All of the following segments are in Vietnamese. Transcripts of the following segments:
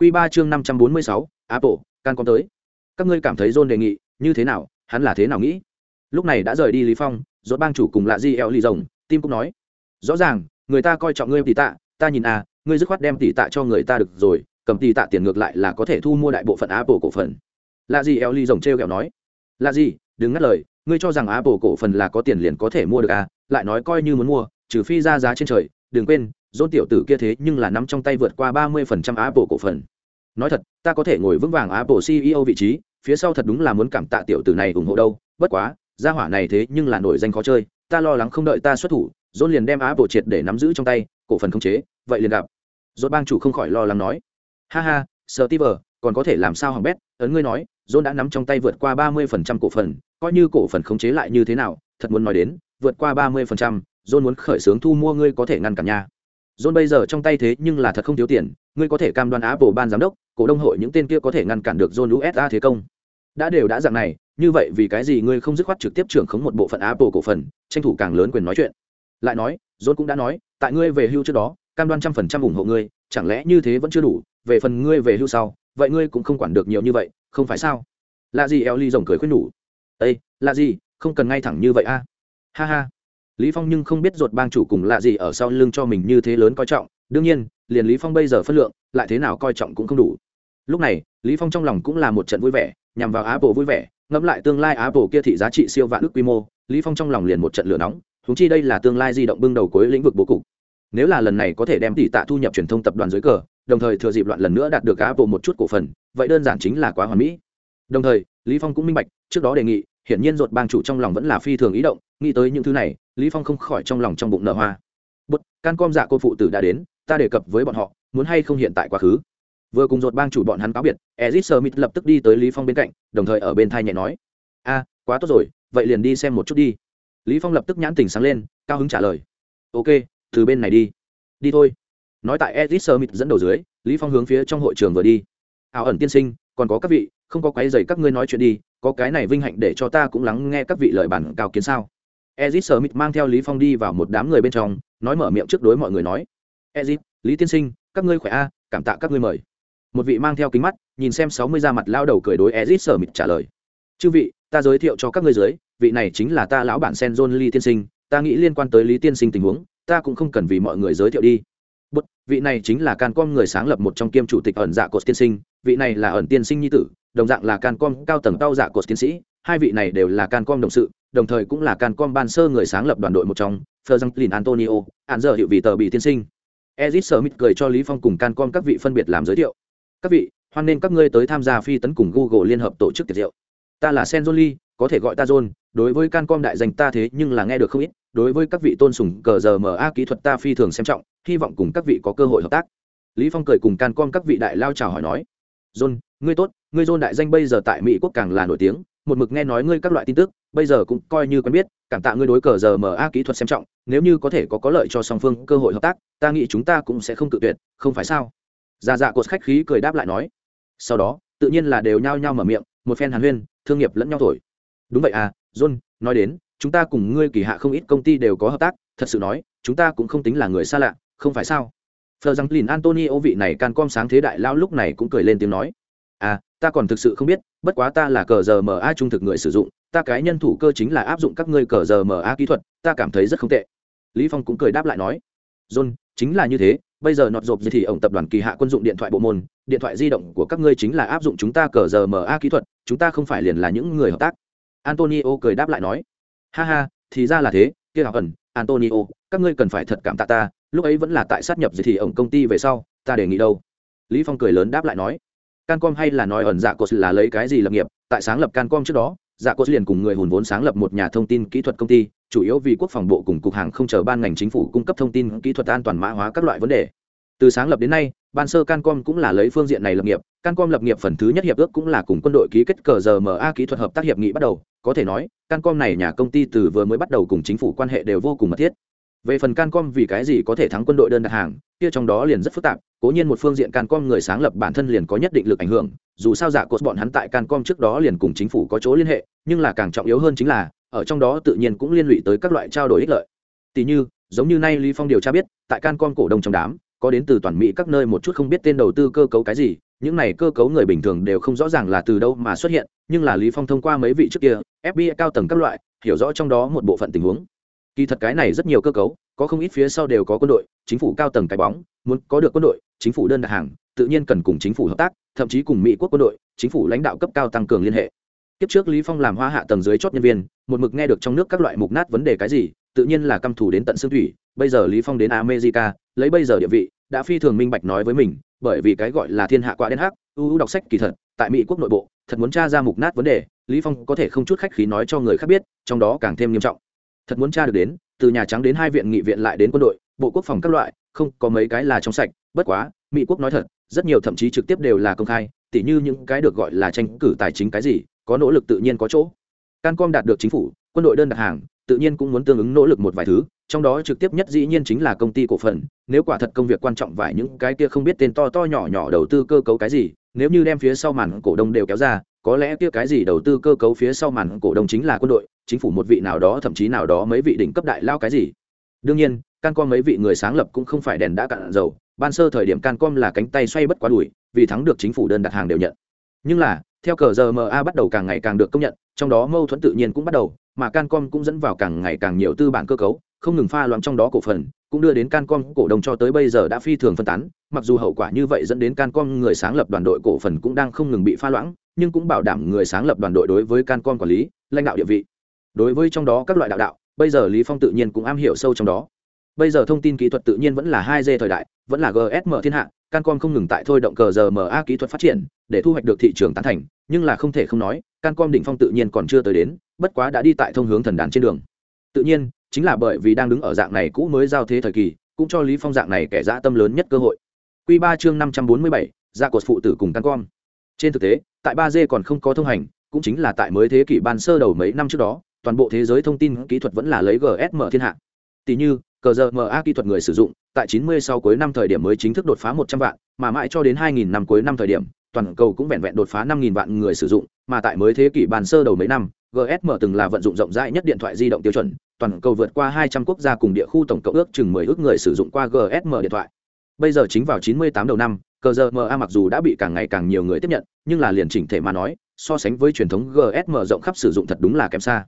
Quy 3 chương 546, Apple, Cancom tới. Các ngươi cảm thấy John đề nghị như thế nào, hắn là thế nào nghĩ? Lúc này đã rời đi Lý Phong, rốt bang chủ cùng lạ Di eo lì rồng, tim cũng nói. Rõ ràng, người ta coi trọng ngươi tỷ tạ, ta nhìn à, ngươi dứt khoát đem tỷ tạ cho người ta được rồi, cầm tỷ tạ tiền ngược lại là có thể thu mua đại bộ phận Apple cổ phần. Lạ Di eo lì rồng treo kẹo nói. Lạ Di, đừng ngắt lời, ngươi cho rằng Apple cổ phần là có tiền liền có thể mua được à, lại nói coi như muốn mua, trừ phi ra giá trên trời, đừng quên, John tiểu tử kia thế nhưng là nắm trong tay vượt qua 30% Apple cổ phần. Nói thật ta có thể ngồi vững vàng apple ceo vị trí phía sau thật đúng là muốn cảm tạ tiểu tử này ủng hộ đâu. Bất quá gia hỏa này thế nhưng là nổi danh khó chơi ta lo lắng không đợi ta xuất thủ dôn liền đem apple triệt để nắm giữ trong tay cổ phần không chế vậy liền gặp. Rốt bang chủ không khỏi lo lắng nói. Ha ha Steve, còn có thể làm sao hỏng bét? Ấn ngươi nói dôn đã nắm trong tay vượt qua ba mươi phần trăm cổ phần coi như cổ phần khống chế lại như thế nào thật muốn nói đến vượt qua ba mươi phần trăm dôn muốn khởi xướng thu mua ngươi có thể ngăn cản nha. John bây giờ trong tay thế nhưng là thật không thiếu tiền ngươi có thể cam đoan apple ban giám đốc cổ đông hội những tên kia có thể ngăn cản được John USA thế công. Đã đều đã dạng này, như vậy vì cái gì ngươi không dứt khoát trực tiếp trưởng khống một bộ phận Apple cổ phần, tranh thủ càng lớn quyền nói chuyện. Lại nói, John cũng đã nói, tại ngươi về hưu trước đó, cam đoan trăm phần trăm ủng hộ ngươi, chẳng lẽ như thế vẫn chưa đủ, về phần ngươi về hưu sau, vậy ngươi cũng không quản được nhiều như vậy, không phải sao? Là gì Ellie rồng cười khuyên nhủ. "Ê, là gì, không cần ngay thẳng như vậy a." Ha ha. Lý Phong nhưng không biết ruột bang chủ cùng lạ gì ở sau lưng cho mình như thế lớn coi trọng, đương nhiên, liền Lý Phong bây giờ phân lượng, lại thế nào coi trọng cũng không đủ. Lúc này lý phong trong lòng cũng là một trận vui vẻ nhằm vào apple vui vẻ ngẫm lại tương lai apple kia thị giá trị siêu vạn ước quy mô lý phong trong lòng liền một trận lửa nóng. Chúng chi đây là tương lai di động bưng đầu cuối lĩnh vực bố cục. Nếu là lần này có thể đem tỷ tạ thu nhập truyền thông tập đoàn dưới cờ đồng thời thừa dịp loạn lần nữa đạt được apple một chút cổ phần vậy đơn giản chính là quá hoàn mỹ. Đồng thời lý phong cũng minh bạch trước đó đề nghị hiển nhiên ruột bang chủ trong lòng vẫn là phi thường ý động, nghĩ tới những thứ này, lý phong không khỏi trong lòng trong bụng nở hoa. Bút cancom dạ cô phụ tử đã đến, ta đề cập với bọn họ, muốn hay không hiện tại quá khứ? Vừa cùng ruột bang chủ bọn hắn cáo biệt, ezit smith lập tức đi tới lý phong bên cạnh, đồng thời ở bên thai nhẹ nói, a, quá tốt rồi, vậy liền đi xem một chút đi. Lý phong lập tức nhãn tình sáng lên, cao hứng trả lời, ok, từ bên này đi. Đi thôi. Nói tại ezit smith dẫn đầu dưới, lý phong hướng phía trong hội trường vừa đi. Ảo ẩn tiên sinh, còn có các vị không có quấy rầy các ngươi nói chuyện đi có cái này vinh hạnh để cho ta cũng lắng nghe các vị lời bản cao kiến sao? Ezit smith mang theo lý phong đi vào một đám người bên trong nói mở miệng trước đối mọi người nói. Ezit lý tiên sinh các ngươi khỏe a? Cảm tạ các ngươi mời. Một vị mang theo kính mắt nhìn xem sáu mươi da mặt lao đầu cười đối ezit Smith trả lời. Chư vị ta giới thiệu cho các ngươi dưới vị này chính là ta lão bản sen john lý tiên sinh ta nghĩ liên quan tới lý tiên sinh tình huống ta cũng không cần vì mọi người giới thiệu đi. Bút, vị này chính là can Cancom người sáng lập một trong kiêm chủ tịch ẩn dạ cột tiên sinh, vị này là ẩn tiên sinh nhi tử, đồng dạng là Cancom cao tầng cao dạ cột tiến sĩ, hai vị này đều là Cancom đồng sự, đồng thời cũng là Cancom ban sơ người sáng lập đoàn đội một trong, Franklin Antonio, án giờ hiệu vị tờ bị tiên sinh. Ezit Smith cười cho Lý Phong cùng Cancom các vị phân biệt làm giới thiệu. Các vị hoan nên các ngươi tới tham gia phi tấn cùng google liên hợp tổ chức tiệc rượu. Ta là sen có thể gọi ta john đối với cancom đại danh ta thế nhưng là nghe được không ít đối với các vị tôn sùng cờ giờ ma kỹ thuật ta phi thường xem trọng hy vọng cùng các vị có cơ hội hợp tác. Lý phong cười cùng cancom các vị đại lao chào hỏi nói john ngươi tốt ngươi john đại danh bây giờ tại mỹ quốc càng là nổi tiếng một mực nghe nói ngươi các loại tin tức bây giờ cũng coi như quen biết cảm tạ ngươi đối cờ giờ mở a kỹ thuật xem trọng nếu như có thể có có lợi cho song phương cơ hội hợp tác ta nghĩ chúng ta cũng sẽ không cự tuyệt không phải sao Dạ dạ cột khách khí cười đáp lại nói. Sau đó, tự nhiên là đều nhao nhao mở miệng, một phen hàn huyên, thương nghiệp lẫn nhau thổi. Đúng vậy à, John, nói đến, chúng ta cùng ngươi kỳ hạ không ít công ty đều có hợp tác, thật sự nói, chúng ta cũng không tính là người xa lạ, không phải sao? Phờ rằng Lìn Antonio vị này can com sáng thế đại lao lúc này cũng cười lên tiếng nói. À, ta còn thực sự không biết, bất quá ta là cờ giờ MA trung thực người sử dụng, ta cái nhân thủ cơ chính là áp dụng các ngươi cờ giờ MA kỹ thuật, ta cảm thấy rất không tệ. Lý Phong cũng cười đáp lại nói. John, chính là như thế, bây giờ nọt rộp gì thì ổng tập đoàn kỳ hạ quân dụng điện thoại bộ môn điện thoại di động của các ngươi chính là áp dụng chúng ta cờ giờ ma kỹ thuật chúng ta không phải liền là những người hợp tác antonio cười đáp lại nói ha ha thì ra là thế kia học ẩn antonio các ngươi cần phải thật cảm tạ ta lúc ấy vẫn là tại sát nhập gì thì ổng công ty về sau ta đề nghị đâu lý phong cười lớn đáp lại nói cancom hay là nói ẩn dạ cột là lấy cái gì lập nghiệp, tại sáng lập cancom trước đó dạ cột liền cùng người hùn vốn sáng lập một nhà thông tin kỹ thuật công ty, chủ yếu vì quốc phòng bộ cùng cục hàng không chờ ban ngành chính phủ cung cấp thông tin kỹ thuật an toàn mã hóa các loại vấn đề. Từ sáng lập đến nay, ban sơ cancom cũng là lấy phương diện này lập nghiệp, cancom lập nghiệp phần thứ nhất hiệp ước cũng là cùng quân đội ký kết cờ giờ kỹ thuật hợp tác hiệp nghị bắt đầu, có thể nói, cancom này nhà công ty từ vừa mới bắt đầu cùng chính phủ quan hệ đều vô cùng mật thiết về phần cancom vì cái gì có thể thắng quân đội đơn đặt hàng, kia trong đó liền rất phức tạp, cố nhiên một phương diện cancom người sáng lập bản thân liền có nhất định lực ảnh hưởng, dù sao dạ giả cốt bọn hắn tại cancom trước đó liền cùng chính phủ có chỗ liên hệ, nhưng là càng trọng yếu hơn chính là, ở trong đó tự nhiên cũng liên lụy tới các loại trao đổi ích lợi. Tỷ như, giống như nay lý phong điều tra biết, tại cancom cổ đông trong đám, có đến từ toàn mỹ các nơi một chút không biết tên đầu tư cơ cấu cái gì, những này cơ cấu người bình thường đều không rõ ràng là từ đâu mà xuất hiện, nhưng là lý phong thông qua mấy vị trước kia fbi cao tầng các loại, hiểu rõ trong đó một bộ phận tình huống kỳ thật cái này rất nhiều cơ cấu, có không ít phía sau đều có quân đội, chính phủ cao tầng cái bóng, muốn có được quân đội, chính phủ đơn đặt hàng, tự nhiên cần cùng chính phủ hợp tác, thậm chí cùng mỹ quốc quân đội, chính phủ lãnh đạo cấp cao tăng cường liên hệ. Kiếp trước lý phong làm hoa hạ tầng dưới chót nhân viên, một mực nghe được trong nước các loại mục nát vấn đề cái gì, tự nhiên là căm thù đến tận xương thủy. Bây giờ lý phong đến america, lấy bây giờ địa vị, đã phi thường minh bạch nói với mình, bởi vì cái gọi là thiên hạ quá đen hắc ưu đọc sách kỳ thật, tại mỹ quốc nội bộ, thật muốn tra ra mục nát vấn đề, lý phong có thể không chút khách khí nói cho người khác biết, trong đó càng thêm nghiêm trọng thật muốn tra được đến, từ nhà trắng đến hai viện nghị viện lại đến quân đội, bộ quốc phòng các loại, không có mấy cái là trong sạch, bất quá, mỹ quốc nói thật, rất nhiều thậm chí trực tiếp đều là công khai, tỉ như những cái được gọi là tranh cử tài chính cái gì, có nỗ lực tự nhiên có chỗ. Cancom đạt được chính phủ, quân đội đơn đặt hàng, tự nhiên cũng muốn tương ứng nỗ lực một vài thứ, trong đó trực tiếp nhất dĩ nhiên chính là công ty cổ phần, nếu quả thật công việc quan trọng vài những cái kia không biết tên to to nhỏ nhỏ đầu tư cơ cấu cái gì nếu như đem phía sau màn cổ đông đều kéo ra, có lẽ kia cái gì đầu tư cơ cấu phía sau màn cổ đông chính là quân đội, chính phủ một vị nào đó, thậm chí nào đó mấy vị đỉnh cấp đại lao cái gì. Đương nhiên cancom mấy vị người sáng lập cũng không phải đèn đã cạn dầu, ban sơ thời điểm cancom là cánh tay xoay bất quá đùi vì thắng được chính phủ đơn đặt hàng đều nhận. Nhưng là, theo cờ giờ ma bắt đầu càng ngày càng được công nhận, trong đó mâu thuẫn tự nhiên cũng bắt đầu, mà cancom cũng dẫn vào càng ngày càng nhiều tư bản cơ cấu, không ngừng pha loạn trong đó cổ phần cũng đưa đến cancom cổ đông cho tới bây giờ đã phi thường phân tán. Mặc dù hậu quả như vậy dẫn đến cancom người sáng lập đoàn đội cổ phần cũng đang không ngừng bị pha loãng, nhưng cũng bảo đảm người sáng lập đoàn đội đối với cancom quản lý, lãnh đạo địa vị. Đối với trong đó các loại đạo đạo, bây giờ lý phong tự nhiên cũng am hiểu sâu trong đó. Bây giờ thông tin kỹ thuật tự nhiên vẫn là hai g thời đại, vẫn là gsm thiên hạ, cancom không ngừng tại thôi động cờ giờ ma kỹ thuật phát triển, để thu hoạch được thị trường tán thành, nhưng là không thể không nói, cancom đỉnh phong tự nhiên còn chưa tới đến, bất quá đã đi tại thông hướng thần đàn trên đường. Tự nhiên chính là bởi vì đang đứng ở dạng này cũ mới giao thế thời kỳ, cũng cho lý phong dạng này kẻ dã tâm lớn nhất cơ hội. Quy ba chương năm trăm bốn mươi bảy, gia cột phụ tử cùng cancom trên thực tế, tại ba d còn không có thông hành, cũng chính là tại mới thế kỷ ban sơ đầu mấy năm trước đó, toàn bộ thế giới thông tin kỹ thuật vẫn là lấy gsm thiên hạ. Tỷ như, cờ giờ ma kỹ thuật người sử dụng, tại 90 sau cuối năm thời điểm mới chính thức đột phá 100 vạn, mà mãi cho đến 2000 năm cuối năm thời điểm, toàn cầu cũng vẹn vẹn đột phá 5000 vạn người sử dụng, mà tại mới thế kỷ ban sơ đầu mấy năm gsm từng là vận dụng rộng rãi nhất điện thoại di động tiêu chuẩn toàn cầu vượt qua 200 quốc gia cùng địa khu tổng cộng ước chừng 10 ước người sử dụng qua gsm điện thoại. Bây giờ chính vào 98 đầu năm GSMA ma mặc dù đã bị càng ngày càng nhiều người tiếp nhận, nhưng là liền chỉnh thể mà nói, so sánh với truyền thống gsm rộng khắp sử dụng thật đúng là kém xa.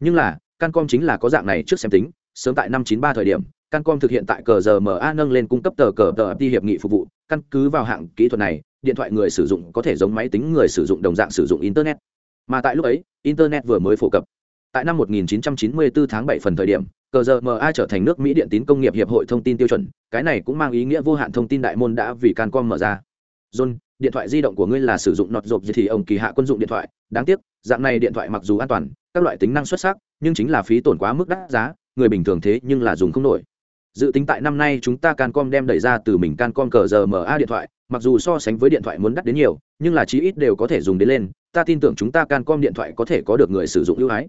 Nhưng là, cancom chính là có dạng này trước xem tính, sớm tại năm 93 thời điểm, cancom thực hiện tại GSMA ma nâng lên cung cấp tờ cờ tờ đi hiệp nghị phục vụ. Căn cứ vào hạng kỹ thuật này, điện thoại người sử dụng có thể giống máy tính người sử dụng đồng dạng sử dụng internet. Mà tại lúc ấy, internet vừa mới phổ cập tại năm 1994 tháng 7 phần thời điểm, cờ giờ ma trở thành nước mỹ điện tín công nghiệp hiệp hội thông tin tiêu chuẩn, cái này cũng mang ý nghĩa vô hạn thông tin đại môn đã vì cancom mở ra. John, điện thoại di động của ngươi là sử dụng nọt rộp gì thì ông kỳ hạ quân dụng điện thoại, đáng tiếc, dạng này điện thoại mặc dù an toàn, các loại tính năng xuất sắc, nhưng chính là phí tổn quá mức đắt giá, người bình thường thế nhưng là dùng không nổi. Dự tính tại năm nay chúng ta cancom đem đẩy ra từ mình cancom cờ giờ ma điện thoại, mặc dù so sánh với điện thoại muốn đắt đến nhiều, nhưng là chí ít đều có thể dùng đến lên, ta tin tưởng chúng ta cancom điện thoại có thể có được người sử dụng ưu ái.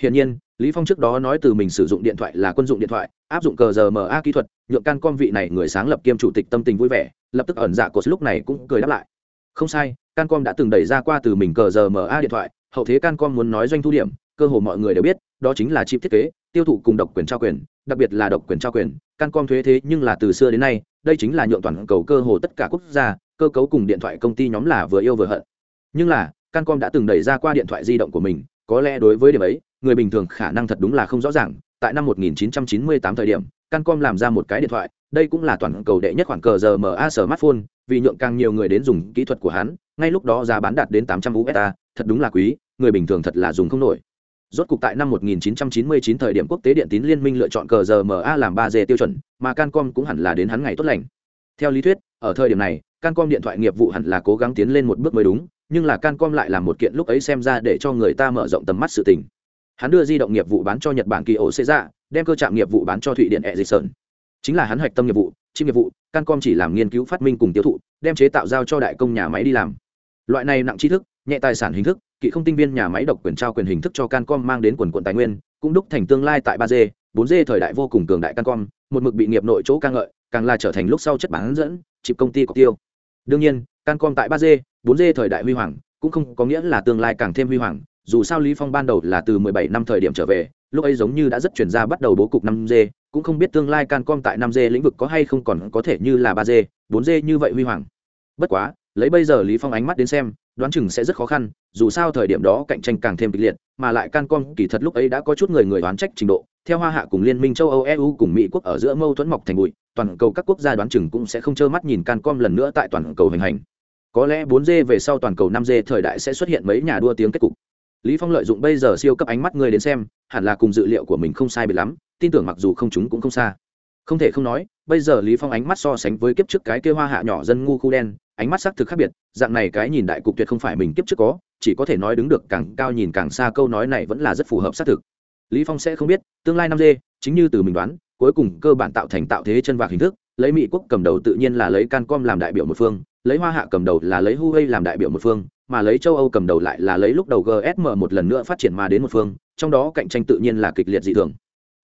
Hiển nhiên, Lý Phong trước đó nói từ mình sử dụng điện thoại là quân dụng điện thoại, áp dụng cờ giờ MA kỹ thuật, nhượng Cancom vị này người sáng lập kiêm chủ tịch tâm tình vui vẻ, lập tức ẩn dạ của lúc này cũng cười đáp lại. Không sai, Cancom đã từng đẩy ra qua từ mình cờ giờ MA điện thoại, hậu thế Cancom muốn nói doanh thu điểm, cơ hồ mọi người đều biết, đó chính là chip thiết kế, tiêu thụ cùng độc quyền trao quyền, đặc biệt là độc quyền trao quyền, Cancom thuế thế nhưng là từ xưa đến nay, đây chính là nhượng toàn cầu cơ hồ tất cả quốc gia, cơ cấu cùng điện thoại công ty nhóm là vừa yêu vừa hận. Nhưng là, Cancom đã từng đẩy ra qua điện thoại di động của mình, có lẽ đối với điểm ấy, người bình thường khả năng thật đúng là không rõ ràng. Tại năm 1998 thời điểm cancom làm ra một cái điện thoại đây cũng là toàn cầu đệ nhất khoản cờ giờ ma smartphone vì nhượng càng nhiều người đến dùng kỹ thuật của hắn ngay lúc đó giá bán đạt đến 800 usd thật đúng là quý người bình thường thật là dùng không nổi. Rốt cục tại năm 1999 thời điểm quốc tế điện tín liên minh lựa chọn cờ giờ ma làm 3G tiêu chuẩn mà cancom cũng hẳn là đến hắn ngày tốt lành. Theo lý thuyết ở thời điểm này cancom điện thoại nghiệp vụ hẳn là cố gắng tiến lên một bước mới đúng nhưng là cancom lại làm một kiện lúc ấy xem ra để cho người ta mở rộng tầm mắt sự tình. Hắn đưa di động nghiệp vụ bán cho nhật bản kỳ ổ xê ra đem cơ trạm nghiệp vụ bán cho thụy điện e d sơn chính là hắn hoạch tâm nghiệp vụ, chim nghiệp vụ cancom chỉ làm nghiên cứu phát minh cùng tiêu thụ, đem chế tạo giao cho đại công nhà máy đi làm. Loại này nặng tri thức, nhẹ tài sản hình thức, kỵ không tinh viên nhà máy độc quyền trao quyền hình thức cho cancom mang đến quần quận tài nguyên, cũng đúc thành tương lai tại ba d bốn d thời đại vô cùng cường đại cancom một mực bị nghiệp nội chỗ ca ngợi, càng là trở thành lúc sau chất bán dẫn chịp công ty cọc tiêu. Đương nhiên cancom tại ba d bốn d thời đại huy hoàng cũng không có nghĩa là tương lai càng thêm huy hoàng dù sao lý phong ban đầu là từ 17 năm thời điểm trở về lúc ấy giống như đã rất chuyển ra bắt đầu bố cục 5 d cũng không biết tương lai Cancom tại 5 d lĩnh vực có hay không còn có thể như là 3 d 4 d như vậy huy hoàng. Bất quá, lấy bây giờ lý phong ánh mắt đến xem đoán chừng sẽ rất khó khăn dù sao thời điểm đó cạnh tranh càng thêm kịch liệt mà lại cancom kỳ thật lúc ấy đã có chút người người đoán trách trình độ theo hoa hạ cùng liên minh châu âu eu cùng mỹ quốc ở giữa mâu thuẫn mọc thành bụi toàn cầu các quốc gia đoán chừng cũng sẽ không trơ mắt nhìn cancom lần nữa tại toàn cầu hành hành có lẽ 4G về sau toàn cầu 5G thời đại sẽ xuất hiện mấy nhà đua tiếng kết cục. Lý phong lợi dụng bây giờ siêu cấp ánh mắt người đến xem, hẳn là cùng dự liệu của mình không sai biệt lắm, tin tưởng mặc dù không chúng cũng không xa. Không thể không nói, bây giờ lý phong ánh mắt so sánh với kiếp trước cái kia hoa hạ nhỏ dân ngu khu đen, ánh mắt xác thực khác biệt, dạng này cái nhìn đại cục tuyệt không phải mình kiếp trước có, chỉ có thể nói đứng được càng cao nhìn càng xa câu nói này vẫn là rất phù hợp xác thực. Lý phong sẽ không biết, tương lai năm d chính như từ mình đoán, cuối cùng cơ bản tạo thành tạo thế chân vạc hình thức, lấy mỹ quốc cầm đầu tự nhiên là lấy cancom làm đại biểu một phương lấy hoa hạ cầm đầu là lấy huawei làm đại biểu một phương, mà lấy châu âu cầm đầu lại là lấy lúc đầu gsm một lần nữa phát triển mà đến một phương, trong đó cạnh tranh tự nhiên là kịch liệt dị thường.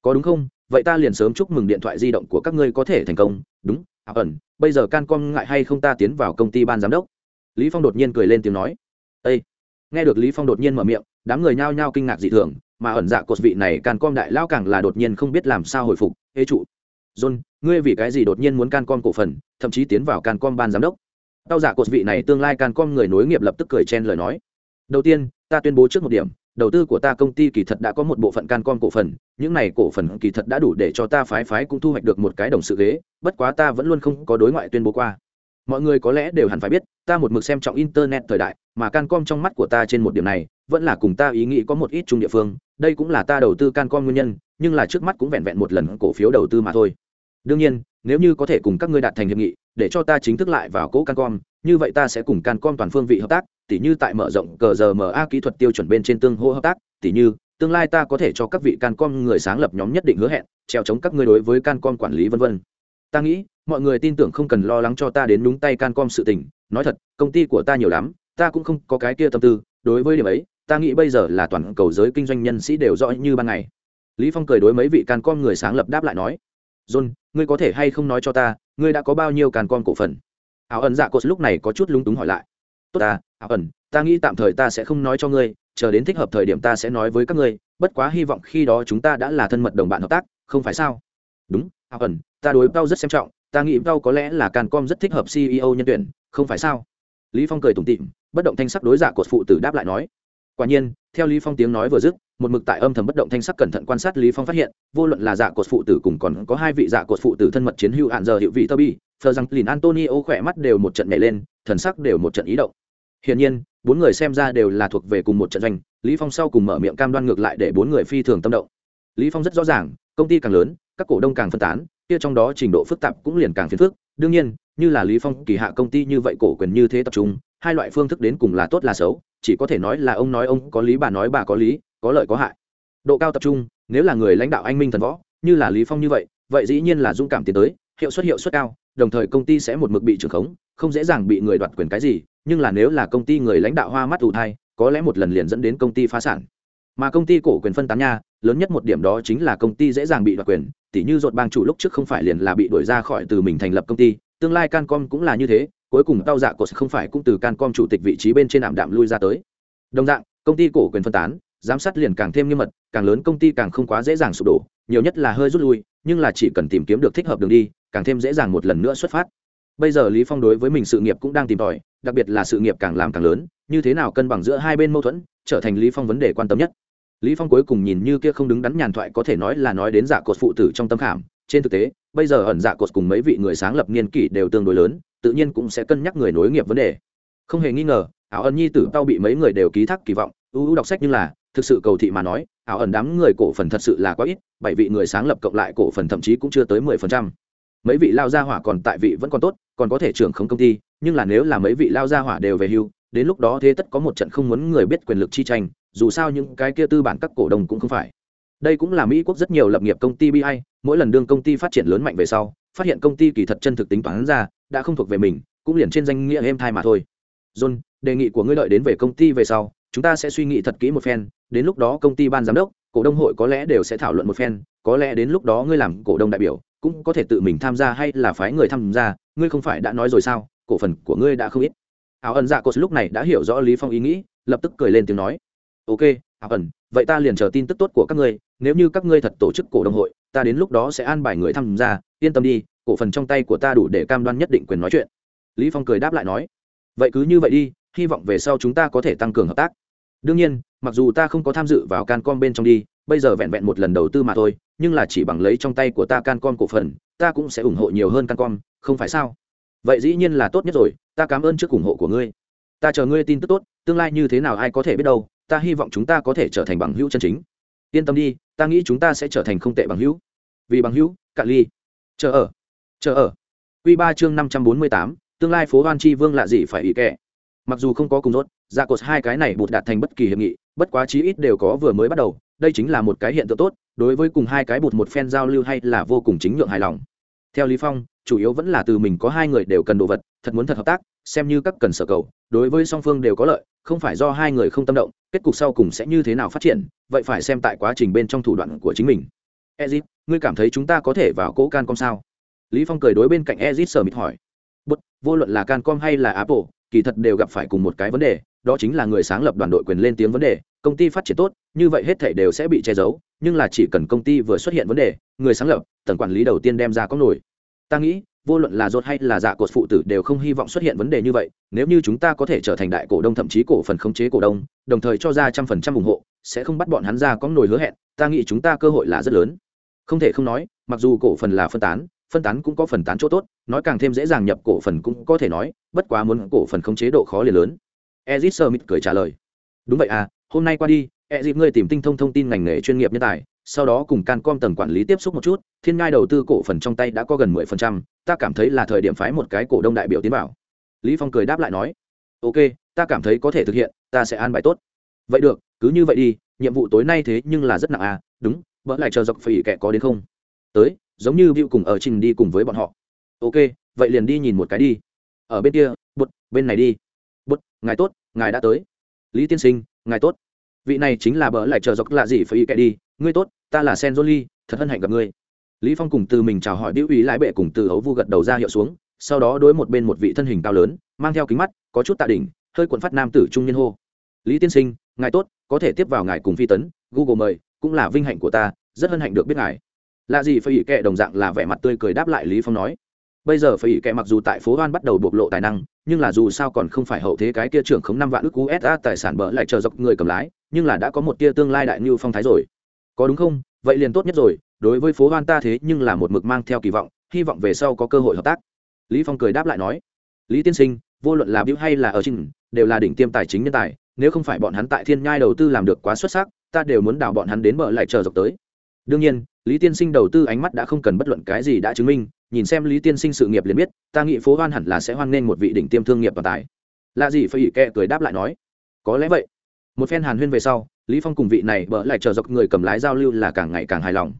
Có đúng không? Vậy ta liền sớm chúc mừng điện thoại di động của các ngươi có thể thành công. Đúng ảo ẩn, bây giờ cancom ngại hay không ta tiến vào công ty ban giám đốc? Lý phong đột nhiên cười lên tiếng nói. Ê! nghe được lý phong đột nhiên mở miệng, đám người nhao nhao kinh ngạc dị thường, mà ẩn dạ cột vị này cancom đại lao càng là đột nhiên không biết làm sao hồi phục. Ê trụ! John, ngươi vì cái gì đột nhiên muốn cancom cổ phần, thậm chí tiến vào cancom ban giám đốc? Tao giả cột vị này tương lai cancom người nối nghiệp lập tức cười chen lời nói. Đầu tiên, ta tuyên bố trước một điểm, đầu tư của ta công ty kỳ thật đã có một bộ phận cancom cổ phần, những này cổ phần kỳ thật đã đủ để cho ta phái phái cũng thu hoạch được một cái đồng sự ghế, bất quá ta vẫn luôn không có đối ngoại tuyên bố qua. Mọi người có lẽ đều hẳn phải biết, ta một mực xem trọng internet thời đại, mà cancom trong mắt của ta trên một điểm này, vẫn là cùng ta ý nghĩ có một ít chung địa phương, đây cũng là ta đầu tư cancom nguyên nhân, nhưng là trước mắt cũng vẹn vẹn một lần cổ phiếu đầu tư mà thôi. Đương nhiên, nếu như có thể cùng các ngươi đạt thành hiệp nghị để cho ta chính thức lại vào cỗ cancom như vậy ta sẽ cùng cancom toàn phương vị hợp tác, tỉ như tại mở rộng cờ giờ ma kỹ thuật tiêu chuẩn bên trên tương hô hợp tác, tỉ như, tương lai ta có thể cho các vị cancom người sáng lập nhóm nhất định hứa hẹn, treo chống các ngươi đối với cancom quản lý vân vân. Ta nghĩ, mọi người tin tưởng không cần lo lắng cho ta đến đúng tay cancom sự tình, nói thật, công ty của ta nhiều lắm, ta cũng không có cái kia tâm tư, đối với điểm ấy, ta nghĩ bây giờ là toàn cầu giới kinh doanh nhân sĩ đều rõ như ban ngày. Lý phong cười đối mấy vị cancom người sáng lập đáp lại nói john, ngươi có thể hay không nói cho ta, ngươi đã có bao nhiêu càn con cổ phần? Áo ẩn dạ cột lúc này có chút lúng túng hỏi lại. Tốt ta, áo ẩn, ta nghĩ tạm thời ta sẽ không nói cho ngươi, chờ đến thích hợp thời điểm ta sẽ nói với các ngươi, bất quá hy vọng khi đó chúng ta đã là thân mật đồng bạn hợp tác, không phải sao? Đúng, áo ẩn, ta đối tao rất xem trọng, ta nghĩ tao có lẽ là càn cancom rất thích hợp ceo nhân tuyển, không phải sao? Lý phong cười tủm tỉm, bất động thanh sắc đối giả cột phụ tử đáp lại nói quả nhiên, theo lý phong tiếng nói vừa dứt, một mực tại âm thầm bất động thanh sắc cẩn thận quan sát lý phong phát hiện, vô luận là dạ cột phụ tử cùng còn có hai vị dạ cột phụ tử thân mật chiến hữu hạn giờ hiệu vị tơ bi phờ rằng lìn antonio khỏe mắt đều một trận nhảy lên, thần sắc đều một trận ý động. Hiển nhiên, bốn người xem ra đều là thuộc về cùng một trận doanh, lý phong sau cùng mở miệng cam đoan ngược lại để bốn người phi thường tâm động. Lý phong rất rõ ràng, công ty càng lớn, các cổ đông càng phân tán, kia trong đó trình độ phức tạp cũng liền càng phiền phức. Đương nhiên, như là lý phong, kỳ hạ công ty như vậy cổ quyền như thế tập trung, hai loại phương thức đến cùng là tốt là xấu chỉ có thể nói là ông nói ông, có lý bà nói bà có lý, có lợi có hại. Độ cao tập trung, nếu là người lãnh đạo anh minh thần võ, như là lý phong như vậy vậy dĩ nhiên là dũng cảm tiến tới, hiệu suất hiệu suất cao, đồng thời công ty sẽ một mực bị trưởng khống, không dễ dàng bị người đoạt quyền cái gì, nhưng là nếu là công ty người lãnh đạo hoa mắt ủ thai, có lẽ một lần liền dẫn đến công ty phá sản. Mà công ty cổ quyền phân tán nha, lớn nhất một điểm đó chính là công ty dễ dàng bị đoạt quyền, tỉ như dột bang chủ lúc trước không phải liền là bị đuổi ra khỏi từ mình thành lập công ty, tương lai cancom cũng là như thế cuối cùng tao dạ cột không phải cũng từ cancom chủ tịch vị trí bên trên ảm đạm lui ra tới. Đồng dạng, công ty cổ quyền phân tán, giám sát liền càng thêm nghiêm mật, càng lớn công ty càng không quá dễ dàng sụp đổ, nhiều nhất là hơi rút lui, nhưng là chỉ cần tìm kiếm được thích hợp đường đi, càng thêm dễ dàng một lần nữa xuất phát. Bây giờ lý phong đối với mình sự nghiệp cũng đang tìm tòi, đặc biệt là sự nghiệp càng làm càng lớn, như thế nào cân bằng giữa hai bên mâu thuẫn, trở thành lý phong vấn đề quan tâm nhất. Lý phong cuối cùng nhìn như kia không đứng đắn nhàn thoại có thể nói là nói đến giả cột phụ tử trong tâm khảm. Trên thực tế, bây giờ ẩn giả cột cùng mấy vị người sáng lập niên kỷ đều tương đối lớn tự nhiên cũng sẽ cân nhắc người nối nghiệp vấn đề. Không hề nghi ngờ, ảo ẩn nhi tử tao bị mấy người đều ký thác kỳ vọng ưu u đọc sách nhưng là, thực sự cầu thị mà nói, ảo ẩn đám người cổ phần thật sự là quá ít, bảy vị người sáng lập cộng lại cổ phần thậm chí cũng chưa tới mười phần trăm. Mấy vị lao gia hỏa còn tại vị vẫn còn tốt, còn có thể trưởng không công ty, nhưng là nếu là mấy vị lao gia hỏa đều về hưu, đến lúc đó thế tất có một trận không muốn người biết quyền lực chi tranh, dù sao những cái kia tư bản các cổ đông cũng không phải. Đây cũng là mỹ quốc rất nhiều lập nghiệp công ty bi mỗi lần đương công ty phát triển lớn mạnh về sau phát hiện công ty kỳ thật chân thực tính toán ra, đã không thuộc về mình, cũng liền trên danh nghĩa em thai mà thôi. John, đề nghị của ngươi đợi đến về công ty về sau, chúng ta sẽ suy nghĩ thật kỹ một phen, đến lúc đó công ty ban giám đốc, cổ đông hội có lẽ đều sẽ thảo luận một phen, có lẽ đến lúc đó ngươi làm cổ đông đại biểu, cũng có thể tự mình tham gia hay là phái người tham gia, ngươi không phải đã nói rồi sao, cổ phần của ngươi đã không ít. Áo ẩn dạ cột lúc này đã hiểu rõ lý phong ý nghĩ, lập tức cười lên tiếng nói. Ok, áo ẩn, vậy ta liền chờ tin tức tốt của các ngươi, nếu như các ngươi thật tổ chức cổ đông hội, ta đến lúc đó sẽ an bài người tham gia yên tâm đi, cổ phần trong tay của ta đủ để cam đoan nhất định quyền nói chuyện. Lý phong cười đáp lại nói, vậy cứ như vậy đi, hy vọng về sau chúng ta có thể tăng cường hợp tác. Đương nhiên, mặc dù ta không có tham dự vào cancom bên trong đi, bây giờ vẹn vẹn một lần đầu tư mà thôi, nhưng là chỉ bằng lấy trong tay của ta cancom cổ phần, ta cũng sẽ ủng hộ nhiều hơn cancom, không phải sao? Vậy dĩ nhiên là tốt nhất rồi, ta cảm ơn trước ủng hộ của ngươi. Ta chờ ngươi tin tức tốt, tương lai như thế nào ai có thể biết đâu, ta hy vọng chúng ta có thể trở thành bằng hữu chân chính. Yên tâm đi, ta nghĩ chúng ta sẽ trở thành không tệ bằng hữu. Vì bằng hữu, cạn ly chờ ở. Chờ ở. Q ba chương năm trăm bốn mươi tám tương lai phố hoan chi vương lạ gì phải ý kệ mặc dù không có cùng rốt ra cột hai cái này bụt đạt thành bất kỳ hiệp nghị bất quá chí ít đều có vừa mới bắt đầu đây chính là một cái hiện tượng tốt đối với cùng hai cái bụt một phen giao lưu hay là vô cùng chính nhượng hài lòng. Theo lý phong chủ yếu vẫn là từ mình có hai người đều cần đồ vật thật muốn thật hợp tác xem như các cần sở cầu đối với song phương đều có lợi không phải do hai người không tâm động kết cục sau cùng sẽ như thế nào phát triển vậy phải xem tại quá trình bên trong thủ đoạn của chính mình. Egypt, ngươi cảm thấy chúng ta có thể vào cỗ cancom sao? Lý phong cười đối bên cạnh ezit sờ mịt hỏi. Bất, vô luận là cancom hay là apple, kỳ thật đều gặp phải cùng một cái vấn đề, đó chính là người sáng lập đoàn đội quyền lên tiếng vấn đề, công ty phát triển tốt, như vậy hết thảy đều sẽ bị che giấu, nhưng là chỉ cần công ty vừa xuất hiện vấn đề, người sáng lập, tầng quản lý đầu tiên đem ra có nổi. Ta nghĩ, vô luận là rốt hay là dạ cột phụ tử đều không hy vọng xuất hiện vấn đề như vậy, nếu như chúng ta có thể trở thành đại cổ đông thậm chí cổ phần khống chế cổ đông, đồng thời cho ra trăm phần trăm ủng hộ, sẽ không bắt bọn hắn ra có nổi hứa hẹn, ta nghĩ chúng ta cơ hội là rất lớn không thể không nói, mặc dù cổ phần là phân tán phân tán cũng có phần tán chỗ tốt, nói càng thêm dễ dàng nhập cổ phần cũng có thể nói, bất quá muốn cổ phần không chế độ khó liền lớn. Ezit smith cười trả lời. Đúng vậy à hôm nay qua đi, ezit ngươi tìm tinh thông thông tin ngành nghề chuyên nghiệp nhân tài, sau đó cùng cancom tầng quản lý tiếp xúc một chút, thiên ngai đầu tư cổ phần trong tay đã có gần mười phần trăm, ta cảm thấy là thời điểm phái một cái cổ đông đại biểu tiến vào. Lý phong cười đáp lại nói. Ok, ta cảm thấy có thể thực hiện, ta sẽ an bài tốt. Vậy được, cứ như vậy đi, nhiệm vụ tối nay thế nhưng là rất nặng à đúng vợ lại chờ dọc phỉ kẻ có đến không? Tới, giống như Bill cùng ở trình đi cùng với bọn họ. Ok, vậy liền đi nhìn một cái đi. Ở bên kia, bụt, bên này đi. Bụt, ngài tốt, ngài đã tới. Lý tiên sinh, ngài tốt. Vị này chính là bỡ lại chờ dọc lạ gì phải kẻ đi. Ngươi tốt, ta là sen jolie thật hân hạnh gặp ngươi. Lý phong cùng từ mình chào hỏi biểu ý lái bệ cùng từ hấu vu gật đầu ra hiệu xuống, sau đó đối một bên một vị thân hình cao lớn, mang theo kính mắt, có chút tạ đỉnh, hơi cuộn phát nam tử trung niên hô. Lý tiên sinh, ngài tốt, có thể tiếp vào ngài cùng phi tấn, google mời, cũng là vinh hạnh của ta rất hân hạnh được biết ngài. Là gì phải ỷ kệ đồng dạng là vẻ mặt tươi cười đáp lại lý phong nói. Bây giờ phải ỷ kệ mặc dù tại phố hoan bắt đầu bộc lộ tài năng, nhưng là dù sao còn không phải hậu thế cái kia trưởng không năm vạn ức usa tài sản bỡ lại chờ dọc người cầm lái, nhưng là đã có một tia tương lai đại như phong thái rồi. Có đúng không? Vậy liền tốt nhất rồi, đối với phố hoan ta thế nhưng là một mực mang theo kỳ vọng, hy vọng về sau có cơ hội hợp tác. Lý phong cười đáp lại nói. Lý tiên sinh, vô luận là biểu hay là ở trình đều là đỉnh tiêm tài chính nhân tài, nếu không phải bọn hắn tại thiên nhai đầu tư làm được quá xuất sắc, ta đều muốn đào bọn hắn đến bờ lại chờ dọc tới đương nhiên, lý tiên sinh đầu tư ánh mắt đã không cần bất luận cái gì đã chứng minh, nhìn xem lý tiên sinh sự nghiệp liền biết, ta nghĩ phố hoan hẳn là sẽ hoan nghênh một vị đỉnh tiêm thương nghiệp toàn tài. Là gì phải ỉ kệ cười đáp lại nói. Có lẽ vậy. Một phen hàn huyên về sau, lý phong cùng vị này bỡ lại chờ dọc người cầm lái giao lưu là càng ngày càng hài lòng.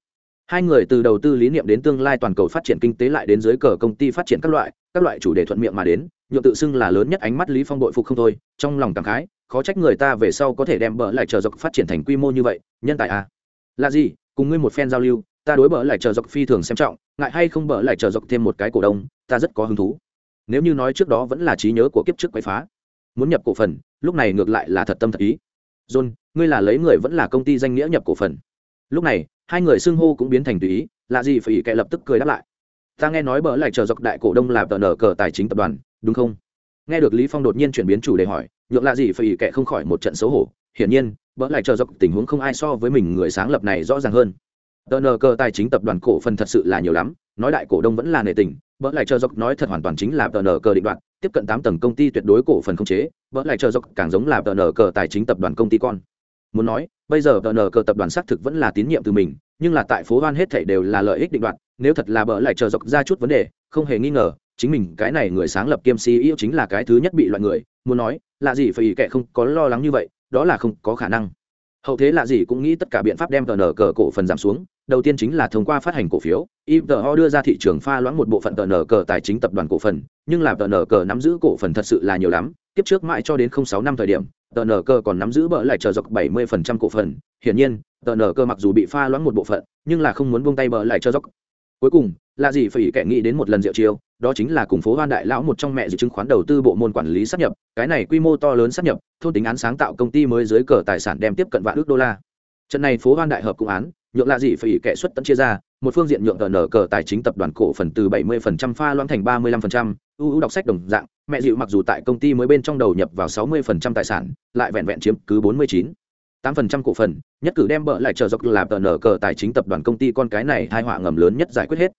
Hai người từ đầu tư lý niệm đến tương lai toàn cầu phát triển kinh tế lại đến dưới cờ công ty phát triển các loại các loại chủ đề thuận miệng mà đến, nhượng tự xưng là lớn nhất ánh mắt lý phong đội phục không thôi, trong lòng cảm khái, khó trách người ta về sau có thể đem bỡ lại chờ dọc phát triển thành quy mô như vậy, nhân tài à. Là gì cùng ngươi một phen giao lưu, ta đối bỡ lại chờ dọc phi thường xem trọng, ngại hay không bỡ lại chờ dọc thêm một cái cổ đông, ta rất có hứng thú. Nếu như nói trước đó vẫn là trí nhớ của kiếp trước quậy phá, muốn nhập cổ phần, lúc này ngược lại là thật tâm thật ý. John, ngươi là lấy người vẫn là công ty danh nghĩa nhập cổ phần. Lúc này, hai người xưng hô cũng biến thành tùy ý là gì phải kệ lập tức cười đáp lại. Ta nghe nói bỡ lại chờ dọc đại cổ đông là tờ nở cờ tài chính tập đoàn, đúng không? Nghe được lý phong đột nhiên chuyển biến chủ đề hỏi, nhượng là gì phải kệ không khỏi một trận xấu hổ hiển nhiên, bỡ lại chờ dọc tình huống không ai so với mình người sáng lập này rõ ràng hơn. Tờ nờ cơ tài chính tập đoàn cổ phần thật sự là nhiều lắm, nói đại cổ đông vẫn là nề tình, bỡ lại chờ dọc nói thật hoàn toàn chính là tờ nờ cơ định đoạn tiếp cận tám tầng công ty tuyệt đối cổ phần không chế, bỡ lại chờ dọc càng giống là tờ nờ cơ tài chính tập đoàn công ty con. Muốn nói, bây giờ tờ nờ cơ tập đoàn xác thực vẫn là tín nhiệm từ mình, nhưng là tại phố hoan hết thảy đều là lợi ích định đoạt, nếu thật là bỡ lại chờ dọc ra chút vấn đề, không hề nghi ngờ, chính mình cái này người sáng lập kiêm CEO chính là cái thứ nhất bị loại người, muốn nói là gì phải ý kệ không có lo lắng như vậy đó là không có khả năng. Hậu thế là gì cũng nghĩ tất cả biện pháp đem tờ nở cờ cổ phần giảm xuống, đầu tiên chính là thông qua phát hành cổ phiếu. Ipto đưa ra thị trường pha loãng một bộ phận tờ nở cờ tài chính tập đoàn cổ phần, nhưng là tờ nở cờ nắm giữ cổ phần thật sự là nhiều lắm. Tiếp trước mãi cho đến 06 năm thời điểm, tờ nở cờ còn nắm giữ bỡ lại chờ dọc 70% cổ phần. Hiển nhiên, tờ nở cờ mặc dù bị pha loãng một bộ phận, nhưng là không muốn buông tay bỡ lại cho dọc cuối cùng là gì phải kẻ nghĩ đến một lần rượu chiêu đó chính là cùng phố hoan đại lão một trong mẹ dự chứng khoán đầu tư bộ môn quản lý sắp nhập cái này quy mô to lớn sắp nhập thôn tính án sáng tạo công ty mới dưới cờ tài sản đem tiếp cận vạn ước đô la. Trận này phố hoan đại hợp cũng án nhượng là gì phải kệ xuất tận chia ra một phương diện nhượng tờ nở cờ tài chính tập đoàn cổ phần từ 70% pha loãng thành 35%, ưu đọc sách đồng dạng mẹ dịu mặc dù tại công ty mới bên trong đầu nhập vào 60% tài sản lại vẹn vẹn chiếm cứ 49 8% cổ phần nhất cử đem bợ lại chờ dọc là tờ nở cờ tài chính tập đoàn công ty con cái này hai họa ngầm lớn nhất giải quyết hết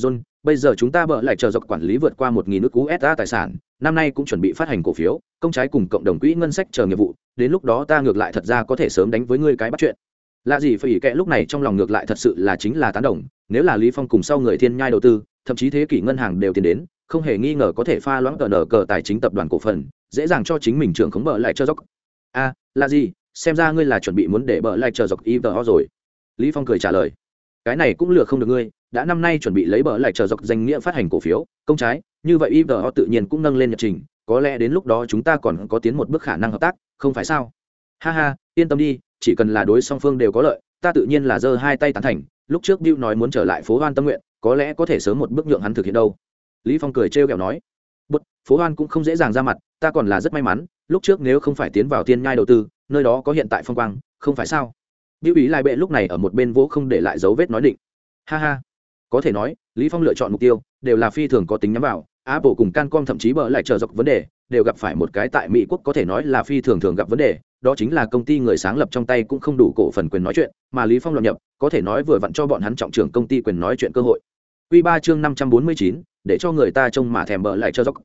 John, bây giờ chúng ta bợ lại chờ dọc quản lý vượt qua 1000 nước sa tài sản, năm nay cũng chuẩn bị phát hành cổ phiếu, công trái cùng cộng đồng quỹ ngân sách chờ nghiệp vụ, đến lúc đó ta ngược lại thật ra có thể sớm đánh với ngươi cái bắt chuyện. Lạ gì phải kệ lúc này trong lòng ngược lại thật sự là chính là tán đồng, nếu là Lý Phong cùng sau người thiên nhai đầu tư, thậm chí thế kỷ ngân hàng đều tiến đến, không hề nghi ngờ có thể pha loãng tờ nở cờ tài chính tập đoàn cổ phần, dễ dàng cho chính mình trưởng khống bợ lại cho dọc. A, à, là gì? Xem ra ngươi là chuẩn bị muốn để bợ lại chờ dọc IVO rồi. Lý Phong cười trả lời. Cái này cũng lừa không được ngươi, đã năm nay chuẩn bị lấy bờ lại chờ dọc danh nghĩa phát hành cổ phiếu công trái như vậy ivo tự nhiên cũng nâng lên nhật trình có lẽ đến lúc đó chúng ta còn có tiến một bước khả năng hợp tác không phải sao ha ha yên tâm đi chỉ cần là đối song phương đều có lợi ta tự nhiên là giơ hai tay tán thành lúc trước bill nói muốn trở lại phố hoan tâm nguyện có lẽ có thể sớm một bước nhượng hắn thực hiện đâu lý phong cười trêu ghẹo nói bút phố hoan cũng không dễ dàng ra mặt ta còn là rất may mắn lúc trước nếu không phải tiến vào tiên nhai đầu tư nơi đó có hiện tại phong quang không phải sao? Biểu ý lai bệ lúc này ở một bên vỗ không để lại dấu vết nói định. Ha ha. Có thể nói lý phong lựa chọn mục tiêu đều là phi thường có tính nhắm vào. Apple cùng cancom thậm chí bờ lại chờ dọc vấn đề đều gặp phải một cái tại mỹ quốc có thể nói là phi thường thường gặp vấn đề đó chính là công ty người sáng lập trong tay cũng không đủ cổ phần quyền nói chuyện mà lý phong lập nhập có thể nói vừa vặn cho bọn hắn trọng trưởng công ty quyền nói chuyện cơ hội. Quy 3 chương 549, để cho người ta trông mà thèm bờ lại cho dốc.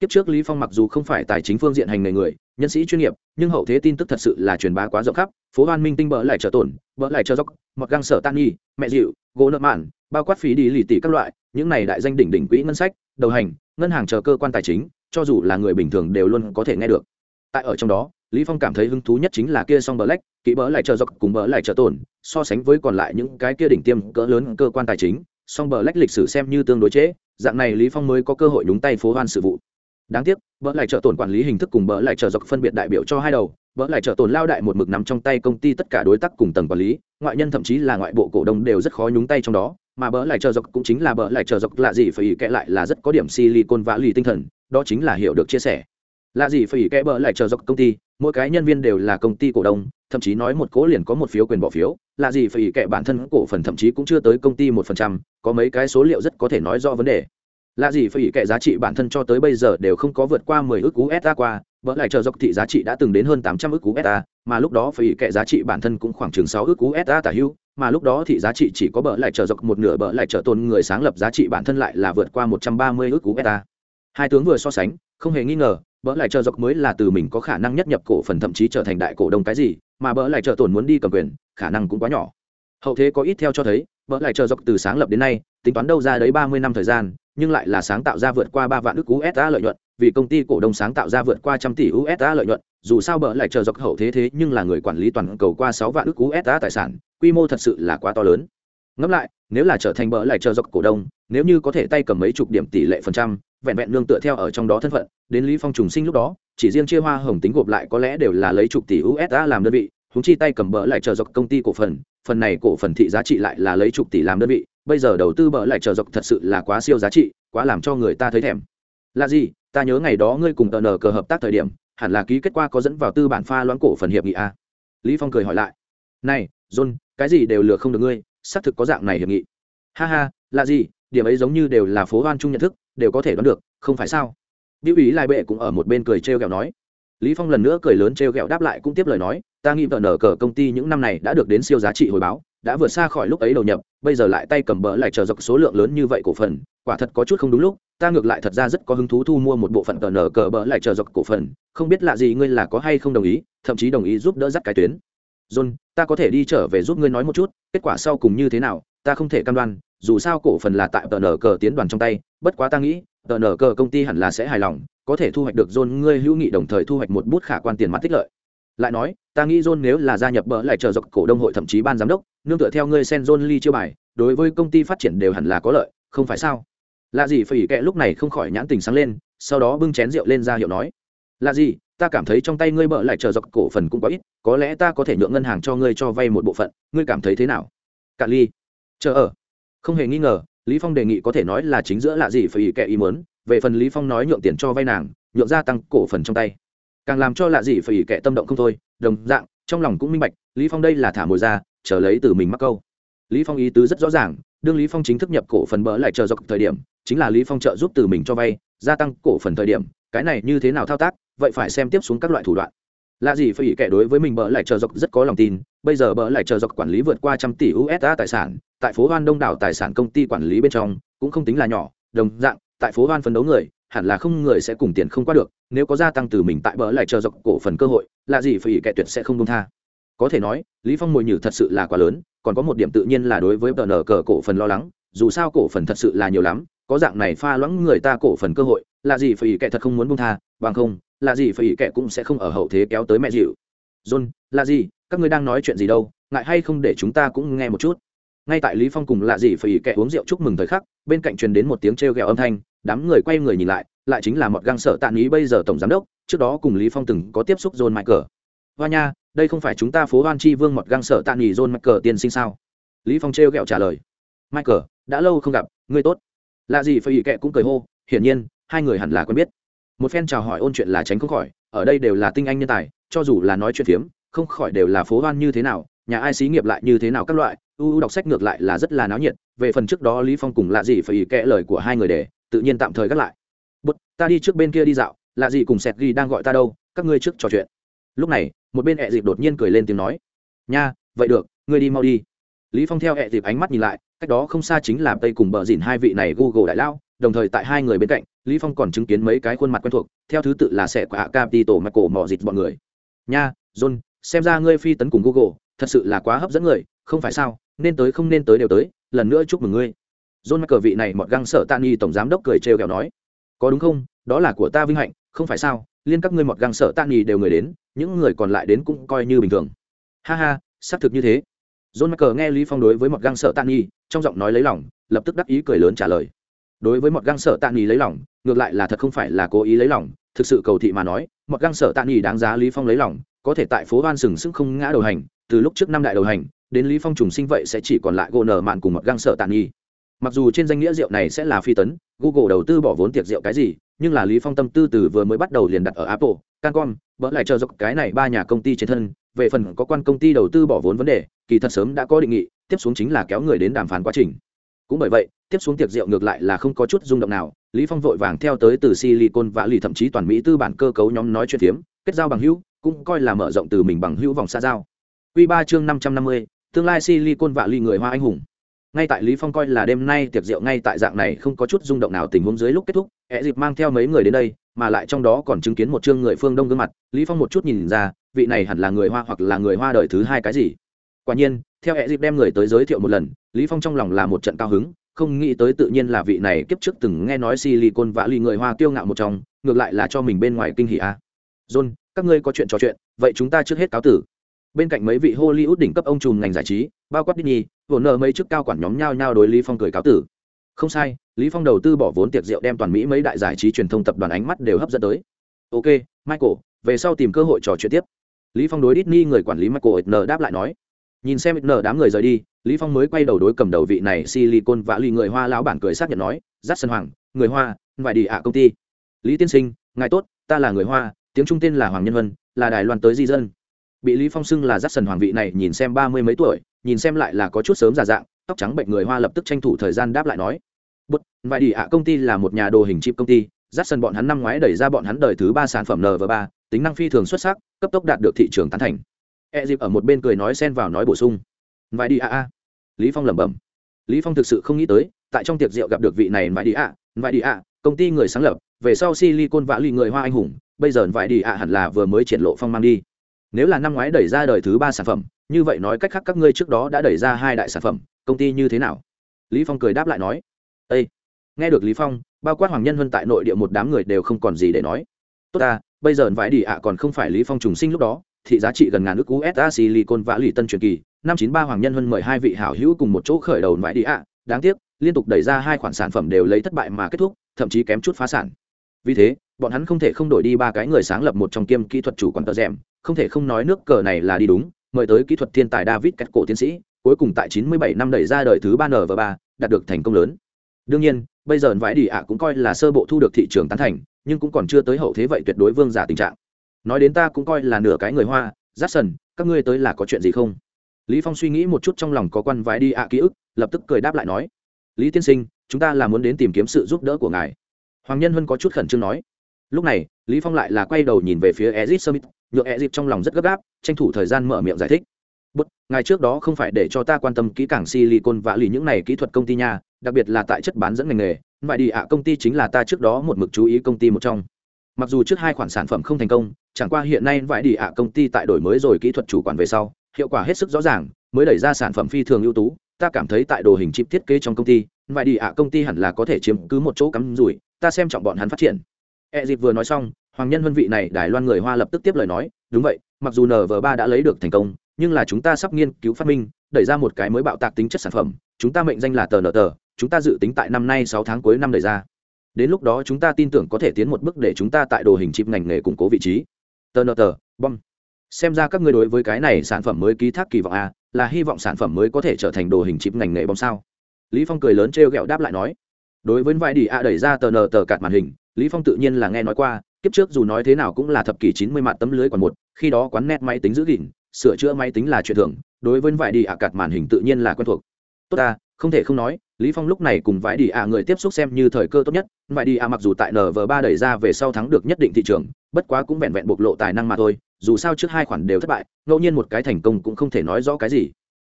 Kiếp trước Lý Phong mặc dù không phải tài chính phương diện hành nghề người, nhân sĩ chuyên nghiệp, nhưng hậu thế tin tức thật sự là truyền bá quá rộng khắp, phố Hoan Minh tinh bỡ lại trở tổn, bỡ lại cho dốc, một găng sở tan nghi, mẹ dịu, gỗ nợ mạn, bao quát phí đi lì tỷ các loại những này đại danh đỉnh đỉnh quỹ ngân sách đầu hành ngân hàng chờ cơ quan tài chính cho dù là người bình thường đều luôn có thể nghe được. Tại ở trong đó lý phong cảm thấy hứng thú nhất chính là kia song bờ lách kỹ bỡ lại chờ dọc cùng bỡ lại chờ tổn so sánh với còn lại những cái kia đỉnh tiêm cỡ lớn cơ quan tài chính song bờ lách lịch sử xem như tương đối chế dạng này lý phong mới có cơ hội nhúng tay phố hoan sự vụ đáng tiếc vợ lại trợ tổn quản lý hình thức cùng vợ lại trợ dọc phân biệt đại biểu cho hai đầu. Vợ lại trợ tổn lao đại một mực nắm trong tay công ty tất cả đối tác cùng tầng quản lý, ngoại nhân thậm chí là ngoại bộ cổ đông đều rất khó nhúng tay trong đó, mà bỡ lại chờ dọc cũng chính là bỡ lại chờ dọc lạ gì phải ý kẽ lại là rất có điểm silicon vã lì tinh thần, đó chính là hiểu được chia sẻ. Lạ gì phải ý kẽ bỡ lại chờ dọc công ty, mỗi cái nhân viên đều là công ty cổ đông, thậm chí nói một cố liền có một phiếu quyền bỏ phiếu. Lạ gì phải ý kẽ bản thân cổ phần thậm chí cũng chưa tới công ty một phần trăm, có mấy cái số liệu rất có thể nói rõ vấn đề lạ gì phải kệ giá trị bản thân cho tới bây giờ đều không có vượt qua mười ước cú s qua vỡ lại chờ dọc thị giá trị đã từng đến hơn tám trăm ước cú s mà lúc đó phải kệ giá trị bản thân cũng khoảng chừng 6 ước cú s tả hưu, mà lúc đó thị giá trị chỉ có bỡ lại trở dọc một nửa bỡ lại trở tồn người sáng lập giá trị bản thân lại là vượt qua một trăm ba mươi ước cú hai tướng vừa so sánh, không hề nghi ngờ bỡ lại trở dọc mới là từ mình có khả năng nhất nhập cổ phần thậm chí trở thành đại cổ đông cái gì, mà bỡ lại trở tồn muốn đi cầm quyền, khả năng cũng quá nhỏ. Hậu thế có ít theo cho thấy vợ lại chờ dọc từ sáng lập đến nay, tính toán đâu ra đấy ba mươi năm thời gian, nhưng lại là sáng tạo ra vượt qua ba vạn ước cú lợi nhuận, vì công ty cổ đông sáng tạo ra vượt qua trăm tỷ usd lợi nhuận, dù sao bợ lại chờ dọc hậu thế thế nhưng là người quản lý toàn cầu qua sáu vạn ước usd tài sản, quy mô thật sự là quá to lớn. Ngẫm lại, nếu là trở thành bợ lại chờ dọc cổ đông, nếu như có thể tay cầm mấy chục điểm tỷ lệ phần trăm, vẹn vẹn lương tựa theo ở trong đó thân phận, đến lý phong trùng sinh lúc đó, chỉ riêng chia hoa hồng tính gộp lại có lẽ đều là lấy chục tỷ usd làm đơn vị chúng chi tay cầm bỡ lại chờ dọc công ty cổ phần phần này cổ phần thị giá trị lại là lấy chục tỷ làm đơn vị, bây giờ đầu tư bỡ lại chờ dọc thật sự là quá siêu giá trị, quá làm cho người ta thấy thèm. Là gì? Ta nhớ ngày đó ngươi cùng tờ nờ cờ hợp tác thời điểm, hẳn là ký kết quả có dẫn vào tư bản pha loãng cổ phần hiệp nghị a. Lý phong cười hỏi lại. Này, john, cái gì đều lừa không được ngươi, xác thực có dạng này hiệp nghị. Ha ha, là gì? Điểm ấy giống như đều là phố hoan trung nhận thức, đều có thể đoán được, không phải sao? Biểu ý lại bệ cũng ở một bên cười trêu ghẹo nói lý phong lần nữa cười lớn trêu ghẹo đáp lại cũng tiếp lời nói, ta nghĩ tờ nở cờ công ty những năm này đã được đến siêu giá trị hồi báo, đã vượt xa khỏi lúc ấy đầu nhập, bây giờ lại tay cầm bỡ lại chờ dọc số lượng lớn như vậy cổ phần, quả thật có chút không đúng lúc, ta ngược lại thật ra rất có hứng thú thu mua một bộ phận tờ nở cờ bỡ lại chờ dọc cổ phần, không biết lạ gì ngươi là có hay không đồng ý, thậm chí đồng ý giúp đỡ dắt cái tuyến. John, ta có thể đi trở về giúp ngươi nói một chút, kết quả sau cùng như thế nào, ta không thể cam đoan, dù sao cổ phần là tại tờ nở cờ tiến đoàn trong tay, bất quá ta nghĩ, tờ nở cờ công ty hẳn là sẽ hài lòng có thể thu hoạch được john ngươi hữu nghị đồng thời thu hoạch một bút khả quan tiền mặt tích lợi. Lại nói, ta nghĩ john nếu là gia nhập bỡ lại chờ dọc cổ đông hội thậm chí ban giám đốc, nương tựa theo ngươi sen john ly chiêu bài, đối với công ty phát triển đều hẳn là có lợi, không phải sao? Lạ gì phải kệ lúc này không khỏi nhãn tình sáng lên, sau đó bưng chén rượu lên ra hiệu nói. Lạ gì, ta cảm thấy trong tay ngươi bỡ lại chờ dọc cổ phần cũng có ít, có lẽ ta có thể nhượng ngân hàng cho ngươi cho vay một bộ phận, ngươi cảm thấy thế nào? Cả ly, chờ ở. Không hề nghi ngờ, lý phong đề nghị có thể nói là chính giữa lạ gì phải kệ ý muốn về phần lý phong nói nhượng tiền cho vay nàng, nhượng gia tăng cổ phần trong tay. Càng làm cho lạ gì phải kệ tâm động không thôi, đồng dạng, trong lòng cũng minh bạch, lý phong đây là thả mồi ra, chờ lấy từ mình mắc câu. Lý phong ý tứ rất rõ ràng, đương lý phong chính thức nhập cổ phần bỡ lại chờ dọc thời điểm, chính là lý phong trợ giúp từ mình cho vay, gia tăng cổ phần thời điểm, cái này như thế nào thao tác, vậy phải xem tiếp xuống các loại thủ đoạn. Là gì phải kẻ đối với mình bỡ lại chờ dọc rất có lòng tin, bây giờ bỡ lại chờ dọc quản lý vượt qua trăm tỷ usd tài sản, tại phố hoan đông đảo tài sản công ty quản lý bên trong, cũng không tính là nhỏ, đồng dạng tại phố hoan phấn đấu người, hẳn là không người sẽ cùng tiền không qua được, nếu có gia tăng từ mình tại bờ lại chờ dọc cổ phần cơ hội, là gì phải kẻ tuyệt sẽ không đông tha. Có thể nói, lý phong mồi nhử thật sự là quá lớn, còn có một điểm tự nhiên là đối với tờ nở cờ cổ phần lo lắng, dù sao cổ phần thật sự là nhiều lắm, có dạng này pha loãng người ta cổ phần cơ hội, là gì phải kẻ thật không muốn buông tha, bằng không, là gì phải kẻ cũng sẽ không ở hậu thế kéo tới mẹ dịu. John, là gì, các ngươi đang nói chuyện gì đâu, ngại hay không để chúng ta cũng nghe một chút. Ngay tại lý phong cùng là gì phải kẻ uống rượu chúc mừng thời khắc, bên cạnh truyền đến một tiếng treo gẹo âm thanh đám người quay người nhìn lại lại chính là một găng sợ tạm ý bây giờ tổng giám đốc, trước đó cùng lý phong từng có tiếp xúc john michael. Hoa nha, đây không phải chúng ta phố hoan chi vương một găng sợ tạ nghỉ john michael tiên sinh sao? Lý phong trêu ghẹo trả lời. Michael, đã lâu không gặp, ngươi tốt. Là gì phải ý kệ cũng cười hô, hiển nhiên, hai người hẳn là quen biết. Một phen chào hỏi ôn chuyện là tránh không khỏi, ở đây đều là tinh anh nhân tài, cho dù là nói chuyện phiếm, không khỏi đều là phố hoan như thế nào, nhà ai xí nghiệp lại như thế nào các loại, u đọc sách ngược lại là rất là náo nhiệt. Về phần trước đó lý phong cùng lạ gì phải ý kệ lời của hai người để tự nhiên tạm thời gác lại. Bút ta đi trước bên kia đi dạo, lạ gì cùng sẹt ghi đang gọi ta đâu, các ngươi trước trò chuyện. Lúc này, một bên ẹ dịp đột nhiên cười lên tiếng nói, nha, vậy được, ngươi đi mau đi. Lý phong theo ẹ dịp ánh mắt nhìn lại, cách đó không xa chính là tây cùng bờ dìn hai vị này google đại lao, đồng thời tại hai người bên cạnh, lý phong còn chứng kiến mấy cái khuôn mặt quen thuộc, theo thứ tự là sẽ của hạ capital cổ mò dịt bọn người. Nha, john, xem ra ngươi phi tấn cùng google, thật sự là quá hấp dẫn người, không phải sao, nên tới không nên tới đều tới, lần nữa chúc mừng ngươi john michael vị này mọt găng sợ tani tổng giám đốc cười trêu ghẹo nói, có đúng không? Đó là của ta vinh hạnh, không phải sao? Liên các ngươi mọt găng sợ tani đều người đến, những người còn lại đến cũng coi như bình thường. Ha ha, xác thực như thế. John michael nghe lý phong đối với một găng sợ tạ trong giọng nói lấy lòng, lập tức đắc ý cười lớn trả lời. Đối với một găng sợ tạ lấy lòng, ngược lại là thật không phải là cố ý lấy lòng, thực sự cầu thị mà nói một găng sợ tạ đáng giá lý phong lấy lòng, có thể tại phố Van sừng sững không ngã đầu hành, từ lúc trước năm đại đầu hành, đến lý phong trùng sinh vậy sẽ chỉ còn lại gỗ nở mạn cùng một găng sợ tạ mặc dù trên danh nghĩa rượu này sẽ là phi tấn, google đầu tư bỏ vốn tiệc rượu cái gì, nhưng là lý phong tâm tư từ vừa mới bắt đầu liền đặt ở apple, cancom vỡ lại chờ dọc cái này ba nhà công ty trên thân. Về phần có quan công ty đầu tư bỏ vốn vấn đề, kỳ thật sớm đã có định nghị, tiếp xuống chính là kéo người đến đàm phán quá trình. Cũng bởi vậy, tiếp xuống tiệc rượu ngược lại là không có chút rung động nào, lý phong vội vàng theo tới từ silicon và lì thậm chí toàn mỹ tư bản cơ cấu nhóm nói chuyện phiếm, kết giao bằng hữu, cũng coi là mở rộng từ mình bằng hữu vòng xa giao. Quy ba chương năm trăm năm mươi, tương lai silicon và lì người hoa anh hùng ngay tại lý phong coi là đêm nay tiệc rượu ngay tại dạng này không có chút rung động nào tình huống dưới lúc kết thúc ẹ dịp mang theo mấy người đến đây, mà lại trong đó còn chứng kiến một chương người phương đông gương mặt. Lý phong một chút nhìn ra, vị này hẳn là người hoa hoặc là người hoa đời thứ hai cái gì. Quả nhiên, theo ẹ dịp đem người tới giới thiệu một lần, lý phong trong lòng là một trận cao hứng, không nghĩ tới tự nhiên là vị này kiếp trước từng nghe nói silicon vã lì người hoa tiêu ngạo một trong, ngược lại là cho mình bên ngoài kinh hỉ a. À. john, các ngươi có chuyện trò chuyện, vậy chúng ta trước hết cáo tử bên cạnh mấy vị hollywood đỉnh cấp ông trùm ngành giải trí, bao quát disney vốn nợ mấy chức cao quản nhóm nhao nhao đối lý phong cười cáo tử. Không sai, lý phong đầu tư bỏ vốn tiệc rượu đem toàn mỹ mấy đại giải trí truyền thông tập đoàn ánh mắt đều hấp dẫn tới. Ok, michael, về sau tìm cơ hội trò chuyện tiếp. Lý phong đối Disney người quản lý michael n đáp lại nói. Nhìn xem n đám người rời đi, lý phong mới quay đầu đối cầm đầu vị này silicon và ly người hoa lão bản cười xác nhận nói dắt sân hoàng, người hoa vài đi ạ công ty. Lý tiên sinh, ngài tốt, ta là người hoa, tiếng trung tên là hoàng nhân vân, là đài loan tới di dân bị lý phong xưng là dắt sần hoàng vị này nhìn xem ba mươi mấy tuổi, nhìn xem lại là có chút sớm già dạng, tóc trắng bệnh người hoa lập tức tranh thủ thời gian đáp lại nói. Bút vài đi ạ, công ty là một nhà đồ hình chip công ty dắt sần bọn hắn năm ngoái đẩy ra bọn hắn đời thứ ba sản phẩm nv ba, tính năng phi thường xuất sắc, cấp tốc đạt được thị trường tán thành. E dịp ở một bên cười nói xen vào nói bổ sung. Vài đi ạ a lý phong lẩm bẩm. Lý phong thực sự không nghĩ tới, tại trong tiệc rượu gặp được vị này vài đi ạ vài đi ạ, công ty người sáng lập, về sau silicon vạ lì người hoa anh hùng, bây giờ vài đi ạ hẳn là vừa mới triển lộ phong mang đi nếu là năm ngoái đẩy ra đời thứ ba sản phẩm, như vậy nói cách khác các ngươi trước đó đã đẩy ra hai đại sản phẩm, công ty như thế nào lý phong cười đáp lại nói, Ê! nghe được lý phong, bao quát hoàng nhân hơn tại nội địa một đám người đều không còn gì để nói tốt ta, bây giờ vải đi ạ còn không phải lý phong trùng sinh lúc đó, thị giá trị gần ngàn nước usd silicon và lì tân truyền kỳ, năm chín ba hoàng nhân hơn mời hai vị hảo hữu cùng một chỗ khởi đầu vải đi ạ, đáng tiếc, liên tục đẩy ra hai khoản sản phẩm đều lấy thất bại mà kết thúc, thậm chí kém chút phá sản vì thế, bọn hắn không thể không đổi đi ba cái người sáng lập một trong kiêm kỹ thuật chủ quản tờ rèm không thể không nói nước cờ này là đi đúng, mời tới kỹ thuật thiên tài david cách cổ tiến sĩ, cuối cùng tại 97 năm đẩy ra đời thứ ba n và ba, đạt được thành công lớn. Đương nhiên, bây giờ vải đi ạ cũng coi là sơ bộ thu được thị trường tán thành, nhưng cũng còn chưa tới hậu thế vậy tuyệt đối vương giả tình trạng. Nói đến ta cũng coi là nửa cái người hoa giắt sần các ngươi tới là có chuyện gì không? Lý phong suy nghĩ một chút trong lòng có quan vải đi ạ ký ức, lập tức cười đáp lại nói, lý tiên sinh, chúng ta là muốn đến tìm kiếm sự giúp đỡ của ngài. Hoàng nhân huân có chút khẩn trương nói lúc này, lý phong lại là quay đầu nhìn về phía ezit summit nhựa ezit trong lòng rất gấp gáp, tranh thủ thời gian mở miệng giải thích. Bất, ngài trước đó không phải để cho ta quan tâm kỹ cảng silicon và lì những này kỹ thuật công ty nha, đặc biệt là tại chất bán dẫn ngành nghề. Vậy đi ạ, công ty chính là ta trước đó một mực chú ý công ty một trong. Mặc dù trước hai khoản sản phẩm không thành công, chẳng qua hiện nay vải đi ạ, công ty tại đổi mới rồi kỹ thuật chủ quản về sau, hiệu quả hết sức rõ ràng, mới đẩy ra sản phẩm phi thường ưu tú. Ta cảm thấy tại đồ hình chip thiết kế trong công ty vải đi ạ, công ty hẳn là có thể chiếm cứ một chỗ cắm rủi, ta xem trọng bọn hắn phát triển e dịp vừa nói xong, hoàng nhân huân vị này đài loan người hoa lập tức tiếp lời nói, đúng vậy, mặc dù nv ba đã lấy được thành công, nhưng là chúng ta sắp nghiên cứu phát minh, đẩy ra một cái mới bạo tạc tính chất sản phẩm, chúng ta mệnh danh là tờ nợ tờ chúng ta dự tính tại năm nay sáu tháng cuối năm đẩy ra. Đến lúc đó chúng ta tin tưởng có thể tiến một bước để chúng ta tại đồ hình chip ngành nghề củng cố vị trí. Tờ nợ tờ bom. Xem ra các ngươi đối với cái này sản phẩm mới ký thác kỳ vọng a là hy vọng sản phẩm mới có thể trở thành đồ hình chip ngành nghề bom sao? Lý phong cười lớn trêu ghẹo đáp lại nói, đối với vài đi a đẩy ra tờ nờ tờ cạt màn hình lý phong tự nhiên là nghe nói qua, kiếp trước dù nói thế nào cũng là thập kỷ chín mươi mặt tấm lưới còn một, khi đó quán nét máy tính giữ gìn, sửa chữa máy tính là chuyện thường, đối với vải đi ạ cạt màn hình tự nhiên là quen thuộc. Tốt ta, không thể không nói, lý phong lúc này cùng vải đi ạ người tiếp xúc xem như thời cơ tốt nhất, vải đi ạ mặc dù tại nv ba đẩy ra về sau thắng được nhất định thị trường, bất quá cũng vẹn vẹn bộc lộ tài năng mà thôi, dù sao trước hai khoản đều thất bại, ngẫu nhiên một cái thành công cũng không thể nói rõ cái gì.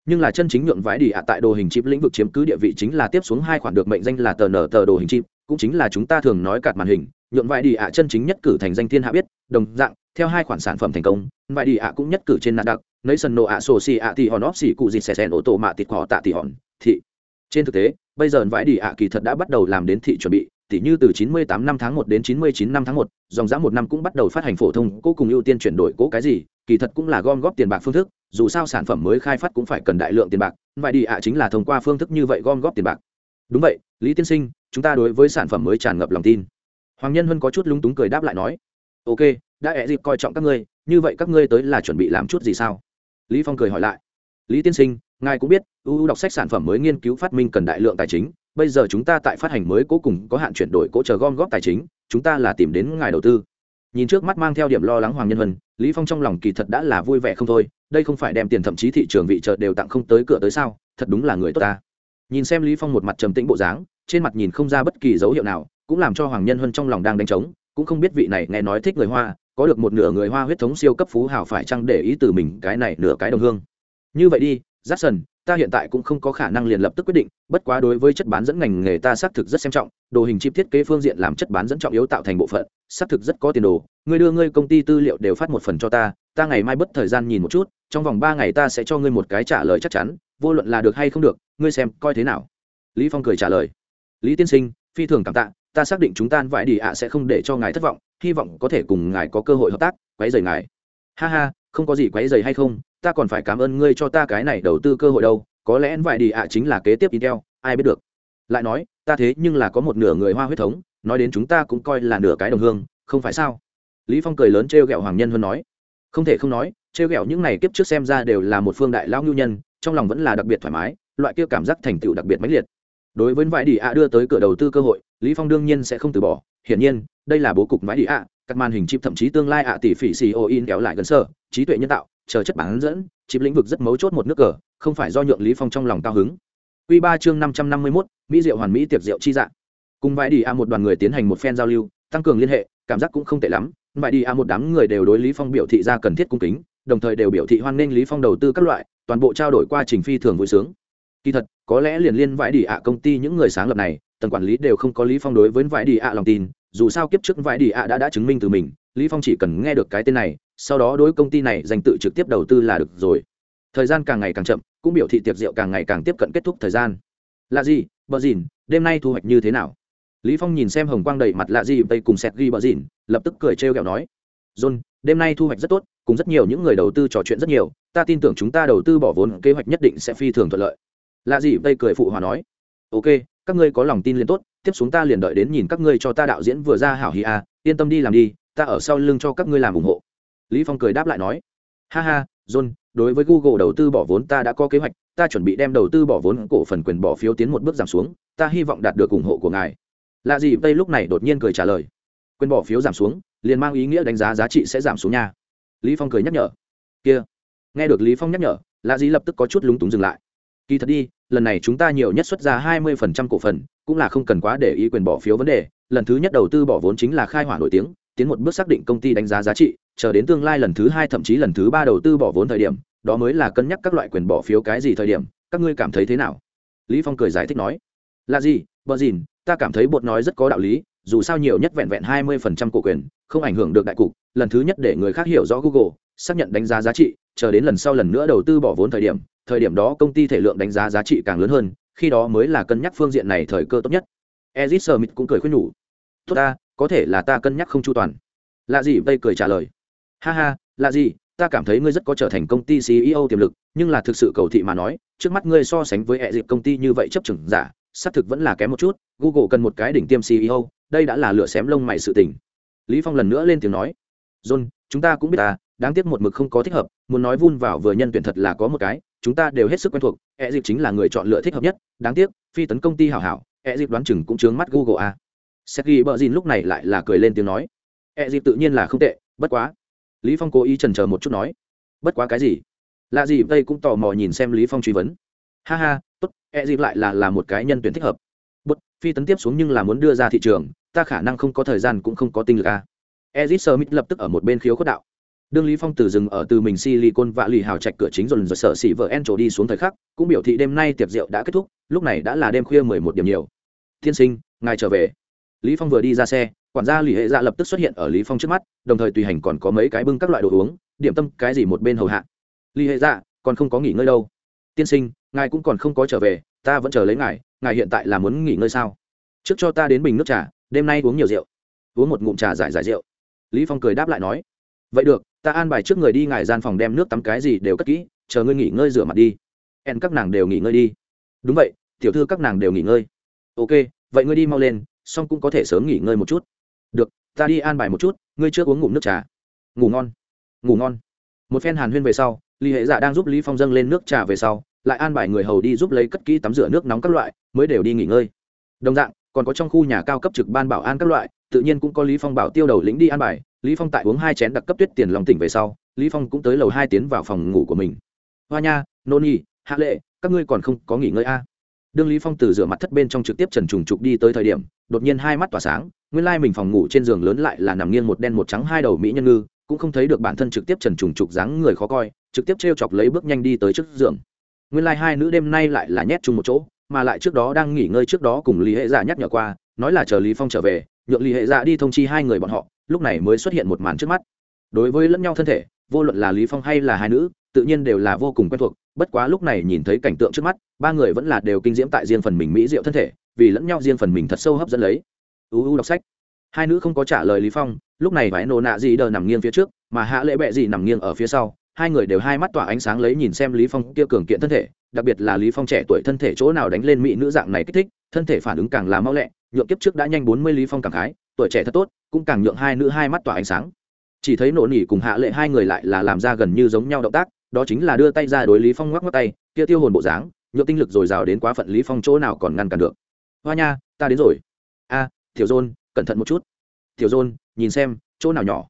Nhưng là chân chính nhượng vải đi ạ tại đồ hình chip lĩnh vực chiếm cứ địa vị chính là tiếp xuống hai khoản được mệnh danh là tờ nở tờ đồ hình chip cũng chính là chúng ta thường nói cạt màn hình nhuộm vải đi ạ chân chính nhất cử thành danh thiên hạ biết đồng dạng theo hai khoản sản phẩm thành công vải đi ạ cũng nhất cử trên nạn đặc nấy sân nổ ạ sổ xì ạ thì hòn óp xì cụ gì xè xèn ô tô mạ thịt họ tạ thì hòn thị trên thực tế bây giờ vải đi ạ kỳ thật đã bắt đầu làm đến thị chuẩn bị tỉ như từ 98 năm tháng 1 đến 99 năm tháng 1, dòng giá một năm cũng bắt đầu phát hành phổ thông, cố cùng ưu tiên chuyển đổi cố cái gì, kỳ thật cũng là gom góp tiền bạc phương thức, dù sao sản phẩm mới khai phát cũng phải cần đại lượng tiền bạc, vài đi ạ chính là thông qua phương thức như vậy gom góp tiền bạc. Đúng vậy, Lý tiên sinh, chúng ta đối với sản phẩm mới tràn ngập lòng tin. Hoàng Nhân Huân có chút lúng túng cười đáp lại nói, "Ok, đã ẹ dịp coi trọng các ngươi, như vậy các ngươi tới là chuẩn bị làm chút gì sao?" Lý Phong cười hỏi lại. "Lý tiên sinh, ngài cũng biết, uu đọc sách sản phẩm mới nghiên cứu phát minh cần đại lượng tài chính, bây giờ chúng ta tại phát hành mới cố cùng có hạn chuyển đổi cố chờ gom góp tài chính chúng ta là tìm đến ngài đầu tư nhìn trước mắt mang theo điểm lo lắng hoàng nhân vân lý phong trong lòng kỳ thật đã là vui vẻ không thôi đây không phải đem tiền thậm chí thị trường vị chợ đều tặng không tới cửa tới sao thật đúng là người tốt ta nhìn xem lý phong một mặt trầm tĩnh bộ dáng trên mặt nhìn không ra bất kỳ dấu hiệu nào cũng làm cho hoàng nhân vân trong lòng đang đánh trống cũng không biết vị này nghe nói thích người hoa có được một nửa người hoa huyết thống siêu cấp phú hào phải chăng để ý từ mình cái này nửa cái đồng hương như vậy đi Jackson, ta hiện tại cũng không có khả năng liền lập tức quyết định, bất quá đối với chất bán dẫn ngành nghề ta xác thực rất xem trọng, đồ hình chip thiết kế phương diện làm chất bán dẫn trọng yếu tạo thành bộ phận, xác thực rất có tiền đồ. Ngươi đưa ngươi công ty tư liệu đều phát một phần cho ta, ta ngày mai bất thời gian nhìn một chút, trong vòng ba ngày ta sẽ cho ngươi một cái trả lời chắc chắn, vô luận là được hay không được, ngươi xem coi thế nào. Lý Phong cười trả lời. Lý tiên sinh, phi thường cảm tạ, ta xác định chúng ta vải đi ạ sẽ không để cho ngài thất vọng, hy vọng có thể cùng ngài có cơ hội hợp tác, quấy rầy ngài. Ha ha, không có gì quấy rầy hay không, ta còn phải cảm ơn ngươi cho ta cái này đầu tư cơ hội đâu có lẽ vải đi ạ chính là kế tiếp intel ai biết được. Lại nói ta thế nhưng là có một nửa người hoa huyết thống nói đến chúng ta cũng coi là nửa cái đồng hương không phải sao? Lý phong cười lớn trêu ghẹo hoàng nhân hơn nói. Không thể không nói trêu ghẹo những này kiếp trước xem ra đều là một phương đại lão nhu nhân trong lòng vẫn là đặc biệt thoải mái loại kia cảm giác thành tựu đặc biệt mãnh liệt đối với vải đi ạ đưa tới cửa đầu tư cơ hội lý phong đương nhiên sẽ không từ bỏ hiển nhiên đây là bố cục vải đi ạ các màn hình chip thậm chí tương lai ạ tỷ phỉ xì ô in kéo lại gần sơ trí tuệ nhân tạo chờ chất bán dẫn chip lĩnh vực rất mấu chốt một nước cờ không phải do nhượng lý phong trong lòng cao hứng Quy 3 chương 551, Mỹ Diệu hoàn mỹ tiệc rượu chi dạng. Cùng vải đi a một đoàn người tiến hành một phen giao lưu, tăng cường liên hệ, cảm giác cũng không tệ lắm. vải đi a một đám người đều đối Lý Phong biểu thị ra cần thiết cung kính, đồng thời đều biểu thị hoan nghênh Lý Phong đầu tư các loại, toàn bộ trao đổi qua trình phi thường vui sướng. Kỳ thật, có lẽ liền liên vải đi a công ty những người sáng lập này, tầng quản lý đều không có Lý Phong đối với vải đi a lòng tin, dù sao kiếp trước vải đi a đã đã chứng minh từ mình, Lý Phong chỉ cần nghe được cái tên này, sau đó đối công ty này dành tự trực tiếp đầu tư là được rồi. Thời gian càng ngày càng chậm cũng biểu thị tiệc rượu càng ngày càng tiếp cận kết thúc thời gian. Là gì bờ dìn đêm nay thu hoạch như thế nào? Lý phong nhìn xem hồng quang đầy mặt lạ gì tây cùng sẹt ghi bờ dìn lập tức cười trêu ghẹo nói john đêm nay thu hoạch rất tốt cùng rất nhiều những người đầu tư trò chuyện rất nhiều ta tin tưởng chúng ta đầu tư bỏ vốn kế hoạch nhất định sẽ phi thường thuận lợi lạ gì tây cười phụ hòa nói, ok, các ngươi có lòng tin liền tốt, tiếp xuống ta liền đợi đến nhìn các ngươi cho ta đạo diễn vừa ra hảo hì a à, yên tâm đi làm đi, ta ở sau lưng cho các ngươi làm ủng hộ. Lý phong cười đáp lại nói, ha ha, john, đối với google đầu tư bỏ vốn ta đã có kế hoạch, ta chuẩn bị đem đầu tư bỏ vốn cổ phần quyền bỏ phiếu tiến một bước giảm xuống, ta hy vọng đạt được ủng hộ của ngài. Lạ gì tây lúc này đột nhiên cười trả lời, quyền bỏ phiếu giảm xuống, liền mang ý nghĩa đánh giá giá trị sẽ giảm xuống nha. Lý phong cười nhắc nhở, kia. Nghe được lý phong nhắc nhở, lạ gì lập tức có chút lúng túng dừng lại kỳ thật đi, lần này chúng ta nhiều nhất xuất ra hai mươi phần trăm cổ phần, cũng là không cần quá để ý quyền bỏ phiếu vấn đề. Lần thứ nhất đầu tư bỏ vốn chính là khai hỏa nổi tiếng, tiến một bước xác định công ty đánh giá giá trị, chờ đến tương lai lần thứ hai thậm chí lần thứ ba đầu tư bỏ vốn thời điểm, đó mới là cân nhắc các loại quyền bỏ phiếu cái gì thời điểm, các ngươi cảm thấy thế nào? Lý phong cười giải thích nói, là gì? Bờ dìn, ta cảm thấy bột nói rất có đạo lý, dù sao nhiều nhất vẹn vẹn hai mươi phần trăm cổ quyền, không ảnh hưởng được đại cục. Lần thứ nhất để người khác hiểu rõ google, xác nhận đánh giá giá trị, chờ đến lần sau lần nữa đầu tư bỏ vốn thời điểm thời điểm đó công ty thể lượng đánh giá giá trị càng lớn hơn, khi đó mới là cân nhắc phương diện này thời cơ tốt nhất. Ezit smith cũng cười khuyên nhủ. Tốt ta, có thể là ta cân nhắc không chu toàn. Lạ gì vây cười trả lời. Ha ha, lạ gì, ta cảm thấy ngươi rất có trở thành công ty ceo tiềm lực, nhưng là thực sự cầu thị mà nói, trước mắt ngươi so sánh với hệ dịp công ty như vậy chấp chừng giả, xác thực vẫn là kém một chút, google cần một cái đỉnh tiêm ceo đây đã là lửa xém lông mày sự tình. Lý phong lần nữa lên tiếng nói. John, chúng ta cũng biết ta, đáng tiếc một mực không có thích hợp, muốn nói vun vào vừa nhân tuyển thật là có một cái chúng ta đều hết sức quen thuộc e dịp chính là người chọn lựa thích hợp nhất, đáng tiếc, phi tấn công ty hảo hảo e dịp đoán chừng cũng chướng mắt google a. Sergei bờ dìn lúc này lại là cười lên tiếng nói. E dịp tự nhiên là không tệ, bất quá. Lý phong cố ý chần chờ một chút nói. Bất quá cái gì? Lạ gì, đây cũng tò mò nhìn xem lý phong truy vấn. Ha ha, tốt e dịp lại là là một cái nhân tuyển thích hợp. Bất, phi tấn tiếp xuống nhưng là muốn đưa ra thị trường, ta khả năng không có thời gian cũng không có tinh lực a. Ezit smith lập tức ở một bên khiếu khuất đạo đương lý phong từ dừng ở từ mình silicon vạ lì hào trạch cửa chính rồi rồi sợ xỉ vợ en trổ đi xuống thời khắc, cũng biểu thị đêm nay tiệc rượu đã kết thúc, lúc này đã là đêm khuya mười một điểm nhiều. Tiên sinh, ngài trở về. Lý phong vừa đi ra xe, quản gia lì hệ dạ lập tức xuất hiện ở lý phong trước mắt, đồng thời tùy hành còn có mấy cái bưng các loại đồ uống, điểm tâm, cái gì một bên hầu hạ. Lì hệ dạ còn không có nghỉ ngơi đâu. Tiên sinh, ngài cũng còn không có trở về, ta vẫn chờ lấy ngài ngài hiện tại là muốn nghỉ ngơi sao? Trước cho ta đến bình nước trà, đêm nay uống nhiều rượu. Uống một ngụm trà giải giải rượu. Lý phong cười đáp lại nói vậy được, ta an bài trước người đi, ngài gian phòng đem nước tắm cái gì đều cất kỹ, chờ ngươi nghỉ ngơi rửa mặt đi. En, các nàng đều nghỉ ngơi đi. Đúng vậy, tiểu thư các nàng đều nghỉ ngơi. Ok, vậy ngươi đi mau lên, xong cũng có thể sớm nghỉ ngơi một chút. Được, ta đi an bài một chút, ngươi trước uống ngụm nước trà. Ngủ ngon. Ngủ ngon. Một phen hàn huyên về sau, lý hệ giả đang giúp lý phong dâng lên nước trà về sau, lại an bài người hầu đi giúp lấy cất kỹ tắm rửa nước nóng các loại, mới đều đi nghỉ ngơi. Đồng dạng, còn có trong khu nhà cao cấp trực ban bảo an các loại tự nhiên cũng có lý phong bảo tiêu đầu lĩnh đi an bài, lý phong tại uống hai chén đặc cấp tuyết tiền lòng tỉnh về sau, lý phong cũng tới lầu hai tiến vào phòng ngủ của mình hoa nha nô nhi hạ lệ, các ngươi còn không có nghỉ ngơi a à. đương lý phong từ rửa mặt thất bên trong trực tiếp trần trùng trục đi tới thời điểm, đột nhiên hai mắt tỏa sáng, nguyên lai mình phòng ngủ trên giường lớn lại là nằm nghiêng một đen một trắng hai đầu mỹ nhân ngư, cũng không thấy được bản thân trực tiếp trần trùng trục dáng người khó coi, trực tiếp treo chọc lấy bước nhanh đi tới trước giường nguyên lai hai nữ đêm nay lại là nhét chung một chỗ, mà lại trước đó đang nghỉ ngơi trước đó cùng lý hệ giả nhắc nhở qua, nói là chờ lý phong trở về nhượng lý hệ dạ đi thông chi hai người bọn họ, lúc này mới xuất hiện một màn trước mắt. Đối với lẫn nhau thân thể, vô luận là lý phong hay là hai nữ, tự nhiên đều là vô cùng quen thuộc, bất quá lúc này nhìn thấy cảnh tượng trước mắt, ba người vẫn là đều kinh diễm tại riêng phần mình mỹ diệu thân thể, vì lẫn nhau riêng phần mình thật sâu hấp dẫn lấy. Uu đọc sách. Hai nữ không có trả lời lý phong, lúc này vải nổ nạ gì đờ nằm nghiêng phía trước, mà hạ lễ bệ gì nằm nghiêng ở phía sau hai người đều hai mắt tỏa ánh sáng lấy nhìn xem lý phong kia cường kiện thân thể, đặc biệt là lý phong trẻ tuổi thân thể chỗ nào đánh lên mỹ nữ dạng này kích thích, thân thể phản ứng càng là mau lẹ, nhượng kiếp trước đã nhanh bốn mươi lý phong càng khái, tuổi trẻ thật tốt, cũng càng nhượng hai nữ hai mắt tỏa ánh sáng. Chỉ thấy nổ nỉ cùng hạ lệ hai người lại là làm ra gần như giống nhau động tác, đó chính là đưa tay ra đối lý phong ngoắc ngoắc tay, kia tiêu hồn bộ dáng, nhượng tinh lực dồi dào đến quá phận lý phong chỗ nào còn ngăn cản được. Hoa nha, ta đến rồi. A, tiểu dôn, cẩn thận một chút. Tiểu dôn, nhìn xem, chỗ nào nhỏ?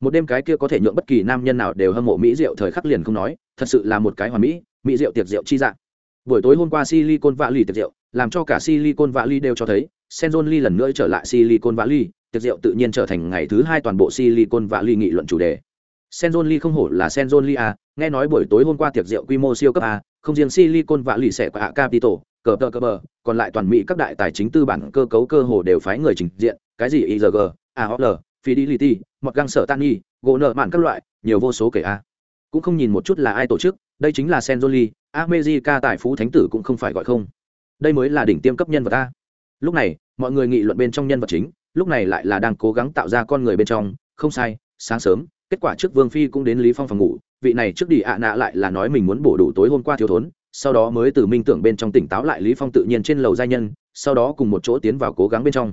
Một đêm cái kia có thể nhượng bất kỳ nam nhân nào đều hâm mộ mỹ rượu thời khắc liền không nói thật sự là một cái hoàn mỹ mỹ rượu tiệc rượu chi dạng. Buổi tối hôm qua silicon valley tiệc rượu làm cho cả silicon valley đều cho thấy senzon lee lần nữa trở lại silicon valley tiệc rượu tự nhiên trở thành ngày thứ hai toàn bộ silicon valley nghị luận chủ đề. Senzon lee không hổ là senzon lee à nghe nói buổi tối hôm qua tiệc rượu quy mô siêu cấp à, không riêng silicon valley sẽ qua capital cờ tờ cờ bờ còn lại toàn mỹ các đại tài chính tư bản cơ cấu cơ hồ đều phái người trình diện cái gì igg aol fidelity, mọt găng sở tan nhi gỗ nợ mạn các loại, nhiều vô số kể a. Cũng không nhìn một chút là ai tổ chức, đây chính là senzoli america tài phú thánh tử cũng không phải gọi không. Đây mới là đỉnh tiêm cấp nhân vật a. Lúc này, mọi người nghị luận bên trong nhân vật chính, lúc này lại là đang cố gắng tạo ra con người bên trong, không sai, sáng sớm, kết quả trước vương phi cũng đến lý phong phòng ngủ, vị này trước đi ạ à nạ lại là nói mình muốn bổ đủ tối hôm qua thiếu thốn, sau đó mới từ minh tưởng bên trong tỉnh táo lại lý phong tự nhiên trên lầu giai nhân, sau đó cùng một chỗ tiến vào cố gắng bên trong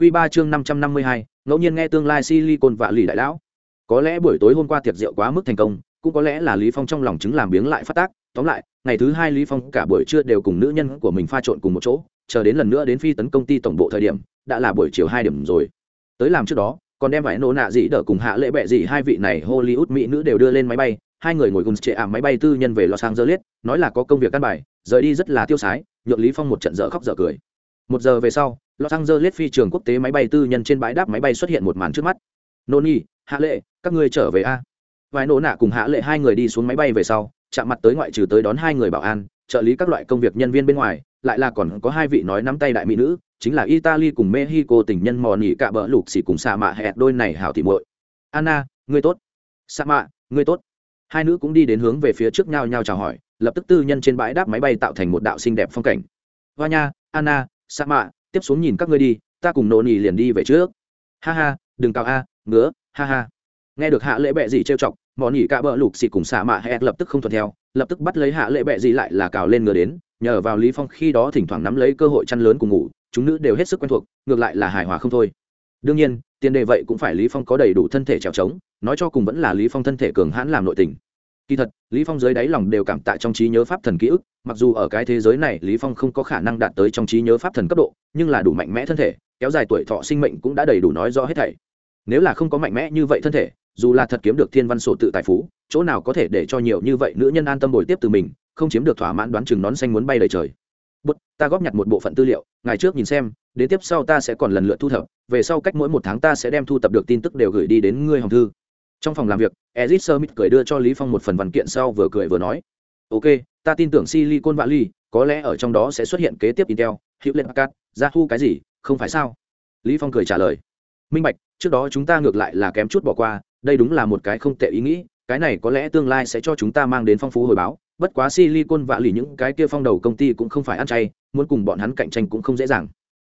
quy ba chương năm trăm năm mươi hai, ngẫu nhiên nghe tương lai silicon và lì đại lão. Có lẽ buổi tối hôm qua tiệc rượu quá mức thành công, cũng có lẽ là lý phong trong lòng chứng làm biếng lại phát tác. Tóm lại, ngày thứ hai lý phong cả buổi trưa đều cùng nữ nhân của mình pha trộn cùng một chỗ, chờ đến lần nữa đến phi tấn công ty tổng bộ thời điểm, đã là buổi chiều hai điểm rồi. Tới làm trước đó, còn đem vải nổ nạ dĩ đỡ cùng hạ lễ bệ gì hai vị này hollywood mỹ nữ đều đưa lên máy bay. Hai người ngồi cùng trệ ảm máy bay tư nhân về los angeles, nói là có công việc căn bài, rời đi rất là tiêu sái, nhượng lý phong một trận dở khóc dở cười. Một giờ về sau los angeles phi trường quốc tế máy bay tư nhân trên bãi đáp máy bay xuất hiện một màn trước mắt. Noni, hạ lệ, các ngươi trở về a. Vài nổ nạ cùng hạ lệ hai người đi xuống máy bay về sau, chạm mặt tới ngoại trừ tới đón hai người bảo an, trợ lý các loại công việc nhân viên bên ngoài, lại là còn có hai vị nói nắm tay đại mỹ nữ, chính là italy cùng mexico tình nhân mò nỉ cạ bỡ lục xỉ cùng sa mạ hẹn đôi này hảo thị muội. Anna, ngươi tốt. Sa mạ, ngươi tốt. Hai nữ cũng đi đến hướng về phía trước nhau nhau chào hỏi, lập tức tư nhân trên bãi đáp máy bay tạo thành một đạo xinh đẹp phong cảnh. Hoa nha, anna, sa mạ tiếp xuống nhìn các ngươi đi, ta cùng nô nỉ liền đi về trước. Ha ha, đừng cào a, ngứa, ha ha. Nghe được hạ lễ bệ gì trêu chọc, mỏ nỉ cả bỡ lục xì cùng xả mạ hẹn lập tức không thuận theo, lập tức bắt lấy hạ lễ bệ gì lại là cào lên ngứa đến, nhờ vào lý phong khi đó thỉnh thoảng nắm lấy cơ hội chăn lớn cùng ngủ, chúng nữ đều hết sức quen thuộc, ngược lại là hài hòa không thôi. Đương nhiên, tiền đề vậy cũng phải lý phong có đầy đủ thân thể trèo trống, nói cho cùng vẫn là lý phong thân thể cường hãn làm nội tình kỳ thật, lý phong dưới đáy lòng đều cảm tạ trong trí nhớ pháp thần ký ức, mặc dù ở cái thế giới này lý phong không có khả năng đạt tới trong trí nhớ pháp thần cấp độ, nhưng là đủ mạnh mẽ thân thể, kéo dài tuổi thọ sinh mệnh cũng đã đầy đủ nói rõ hết thảy. Nếu là không có mạnh mẽ như vậy thân thể, dù là thật kiếm được thiên văn sổ tự tài phú, chỗ nào có thể để cho nhiều như vậy nữ nhân an tâm bồi tiếp từ mình, không chiếm được thỏa mãn đoán chừng nón xanh muốn bay đầy trời. Bút, ta góp nhặt một bộ phận tư liệu ngày trước nhìn xem, đến tiếp sau ta sẽ còn lần lượt thu thập, về sau cách mỗi một tháng ta sẽ đem thu thập được tin tức đều gửi đi đến ngươi hồng thư trong phòng làm việc, ezit smith cười đưa cho lý phong một phần văn kiện sau vừa cười vừa nói, ok, ta tin tưởng silicon valley, có lẽ ở trong đó sẽ xuất hiện kế tiếp intel, hewlett packard, yahoo cái gì, không phải sao? Lý phong cười trả lời, minh bạch, trước đó chúng ta ngược lại là kém chút bỏ qua, đây đúng là một cái không tệ ý nghĩ, cái này có lẽ tương lai sẽ cho chúng ta mang đến phong phú hồi báo, bất quá silicon vạ lì những cái kia phong đầu công ty cũng không phải ăn chay, muốn cùng bọn hắn cạnh tranh cũng không dễ dàng.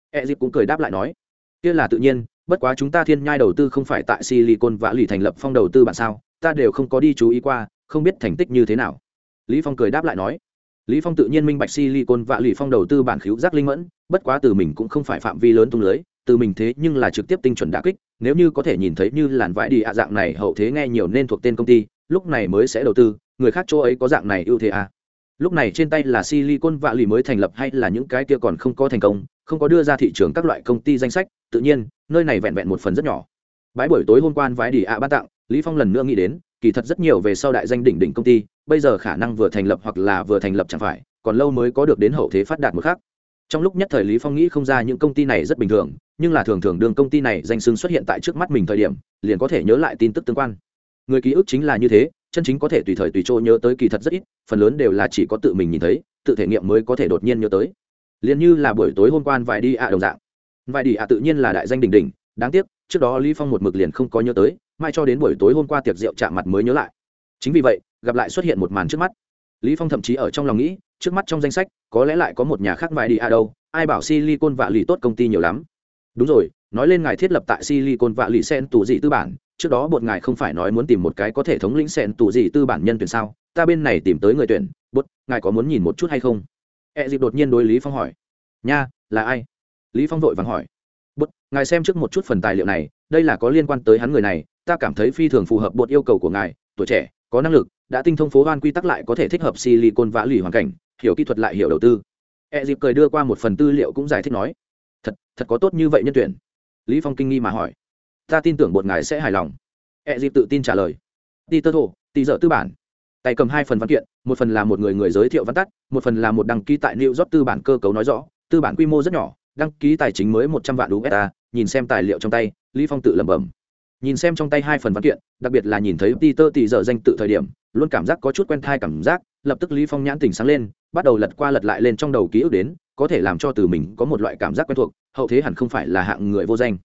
E dịp cũng cười đáp lại nói, kia là tự nhiên bất quá chúng ta thiên nhai đầu tư không phải tại silicon vạ lì thành lập phong đầu tư bản sao, ta đều không có đi chú ý qua, không biết thành tích như thế nào lý phong cười đáp lại nói lý phong tự nhiên minh bạch silicon vạ lì phong đầu tư bản khiếu giác linh mẫn, bất quá từ mình cũng không phải phạm vi lớn tung lưới, từ mình thế nhưng là trực tiếp tinh chuẩn đả kích, nếu như có thể nhìn thấy như làn vải đi ạ dạng này hậu thế nghe nhiều nên thuộc tên công ty, lúc này mới sẽ đầu tư, người khác chỗ ấy có dạng này ưu thế à. lúc này trên tay là silicon vạ lì mới thành lập hay là những cái kia còn không có thành công, không có đưa ra thị trường các loại công ty danh sách tự nhiên, nơi này vẹn vẹn một phần rất nhỏ. Bãi buổi tối hôm qua vái đi ạ ban tặng, lý phong lần nữa nghĩ đến, kỳ thật rất nhiều về sau đại danh đỉnh đỉnh công ty, bây giờ khả năng vừa thành lập hoặc là vừa thành lập chẳng phải, còn lâu mới có được đến hậu thế phát đạt một khác trong lúc nhất thời lý phong nghĩ không ra những công ty này rất bình thường, nhưng là thường thường đường công ty này danh xưng xuất hiện tại trước mắt mình thời điểm, liền có thể nhớ lại tin tức tương quan. Người ký ức chính là như thế, chân chính có thể tùy thời tùy chỗ nhớ tới kỳ thật rất ít, phần lớn đều là chỉ có tự mình nhìn thấy, tự thể nghiệm mới có thể đột nhiên nhớ tới. Liền như là buổi tối hôm qua vài đi ạ đồng dạng vài đi ạ tự nhiên là đại danh đỉnh đỉnh, đáng tiếc, trước đó lý phong một mực liền không có nhớ tới, mai cho đến buổi tối hôm qua tiệc rượu chạm mặt mới nhớ lại. Chính vì vậy, gặp lại xuất hiện một màn trước mắt. Lý phong thậm chí ở trong lòng nghĩ, trước mắt trong danh sách, có lẽ lại có một nhà khác vài đi ạ đâu, ai bảo silicon vạ lì tốt công ty nhiều lắm. Đúng rồi, nói lên ngài thiết lập tại silicon vạ lì sen tù dị tư bản, trước đó bột ngài không phải nói muốn tìm một cái có thể thống lĩnh sen tù dị tư bản nhân tuyển sao, ta bên này tìm tới người tuyển, bột, ngài có muốn nhìn một chút hay không? E dịp đột nhiên đối lý phong hỏi. Nha, là ai? Lý phong vội vàng hỏi. Bột ngài xem trước một chút phần tài liệu này, đây là có liên quan tới hắn người này, ta cảm thấy phi thường phù hợp bột yêu cầu của ngài, tuổi trẻ, có năng lực, đã tinh thông phố hoan quy tắc lại có thể thích hợp silicon vã lì hoàn cảnh, hiểu kỹ thuật lại hiểu đầu tư. E dịp cười đưa qua một phần tư liệu cũng giải thích nói. Thật thật có tốt như vậy nhân tuyển. Lý phong kinh nghi mà hỏi. Ta tin tưởng bột ngài sẽ hài lòng. E dịp tự tin trả lời. Đi tơ thổ tỷ dở tư bản. Tay cầm hai phần văn kiện, một phần là một người người giới thiệu văn tắt, một phần là một đăng ký tại new york tư bản cơ cấu nói rõ, tư bản quy mô rất nhỏ đăng ký tài chính mới một trăm vạn usd nhìn xem tài liệu trong tay, lý phong tự lẩm bẩm. Nhìn xem trong tay hai phần văn kiện, đặc biệt là nhìn thấy peter tỷ giờ danh tự thời điểm, luôn cảm giác có chút quen thai cảm giác, lập tức lý phong nhãn tỉnh sáng lên, bắt đầu lật qua lật lại lên trong đầu ký ức đến, có thể làm cho từ mình có một loại cảm giác quen thuộc, hậu thế hẳn không phải là hạng người vô danh.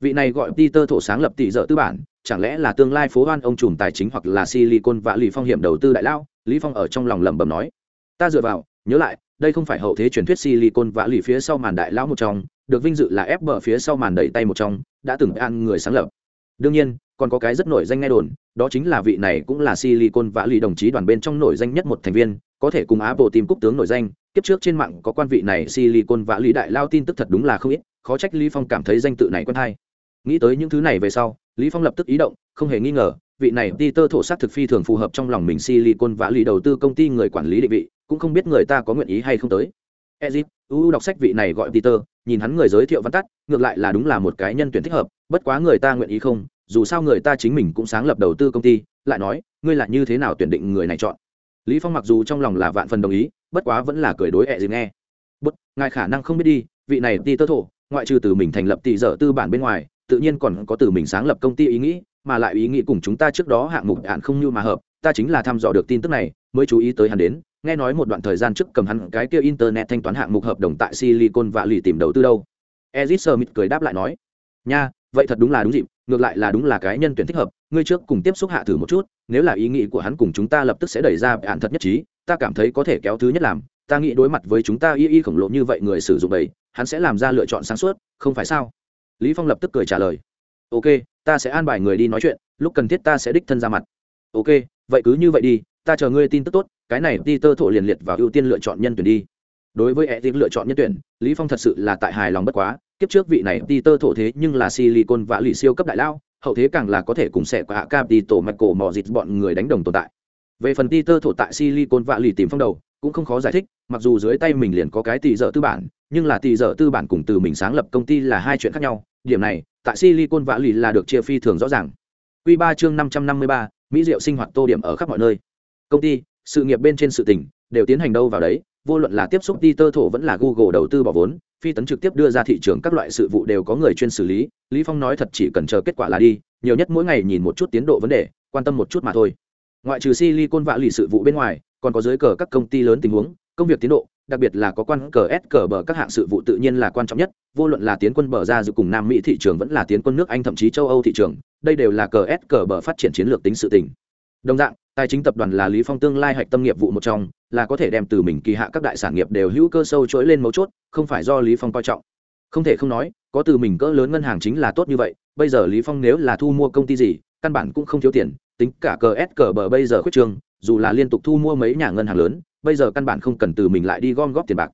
Vị này gọi peter thổ sáng lập tỷ giờ tư bản, chẳng lẽ là tương lai phố hoan ông trùm tài chính hoặc là silicon và lì phong hiểm đầu tư đại lao lý phong ở trong lòng lẩm bẩm nói. Ta dựa vào, nhớ lại đây không phải hậu thế truyền thuyết silicon vã lì phía sau màn đại lao một trong, được vinh dự là ép bờ phía sau màn đẩy tay một trong, đã từng ăn người sáng lập. Đương nhiên, còn có cái rất nổi danh nghe đồn, đó chính là vị này cũng là silicon vã lì đồng chí đoàn bên trong nổi danh nhất một thành viên, có thể cùng apple tìm cúc tướng nổi danh. Kiếp trước trên mạng có quan vị này silicon vã lì đại lao tin tức thật đúng là không ít, khó trách lý phong cảm thấy danh tự này quen hay. Nghĩ tới những thứ này về sau, lý phong lập tức ý động, không hề nghi ngờ, vị này peter thổ sát thực phi thường phù hợp trong lòng mình silicon vã lý đầu tư công ty người quản lý định vị cũng không biết người ta có nguyện ý hay không tới. Ezip, u đọc sách vị này gọi Peter, nhìn hắn người giới thiệu văn tắt, ngược lại là đúng là một cái nhân tuyển thích hợp, bất quá người ta nguyện ý không, dù sao người ta chính mình cũng sáng lập đầu tư công ty, lại nói, ngươi là như thế nào tuyển định người này chọn? Lý phong mặc dù trong lòng là vạn phần đồng ý bất quá vẫn là cười đối ẹ gì nghe. Bất ngài khả năng không biết đi vị này ti tơ thổ ngoại trừ từ mình thành lập tỷ dở tư bản bên ngoài tự nhiên còn có từ mình sáng lập công ty ý nghĩ mà lại ý nghĩ cùng chúng ta trước đó hạng mục hạn không như mà hợp ta chính là thăm dò được tin tức này mới chú ý tới hắn đến nghe nói một đoạn thời gian trước cầm hắn cái kia internet thanh toán hạng mục hợp đồng tại silicon và lì tìm đầu tư đâu. Ezit smith cười đáp lại nói, nha, vậy thật đúng là đúng dịp, ngược lại là đúng là cái nhân tuyển thích hợp, ngươi trước cùng tiếp xúc hạ thử một chút, nếu là ý nghĩ của hắn cùng chúng ta lập tức sẽ đẩy ra bản thật nhất trí, ta cảm thấy có thể kéo thứ nhất làm, ta nghĩ đối mặt với chúng ta y y khổng lồ như vậy người sử dụng bầy, hắn sẽ làm ra lựa chọn sáng suốt, không phải sao? Lý phong lập tức cười trả lời, ok, ta sẽ an bài người đi nói chuyện, lúc cần thiết ta sẽ đích thân ra mặt. Ok, vậy cứ như vậy đi, ta chờ ngươi tin tức tốt cái này peter thổ liền liệt vào ưu tiên lựa chọn nhân tuyển đi. Đối với e lựa chọn nhân tuyển lý phong thật sự là tại hài lòng bất quá kiếp trước vị này peter thổ thế nhưng là silicon và lì siêu cấp đại lao hậu thế càng là có thể cùng sẽ qua capital michael mò dịt bọn người đánh đồng tồn tại. Về phần peter thổ tại silicon và lì tìm phong đầu cũng không khó giải thích mặc dù dưới tay mình liền có cái tỷ dở tư bản nhưng là tỷ dở tư bản cùng từ mình sáng lập công ty là hai chuyện khác nhau điểm này tại silicon và lì là được chia phi thường rõ ràng. Quy 3 chương 553, mỹ diệu sinh hoạt tô điểm ở khắp mọi nơi. Công ty, sự nghiệp bên trên sự tình đều tiến hành đâu vào đấy, vô luận là tiếp xúc đi tơ thổ vẫn là Google đầu tư bỏ vốn, phi tấn trực tiếp đưa ra thị trường các loại sự vụ đều có người chuyên xử lý, Lý Phong nói thật chỉ cần chờ kết quả là đi, nhiều nhất mỗi ngày nhìn một chút tiến độ vấn đề, quan tâm một chút mà thôi. Ngoại trừ Silicon vạ lì sự vụ bên ngoài, còn có dưới cờ các công ty lớn tình huống, công việc tiến độ, đặc biệt là có quan cờ S cờ bờ các hạng sự vụ tự nhiên là quan trọng nhất, vô luận là tiến quân bờ ra dự cùng Nam Mỹ thị trường vẫn là tiến quân nước Anh thậm chí châu Âu thị trường, đây đều là cờ S cờ bờ phát triển chiến lược tính sự tình. Đồng dạng, tài chính tập đoàn là Lý Phong tương lai hạch tâm nghiệp vụ một trong, là có thể đem từ mình kỳ hạ các đại sản nghiệp đều hữu cơ sâu chuỗi lên mấu chốt, không phải do Lý Phong coi trọng. Không thể không nói, có từ mình cỡ lớn ngân hàng chính là tốt như vậy, bây giờ Lý Phong nếu là thu mua công ty gì, căn bản cũng không thiếu tiền, tính cả cờ S cờ bờ bây giờ khuyết trường, dù là liên tục thu mua mấy nhà ngân hàng lớn, bây giờ căn bản không cần từ mình lại đi gom góp tiền bạc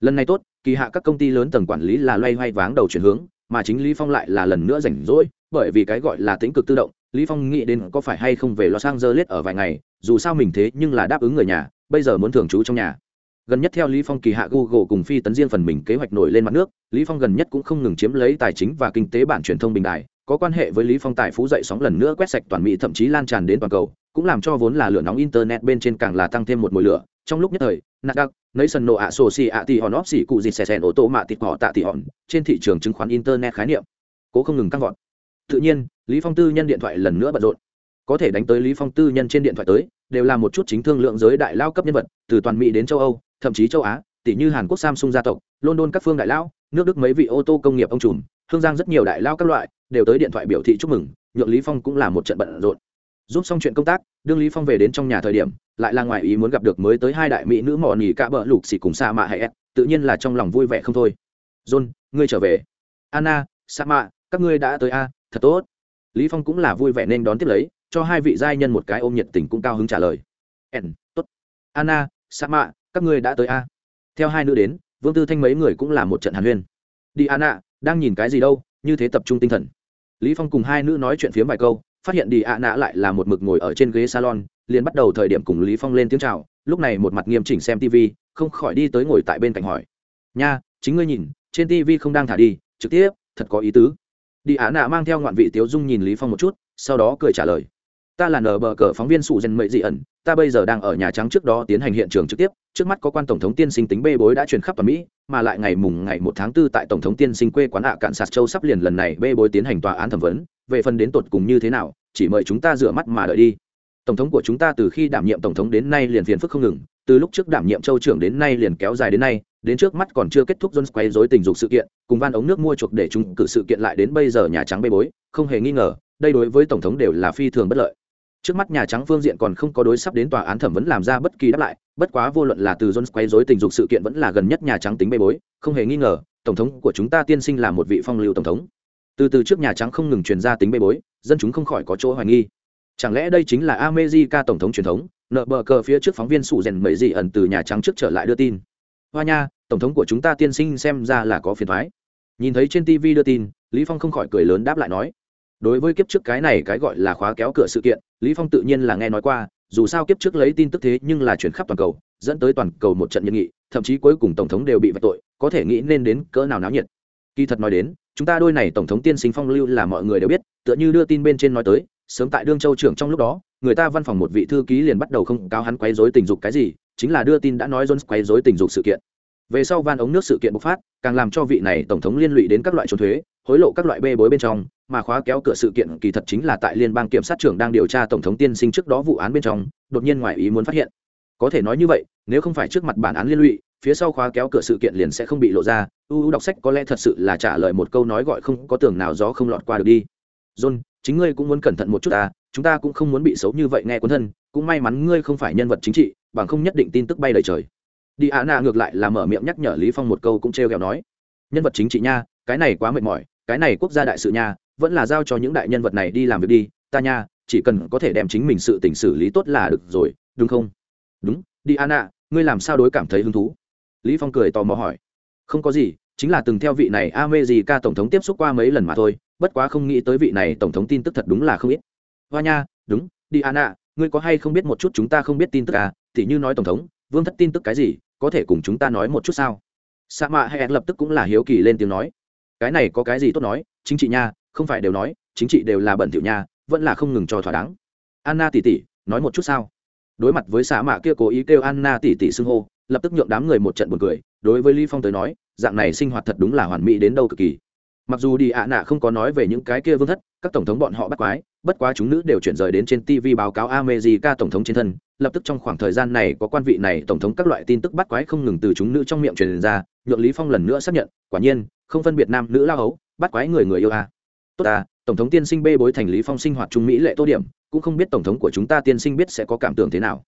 lần này tốt kỳ hạ các công ty lớn tầng quản lý là loay hoay váng đầu chuyển hướng mà chính lý phong lại là lần nữa rảnh rỗi bởi vì cái gọi là tính cực tự động, lý phong nghĩ đến có phải hay không về los angeles ở vài ngày, dù sao mình thế nhưng là đáp ứng người nhà, bây giờ muốn thường trú trong nhà. Gần nhất theo lý phong kỳ hạ google cùng phi tấn riêng phần mình kế hoạch nổi lên mặt nước, lý phong gần nhất cũng không ngừng chiếm lấy tài chính và kinh tế bản truyền thông bình đại có quan hệ với lý phong tài phú dậy sóng lần nữa quét sạch toàn mỹ thậm chí lan tràn đến toàn cầu, cũng làm cho vốn là lửa nóng internet bên trên càng là tăng thêm một mùi lửa. Trong lúc nhất thời, nasdaq nấy sân nổ ạ sổ xì ạ tỉ hòn óp xì cụ dịt xè xèn ô tô mạ tịt họ tạ tỉ hòn trên thị trường chứng khoán internet khái niệm cố không ngừng tăng vọt tự nhiên, lý phong tư nhân điện thoại lần nữa bận rộn. Có thể đánh tới lý phong tư nhân trên điện thoại tới, đều là một chút chính thương lượng giới đại lao cấp nhân vật, từ toàn mỹ đến châu âu, thậm chí châu á tỷ như hàn quốc samsung gia tộc, london các phương đại lao, nước đức mấy vị ô tô công nghiệp ông trùm, hương giang rất nhiều đại lao các loại, đều tới điện thoại biểu thị chúc mừng, nhượng lý phong cũng là một trận bận rộn. Giúp xong chuyện công tác, đương lý phong về đến trong nhà thời điểm, lại là ngoài ý muốn gặp được mới tới hai đại mỹ nữ mỏ nỉ cả bợ lục xì cùng sa mạ hay tự nhiên là trong lòng vui vẻ không thôi. John, ngươi trở về. Anna, sa mạ, các ngươi đã tới a thật tốt. Lý phong cũng là vui vẻ nên đón tiếp lấy, cho hai vị giai nhân một cái ôm nhiệt tình cũng cao hứng trả lời. En tốt. Anna sa mạ, các ngươi đã tới a? Theo hai nữ đến, vương tư thanh mấy người cũng là một trận hàn huyên. Đi, anna, đang nhìn cái gì đâu, như thế tập trung tinh thần. Lý phong cùng hai nữ nói chuyện phiếm vài câu, phát hiện đi, Anna lại là một mực ngồi ở trên ghế salon, liền bắt đầu thời điểm cùng lý phong lên tiếng chào, lúc này một mặt nghiêm chỉnh xem tv không khỏi đi tới ngồi tại bên cạnh hỏi. Nha, chính ngươi nhìn, trên tv không đang thả đi, trực tiếp, thật có ý tứ đi á nạ mang theo ngoạn vị tiếu dung nhìn lý phong một chút, sau đó cười trả lời. Ta là nở bờ cờ phóng viên sụ dân mệ dị ẩn, ta bây giờ đang ở nhà trắng trước đó tiến hành hiện trường trực tiếp, trước mắt có quan tổng thống tiên sinh tính bê bối đã truyền khắp toàn mỹ, mà lại ngày mùng ngày một tháng 4 tại tổng thống tiên sinh quê quán ạ cạn sạt châu sắp liền lần này bê bối tiến hành tòa án thẩm vấn, về phần đến tột cùng như thế nào, chỉ mời chúng ta rửa mắt mà đợi đi. Tổng thống của chúng ta từ khi đảm nhiệm tổng thống đến nay liền phiền phức không ngừng từ lúc trước đảm nhiệm châu trưởng đến nay liền kéo dài đến nay, đến trước mắt còn chưa kết thúc jones quay dối tình dục sự kiện, cùng van ống nước mua chuộc để chúng cử sự kiện lại đến bây giờ nhà trắng bê bối, không hề nghi ngờ, đây đối với tổng thống đều là phi thường bất lợi. Trước mắt nhà trắng phương diện còn không có đối sắp đến tòa án thẩm vấn làm ra bất kỳ đáp lại, bất quá vô luận là từ jones quay dối tình dục sự kiện vẫn là gần nhất nhà trắng tính bê bối, không hề nghi ngờ, tổng thống của chúng ta tiên sinh là một vị phong lưu tổng thống. Từ từ trước nhà trắng không ngừng truyền ra tính bê bối, dân chúng không khỏi có chỗ hoài nghi chẳng lẽ đây chính là america tổng thống truyền thống, nợ bờ cờ phía trước phóng viên sủ rèn mấy gì ẩn từ nhà trắng trước trở lại đưa tin. Hoa nha, tổng thống của chúng ta tiên sinh xem ra là có phiền thoái nhìn thấy trên tv đưa tin, lý phong không khỏi cười lớn đáp lại nói. Đối với kiếp trước cái này cái gọi là khóa kéo cửa sự kiện, lý phong tự nhiên là nghe nói qua, dù sao kiếp trước lấy tin tức thế nhưng là chuyển khắp toàn cầu, dẫn tới toàn cầu một trận nhân nghị, thậm chí cuối cùng tổng thống đều bị vạch tội, có thể nghĩ nên đến cỡ nào náo nhiệt. Kỳ thật nói đến, chúng ta đôi này tổng thống tiên sinh phong lưu là mọi người đều biết, tựa như đưa tin bên trên nói tới sớm tại đương châu trưởng trong lúc đó, người ta văn phòng một vị thư ký liền bắt đầu không cáo hắn quấy rối tình dục cái gì, chính là đưa tin đã nói jones quấy rối tình dục sự kiện. Về sau van ống nước sự kiện bộc phát, càng làm cho vị này tổng thống liên lụy đến các loại trốn thuế, hối lộ các loại bê bối bên trong, mà khóa kéo cửa sự kiện kỳ thật chính là tại liên bang kiểm sát trưởng đang điều tra tổng thống tiên sinh trước đó vụ án bên trong, đột nhiên ngoài ý muốn phát hiện. Có thể nói như vậy, nếu không phải trước mặt bản án liên lụy, phía sau khóa kéo cửa sự kiện liền sẽ không bị lộ ra, u đọc sách có lẽ thật sự là trả lời một câu nói gọi không có tường nào gió không lọt qua được đi. John chính ngươi cũng muốn cẩn thận một chút à chúng ta cũng không muốn bị xấu như vậy nghe quân thân, cũng may mắn ngươi không phải nhân vật chính trị, bằng không nhất định tin tức bay đầy trời. Đi ạ nạ ngược lại là mở miệng nhắc nhở lý phong một câu cũng trêu ghẹo nói. Nhân vật chính trị nha, cái này quá mệt mỏi, cái này quốc gia đại sự nha, vẫn là giao cho những đại nhân vật này đi làm việc đi, ta nha, chỉ cần có thể đem chính mình sự tình xử lý tốt là được rồi, đúng không? Đúng, đi ạ nạ, ngươi làm sao đối cảm thấy hứng thú? Lý phong cười tò mò hỏi. Không có gì, chính là từng theo vị này a ca tổng thống tiếp xúc qua mấy lần mà thôi bất quá không nghĩ tới vị này tổng thống tin tức thật đúng là không ít. Hoa nha, đúng, đi an ạ ngươi có hay không biết một chút chúng ta không biết tin tức à? Thì như nói tổng thống, vương thất tin tức cái gì, có thể cùng chúng ta nói một chút sao? Sa mạ hay lập tức cũng là hiếu kỳ lên tiếng nói. Cái này có cái gì tốt nói? Chính trị nha, không phải đều nói, chính trị đều là bẩn thỉu nha, vẫn là không ngừng cho thỏa đáng. Anna tỷ tỷ, nói một chút sao? Đối mặt với xã mạ kia cố ý kêu anna tỷ tỷ xưng hô, lập tức nhượng đám người một trận buồn cười. Đối với lý phong tới nói, dạng này sinh hoạt thật đúng là hoàn mỹ đến đâu cực kỳ mặc dù đi ạ nạ không có nói về những cái kia vương thất, các tổng thống bọn họ bắt quái, bất quá chúng nữ đều chuyển rời đến trên tv báo cáo america tổng thống trên thân. Lập tức trong khoảng thời gian này có quan vị này tổng thống các loại tin tức bắt quái không ngừng từ chúng nữ trong miệng truyền ra, nhượng lý phong lần nữa xác nhận, quả nhiên, không phân biệt nam nữ lao hấu, bắt quái người người yêu a. Tốt à tổng thống tiên sinh bê bối thành lý phong sinh hoạt trung mỹ lệ tô điểm, cũng không biết tổng thống của chúng ta tiên sinh biết sẽ có cảm tưởng thế nào.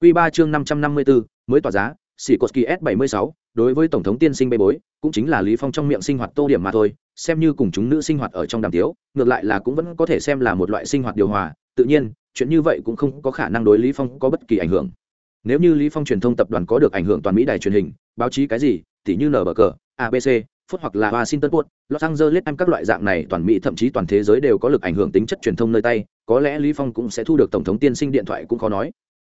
Quy ba chương năm trăm năm mươi bốn mới tỏa giá Sikorsky S76, đối với tổng thống tiên sinh bê bối, cũng chính là Lý Phong trong miệng sinh hoạt tô điểm mà thôi, xem như cùng chúng nữ sinh hoạt ở trong đàm tiếu, ngược lại là cũng vẫn có thể xem là một loại sinh hoạt điều hòa, tự nhiên, chuyện như vậy cũng không có khả năng đối Lý Phong có bất kỳ ảnh hưởng. Nếu như Lý Phong truyền thông tập đoàn có được ảnh hưởng toàn Mỹ đài truyền hình, báo chí cái gì, tỉ như NBC, ABC, Phút hoặc là Washington Post, Los Angeles Times các loại dạng này toàn Mỹ thậm chí toàn thế giới đều có lực ảnh hưởng tính chất truyền thông nơi tay, có lẽ Lý Phong cũng sẽ thu được tổng thống tiên sinh điện thoại cũng khó nói.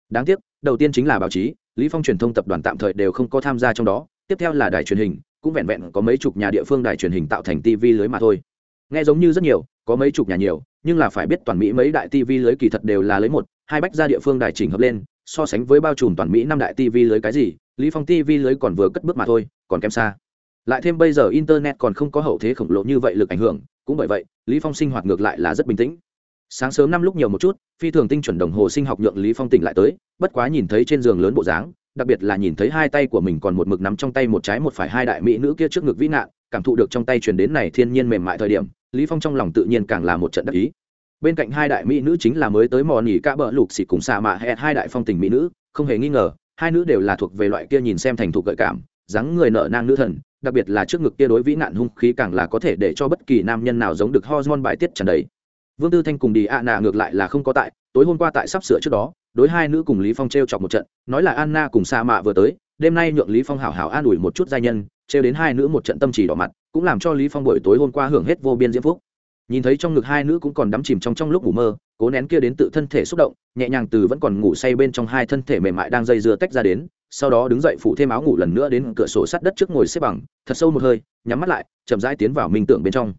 Đáng tiếc, đầu tiên chính là báo chí, Lý Phong truyền thông tập đoàn tạm thời đều không có tham gia trong đó, tiếp theo là đài truyền hình, cũng vẹn vẹn có mấy chục nhà địa phương đài truyền hình tạo thành TV lưới mà thôi. Nghe giống như rất nhiều, có mấy chục nhà nhiều, nhưng là phải biết toàn Mỹ mấy đại TV lưới kỳ thật đều là lấy một, hai bách ra địa phương đài chỉnh hợp lên, so sánh với bao trùm toàn Mỹ năm đại TV lưới cái gì, Lý Phong TV lưới còn vừa cất bước mà thôi, còn kém xa lại thêm bây giờ internet còn không có hậu thế khổng lồ như vậy lực ảnh hưởng cũng bởi vậy lý phong sinh hoạt ngược lại là rất bình tĩnh sáng sớm năm lúc nhiều một chút, phi thường tinh chuẩn đồng hồ sinh học nhượng lý phong tỉnh lại tới, bất quá nhìn thấy trên giường lớn bộ dáng, đặc biệt là nhìn thấy hai tay của mình còn một mực nắm trong tay một trái một phải hai đại mỹ nữ kia trước ngực vĩ nạn, cảm thụ được trong tay truyền đến này thiên nhiên mềm mại thời điểm, lý phong trong lòng tự nhiên càng là một trận đắc ý. Bên cạnh hai đại mỹ nữ chính là mới tới mò nỉ cả bờ lục xì cùng xà mạ hẹn hai đại phong tình mỹ nữ, không hề nghi ngờ, hai nữ đều là thuộc về loại kia nhìn xem thành thục gợi cảm, dáng người nở nang nữ thần, đặc biệt là trước ngực kia đối vĩ nạn hung khí càng là có thể để cho bất kỳ nam nhân nào giống được hormone bài tiết tràn đầy vương tư thanh cùng đi ạ nạ ngược lại là không có tại, tối hôm qua tại sắp sửa trước đó, đối hai nữ cùng lý phong treo chọc một trận, nói là anna cùng sa mạ vừa tới, đêm nay nhượng lý phong hảo hảo an ủi một chút gia nhân treo đến hai nữ một trận tâm trì đỏ mặt, cũng làm cho lý phong buổi tối hôm qua hưởng hết vô biên diễm phúc. Nhìn thấy trong ngực hai nữ cũng còn đắm chìm trong trong lúc ngủ mơ, cố nén kia đến tự thân thể xúc động, nhẹ nhàng từ vẫn còn ngủ say bên trong hai thân thể mềm mại đang dây dưa tách ra đến, sau đó đứng dậy phủ thêm áo ngủ lần nữa đến cửa sổ sắt đất trước ngồi xếp bằng, thật sâu một hơi, nhắm mắt lại, chậm rãi tiến vào minh tưởng bên trong.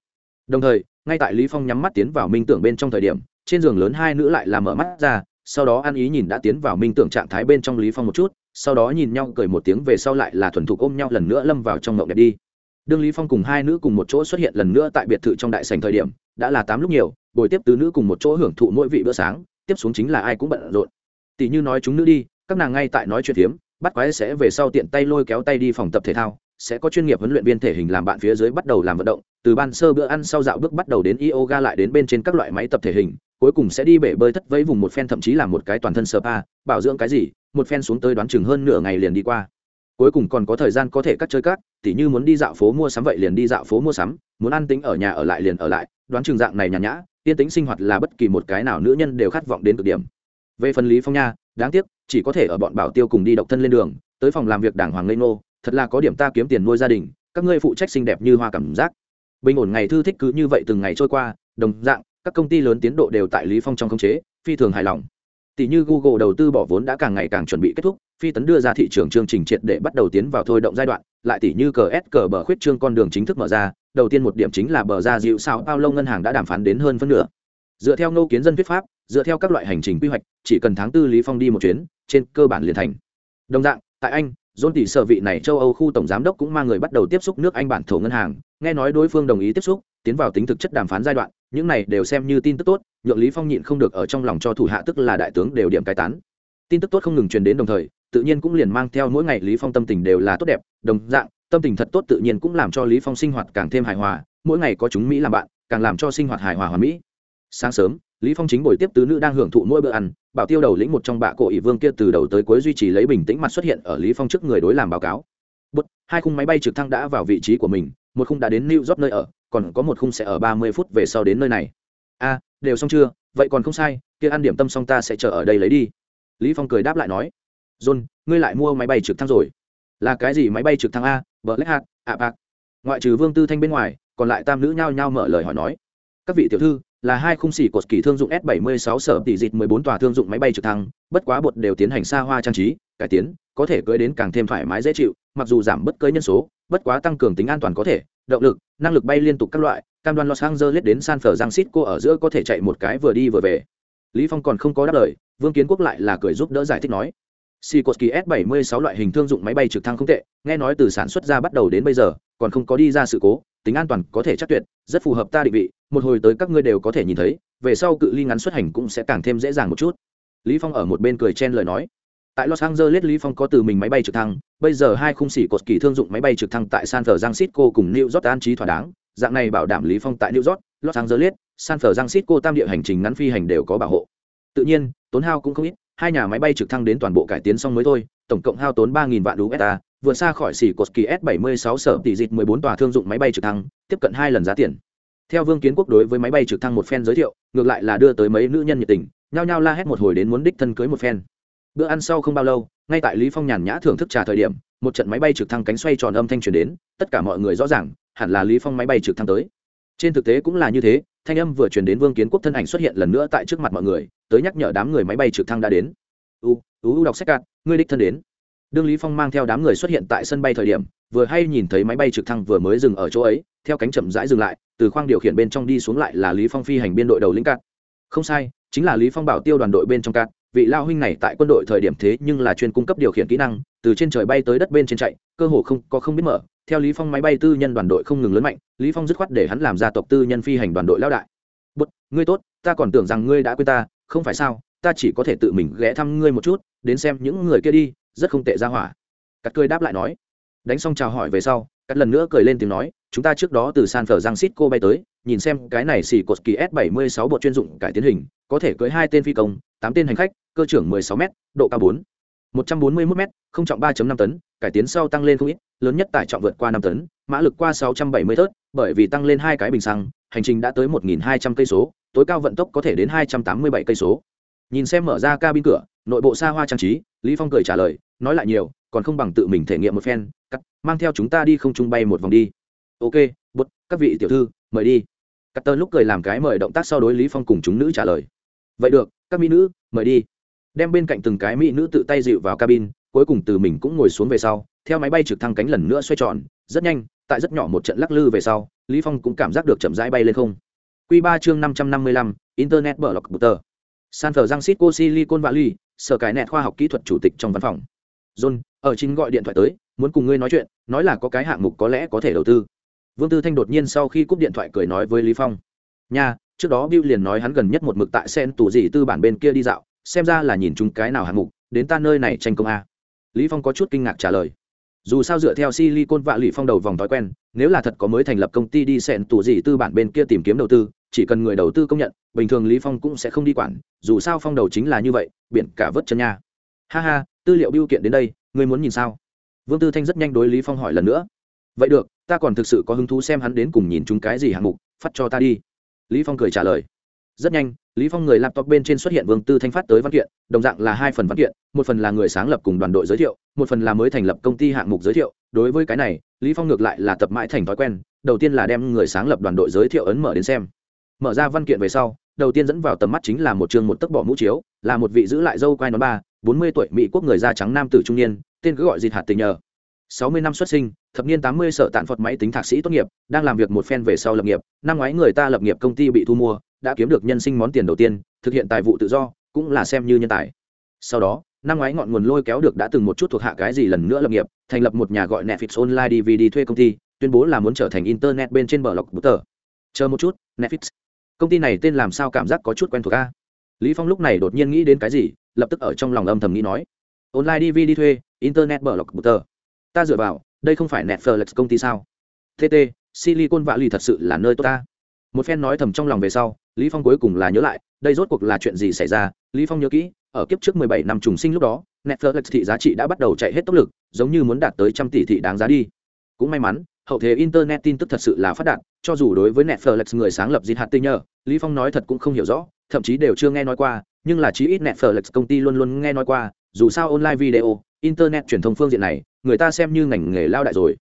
Đồng thời ngay tại lý phong nhắm mắt tiến vào minh tưởng bên trong thời điểm, trên giường lớn hai nữ lại làm mở mắt ra, sau đó ăn ý nhìn đã tiến vào minh tưởng trạng thái bên trong lý phong một chút, sau đó nhìn nhau cười một tiếng về sau lại là thuần thục ôm nhau lần nữa lâm vào trong ngộng đẹp đi. Đương lý phong cùng hai nữ cùng một chỗ xuất hiện lần nữa tại biệt thự trong đại sảnh thời điểm, đã là tám lúc nhiều, buổi tiếp tứ nữ cùng một chỗ hưởng thụ mỗi vị bữa sáng, tiếp xuống chính là ai cũng bận rộn. Tỷ như nói chúng nữ đi, các nàng ngay tại nói chuyện hiếm bắt quái sẽ về sau tiện tay lôi kéo tay đi phòng tập thể thao, sẽ có chuyên nghiệp huấn luyện viên thể hình làm bạn phía dưới bắt đầu làm vận động từ ban sơ bữa ăn sau dạo bước bắt đầu đến yoga lại đến bên trên các loại máy tập thể hình, cuối cùng sẽ đi bể bơi thất vẫy vùng một phen, thậm chí là một cái toàn thân spa, bảo dưỡng cái gì, một phen xuống tới đoán chừng hơn nửa ngày liền đi qua. Cuối cùng còn có thời gian có thể cắt chơi cắt, tỉ như muốn đi dạo phố mua sắm vậy liền đi dạo phố mua sắm, muốn ăn tính ở nhà ở lại liền ở lại, đoán chừng dạng này nhàn nhã, yên tính sinh hoạt là bất kỳ một cái nào nữ nhân đều khát vọng đến cực điểm. Về phần lý phong nha, đáng tiếc, chỉ có thể ở bọn bảo tiêu cùng đi độc thân lên đường, tới phòng làm việc đảng hoàng lê ngô, thật là có điểm ta kiếm tiền nuôi gia đình, các ngươi phụ trách xinh đẹp như hoa cảm giác bình ổn ngày thư thích cứ như vậy từng ngày trôi qua, đồng dạng, các công ty lớn tiến độ đều tại lý phong trong khống chế, phi thường hài lòng. Tỷ như google đầu tư bỏ vốn đã càng ngày càng chuẩn bị kết thúc, phi tấn đưa ra thị trường chương trình triệt để bắt đầu tiến vào thôi động giai đoạn, lại tỷ như cờ s cờ bờ khuyết trương con đường chính thức mở ra, đầu tiên một điểm chính là bờ ra dịu sao bao lâu ngân hàng đã đàm phán đến hơn phân nửa. Dựa theo ngô kiến dân thuyết pháp, dựa theo các loại hành trình quy hoạch, chỉ cần tháng tư lý phong đi một chuyến, trên cơ bản liền thành. Đồng dạng, tại anh dôn tỷ sở vị này châu âu khu tổng giám đốc cũng mang người bắt đầu tiếp xúc nước anh bản thổ ngân hàng nghe nói đối phương đồng ý tiếp xúc tiến vào tính thực chất đàm phán giai đoạn những này đều xem như tin tức tốt nhượng lý phong nhịn không được ở trong lòng cho thủ hạ tức là đại tướng đều điểm cai tán. Tin tức tốt không ngừng truyền đến đồng thời tự nhiên cũng liền mang theo mỗi ngày lý phong tâm tình đều là tốt đẹp đồng dạng tâm tình thật tốt tự nhiên cũng làm cho lý phong sinh hoạt càng thêm hài hòa mỗi ngày có chúng mỹ làm bạn càng làm cho sinh hoạt hài hòa hòa mỹ. Sáng sớm lý phong chính buổi tiếp tứ nữ đang hưởng thụ mỗi bữa ăn bảo tiêu đầu lĩnh một trong bạ cổ ỷ vương kia từ đầu tới cuối duy trì lấy bình tĩnh mặt xuất hiện ở lý phong trước người đối làm báo cáo. Bút, hai khung máy bay trực thăng đã vào vị trí của mình một khung đã đến new york nơi ở, còn có một khung sẽ ở ba mươi phút về sau đến nơi này. A, đều xong chưa? Vậy còn không sai, kia ăn điểm tâm xong ta sẽ chờ ở đây lấy đi. Lý phong cười đáp lại nói, john, ngươi lại mua máy bay trực thăng rồi. Là cái gì máy bay trực thăng a? Black hat ạ bạc. Ngoại trừ vương tư thanh bên ngoài, còn lại tam nữ nhao nhao mở lời hỏi nói. Các vị tiểu thư, là hai khung xỉ cột kỳ thương dụng s 76 sở tỷ dịch 14 tòa thương dụng máy bay trực thăng, bất quá bột đều tiến hành xa hoa trang trí, cải tiến, có thể cưới đến càng thêm thoải mái dễ chịu, mặc dù giảm bất cưới nhân số bất quá tăng cường tính an toàn có thể động lực năng lực bay liên tục các loại cam đoan los angeles đến san francisco ở giữa có thể chạy một cái vừa đi vừa về lý phong còn không có đáp lời vương kiến quốc lại là cười giúp đỡ giải thích nói Sikorsky S76 loại hình thương dụng máy bay trực thăng không tệ, nghe nói từ sản xuất ra bắt đầu đến bây giờ, còn không có đi ra sự cố, tính an toàn có thể chắc tuyệt, rất phù hợp ta định vị, một hồi tới các ngươi đều có thể nhìn thấy, về sau cự ly ngắn xuất hành cũng sẽ càng thêm dễ dàng một chút. Lý Phong ở một bên cười chen lời nói. Tại Los Angeles Lý Phong có từ mình máy bay trực thăng, bây giờ hai khung xỉ cột kỳ thương dụng máy bay trực thăng tại San Francisco cùng New York an trí thỏa đáng, dạng này bảo đảm Lý Phong tại New York, Los Angeles, San Francisco tam địa hành trình ngắn phi hành đều có bảo hộ. Tự nhiên, tốn hao cũng không ít, hai nhà máy bay trực thăng đến toàn bộ cải tiến xong mới thôi, tổng cộng hao tốn 3000 vạn USD, Vừa xa khỏi xỉ cột kỳ S76 sở tỷ dịch 14 tòa thương dụng máy bay trực thăng, tiếp cận hai lần giá tiền. Theo Vương Kiến Quốc đối với máy bay trực thăng một phen giới thiệu, ngược lại là đưa tới mấy nữ nhân nhiệt tình, nhao nhao la hét một hồi đến muốn đích thân cưới một phen. Bữa ăn sau không bao lâu, ngay tại Lý Phong nhàn nhã thưởng thức trà thời điểm, một trận máy bay trực thăng cánh xoay tròn âm thanh truyền đến, tất cả mọi người rõ ràng, hẳn là Lý Phong máy bay trực thăng tới. Trên thực tế cũng là như thế, thanh âm vừa truyền đến Vương Kiến Quốc thân ảnh xuất hiện lần nữa tại trước mặt mọi người, tới nhắc nhở đám người máy bay trực thăng đã đến. U, u đọc sách cạn, ngươi đích thân đến. Đương Lý Phong mang theo đám người xuất hiện tại sân bay thời điểm, vừa hay nhìn thấy máy bay trực thăng vừa mới dừng ở chỗ ấy, theo cánh chậm rãi dừng lại, từ khoang điều khiển bên trong đi xuống lại là Lý Phong phi hành biên đội đầu lĩnh cạn. Không sai, chính là Lý Phong bảo tiêu đoàn đội bên trong cạn, vị lao huynh này tại quân đội thời điểm thế nhưng là chuyên cung cấp điều khiển kỹ năng, từ trên trời bay tới đất bên trên chạy, cơ hồ không có không biết mở. Theo Lý Phong máy bay tư nhân đoàn đội không ngừng lớn mạnh, Lý Phong dứt khoát để hắn làm gia tộc tư nhân phi hành đoàn đội lao đại. "Bút, ngươi tốt, ta còn tưởng rằng ngươi đã quên ta, không phải sao? Ta chỉ có thể tự mình ghé thăm ngươi một chút, đến xem những người kia đi, rất không tệ ra hỏa." Cắt cười đáp lại nói. Đánh xong chào hỏi về sau, cắt lần nữa cười lên tiếng nói, "Chúng ta trước đó từ San Francisco bay tới, nhìn xem cái này xỉ cột kỳ S76 bộ chuyên dụng cải tiến hình, có thể cưới hai tên phi công, tám tên hành khách, cơ trưởng 16 m độ cao 4 141 m không trọng 3.5 tấn cải tiến sau tăng lên không ít lớn nhất tải trọng vượt qua 5 tấn mã lực qua 670 tớt bởi vì tăng lên hai cái bình xăng hành trình đã tới 1.200 cây số tối cao vận tốc có thể đến 287 cây số. Nhìn xem mở ra cabin cửa nội bộ xa hoa trang trí lý phong cười trả lời nói lại nhiều còn không bằng tự mình thể nghiệm một phen cắt mang theo chúng ta đi không trung bay một vòng đi ok bút các vị tiểu thư mời đi cắt tơ lúc cười làm cái mời động tác sau đối lý phong cùng chúng nữ trả lời vậy được các mỹ nữ mời đi đem bên cạnh từng cái mỹ nữ tự tay dịu vào cabin cuối cùng từ mình cũng ngồi xuống về sau theo máy bay trực thăng cánh lần nữa xoay tròn rất nhanh tại rất nhỏ một trận lắc lư về sau lý phong cũng cảm giác được chậm rãi bay lên không Quy 3 chương 555, Internet bờ lọc tờ. San Francisco Silicon Valley, sở cải nẹt khoa học kỹ thuật chủ tịch trong văn phòng. John, ở chính gọi điện thoại tới, muốn cùng ngươi nói chuyện, nói là có cái hạng mục có lẽ có thể đầu tư. Vương Tư Thanh đột nhiên sau khi cúp điện thoại cười nói với Lý Phong. Nha, trước đó Bill liền nói hắn gần nhất một mực tại sen tủ gì tư bản bên kia đi dạo, xem ra là nhìn chúng cái nào hạng mục đến ta nơi này tranh công a lý phong có chút kinh ngạc trả lời dù sao dựa theo silicon vạ Lý phong đầu vòng thói quen nếu là thật có mới thành lập công ty đi sen tủ gì tư bản bên kia tìm kiếm đầu tư chỉ cần người đầu tư công nhận bình thường lý phong cũng sẽ không đi quản dù sao phong đầu chính là như vậy biển cả vớt chân nha ha ha tư liệu biêu kiện đến đây ngươi muốn nhìn sao vương tư thanh rất nhanh đối lý phong hỏi lần nữa vậy được, ta còn thực sự có hứng thú xem hắn đến cùng nhìn chúng cái gì hạng mục, phát cho ta đi. Lý phong cười trả lời. Rất nhanh, lý phong người laptop bên trên xuất hiện vương tư thanh phát tới văn kiện, đồng dạng là hai phần văn kiện, một phần là người sáng lập cùng đoàn đội giới thiệu, một phần là mới thành lập công ty hạng mục giới thiệu. Đối với cái này, lý phong ngược lại là tập mãi thành thói quen, đầu tiên là đem người sáng lập đoàn đội giới thiệu ấn mở đến xem. Mở ra văn kiện về sau, đầu tiên dẫn vào tầm mắt chính là một trường một tấc bỏ mũ chiếu, là một vị giữ lại dâu quai nón ba, bốn mươi tuổi mỹ quốc người da trắng nam tử trung niên, tên cứ gọi dịt hạt tình nhờ sáu mươi năm xuất sinh, thập niên tám mươi sở tạn phật máy tính thạc sĩ tốt nghiệp, đang làm việc một phen về sau lập nghiệp. Năm ngoái người ta lập nghiệp công ty bị thu mua, đã kiếm được nhân sinh món tiền đầu tiên, thực hiện tài vụ tự do, cũng là xem như nhân tài. Sau đó, năm ngoái ngọn nguồn lôi kéo được đã từng một chút thuộc hạ cái gì lần nữa lập nghiệp, thành lập một nhà gọi netflix online dvd thuê công ty, tuyên bố là muốn trở thành internet bên trên bờ lọc bút tờ. Chờ một chút, netflix. Công ty này tên làm sao cảm giác có chút quen thuộc a? Lý phong lúc này đột nhiên nghĩ đến cái gì, lập tức ở trong lòng âm thầm nghĩ nói. Online dvd thuê, internet bờ lọc bút tờ ta dựa vào, đây không phải netflix công ty sao? Tt silicon valley thật sự là nơi tốt ta. Một phen nói thầm trong lòng về sau, lý phong cuối cùng là nhớ lại, đây rốt cuộc là chuyện gì xảy ra? Lý phong nhớ kỹ, ở kiếp trước 17 năm trùng sinh lúc đó, netflix thị giá trị đã bắt đầu chạy hết tốc lực, giống như muốn đạt tới trăm tỷ thị đáng giá đi. Cũng may mắn, hậu thế internet tin tức thật sự là phát đạt, cho dù đối với netflix người sáng lập Jin nhờ, lý phong nói thật cũng không hiểu rõ, thậm chí đều chưa nghe nói qua, nhưng là chí ít netflix công ty luôn luôn nghe nói qua, dù sao online video, internet truyền thông phương diện này người ta xem như ngành nghề lao đại rồi.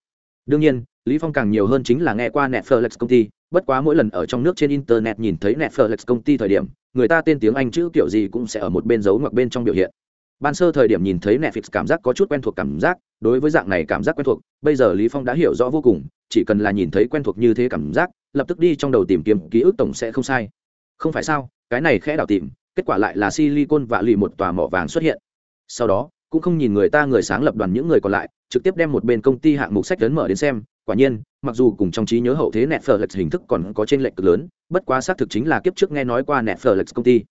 Đương nhiên, lý phong càng nhiều hơn chính là nghe qua netflix công ty, bất quá mỗi lần ở trong nước trên internet nhìn thấy netflix công ty thời điểm, người ta tên tiếng anh chữ kiểu gì cũng sẽ ở một bên dấu ngoặc bên trong biểu hiện. Ban sơ thời điểm nhìn thấy netflix cảm giác có chút quen thuộc cảm giác, đối với dạng này cảm giác quen thuộc, bây giờ lý phong đã hiểu rõ vô cùng, chỉ cần là nhìn thấy quen thuộc như thế cảm giác, lập tức đi trong đầu tìm kiếm ký ức tổng sẽ không sai. Không phải sao, cái này khẽ đảo tìm, kết quả lại là silicon và lì một tòa mỏ vàng xuất hiện. Sau đó cũng không nhìn người ta người sáng lập đoàn những người còn lại, trực tiếp đem một bên công ty hạng mục sách lớn mở đến xem, quả nhiên, mặc dù cùng trong trí nhớ hậu thế netflix hình thức còn có trên lệch cực lớn, bất quá xác thực chính là kiếp trước nghe nói qua netflix công ty.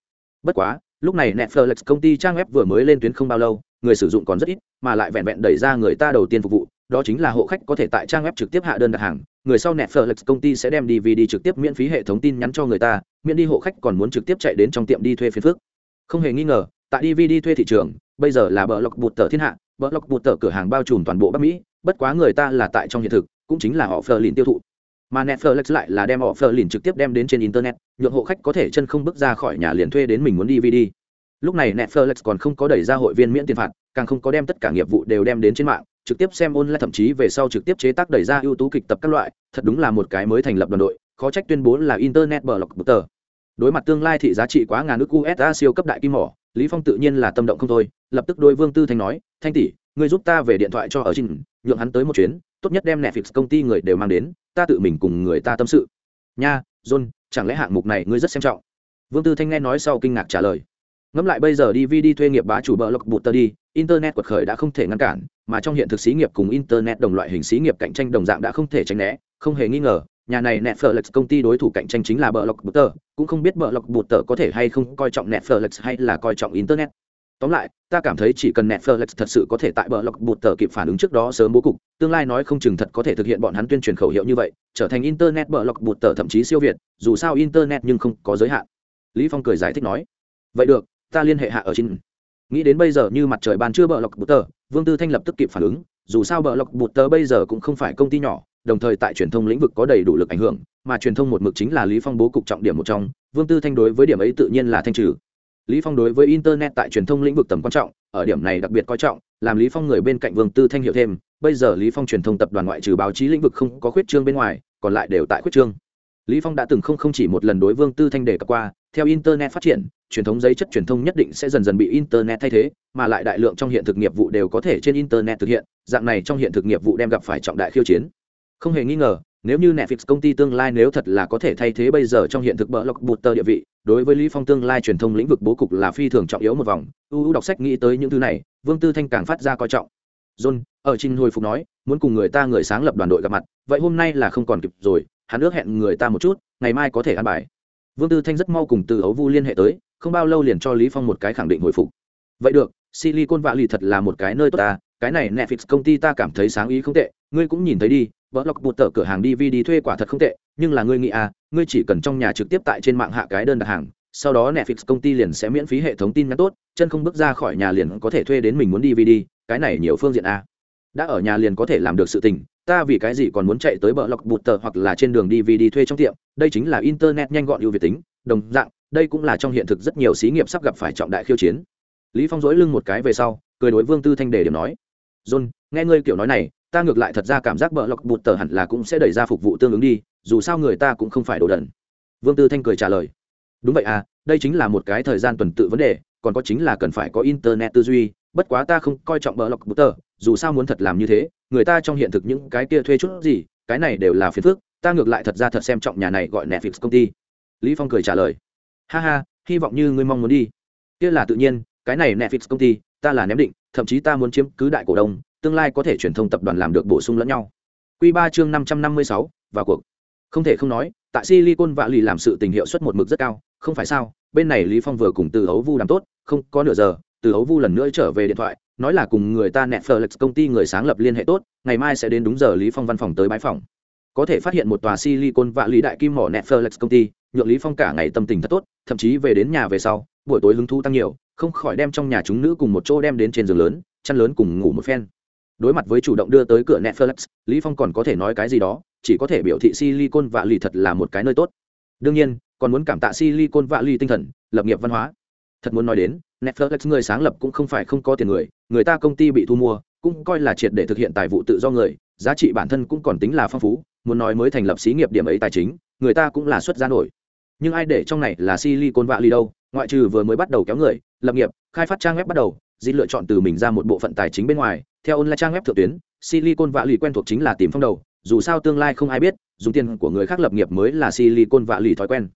Bất quá, lúc này netflix công ty trang web vừa mới lên tuyến không bao lâu, người sử dụng còn rất ít, mà lại vẹn vẹn đẩy ra người ta đầu tiên phục vụ, đó chính là hộ khách có thể tại trang web trực tiếp hạ đơn đặt hàng. Người sau netflix công ty sẽ đem dvd trực tiếp miễn phí hệ thống tin nhắn cho người ta, miễn đi hộ khách còn muốn trực tiếp chạy đến trong tiệm đi thuê phiên phước không hề nghi ngờ, tại dvd thuê thị trường bây giờ là bờ lọc bụt tờ thiên hạ, bờ lọc bụt tờ cửa hàng bao trùm toàn bộ bắc mỹ, bất quá người ta là tại trong hiện thực, cũng chính là họ phờ lìn tiêu thụ. Mà netflix lại là đem họ phờ lìn trực tiếp đem đến trên internet, nhượng hộ khách có thể chân không bước ra khỏi nhà liền thuê đến mình muốn dvd lúc này netflix còn không có đẩy ra hội viên miễn tiền phạt, càng không có đem tất cả nghiệp vụ đều đem đến trên mạng, trực tiếp xem online, thậm chí về sau trực tiếp chế tác đẩy ra ưu tú kịch tập các loại, thật đúng là một cái mới thành lập đoàn đội, khó trách tuyên bố là internet bờ lọc bờ tờ. Đối mặt tương lai thị giá trị quá ngàn nước usa siêu cấp đại kim mỏ lý phong tự nhiên là tâm động không thôi, lập tức đôi vương tư thanh nói, thanh tỷ, ngươi giúp ta về điện thoại cho ở trên nhượng hắn tới một chuyến, tốt nhất đem netflix công ty người đều mang đến, ta tự mình cùng người ta tâm sự. Nha john chẳng lẽ hạng mục này ngươi rất xem trọng? Vương tư thanh nghe nói sau kinh ngạc trả lời. Ngẫm lại bây giờ dvd thuê nghiệp bá chủ bờ lộc bụt tờ đi, internet quật khởi đã không thể ngăn cản, mà trong hiện thực xí nghiệp cùng internet đồng loại hình xí nghiệp cạnh tranh đồng dạng đã không thể tránh né, không hề nghi ngờ nhà này Netflix công ty đối thủ cạnh tranh chính là bờ lộc bụt tờ, cũng không biết bờ lộc bụt tờ có thể hay không coi trọng Netflix hay là coi trọng internet. Tóm lại, ta cảm thấy chỉ cần netflix thật sự có thể tại bờ lọc bụt tờ kịp phản ứng trước đó sớm bố cục, tương lai nói không chừng thật có thể thực hiện bọn hắn tuyên truyền khẩu hiệu như vậy, trở thành internet bờ lọc bụt tờ thậm chí siêu việt, dù sao internet nhưng không có giới hạn. Lý phong cười giải thích nói. Vậy được, ta liên hệ hạ ở trên. Nghĩ đến bây giờ như mặt trời ban chưa bờ lọc bụt tờ, vương tư thanh lập tức kịp phản ứng, dù sao bờ lọc bụt tờ bây giờ cũng không phải công ty nhỏ đồng thời tại truyền thông lĩnh vực có đầy đủ lực ảnh hưởng, mà truyền thông một mực chính là lý phong bố cục trọng điểm một trong, vương tư thanh đối với điểm ấy tự nhiên là thanh trừ. Lý phong đối với internet tại truyền thông lĩnh vực tầm quan trọng, ở điểm này đặc biệt coi trọng, làm lý phong người bên cạnh vương tư thanh hiệu thêm, bây giờ lý phong truyền thông tập đoàn ngoại trừ báo chí lĩnh vực không có khuyết trương bên ngoài, còn lại đều tại khuyết trương. Lý phong đã từng không không chỉ một lần đối vương tư thanh đề cập qua, theo internet phát triển, truyền thống giấy chất truyền thông nhất định sẽ dần dần bị internet thay thế, mà lại đại lượng trong hiện thực nghiệp vụ đều có thể trên internet thực hiện, dạng này trong hiện thực nghiệp vụ đem gặp phải trọng đại khiêu chiến không hề nghi ngờ nếu như Netflix công ty tương lai nếu thật là có thể thay thế bây giờ trong hiện thực bỡ lọc bụt tờ địa vị, đối với Lý Phong tương lai truyền thông lĩnh vực bố cục là phi thường trọng yếu một vòng. U đọc sách nghĩ tới những thứ này, Vương Tư Thanh càng phát ra coi trọng. John, ở trình hồi phục nói, muốn cùng người ta người sáng lập đoàn đội gặp mặt, vậy hôm nay là không còn kịp rồi, hắn ước hẹn người ta một chút, ngày mai có thể ăn bài. Vương Tư Thanh rất mau cùng Từ Ấu Vu liên hệ tới, không bao lâu liền cho Lý Phong một cái khẳng định hồi phục. Vậy được, Silicon Valley thật là một cái nơi tốt ta, cái này Netflix công ty ta cảm thấy sáng ý không tệ, ngươi cũng nhìn thấy đi, vợ lọc bụt tờ cửa hàng dvd thuê quả thật không tệ nhưng là ngươi nghĩ à ngươi chỉ cần trong nhà trực tiếp tại trên mạng hạ cái đơn đặt hàng sau đó netflix công ty liền sẽ miễn phí hệ thống tin nhắn tốt chân không bước ra khỏi nhà liền có thể thuê đến mình muốn dvd cái này nhiều phương diện à, đã ở nhà liền có thể làm được sự tình ta vì cái gì còn muốn chạy tới bờ lọc bụt tờ hoặc là trên đường dvd thuê trong tiệm đây chính là internet nhanh gọn ưu việt tính đồng dạng đây cũng là trong hiện thực rất nhiều xí nghiệp sắp gặp phải trọng đại khiêu chiến. Lý phong dỗi lưng một cái về sau cười đối vương tư thanh đề điểm nói john, nghe ngươi kiểu nói này, ta ngược lại thật ra cảm giác bợ lọc bụt tờ hẳn là cũng sẽ đẩy ra phục vụ tương ứng đi, dù sao người ta cũng không phải đồ đần. Vương tư thanh cười trả lời. Đúng vậy à đây chính là một cái thời gian tuần tự vấn đề, còn có chính là cần phải có internet tư duy, bất quá ta không coi trọng bờ lọc bụt tờ, dù sao muốn thật làm như thế, người ta trong hiện thực những cái kia thuê chút gì, cái này đều là phiền phức, ta ngược lại thật ra thật xem trọng nhà này gọi netflix công ty. Lý phong cười trả lời. Ha ha, hy vọng như ngươi mong muốn đi. Kia là tự nhiên, cái này netflix công ty, ta là ném định thậm chí ta muốn chiếm cứ đại cổ đông tương lai có thể truyền thông tập đoàn làm được bổ sung lẫn nhau Quy 3 chương 556, vào cuộc. Không thể không nói, tại Silicon Valley làm sự tình hiệu suất một mực rất cao, không phải sao? Bên này Lý Phong vừa cùng Từ Hấu Vu làm tốt, không, có nửa giờ, Từ Hấu Vu lần nữa trở về điện thoại, nói là cùng người ta Netflix công ty người sáng lập liên hệ tốt, ngày mai sẽ đến đúng giờ Lý Phong văn phòng tới bãi phòng. Có thể phát hiện một tòa Silicon Valley đại kim mỏ Netflix công ty, nhượng Lý Phong cả ngày tâm tình thật tốt, thậm chí về đến nhà về sau, buổi tối hứng thú tăng nhiều, không khỏi đem trong nhà chúng nữ cùng một chỗ đem đến trên giường lớn, chăn lớn cùng ngủ một phen. Đối mặt với chủ động đưa tới cửa netflix lý phong còn có thể nói cái gì đó chỉ có thể biểu thị silicon vạ lì thật là một cái nơi tốt. Đương nhiên còn muốn cảm tạ silicon vạ lì tinh thần lập nghiệp văn hóa. Thật muốn nói đến netflix người sáng lập cũng không phải không có tiền người người ta công ty bị thu mua cũng coi là triệt để thực hiện tài vụ tự do người giá trị bản thân cũng còn tính là phong phú muốn nói mới thành lập xí nghiệp điểm ấy tài chính người ta cũng là xuất gia nổi. Nhưng ai để trong này là silicon vạ lì đâu? Ngoại trừ vừa mới bắt đầu kéo người lập nghiệp khai phát trang web bắt đầu di lựa chọn từ mình ra một bộ phận tài chính bên ngoài. Theo online trang web thượng tuyến silicon vạ lì quen thuộc chính là tìm phong đầu. Dù sao tương lai không ai biết dùng tiền của người khác lập nghiệp mới là silicon vạ lì thói quen.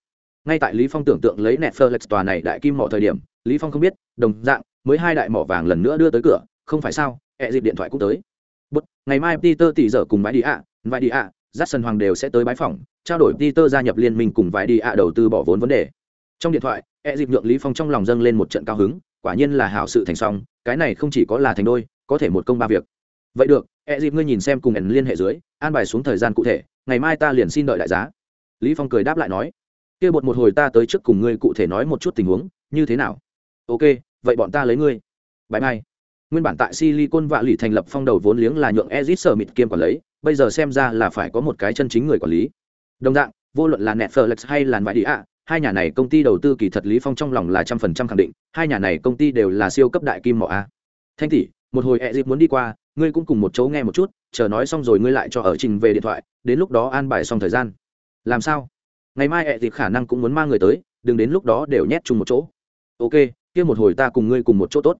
Ngay tại lý phong tưởng tượng lấy netflix tòa này đại kim mỏ thời điểm lý phong không biết đồng dạng mới hai đại mỏ vàng lần nữa đưa tới cửa không phải sao hệ dịp điện thoại cũng tới. Bút, ngày mai peter tỷ giờ cùng bãi đi ạ vãi đi ạ Jackson Hoàng đều sẽ tới bái phỏng, trao đổi Peter gia nhập liên minh cùng vài đi ạ đầu tư bỏ vốn vấn đề. Trong điện thoại, e dịp nhượng Lý Phong trong lòng dâng lên một trận cao hứng, quả nhiên là hảo sự thành xong, cái này không chỉ có là thành đôi, có thể một công ba việc. Vậy được e dịp ngươi nhìn xem cùng ẩn liên hệ dưới an bài xuống thời gian cụ thể ngày mai ta liền xin đợi đại giá. Lý phong cười đáp lại nói kia bột một hồi ta tới trước cùng ngươi cụ thể nói một chút tình huống như thế nào? Ok vậy bọn ta lấy ngươi. Bãi mai. Nguyên bản tại silicon vạ lì thành lập phong đầu vốn liếng là nhượng ezit sở mịt kiêm quản lấy bây giờ xem ra là phải có một cái chân chính người quản lý. Đồng dạng vô luận là netflix hay là vải đi ạ hai nhà này công ty đầu tư kỳ thật lý phong trong lòng là trăm phần trăm khẳng định, hai nhà này công ty đều là siêu cấp đại kim mỏ a. Thanh tỷ, một hồi e dịp muốn đi qua, ngươi cũng cùng một chỗ nghe một chút, chờ nói xong rồi ngươi lại cho ở trình về điện thoại, đến lúc đó an bài xong thời gian. Làm sao? Ngày mai e dịp khả năng cũng muốn mang người tới, đừng đến lúc đó đều nhét chung một chỗ. Ok, kia một hồi ta cùng ngươi cùng một chỗ tốt.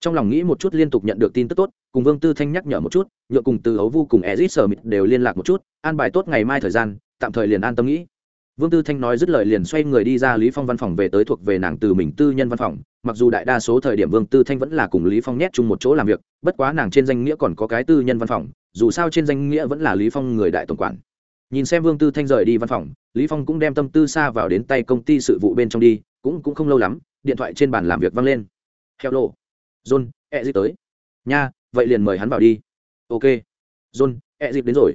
Trong lòng nghĩ một chút liên tục nhận được tin tức tốt, cùng vương tư thanh nhắc nhở một chút nhựa cùng từ ấu vu cùng ezit sở mịt đều liên lạc một chút, an bài tốt ngày mai thời gian, tạm thời liền an tâm nghĩ vương tư thanh nói dứt lời liền xoay người đi ra lý phong văn phòng về tới thuộc về nàng từ mình tư nhân văn phòng. Mặc dù đại đa số thời điểm vương tư thanh vẫn là cùng lý phong nhét chung một chỗ làm việc, bất quá nàng trên danh nghĩa còn có cái tư nhân văn phòng, dù sao trên danh nghĩa vẫn là lý phong người đại tổng quản. Nhìn xem vương tư thanh rời đi văn phòng, lý phong cũng đem tâm tư xa vào đến tay công ty sự vụ bên trong đi, cũng cũng không lâu lắm, điện thoại trên bàn làm việc vang lên. Hello. John e dịp tới? Nha, vậy liền mời hắn vào đi. Ok. John e dịp đến rồi?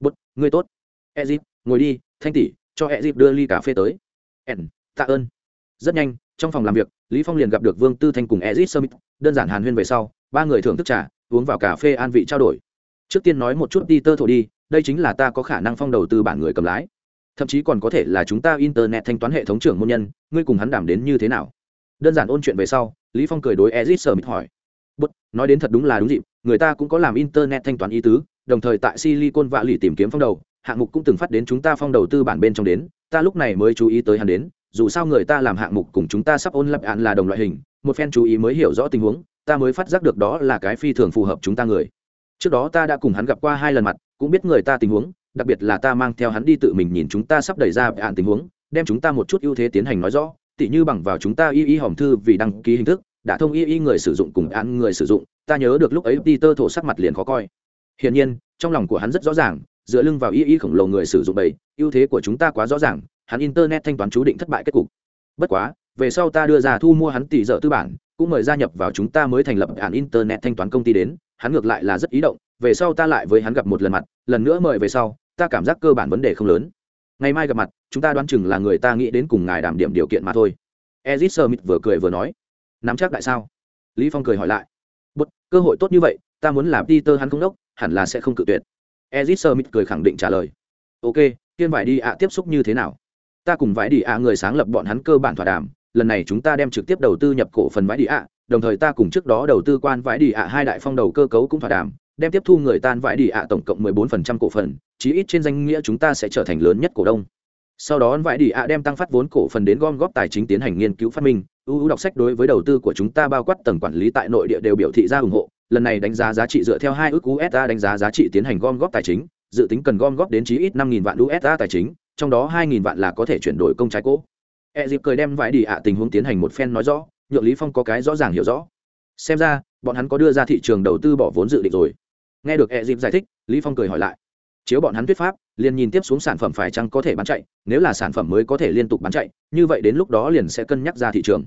Bút ngươi tốt. E dịp ngồi đi, thanh tỷ cho e dịp đưa ly cà phê tới. Ẻn, tạ ơn. Rất nhanh, trong phòng làm việc, lý phong liền gặp được vương tư thanh cùng ezit summit, đơn giản hàn huyên về sau, ba người thưởng thức trà, uống vào cà phê an vị trao đổi. Trước tiên nói một chút đi tơ thổ đi, đây chính là ta có khả năng phong đầu tư bản người cầm lái. Thậm chí còn có thể là chúng ta internet thanh toán hệ thống trưởng môn nhân, ngươi cùng hắn đảm đến như thế nào? Đơn giản ôn chuyện về sau, lý phong cười đối ezit summit hỏi. Bất nói đến thật đúng là đúng dịp, người ta cũng có làm internet thanh toán ý tứ, đồng thời tại silicon vạ lì tìm kiếm phong đầu hạng mục cũng từng phát đến chúng ta phong đầu tư bản bên trong đến, ta lúc này mới chú ý tới hắn đến, dù sao người ta làm hạng mục cùng chúng ta sắp ôn lập án là đồng loại hình, một phen chú ý mới hiểu rõ tình huống, ta mới phát giác được đó là cái phi thường phù hợp chúng ta người. Trước đó ta đã cùng hắn gặp qua hai lần mặt, cũng biết người ta tình huống, đặc biệt là ta mang theo hắn đi tự mình nhìn chúng ta sắp đẩy ra hạn tình huống, đem chúng ta một chút ưu thế tiến hành nói rõ, tỉ như bằng vào chúng ta y y hòm thư vì đăng ký hình thức, đã thông y y người sử dụng cùng án người sử dụng, ta nhớ được lúc ấy peter thổ sắc mặt liền khó coi. Hiển nhiên, trong lòng của hắn rất rõ ràng dựa lưng vào y y khổng lồ người sử dụng bầy, ưu thế của chúng ta quá rõ ràng, hắn internet thanh toán chú định thất bại kết cục. Bất quá, về sau ta đưa ra thu mua hắn tỷ dợ tư bản, cũng mời gia nhập vào chúng ta mới thành lập hạn internet thanh toán công ty đến, hắn ngược lại là rất ý động, về sau ta lại với hắn gặp một lần mặt, lần nữa mời về sau, ta cảm giác cơ bản vấn đề không lớn. Ngày mai gặp mặt, chúng ta đoán chừng là người ta nghĩ đến cùng ngài đảm điểm điều kiện mà thôi. Ezit smith vừa cười vừa nói. Nắm chắc tại sao? Lý phong cười hỏi lại. Bất, cơ hội tốt như vậy, ta muốn làm peter hắn không đốc, hẳn là sẽ không cự tuyệt ezit smith cười khẳng định trả lời. Ok kiên vải đi ạ tiếp xúc như thế nào? Ta cùng vải đi ạ người sáng lập bọn hắn cơ bản thỏa đàm, lần này chúng ta đem trực tiếp đầu tư nhập cổ phần vải đi ạ, đồng thời ta cùng trước đó đầu tư quan vải đi ạ hai đại phong đầu cơ cấu cũng thỏa đàm, đem tiếp thu người tan vải đi ạ tổng cộng 14% cổ phần, chí ít trên danh nghĩa chúng ta sẽ trở thành lớn nhất cổ đông. Sau đó vải đi ạ đem tăng phát vốn cổ phần đến gom góp tài chính tiến hành nghiên cứu phát minh ưu đọc sách đối với đầu tư của chúng ta bao quát tầng quản lý tại nội địa đều biểu thị ra ủng hộ lần này đánh giá giá trị dựa theo hai ước usd đánh giá giá trị tiến hành gom góp tài chính, dự tính cần gom góp đến chí ít năm vạn usd tài chính, trong đó hai nghìn vạn là có thể chuyển đổi công trái cỗ e dịp cười đem vải đi ạ tình huống tiến hành một phen nói rõ, nhượng lý phong có cái rõ ràng hiểu rõ. Xem ra, bọn hắn có đưa ra thị trường đầu tư bỏ vốn dự định rồi. Nghe được e dịp giải thích, lý phong cười hỏi lại. Chiếu bọn hắn thuyết pháp, liền nhìn tiếp xuống sản phẩm phải chăng có thể bán chạy, nếu là sản phẩm mới có thể liên tục bán chạy, như vậy đến lúc đó liền sẽ cân nhắc ra thị trường.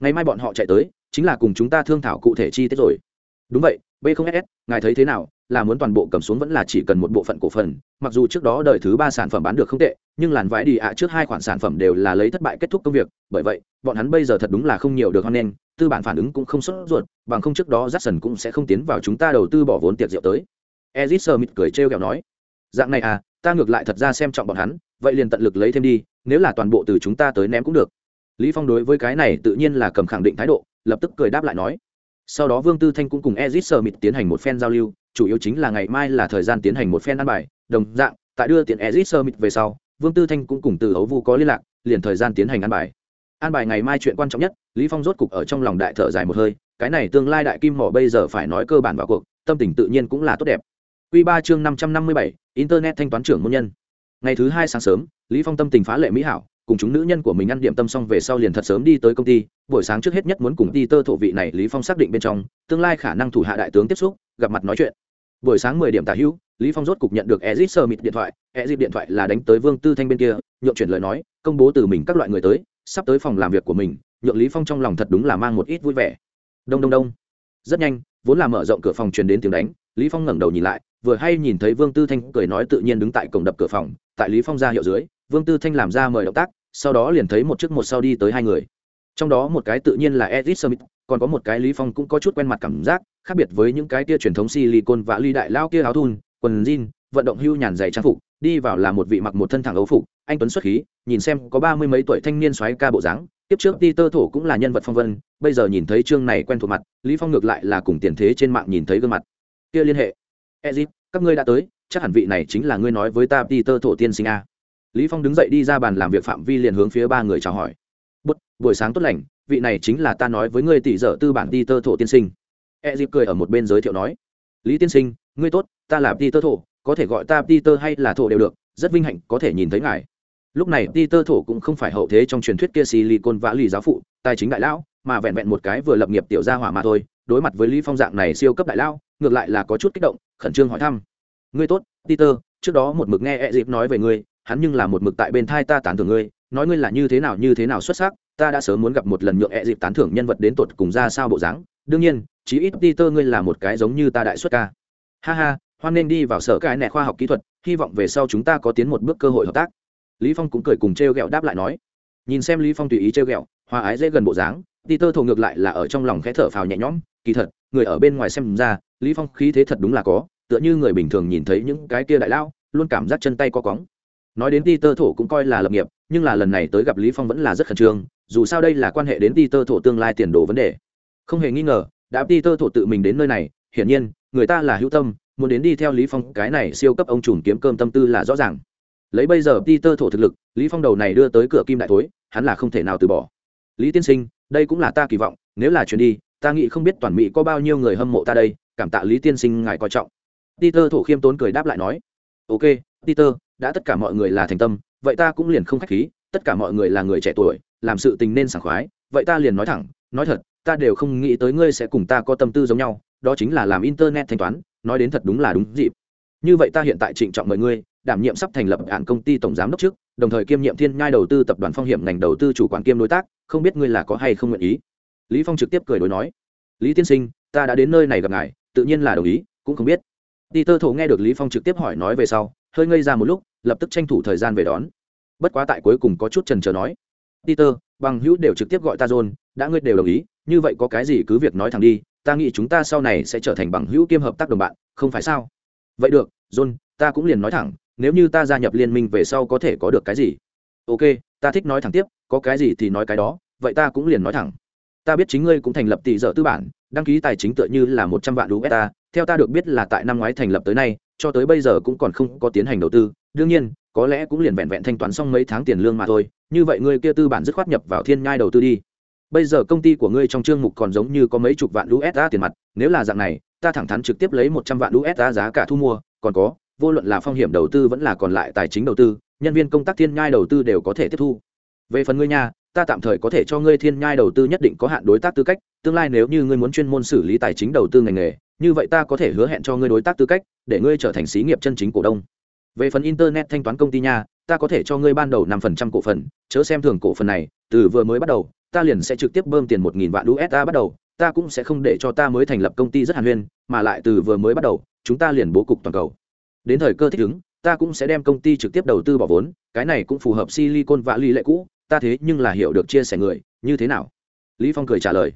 Ngày mai bọn họ chạy tới, chính là cùng chúng ta thương thảo cụ thể chi tiết rồi đúng vậy, b không ss ngài thấy thế nào? Là muốn toàn bộ cầm xuống vẫn là chỉ cần một bộ phận cổ phần. Mặc dù trước đó đời thứ ba sản phẩm bán được không tệ, nhưng làn vải đi ạ trước hai khoản sản phẩm đều là lấy thất bại kết thúc công việc. Bởi vậy, bọn hắn bây giờ thật đúng là không nhiều được hoan nghênh, tư bản phản ứng cũng không sốt ruột, bằng không trước đó j a c k s o n cũng sẽ không tiến vào chúng ta đầu tư bỏ vốn tiệc rượu tới. Ezit sơ mịt cười trêu kẹo nói, dạng này à ta ngược lại thật ra xem trọng bọn hắn, vậy liền tận lực lấy thêm đi, nếu là toàn bộ từ chúng ta tới ném cũng được. Lý phong đối với cái này tự nhiên là cầm khẳng định thái độ, lập tức cười đáp lại nói sau đó vương tư thanh cũng cùng ezit sơ mịt tiến hành một phen giao lưu, chủ yếu chính là ngày mai là thời gian tiến hành một phen ăn bài, đồng dạng, tại đưa tiền ezit sơ mịt về sau, vương tư thanh cũng cùng từ ấu vu có liên lạc, liền thời gian tiến hành ăn bài. Ăn bài ngày mai chuyện quan trọng nhất, lý phong rốt cục ở trong lòng đại thở dài một hơi, cái này tương lai đại kim mỏ bây giờ phải nói cơ bản vào cuộc, tâm tình tự nhiên cũng là tốt đẹp. Quy ba chương năm trăm năm mươi bảy, internet thanh toán trưởng môn nhân. Ngày thứ hai sáng sớm, lý phong tâm tình phá lệ mỹ hảo cùng chúng nữ nhân của mình ăn điểm tâm xong về sau liền thật sớm đi tới công ty, buổi sáng trước hết nhất muốn cùng đi tơ thổ vị này lý phong xác định bên trong, tương lai khả năng thủ hạ đại tướng tiếp xúc, gặp mặt nói chuyện. Buổi sáng mười điểm tả hữu, lý phong rốt cục nhận được ezit sơ mịt điện thoại ezit điện thoại là đánh tới vương tư thanh bên kia, nhượng chuyển lời nói, công bố từ mình các loại người tới, sắp tới phòng làm việc của mình, nhượng lý phong trong lòng thật đúng là mang một ít vui vẻ. Đông đông đông. Rất nhanh, vốn là mở rộng cửa phòng truyền đến tiếng đánh, lý phong ngẩng đầu nhìn lại, vừa hay nhìn thấy vương tư thanh cười nói tự nhiên đứng tại cổng đập cửa phòng, tại lý phong ra hiệu dưới, vương tư thanh làm ra mời động tác sau đó liền thấy một chiếc một sau đi tới hai người. Trong đó một cái tự nhiên là edit smith, còn có một cái lý phong cũng có chút quen mặt cảm giác, khác biệt với những cái kia truyền thống silicon và ly đại lao kia áo thun, quần jean, vận động hưu nhàn dày trang phục, đi vào là một vị mặc một thân thẳng ấu phục, anh tuấn xuất khí, nhìn xem có ba mươi mấy tuổi thanh niên xoáy ca bộ dáng, tiếp trước Peter thổ cũng là nhân vật phong vân, bây giờ nhìn thấy chương này quen thuộc mặt, lý phong ngược lại là cùng tiền thế trên mạng nhìn thấy gương mặt. Kia liên hệ. Ezit các ngươi đã tới, chắc hẳn vị này chính là ngươi nói với ta Peter thổ tiên sinh a lý phong đứng dậy đi ra bàn làm việc phạm vi liền hướng phía ba người chào hỏi. Bút, buổi sáng tốt lành, vị này chính là ta nói với ngươi tỷ dở tư bản Tơ thổ tiên sinh. E dịp cười ở một bên giới thiệu nói. Lý tiên sinh, ngươi tốt, ta là Peter thổ, có thể gọi ta Peter hay là thổ đều được, rất vinh hạnh có thể nhìn thấy ngài. Lúc này Peter thổ cũng không phải hậu thế trong truyền thuyết kia xì lì côn vã lì giáo phụ, tài chính đại lão, mà vẹn vẹn một cái vừa lập nghiệp tiểu gia hỏa mà thôi, đối mặt với lý phong dạng này siêu cấp đại lão, ngược lại là có chút kích động, khẩn trương hỏi thăm. Ngươi tốt, Peter, trước đó một mực nghe e dịp nói về ngươi hắn nhưng là một mực tại bên thai ta tán thưởng ngươi, nói ngươi là như thế nào như thế nào xuất sắc, ta đã sớm muốn gặp một lần nhượng e dịp tán thưởng nhân vật đến tột cùng ra sao bộ dáng. Đương nhiên, chí ít Peter ngươi là một cái giống như ta đại xuất ca. Ha ha, hoan nên đi vào sở cái nẹ khoa học kỹ thuật, hy vọng về sau chúng ta có tiến một bước cơ hội hợp tác. Lý phong cũng cười cùng treo gẹo đáp lại nói. Nhìn xem lý phong tùy ý treo gẹo hòa ái dễ gần bộ dáng, Peter thổ ngược lại là ở trong lòng khẽ thở phào nhẹ nhõm, kỳ thật, người ở bên ngoài xem ra, lý phong khí thế thật đúng là có, tựa như người bình thường nhìn thấy những cái kia đại lao, luôn cảm giác chân tay co cóng nói đến Peter thổ cũng coi là lập nghiệp, nhưng là lần này tới gặp lý phong vẫn là rất khẩn trương, dù sao đây là quan hệ đến Peter thổ tương lai tiền đồ vấn đề. Không hề nghi ngờ, đã Peter thổ tự mình đến nơi này, hiển nhiên, người ta là hữu tâm, muốn đến đi theo lý phong, cái này siêu cấp ông trùm kiếm cơm tâm tư là rõ ràng. Lấy bây giờ Peter thổ thực lực, lý phong đầu này đưa tới cửa kim đại thối, hắn là không thể nào từ bỏ. Lý tiên sinh, đây cũng là ta kỳ vọng, nếu là chuyến đi, ta nghĩ không biết toàn mỹ có bao nhiêu người hâm mộ ta đây, cảm tạ lý tiên sinh ngài coi trọng. Peter thổ khiêm tốn cười đáp lại nói, ok, Peter đã tất cả mọi người là thành tâm, vậy ta cũng liền không khách khí, tất cả mọi người là người trẻ tuổi, làm sự tình nên sảng khoái, vậy ta liền nói thẳng, nói thật, ta đều không nghĩ tới ngươi sẽ cùng ta có tâm tư giống nhau, đó chính là làm internet thanh toán, nói đến thật đúng là đúng dịp. Như vậy ta hiện tại trịnh trọng mời ngươi, đảm nhiệm sắp thành lập hạn công ty tổng giám đốc trước, đồng thời kiêm nhiệm thiên nhai đầu tư tập đoàn phong hiểm ngành đầu tư chủ quản kiêm đối tác, không biết ngươi là có hay không nguyện ý. Lý phong trực tiếp cười đối nói, lý tiên sinh, ta đã đến nơi này gặp ngài, tự nhiên là đồng ý, cũng không biết. Đi tơ thổ nghe được lý phong trực tiếp hỏi nói về sau, hơi ngây ra một lúc lập tức tranh thủ thời gian về đón. Bất quá tại cuối cùng có chút trần chờ nói, peter, bằng hữu đều trực tiếp gọi ta john, đã ngươi đều đồng ý, như vậy có cái gì cứ việc nói thẳng đi, ta nghĩ chúng ta sau này sẽ trở thành bằng hữu kiêm hợp tác đồng bạn, không phải sao? Vậy được, john, ta cũng liền nói thẳng, nếu như ta gia nhập liên minh về sau có thể có được cái gì? Ok, ta thích nói thẳng tiếp, có cái gì thì nói cái đó, vậy ta cũng liền nói thẳng. Ta biết chính ngươi cũng thành lập tỷ dở tư bản, đăng ký tài chính tựa như là một trăm vạn usd theo ta được biết là tại năm ngoái thành lập tới nay, cho tới bây giờ cũng còn không có tiến hành đầu tư đương nhiên, có lẽ cũng liền vẹn vẹn thanh toán xong mấy tháng tiền lương mà thôi, như vậy ngươi kia tư bản dứt khoát nhập vào thiên nhai đầu tư đi. Bây giờ công ty của ngươi trong chương mục còn giống như có mấy chục vạn usd tiền mặt, nếu là dạng này, ta thẳng thắn trực tiếp lấy một trăm vạn usd giá cả thu mua, còn có, vô luận là phong hiểm đầu tư vẫn là còn lại tài chính đầu tư, nhân viên công tác thiên nhai đầu tư đều có thể tiếp thu. Về phần ngươi nha, ta tạm thời có thể cho ngươi thiên nhai đầu tư nhất định có hạn đối tác tư cách, tương lai nếu như ngươi muốn chuyên môn xử lý tài chính đầu tư ngành nghề, như vậy ta có thể hứa hẹn cho ngươi đối tác tư cách, để ngươi trở thành xí nghiệp chân chính cổ đông về phần internet thanh toán công ty nha, ta có thể cho ngươi ban đầu năm phần trăm cổ phần, chớ xem thường cổ phần này, từ vừa mới bắt đầu, ta liền sẽ trực tiếp bơm tiền một nghìn vạn usd bắt đầu, ta cũng sẽ không để cho ta mới thành lập công ty rất hàn huyên, mà lại từ vừa mới bắt đầu, chúng ta liền bố cục toàn cầu. Đến thời cơ thích ứng, ta cũng sẽ đem công ty trực tiếp đầu tư bỏ vốn, cái này cũng phù hợp silicon và ly lệ cũ, ta thế nhưng là hiểu được chia sẻ người, như thế nào? Lý phong cười trả lời.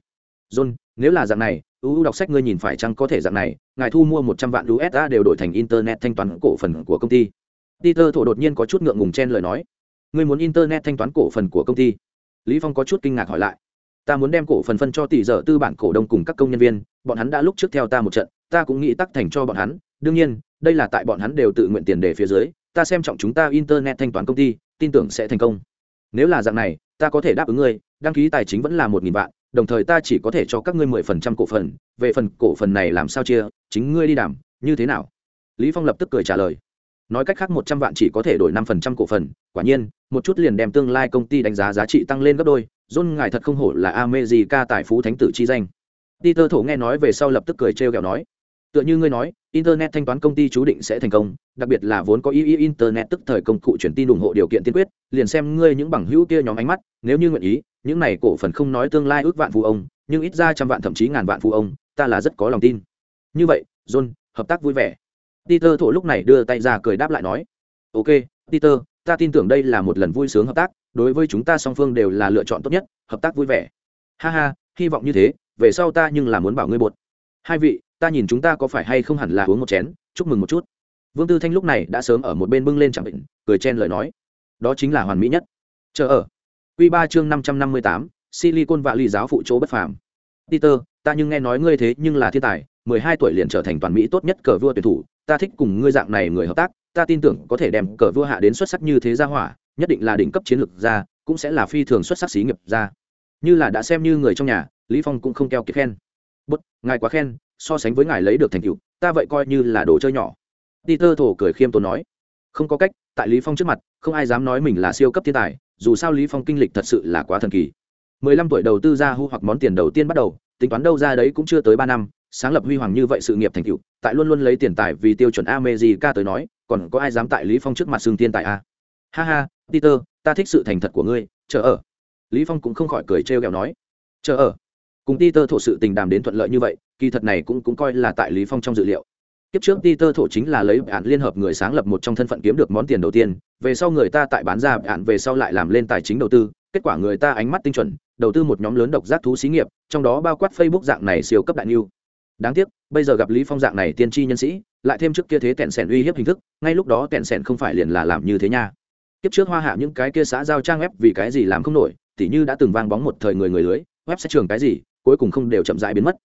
John nếu là dạng này ưu đọc sách ngươi nhìn phải chăng có thể dạng này, ngài thu mua một trăm vạn usd đều đổi thành internet thanh toán cổ phần của công ty. Peter thổ đột nhiên có chút ngượng ngùng chen lời nói. Ngươi muốn internet thanh toán cổ phần của công ty? Lý phong có chút kinh ngạc hỏi lại. Ta muốn đem cổ phần phân cho tỷ dở tư bản cổ đông cùng các công nhân viên, bọn hắn đã lúc trước theo ta một trận, ta cũng nghĩ tắc thành cho bọn hắn. Đương nhiên, đây là tại bọn hắn đều tự nguyện tiền đề phía dưới, ta xem trọng chúng ta internet thanh toán công ty, tin tưởng sẽ thành công. Nếu là dạng này, ta có thể đáp ứng ngươi, đăng ký tài chính vẫn là một nghìn vạn đồng thời ta chỉ có thể cho các ngươi mười phần trăm cổ phần về phần cổ phần này làm sao chia chính ngươi đi đảm như thế nào lý phong lập tức cười trả lời nói cách khác một trăm vạn chỉ có thể đổi năm phần trăm cổ phần quả nhiên một chút liền đem tương lai công ty đánh giá giá trị tăng lên gấp đôi John ngài thật không hổ là America tài phú thánh tử chi danh. Peter Thổ nghe nói về sau lập tức cười trêu ghẹo nói, tựa như ngươi nói, internet thanh toán công ty chú định sẽ thành công, đặc biệt là vốn có ý ý internet tức thời công cụ truyền tin ủng hộ điều kiện tiên quyết, liền xem ngươi những bằng hữu kia nhóm ánh mắt, nếu như nguyện ý, những này cổ phần không nói tương lai ước vạn phụ ông, nhưng ít ra trăm vạn thậm chí ngàn vạn phụ ông, ta là rất có lòng tin. Như vậy, John, hợp tác vui vẻ. Peter Thổ lúc này đưa tay ra cười đáp lại nói, "Ok, Peter, ta tin tưởng đây là một lần vui sướng hợp tác, đối với chúng ta song phương đều là lựa chọn tốt nhất hợp tác vui vẻ. Ha ha hy vọng như thế về sau ta nhưng là muốn bảo ngươi bột. Hai vị ta nhìn chúng ta có phải hay không hẳn là uống một chén chúc mừng một chút. Vương tư thanh lúc này đã sớm ở một bên bưng lên chẳng định cười chen lời nói. Đó chính là hoàn mỹ nhất. Chờ ở. Quy ba chương năm trăm năm mươi tám silicon Valley lì giáo phụ chỗ bất phàm. Peter ta nhưng nghe nói ngươi thế nhưng là thiên tài mười hai tuổi liền trở thành toàn mỹ tốt nhất cờ vua tuyển thủ ta thích cùng ngươi dạng này người hợp tác ta tin tưởng có thể đem cờ vua hạ đến xuất sắc như thế ra hỏa nhất định là đỉnh cấp chiến lược ra cũng sẽ là phi thường xuất sắc xí nghiệp ra như là đã xem như người trong nhà lý phong cũng không keo kiệt khen. Bất, ngài quá khen so sánh với ngài lấy được thành tựu ta vậy coi như là đồ chơi nhỏ. Peter thổ cười khiêm tốn nói. Không có cách tại lý phong trước mặt không ai dám nói mình là siêu cấp thiên tài dù sao lý phong kinh lịch thật sự là quá thần kỳ. 15 tuổi đầu tư ra hu hoặc món tiền đầu tiên bắt đầu, tính toán đâu ra đấy cũng chưa tới 3 năm, sáng lập huy hoàng như vậy sự nghiệp thành tựu, tại luôn luôn lấy tiền tài vì tiêu chuẩn America tới nói, còn có ai dám tại lý phong trước mặt xương tiên tài a ha ha, peter, ta thích sự thành thật của ngươi, chờ ở. Lý phong cũng không khỏi cười trêu ghẹo nói, chờ ở. Cùng peter thổ sự tình đàm đến thuận lợi như vậy, kỳ thật này cũng cũng coi là tại lý phong trong dự liệu kiếp trước peter thổ chính là lấy bạn liên hợp người sáng lập một trong thân phận kiếm được món tiền đầu tiên, về sau người ta tại bán ra bạn về sau lại làm lên tài chính đầu tư, kết quả người ta ánh mắt tinh chuẩn, đầu tư một nhóm lớn độc giác thú xí nghiệp, trong đó bao quát facebook dạng này siêu cấp đại lưu. Đáng tiếc, bây giờ gặp lý phong dạng này tiên tri nhân sĩ, lại thêm trước kia thế tẹn sẻn uy hiếp hình thức, ngay lúc đó tẹn sẻn không phải liền là làm như thế nha. Kiếp trước hoa hạ những cái kia xã giao trang web vì cái gì làm không nổi, tỉ như đã từng vang bóng một thời người người lưới, web sẽ trường cái gì, cuối cùng không đều chậm rãi biến mất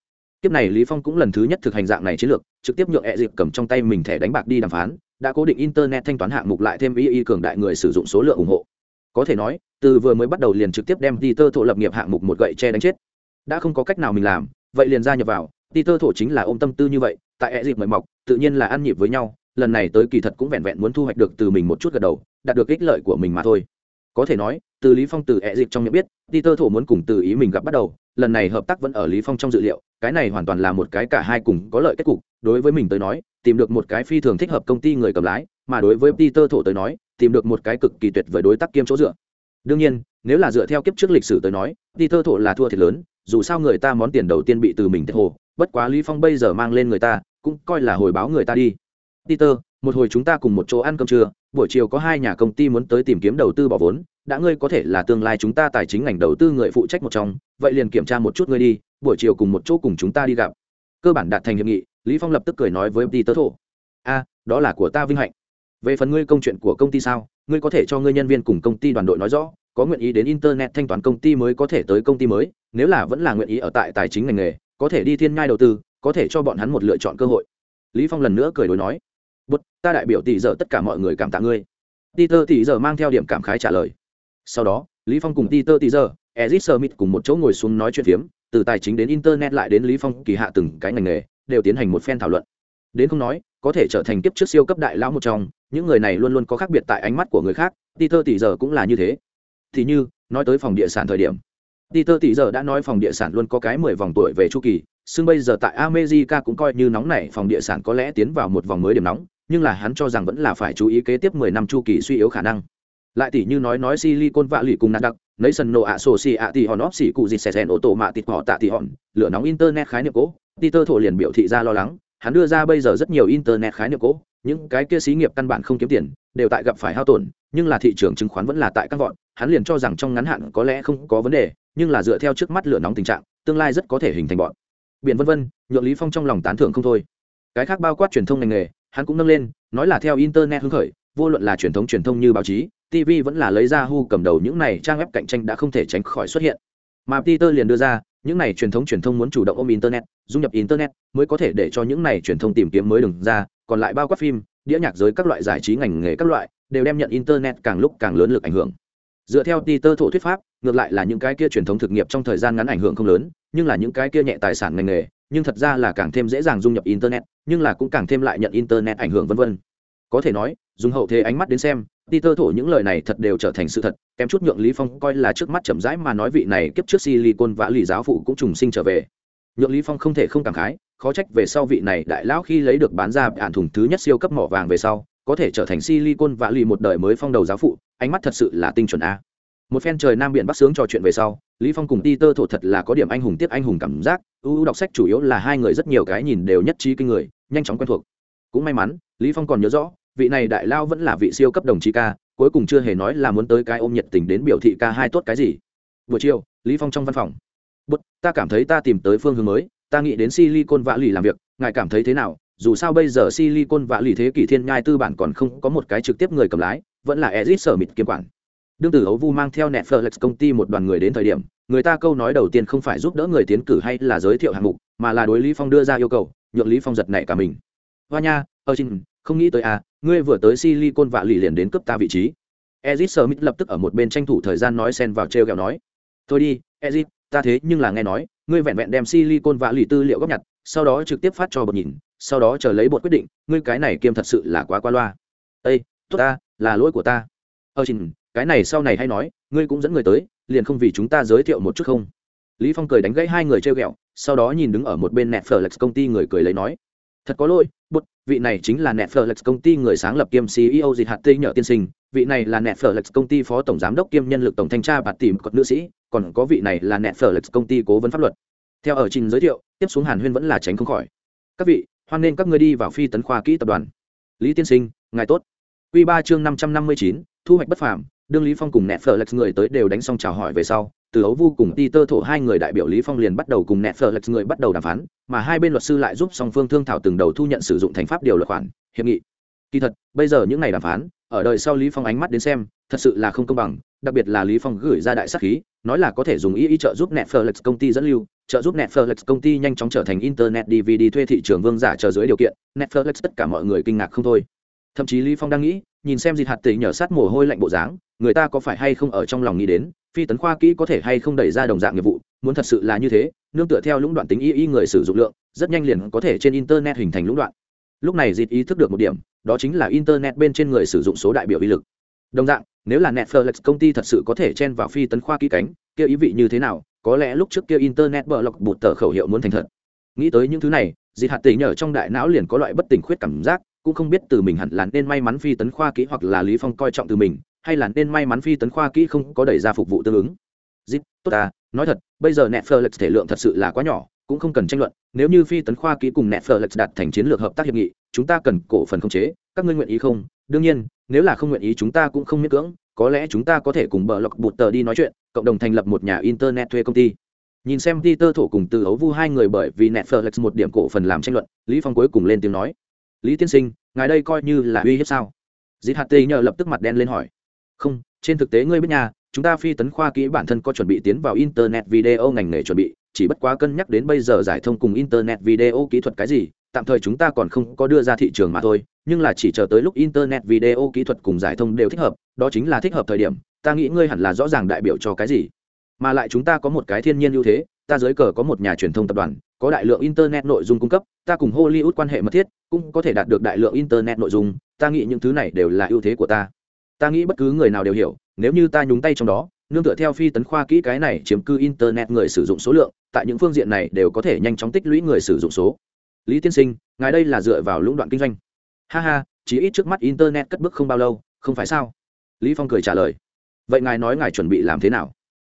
kiếp này lý phong cũng lần thứ nhất thực hành dạng này chiến lược, trực tiếp nhượng ẹ dịp cầm trong tay mình thẻ đánh bạc đi đàm phán, đã cố định internet thanh toán hạng mục lại thêm y y cường đại người sử dụng số lượng ủng hộ. Có thể nói, từ vừa mới bắt đầu liền trực tiếp đem peter thổ lập nghiệp hạng mục một gậy che đánh chết. Đã không có cách nào mình làm, vậy liền gia nhập vào, peter thổ chính là ôm tâm tư như vậy, tại ẹ dịp mời mọc, tự nhiên là ăn nhịp với nhau, lần này tới kỳ thật cũng vẹn vẹn muốn thu hoạch được từ mình một chút gật đầu, đạt được ích lợi của mình mà thôi có thể nói, từ lý phong từ ẹ dịp trong nhận biết, peter thổ muốn cùng từ ý mình gặp bắt đầu, lần này hợp tác vẫn ở lý phong trong dự liệu, cái này hoàn toàn là một cái cả hai cùng có lợi kết cục. Đối với mình tới nói, tìm được một cái phi thường thích hợp công ty người cầm lái, mà đối với peter thổ tới nói, tìm được một cái cực kỳ tuyệt vời đối tác kiêm chỗ dựa. Đương nhiên, nếu là dựa theo kiếp trước lịch sử tới nói, peter thổ là thua thiệt lớn, dù sao người ta món tiền đầu tiên bị từ mình thiệt hồ, bất quá lý phong bây giờ mang lên người ta, cũng coi là hồi báo người ta đi. Peter, một hồi chúng ta cùng một chỗ ăn cơm trưa buổi chiều có hai nhà công ty muốn tới tìm kiếm đầu tư bỏ vốn, đã ngươi có thể là tương lai chúng ta tài chính ngành đầu tư người phụ trách một trong, vậy liền kiểm tra một chút ngươi đi, buổi chiều cùng một chỗ cùng chúng ta đi gặp. Cơ bản đạt thành hiệp nghị, lý phong lập tức cười nói với peter thổ. A, đó là của ta vinh hạnh. Về phần ngươi công chuyện của công ty sao, ngươi có thể cho ngươi nhân viên cùng công ty đoàn đội nói rõ, có nguyện ý đến internet thanh toán công ty mới có thể tới công ty mới, nếu là vẫn là nguyện ý ở tại tài chính ngành nghề, có thể đi thiên ngai đầu tư, có thể cho bọn hắn một lựa chọn cơ hội. Lý phong lần nữa cười đối nói bút, ta đại biểu tỷ giờ tất cả mọi người cảm tạ ngươi. Peter tỷ giờ mang theo điểm cảm khái trả lời. Sau đó, lý phong cùng peter tỷ giờ, ezit smith cùng một chỗ ngồi xuống nói chuyện phiếm, từ tài chính đến internet lại đến lý phong kỳ hạ từng cái ngành nghề, đều tiến hành một phen thảo luận. Đến không nói, có thể trở thành kiếp trước siêu cấp đại lão một trong, những người này luôn luôn có khác biệt tại ánh mắt của người khác, peter tỷ giờ cũng là như thế. Thì như, nói tới phòng địa sản thời điểm. Peter tỷ giờ đã nói phòng địa sản luôn có cái mười vòng tuổi về chu kỳ, xưng bây giờ tại america cũng coi như nóng này phòng địa sản có lẽ tiến vào một vòng mới điểm nóng nhưng là hắn cho rằng vẫn là phải chú ý kế tiếp mười năm chu kỳ suy yếu khả năng. Lại tỷ như nói nói silicon vạ lì cùng đặc nấy sân nổ ạ, sổ xì ạ thì hòn óp xì cụ dịt xẻ xèn ô tô mạ tịt họ tạ tỷ hòn, lửa nóng internet khái niệm cố. Peter thổ liền biểu thị ra lo lắng, hắn đưa ra bây giờ rất nhiều internet khái niệm cố, những cái kia xí nghiệp căn bản không kiếm tiền, đều tại gặp phải hao tổn, nhưng là thị trường chứng khoán vẫn là tại các vọn hắn liền cho rằng trong ngắn hạn có lẽ không có vấn đề, nhưng là dựa theo trước mắt lửa nóng tình trạng, tương lai rất có thể hình thành bọn. Biển vân vân, nhượng lý phong trong lòng tán thưởng không thôi. Cái khác bao quát truyền thông ngành nghề hắn cũng nâng lên, nói là theo internet hứng khởi, vô luận là truyền thống truyền thông như báo chí tv vẫn là lấy ra hu cầm đầu những này trang web cạnh tranh đã không thể tránh khỏi xuất hiện. Mà peter liền đưa ra, những này truyền thống truyền thông muốn chủ động ôm internet, dung nhập internet mới có thể để cho những này truyền thông tìm kiếm mới đừng ra, còn lại bao quát phim, đĩa nhạc giới các loại giải trí ngành nghề các loại, đều đem nhận internet càng lúc càng lớn lực ảnh hưởng. Dựa theo peter thổ thuyết pháp, ngược lại là những cái kia truyền thống thực nghiệp trong thời gian ngắn ảnh hưởng không lớn, nhưng là những cái kia nhẹ tài sản ngành nghề, nhưng thật ra là càng thêm dễ dàng dung nhập internet nhưng là cũng càng thêm lại nhận internet ảnh hưởng vân vân có thể nói dùng hậu thế ánh mắt đến xem Peter thổ những lời này thật đều trở thành sự thật, kém chút nhượng Lý Phong coi là trước mắt chậm rãi mà nói vị này kiếp trước Silicon vã lì giáo phụ cũng trùng sinh trở về. Nhượng Lý Phong không thể không cảm khái, khó trách về sau vị này đại lão khi lấy được bán ra ản thùng thứ nhất siêu cấp mỏ vàng về sau, có thể trở thành Silicon vã lì một đời mới phong đầu giáo phụ, ánh mắt thật sự là tinh chuẩn a. Một phen trời nam biển bắc sướng trò chuyện về sau, Lý Phong cùng Peter thổ thật là có điểm anh hùng tiếp anh hùng cảm giác, ưu đọc sách chủ yếu là hai người rất nhiều cái nhìn đều nhất trí kinh người, nhanh chóng quen thuộc. Cũng may mắn, Lý Phong còn nhớ rõ, vị này đại lao vẫn là vị siêu cấp đồng chí ca cuối cùng chưa hề nói là muốn tới cái ôm nhiệt tình đến biểu thị ca hai tốt cái gì. Buổi chiều lý phong trong văn phòng. Bút ta cảm thấy ta tìm tới phương hướng mới ta nghĩ đến silicon vạ lì làm việc ngài cảm thấy thế nào? Dù sao bây giờ silicon vạ lì thế kỷ thiên nhai tư bản còn không có một cái trực tiếp người cầm lái vẫn là ezit sở mịt kiếm quản. Đương tử ấu vu mang theo netflix công ty một đoàn người đến thời điểm người ta câu nói đầu tiên không phải giúp đỡ người tiến cử hay là giới thiệu hạng mục mà là đối lý phong đưa ra yêu cầu nhượng lý phong giật nảy cả mình. Hoa nha ờ, ơ chinh không nghĩ tới à ngươi vừa tới silicon vạ lì liền đến cướp ta vị trí. Ezit smith lập tức ở một bên tranh thủ thời gian nói xen vào treo r kẹo nói, thôi đi, ezit, ta thế nhưng là nghe nói, ngươi vẹn vẹn đem silicon vạ lì tư liệu góp nhặt, sau đó trực tiếp phát cho bột nhìn, sau đó chờ lấy bột quyết định, ngươi cái này kiêm thật sự là quá qua loa. Ây tốt ta, là lỗi của ta. Ờ, ơ chinh cái này sau này hay nói, ngươi cũng dẫn người tới, liền không vì chúng ta giới thiệu một chút không? Lý phong cười đánh gãy hai người treo ghẹo sau đó nhìn đứng ở một bên netflix phở công ty người cười lấy nói, thật có lỗi, bút, vị này chính là netflix công ty người sáng lập kiêm ceo dịch hạt tây nhờ tiên sinh, vị này là netflix công ty phó tổng giám đốc kiêm nhân lực tổng thanh tra bạt tìm cột nữ sĩ, còn có vị này là netflix công ty cố vấn pháp luật. Theo ở trình giới thiệu, tiếp xuống hàn huyên vẫn là tránh không khỏi. Các vị, hoan nên các người đi vào phi tấn khoa kỹ tập đoàn. Lý tiên sinh, ngài tốt. Quy ba chương năm trăm năm mươi chín, thu hoạch bất phàm, đương lý phong cùng netflix người tới đều đánh xong chào hỏi về sau từ ấu vu cùng Peter thổ hai người đại biểu Lý Phong liền bắt đầu cùng Netflix người bắt đầu đàm phán, mà hai bên luật sư lại giúp song phương thương thảo từng đầu thu nhận sử dụng thành pháp điều luật khoản, hiệp nghị. Kỳ thật, bây giờ những ngày đàm phán, ở đời sau Lý Phong ánh mắt đến xem, thật sự là không công bằng, đặc biệt là Lý Phong gửi ra đại sát khí, nói là có thể dùng ý ý trợ giúp Netflix công ty dẫn lưu, trợ giúp Netflix công ty nhanh chóng trở thành internet DVD thuê thị trường vương giả chờ dưới điều kiện, Netflix tất cả mọi người kinh ngạc không thôi. Thậm chí Lý Phong đang nghĩ, nhìn xem dịch hạt tỷ nhỏ sát mồ hôi lạnh bộ dáng, người ta có phải hay không ở trong lòng nghĩ đến, phi tấn khoa kỹ có thể hay không đẩy ra đồng dạng nghiệp vụ muốn thật sự là như thế nương tựa theo lũng đoạn tính y y người sử dụng lượng rất nhanh liền có thể trên internet hình thành lũng đoạn. Lúc này dịp ý thức được một điểm đó chính là internet bên trên người sử dụng số đại biểu uy lực. Đồng dạng nếu là netflix công ty thật sự có thể chen vào phi tấn khoa kỹ cánh kia ý vị như thế nào có lẽ lúc trước kia internet bờ lọc bụt tờ khẩu hiệu muốn thành thật. Nghĩ tới những thứ này dịp hạt tỷ nhở trong đại não liền có loại bất tỉnh khuyết cảm giác cũng không biết từ mình hẳn là nên may mắn phi tấn khoa kỹ hoặc là lý phong coi trọng từ mình hay là nên may mắn phi tấn khoa kỹ không có đẩy ra phục vụ tương ứng? Zip, tốt à nói thật, bây giờ netflix thể lượng thật sự là quá nhỏ, cũng không cần tranh luận. Nếu như phi tấn khoa kỹ cùng netflix đạt thành chiến lược hợp tác hiệp nghị, chúng ta cần cổ phần không chế. Các ngươi nguyện ý không? Đương nhiên, nếu là không nguyện ý chúng ta cũng không miễn cưỡng. Có lẽ chúng ta có thể cùng bờ lọc bụt tờ đi nói chuyện, cộng đồng thành lập một nhà internet thuê công ty. Nhìn xem peter thổ cùng từ ấu vu hai người bởi vì netflix một điểm cổ phần làm tranh luận, lý phong cuối cùng lên tiếng nói, lý tiên sinh, ngài đây coi như là uy hiếp sao? Dịp hạt tê nhờ lập tức mặt đen lên hỏi không, trên thực tế ngươi biết nhà chúng ta phi tấn khoa kỹ bản thân có chuẩn bị tiến vào internet video ngành nghề chuẩn bị, chỉ bất quá cân nhắc đến bây giờ giải thông cùng internet video kỹ thuật cái gì, tạm thời chúng ta còn không có đưa ra thị trường mà thôi, nhưng là chỉ chờ tới lúc internet video kỹ thuật cùng giải thông đều thích hợp, đó chính là thích hợp thời điểm, ta nghĩ ngươi hẳn là rõ ràng đại biểu cho cái gì. Mà lại chúng ta có một cái thiên nhiên ưu thế, ta dưới cờ có một nhà truyền thông tập đoàn, có đại lượng internet nội dung cung cấp, ta cùng hollywood quan hệ mật thiết, cũng có thể đạt được đại lượng internet nội dung, ta nghĩ những thứ này đều là ưu thế của ta ta nghĩ bất cứ người nào đều hiểu, nếu như ta nhúng tay trong đó, nương tựa theo phi tấn khoa kỹ cái này chiếm cư internet người sử dụng số lượng, tại những phương diện này đều có thể nhanh chóng tích lũy người sử dụng số. Lý tiên sinh, ngài đây là dựa vào lũng đoạn kinh doanh. Ha ha, chỉ ít trước mắt internet cất bước không bao lâu, không phải sao? Lý phong cười trả lời. Vậy ngài nói ngài chuẩn bị làm thế nào?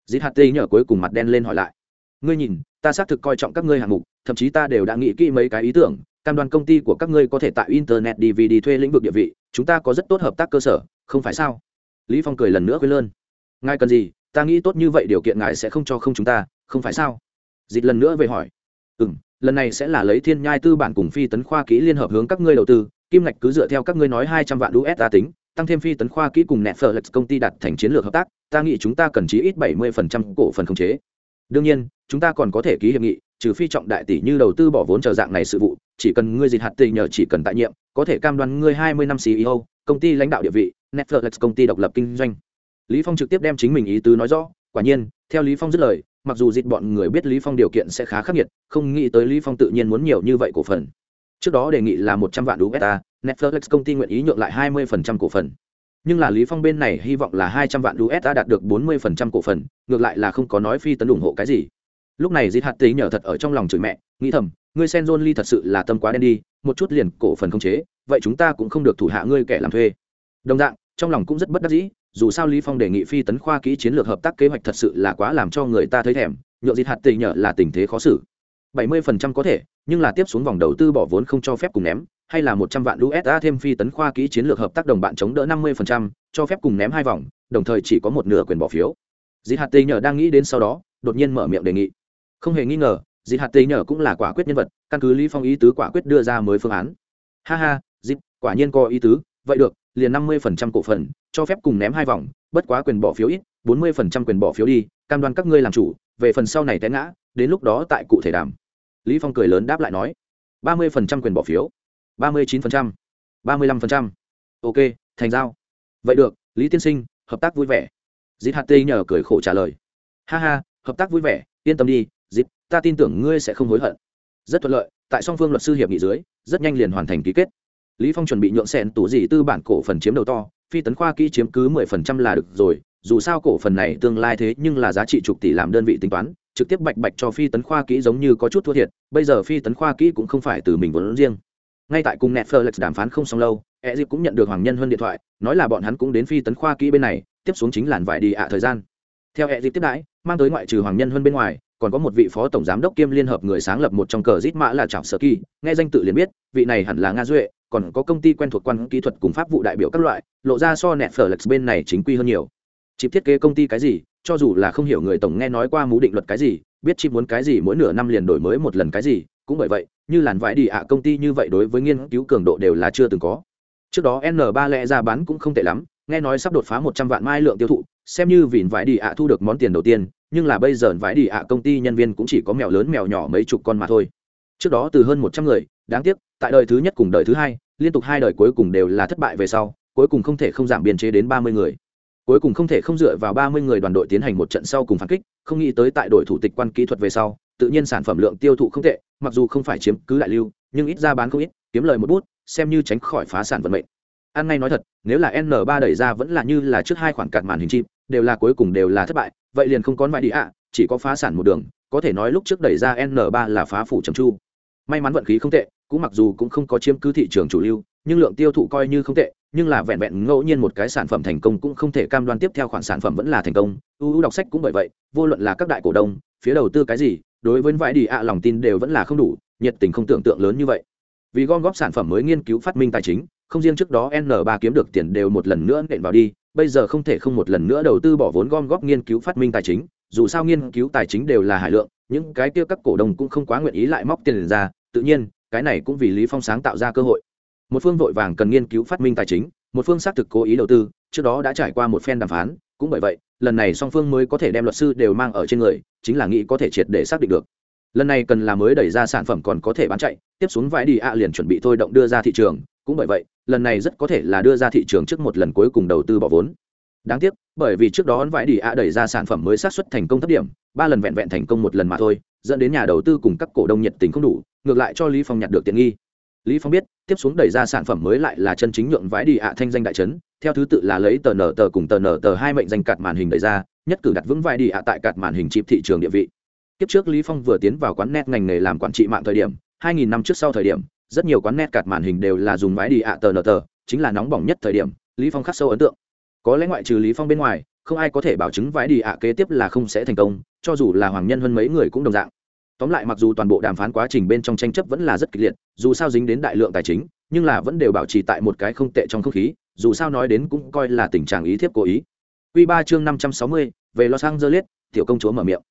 Dít hạt tây nhở cuối cùng mặt đen lên hỏi lại. Ngươi nhìn, ta xác thực coi trọng các ngươi hạng mục, thậm chí ta đều đã nghĩ kỹ mấy cái ý tưởng, cam đoan công ty của các ngươi có thể tại internet dvd thuê lĩnh vực địa vị, chúng ta có rất tốt hợp tác cơ sở không phải sao? Lý phong cười lần nữa quên lơn. Ngài cần gì, ta nghĩ tốt như vậy điều kiện ngài sẽ không cho không chúng ta, không phải sao? Dịch lần nữa về hỏi. Ừ lần này sẽ là lấy thiên nhai tư bản cùng phi tấn khoa kỹ liên hợp hướng các ngươi đầu tư, kim ngạch cứ dựa theo các ngươi nói hai trăm vạn usd tính, tăng thêm phi tấn khoa kỹ cùng netflix công ty đặt thành chiến lược hợp tác, ta nghĩ chúng ta cần chí ít bảy mươi phần trăm cổ phần khống chế. Đương nhiên, chúng ta còn có thể ký hiệp nghị, trừ phi trọng đại tỷ như đầu tư bỏ vốn chờ dạng này sự vụ, chỉ cần ngươi dịch hạt tỷ nhờ chỉ cần tại nhiệm, có thể cam đoan ngươi hai mươi năm ceo công ty lãnh đạo địa vị netflix công ty độc lập kinh doanh. Lý phong trực tiếp đem chính mình ý tứ nói rõ, quả nhiên, theo lý phong dứt lời, mặc dù dịch bọn người biết lý phong điều kiện sẽ khá khắc nghiệt, không nghĩ tới lý phong tự nhiên muốn nhiều như vậy cổ phần. Trước đó đề nghị là một trăm vạn usd netflix công ty nguyện ý nhượng lại hai mươi phần trăm cổ phần. Nhưng là lý phong bên này hy vọng là hai trăm vạn usd đạt được bốn mươi phần trăm cổ phần, ngược lại là không có nói phi tấn ủng hộ cái gì. Lúc này dịch hạt tí nhỏ thật ở trong lòng chửi mẹ, nghĩ thầm, ngươi sen john thật sự là tâm quá đen đi, một chút liền cổ phần không chế, vậy chúng ta cũng không được thủ hạ ngươi kẻ làm thuê. Đồng dạng trong lòng cũng rất bất đắc dĩ dù sao lý phong đề nghị phi tấn khoa kỹ chiến lược hợp tác kế hoạch thật sự là quá làm cho người ta thấy thèm nhượng dịt hạt tình nhở là tình thế khó xử. 70% có thể nhưng là tiếp xuống vòng đầu tư bỏ vốn không cho phép cùng ném hay là 100 vạn USD thêm phi tấn khoa kỹ chiến lược hợp tác đồng bạn chống đỡ 50%, cho phép cùng ném hai vòng đồng thời chỉ có một nửa quyền bỏ phiếu. Dịt hạt tình nhở đang nghĩ đến sau đó đột nhiên mở miệng đề nghị. Không hề nghi ngờ dịt hạt tình nhở cũng là quả quyết nhân vật căn cứ lý phong ý tứ quả quyết đưa ra mới phương án. Ha ha dịt quả nhiên có ý tứ vậy được, liền năm mươi phần trăm cổ phần, cho phép cùng ném hai vòng, bất quá quyền bỏ phiếu ít, bốn mươi phần trăm quyền bỏ phiếu đi, cam đoan các ngươi làm chủ, về phần sau này té ngã, đến lúc đó tại cụ thể đàm. Lý phong cười lớn đáp lại nói, ba mươi phần trăm quyền bỏ phiếu, ba mươi chín phần trăm, ba mươi lăm phần trăm. Ok, thành giao. Vậy được, lý tiên sinh, hợp tác vui vẻ. Dịp hạt tây nhờ cười khổ trả lời. Ha ha, hợp tác vui vẻ, yên tâm đi dịp ta tin tưởng ngươi sẽ không hối hận. Rất thuận lợi, tại song phương luật sư hiệp nghị dưới, rất nhanh liền hoàn thành ký kết lý phong chuẩn bị nhượng sẹn tủ gì tư bản cổ phần chiếm đầu to, phi tấn khoa kỹ chiếm cứ mười phần trăm là được rồi, dù sao cổ phần này tương lai thế nhưng là giá trị chục tỷ làm đơn vị tính toán, trực tiếp bạch bạch cho phi tấn khoa kỹ giống như có chút thua thiệt, bây giờ phi tấn khoa kỹ cũng không phải từ mình vốn riêng. Ngay tại cùng netflix đàm phán không xong lâu e dịp cũng nhận được hoàng nhân hơn điện thoại, nói là bọn hắn cũng đến phi tấn khoa kỹ bên này, tiếp xuống chính làn vải đi ạ thời gian. Theo e dịp tiếp đãi, mang tới ngoại trừ hoàng nhân hơn bên ngoài, còn có một vị phó tổng giám đốc kiêm liên hợp người sáng lập một trong cờ rít mã là trảo sở kỳ, nghe danh tự liền biết, vị này hẳn là nga duệ còn có công ty quen thuộc quan kỹ thuật cùng pháp vụ đại biểu các loại, lộ ra so nẹt phở lệch bên này chính quy hơn nhiều. Chip thiết kế công ty cái gì, cho dù là không hiểu người tổng nghe nói qua mú định luật cái gì, biết chip muốn cái gì mỗi nửa năm liền đổi mới một lần cái gì, cũng bởi vậy, như làn vải đi ạ, công ty như vậy đối với nghiên cứu cường độ đều là chưa từng có. Trước đó n 3 lẽ ra bán cũng không tệ lắm, nghe nói sắp đột phá một trăm vạn mai lượng tiêu thụ, xem như vỉn vải đi ạ thu được món tiền đầu tiên, nhưng là bây giờ vải đi ạ công ty nhân viên cũng chỉ có mèo lớn mèo nhỏ mấy chục con mà thôi. Trước đó từ hơn một trăm người, đáng tiếc, tại đời thứ nhất cùng đời thứ hai liên tục hai đời cuối cùng đều là thất bại về sau cuối cùng không thể không giảm biên chế đến ba mươi người. Cuối cùng không thể không dựa vào ba mươi người đoàn đội tiến hành một trận sau cùng phản kích không nghĩ tới tại đội thủ tịch quan kỹ thuật về sau tự nhiên sản phẩm lượng tiêu thụ không tệ mặc dù không phải chiếm cứ đại lưu nhưng ít ra bán không ít kiếm lời một bút xem như tránh khỏi phá sản vận mệnh. Ăn ngay nói thật nếu là n 3 đẩy ra vẫn là như là trước hai khoản cạt màn hình chim, đều là cuối cùng đều là thất bại vậy liền không có vài đi ạ chỉ có phá sản một đường có thể nói lúc trước đẩy ra n 3 là phá phủ trầm chu may mắn vận khí không tệ cũng mặc dù cũng không có chiếm cứ thị trường chủ lưu, nhưng lượng tiêu thụ coi như không tệ, nhưng là vẹn vẹn ngẫu nhiên một cái sản phẩm thành công cũng không thể cam đoan tiếp theo khoản sản phẩm vẫn là thành công. Uu đọc sách cũng bởi vậy, vô luận là các đại cổ đông, phía đầu tư cái gì, đối với vải đi ạ lòng tin đều vẫn là không đủ, nhiệt tình không tưởng tượng lớn như vậy. Vì gom góp sản phẩm mới nghiên cứu phát minh tài chính, không riêng trước đó n 3 kiếm được tiền đều một lần nữa nện vào đi, bây giờ không thể không một lần nữa đầu tư bỏ vốn gom góp nghiên cứu phát minh tài chính, dù sao nghiên cứu tài chính đều là hải lượng, những cái kia các cổ đông cũng không quá nguyện ý lại móc tiền ra, tự nhiên cái này cũng vì lý phong sáng tạo ra cơ hội. Một phương vội vàng cần nghiên cứu phát minh tài chính, một phương xác thực cố ý đầu tư, trước đó đã trải qua một phen đàm phán, cũng bởi vậy, lần này song phương mới có thể đem luật sư đều mang ở trên người, chính là nghĩ có thể triệt để xác định được. Lần này cần là mới đẩy ra sản phẩm còn có thể bán chạy, tiếp xuống vải đi ạ liền chuẩn bị thôi động đưa ra thị trường, cũng bởi vậy, lần này rất có thể là đưa ra thị trường trước một lần cuối cùng đầu tư bỏ vốn. Đáng tiếc, bởi vì trước đó vải đi ạ đẩy ra sản phẩm mới sát xuất thành công thấp điểm, ba lần vẹn vẹn thành công một lần mà thôi dẫn đến nhà đầu tư cùng các cổ đông nhiệt tình không đủ ngược lại cho lý phong nhặt được tiện nghi. Lý phong biết tiếp xuống đẩy ra sản phẩm mới lại là chân chính nhượng vãi đi ạ thanh danh đại chấn, theo thứ tự là lấy tờ nở tờ cùng tờ nở tờ hai mệnh danh cạt màn hình đẩy ra nhất cử đặt vững vai đi ạ tại cạt màn hình chip thị trường địa vị. Tiếp trước lý phong vừa tiến vào quán net ngành nghề làm quản trị mạng thời điểm 2000 năm trước sau thời điểm rất nhiều quán net cạt màn hình đều là dùng vãi đi ạ tờ nở tờ chính là nóng bỏng nhất thời điểm lý phong khắc sâu ấn tượng. Có lẽ ngoại trừ lý phong bên ngoài không ai có thể bảo chứng vãi đi ạ kế tiếp là không sẽ thành công cho dù là hoàng nhân hơn mấy người cũng đồng dạng tóm lại mặc dù toàn bộ đàm phán quá trình bên trong tranh chấp vẫn là rất kịch liệt dù sao dính đến đại lượng tài chính nhưng là vẫn đều bảo trì tại một cái không tệ trong không khí dù sao nói đến cũng coi là tình trạng ý thiếp cố ý Quy 3 chương 560, về Los Angeles, tiểu công chúa mở miệng.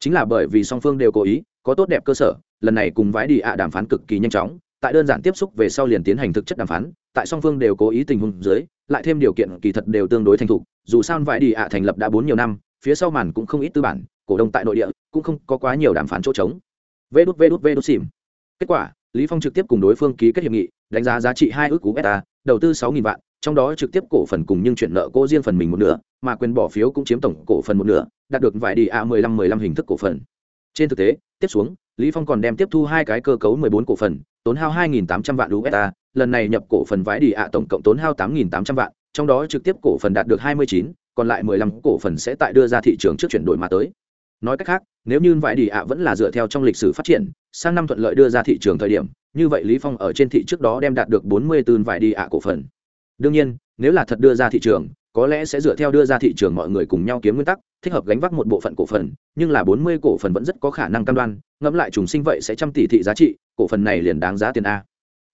Chính là bởi vì song phương đều cố ý, có tốt đẹp cơ sở, lần này cùng vãi đi ạ đàm phán cực kỳ nhanh chóng, tại đơn giản tiếp xúc về sau liền tiến hành thực chất đàm phán, tại song phương đều cố ý tình huống dưới, lại thêm điều kiện kỳ thật đều tương đối thành thục, dù sao vải đi ạ thành lập đã bốn nhiều năm, phía sau màn cũng không ít tư bản, cổ đông tại nội địa cũng không có quá nhiều đàm phán chỗ trống. Vê đút vê đút vê đút xỉm. Kết quả, Lý Phong trực tiếp cùng đối phương ký kết hiệp nghị, đánh giá giá trị hai ước cú beta, đầu tư 6000 vạn, trong đó trực tiếp cổ phần cùng nhưng chuyển nợ cô riêng phần mình một nửa, mà quyền bỏ phiếu cũng chiếm tổng cổ phần một nửa, đạt được vải đi a 15 15 hình thức cổ phần. Trên thực tế, tiếp xuống, Lý Phong còn đem tiếp thu hai cái cơ cấu 14 cổ phần, tốn hao 2800 vạn USD, lần này nhập cổ phần vãi đi ạ tổng cộng tốn hao 8800 vạn, trong đó trực tiếp cổ phần đạt được 29, còn lại 15 cổ phần sẽ tại đưa ra thị trường trước chuyển đổi mà tới. Nói cách khác, nếu như vãi đi ạ vẫn là dựa theo trong lịch sử phát triển, sang năm thuận lợi đưa ra thị trường thời điểm, như vậy Lý Phong ở trên thị trước đó đem đạt được 40 tương vải đi ạ cổ phần đương nhiên nếu là thật đưa ra thị trường có lẽ sẽ dựa theo đưa ra thị trường mọi người cùng nhau kiếm nguyên tắc thích hợp gánh vác một bộ phận cổ phần nhưng là bốn mươi cổ phần vẫn rất có khả năng cam đoan ngẫm lại trùng sinh vậy sẽ trăm tỷ thị giá trị cổ phần này liền đáng giá tiền a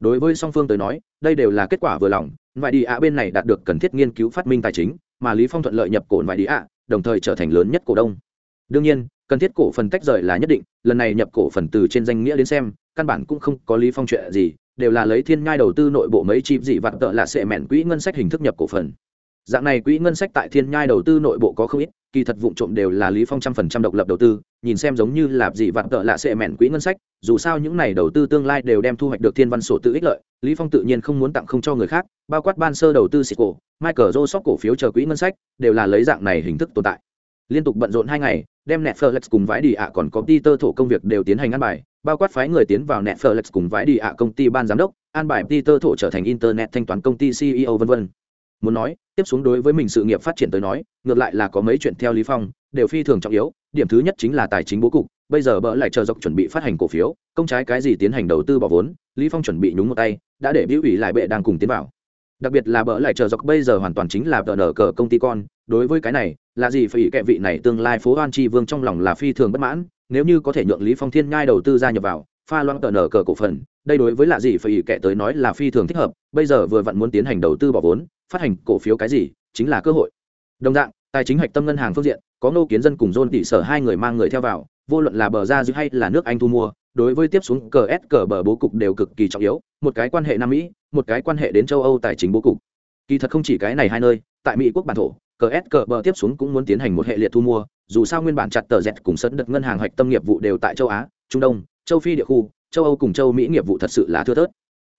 đối với song phương tới nói, đây đều là kết quả vừa lòng vải đi ạ bên này đạt được cần thiết nghiên cứu phát minh tài chính, mà lý phong thuận lợi nhập cổ vải đi ạ đồng thời trở thành lớn nhất cổ đông. Đương nhiên, cần thiết cổ phần tách rời là nhất định, lần này nhập cổ phần từ trên danh nghĩa đến xem, căn bản cũng không có lý phong chuyện gì, đều là lấy thiên nhai đầu tư nội bộ mấy chip dị vặt tợ là sẽ mẹn quỹ ngân sách hình thức nhập cổ phần. Dạng này quỹ ngân sách tại thiên nhai đầu tư nội bộ có không ít kỳ thật vụ trộm đều là lý phong trăm phần trăm độc lập đầu tư nhìn xem giống như là gì vạn tợ lạ sẽ mẹn quỹ ngân sách dù sao những này đầu tư tương lai đều đem thu hoạch được thiên văn sổ tự ích lợi lý phong tự nhiên không muốn tặng không cho người khác bao quát ban sơ đầu tư xịt cổ michael joseph cổ phiếu chờ quỹ ngân sách đều là lấy dạng này hình thức tồn tại liên tục bận rộn hai ngày đem Netflix cùng vãi đi ạ còn có Peter thổ công việc đều tiến hành ăn bài, bao quát phái người tiến vào Netflix cùng vãi đi ạ công ty ban giám đốc, an bài Peter thổ trở thành internet thanh toán công ty CEO vân vân. Muốn nói, tiếp xuống đối với mình sự nghiệp phát triển tới nói, ngược lại là có mấy chuyện theo Lý Phong, đều phi thường trọng yếu, điểm thứ nhất chính là tài chính bố cục, bây giờ bỡ lại chờ dọc chuẩn bị phát hành cổ phiếu, công trái cái gì tiến hành đầu tư bỏ vốn, Lý Phong chuẩn bị nhúng một tay, đã để biểu ủy lại bệ đang cùng tiến vào. Đặc biệt là bỡ lại chờ dọc bây giờ hoàn toàn chính là tờ nở cờ công ty con, đối với cái này, là gì phải kệ vị này tương lai phố hoan chi vương trong lòng là phi thường bất mãn. Nếu như có thể nhượng lý phong thiên ngay đầu tư gia nhập vào pha loãng tờ nở cờ cổ phần đây đối với là gì phải kệ tới nói là phi thường thích hợp. Bây giờ vừa vặn muốn tiến hành đầu tư bỏ vốn phát hành cổ phiếu cái gì, chính là cơ hội. Đồng dạng, tài chính hạch tâm ngân hàng phương diện, có nô kiến dân cùng dôn tỷ sở hai người mang người theo vào, vô luận là bờ ra giữ hay là nước anh thu mua, đối với tiếp xuống cờ s, cờ bờ bố cục đều cực kỳ trọng yếu, một cái quan hệ nam mỹ, một cái quan hệ đến châu âu tài chính bố cục. Kỳ thật không chỉ cái này hai nơi, tại mỹ quốc bản thổ, cờ s, cờ bờ tiếp xuống cũng muốn tiến hành một hệ liệt thu mua, dù sao nguyên bản chặt tờ dẹt cùng sân đợt ngân hàng hoạch tâm nghiệp vụ đều tại châu á, trung đông, châu phi địa khu, châu âu cùng châu mỹ nghiệp vụ thật sự là thưa thớt.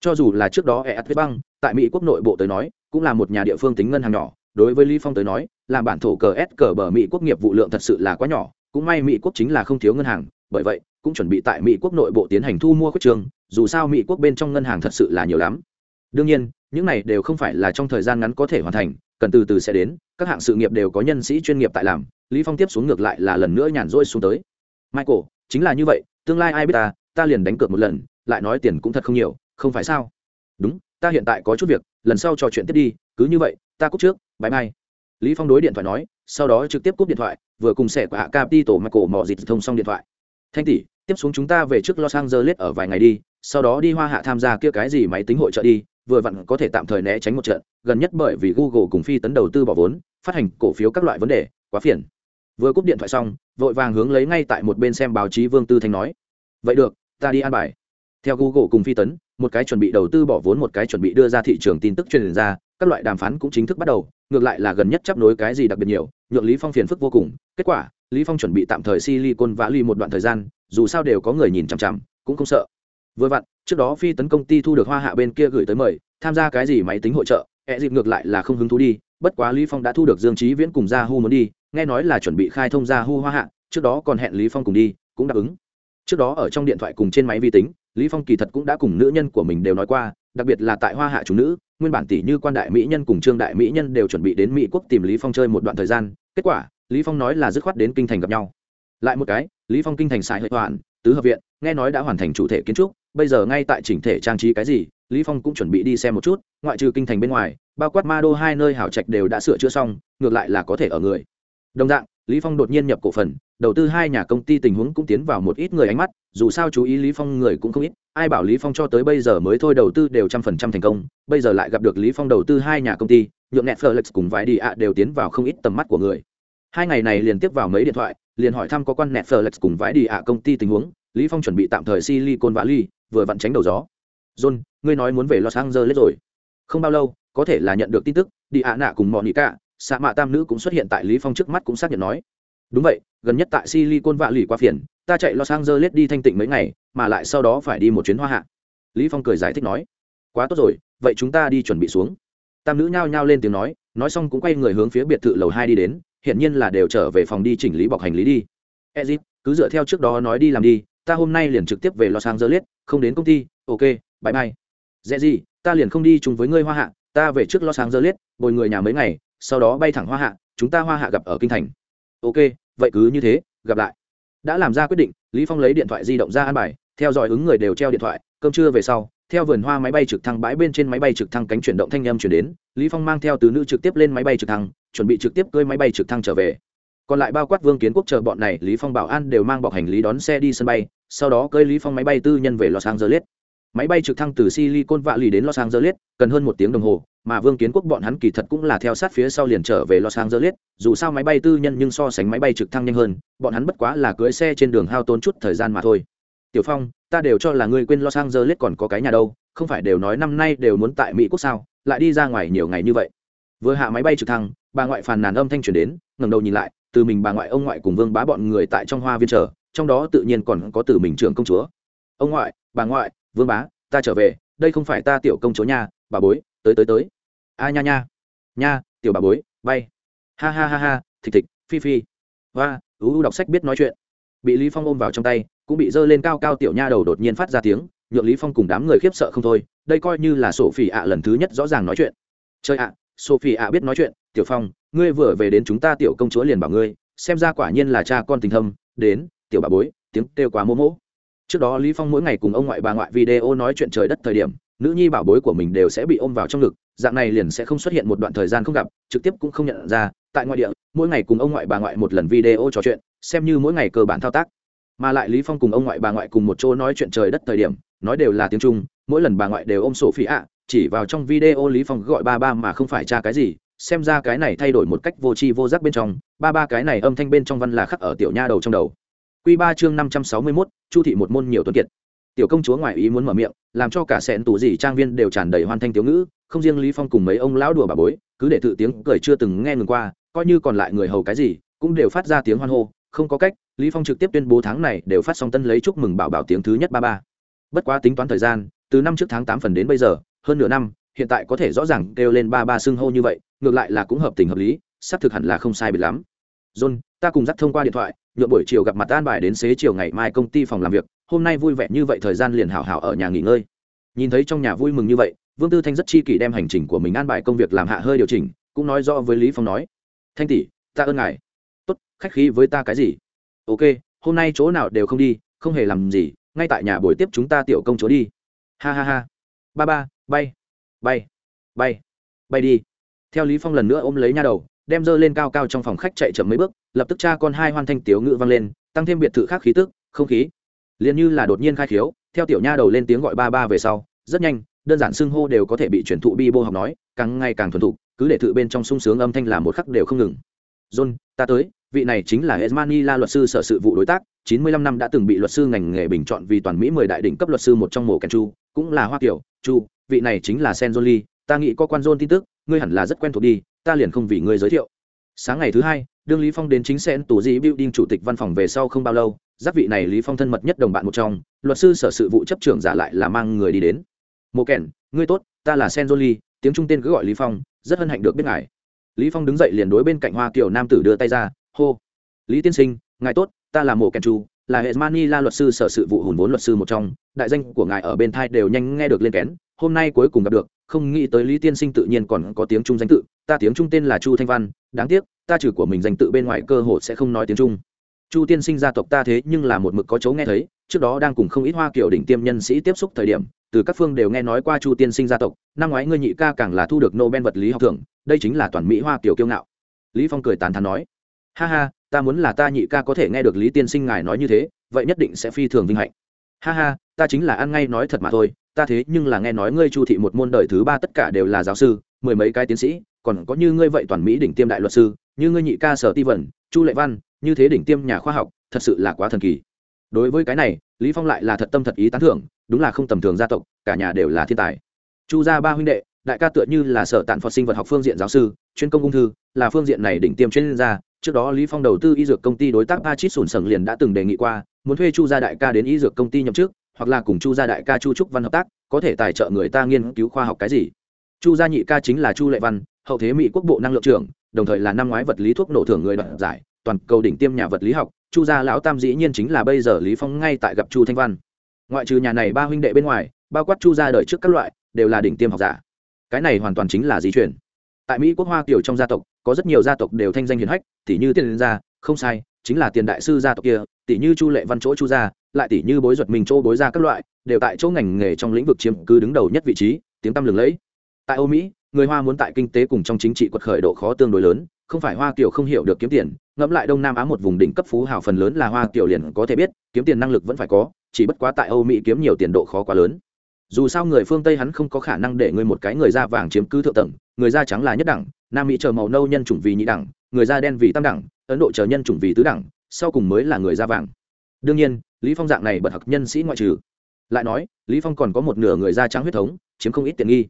Cho dù là trước đó eat băng tại mỹ quốc nội bộ tới nói, cũng là một nhà địa phương tính ngân hàng nhỏ. Đối với lý phong tới nói, làm bản thổ cờ s cờ bờ mỹ quốc nghiệp vụ lượng thật sự là quá nhỏ. Cũng may mỹ quốc chính là không thiếu ngân hàng, bởi vậy, cũng chuẩn bị tại mỹ quốc nội bộ tiến hành thu mua quyết trường. Dù sao mỹ quốc bên trong ngân hàng thật sự là nhiều lắm. Đương nhiên, những này đều không phải là trong thời gian ngắn có thể hoàn thành, cần từ từ sẽ đến. Các hạng sự nghiệp đều có nhân sĩ chuyên nghiệp tại làm. Lý phong tiếp xuống ngược lại là lần nữa nhàn rỗi xuống tới. Michael, chính là như vậy, tương lai ai biết ta ta liền đánh cược một lần, lại nói tiền cũng thật không nhiều, không phải sao? Đúng ta hiện tại có chút việc, lần sau trò chuyện tiếp đi, cứ như vậy, ta cúp trước bãi mai lý phong đối điện thoại nói, sau đó trực tiếp cúp điện thoại, vừa cùng sẻ của hạ capital michael mò dịch thông xong điện thoại. Thanh tỷ, tiếp xuống chúng ta về trước los angeles ở vài ngày đi, sau đó đi hoa hạ tham gia kia cái gì máy tính hội trợ đi, vừa vặn có thể tạm thời né tránh một trận, gần nhất bởi vì google cùng phi tấn đầu tư bỏ vốn, phát hành cổ phiếu các loại vấn đề, quá phiền. Vừa cúp điện thoại xong, vội vàng hướng lấy ngay tại một bên xem báo chí vương tư thanh nói, vậy được, ta đi an bài. Theo google cùng phi tấn một cái chuẩn bị đầu tư bỏ vốn một cái chuẩn bị đưa ra thị trường tin tức truyền ra, các loại đàm phán cũng chính thức bắt đầu, ngược lại là gần nhất chấp nối cái gì đặc biệt nhiều, nhượng lý phong phiền phức vô cùng. Kết quả, lý phong chuẩn bị tạm thời silicon vã ly một đoạn thời gian, dù sao đều có người nhìn chằm chằm, cũng không sợ. Vừa vặn, trước đó phi tấn công ty thu được hoa hạ bên kia gửi tới mời, tham gia cái gì máy tính hội trợ e dịp ngược lại là không hứng thú đi, bất quá lý phong đã thu được dương trí viễn cùng gia hu muốn đi, nghe nói là chuẩn bị khai thông gia hu hoa hạ, trước đó còn hẹn lý phong cùng đi, cũng đáp ứng. Trước đó ở trong điện thoại cùng trên máy vi tính lý phong kỳ thật cũng đã cùng nữ nhân của mình đều nói qua, đặc biệt là tại hoa hạ chủ nữ, nguyên bản tỷ như quan đại mỹ nhân cùng trương đại mỹ nhân đều chuẩn bị đến mỹ quốc tìm lý phong chơi một đoạn thời gian, kết quả, lý phong nói là dứt khoát đến kinh thành gặp nhau. Lại một cái, lý phong kinh thành xài hệ hoàn tứ hợp viện, nghe nói đã hoàn thành chủ thể kiến trúc, bây giờ ngay tại chỉnh thể trang trí cái gì, lý phong cũng chuẩn bị đi xem một chút, ngoại trừ kinh thành bên ngoài, bao quát ma đô hai nơi hảo trạch đều đã sửa chữa xong, ngược lại là có thể ở người. Đồng dạng lý phong đột nhiên nhập cổ phần, đầu tư hai nhà công ty tình huống cũng tiến vào một ít người ánh mắt, dù sao chú ý lý phong người cũng không ít, ai bảo lý phong cho tới bây giờ mới thôi đầu tư đều trăm phần trăm thành công, bây giờ lại gặp được lý phong đầu tư hai nhà công ty, nhượng netflix cùng vài đi ạ đều tiến vào không ít tầm mắt của người. Hai ngày này liền tiếp vào mấy điện thoại, liền hỏi thăm có quan netflix cùng vài đi ạ công ty tình huống, lý phong chuẩn bị tạm thời silicon valley, vừa vặn tránh đầu gió. John, ngươi nói muốn về los angeles rồi. Không bao lâu, có thể là nhận được tin tức, đi ạ nạ cùng monica xạ mạ tam nữ cũng xuất hiện tại lý phong trước mắt cũng xác nhận nói, đúng vậy, gần nhất tại silicon vạ lì qua phiền, ta chạy los angeles đi thanh tịnh mấy ngày, mà lại sau đó phải đi một chuyến hoa hạ. Lý phong cười giải thích nói, quá tốt rồi, vậy chúng ta đi chuẩn bị xuống. Tam nữ nhao nhao lên tiếng nói nói xong cũng quay người hướng phía biệt thự lầu hai đi đến hiện nhiên là đều trở về phòng đi chỉnh lý bọc hành lý đi. Ezit, cứ dựa theo trước đó nói đi làm đi, ta hôm nay liền trực tiếp về los angeles, không đến công ty, ok, bye bye. Dễ gì ta liền không đi chung với ngươi hoa hạ, ta về trước los angeles, bồi người nhà mấy ngày sau đó bay thẳng hoa hạ, chúng ta hoa hạ gặp ở kinh thành. Ok, vậy cứ như thế, gặp lại. Đã làm ra quyết định, lý phong lấy điện thoại di động ra an bài, theo dõi ứng người đều treo điện thoại, cơm trưa về sau, theo vườn hoa máy bay trực thăng bãi bên trên máy bay trực thăng cánh chuyển động thanh âm chuyển đến, lý phong mang theo tứ nữ trực tiếp lên máy bay trực thăng, chuẩn bị trực tiếp cơi máy bay trực thăng trở về. Còn lại bao quát vương kiến quốc chờ bọn này, lý phong bảo an đều mang bọc hành lý đón xe đi sân bay, sau đó cơi lý phong máy bay tư nhân về los angeles. Máy bay trực thăng từ silicon lì đến los angeles, cần hơn một tiếng đồng hồ mà vương kiến quốc bọn hắn kỳ thật cũng là theo sát phía sau liền trở về los angeles, dù sao máy bay tư nhân nhưng so sánh máy bay trực thăng nhanh hơn, bọn hắn bất quá là cưỡi xe trên đường hao tốn chút thời gian mà thôi. Tiểu phong, ta đều cho là ngươi quên los angeles còn có cái nhà đâu, không phải đều nói năm nay đều muốn tại mỹ quốc sao, lại đi ra ngoài nhiều ngày như vậy. Vừa hạ máy bay trực thăng, bà ngoại phàn nàn âm thanh truyền đến, ngẩng đầu nhìn lại, từ mình bà ngoại ông ngoại cùng vương bá bọn người tại trong hoa viên chờ, trong đó tự nhiên còn có từ mình trưởng công chúa. Ông ngoại, bà ngoại, vương bá, ta trở về, đây không phải ta tiểu công chúa nha, bà bối tới tới tới. A nha nha. Nha tiểu bà bối bay. Ha ha ha ha thịt thịt, phi phi. Hoa ú đọc sách biết nói chuyện. Bị lý phong ôm vào trong tay cũng bị dơ lên cao cao tiểu nha đầu đột nhiên phát ra tiếng nhượng lý phong cùng đám người khiếp sợ không thôi. Đây coi như là sổ phỉ ạ lần thứ nhất rõ ràng nói chuyện. Chơi ạ sổ phỉ ạ biết nói chuyện. Tiểu phong ngươi vừa về đến chúng ta tiểu công chúa liền bảo ngươi xem ra quả nhiên là cha con tình thâm. Đến tiểu bà bối tiếng kêu quá mô mỗ trước đó lý phong mỗi ngày cùng ông ngoại bà ngoại video nói chuyện trời đất thời điểm nữ nhi bảo bối của mình đều sẽ bị ôm vào trong ngực dạng này liền sẽ không xuất hiện một đoạn thời gian không gặp trực tiếp cũng không nhận ra tại ngoại địa mỗi ngày cùng ông ngoại bà ngoại một lần video trò chuyện xem như mỗi ngày cơ bản thao tác. Mà lại lý phong cùng ông ngoại bà ngoại cùng một chỗ nói chuyện trời đất thời điểm nói đều là tiếng trung mỗi lần bà ngoại đều ôm sổ phỉ ạ chỉ vào trong video lý phong gọi ba ba mà không phải cha cái gì xem ra cái này thay đổi một cách vô tri vô giác bên trong ba ba cái này âm thanh bên trong văn là khắc ở tiểu nha đầu trong đầu. Quy ba chương năm trăm sáu mươi 561, chu thị một môn nhiều tuấn kiệt tiểu công chúa ngoại ý muốn mở miệng, làm cho cả sẹn tủ gì trang viên đều tràn đầy hoan thanh tiểu ngữ, không riêng lý phong cùng mấy ông lão đùa bà bối, cứ để tự tiếng cười chưa từng nghe ngừng qua, coi như còn lại người hầu cái gì, cũng đều phát ra tiếng hoan hô, không có cách, lý phong trực tiếp tuyên bố tháng này đều phát xong tân lấy chúc mừng bảo bảo tiếng thứ nhất ba ba. Bất quá tính toán thời gian, từ năm trước tháng tám phần đến bây giờ, hơn nửa năm, hiện tại có thể rõ ràng kêu lên ba ba xưng hô như vậy, ngược lại là cũng hợp tình hợp lý, xác thực hẳn là không sai biệt lắm. John ta cùng dắt thông qua điện thoại nhuộm buổi chiều gặp mặt an bài đến xế chiều ngày mai công ty phòng làm việc, hôm nay vui vẻ như vậy thời gian liền hảo hảo ở nhà nghỉ ngơi. Nhìn thấy trong nhà vui mừng như vậy, vương tư thanh rất chi kỷ đem hành trình của mình an bài công việc làm hạ hơi điều chỉnh, cũng nói rõ với lý phong nói, thanh tỷ, ta ơn ngài. Tốt, khách khí với ta cái gì? Ok, hôm nay chỗ nào đều không đi, không hề làm gì, ngay tại nhà buổi tiếp chúng ta tiểu công chúa đi. Ha ha ha. Ba ba, bay. Bay bay bay đi. Theo lý phong lần nữa ôm lấy nha đầu đem dơ lên cao cao trong phòng khách chạy chậm mấy bước, lập tức cha con hai hoan thanh tiểu ngữ vang lên, tăng thêm biệt thự khác khí tức, không khí, liền như là đột nhiên khai khiếu, theo tiểu nha đầu lên tiếng gọi ba ba về sau, rất nhanh, đơn giản xưng hô đều có thể bị chuyển thụ bi bô học nói, càng ngày càng thuần thục, cứ để thự bên trong sung sướng âm thanh là một khắc đều không ngừng. John, ta tới, vị này chính là esmani la luật sư sở sự vụ đối tác 95 năm đã từng bị luật sư ngành nghề bình chọn vì toàn mỹ 10 đại đỉnh cấp luật sư một trong mổ kèn chu, cũng là hoa kiểu chu, vị này chính là sen jolie, ta nghĩ có quan john tin tức, ngươi hẳn là rất quen thuộc đi ta liền không vì ngươi giới thiệu. Sáng ngày thứ hai, đương lý phong đến chính sen tù di building chủ tịch văn phòng về sau không bao lâu, giáp vị này lý phong thân mật nhất đồng bạn một trong, luật sư sở sự vụ chấp trưởng giả lại là mang người đi đến. Mộ kèn, ngươi tốt, ta là sen jolie tiếng trung tên cứ gọi lý phong, rất hân hạnh được biết ngài. Lý phong đứng dậy liền đối bên cạnh hoa kiều nam tử đưa tay ra, hô, lý tiên sinh, ngài tốt, ta là mộ kèn chu, là hệ mani la luật sư sở sự vụ hùn vốn luật sư một trong, đại danh của ngài ở bên thai đều nhanh nghe được lên kén hôm nay cuối cùng gặp được, không nghĩ tới lý tiên sinh tự nhiên còn có tiếng trung danh tự, ta tiếng trung tên là chu thanh văn, đáng tiếc, ta trừ của mình danh tự bên ngoài cơ hội sẽ không nói tiếng trung. Chu tiên sinh gia tộc ta thế nhưng là một mực có chấu nghe thấy, trước đó đang cùng không ít hoa kiểu đỉnh tiêm nhân sĩ tiếp xúc thời điểm, từ các phương đều nghe nói qua chu tiên sinh gia tộc, năm ngoái ngươi nhị ca càng là thu được nobel vật lý học thưởng, đây chính là toàn mỹ hoa kiểu kiêu ngạo. Lý phong cười tán thán nói, ha ha, ta muốn là ta nhị ca có thể nghe được lý tiên sinh ngài nói như thế, vậy nhất định sẽ phi thường vinh hạnh. Ha ha, ta chính là ăn ngay nói thật mà thôi ta thế nhưng là nghe nói ngươi chu thị một môn đời thứ ba tất cả đều là giáo sư, mười mấy cái tiến sĩ, còn có như ngươi vậy toàn mỹ đỉnh tiêm đại luật sư, như ngươi nhị ca sở ti vẩn, chu lệ văn, như thế đỉnh tiêm nhà khoa học, thật sự là quá thần kỳ. Đối với cái này, lý phong lại là thật tâm thật ý tán thưởng, đúng là không tầm thường gia tộc, cả nhà đều là thiên tài. Chu gia ba huynh đệ, đại ca tựa như là sở tạn phật sinh vật học phương diện giáo sư, chuyên công ung thư, là phương diện này đỉnh tiêm chuyên gia. Trước đó lý phong đầu tư y dược công ty đối tác ba chít sủn sầng liền đã từng đề nghị qua, muốn thuê chu gia đại ca đến y dược công ty nhậm chức hoặc là cùng chu gia đại ca chu trúc văn hợp tác, có thể tài trợ người ta nghiên cứu khoa học cái gì. Chu gia nhị ca chính là chu lệ văn, hậu thế mỹ quốc bộ năng lượng trưởng, đồng thời là năm ngoái vật lý thuốc nổ thưởng người đoạt giải, toàn cầu đỉnh tiêm nhà vật lý học, chu gia lão tam dĩ nhiên chính là bây giờ lý phong ngay tại gặp chu thanh văn. Ngoại trừ nhà này ba huynh đệ bên ngoài, bao quát chu gia đời trước các loại, đều là đỉnh tiêm học giả. Cái này hoàn toàn chính là di chuyển tại mỹ quốc hoa kiểu trong gia tộc, có rất nhiều gia tộc đều thanh danh hiển hách tỷ như tiền gia, không sai, chính là tiền đại sư gia tộc kia tỷ như chu lệ văn chỗ chu gia, lại tỷ như bối duật mình chỗ bối gia các loại, đều tại chỗ ngành nghề trong lĩnh vực chiếm cứ đứng đầu nhất vị trí, tiếng tăm lừng lẫy. Tại âu mỹ, người hoa muốn tại kinh tế cùng trong chính trị quật khởi độ khó tương đối lớn, không phải hoa kiểu không hiểu được kiếm tiền, ngẫm lại đông nam á một vùng đỉnh cấp phú hào phần lớn là hoa kiểu liền có thể biết, kiếm tiền năng lực vẫn phải có, chỉ bất quá tại âu mỹ kiếm nhiều tiền độ khó quá lớn. Dù sao người phương tây hắn không có khả năng để người một cái người da vàng chiếm cứ thượng tầng, người da trắng là nhất đẳng, nam mỹ chờ màu nâu nhân chủng vì nhị đẳng, người da đen vì tam đẳng, ấn độ chờ nhân chủng vì tứ đẳng sau cùng mới là người da vàng. Đương nhiên, lý phong dạng này bật học nhân sĩ ngoại trừ. Lại nói, lý phong còn có một nửa người da trắng huyết thống, chiếm không ít tiện nghi.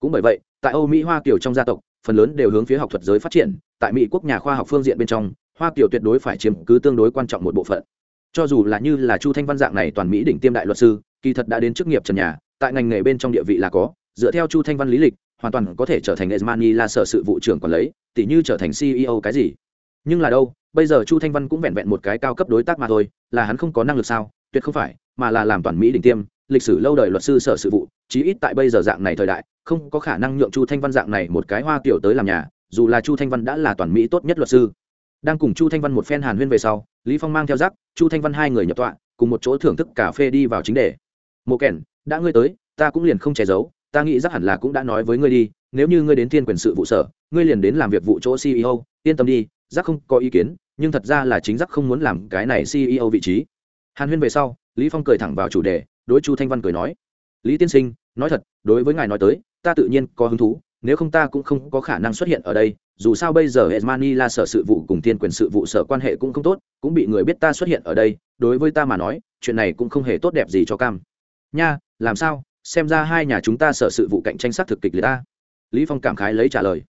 Cũng bởi vậy, tại âu mỹ hoa kiều trong gia tộc, phần lớn đều hướng phía học thuật giới phát triển, tại mỹ quốc nhà khoa học phương diện bên trong, hoa kiều tuyệt đối phải chiếm cứ tương đối quan trọng một bộ phận. Cho dù là như là chu thanh văn dạng này toàn mỹ đỉnh tiêm đại luật sư, kỳ thật đã đến chức nghiệp trần nhà, tại ngành nghề bên trong địa vị là có, dựa theo chu thanh văn lý lịch, hoàn toàn có thể trở thành esmani là sở sự vụ trưởng quản lấy tỉ như trở thành ceo cái gì. Nhưng là đâu bây giờ chu thanh văn cũng vẹn vẹn một cái cao cấp đối tác mà thôi, là hắn không có năng lực sao? Tuyệt không phải, mà là làm toàn mỹ đỉnh tiêm, lịch sử lâu đời luật sư sở sự vụ, chí ít tại bây giờ dạng này thời đại, không có khả năng nhượng chu thanh văn dạng này một cái hoa kiểu tới làm nhà, dù là chu thanh văn đã là toàn mỹ tốt nhất luật sư. Đang cùng chu thanh văn một phen hàn huyên về sau, lý phong mang theo rắc chu thanh văn hai người nhập tọa, cùng một chỗ thưởng thức cà phê đi vào chính đề. Mộ kẻn đã ngươi tới, ta cũng liền không che giấu, ta nghĩ rắc hẳn là cũng đã nói với ngươi đi, nếu như ngươi đến thiên quyền sự vụ sở, ngươi liền đến làm việc vụ chỗ ceo yên tâm đi giác không có ý kiến, nhưng thật ra là chính giác không muốn làm cái này ceo vị trí. Hàn huyên về sau, lý phong cười thẳng vào chủ đề, đối chu thanh văn cười nói, lý tiên sinh, nói thật, đối với ngài nói tới, ta tự nhiên có hứng thú, nếu không ta cũng không có khả năng xuất hiện ở đây, dù sao bây giờ Esmani là sở sự vụ cùng thiên quyền sự vụ sở quan hệ cũng không tốt, cũng bị người biết ta xuất hiện ở đây, đối với ta mà nói, chuyện này cũng không hề tốt đẹp gì cho cam. Nha, làm sao? Xem ra hai nhà chúng ta sở sự vụ cạnh tranh sát thực kịch liệt ta. Lý phong cảm khái lấy trả lời,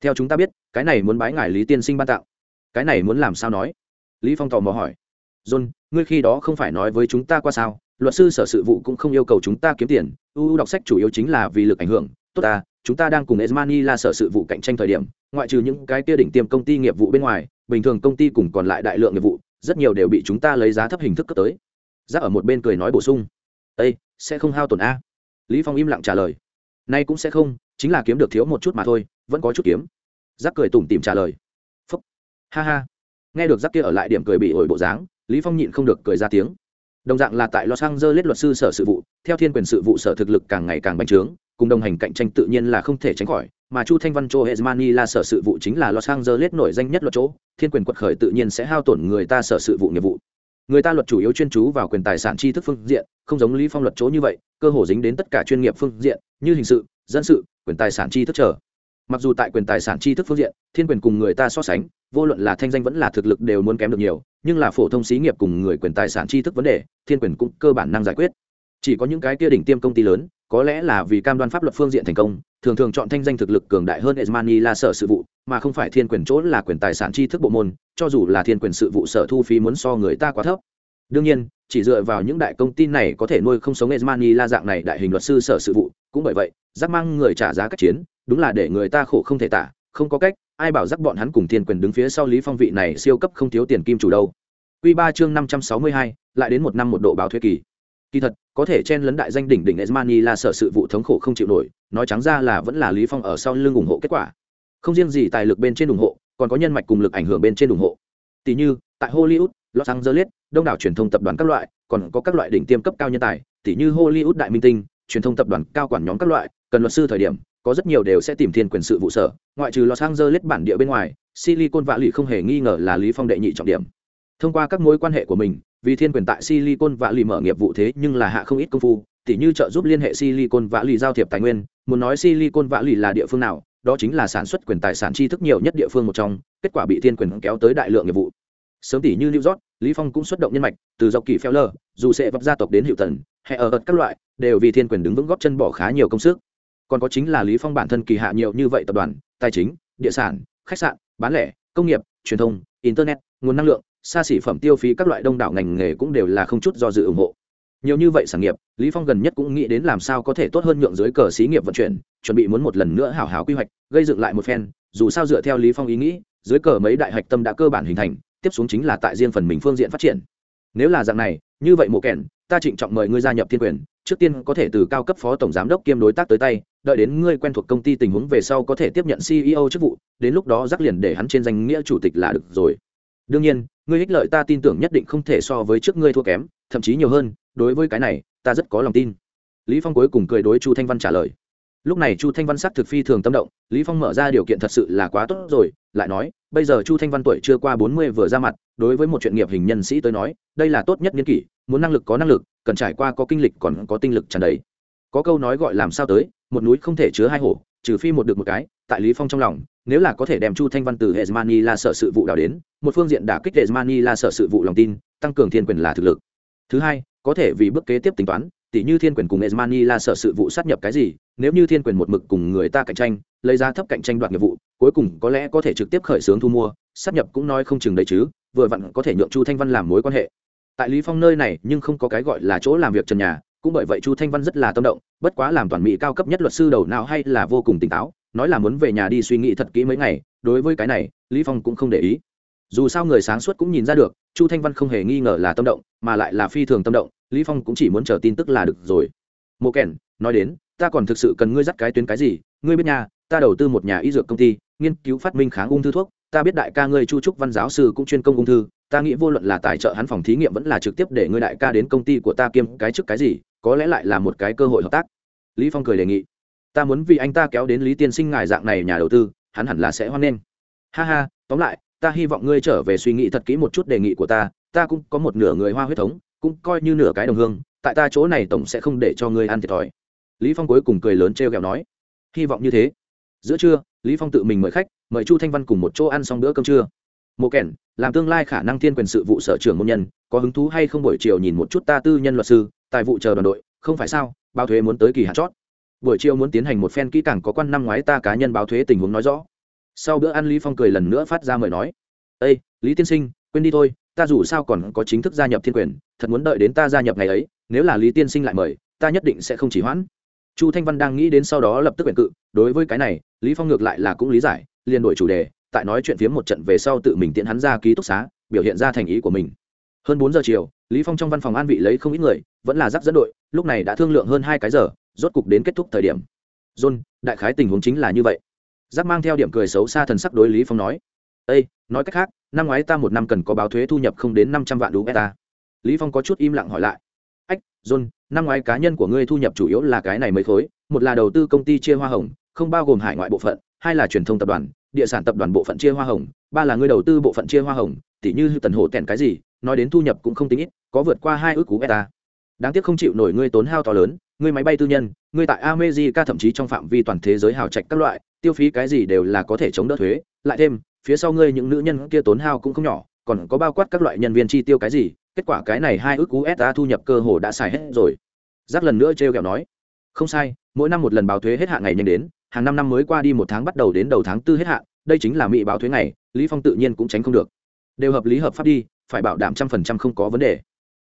theo chúng ta biết, cái này muốn bái ngài lý tiên sinh ban tạo cái này muốn làm sao nói? Lý phong tò mò hỏi. John ngươi khi đó không phải nói với chúng ta qua sao? Luật sư sở sự vụ cũng không yêu cầu chúng ta kiếm tiền. Uu đọc sách chủ yếu chính là vì lực ảnh hưởng. Tốt à, chúng ta đang cùng esmani là sở sự vụ cạnh tranh thời điểm ngoại trừ những cái kia đỉnh tiêm công ty nghiệp vụ bên ngoài bình thường công ty cùng còn lại đại lượng nghiệp vụ rất nhiều đều bị chúng ta lấy giá thấp hình thức cấp tới. Giác ở một bên cười nói bổ sung. Ây sẽ không hao tổn a? Lý phong im lặng trả lời. Nay cũng sẽ không chính là kiếm được thiếu một chút mà thôi vẫn có chút kiếm. Giác cười tủm tỉm trả lời ha ha. Nghe được giáp kia ở lại điểm cười bị ổi bộ dáng, lý phong nhịn không được cười ra tiếng. Đồng dạng là tại los angeles luật sư sở sự vụ, theo thiên quyền sự vụ sở thực lực càng ngày càng bành trướng, cùng đồng hành cạnh tranh tự nhiên là không thể tránh khỏi, mà chu thanh văn châu hezmani là sở sự vụ chính là los angeles nổi danh nhất luật chỗ, thiên quyền quật khởi tự nhiên sẽ hao tổn người ta sở sự vụ nghiệp vụ. Người ta luật chủ yếu chuyên chú vào quyền tài sản tri thức phương diện, không giống lý phong luật chỗ như vậy, cơ hồ dính đến tất cả chuyên nghiệp phương diện, như hình sự, dân sự, quyền tài sản tri thức trở mặc dù tại quyền tài sản tri thức phương diện, thiên quyền cùng người ta so sánh, vô luận là thanh danh vẫn là thực lực đều muốn kém được nhiều, nhưng là phổ thông xí nghiệp cùng người quyền tài sản tri thức vấn đề, thiên quyền cũng cơ bản năng giải quyết. Chỉ có những cái kia đỉnh tiêm công ty lớn, có lẽ là vì cam đoan pháp luật phương diện thành công, thường thường chọn thanh danh thực lực cường đại hơn esmani là sở sự vụ, mà không phải thiên quyền chỗ là quyền tài sản tri thức bộ môn, cho dù là thiên quyền sự vụ sở thu phí muốn so người ta quá thấp. Đương nhiên, chỉ dựa vào những đại công ty này có thể nuôi không sống esmani la dạng này đại hình luật sư sở sự vụ, cũng bởi vậy giác mang người trả giá các chiến đúng là để người ta khổ không thể tả không có cách ai bảo dắt bọn hắn cùng thiên quyền đứng phía sau lý phong vị này siêu cấp không thiếu tiền kim chủ đâu. Quy 3 chương 562, lại đến một năm một độ báo thuế kỳ. Kỳ thật có thể chen lấn đại danh đỉnh đỉnh esmani là sở sự vụ thống khổ không chịu nổi nói trắng ra là vẫn là lý phong ở sau lưng ủng hộ kết quả. Không riêng gì tài lực bên trên ủng hộ còn có nhân mạch cùng lực ảnh hưởng bên trên ủng hộ. Tỷ như tại hollywood los angeles đông đảo truyền thông tập đoàn các loại còn có các loại đỉnh tiêm cấp cao nhân tài tỷ như hollywood đại minh tinh truyền thông tập đoàn cao quản nhóm các loại cần luật sư thời điểm có rất nhiều đều sẽ tìm thiên quyền sự vụ sở ngoại trừ los angeles bản địa bên ngoài silicon valley không hề nghi ngờ là lý phong đệ nhị trọng điểm. Thông qua các mối quan hệ của mình vì thiên quyền tại silicon valley mở nghiệp vụ thế nhưng là hạ không ít công phu tỉ như trợ giúp liên hệ silicon valley giao thiệp tài nguyên muốn nói silicon valley là địa phương nào đó chính là sản xuất quyền tài sản tri thức nhiều nhất địa phương một trong kết quả bị thiên quyền kéo tới đại lượng nghiệp vụ. Sớm tỷ như new york lý phong cũng xuất động nhân mạch từ dọc kỳ phèo Lơ, dù sẽ vấp gia tộc đến hiệu tần hay ở các loại đều vì thiên quyền đứng vững góp chân bỏ khá nhiều công sức còn có chính là lý phong bản thân kỳ hạ nhiều như vậy tập đoàn, tài chính, địa sản, khách sạn, bán lẻ, công nghiệp, truyền thông, internet, nguồn năng lượng, xa xỉ phẩm tiêu phí các loại đông đảo ngành nghề cũng đều là không chút do dự ủng hộ. Nhiều như vậy sản nghiệp, lý phong gần nhất cũng nghĩ đến làm sao có thể tốt hơn nhượng dưới cờ xí nghiệp vận chuyển, chuẩn bị muốn một lần nữa hảo hảo quy hoạch, gây dựng lại một phen, dù sao dựa theo lý phong ý nghĩ, dưới cờ mấy đại hạch tâm đã cơ bản hình thành, tiếp xuống chính là tại riêng phần mình phương diện phát triển. Nếu là dạng này, như vậy mộ kèn, ta trịnh trọng mời ngươi gia nhập thiên quyền, trước tiên có thể từ cao cấp phó tổng giám đốc kiêm đối tác tới tay đợi đến ngươi quen thuộc công ty tình huống về sau có thể tiếp nhận ceo chức vụ, đến lúc đó rắc liền để hắn trên danh nghĩa chủ tịch là được rồi. Đương nhiên, ngươi ích lợi ta tin tưởng nhất định không thể so với trước ngươi thua kém, thậm chí nhiều hơn, đối với cái này, ta rất có lòng tin. Lý phong cuối cùng cười đối chu thanh văn trả lời. Lúc này chu thanh văn sắc thực phi thường tâm động, lý phong mở ra điều kiện thật sự là quá tốt rồi, lại nói, bây giờ chu thanh văn tuổi chưa qua bốn mươi vừa ra mặt, đối với một chuyện nghiệp hình nhân sĩ tới nói, đây là tốt nhất niên kỷ, muốn năng lực có năng lực, cần trải qua có kinh lịch còn có tinh lực tràn đầy có câu nói gọi làm sao tới một núi không thể chứa hai hổ trừ phi một được một cái tại lý phong trong lòng nếu là có thể đem chu thanh văn từ hệ mani là sở sự vụ đào đến một phương diện đả kích hệ mani là sở sự vụ lòng tin tăng cường thiên quyền là thực lực thứ hai có thể vì bước kế tiếp tính toán tỷ như thiên quyền cùng Esmani là sở sự vụ sát nhập cái gì, nếu như thiên quyền một mực cùng người ta cạnh tranh, lấy ra thấp cạnh tranh đoạt nghiệp vụ, cuối cùng có lẽ có thể trực tiếp khởi xướng thu mua, sát nhập cũng nói không chừng đấy chứ, vừa vặn có thể nhượng Chu Thanh Văn làm mối quan hệ. Tại Lý Phong nơi này, nhưng không có cái gọi là chỗ làm việc trần nhà, cũng bởi vậy Chu Thanh Văn rất là tâm động, bất quá làm toàn mỹ cao cấp nhất luật sư đầu nào hay là vô cùng tỉnh táo, nói là muốn về nhà đi suy nghĩ thật kỹ mấy ngày, đối với cái này, Lý Phong cũng không để ý. Dù sao người sáng suốt cũng nhìn ra được, Chu Thanh Văn không hề nghi ngờ là tâm động, mà lại là phi thường tâm động, lý phong cũng chỉ muốn chờ tin tức là được rồi mộ kèn nói đến ta còn thực sự cần ngươi dắt cái tuyến cái gì ngươi biết nhà ta đầu tư một nhà y dược công ty nghiên cứu phát minh kháng ung thư thuốc ta biết đại ca ngươi chu trúc văn giáo sư cũng chuyên công ung thư, ta nghĩ vô luận là tài trợ hắn phòng thí nghiệm vẫn là trực tiếp để ngươi đại ca đến công ty của ta kiêm cái chức cái gì, có lẽ lại là một cái cơ hội hợp tác. Lý phong cười đề nghị. Ta muốn vì anh ta kéo đến lý tiên sinh ngài dạng này nhà đầu tư, hắn hẳn là sẽ hoan nghênh. Ha ha, tóm lại, ta hy vọng ngươi trở về suy nghĩ thật kỹ một chút đề nghị của ta ta cũng có một nửa người hoa huyết thống, cũng coi như nửa cái đồng hương, tại ta chỗ này tổng sẽ không để cho ngươi ăn thiệt thòi. Lý phong cuối cùng cười lớn trêu ghẹo nói. Hy vọng như thế. Giữa trưa lý phong tự mình mời khách, mời chu thanh văn cùng một chỗ ăn xong bữa cơm trưa. Mộ kẻn làm tương lai khả năng thiên quyền sự vụ sở trưởng môn nhân, có hứng thú hay không buổi chiều nhìn một chút ta tư nhân luật sư, tài vụ chờ đoàn đội, không phải sao, báo thuế muốn tới kỳ hạn chót. Buổi chiều muốn tiến hành một phen kỹ càng có quan năm ngoái ta cá nhân báo thuế tình huống nói rõ. Sau bữa ăn lý phong cười lần nữa phát ra mời nói, ê, lý tiên sinh, quên đi thôi, ta dù sao còn có chính thức gia nhập thiên quyền, thật muốn đợi đến ta gia nhập ngày ấy, nếu là lý tiên sinh lại mời, ta nhất định sẽ không chỉ hoãn chu thanh văn đang nghĩ đến sau đó lập tức quyền cự, đối với cái này, lý phong ngược lại là cũng lý giải, liền đổi chủ đề, tại nói chuyện phiếm một trận về sau tự mình tiện hắn ra ký túc xá, biểu hiện ra thành ý của mình. Hơn bốn giờ chiều, lý phong trong văn phòng an vị lấy không ít người, vẫn là giáp dẫn đội, lúc này đã thương lượng hơn hai cái giờ, rốt cục đến kết thúc thời điểm. John, đại khái tình huống chính là như vậy. Giáp mang theo điểm cười xấu xa thần sắc đối lý phong nói. Ê, nói cách khác, năm ngoái ta một năm cần có báo thuế thu nhập không đến năm trăm vạn ta lý phong có chút im lặng hỏi lại. Ách, john năm ngoái cá nhân của ngươi thu nhập chủ yếu là cái này mấy khối, một là đầu tư công ty chia hoa hồng, không bao gồm hải ngoại bộ phận, hai là truyền thông tập đoàn, địa sản tập đoàn bộ phận chia hoa hồng, ba là ngươi đầu tư bộ phận chia hoa hồng tỷ như tần hổ tèn cái gì, nói đến thu nhập cũng không tính ít, có vượt qua hai ước cú beta. Đáng tiếc không chịu nổi ngươi tốn hao to lớn, ngươi máy bay tư nhân, ngươi tại America thậm chí trong phạm vi toàn thế giới hào trạch các loại, tiêu phí cái gì đều là có thể chống đỡ thuế. Lại thêm, phía sau ngươi những nữ nhân kia tốn hao cũng không nhỏ, còn có bao quát các loại nhân viên chi tiêu cái gì kết quả cái này hai ước usd thu nhập cơ hồ đã xài hết rồi. Giác lần nữa trêu kẹo nói, không sai, mỗi năm một lần báo thuế hết hạn ngày nhanh đến, hàng năm năm mới qua đi một tháng bắt đầu đến đầu tháng tư hết hạn, đây chính là mỹ báo thuế này. lý phong tự nhiên cũng tránh không được. Đều hợp lý hợp pháp đi, phải bảo đảm trăm phần trăm không có vấn đề.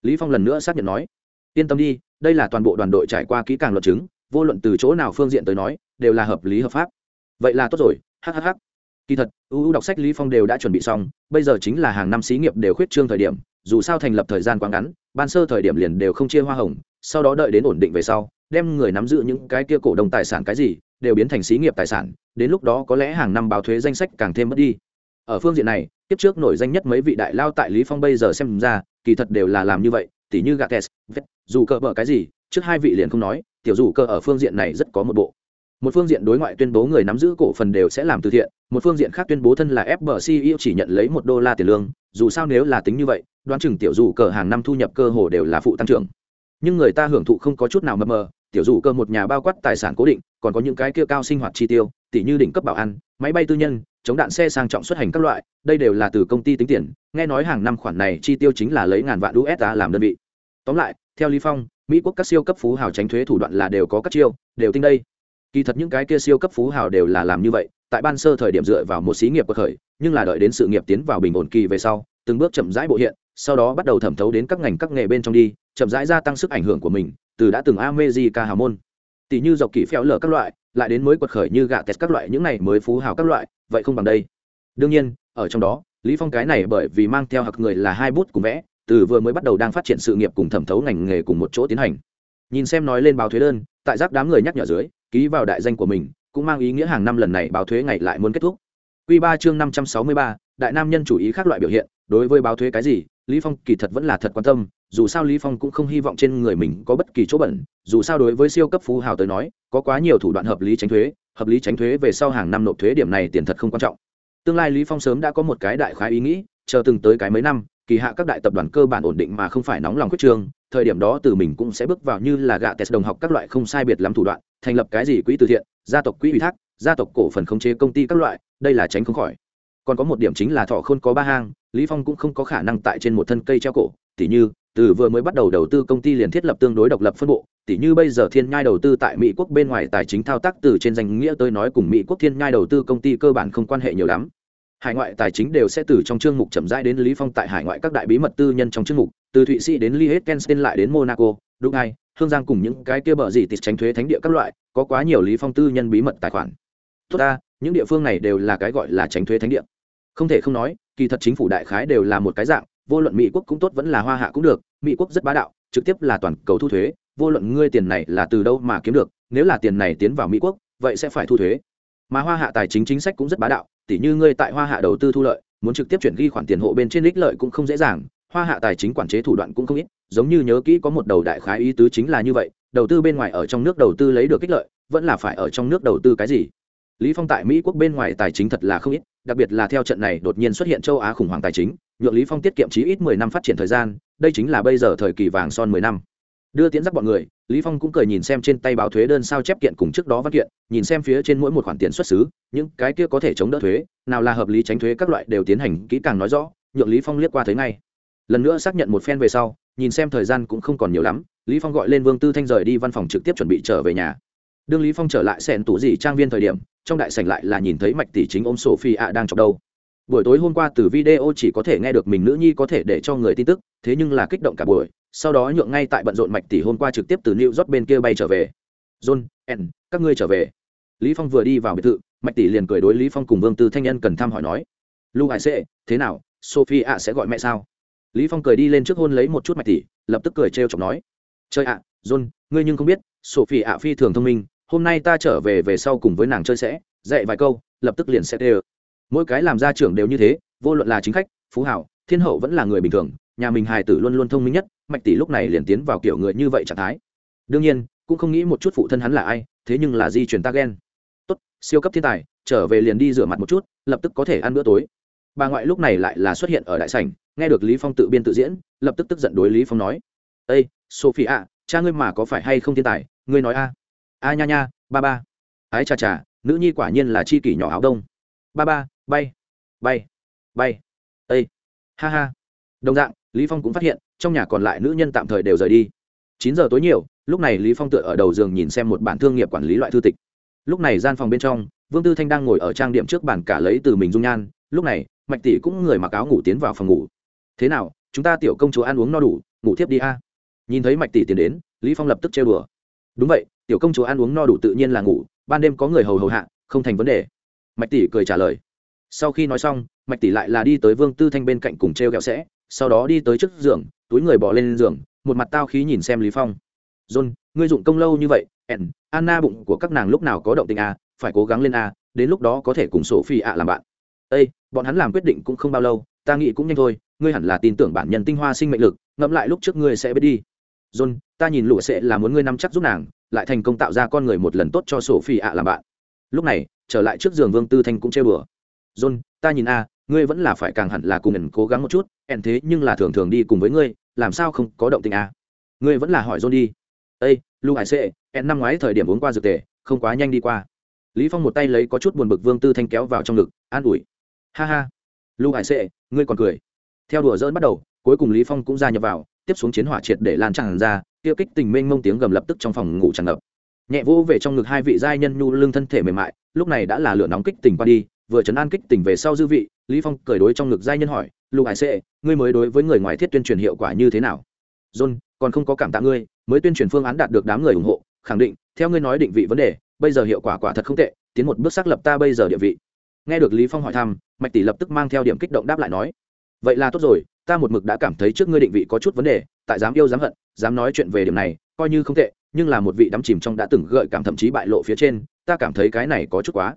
Lý phong lần nữa xác nhận nói, yên tâm đi, đây là toàn bộ đoàn đội trải qua kỹ càng luật chứng, vô luận từ chỗ nào phương diện tới nói, đều là hợp lý hợp pháp. Vậy là tốt rồi hhh kỳ thật ưu đọc sách lý phong đều đã chuẩn bị xong, bây giờ chính là hàng năm xí nghiệp đều khuyết trương thời điểm dù sao thành lập thời gian quá ngắn, ban sơ thời điểm liền đều không chia hoa hồng, sau đó đợi đến ổn định về sau, đem người nắm giữ những cái kia cổ đông tài sản cái gì, đều biến thành xí nghiệp tài sản, đến lúc đó có lẽ hàng năm báo thuế danh sách càng thêm mất đi. Ở phương diện này, tiếp trước nổi danh nhất mấy vị đại lao tại lý phong bây giờ xem ra, kỳ thật đều là làm như vậy, tỉ như gates dù cờ bở cái gì, trước hai vị liền không nói, tiểu dù cơ ở phương diện này rất có một bộ một phương diện đối ngoại tuyên bố người nắm giữ cổ phần đều sẽ làm từ thiện, một phương diện khác tuyên bố thân là fbc yêu chỉ nhận lấy một đô la tiền lương, dù sao nếu là tính như vậy, đoán chừng tiểu dù cờ hàng năm thu nhập cơ hồ đều là phụ tăng trưởng. Nhưng người ta hưởng thụ không có chút nào mờ mờ, tiểu dù cơ một nhà bao quát tài sản cố định, còn có những cái kia cao sinh hoạt chi tiêu, tỷ như đỉnh cấp bảo ăn máy bay tư nhân, chống đạn xe sang trọng xuất hành các loại, đây đều là từ công ty tính tiền. Nghe nói hàng năm khoản này chi tiêu chính là lấy ngàn vạn usd làm đơn vị. Tóm lại, theo lý phong, mỹ quốc các siêu cấp phú hào tránh thuế thủ đoạn là đều có các chiêu, đều tinh đây kỳ thật những cái kia siêu cấp phú hào đều là làm như vậy, tại ban sơ thời điểm dựa vào một xí nghiệp bậc khởi, nhưng là đợi đến sự nghiệp tiến vào bình ổn kỳ về sau, từng bước chậm rãi bộ hiện, sau đó bắt đầu thẩm thấu đến các ngành các nghề bên trong đi, chậm rãi gia tăng sức ảnh hưởng của mình, từ đã từng America hào môn. Tỷ như dọc kỷ phéo lở các loại, lại đến mới quật khởi như gạ test các loại những này mới phú hào các loại, vậy không bằng đây. Đương nhiên, ở trong đó, lý phong cái này bởi vì mang theo hạc người là hai bút cùng vẽ, từ vừa mới bắt đầu đang phát triển sự nghiệp cùng thẩm thấu ngành nghề cùng một chỗ tiến hành. Nhìn xem nói lên báo thuế đơn, tại giác đám người nhắc nhở dưới ký vào đại danh của mình cũng mang ý nghĩa hàng năm lần này báo thuế ngày lại muốn kết thúc Quy 3 chương 563, đại nam nhân chủ ý khác loại biểu hiện, đối với báo thuế cái gì, Lý Phong kỳ thật vẫn là thật quan tâm, dù sao Lý Phong cũng không hy vọng trên người mình có bất kỳ chỗ bẩn, dù sao đối với siêu cấp phú hào tới nói, có quá nhiều thủ đoạn hợp lý tránh thuế, hợp lý tránh thuế về sau hàng năm nộp thuế điểm này tiền thật không quan trọng. Tương lai Lý Phong sớm đã có một cái đại khái ý nghĩ, chờ từng tới cái mấy năm, kỳ hạ các đại tập đoàn cơ bản ổn định mà không phải nóng lòng quyết trương thời điểm đó từ mình cũng sẽ bước vào như là gạ test đồng học các loại không sai biệt lắm thủ đoạn thành lập cái gì quỹ từ thiện, gia tộc quỹ ủy thác, gia tộc cổ phần khống chế công ty các loại, đây là tránh không khỏi. Còn có một điểm chính là thọ khôn có ba hang, lý phong cũng không có khả năng tại trên một thân cây treo cổ, tỉ như, từ vừa mới bắt đầu đầu tư công ty liền thiết lập tương đối độc lập phân bộ, tỉ như bây giờ thiên nhai đầu tư tại mỹ quốc bên ngoài tài chính thao tác từ trên danh nghĩa tôi nói cùng mỹ quốc thiên nhai đầu tư công ty cơ bản không quan hệ nhiều lắm. Hải ngoại tài chính đều sẽ từ trong chương mục chậm rãi đến lý phong tại hải ngoại các đại bí mật tư nhân trong chương mục, từ thụy sĩ đến liechtenstein lại đến monaco đúng ai hương giang cùng những cái kia bờ gì tịt tránh thuế thánh địa các loại, có quá nhiều lý phong tư nhân bí mật tài khoản. Tốt ta, những địa phương này đều là cái gọi là tránh thuế thánh địa. Không thể không nói, kỳ thật chính phủ đại khái đều là một cái dạng, vô luận mỹ quốc cũng tốt vẫn là hoa hạ cũng được, mỹ quốc rất bá đạo, trực tiếp là toàn cầu thu thuế, vô luận ngươi tiền này là từ đâu mà kiếm được, nếu là tiền này tiến vào mỹ quốc, vậy sẽ phải thu thuế. Mà hoa hạ tài chính chính sách cũng rất bá đạo, tỉ như ngươi tại hoa hạ đầu tư thu lợi, muốn trực tiếp chuyển ghi khoản tiền hộ bên trên ích lợi cũng không dễ dàng, hoa hạ tài chính quản chế thủ đoạn cũng không ít giống như nhớ kỹ có một đầu đại khái ý tứ chính là như vậy, đầu tư bên ngoài ở trong nước đầu tư lấy được kích lợi, vẫn là phải ở trong nước đầu tư cái gì? Lý phong tại mỹ quốc bên ngoài tài chính thật là không ít, đặc biệt là theo trận này đột nhiên xuất hiện châu á khủng hoảng tài chính, nhượng lý phong tiết kiệm chí ít mười năm phát triển thời gian, đây chính là bây giờ thời kỳ vàng son mười năm. Đưa tiến dắt bọn người, lý phong cũng cười nhìn xem trên tay báo thuế đơn sao chép kiện cùng trước đó văn kiện, nhìn xem phía trên mỗi một khoản tiền xuất xứ, những cái kia có thể chống đỡ thuế, nào là hợp lý tránh thuế các loại đều tiến hành kỹ càng nói rõ, nhượng lý phong liếc qua thấy ngay. Lần nữa xác nhận một phen về sau nhìn xem thời gian cũng không còn nhiều lắm lý phong gọi lên vương tư thanh rời đi văn phòng trực tiếp chuẩn bị trở về nhà đương lý phong trở lại xẻn tủ gì trang viên thời điểm trong đại sảnh lại là nhìn thấy mạch tỷ chính ôm sophie ạ đang chọc đâu buổi tối hôm qua từ video chỉ có thể nghe được mình nữ nhi có thể để cho người tin tức thế nhưng là kích động cả buổi sau đó nhượng ngay tại bận rộn mạch tỷ hôm qua trực tiếp từ New York bên kia bay trở về. John, En, các ngươi trở về. Lý Phong vừa đi vào biệt thự, mạch tỷ liền cười đối Lý Phong cùng Vương Tư Thanh Nhân cần thăm hỏi nói: "Lu Hải Sẽ thế nào? Sophie ạ sẽ gọi mẹ sao?" Lý Phong cười đi lên trước hôn lấy một chút mạch tỷ, lập tức cười trêu chọc nói: "Chơi ạ, John, ngươi nhưng không biết, Sophie ạ phi thường thông minh, hôm nay ta trở về về sau cùng với nàng chơi sẽ, dạy vài câu, lập tức liền sẽ tê Mỗi cái làm gia trưởng đều như thế, vô luận là chính khách, phú hảo, thiên hậu vẫn là người bình thường, nhà mình hài tử luôn luôn thông minh nhất, mạch tỷ lúc này liền tiến vào kiểu người như vậy trạng thái. Đương nhiên cũng không nghĩ một chút phụ thân hắn là ai thế nhưng là di truyền ta ghen tốt siêu cấp thiên tài trở về liền đi rửa mặt một chút lập tức có thể ăn bữa tối. Bà ngoại lúc này lại là xuất hiện ở đại sảnh nghe được lý phong tự biên tự diễn, lập tức tức giận đối lý phong nói ây sophie ạ cha ngươi mà có phải hay không thiên tài? Ngươi nói a. A nha nha, ba ba. Ái cha cha nữ nhi quả nhiên là chi kỷ nhỏ áo đông. Ba ba, bay bay bay. Ây ha ha. Đồng dạng, lý phong cũng phát hiện, trong nhà còn lại nữ nhân tạm thời đều rời đi. Chín giờ tối nhiều, lúc này lý phong tựa ở đầu giường nhìn xem một bản thương nghiệp quản lý loại thư tịch. Lúc này gian phòng bên trong, vương tư thanh đang ngồi ở trang điểm trước bàn cả lấy từ mình dung nhan. Lúc này, mạch tỷ cũng người mặc áo ngủ tiến vào phòng ngủ thế nào, chúng ta tiểu công chúa ăn uống no đủ, ngủ tiếp đi a. Nhìn thấy mạch tỷ tiến đến, lý phong lập tức trêu đùa. Đúng vậy, tiểu công chúa ăn uống no đủ tự nhiên là ngủ, ban đêm có người hầu hầu hạ, không thành vấn đề. Mạch tỷ cười trả lời. Sau khi nói xong, mạch tỷ lại là đi tới vương tư thanh bên cạnh cùng trêu ghẹo sẽ, sau đó đi tới trước giường, túi người bỏ lên giường, một mặt tao khí nhìn xem lý phong. John, ngươi dụng công lâu như vậy, ẻn, anna bụng của các nàng lúc nào có động tình a, phải cố gắng lên a, đến lúc đó có thể cùng sổ phi ạ làm bạn. Ây bọn hắn làm quyết định cũng không bao lâu ta nghĩ cũng nhanh thôi, ngươi hẳn là tin tưởng bản nhân tinh hoa sinh mệnh lực, ngẫm lại lúc trước ngươi sẽ biết đi. John, ta nhìn lụa sẽ là muốn ngươi nắm chắc giúp nàng, lại thành công tạo ra con người một lần tốt cho sổ phi ạ làm bạn. Lúc này, trở lại trước giường vương tư thanh cũng chơi bừa john, ta nhìn a, ngươi vẫn là phải càng hẳn là cùng ẩn cố gắng một chút, ẩn thế nhưng là thường thường đi cùng với ngươi, làm sao không có động tình a? Ngươi vẫn là hỏi john đi. Ây lu hải sệ ẩn năm ngoái thời điểm uống qua dược tề, không quá nhanh đi qua. Lý phong một tay lấy có chút buồn bực vương tư thanh kéo vào trong ngực, an ủi. Ha ha. Lu hải sệ ngươi còn cười. Theo đùa dỡn bắt đầu, cuối cùng lý phong cũng gia nhập vào, tiếp xuống chiến hỏa triệt để lan tràn ra, tiêu kích tình mênh mông tiếng gầm lập tức trong phòng ngủ tràn ngập. Nhẹ vô về trong ngực hai vị giai nhân nhu lương thân thể mềm mại, lúc này đã là lửa nóng kích tình qua đi, vừa chấn an kích tình về sau dư vị, lý phong cởi đối trong ngực giai nhân hỏi, lục hải sệ, ngươi mới đối với người ngoài thiết tuyên truyền hiệu quả như thế nào? John, còn không có cảm tạ ngươi, mới tuyên truyền phương án đạt được đám người ủng hộ, khẳng định, theo ngươi nói định vị vấn đề, bây giờ hiệu quả quả thật không tệ, tiến một bước xác lập ta bây giờ địa vị nghe được lý phong hỏi thăm, mạch tỷ lập tức mang theo điểm kích động đáp lại nói, vậy là tốt rồi, ta một mực đã cảm thấy trước ngươi định vị có chút vấn đề, tại dám yêu dám hận, dám nói chuyện về điểm này, coi như không tệ, nhưng là một vị đắm chìm trong đã từng gợi cảm thậm chí bại lộ phía trên, ta cảm thấy cái này có chút quá.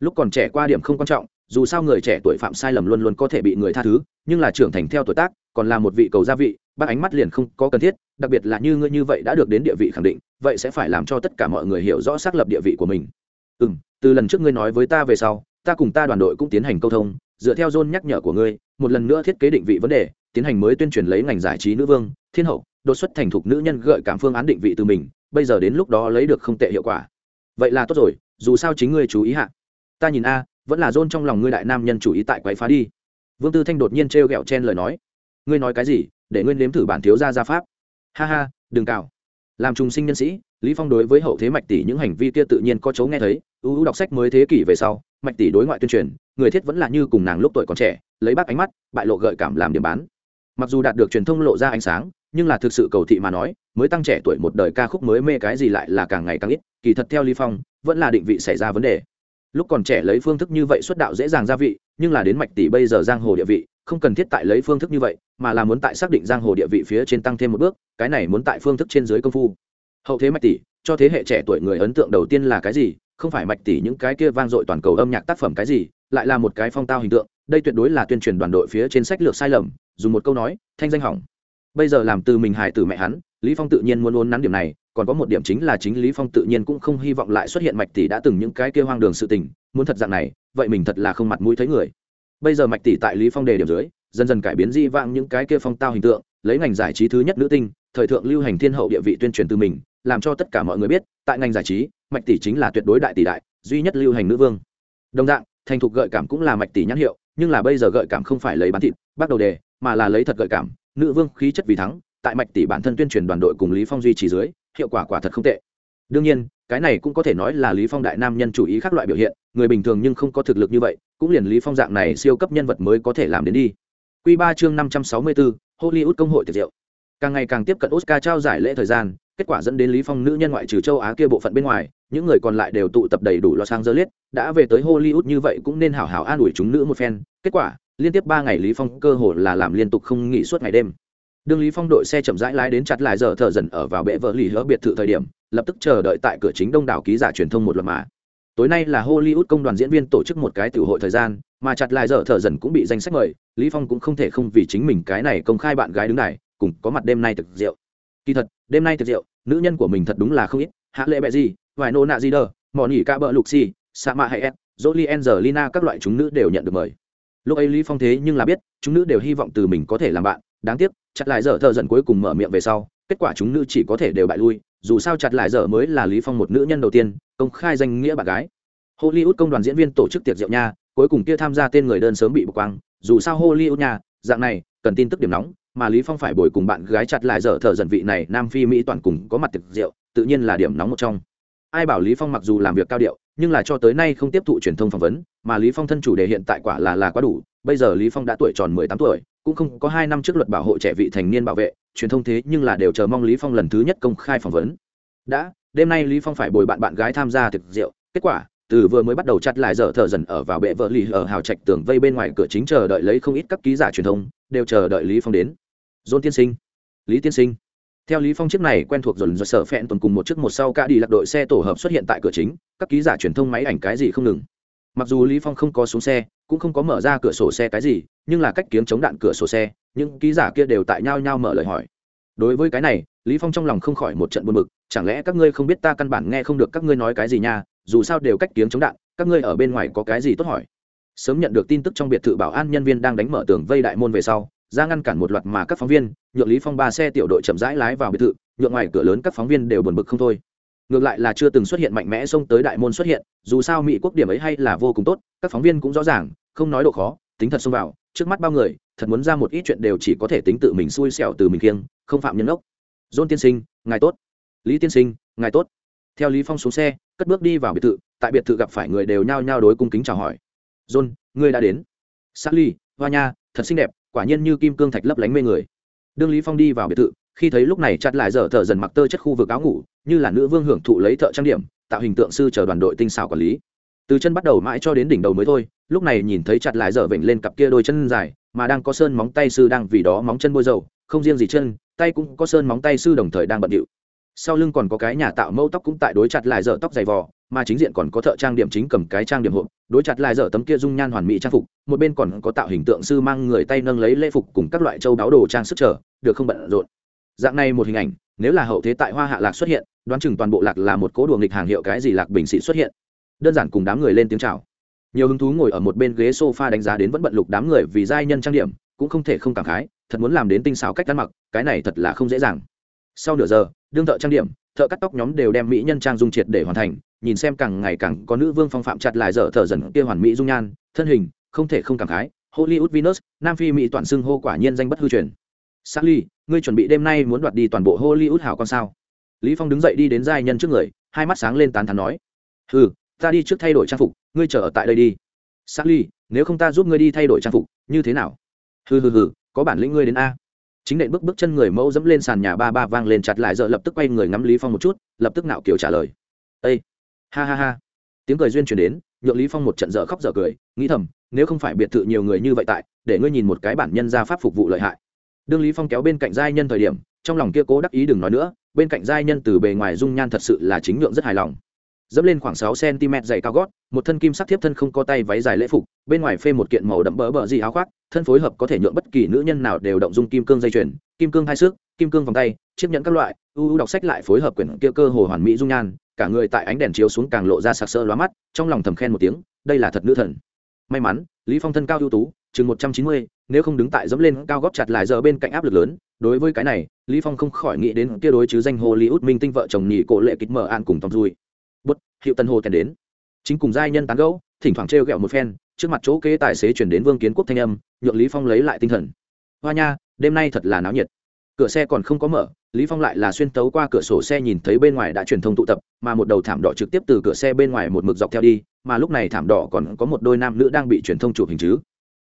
Lúc còn trẻ qua điểm không quan trọng, dù sao người trẻ tuổi phạm sai lầm luôn luôn có thể bị người tha thứ, nhưng là trưởng thành theo tuổi tác, còn là một vị cầu gia vị, bác ánh mắt liền không có cần thiết, đặc biệt là như ngươi như vậy đã được đến địa vị khẳng định, vậy sẽ phải làm cho tất cả mọi người hiểu rõ xác lập địa vị của mình. Ừ từ lần trước ngươi nói với ta về sau ta cùng ta đoàn đội cũng tiến hành câu thông, dựa theo dôn nhắc nhở của ngươi, một lần nữa thiết kế định vị vấn đề, tiến hành mới tuyên truyền lấy ngành giải trí nữ vương, thiên hậu, đột xuất thành thục nữ nhân gợi cảm phương án định vị từ mình, bây giờ đến lúc đó lấy được không tệ hiệu quả. Vậy là tốt rồi, dù sao chính ngươi chú ý hạ. Ta nhìn a, vẫn là dôn trong lòng ngươi đại nam nhân chủ ý tại quậy phá đi. Vương tư thanh đột nhiên trêu ghẹo chen lời nói. Ngươi nói cái gì? Để ngươi nếm thử bản thiếu gia gia pháp. Ha ha, đừng cào. Làm trùng sinh nhân sĩ, lý phong đối với hậu thế mạch tỷ những hành vi kia tự nhiên có chấu nghe thấy. Ưu đọc sách mới thế kỷ về sau mạch tỷ đối ngoại tuyên truyền, người thiết vẫn là như cùng nàng lúc tuổi còn trẻ, lấy bác ánh mắt, bại lộ gợi cảm làm điểm bán. Mặc dù đạt được truyền thông lộ ra ánh sáng, nhưng là thực sự cầu thị mà nói, mới tăng trẻ tuổi một đời ca khúc mới mê cái gì lại là càng ngày càng ít, kỳ thật theo lý phong, vẫn là định vị xảy ra vấn đề. Lúc còn trẻ lấy phương thức như vậy xuất đạo dễ dàng gia vị, nhưng là đến mạch tỷ bây giờ giang hồ địa vị, không cần thiết tại lấy phương thức như vậy, mà là muốn tại xác định giang hồ địa vị phía trên tăng thêm một bước, cái này muốn tại phương thức trên dưới công phu. Hậu thế mạch tỷ, cho thế hệ trẻ tuổi người ấn tượng đầu tiên là cái gì không phải mạch tỷ những cái kia vang dội toàn cầu âm nhạc tác phẩm cái gì, lại là một cái phong tao hình tượng, đây tuyệt đối là tuyên truyền đoàn đội phía trên sách lược sai lầm, dùng một câu nói, thanh danh hỏng. Bây giờ làm từ mình hài từ mẹ hắn, lý phong tự nhiên muốn uốn nắn điểm này, còn có một điểm chính là chính lý phong tự nhiên cũng không hy vọng lại xuất hiện mạch tỷ đã từng những cái kia hoang đường sự tình, muốn thật dạng này, vậy mình thật là không mặt mũi thấy người. Bây giờ mạch tỷ tại lý phong đề điểm dưới, dần dần cải biến di vãng những cái kia phong tao hình tượng, lấy ngành giải trí thứ nhất nữ tinh, thời thượng lưu hành thiên hậu địa vị tuyên truyền từ mình, làm cho tất cả mọi người biết, tại ngành giải trí mạch tỷ chính là tuyệt đối đại tỷ đại duy nhất lưu hành nữ vương. Đồng dạng thành thục gợi cảm cũng là mạch tỷ nhãn hiệu nhưng là bây giờ gợi cảm không phải lấy bán thịt bắt đầu đề mà là lấy thật gợi cảm nữ vương khí chất vì thắng tại mạch tỷ bản thân tuyên truyền đoàn đội cùng lý phong duy trì dưới hiệu quả quả thật không tệ. Đương nhiên cái này cũng có thể nói là lý phong đại nam nhân chủ ý khác loại biểu hiện người bình thường nhưng không có thực lực như vậy cũng liền lý phong dạng này siêu cấp nhân vật mới có thể làm đến đi. Quy ba chương năm trăm sáu mươi 564, hollywood công hội tiệc rượu. Càng ngày càng tiếp cận oscar trao giải lễ thời gian kết quả dẫn đến lý phong nữ nhân ngoại trừ châu á kia bộ phận bên ngoài, những người còn lại đều tụ tập đầy đủ lo sang dơ liết đã về tới hollywood như vậy cũng nên hảo hảo an ủi chúng nữ một phen. Kết quả, liên tiếp ba ngày lý phong cơ hồ là làm liên tục không nghỉ suốt ngày đêm. Đương lý phong đội xe chậm rãi lái đến chặt lại giờ thở dần ở vào bệ vợ lì hứa biệt thự thời điểm, lập tức chờ đợi tại cửa chính đông đảo ký giả truyền thông một loạt mà. Tối nay là hollywood công đoàn diễn viên tổ chức một cái tiểu hội thời gian, mà chặt lại giờ thở dần cũng bị danh sách mời, lý phong cũng không thể không vì chính mình cái này công khai bạn gái đứng này cùng có mặt đêm nay thực rượu kỳ thật, đêm nay tiệc rượu, nữ nhân của mình thật đúng là không ít. Hạ lệ bẹ gì vài nô nạ gì đờ mỏ nỉ ca bợ lục xì sa mạ hay ed jolie angelina các loại chúng nữ đều nhận được mời. Lúc ấy lý phong thế nhưng là biết, chúng nữ đều hy vọng từ mình có thể làm bạn. Đáng tiếc, chặt lại giờ thợ dần cuối cùng mở miệng về sau, kết quả chúng nữ chỉ có thể đều bại lui. Dù sao chặt lại giờ mới là lý phong một nữ nhân đầu tiên, công khai danh nghĩa bạn gái. Hollywood công đoàn diễn viên tổ chức tiệc rượu nha, cuối cùng kia tham gia tên người đơn sớm bị bỏ quang. Dù sao hollywood nha, dạng này, cần tin tức điểm nóng mà lý phong phải bồi cùng bạn gái chặt lại giờ thở dần vị này, nam phi mỹ toàn cùng có mặt tiệc rượu, tự nhiên là điểm nóng một trong. Ai bảo lý phong mặc dù làm việc cao điệu, nhưng là cho tới nay không tiếp thụ truyền thông phỏng vấn, mà lý phong thân chủ đề hiện tại quả là là quá đủ. Bây giờ lý phong đã tuổi tròn 18 tuổi, cũng không có hai năm trước luật bảo hộ trẻ vị thành niên bảo vệ, truyền thông thế nhưng là đều chờ mong lý phong lần thứ nhất công khai phỏng vấn. Đã, đêm nay lý phong phải bồi bạn bạn gái tham gia thực rượu. Kết quả, từ vừa mới bắt đầu chặt lại dở thở dần ở vào bệ vợ lì ở hào trạch tường vây bên ngoài cửa chính chờ đợi lấy không ít các ký giả truyền thông, đều chờ đợi lý phong đến dôn tiên sinh. Lý tiên sinh. Theo lý phong chiếc này quen thuộc dồn dồn sở phẹn tuần cùng một chiếc một sau cả đi lạc đội xe tổ hợp xuất hiện tại cửa chính, các ký giả truyền thông máy ảnh cái gì không ngừng. Mặc dù lý phong không có xuống xe, cũng không có mở ra cửa sổ xe cái gì, nhưng là cách kiếm chống đạn cửa sổ xe, những ký giả kia đều tại nhau nhau mở lời hỏi. Đối với cái này, lý phong trong lòng không khỏi một trận buồn bực, chẳng lẽ các ngươi không biết ta căn bản nghe không được các ngươi nói cái gì nha, dù sao đều cách kiếm chống đạn, các ngươi ở bên ngoài có cái gì tốt hỏi. Sớm nhận được tin tức trong biệt thự bảo an nhân viên đang đánh mở tường vây đại môn về sau ra ngăn cản một loạt mà các phóng viên, nhượng lý phong ba xe tiểu đội chậm rãi lái vào biệt thự, nhượng ngoài cửa lớn các phóng viên đều buồn bực không thôi. Ngược lại là chưa từng xuất hiện mạnh mẽ xông tới đại môn xuất hiện, dù sao mỹ quốc điểm ấy hay là vô cùng tốt, các phóng viên cũng rõ ràng, không nói độ khó, tính thật xông vào, trước mắt bao người, thật muốn ra một ít chuyện đều chỉ có thể tính tự mình xui xẻo từ mình kiêng, không phạm nhân ốc. John tiên sinh, ngài tốt. Lý tiên sinh, ngài tốt. Theo lý phong xuống xe, cất bước đi vào biệt thự, tại biệt thự gặp phải người đều nhao nhao đối cung kính chào hỏi. John, ngươi đã đến. Sally, hoa nha, thật xinh đẹp quả nhiên như kim cương thạch lấp lánh mê người. Đương lý phong đi vào biệt thự, khi thấy lúc này chặt lại dở thở dần mặc tơ chất khu vực áo ngủ, như là nữ vương hưởng thụ lấy thợ trang điểm, tạo hình tượng sư chờ đoàn đội tinh xảo quản lý. Từ chân bắt đầu mãi cho đến đỉnh đầu mới thôi, lúc này nhìn thấy chặt lại dở vểnh lên cặp kia đôi chân dài, mà đang có sơn móng tay sư đang vì đó móng chân bôi dầu, không riêng gì chân, tay cũng có sơn móng tay sư đồng thời đang bận điệu. Sau lưng còn có cái nhà tạo mẫu tóc cũng tại đối chặt lại dở tóc dày vò mà chính diện còn có thợ trang điểm chính cầm cái trang điểm hộp, đối chặt lại dở tấm kia dung nhan hoàn mỹ trang phục, một bên còn có tạo hình tượng sư mang người tay nâng lấy lễ phục cùng các loại châu báu đồ trang sức trở được không bận rộn. Dạng này một hình ảnh, nếu là hậu thế tại hoa hạ lạc xuất hiện, đoán chừng toàn bộ lạc là một cố đùa nghịch hàng hiệu cái gì lạc bình sĩ xuất hiện. Đơn giản cùng đám người lên tiếng chào. Nhiều hứng thú ngồi ở một bên ghế sofa đánh giá đến vẫn bận lục đám người vì giai nhân trang điểm, cũng không thể không cảm khái, thật muốn làm đến tinh xảo cách ăn mặc, cái này thật là không dễ dàng. Sau nửa giờ, đương thợ trang điểm thợ cắt tóc nhóm đều đem mỹ nhân trang dung triệt để hoàn thành, nhìn xem càng ngày càng có nữ vương phong phạm chặt lại dở thợ dần kia hoàn mỹ dung nhan, thân hình, không thể không cảm khái, hollywood venus, nam phi mỹ toàn xưng hô quả nhiên danh bất hư truyền. Sally, ngươi chuẩn bị đêm nay muốn đoạt đi toàn bộ hollywood hào con sao? Lý phong đứng dậy đi đến giai nhân trước người, hai mắt sáng lên tán thán nói. Ừ ta đi trước thay đổi trang phục, ngươi chờ ở tại đây đi. Sally, nếu không ta giúp ngươi đi thay đổi trang phục, như thế nào? Hừ hừ hừ, có bản lĩnh ngươi đến a chính nện bước bước chân người mẫu dẫm lên sàn nhà ba ba vang lên chặt lại giờ lập tức quay người ngắm lý phong một chút, lập tức nạo kiểu trả lời. Ây ha ha ha. Tiếng cười duyên truyền đến, nhượng lý phong một trận dở khóc dở cười, nghĩ thầm, nếu không phải biệt thự nhiều người như vậy tại, để ngươi nhìn một cái bản nhân ra pháp phục vụ lợi hại. Đương lý phong kéo bên cạnh giai nhân thời điểm, trong lòng kia cố đắc ý đừng nói nữa, bên cạnh giai nhân từ bề ngoài dung nhan thật sự là chính nhượng rất hài lòng dẫm lên khoảng sáu cm dày cao gót, một thân kim sắc thiếp thân không có tay váy dài lễ phục, bên ngoài phê một kiện màu đậm bỡ bỡ gì áo khoác, thân phối hợp có thể nhượng bất kỳ nữ nhân nào đều động dung kim cương dây chuyền, kim cương hai sức kim cương vòng tay, chiếc nhẫn các loại ưu u đọc sách lại phối hợp quyển kia cơ hồ hoàn mỹ dung nhan, cả người tại ánh đèn chiếu xuống càng lộ ra sặc sỡ lóa mắt, trong lòng thầm khen một tiếng, đây là thật nữ thần. May mắn, lý phong thân cao ưu tú, chừng một trăm chín mươi, nếu không đứng tại dẫm lên cao gót chặt lại giờ bên cạnh áp lực lớn, đối với cái này, lý phong không khỏi nghĩ đến kia đối chứ danh hollywood minh tinh vợ chồng nhị cổ lệ kịch mở an cùng tòng dui bút, hiệu tân hồ tèn đến. Chính cùng giai nhân tán gẫu, thỉnh thoảng trêu ghẹo một phen, trước mặt chỗ kế tài xế chuyển đến vương kiến quốc thanh âm, nhượng lý phong lấy lại tinh thần. Hoa nha, đêm nay thật là náo nhiệt. Cửa xe còn không có mở, lý phong lại là xuyên tấu qua cửa sổ xe nhìn thấy bên ngoài đã truyền thông tụ tập, mà một đầu thảm đỏ trực tiếp từ cửa xe bên ngoài một mực dọc theo đi, mà lúc này thảm đỏ còn có một đôi nam nữ đang bị truyền thông chụp hình chứ.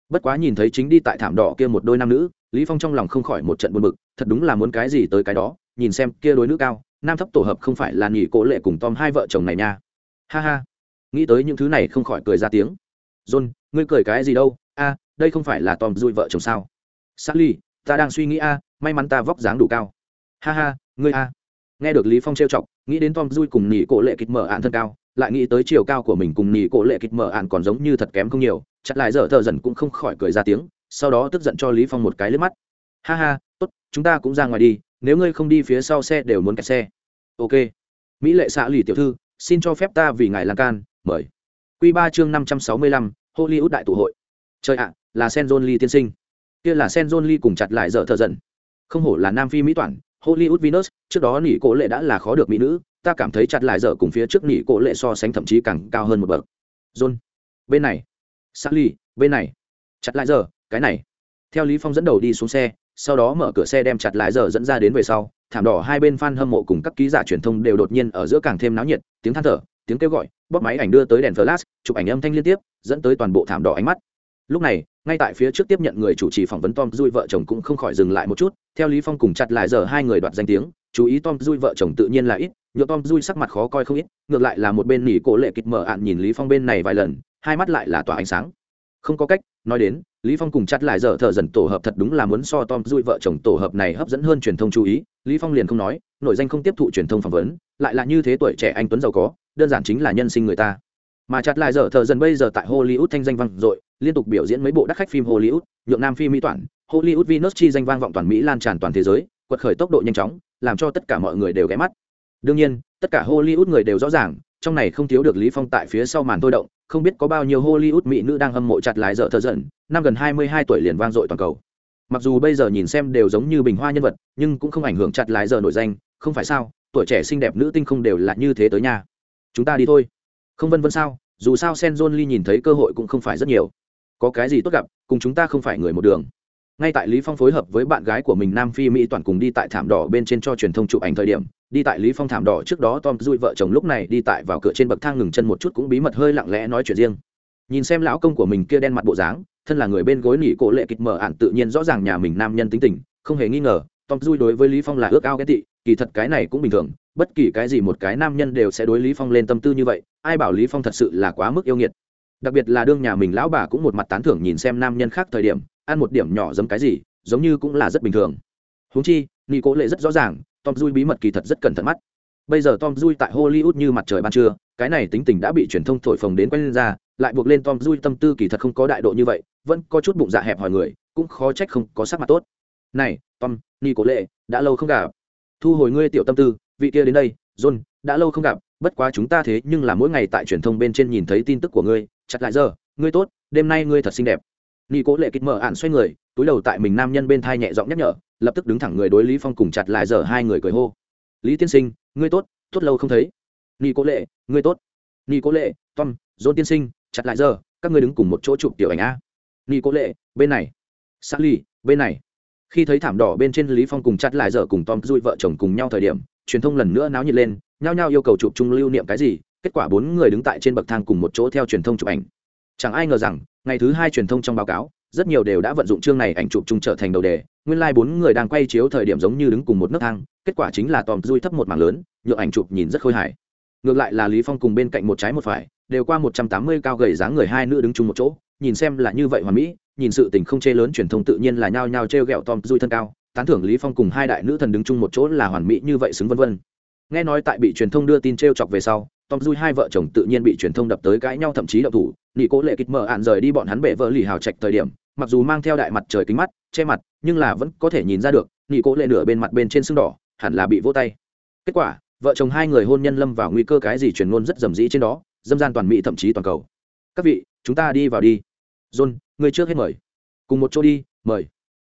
Bất quá nhìn thấy chính đi tại thảm đỏ kia một đôi nam nữ, lý phong trong lòng không khỏi một trận buồn bực, thật đúng là muốn cái gì tới cái đó, nhìn xem kia đôi nữ cao nam thấp tổ hợp không phải là nhị cố lệ cùng tom hai vợ chồng này nha. Ha ha. Nghĩ tới những thứ này không khỏi cười ra tiếng. John, ngươi cười cái gì đâu? A, đây không phải là tom dui vợ chồng sao? Sally, ta đang suy nghĩ a, may mắn ta vóc dáng đủ cao. Ha ha, ngươi a. Nghe được lý phong trêu chọc, nghĩ đến tom dui cùng nhị cổ lệ kịch mở ạn thân cao, lại nghĩ tới chiều cao của mình cùng nhị cổ lệ kịch mở ạn còn giống như thật kém không nhiều, chặt lại dở thợ dần cũng không khỏi cười ra tiếng, sau đó tức giận cho lý phong một cái lướt mắt. Ha ha, tốt, chúng ta cũng ra ngoài đi nếu ngươi không đi phía sau xe đều muốn kẹt xe. Ok. Mỹ lệ xã lì tiểu thư xin cho phép ta vì ngài lan can mời. Q ba chương năm trăm sáu mươi lăm hollywood đại tụ hội. Trời ạ là sen john lee tiên sinh. Kia là sen john lee cùng chặt lại dở thợ dần không hổ là nam phi mỹ toản hollywood venus trước đó nỉ cổ lệ đã là khó được mỹ nữ ta cảm thấy chặt lại dở cùng phía trước nỉ cổ lệ so sánh thậm chí càng cao hơn một bậc. John bên này. Sally bên này. Chặt lại dở, cái này. Theo lý phong dẫn đầu đi xuống xe sau đó mở cửa xe đem chặt lại giờ dẫn ra đến về sau, thảm đỏ hai bên fan hâm mộ cùng các ký giả truyền thông đều đột nhiên ở giữa càng thêm náo nhiệt, tiếng than thở, tiếng kêu gọi, bóp máy ảnh đưa tới đèn flash, chụp ảnh âm thanh liên tiếp, dẫn tới toàn bộ thảm đỏ ánh mắt. Lúc này, ngay tại phía trước tiếp nhận người chủ trì phỏng vấn tom dui vợ chồng cũng không khỏi dừng lại một chút, theo lý phong cùng chặt lại giờ hai người đoạt danh tiếng, chú ý tom dui vợ chồng tự nhiên là ít nhựa tom dui sắc mặt khó coi không ít, ngược lại là một bên nỉ cổ lệ kịch mở ạn nhìn lý phong bên này vài lần, hai mắt lại là tỏa ánh sáng. Không có cách nói đến, lý phong cùng chặt lại giờ thợ dần tổ hợp thật đúng là muốn so tom dui vợ chồng tổ hợp này hấp dẫn hơn truyền thông chú ý. Lý phong liền không nói, nội danh không tiếp thụ truyền thông phỏng vấn, lại là như thế tuổi trẻ anh tuấn giàu có, đơn giản chính là nhân sinh người ta. Mà chặt lại giờ thợ dần bây giờ tại hollywood thanh danh vang dội, liên tục biểu diễn mấy bộ đắt khách phim hollywood, nhượng nam phim mỹ toàn, hollywood venus chi danh vang vọng toàn mỹ lan tràn toàn thế giới, quật khởi tốc độ nhanh chóng, làm cho tất cả mọi người đều ghé mắt. Đương nhiên, tất cả hollywood người đều rõ ràng, trong này không thiếu được lý phong tại phía sau màn tôi động không biết có bao nhiêu hollywood mỹ nữ đang hâm mộ chặt lái dở thợ giận năm gần hai mươi hai tuổi liền vang dội toàn cầu. Mặc dù bây giờ nhìn xem đều giống như bình hoa nhân vật, nhưng cũng không ảnh hưởng chặt lái giờ nổi danh, không phải sao, tuổi trẻ xinh đẹp nữ tinh không đều là như thế tới nhà. Chúng ta đi thôi. Không vân vân sao, dù sao sen john lee nhìn thấy cơ hội cũng không phải rất nhiều. Có cái gì tốt gặp, cùng chúng ta không phải người một đường. Ngay tại lý phong phối hợp với bạn gái của mình nam phi mỹ toàn cùng đi tại thảm đỏ bên trên cho truyền thông chụp ảnh thời điểm đi tại lý phong thảm đỏ trước đó tom dui vợ chồng lúc này đi tại vào cửa trên bậc thang ngừng chân một chút cũng bí mật hơi lặng lẽ nói chuyện riêng. Nhìn xem lão công của mình kia đen mặt bộ dáng, thân là người bên gối nỉ cổ lệ kịch mở ản tự nhiên rõ ràng nhà mình nam nhân tính tình, không hề nghi ngờ, tom dui đối với lý phong là ước ao ghét tị, kỳ thật cái này cũng bình thường, bất kỳ cái gì một cái nam nhân đều sẽ đối lý phong lên tâm tư như vậy, ai bảo lý phong thật sự là quá mức yêu nghiệt. Đặc biệt là đương nhà mình lão bà cũng một mặt tán thưởng nhìn xem nam nhân khác thời điểm, ăn một điểm nhỏ giống cái gì, giống như cũng là rất bình thường. Huống chi nghi cố lệ rất rõ ràng tom dui bí mật kỳ thật rất cẩn thận mắt. Bây giờ tom dui tại hollywood như mặt trời ban trưa, cái này tính tình đã bị truyền thông thổi phồng đến quen lên ra, lại buộc lên tom dui tâm tư kỳ thật không có đại độ như vậy, vẫn có chút bụng dạ hẹp hỏi người, cũng khó trách không có sắc mặt tốt. Này, tom nghi cố lệ đã lâu không gặp. Thu hồi ngươi tiểu tâm tư, vị kia đến đây, john, đã lâu không gặp, bất quá chúng ta thế nhưng là mỗi ngày tại truyền thông bên trên nhìn thấy tin tức của ngươi, chặt lại giờ, ngươi tốt, đêm nay ngươi thật xinh đẹp nghi cố lệ kịch mở ạn xoay người túi đầu tại mình nam nhân bên thai nhẹ giọng nhắc nhở lập tức đứng thẳng người đối lý phong cùng chặt lại giờ hai người cười hô. Lý tiên sinh ngươi tốt tốt lâu không thấy. Nghi cố lệ ngươi tốt. Nghi cố lệ tom dôn tiên sinh chặt lại giờ các ngươi đứng cùng một chỗ chụp tiểu ảnh a. Nghi cố lệ bên này. Sally, bên này. Khi thấy thảm đỏ bên trên lý phong cùng chặt lại giờ cùng tom dui vợ chồng cùng nhau thời điểm truyền thông lần nữa náo nhiệt lên nhao nhao yêu cầu chụp chung lưu niệm cái gì kết quả bốn người đứng tại trên bậc thang cùng một chỗ theo truyền thông chụp ảnh. Chẳng ai ngờ rằng ngày thứ hai truyền thông trong báo cáo, rất nhiều đều đã vận dụng chương này ảnh chụp chung trở thành đầu đề. Nguyên lai、like、bốn người đang quay chiếu thời điểm giống như đứng cùng một nấc thang, kết quả chính là tòm dui thấp một mảng lớn, nhựa ảnh chụp nhìn rất khôi hài. Ngược lại là lý phong cùng bên cạnh một trái một phải, đều qua một trăm tám mươi cao gầy dáng người hai nữ đứng chung một chỗ, nhìn xem là như vậy hoàn mỹ, nhìn sự tình không chê lớn truyền thông tự nhiên là nhao nhao trêu ghẹo tom dui thân cao, tán thưởng lý phong cùng hai đại nữ thần đứng chung một chỗ là hoàn mỹ như vậy xứng vân vân. Nghe nói tại bị truyền thông đưa tin trêu chọc về sau tom dui hai vợ chồng tự nhiên bị truyền thông đập tới cãi nhau thậm chí đậu thủ, nị cố lệ kịch mở ạn rời đi bọn hắn bể vợ lì hào trạch thời điểm, mặc dù mang theo đại mặt trời kính mắt, che mặt, nhưng là vẫn có thể nhìn ra được, nị cố lệ nửa bên mặt bên trên sưng đỏ, hẳn là bị vỗ tay. Kết quả, vợ chồng hai người hôn nhân lâm vào nguy cơ cái gì truyền ngôn rất dầm dĩ trên đó, dâm gian toàn mỹ thậm chí toàn cầu. Các vị, chúng ta đi vào đi. John người trước hết mời. Cùng một chỗ đi, mời.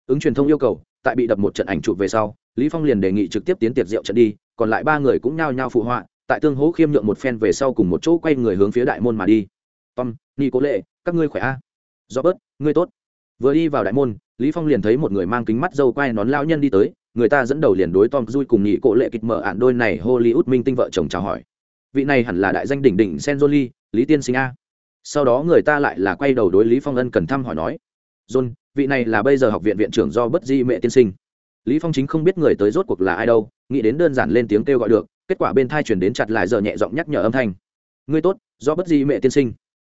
Ứng truyền thông yêu cầu, tại bị đập một trận ảnh chụp về sau, lý phong liền đề nghị trực tiếp tiến tiệc rượu trận đi, còn lại ba người cũng nhao nhao phụ họa tại tương hố khiêm nhượng một phen về sau cùng một chỗ quay người hướng phía đại môn mà đi. Tom ni cố lệ các ngươi khỏe a? Do bớt ngươi tốt. Vừa đi vào đại môn, lý phong liền thấy một người mang kính mắt dâu quai nón lao nhân đi tới. Người ta dẫn đầu liền đối tom dui cùng nhị cố lệ kịch mở ạn đôi này hollywood minh tinh vợ chồng chào hỏi. Vị này hẳn là đại danh đỉnh đỉnh sen jolie lý tiên sinh a. Sau đó người ta lại là quay đầu đối lý phong ân cần thăm hỏi nói, john, vị này là bây giờ học viện viện trưởng do bất di mẹ tiên sinh. Lý phong chính không biết người tới rốt cuộc là ai đâu, nghĩ đến đơn giản lên tiếng kêu gọi được kết quả bên thai chuyển đến chặt lại giờ nhẹ giọng nhắc nhở âm thanh. Ngươi tốt, do bất di mẹ tiên sinh.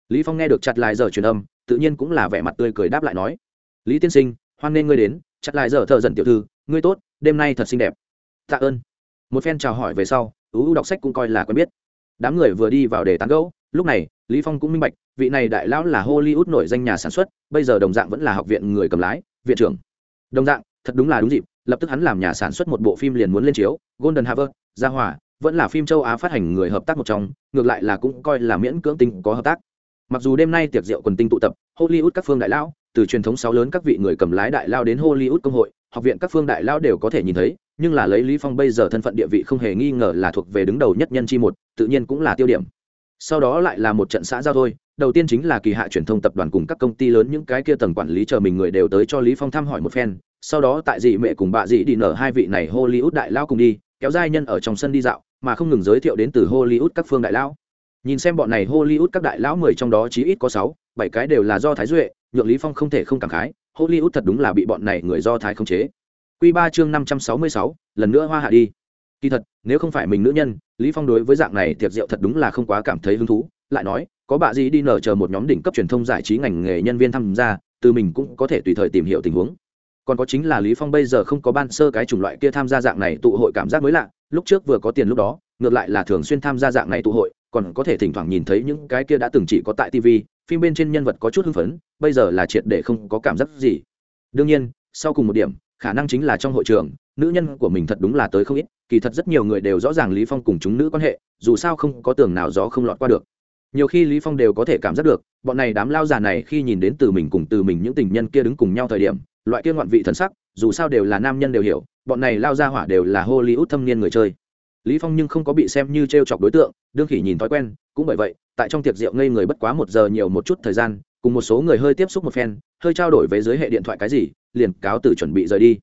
Lý phong nghe được chặt lại giờ truyền âm, tự nhiên cũng là vẻ mặt tươi cười đáp lại nói. Lý tiên sinh, hoan nên ngươi đến, chặt lại giờ thợ dần tiểu thư, ngươi tốt, đêm nay thật xinh đẹp. Tạ ơn. Một phen chào hỏi về sau ú đọc sách cũng coi là quen biết. Đám người vừa đi vào để tán gẫu, lúc này, lý phong cũng minh bạch, vị này đại lão là hollywood nổi danh nhà sản xuất, bây giờ đồng dạng vẫn là học viện người cầm lái, viện trưởng. Đồng dạng, thật đúng là đúng dịp, lập tức hắn làm nhà sản xuất một bộ phim liền muốn lên chiếu, golden harvard gia hòa vẫn là phim châu á phát hành người hợp tác một trong, ngược lại là cũng coi là miễn cưỡng tinh có hợp tác. Mặc dù đêm nay tiệc rượu quần tinh tụ tập, hollywood các phương đại lao từ truyền thống sáu lớn các vị người cầm lái đại lao đến hollywood công hội, học viện các phương đại lao đều có thể nhìn thấy, nhưng là lấy lý phong bây giờ thân phận địa vị không hề nghi ngờ là thuộc về đứng đầu nhất nhân chi một, tự nhiên cũng là tiêu điểm. Sau đó lại là một trận xã giao thôi, đầu tiên chính là kỳ hạ truyền thông tập đoàn cùng các công ty lớn những cái kia tầng quản lý chờ mình người đều tới cho lý phong thăm hỏi một phen, sau đó tại dị mẹ cùng bà dị đi nở hai vị này hollywood đại lao cùng đi, kéo giai nhân ở trong sân đi dạo mà không ngừng giới thiệu đến từ hollywood các phương đại lão. Nhìn xem bọn này hollywood các đại lão mười trong đó chí ít có sáu, bảy cái đều là do thái duệ nhượng lý phong không thể không cảm khái, hollywood thật đúng là bị bọn này người do thái khống chế. Quy ba chương năm trăm sáu mươi sáu, lần nữa hoa hạ đi. Kỳ thật, nếu không phải mình nữ nhân, lý phong đối với dạng này tiệc rượu thật đúng là không quá cảm thấy hứng thú. Lại nói, có bà gì đi nở chờ một nhóm đỉnh cấp truyền thông giải trí ngành nghề nhân viên tham gia, từ mình cũng có thể tùy thời tìm hiểu tình huống. Còn có chính là lý phong bây giờ không có ban sơ cái chủng loại kia tham gia dạng này tụ hội cảm giác mới lạ lúc trước vừa có tiền lúc đó, ngược lại là thường xuyên tham gia dạng này tụ hội, còn có thể thỉnh thoảng nhìn thấy những cái kia đã từng chỉ có tại tv phim bên trên nhân vật có chút hưng phấn, bây giờ là triệt để không có cảm giác gì. Đương nhiên, sau cùng một điểm, khả năng chính là trong hội trường, nữ nhân của mình thật đúng là tới không ít, kỳ thật rất nhiều người đều rõ ràng lý phong cùng chúng nữ quan hệ, dù sao không có tường nào gió không lọt qua được. Nhiều khi lý phong đều có thể cảm giác được, bọn này đám lao già này khi nhìn đến từ mình cùng từ mình những tình nhân kia đứng cùng nhau thời điểm loại kia ngoạn vị thần sắc, dù sao đều là nam nhân đều hiểu, bọn này lao ra hỏa đều là hollywood thâm niên người chơi. Lý phong nhưng không có bị xem như trêu chọc đối tượng, đương khỉ nhìn thói quen, cũng bởi vậy, tại trong tiệc rượu ngây người bất quá một giờ nhiều một chút thời gian, cùng một số người hơi tiếp xúc một phen, hơi trao đổi với giới hệ điện thoại cái gì, liền cáo từ chuẩn bị rời đi.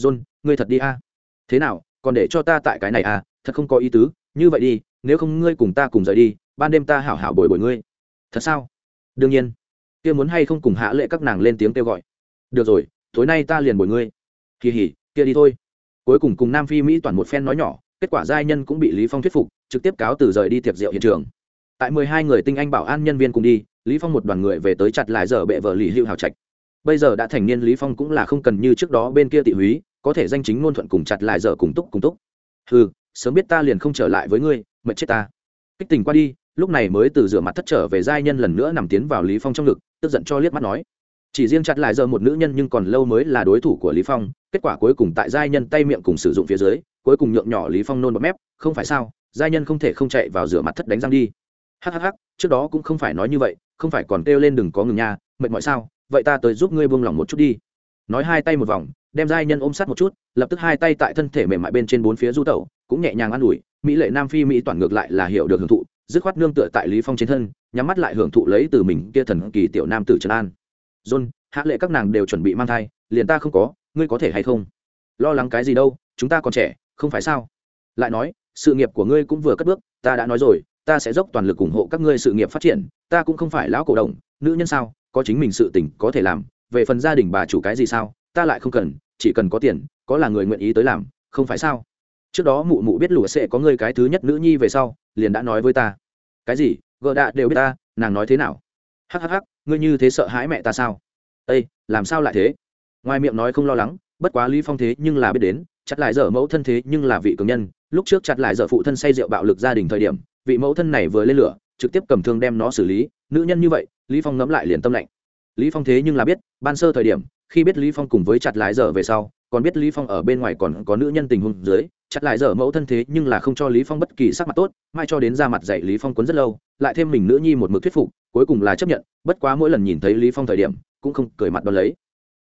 John, ngươi thật đi a. Thế nào, còn để cho ta tại cái này à? Thật không có ý tứ, như vậy đi, nếu không ngươi cùng ta cùng rời đi, ban đêm ta hảo hảo bồi bồi ngươi. Thật sao? Đương nhiên. Kia muốn hay không cùng hạ lệ các nàng lên tiếng kêu gọi. Được rồi tối nay ta liền bồi ngươi. Kỳ hỉ kia đi thôi. Cuối cùng cùng nam phi mỹ toàn một phen nói nhỏ kết quả giai nhân cũng bị lý phong thuyết phục trực tiếp cáo từ rời đi tiệc rượu hiện trường. Tại mười hai người tinh anh bảo an nhân viên cùng đi lý phong một đoàn người về tới chặt lại giờ bệ vợ lì hưu hào trạch. Bây giờ đã thành niên lý phong cũng là không cần như trước đó bên kia tị húy có thể danh chính ngôn thuận cùng chặt lại giờ cùng túc cùng túc. Hừ, sớm biết ta liền không trở lại với ngươi mệt chết ta. Kích tình qua đi lúc này mới từ rửa mặt thất trở về giai nhân lần nữa nằm tiến vào lý phong trong ngực tức giận cho liếc mắt nói chỉ riêng chặt lại giờ một nữ nhân nhưng còn lâu mới là đối thủ của lý phong, kết quả cuối cùng tại giai nhân tay miệng cùng sử dụng phía dưới, cuối cùng nhượng nhỏ lý phong nôn bọt mép, không phải sao, giai nhân không thể không chạy vào rửa mặt thất đánh răng đi. Hhh trước đó cũng không phải nói như vậy, không phải còn kêu lên đừng có ngừng nha, mệt mỏi sao, vậy ta tới giúp ngươi buông lỏng một chút đi. Nói hai tay một vòng, đem giai nhân ôm sát một chút, lập tức hai tay tại thân thể mềm mại bên trên bốn phía du tẩu, cũng nhẹ nhàng an ủi, mỹ lệ nam phi mỹ toàn ngược lại là hiểu được hưởng thụ, dứt khoát nương tựa tại lý phong trên thân, nhắm mắt lại hưởng thụ lấy từ mình kia thần kỳ tiểu nam tử trần an john, hạ lệ các nàng đều chuẩn bị mang thai, liền ta không có, ngươi có thể hay không? Lo lắng cái gì đâu, chúng ta còn trẻ, không phải sao? Lại nói, sự nghiệp của ngươi cũng vừa cất bước, ta đã nói rồi, ta sẽ dốc toàn lực ủng hộ các ngươi sự nghiệp phát triển, ta cũng không phải lão cổ đồng, nữ nhân sao, có chính mình sự tình có thể làm, về phần gia đình bà chủ cái gì sao, ta lại không cần, chỉ cần có tiền, có là người nguyện ý tới làm, không phải sao? Trước đó mụ mụ biết lụa sẽ có ngươi cái thứ nhất nữ nhi về sau, liền đã nói với ta. Cái gì? Gợ đạ đều biết ta, nàng nói thế nào? Hhh ngươi như thế sợ hãi mẹ ta sao? Ây làm sao lại thế? Ngoài miệng nói không lo lắng, bất quá lý phong thế nhưng là biết đến, chặt lại dở mẫu thân thế nhưng là vị cường nhân. Lúc trước chặt lại dở phụ thân say rượu bạo lực gia đình thời điểm, vị mẫu thân này vừa lên lửa, trực tiếp cầm thương đem nó xử lý. Nữ nhân như vậy, lý phong ngẫm lại liền tâm lạnh. Lý phong thế nhưng là biết, ban sơ thời điểm, khi biết lý phong cùng với chặt lại dở về sau, còn biết lý phong ở bên ngoài còn có nữ nhân tình huống dưới chặt lại dở mẫu thân thế nhưng là không cho lý phong bất kỳ sắc mặt tốt, mai cho đến ra mặt dạy lý phong quấn rất lâu, lại thêm mình nữ nhi một mực thuyết phục, cuối cùng là chấp nhận, bất quá mỗi lần nhìn thấy lý phong thời điểm, cũng không cười mặt đón lấy.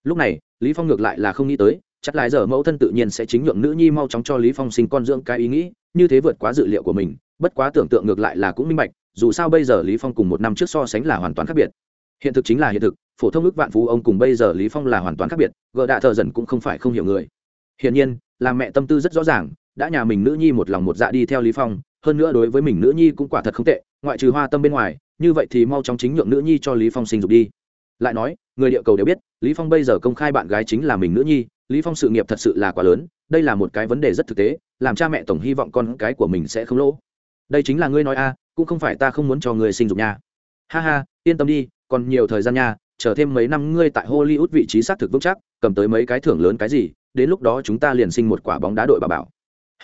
Lúc này, lý phong ngược lại là không nghĩ tới, chặt lại dở mẫu thân tự nhiên sẽ chính nhượng nữ nhi mau chóng cho lý phong sinh con dưỡng cái ý nghĩ, như thế vượt quá dự liệu của mình, bất quá tưởng tượng ngược lại là cũng minh bạch, dù sao bây giờ lý phong cùng một năm trước so sánh là hoàn toàn khác biệt. Hiện thực chính là hiện thực, phổ thông ước vạn phú ông cùng bây giờ lý phong là hoàn toàn khác biệt gờ đạ thờ dần cũng không phải không hiểu người. Hiển nhiên, là mẹ tâm tư rất rõ ràng đã nhà mình nữ nhi một lòng một dạ đi theo lý phong, hơn nữa đối với mình nữ nhi cũng quả thật không tệ, ngoại trừ hoa tâm bên ngoài, như vậy thì mau chóng chính nhượng nữ nhi cho lý phong sinh dục đi. Lại nói, người địa cầu đều biết, lý phong bây giờ công khai bạn gái chính là mình nữ nhi, lý phong sự nghiệp thật sự là quá lớn, đây là một cái vấn đề rất thực tế, làm cha mẹ tổng hy vọng con cái của mình sẽ không lỗ. Đây chính là ngươi nói a, cũng không phải ta không muốn cho người sinh dục nha. Ha ha, yên tâm đi, còn nhiều thời gian nha, chờ thêm mấy năm ngươi tại hollywood vị trí xác thực vững chắc, cầm tới mấy cái thưởng lớn cái gì, đến lúc đó chúng ta liền sinh một quả bóng đá đội bà bảo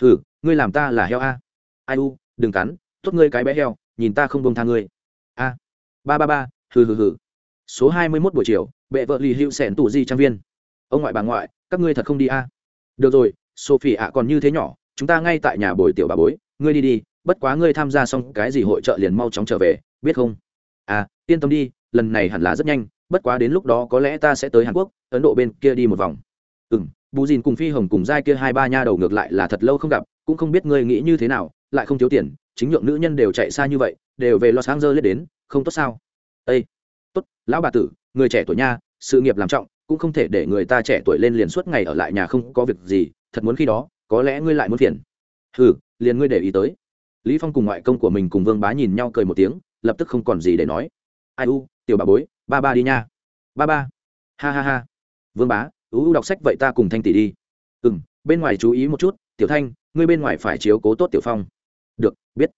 hừ, ngươi làm ta là heo a. Ai u, đừng cắn, tốt ngươi cái bé heo, nhìn ta không bông tha ngươi. A. Ba ba ba, hừ hừ hừ. Số hai mươi 21 buổi chiều, bệ vợ lì hữu sẻn tủ di trang viên. Ông ngoại bà ngoại, các ngươi thật không đi a? Được rồi, sophie ạ, còn như thế nhỏ, chúng ta ngay tại nhà bồi tiểu bà bối, ngươi đi đi, bất quá ngươi tham gia xong cái gì hội trợ liền mau chóng trở về, biết không? À yên tâm đi, lần này hẳn là rất nhanh, bất quá đến lúc đó có lẽ ta sẽ tới hàn quốc, ấn độ bên kia đi một vòng. Ừ m bù dìn cùng phi hồng cùng giai kia hai ba nha đầu ngược lại là thật lâu không gặp, cũng không biết ngươi nghĩ như thế nào, lại không thiếu tiền, chính nhượng nữ nhân đều chạy xa như vậy, đều về los angeles đến, không tốt sao? Ây tốt, lão bà tử, người trẻ tuổi nha, sự nghiệp làm trọng, cũng không thể để người ta trẻ tuổi lên liền suốt ngày ở lại nhà không có việc gì, thật muốn khi đó, có lẽ ngươi lại muốn phiền. Ừ liền ngươi để ý tới. Lý phong cùng ngoại công của mình cùng vương bá nhìn nhau cười một tiếng, lập tức không còn gì để nói. Ai u, tiểu bà bối, ba ba đi nha. Ba ba. Ha ha ha. Vương bá u u đọc sách vậy ta cùng thanh tỷ đi. Ừ bên ngoài chú ý một chút, tiểu thanh, ngươi bên ngoài phải chiếu cố tốt tiểu phong. Được, biết.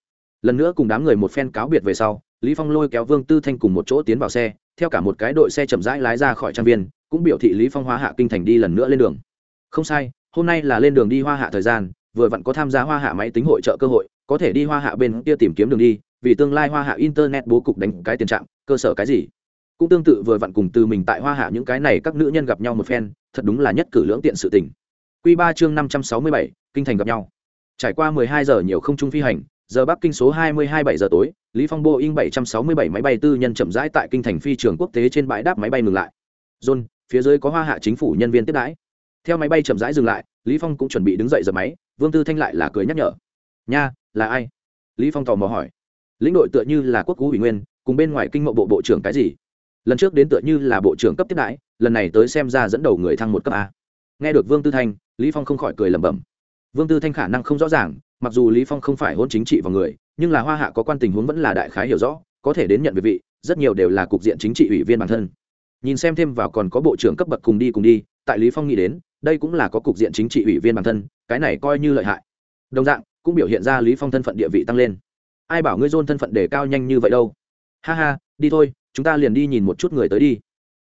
Lần nữa cùng đám người một phen cáo biệt về sau, lý phong lôi kéo vương tư thanh cùng một chỗ tiến vào xe, theo cả một cái đội xe chậm rãi lái ra khỏi trang viên, cũng biểu thị lý phong hoa hạ kinh thành đi lần nữa lên đường. Không sai, hôm nay là lên đường đi hoa hạ thời gian, vừa vặn có tham gia hoa hạ máy tính hội trợ cơ hội, có thể đi hoa hạ bên kia tìm kiếm đường đi, vì tương lai hoa hạ internet bố cục đánh cái tiền trạng, cơ sở cái gì? Cũng tương tự vừa vặn cùng từ mình tại hoa hạ những cái này các nữ nhân gặp nhau một phen thật đúng là nhất cử lưỡng tiện sự tình Quy 3 chương 567, kinh thành gặp nhau. Trải qua 12 giờ nhiều không trung phi hành, giờ Bắc Kinh số 227 giờ tối, Lý Phong Boeing 767 máy bay tư nhân chậm rãi tại kinh thành phi trường quốc tế trên bãi đáp máy bay ngừng lại. John, phía dưới có Hoa Hạ chính phủ nhân viên tiếp đãi. Theo máy bay chậm rãi dừng lại, Lý Phong cũng chuẩn bị đứng dậy dập máy, Vương Tư Thanh lại là cười nhắc nhở. "Nha, là ai?" Lý Phong tò mò hỏi. Lĩnh đội tựa như là quốc cú ủy nguyên, cùng bên ngoài kinh mộ bộ bộ trưởng cái gì? Lần trước đến tựa như là bộ trưởng cấp tiếp đãi, lần này tới xem ra dẫn đầu người thăng một cấp a. Nghe được Vương Tư Thanh, Lý Phong không khỏi cười lẩm bẩm. Vương Tư Thanh khả năng không rõ ràng, mặc dù Lý Phong không phải hôn chính trị vào người, nhưng là Hoa Hạ có quan tình huống vẫn là đại khái hiểu rõ, có thể đến nhận về vị, rất nhiều đều là cục diện chính trị ủy viên bản thân. Nhìn xem thêm vào còn có bộ trưởng cấp bậc cùng đi cùng đi, tại Lý Phong nghĩ đến, đây cũng là có cục diện chính trị ủy viên bản thân, cái này coi như lợi hại. Đồng dạng, cũng biểu hiện ra Lý Phong thân phận địa vị tăng lên. Ai bảo ngươi dôn thân phận đề cao nhanh như vậy đâu? Ha ha, đi thôi, chúng ta liền đi nhìn một chút người tới đi.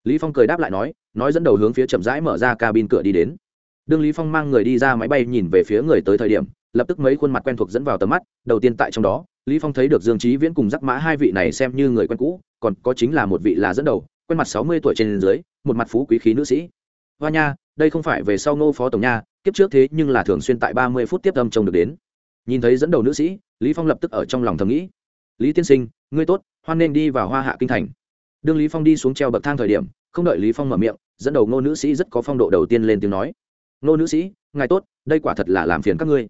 Lý Phong cười đáp lại nói, nói dẫn đầu hướng phía chậm rãi mở ra cabin cửa đi đến. Đương lý phong mang người đi ra máy bay nhìn về phía người tới thời điểm lập tức mấy khuôn mặt quen thuộc dẫn vào tầm mắt đầu tiên tại trong đó lý phong thấy được dương trí viễn cùng giắc mã hai vị này xem như người quen cũ còn có chính là một vị là dẫn đầu quen mặt sáu mươi tuổi trên dưới một mặt phú quý khí nữ sĩ. Hoa nha đây không phải về sau ngô phó tổng nha kiếp trước thế nhưng là thường xuyên tại ba mươi phút tiếp âm trông được đến. Nhìn thấy dẫn đầu nữ sĩ lý phong lập tức ở trong lòng thầm nghĩ lý tiên sinh, ngươi tốt, hoan nên đi vào hoa hạ kinh thành. Đương lý phong đi xuống treo bậc thang thời điểm, không đợi lý phong mở miệng, dẫn đầu ngô nữ sĩ rất có phong độ đầu tiên lên tiếng nói. Nô nữ sĩ, ngài tốt, đây quả thật là làm phiền các ngươi.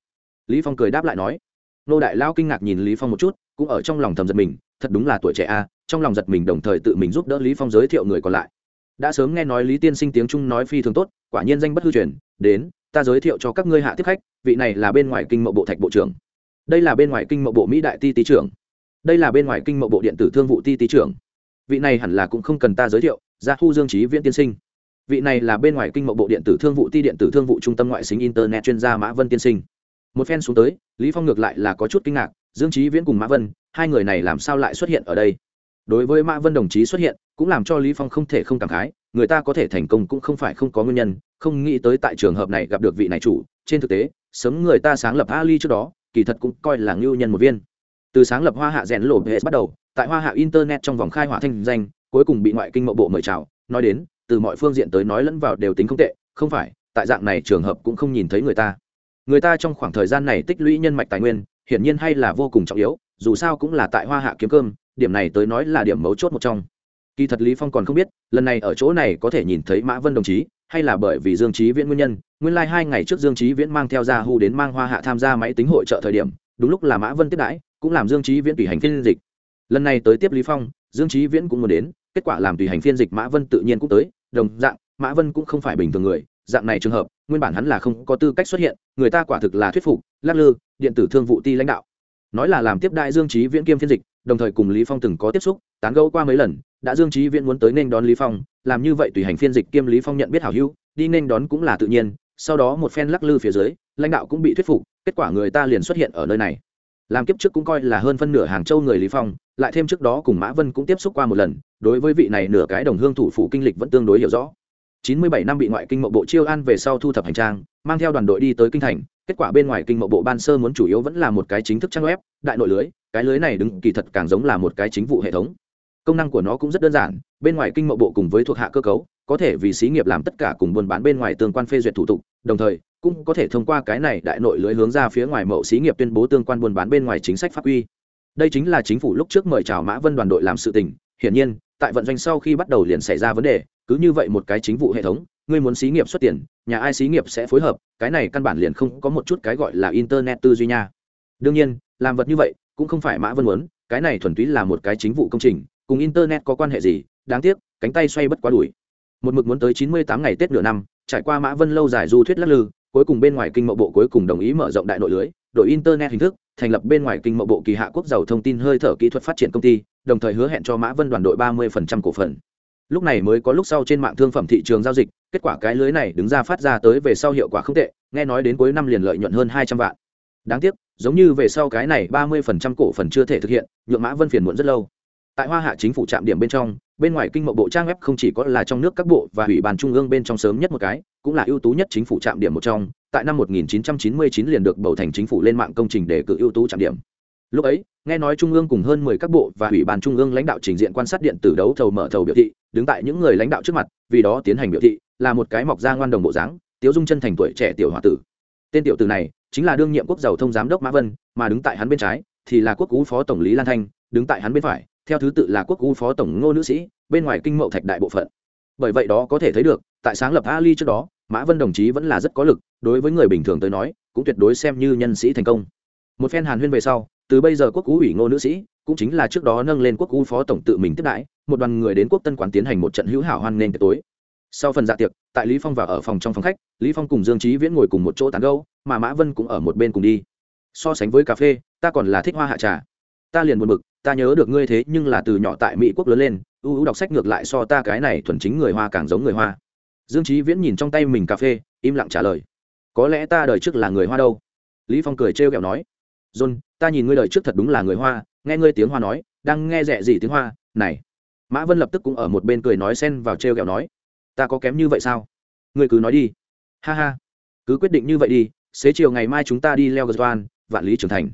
Lý phong cười đáp lại nói. Nô đại lao kinh ngạc nhìn lý phong một chút, cũng ở trong lòng thầm giật mình, thật đúng là tuổi trẻ a, trong lòng giật mình đồng thời tự mình giúp đỡ lý phong giới thiệu người còn lại. Đã sớm nghe nói lý tiên sinh tiếng trung nói phi thường tốt, quả nhiên danh bất hư truyền, đến, ta giới thiệu cho các ngươi hạ tiếp khách, vị này là bên ngoài kinh mộ bộ thạch bộ trưởng. Đây là bên ngoài kinh mộ bộ mỹ đại ti tý trưởng đây là bên ngoài kinh mậu bộ điện tử thương vụ ti tý trưởng. Vị này hẳn là cũng không cần ta giới thiệu, gia thu dương trí viễn tiên sinh. Vị này là bên ngoài kinh mậu bộ điện tử thương vụ ti điện tử thương vụ trung tâm ngoại sinh internet chuyên gia mã vân tiên sinh. Một phen xuống tới, lý phong ngược lại là có chút kinh ngạc, dương trí viễn cùng mã vân, hai người này làm sao lại xuất hiện ở đây? Đối với mã vân đồng chí xuất hiện, cũng làm cho lý phong không thể không cảm khái, người ta có thể thành công cũng không phải không có nguyên nhân, không nghĩ tới tại trường hợp này gặp được vị này chủ, trên thực tế, sớm người ta sáng lập ali trước đó, kỳ thật cũng coi là ngưu nhân một viên từ sáng lập hoa hạ rèn lộ hệ bắt đầu, tại hoa hạ internet trong vòng khai hỏa thanh danh, cuối cùng bị ngoại kinh mậu bộ mời chào. Nói đến, từ mọi phương diện tới nói lẫn vào đều tính không tệ, không phải, tại dạng này trường hợp cũng không nhìn thấy người ta. Người ta trong khoảng thời gian này tích lũy nhân mạch tài nguyên, hiển nhiên hay là vô cùng trọng yếu, dù sao cũng là tại hoa hạ kiếm cơm, điểm này tới nói là điểm mấu chốt một trong. Kỳ thật lý phong còn không biết, lần này ở chỗ này có thể nhìn thấy mã vân đồng chí, hay là bởi vì dương trí viễn nguyên nhân, nguyên lai like hai ngày trước dương trí viễn mang theo gia hu đến mang hoa hạ tham gia máy tính hội trợ thời điểm, đúng lúc là mã vân tiếp đãi cũng làm dương trí viễn tùy hành phiên dịch. Lần này tới tiếp lý phong, dương trí viễn cũng muốn đến, kết quả làm tùy hành phiên dịch mã vân tự nhiên cũng tới, đồng dạng, mã vân cũng không phải bình thường người, dạng này trường hợp, nguyên bản hắn là không có tư cách xuất hiện, người ta quả thực là thuyết phục, lắc lư, điện tử thương vụ ti lãnh đạo. Nói là làm tiếp đại dương trí viễn kiêm phiên dịch, đồng thời cùng lý phong từng có tiếp xúc, tán gẫu qua mấy lần, đã dương trí viễn muốn tới nên đón lý phong, làm như vậy tùy hành phiên dịch kiêm lý phong nhận biết hảo hữu, đi nên đón cũng là tự nhiên, sau đó một phen lắc lư phía dưới, lãnh đạo cũng bị thuyết phục, kết quả người ta liền xuất hiện ở nơi này làm kiếp trước cũng coi là hơn phân nửa hàng châu người lý phong, lại thêm trước đó cùng mã vân cũng tiếp xúc qua một lần, đối với vị này nửa cái đồng hương thủ phủ kinh lịch vẫn tương đối hiểu rõ. 97 năm bị ngoại kinh mộ bộ chiêu an về sau thu thập hành trang, mang theo đoàn đội đi tới kinh thành, kết quả bên ngoài kinh mộ bộ ban sơ muốn chủ yếu vẫn là một cái chính thức trang web, đại nội lưới, cái lưới này đứng kỳ thật càng giống là một cái chính vụ hệ thống. Công năng của nó cũng rất đơn giản, bên ngoài kinh mộ bộ cùng với thuộc hạ cơ cấu, có thể vì xí nghiệp làm tất cả cùng buôn bán bên ngoài tương quan phê duyệt thủ tục, đồng thời cũng có thể thông qua cái này đại nội lưới hướng ra phía ngoài mậu xí nghiệp tuyên bố tương quan buôn bán bên ngoài chính sách pháp quy. Đây chính là chính phủ lúc trước mời chào mã vân đoàn đội làm sự tình, hiển nhiên, tại vận doanh sau khi bắt đầu liền xảy ra vấn đề, cứ như vậy một cái chính vụ hệ thống, ngươi muốn xí nghiệp xuất tiền, nhà ai xí nghiệp sẽ phối hợp, cái này căn bản liền không có một chút cái gọi là internet tư duy nha. Đương nhiên, làm vật như vậy, cũng không phải mã vân muốn, cái này thuần túy là một cái chính vụ công trình, cùng internet có quan hệ gì, đáng tiếc, cánh tay xoay bất quá đuổi. Một mực muốn tới chín mươi tám ngày tết nửa năm, trải qua mã vân lâu dài du thuyết lắc lư cuối cùng bên ngoài kinh mậu bộ cuối cùng đồng ý mở rộng đại nội lưới, đổi internet hình thức, thành lập bên ngoài kinh mậu bộ kỳ hạ quốc giàu thông tin hơi thở kỹ thuật phát triển công ty, đồng thời hứa hẹn cho mã vân đoàn đội ba mươi cổ phần. Lúc này mới có lúc sau trên mạng thương phẩm thị trường giao dịch, kết quả cái lưới này đứng ra phát ra tới về sau hiệu quả không tệ, nghe nói đến cuối năm liền lợi nhuận hơn hai trăm vạn. Đáng tiếc, giống như về sau cái này ba mươi phần trăm cổ phần chưa thể thực hiện, nhượng mã vân phiền muộn rất lâu. Tại hoa hạ chính phủ trạm điểm bên trong, bên ngoài kinh mậu bộ trang web không chỉ có là trong nước các bộ và ủy ban trung ương bên trong sớm nhất một cái cũng là ưu tú nhất chính phủ trạm điểm một trong, tại năm 1999 liền được bầu thành chính phủ lên mạng công trình để cử ưu tú trạm điểm. Lúc ấy, nghe nói trung ương cùng hơn 10 các bộ và ủy ban trung ương lãnh đạo trình diện quan sát điện tử đấu thầu mở thầu biểu thị, đứng tại những người lãnh đạo trước mặt, vì đó tiến hành biểu thị, là một cái mọc ra ngoan đồng bộ dáng, tiếu dung chân thành tuổi trẻ tiểu hòa tử. Tên tiểu tử này chính là đương nhiệm quốc giàu thông giám đốc mã vân, mà đứng tại hắn bên trái thì là quốc cú phó tổng lý lan thanh, đứng tại hắn bên phải, theo thứ tự là quốc cú phó tổng ngô nữ sĩ, bên ngoài kinh mậu thạch đại bộ phận. Bởi vậy đó có thể thấy được, tại sáng lập ali trước đó mã vân đồng chí vẫn là rất có lực, đối với người bình thường tới nói, cũng tuyệt đối xem như nhân sĩ thành công. Một phen hàn huyên về sau, từ bây giờ quốc cú ủy ngô nữ sĩ, cũng chính là trước đó nâng lên quốc cú phó tổng tự mình tiếp đãi, một đoàn người đến quốc tân quán tiến hành một trận hữu hảo hoan nghênh tối. Sau phần dạ tiệc, tại lý phong vào ở phòng trong phòng khách, lý phong cùng dương trí viễn ngồi cùng một chỗ tán gẫu, mà mã vân cũng ở một bên cùng đi. So sánh với cà phê, ta còn là thích hoa hạ trà. Ta liền buồn bực, ta nhớ được ngươi thế nhưng là từ nhỏ tại mỹ quốc lớn lên ưu ưu đọc sách ngược lại so ta cái này thuần chính người hoa càng giống người hoa dương trí viễn nhìn trong tay mình cà phê, im lặng trả lời. Có lẽ ta đời trước là người hoa đâu? Lý phong cười trêu ghẹo nói. John, ta nhìn ngươi đời trước thật đúng là người hoa, nghe ngươi tiếng hoa nói, đang nghe rẻ gì tiếng hoa, này. Mã vân lập tức cũng ở một bên cười nói xen vào trêu ghẹo nói. Ta có kém như vậy sao? Ngươi cứ nói đi. Ha ha. Cứ quyết định như vậy đi, xế chiều ngày mai chúng ta đi leo gờ vạn lý trưởng thành.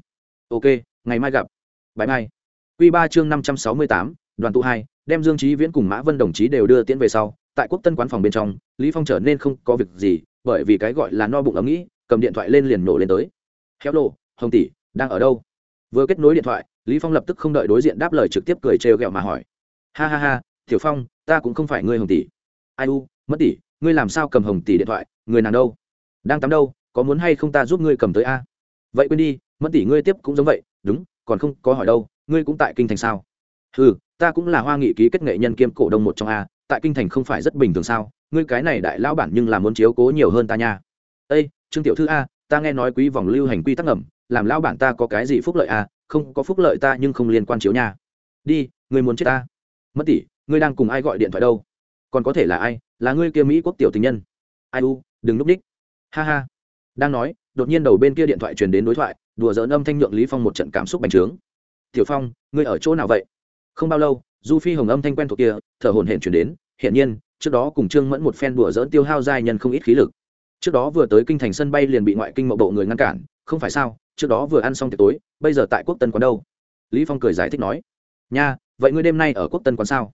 Ok, ngày mai gặp. Bãi mai q ba chương năm trăm sáu mươi tám, đoàn tụ hai, đem dương trí viễn cùng mã vân đồng chí đều đưa tiễn về sau tại quốc tân quán phòng bên trong, lý phong trở nên không có việc gì, bởi vì cái gọi là no bụng ấm nghĩ, cầm điện thoại lên liền nổ lên tới. Héo lô hồng tỷ, đang ở đâu? Vừa kết nối điện thoại, lý phong lập tức không đợi đối diện đáp lời trực tiếp cười trêu ghẹo mà hỏi. Ha ha ha, tiểu phong, ta cũng không phải ngươi hồng tỷ. Ai u, mất tỷ, ngươi làm sao cầm hồng tỷ điện thoại, người nàng đâu? Đang tắm đâu, có muốn hay không ta giúp ngươi cầm tới a? Vậy quên đi, mất tỷ ngươi tiếp cũng giống vậy, đúng, còn không có hỏi đâu, ngươi cũng tại kinh thành sao? Ừ ta cũng là hoa nghị ký kết nghệ nhân kiêm cổ đông một trong a tại kinh thành không phải rất bình thường sao? Ngươi cái này đại lão bản nhưng là muốn chiếu cố nhiều hơn ta nha. Ây trương tiểu thư a, ta nghe nói quý vòng lưu hành quy tắc ngầm, làm lão bản ta có cái gì phúc lợi a không, có phúc lợi ta nhưng không liên quan chiếu nha. Đi, ngươi muốn chết ta? Mất tỷ, ngươi đang cùng ai gọi điện thoại đâu? Còn có thể là ai? Là ngươi kia mỹ quốc tiểu tình nhân. Ai u, đừng núp đích. Ha ha. Đang nói, đột nhiên đầu bên kia điện thoại truyền đến đối thoại, đùa dỡn âm thanh nhượng lý phong một trận cảm xúc bành trướng. Tiểu phong, ngươi ở chỗ nào vậy? Không bao lâu du phi hồng âm thanh quen thuộc kia, thở hổn hển chuyển đến hiện nhiên, trước đó cùng trương mẫn một phen đùa dỡn tiêu hao giai nhân không ít khí lực. Trước đó vừa tới kinh thành sân bay liền bị ngoại kinh mậu bộ người ngăn cản, không phải sao, trước đó vừa ăn xong tiệc tối, bây giờ tại quốc tân quán đâu? Lý phong cười giải thích nói, nha, vậy ngươi đêm nay ở quốc tân quán sao?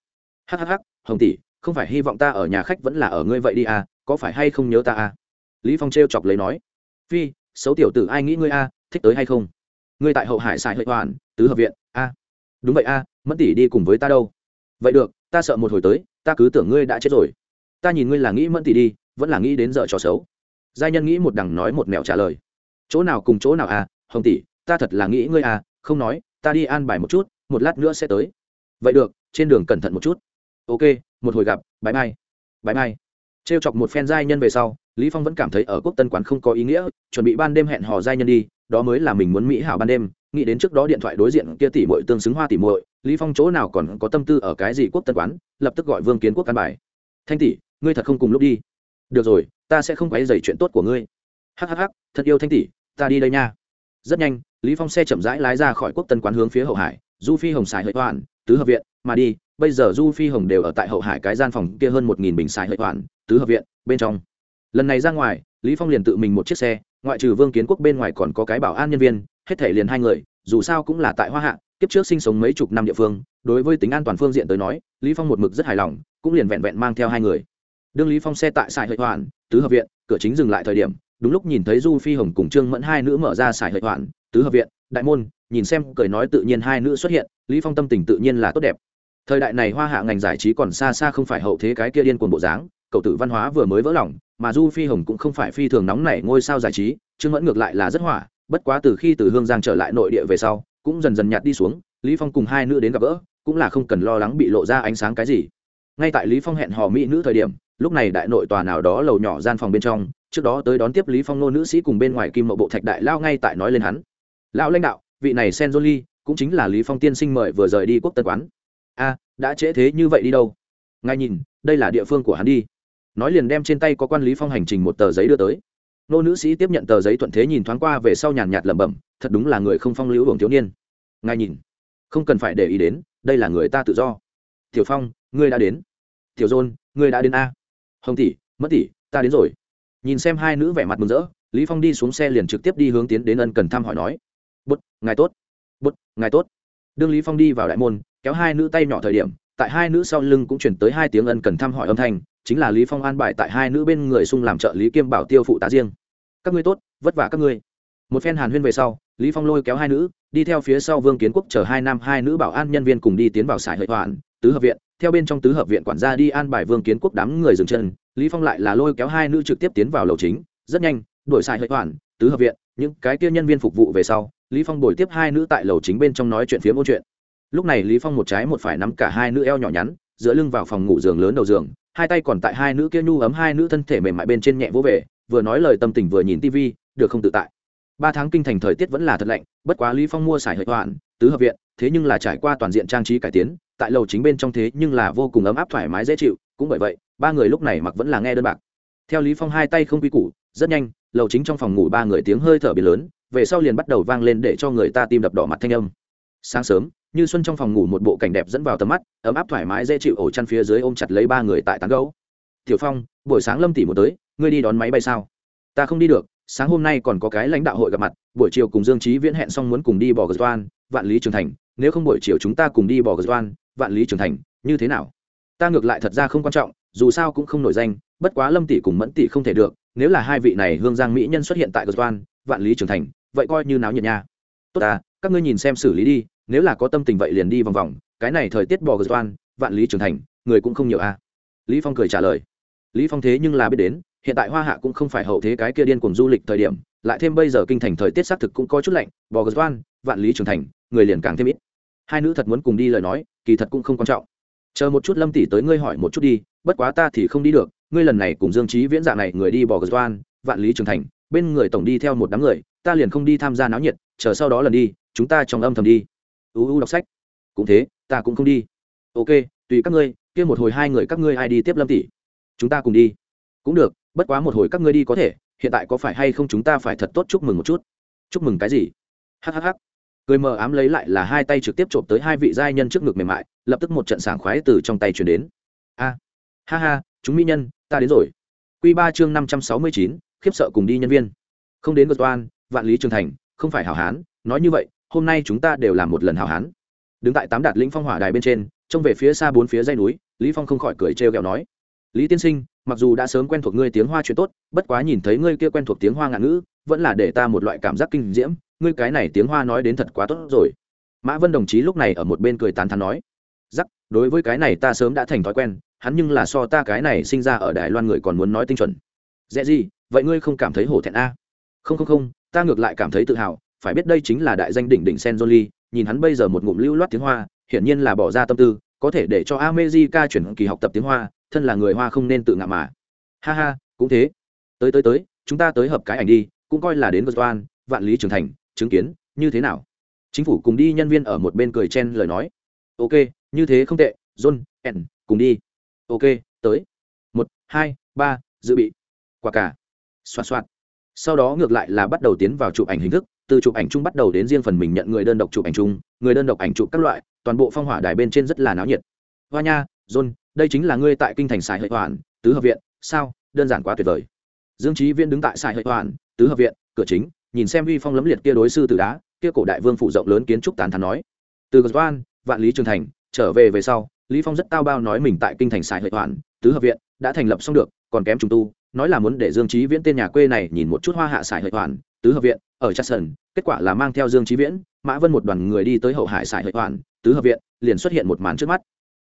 Hhh hồng tỷ, không phải hy vọng ta ở nhà khách vẫn là ở ngươi vậy đi à có phải hay không nhớ ta à? Lý phong trêu chọc lấy nói, phi, xấu tiểu tử ai nghĩ ngươi a thích tới hay không? Ngươi tại hậu hải xài hơi hoàn tứ hợp viện, a đúng vậy a, Mẫn tỷ đi cùng với ta đâu? Vậy được, ta sợ một hồi tới, ta cứ tưởng ngươi đã chết rồi. Ta nhìn ngươi là nghĩ mẫn tỷ đi, vẫn là nghĩ đến giờ trò xấu. Giai nhân nghĩ một đằng nói một mẹo trả lời. Chỗ nào cùng chỗ nào à hồng tỷ, ta thật là nghĩ ngươi à không nói, ta đi an bài một chút, một lát nữa sẽ tới. Vậy được, trên đường cẩn thận một chút. Ok, một hồi gặp bãi mai bãi mai t r e o chọc một phen giai nhân về sau lý phong vẫn cảm thấy ở quốc tân quán không có ý nghĩa, chuẩn bị ban đêm hẹn hò giai nhân đi, đó mới là mình muốn mỹ hảo ban đêm. Nghĩ đến trước đó điện thoại đối diện kia tỷ muội tương xứng hoa tỷ muội, lý phong chỗ nào còn có tâm tư ở cái gì quốc tân quán, lập tức gọi vương kiến quốc căn bài. Thanh tỷ, ngươi thật không cùng lúc đi. Được rồi, ta sẽ không quấy rầy chuyện tốt của ngươi. Hhh thật yêu thanh tỷ, ta đi đây nha. Rất nhanh, lý phong xe chậm rãi lái ra khỏi quốc tân quán hướng phía hậu hải, du phi hồng xài hợi hoàn tứ hợp viện, mà đi. Bây giờ du phi hồng đều ở tại hậu hải cái gian phòng kia hơn một nghìn bình xài hợi hoàn tứ hợp viện, bên trong lần này ra ngoài, lý phong liền tự mình một chiếc xe, ngoại trừ vương kiến quốc bên ngoài còn có cái bảo an nhân viên, hết thể liền hai người, dù sao cũng là tại hoa hạ, kiếp trước sinh sống mấy chục năm địa phương, đối với tính an toàn phương diện tới nói, lý phong một mực rất hài lòng, cũng liền vẹn vẹn mang theo hai người. Đương lý phong xe tại sài hợi hoàn tứ hợp viện, cửa chính dừng lại thời điểm, đúng lúc nhìn thấy du phi hồng cùng trương mẫn hai nữ mở ra sài hợi hoàn tứ hợp viện, đại môn, nhìn xem cười nói tự nhiên hai nữ xuất hiện, lý phong tâm tình tự nhiên là tốt đẹp. Thời đại này hoa hạ ngành giải trí còn xa xa không phải hậu thế cái kia điên cuồng bộ dáng, cậu tử văn hóa vừa mới vỡ lòng mà du phi hồng cũng không phải phi thường nóng nảy ngôi sao giải trí, trương mẫn ngược lại là rất hỏa, bất quá từ khi từ hương giang trở lại nội địa về sau, cũng dần dần nhạt đi xuống, lý phong cùng hai nữ đến gặp gỡ, cũng là không cần lo lắng bị lộ ra ánh sáng cái gì. Ngay tại lý phong hẹn hò mỹ nữ thời điểm, lúc này đại nội tòa nào đó lầu nhỏ gian phòng bên trong, trước đó tới đón tiếp lý phong nô nữ sĩ cùng bên ngoài kim mộ bộ thạch đại lao ngay tại nói lên hắn. Lão lãnh đạo, vị này sen jolie cũng chính là lý phong tiên sinh mời vừa rời đi quốc tân quán. A, đã trễ thế như vậy đi đâu? Ngay nhìn, đây là địa phương của hắn đi nói liền đem trên tay có quan lý phong hành trình một tờ giấy đưa tới. Nô nữ sĩ tiếp nhận tờ giấy thuận thế nhìn thoáng qua về sau nhàn nhạt lẩm bẩm, thật đúng là người không phong lưu hưởng thiếu niên. Ngài nhìn, không cần phải để ý đến, đây là người ta tự do. Tiểu phong, ngươi đã đến. Tiểu dôn, ngươi đã đến a. Hồng tỷ mất tỷ, ta đến rồi. Nhìn xem hai nữ vẻ mặt mừng rỡ, lý phong đi xuống xe liền trực tiếp đi hướng tiến đến ân cần thăm hỏi nói. Bút, ngài tốt. Bút, ngài tốt. Đương lý phong đi vào đại môn, kéo hai nữ tay nhỏ thời điểm tại hai nữ sau lưng cũng chuyển tới hai tiếng ân cần thăm hỏi âm thanh, chính là lý phong an bài tại hai nữ bên người xung làm trợ lý kiêm bảo tiêu phụ tá riêng. Các ngươi tốt, vất vả các ngươi. Một phen hàn huyên về sau, lý phong lôi kéo hai nữ, đi theo phía sau vương kiến quốc chở hai nam, hai nữ bảo an nhân viên cùng đi tiến vào sải hợi hoàn tứ hợp viện. Theo bên trong tứ hợp viện quản gia đi an bài vương kiến quốc đám người dừng chân, lý phong lại là lôi kéo hai nữ trực tiếp tiến vào lầu chính, rất nhanh, đuổi sải hợi hoàn tứ hợp viện. Những cái kia nhân viên phục vụ về sau, lý phong bồi tiếp hai nữ tại lầu chính bên trong nói chuyện phía môn chuyện lúc này lý phong một trái một phải nắm cả hai nữ eo nhỏ nhắn giữa lưng vào phòng ngủ giường lớn đầu giường, hai tay còn tại hai nữ kia nhu ấm, hai nữ thân thể mềm mại bên trên nhẹ vỗ về, vừa nói lời tâm tình vừa nhìn tivi được không tự tại. Ba tháng kinh thành thời tiết vẫn là thật lạnh, bất quá lý phong mua xài hệ hoạn, tứ hợp viện, thế nhưng là trải qua toàn diện trang trí cải tiến, tại lầu chính bên trong thế nhưng là vô cùng ấm áp thoải mái dễ chịu, cũng bởi vậy, ba người lúc này mặc vẫn là nghe đơn bạc. Theo lý phong hai tay không quy củ, rất nhanh, lầu chính trong phòng ngủ ba người tiếng hơi thở bị lớn, về sau liền bắt đầu vang lên để cho người ta tim đập đỏ mặt thanh âm. Sáng sớm như xuân trong phòng ngủ một bộ cảnh đẹp dẫn vào tầm mắt, ấm áp thoải mái dễ chịu ổ chăn phía dưới ôm chặt lấy ba người tại tán gấu tiểu phong, buổi sáng lâm tỷ một tới, ngươi đi đón máy bay sao? Ta không đi được, sáng hôm nay còn có cái lãnh đạo hội gặp mặt, buổi chiều cùng dương trí viễn hẹn xong muốn cùng đi bỏ gờ doan, vạn lý trường thành, nếu không buổi chiều chúng ta cùng đi bỏ gờ doan, vạn lý trường thành, như thế nào? Ta ngược lại thật ra không quan trọng, dù sao cũng không nổi danh, bất quá lâm tỷ cùng mẫn tỷ không thể được, nếu là hai vị này hương giang mỹ nhân xuất hiện tại gờ doan, vạn lý trường thành, vậy coi như náo nhiệt nha. Tốt à các ngươi nhìn xem xử lý đi nếu là có tâm tình vậy liền đi vòng vòng, cái này thời tiết bò gờ toan, vạn lý trường thành, người cũng không nhiều a. À. lý phong cười trả lời. Lý phong thế nhưng là biết đến, hiện tại hoa hạ cũng không phải hậu thế cái kia điên cuồng du lịch thời điểm, lại thêm bây giờ kinh thành thời tiết xác thực cũng có chút lạnh, bò gờ toan, vạn lý trường thành, người liền càng thêm ít. Hai nữ thật muốn cùng đi lời nói, kỳ thật cũng không quan trọng. Chờ một chút lâm tỷ tới ngươi hỏi một chút đi, bất quá ta thì không đi được, ngươi lần này cùng dương trí viễn dạng này người đi bò gờ toan, vạn lý trường thành, bên người tổng đi theo một đám người, ta liền không đi tham gia náo nhiệt, chờ sau đó lần đi, chúng ta trong âm thầm đi uu đọc sách. Cũng thế, ta cũng không đi. Ok, tùy các ngươi, kia một hồi hai người các ngươi ai đi tiếp lâm tỷ? Chúng ta cùng đi. Cũng được, bất quá một hồi các ngươi đi có thể, hiện tại có phải hay không chúng ta phải thật tốt chúc mừng một chút? Chúc mừng cái gì? Hhh cười mờ ám lấy lại là hai tay trực tiếp trộm tới hai vị giai nhân trước ngực mềm mại, lập tức một trận sảng khoái từ trong tay chuyển đến. A. Ha ha, chúng mỹ nhân, ta đến rồi. Q ba chương năm trăm sáu mươi chín, khiếp sợ cùng đi nhân viên. Không đến vượt toan vạn lý trường thành, không phải hảo hán, nói như vậy hôm nay chúng ta đều làm một lần hảo hán. Đứng tại tám đạt lĩnh phong hỏa đài bên trên, trông về phía xa bốn phía dây núi, lý phong không khỏi cười trêu ghẹo nói, lý tiên sinh, mặc dù đã sớm quen thuộc ngươi tiếng hoa chuyện tốt, bất quá nhìn thấy ngươi kia quen thuộc tiếng hoa ngạn ngữ, vẫn là để ta một loại cảm giác kinh diễm, ngươi cái này tiếng hoa nói đến thật quá tốt rồi. Mã vân đồng chí lúc này ở một bên cười tán thán nói giắc đối với cái này ta sớm đã thành thói quen, hắn nhưng là so ta cái này sinh ra ở đài loan người còn muốn nói tinh chuẩn. Dễ gì, vậy ngươi không cảm thấy hổ thẹn a? Không không không, ta ngược lại cảm thấy tự hào phải biết đây chính là đại danh đỉnh đỉnh Senjoli. Nhìn hắn bây giờ một ngụm lưu loát tiếng hoa, hiển nhiên là bỏ ra tâm tư, có thể để cho America chuyển kỳ học tập tiếng hoa, thân là người hoa không nên tự ngạo mà. Ha ha, cũng thế. Tới tới tới, chúng ta tới hợp cái ảnh đi, cũng coi là đến Vật toan vạn lý trưởng thành, chứng kiến, như thế nào? Chính phủ cùng đi, nhân viên ở một bên cười chen lời nói. Ok, như thế không tệ, john, n, cùng đi. Ok, tới. Một, hai, ba, dự bị. Quả cả. Xoạt xoạt. sau đó ngược lại là bắt đầu tiến vào chụp ảnh hình thức từ chụp ảnh chung bắt đầu đến riêng phần mình nhận người đơn độc chụp ảnh chung, người đơn độc ảnh chụp các loại, toàn bộ phong hỏa đài bên trên rất là náo nhiệt. Hoa nha, john, đây chính là ngươi tại kinh thành sài hệ hoàn, tứ hợp viện, sao? Đơn giản quá tuyệt vời. Dương trí viễn đứng tại sài hệ hoàn, tứ hợp viện, cửa chính, nhìn xem vi phong lấm liệt kia đối sư từ đá, kia cổ đại vương phủ rộng lớn kiến trúc tán thán nói. Từ gật toan vạn lý trường thành, trở về về sau, lý phong rất tao bao nói mình tại kinh thành sài hệ hoàn, tứ hợp viện, đã thành lập xong được, còn kém trùng tu, nói là muốn để dương trí viễn tên nhà quê này nhìn một chút hoa hạ sài hệ hoàn tứ hợp viện ở Jackson, kết quả là mang theo Dương Chí Viễn, Mã Vân một đoàn người đi tới hậu hải xài hội hoàn, tứ hợp viện, liền xuất hiện một màn trước mắt.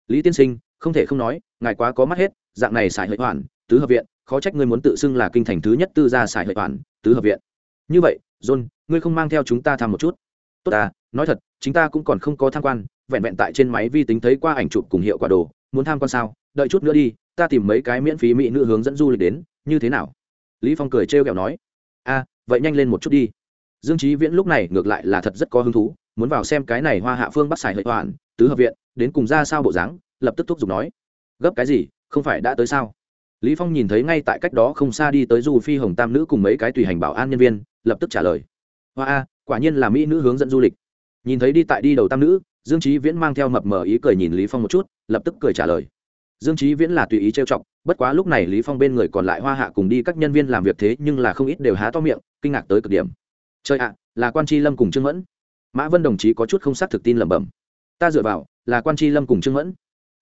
Lý tiên sinh, không thể không nói, ngài quá có mắt hết, dạng này xài hội hoàn, tứ hợp viện, khó trách ngươi muốn tự xưng là kinh thành thứ nhất tư gia xài hội hoàn, tứ hợp viện. Như vậy, John, ngươi không mang theo chúng ta thăm một chút? Tốt à, nói thật, chúng ta cũng còn không có tham quan, vẹn vẹn tại trên máy vi tính thấy qua ảnh chụp cùng hiệu quả đồ, muốn tham quan sao? Đợi chút nữa đi, ta tìm mấy cái miễn phí mỹ nữ hướng dẫn du lịch đến, như thế nào? Lý Phong cười trêu ghẹo nói. A, vậy nhanh lên một chút đi. Dương trí viễn lúc này ngược lại là thật rất có hứng thú, muốn vào xem cái này hoa hạ phương bắc xài hệ hoàn tứ hợp viện, đến cùng ra sao bộ dáng, lập tức thúc giục nói, gấp cái gì, không phải đã tới sao? Lý phong nhìn thấy ngay tại cách đó không xa đi tới du phi hồng tam nữ cùng mấy cái tùy hành bảo an nhân viên, lập tức trả lời, hoa a, quả nhiên là mỹ nữ hướng dẫn du lịch. Nhìn thấy đi tại đi đầu tam nữ, dương trí viễn mang theo mập mờ ý cười nhìn lý phong một chút, lập tức cười trả lời, dương trí viễn là tùy ý trêu chọc, bất quá lúc này lý phong bên người còn lại hoa hạ cùng đi các nhân viên làm việc thế nhưng là không ít đều há to miệng kinh ngạc tới cực điểm. Trời ạ, là quan tri lâm cùng trương mẫn. Mã vân đồng chí có chút không xác thực tin lẩm bẩm. Ta dựa vào, là quan tri lâm cùng trương mẫn.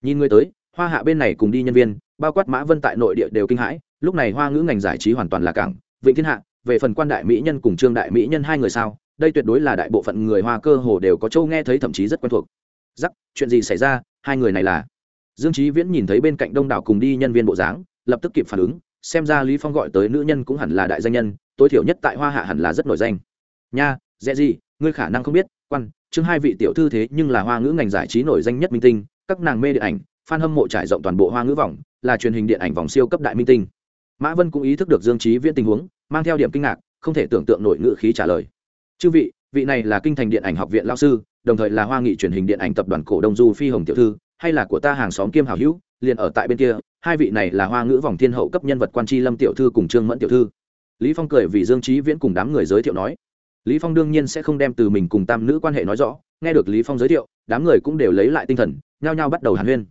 Nhìn người tới, hoa hạ bên này cùng đi nhân viên, bao quát mã vân tại nội địa đều kinh hãi, lúc này hoa ngữ ngành giải trí hoàn toàn là cảng, vịnh thiên hạ, về phần quan đại mỹ nhân cùng trương đại mỹ nhân hai người sao, đây tuyệt đối là đại bộ phận người hoa cơ hồ đều có châu nghe thấy thậm chí rất quen thuộc. Giắc chuyện gì xảy ra, hai người này là? Dương trí viễn nhìn thấy bên cạnh đông đảo cùng đi nhân viên bộ dáng, lập tức kịp phản ứng, xem ra lý phong gọi tới nữ nhân cũng hẳn là đại danh nhân tối thiểu nhất tại hoa hạ hẳn là rất nổi danh. Nha, dễ gì, ngươi khả năng không biết, quan, chương hai vị tiểu thư thế nhưng là hoa ngữ ngành giải trí nổi danh nhất minh tinh, các nàng mê điện ảnh, fan hâm mộ trải rộng toàn bộ hoa ngữ vòng, là truyền hình điện ảnh vòng siêu cấp đại minh tinh. Mã vân cũng ý thức được dương trí viễn tình huống, mang theo điểm kinh ngạc, không thể tưởng tượng nổi ngữ khí trả lời. Chư vị vị này là kinh thành điện ảnh học viện lao sư, đồng thời là hoa nghị truyền hình điện ảnh tập đoàn cổ đông du phi hồng tiểu thư, hay là của ta hàng xóm kiêm hảo hữu, liền ở tại bên kia, hai vị này là hoa ngữ vòng thiên hậu cấp nhân vật quan tri lâm tiểu thư cùng trương mẫn tiểu thư lý phong cười vì dương trí viễn cùng đám người giới thiệu nói. Lý phong đương nhiên sẽ không đem từ mình cùng tam nữ quan hệ nói rõ, nghe được lý phong giới thiệu, đám người cũng đều lấy lại tinh thần, nhao nhao bắt đầu hàn huyên.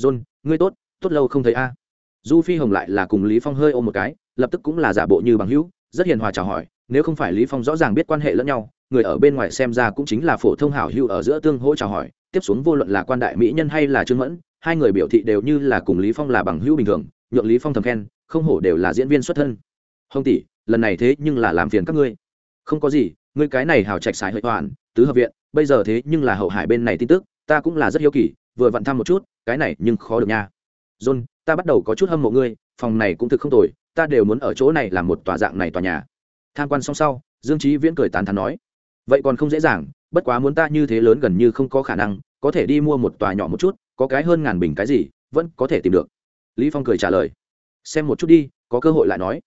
John, ngươi tốt tốt lâu không thấy a. Du phi hồng lại là cùng lý phong hơi ôm một cái, lập tức cũng là giả bộ như bằng hữu, rất hiền hòa chào hỏi, nếu không phải lý phong rõ ràng biết quan hệ lẫn nhau, người ở bên ngoài xem ra cũng chính là phổ thông hảo hữu ở giữa tương hỗ chào hỏi, tiếp xuống vô luận là quan đại mỹ nhân hay là trương mẫn, hai người biểu thị đều như là cùng lý phong là bằng hữu bình thường, nhượng lý phong thầm khen, không hổ đều là diễn viên xuất thân hồng tỷ, lần này thế nhưng là làm phiền các ngươi. Không có gì, ngươi cái này hào trạch xài hơi hoàn tứ hợp viện, bây giờ thế nhưng là hậu hải bên này tin tức, ta cũng là rất hiếu kỳ, vừa vặn thăm một chút, cái này nhưng khó được nha. John, ta bắt đầu có chút hâm mộ ngươi, phòng này cũng thực không tồi, ta đều muốn ở chỗ này làm một tòa dạng này tòa nhà. Tham quan xong sau, dương trí viễn cười tán thán nói, vậy còn không dễ dàng, bất quá muốn ta như thế lớn gần như không có khả năng, có thể đi mua một tòa nhỏ một chút, có cái hơn ngàn bình cái gì, vẫn có thể tìm được. Lý phong cười trả lời, xem một chút đi, có cơ hội lại nói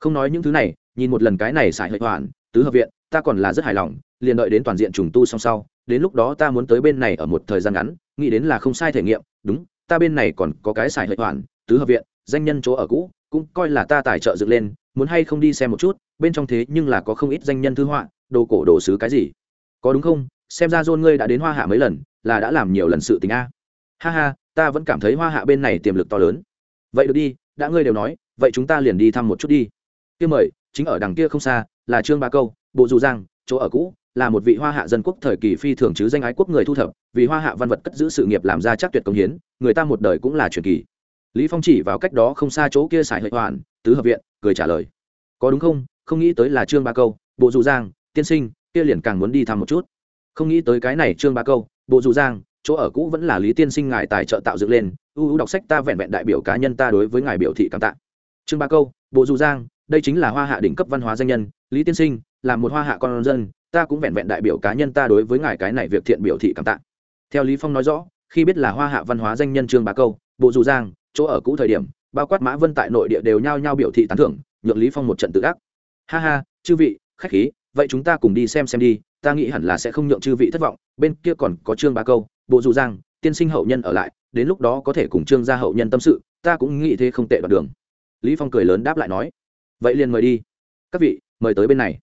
không nói những thứ này, nhìn một lần cái này xài hệ hoàn, tứ hợp viện, ta còn là rất hài lòng, liền đợi đến toàn diện trùng tu xong sau, đến lúc đó ta muốn tới bên này ở một thời gian ngắn, nghĩ đến là không sai thể nghiệm, đúng, ta bên này còn có cái xài hệ hoàn, tứ hợp viện, danh nhân chỗ ở cũ, cũng coi là ta tài trợ dựng lên, muốn hay không đi xem một chút, bên trong thế nhưng là có không ít danh nhân thư họa, đồ cổ đồ sứ cái gì. Có đúng không? Xem ra dôn ngươi đã đến hoa hạ mấy lần, là đã làm nhiều lần sự tình a. Ha ha, ta vẫn cảm thấy hoa hạ bên này tiềm lực to lớn. Vậy được đi, đã ngươi đều nói, vậy chúng ta liền đi thăm một chút đi kia mời, chính ở đằng kia không xa, là trương ba câu, bộ dù giang, chỗ ở cũ, là một vị hoa hạ dân quốc thời kỳ phi thường chứ danh ái quốc người thu thập, vì hoa hạ văn vật cất giữ sự nghiệp làm ra chắc tuyệt công hiến, người ta một đời cũng là truyền kỳ. Lý phong chỉ vào cách đó không xa chỗ kia xài hệ hoàn, tứ hợp viện, cười trả lời. Có đúng không? Không nghĩ tới là trương ba câu, bộ dù giang, tiên sinh, kia liền càng muốn đi thăm một chút. Không nghĩ tới cái này trương ba câu, bộ dù giang, chỗ ở cũ vẫn là lý tiên sinh ngài tài trợ tạo dựng lên. Ưu ưu đọc sách ta vẹn vẹn đại biểu cá nhân ta đối với ngài biểu thị cảm tạ. Trương ba câu, bộ dù giang đây chính là hoa hạ đỉnh cấp văn hóa danh nhân, lý tiên sinh, là một hoa hạ con dân, ta cũng vẹn vẹn đại biểu cá nhân ta đối với ngài cái này việc thiện biểu thị cảm tạ. Theo lý phong nói rõ, khi biết là hoa hạ văn hóa danh nhân trương bá câu, bộ dù giang, chỗ ở cũ thời điểm, bao quát mã vân tại nội địa đều nhao nhao biểu thị tán thưởng, nhượng lý phong một trận tự ác. Ha ha, chư vị, khách khí, vậy chúng ta cùng đi xem xem đi, ta nghĩ hẳn là sẽ không nhượng chư vị thất vọng, bên kia còn có trương bá câu, bộ dù giang, tiên sinh hậu nhân ở lại, đến lúc đó có thể cùng trương gia hậu nhân tâm sự, ta cũng nghĩ thế không tệ đoạn đường. Lý phong cười lớn đáp lại nói vậy liền mời đi. Các vị, mời tới bên này.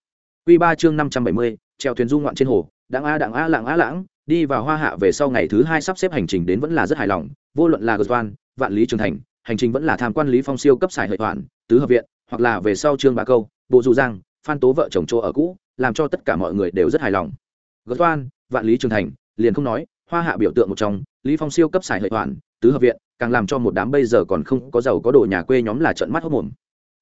Quy ba chương năm trăm bảy mươi, treo thuyền du ngoạn trên hồ, đặng a đặng a lạng a lãng đi vào hoa hạ về sau ngày thứ hai sắp xếp hành trình đến vẫn là rất hài lòng, vô luận là gờ vạn lý trường thành, hành trình vẫn là tham quan lý phong siêu cấp xài hệ hoàn tứ hợp viện, hoặc là về sau trương bà câu, bộ dù giang, phan tố vợ chồng chỗ ở cũ, làm cho tất cả mọi người đều rất hài lòng. Gờ vạn lý trường thành, liền không nói, hoa hạ biểu tượng một trong, lý phong siêu cấp xài hệ hoàn tứ hợp viện, càng làm cho một đám bây giờ còn không có giàu có đồ nhà quê nhóm là trận mắt hốc mồm.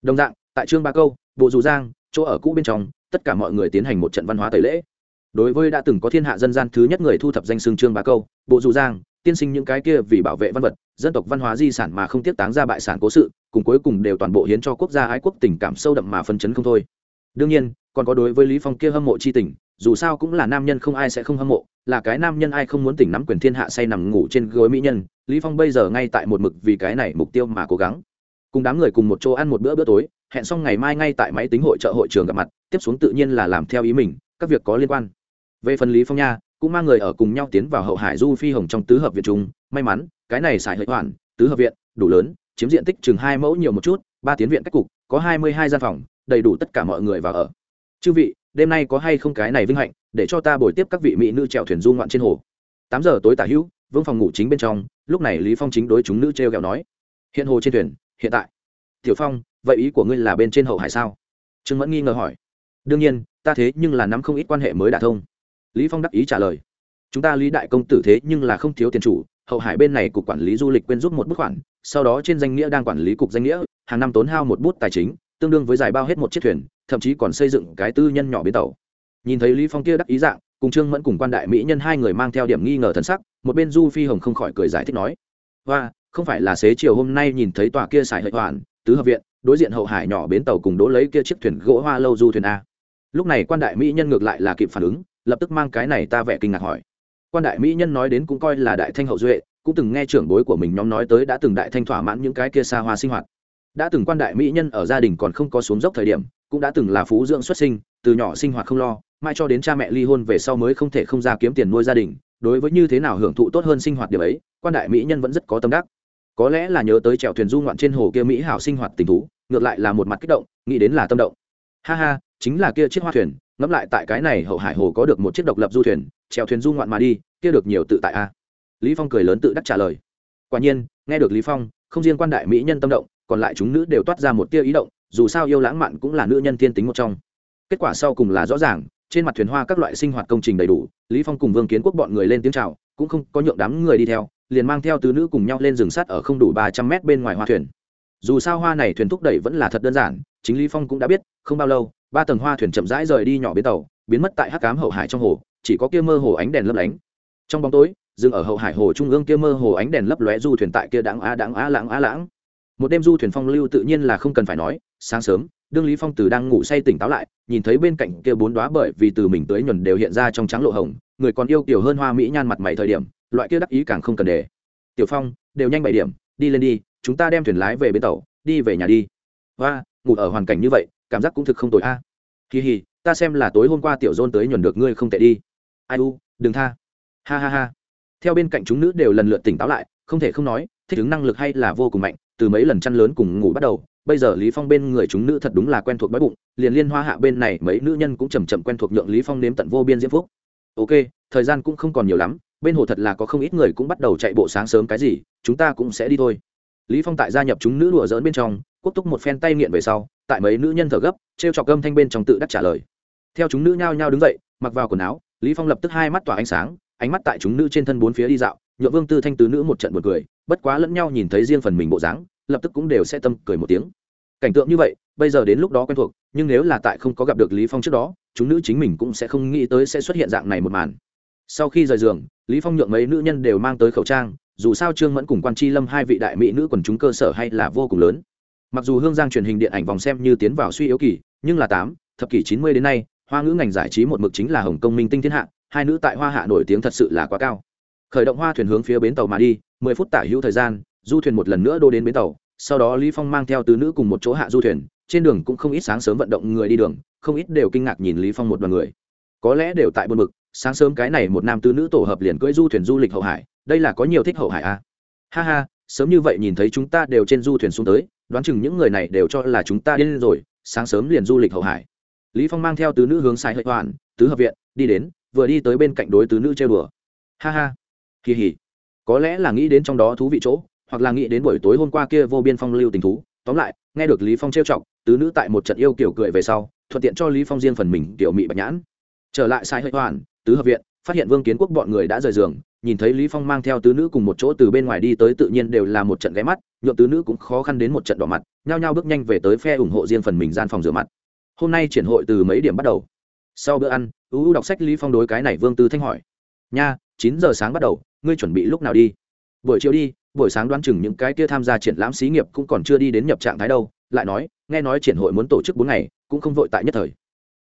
Đồng dạng tại trương ba câu, bộ dù giang, chỗ ở cũ bên trong, tất cả mọi người tiến hành một trận văn hóa tẩy lễ. Đối với đã từng có thiên hạ dân gian thứ nhất người thu thập danh xương trương ba câu, bộ dù giang, tiên sinh những cái kia vì bảo vệ văn vật, dân tộc văn hóa di sản mà không tiếc táng ra bại sản cố sự, cùng cuối cùng đều toàn bộ hiến cho quốc gia ái quốc tình cảm sâu đậm mà phân chấn không thôi. Đương nhiên, còn có đối với lý phong kia hâm mộ chi tình, dù sao cũng là nam nhân không ai sẽ không hâm mộ, là cái nam nhân ai không muốn tỉnh nắm quyền thiên hạ say nằm ngủ trên gối mỹ nhân, lý phong bây giờ ngay tại một mực vì cái này mục tiêu mà cố gắng cùng đám người cùng một chỗ ăn một bữa bữa tối, hẹn xong ngày mai ngay tại máy tính hội trợ hội trường gặp mặt, tiếp xuống tự nhiên là làm theo ý mình, các việc có liên quan. Về phần lý phong nha, cũng mang người ở cùng nhau tiến vào hậu hải du phi hồng trong tứ hợp viện trung may mắn, cái này xài hợi hoàn tứ hợp viện, đủ lớn, chiếm diện tích chừng hai mẫu nhiều một chút, ba tiến viện cách cục, có hai mươi hai gian phòng, đầy đủ tất cả mọi người vào ở. Chư vị, đêm nay có hay không cái này vinh hạnh, để cho ta bồi tiếp các vị mỹ nữ trèo thuyền du ngoạn trên hồ. Tám giờ tối tả hữu, vương phòng ngủ chính bên trong, lúc này lý phong chính đối chúng nữ treo kẹo nói. Hiện hồ trên thuyền hiện tại. Tiểu phong, vậy ý của ngươi là bên trên hậu hải sao? Trương mẫn nghi ngờ hỏi. Đương nhiên, ta thế nhưng là nắm không ít quan hệ mới đả thông. Lý phong đắc ý trả lời. Chúng ta lý đại công tử thế nhưng là không thiếu tiền chủ, hậu hải bên này cục quản lý du lịch quên giúp một bút khoản, sau đó trên danh nghĩa đang quản lý cục danh nghĩa, hàng năm tốn hao một bút tài chính, tương đương với giải bao hết một chiếc thuyền, thậm chí còn xây dựng cái tư nhân nhỏ bến tàu. Nhìn thấy lý phong kia đắc ý dạng, cùng trương mẫn cùng quan đại mỹ nhân hai người mang theo điểm nghi ngờ thần sắc, một bên du phi hồng không khỏi cười giải thích nói và không phải là xế chiều hôm nay nhìn thấy tòa kia xài hợi hoàn tứ hợp viện, đối diện hậu hải nhỏ bến tàu cùng đỗ lấy kia chiếc thuyền gỗ hoa lâu du thuyền a. Lúc này quan đại mỹ nhân ngược lại là kịp phản ứng, lập tức mang cái này ta vẻ kinh ngạc hỏi. Quan đại mỹ nhân nói đến cũng coi là đại thanh hậu duệ, cũng từng nghe trưởng bối của mình nhóm nói tới đã từng đại thanh thỏa mãn những cái kia xa hoa sinh hoạt. Đã từng quan đại mỹ nhân ở gia đình còn không có xuống dốc thời điểm, cũng đã từng là phú dưỡng xuất sinh, từ nhỏ sinh hoạt không lo mai cho đến cha mẹ ly hôn về sau mới không thể không ra kiếm tiền nuôi gia đình, đối với như thế nào hưởng thụ tốt hơn sinh hoạt điểm ấy, quan đại mỹ nhân vẫn rất có tâm đắc có lẽ là nhớ tới trèo thuyền du ngoạn trên hồ kia mỹ hảo sinh hoạt tình thú, ngược lại là một mặt kích động, nghĩ đến là tâm động. Ha ha, chính là kia chiếc hoa thuyền, ngẫm lại tại cái này hậu hải hồ có được một chiếc độc lập du thuyền trèo thuyền du ngoạn mà đi, kia được nhiều tự tại a lý phong cười lớn tự đắc trả lời. Quả nhiên, nghe được lý phong, không riêng quan đại mỹ nhân tâm động, còn lại chúng nữ đều toát ra một tia ý động, dù sao yêu lãng mạn cũng là nữ nhân thiên tính một trong. Kết quả sau cùng là rõ ràng, trên mặt thuyền hoa các loại sinh hoạt công trình đầy đủ, lý phong cùng vương kiến quốc bọn người lên tiếng chào, cũng không có nhượng đám người đi theo liền mang theo tứ nữ cùng nhau lên rừng sắt ở không đủ ba trăm mét bên ngoài hoa thuyền. Dù sao hoa này thuyền thúc đẩy vẫn là thật đơn giản, chính lý phong cũng đã biết, không bao lâu, ba tầng hoa thuyền chậm rãi rời đi nhỏ bến tàu, biến mất tại hắc cám hậu hải trong hồ, chỉ có kia mơ hồ ánh đèn lấp lánh. Trong bóng tối, dừng ở hậu hải hồ trung ương kia mơ hồ ánh đèn lấp lóe du thuyền tại kia đáng á đáng á lãng á lãng. Một đêm du thuyền phong lưu tự nhiên là không cần phải nói, sáng sớm, đương lý phong từ đang ngủ say tỉnh táo lại, nhìn thấy bên cạnh kia bốn đóa bởi vì từ mình tới nhuần đều hiện ra trong trắng lộ hồng, người còn yêu kiểu hơn hoa mỹ nhan mặt mày thời điểm loại kia đắc ý càng không cần để. Tiểu phong, đều nhanh bảy điểm, đi lên đi, chúng ta đem thuyền lái về bến tàu, đi về nhà đi. Và ngủ ở hoàn cảnh như vậy, cảm giác cũng thực không tồi a. À. kỳ hì, ta xem là tối hôm qua tiểu dôn tới nhuần được ngươi không tệ đi. Ai u, đừng tha. Ha ha ha. Theo bên cạnh chúng nữ đều lần lượt tỉnh táo lại, không thể không nói, thích ứng năng lực hay là vô cùng mạnh, từ mấy lần chăn lớn cùng ngủ bắt đầu, bây giờ lý phong bên người chúng nữ thật đúng là quen thuộc bói bụng, liền liên hoa hạ bên này mấy nữ nhân cũng chầm chậm quen thuộc nhượng lý phong nếm tận vô biên diễm phúc. Ok, thời gian cũng không còn nhiều lắm bên hồ thật là có không ít người cũng bắt đầu chạy bộ sáng sớm cái gì, chúng ta cũng sẽ đi thôi. Lý phong tại gia nhập chúng nữ đùa giỡn bên trong, quốc túc một phen tay nghiện về sau, tại mấy nữ nhân thở gấp treo chọc gâm thanh bên trong tự đắc trả lời. Theo chúng nữ nhao nhao đứng dậy, mặc vào quần áo, lý phong lập tức hai mắt tỏa ánh sáng, ánh mắt tại chúng nữ trên thân bốn phía đi dạo nhựa vương tư thanh tứ nữ một trận buồn cười, bất quá lẫn nhau nhìn thấy riêng phần mình bộ dáng, lập tức cũng đều sẽ tâm cười một tiếng. Cảnh tượng như vậy, bây giờ đến lúc đó quen thuộc, nhưng nếu là tại không có gặp được lý phong trước đó, chúng nữ chính mình cũng sẽ không nghĩ tới sẽ xuất hiện dạng này một màn sau khi rời giường, lý phong nhượng mấy nữ nhân đều mang tới khẩu trang, dù sao trương mẫn cùng quan tri lâm hai vị đại mỹ nữ quần chúng cơ sở hay là vô cùng lớn. Mặc dù hương giang truyền hình điện ảnh vòng xem như tiến vào suy yếu kỳ, nhưng là tám, thập kỷ chín mươi đến nay, hoa ngữ ngành giải trí một mực chính là hồng công minh tinh thiên hạ, hai nữ tại hoa hạ nổi tiếng thật sự là quá cao. Khởi động hoa thuyền hướng phía bến tàu mà đi, mười phút tả hữu thời gian, du thuyền một lần nữa đô đến bến tàu, sau đó lý phong mang theo tứ nữ cùng một chỗ hạ du thuyền, trên đường cũng không ít sáng sớm vận động người đi đường, không ít đều kinh ngạc nhìn lý phong một đoàn người. Có lẽ đều tại buồn bực sáng sớm cái này một nam tư nữ tổ hợp liền cưỡi du thuyền du lịch hậu hải, đây là có nhiều thích hậu hải à? Ha ha, sớm như vậy nhìn thấy chúng ta đều trên du thuyền xuống tới, đoán chừng những người này đều cho là chúng ta điên rồi, sáng sớm liền du lịch hậu hải. Lý phong mang theo tứ nữ hướng sai Hợi hoàn, tứ hợp viện, đi đến, vừa đi tới bên cạnh đối tứ nữ chơi đùa. Ha ha, kỳ hỉ. Có lẽ là nghĩ đến trong đó thú vị chỗ, hoặc là nghĩ đến buổi tối hôm qua kia vô biên phong lưu tình thú. Tóm lại, nghe được lý phong trêu chọc, tứ nữ tại một trận yêu kiểu cười về sau, thuận tiện cho lý phong riêng phần mình tiểu mị bạch nhãn. Trở lại sai hơi hoàn tứ hợp viện, phát hiện vương kiến quốc bọn người đã rời giường, nhìn thấy lý phong mang theo tứ nữ cùng một chỗ từ bên ngoài đi tới tự nhiên đều là một trận ghé mắt, nhượng tứ nữ cũng khó khăn đến một trận đỏ mặt, nhao nhao bước nhanh về tới phe ủng hộ riêng phần mình gian phòng rửa mặt. Hôm nay triển hội từ mấy điểm bắt đầu? Sau bữa ăn, ưu đọc sách lý phong đối cái này vương tư thanh hỏi. Nha, chín giờ sáng bắt đầu, ngươi chuẩn bị lúc nào đi? Buổi chiều đi, buổi sáng đoán chừng những cái kia tham gia triển lãm xí nghiệp cũng còn chưa đi đến nhập trạng thái đâu, lại nói, nghe nói triển hội muốn tổ chức bốn ngày, cũng không vội tại nhất thời.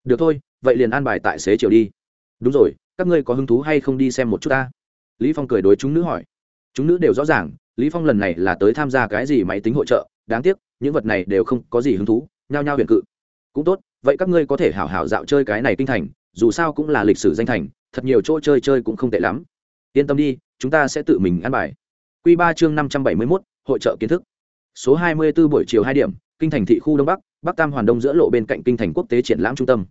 Được thôi, vậy liền an bài tại xế chiều đi đúng rồi, các ngươi có hứng thú hay không đi xem một chút ta? Lý phong cười đối chúng nữ hỏi. Chúng nữ đều rõ ràng, lý phong lần này là tới tham gia cái gì máy tính hội trợ, đáng tiếc, những vật này đều không có gì hứng thú, nhao nhao huyền cự. Cũng tốt, vậy các ngươi có thể hảo hảo dạo chơi cái này kinh thành, dù sao cũng là lịch sử danh thành, thật nhiều chỗ chơi chơi cũng không tệ lắm. Yên tâm đi, chúng ta sẽ tự mình ăn bài. Quy ba chương năm trăm bảy mươi mốt, hội trợ kiến thức. Số 24 buổi chiều hai điểm, kinh thành thị khu đông bắc bắc tam hoàn đông giữa lộ bên cạnh kinh thành quốc tế triển lãm trung tâm.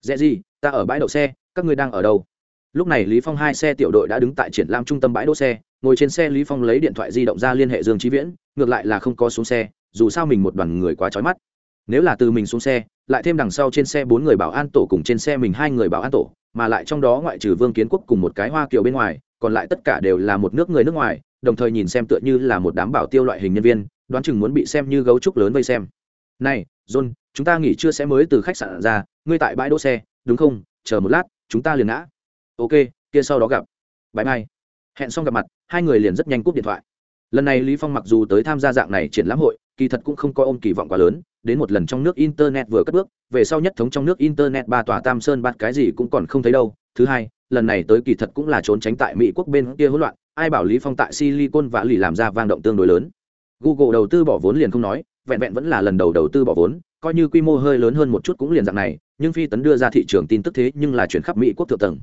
Dễ gì, ta ở bãi đậu xe các ngươi đang ở đâu? Lúc này lý phong hai xe tiểu đội đã đứng tại triển lãm trung tâm bãi đỗ xe, ngồi trên xe lý phong lấy điện thoại di động ra liên hệ dương trí viễn, ngược lại là không có xuống xe, dù sao mình một đoàn người quá chói mắt. Nếu là từ mình xuống xe, lại thêm đằng sau trên xe bốn người bảo an tổ cùng trên xe mình hai người bảo an tổ, mà lại trong đó ngoại trừ vương kiến quốc cùng một cái hoa kiều bên ngoài, còn lại tất cả đều là một nước người nước ngoài, đồng thời nhìn xem tựa như là một đám bảo tiêu loại hình nhân viên, đoán chừng muốn bị xem như gấu trúc lớn vây xem. Này, john, chúng ta nghỉ trưa sẽ mới từ khách sạn ra, ngươi tại bãi đỗ xe, đúng không? Chờ một lát chúng ta liền ngã. Ok, kia sau đó gặp. Bãi mai hẹn xong gặp mặt, hai người liền rất nhanh cúp điện thoại. Lần này lý phong mặc dù tới tham gia dạng này triển lãm hội, kỳ thật cũng không có ôm kỳ vọng quá lớn, đến một lần trong nước internet vừa cất bước, về sau nhất thống trong nước internet ba tòa tam sơn bạt cái gì cũng còn không thấy đâu. Thứ hai, lần này tới kỳ thật cũng là trốn tránh tại mỹ quốc bên kia hỗn loạn, ai bảo lý phong tại silicon và lì làm ra vang động tương đối lớn. Google đầu tư bỏ vốn liền không nói vẹn vẹn vẫn là lần đầu đầu tư bỏ vốn, coi như quy mô hơi lớn hơn một chút cũng liền dạng này, nhưng phi tấn đưa ra thị trường tin tức thế nhưng là chuyển khắp mỹ quốc thượng tầng.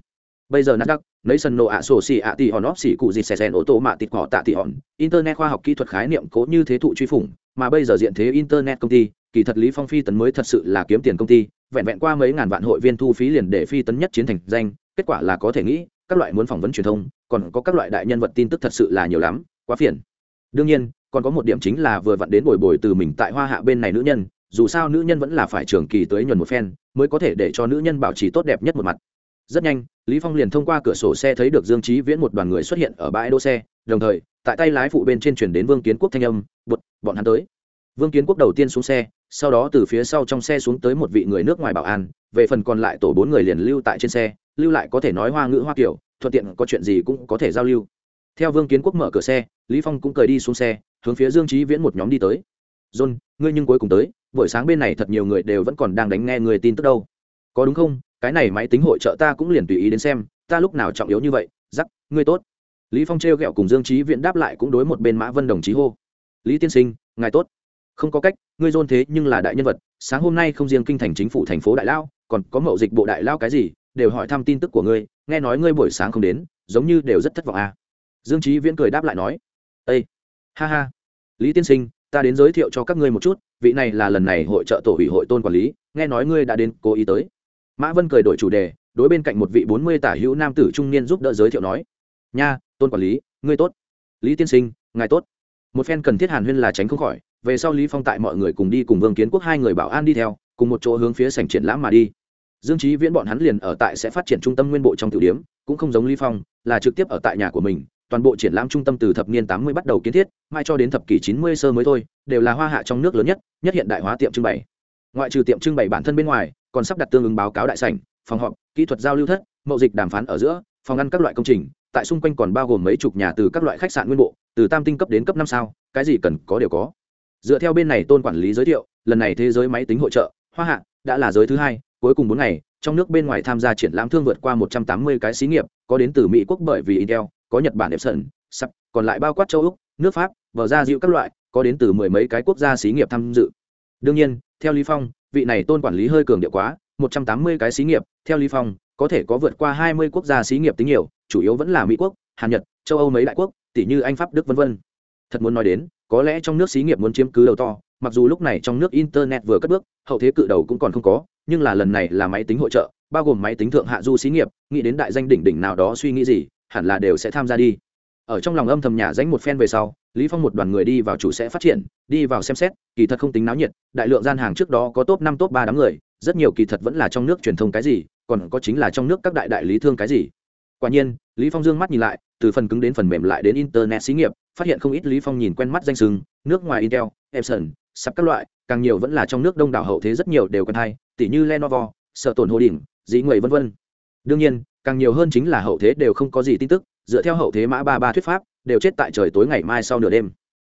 Bây giờ nasdaq lấy sân nổ ạ sổ xì ạ tì hòn óp xì cụ gì xè xèn ô tô mạ tịt cỏ tạ tì hòn, internet khoa học kỹ thuật khái niệm cố như thế thụ truy phủng, mà bây giờ diện thế internet công ty, kỳ thật lý phong phi tấn mới thật sự là kiếm tiền công ty, vẹn vẹn qua mấy ngàn vạn hội viên thu phí liền để phi tấn nhất chiến thành danh, kết quả là có thể nghĩ, các loại muốn phỏng vấn truyền thông, còn có các loại đại nhân vật tin tức thật sự là nhiều lắm, quá phiền. Đương nhiên còn có một điểm chính là vừa vặn đến bồi bồi từ mình tại hoa hạ bên này nữ nhân, dù sao nữ nhân vẫn là phải trường kỳ tới nhuần một phen, mới có thể để cho nữ nhân bảo trì tốt đẹp nhất một mặt. Rất nhanh, lý phong liền thông qua cửa sổ xe thấy được dương trí viễn một đoàn người xuất hiện ở bãi đỗ xe, đồng thời, tại tay lái phụ bên trên chuyển đến vương kiến quốc thanh âm bột bọn hắn tới. Vương kiến quốc đầu tiên xuống xe, sau đó từ phía sau trong xe xuống tới một vị người nước ngoài bảo an, về phần còn lại tổ bốn người liền lưu tại trên xe, lưu lại có thể nói hoa ngữ hoa kiểu, thuận tiện có chuyện gì cũng có thể giao lưu. Theo vương kiến quốc mở cửa xe, lý phong cũng cười đi xuống xe hướng phía dương trí viễn một nhóm đi tới. John, ngươi nhưng cuối cùng tới, buổi sáng bên này thật nhiều người đều vẫn còn đang đánh nghe người tin tức đâu. Có đúng không? Cái này máy tính hội trợ ta cũng liền tùy ý đến xem, ta lúc nào trọng yếu như vậy? Giắc ngươi tốt. Lý phong treo gẹo cùng dương trí viễn đáp lại cũng đối một bên mã vân đồng chí hô. Lý tiên sinh, ngài tốt. Không có cách, ngươi dôn thế nhưng là đại nhân vật, sáng hôm nay không riêng kinh thành chính phủ thành phố đại lao, còn có mậu dịch bộ đại lao cái gì, đều hỏi thăm tin tức của ngươi, nghe nói ngươi buổi sáng không đến, giống như đều rất thất vọng à. dương trí viễn cười đáp lại nói. Ây ha ha. Lý tiên sinh, ta đến giới thiệu cho các ngươi một chút, vị này là lần này hội trợ tổ ủy hội tôn quản lý, nghe nói ngươi đã đến, cố ý tới. Mã vân cười đổi chủ đề, đối bên cạnh một vị bốn mươi tả hữu nam tử trung niên giúp đỡ giới thiệu nói, nha, tôn quản lý, ngươi tốt. Lý tiên sinh, ngài tốt. Một phen cần thiết hàn huyên là tránh không khỏi, về sau lý phong tại mọi người cùng đi cùng vương kiến quốc hai người bảo an đi theo, cùng một chỗ hướng phía sảnh triển lãm mà đi. Dương trí viễn bọn hắn liền ở tại sẽ phát triển trung tâm nguyên bộ trong tiểu điếm cũng không giống lý phong, là trực tiếp ở tại nhà của mình toàn bộ triển lãm trung tâm từ thập niên 80 bắt đầu kiến thiết, mai cho đến thập kỷ 90 sơ mới thôi, đều là hoa hạ trong nước lớn nhất nhất hiện đại hóa tiệm trưng bày. Ngoại trừ tiệm trưng bày bản thân bên ngoài, còn sắp đặt tương ứng báo cáo đại sảnh, phòng họp, kỹ thuật giao lưu thất, mậu dịch đàm phán ở giữa, phòng ăn các loại công trình, tại xung quanh còn bao gồm mấy chục nhà từ các loại khách sạn nguyên bộ, từ tam tinh cấp đến cấp năm sao, cái gì cần có đều có. Dựa theo bên này tôn quản lý giới thiệu, lần này thế giới máy tính hội trợ, hoa hạ, đã là giới thứ hai, cuối cùng bốn ngày, trong nước bên ngoài tham gia triển lãm thương vượt qua một trăm tám mươi cái xí nghiệp, có đến từ mỹ quốc bởi vì intel có nhật bản epson sắp, còn lại bao quát châu úc, nước pháp vở ra dịu các loại, có đến từ mười mấy cái quốc gia xí nghiệp tham dự. Đương nhiên, theo lý phong, vị này tôn quản lý hơi cường điệu quá, một trăm tám mươi cái xí nghiệp, theo lý phong, có thể có vượt qua hai mươi quốc gia xí nghiệp tính nhiều, chủ yếu vẫn là mỹ quốc, hàn nhật, châu âu mấy đại quốc tỷ như anh, pháp, đức, vân vân. Thật muốn nói đến, có lẽ trong nước xí nghiệp muốn chiếm cứ đầu to, mặc dù lúc này trong nước internet vừa cất bước, hậu thế cự đầu cũng còn không có, nhưng là lần này là máy tính hỗ trợ, bao gồm máy tính thượng hạ du xí nghiệp, nghĩ đến đại danh đỉnh đỉnh nào đó suy nghĩ gì hẳn là đều sẽ tham gia đi. Ở trong lòng âm thầm nhà danh một phen về sau, lý phong một đoàn người đi vào chủ sẽ phát triển, đi vào xem xét, kỳ thật không tính náo nhiệt, đại lượng gian hàng trước đó có top năm, top ba đám người, rất nhiều kỳ thật vẫn là trong nước truyền thông cái gì, còn có chính là trong nước các đại đại lý thương cái gì. Quả nhiên, lý phong dương mắt nhìn lại, từ phần cứng đến phần mềm lại đến internet xí nghiệp, phát hiện không ít lý phong nhìn quen mắt danh sừng nước ngoài intel, epson, sắp các loại, càng nhiều vẫn là trong nước đông đảo hậu thế rất nhiều đều quen hay tỷ như lenovo sợ tổn hồ đỉnh, dĩ người vân vân. Đương nhiên càng nhiều hơn chính là hậu thế đều không có gì tin tức, dựa theo hậu thế mã ba ba thuyết pháp, đều chết tại trời tối ngày mai sau nửa đêm.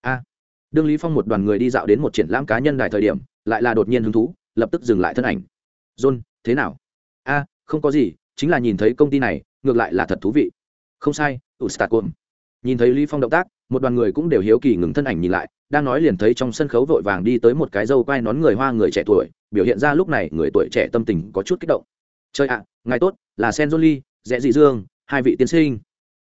A. Đương lý phong một đoàn người đi dạo đến một triển lãm cá nhân đài thời điểm, lại là đột nhiên hứng thú, lập tức dừng lại thân ảnh. John, thế nào? A, không có gì, chính là nhìn thấy công ty này, ngược lại là thật thú vị. Không sai, ustacom. Nhìn thấy lý phong động tác, một đoàn người cũng đều hiếu kỳ ngừng thân ảnh nhìn lại, đang nói liền thấy trong sân khấu vội vàng đi tới một cái dâu quai nón người hoa người trẻ tuổi, biểu hiện ra lúc này người tuổi trẻ tâm tình có chút kích động trời ạ ngài tốt là sen jolie rẽ dị dương hai vị tiến sinh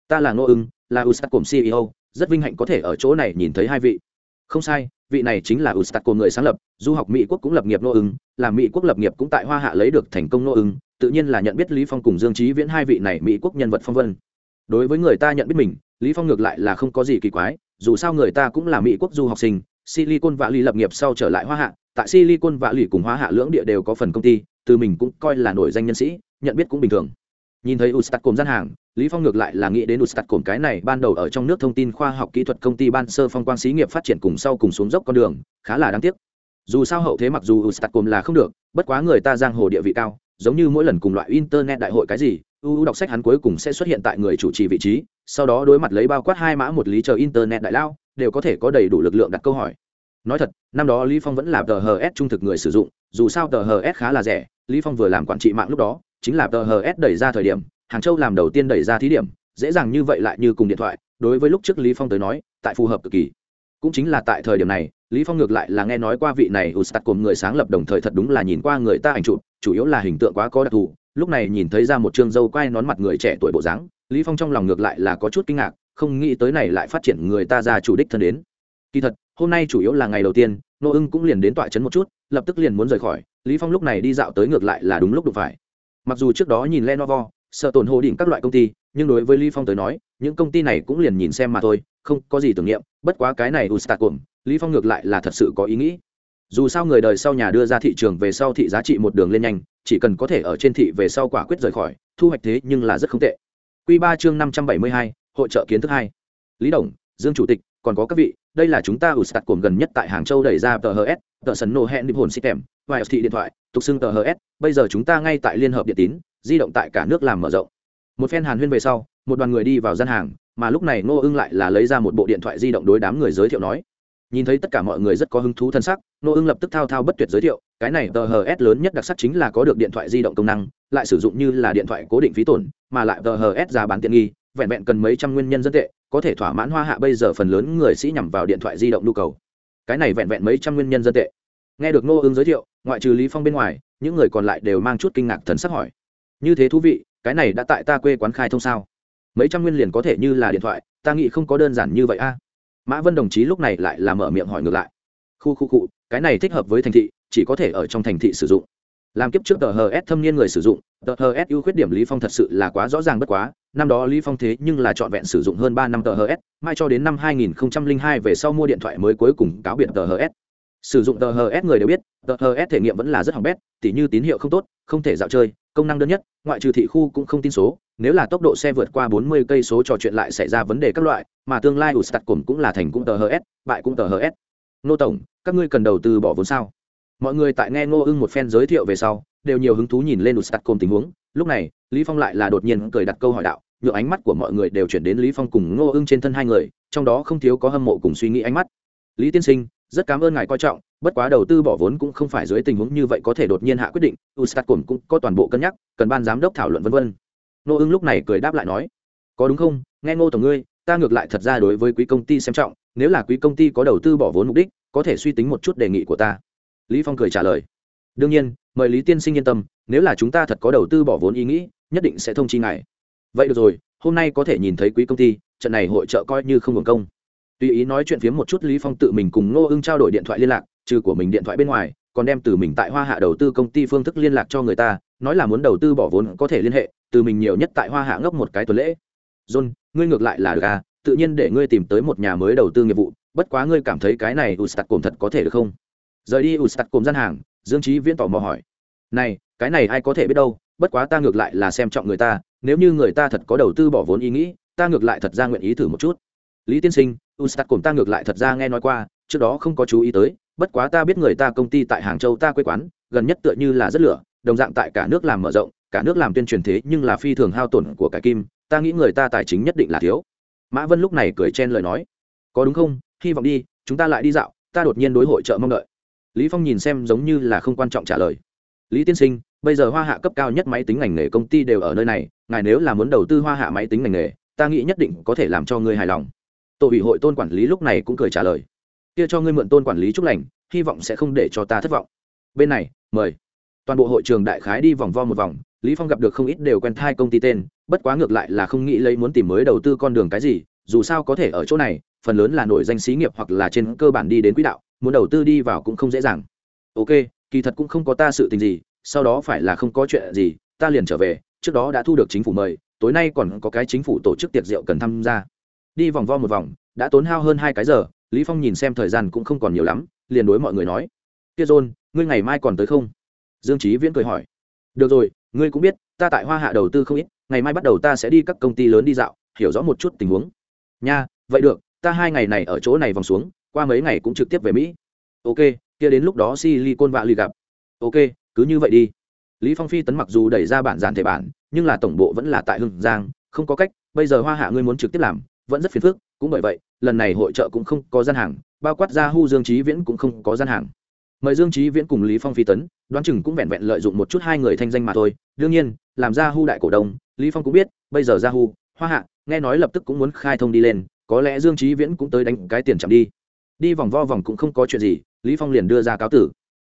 ta là ngô ưng là ustacom ceo rất vinh hạnh có thể ở chỗ này nhìn thấy hai vị không sai vị này chính là Ustadco người sáng lập, du học Mỹ quốc cũng lập nghiệp nô Ưng làm Mỹ quốc lập nghiệp cũng tại Hoa Hạ lấy được thành công nô Ưng tự nhiên là nhận biết Lý Phong cùng Dương Chí Viễn hai vị này Mỹ quốc nhân vật phong vân. Đối với người ta nhận biết mình, Lý Phong ngược lại là không có gì kỳ quái, dù sao người ta cũng là Mỹ quốc du học sinh, Silicon Valley lập nghiệp sau trở lại Hoa Hạ, tại Silicon Valley cùng Hoa Hạ lưỡng địa đều có phần công ty, từ mình cũng coi là nổi danh nhân sĩ, nhận biết cũng bình thường. Nhìn thấy Ustadcom gian hàng, Lý Phong ngược lại là nghĩ đến Ustadcom cái này ban đầu ở trong nước thông tin khoa học kỹ thuật công ty ban sơ phong quang xí nghiệp phát triển cùng sau cùng xuống dốc con đường, khá là đáng tiếc. Dù sao hậu thế mặc dù Ustadcom là không được, bất quá người ta giang hồ địa vị cao, giống như mỗi lần cùng loại internet đại hội cái gì, uu đọc sách hắn cuối cùng sẽ xuất hiện tại người chủ trì vị trí, sau đó đối mặt lấy bao quát hai mã một lý chờ internet đại lao, đều có thể có đầy đủ lực lượng đặt câu hỏi nói thật năm đó lý phong vẫn là tờ hs trung thực người sử dụng dù sao tờ hs khá là rẻ lý phong vừa làm quản trị mạng lúc đó, chính là tờ hs đẩy ra thời điểm, hàng châu làm đầu tiên đẩy ra thí điểm, dễ dàng như vậy lại như cùng điện thoại, đối với lúc trước lý phong tới nói, tại phù hợp cực kỳ. Cũng chính là tại thời điểm này, lý phong ngược lại là nghe nói qua vị này ustad cùng người sáng lập đồng thời thật đúng là nhìn qua người ta ảnh chụp, chủ yếu là hình tượng quá có đặc thù, lúc này nhìn thấy ra một trương dâu quay nón mặt người trẻ tuổi bộ dáng, lý phong trong lòng ngược lại là có chút kinh ngạc, không nghĩ tới này lại phát triển người ta ra chủ đích thân đến. Kỳ thật, hôm nay chủ yếu là ngày đầu tiên, nô ưng cũng liền đến tọa trấn một chút, lập tức liền muốn rời khỏi lý phong lúc này đi dạo tới ngược lại là đúng lúc đụng phải. Mặc dù trước đó nhìn lenovo sợ tổn hồ đỉnh các loại công ty nhưng đối với lý phong tới nói những công ty này cũng liền nhìn xem mà thôi không có gì tưởng niệm bất quá cái này ustacom lý phong ngược lại là thật sự có ý nghĩ. Dù sao người đời sau nhà đưa ra thị trường về sau thị giá trị một đường lên nhanh chỉ cần có thể ở trên thị về sau quả quyết rời khỏi thu hoạch thế nhưng là rất không tệ. Quy ba chương năm trăm bảy mươi hai, hội trợ kiến thức hai. Lý đồng dương chủ tịch còn có các vị đây là chúng ta Ustat cuồng gần nhất tại Hàng Châu đẩy ra tờ HS, tờ sấn nổ hẹn đi hồn system, và thị điện thoại, tục xưng tờ HS, bây giờ chúng ta ngay tại liên hợp điện tín, di động tại cả nước làm mở rộng. Một phen hàn huyên về sau, một đoàn người đi vào gian hàng, mà lúc này Ngô Ưng lại là lấy ra một bộ điện thoại di động đối đám người giới thiệu nói. Nhìn thấy tất cả mọi người rất có hứng thú thân sắc, Ngô Ưng lập tức thao thao bất tuyệt giới thiệu, cái này tờ HS lớn nhất đặc sắc chính là có được điện thoại di động công năng, lại sử dụng như là điện thoại cố định phí tổn, mà lại tờ HS giá bán tiện nghi, vẹn vẹn cần mấy trăm nguyên nhân dân tệ, có thể thỏa mãn hoa hạ bây giờ phần lớn người sĩ nhằm vào điện thoại di động nhu cầu cái này vẹn vẹn mấy trăm nguyên nhân dân tệ nghe được ngô ương giới thiệu, ngoại trừ lý phong bên ngoài, những người còn lại đều mang chút kinh ngạc thần sắc hỏi. Như thế thú vị, cái này đã tại ta quê quán khai thông sao? Mấy trăm nguyên liền có thể như là điện thoại, ta nghĩ không có đơn giản như vậy a. Mã vân đồng chí lúc này lại là mở miệng hỏi ngược lại. Khu khu cụ cái này thích hợp với thành thị, chỉ có thể ở trong thành thị sử dụng. Làm kiếp trước tờ hs thâm niên người sử dụng, tờ hs ưu khuyết điểm lý phong thật sự là quá rõ ràng bất quá, năm đó lý phong thế nhưng là chọn vẹn sử dụng hơn ba năm tờ hs mai cho đến năm 2002 về sau mua điện thoại mới cuối cùng cáo biệt tờ hs sử dụng tờ hs người đều biết, tờ hs thể nghiệm vẫn là rất hỏng bét, tỉ như tín hiệu không tốt, không thể dạo chơi, công năng đơn nhất, ngoại trừ thị khu cũng không tin số, nếu là tốc độ xe vượt qua 40 cây số trò chuyện lại xảy ra vấn đề các loại, mà tương lai Ustat cũng cũng là thành cũng tờ hs bại cũng tờ hs nô tổng, các ngươi cần đầu tư bỏ vốn sao? Mọi người tại nghe ngô ưng một phen giới thiệu về sau, đều nhiều hứng thú nhìn lên Ustacom tình huống. Lúc này, lý phong lại là đột nhiên cười đặt câu hỏi đạo nhựa ánh mắt của mọi người đều chuyển đến lý phong cùng ngô ưng trên thân hai người, trong đó không thiếu có hâm mộ cùng suy nghĩ ánh mắt. Lý tiên sinh rất cảm ơn ngài coi trọng, bất quá đầu tư bỏ vốn cũng không phải dưới tình huống như vậy có thể đột nhiên hạ quyết định Ustacom cũng có toàn bộ cân nhắc, cần ban giám đốc thảo luận vân vân. Ngô ưng lúc này cười đáp lại nói, có đúng không? Nghe ngô tổng ngươi, ta ngược lại thật ra đối với quý công ty xem trọng, nếu là quý công ty có đầu tư bỏ vốn mục đích, có thể suy tính một chút đề nghị của ta. Lý phong cười trả lời, đương nhiên, mời lý tiên sinh yên tâm, nếu là chúng ta thật có đầu tư bỏ vốn ý nghĩ, nhất định sẽ thông chi ngài. Vậy được rồi, hôm nay có thể nhìn thấy quý công ty, trận này hội trợ coi như không hưởng công tùy ý nói chuyện phiếm một chút, lý phong tự mình cùng ngô ưng trao đổi điện thoại liên lạc, trừ của mình điện thoại bên ngoài, còn đem từ mình tại hoa hạ đầu tư công ty phương thức liên lạc cho người ta, nói là muốn đầu tư bỏ vốn có thể liên hệ, từ mình nhiều nhất tại hoa hạ ngốc một cái tuần lễ. John, ngươi ngược lại là được à tự nhiên để ngươi tìm tới một nhà mới đầu tư nghiệp vụ, bất quá ngươi cảm thấy cái này ustat cồn thật có thể được không? Rời đi ustat cồn gian hàng, dương trí viễn tỏ mò hỏi. Này, cái này ai có thể biết đâu, bất quá ta ngược lại là xem trọng người ta, nếu như người ta thật có đầu tư bỏ vốn ý nghĩ, ta ngược lại thật ra nguyện ý thử một chút. Lý tiên sinh ustat cổm ta ngược lại thật ra nghe nói qua, trước đó không có chú ý tới, bất quá ta biết người ta công ty tại hàng châu ta quê quán, gần nhất tựa như là rất lửa, đồng dạng tại cả nước làm mở rộng, cả nước làm tuyên truyền thế nhưng là phi thường hao tổn của cải kim, ta nghĩ người ta tài chính nhất định là thiếu. Mã vân lúc này cười chen lời nói. Có đúng không? Hy vọng đi, chúng ta lại đi dạo, ta đột nhiên đối hội trợ mong đợi. Lý phong nhìn xem giống như là không quan trọng trả lời. Lý tiên sinh, bây giờ hoa hạ cấp cao nhất máy tính ngành nghề công ty đều ở nơi này, ngài nếu là muốn đầu tư hoa hạ máy tính ngành nghề, ta nghĩ nhất định có thể làm cho ngươi hài lòng tổ ủy hội tôn quản lý lúc này cũng cười trả lời. Kia cho ngươi mượn tôn quản lý chúc lành, hy vọng sẽ không để cho ta thất vọng. Bên này, mời. Toàn bộ hội trường đại khái đi vòng vo một vòng, lý phong gặp được không ít đều quen thai công ty tên, bất quá ngược lại là không nghĩ lấy muốn tìm mới đầu tư con đường cái gì, dù sao có thể ở chỗ này, phần lớn là nổi danh xí nghiệp hoặc là trên cơ bản đi đến quỹ đạo, muốn đầu tư đi vào cũng không dễ dàng. Ok, kỳ thật cũng không có ta sự tình gì, sau đó phải là không có chuyện gì, ta liền trở về, trước đó đã thu được chính phủ mời, tối nay còn có cái chính phủ tổ chức tiệc rượu cần tham gia đi vòng vo một vòng, đã tốn hao hơn hai cái giờ, lý phong nhìn xem thời gian cũng không còn nhiều lắm, liền đối mọi người nói, kia john, ngươi ngày mai còn tới không? Dương trí viễn cười hỏi, được rồi, ngươi cũng biết, ta tại hoa hạ đầu tư không ít, ngày mai bắt đầu ta sẽ đi các công ty lớn đi dạo, hiểu rõ một chút tình huống. Nha, vậy được, ta hai ngày này ở chỗ này vòng xuống, qua mấy ngày cũng trực tiếp về mỹ. Ok, kia đến lúc đó silicon vạ lì gặp. Ok, cứ như vậy đi. Lý phong phi tấn mặc dù đẩy ra bản giản thể bản, nhưng là tổng bộ vẫn là tại hưng giang, không có cách, bây giờ hoa hạ ngươi muốn trực tiếp làm vẫn rất phiền phức, cũng bởi vậy, lần này hội trợ cũng không có gian hàng, bao quát ra hu dương trí viễn cũng không có gian hàng. Mời dương trí viễn cùng lý phong phi tấn, đoán chừng cũng vẹn vẹn lợi dụng một chút hai người thanh danh mà thôi. Đương nhiên, làm ra hu đại cổ đông, lý phong cũng biết, bây giờ ra hu, hoa hạ, nghe nói lập tức cũng muốn khai thông đi lên, có lẽ dương trí viễn cũng tới đánh cái tiền chậm đi. Đi vòng vo vòng cũng không có chuyện gì, lý phong liền đưa ra cáo tử.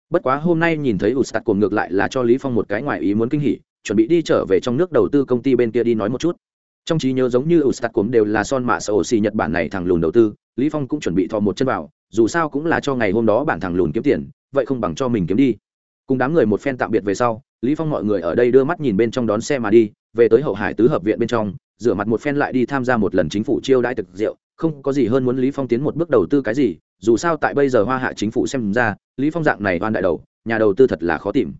Bất quá hôm nay nhìn thấy ustad cuồng ngược lại là cho lý phong một cái ngoài ý muốn kinh hỉ, chuẩn bị đi trở về trong nước đầu tư công ty bên kia đi nói một chút trong trí nhớ giống như ustad cốm đều là son mạ sở xì nhật bản này thằng lùn đầu tư, lý phong cũng chuẩn bị thò một chân vào, dù sao cũng là cho ngày hôm đó bản thằng lùn kiếm tiền, vậy không bằng cho mình kiếm đi. Cùng đám người một phen tạm biệt về sau, lý phong mọi người ở đây đưa mắt nhìn bên trong đón xe mà đi, về tới hậu hải tứ hợp viện bên trong, rửa mặt một phen lại đi tham gia một lần chính phủ chiêu đãi thực rượu, không có gì hơn muốn lý phong tiến một bước đầu tư cái gì, dù sao tại bây giờ hoa hạ chính phủ xem ra, lý phong dạng này oan đại đầu, nhà đầu tư thật là khó tìm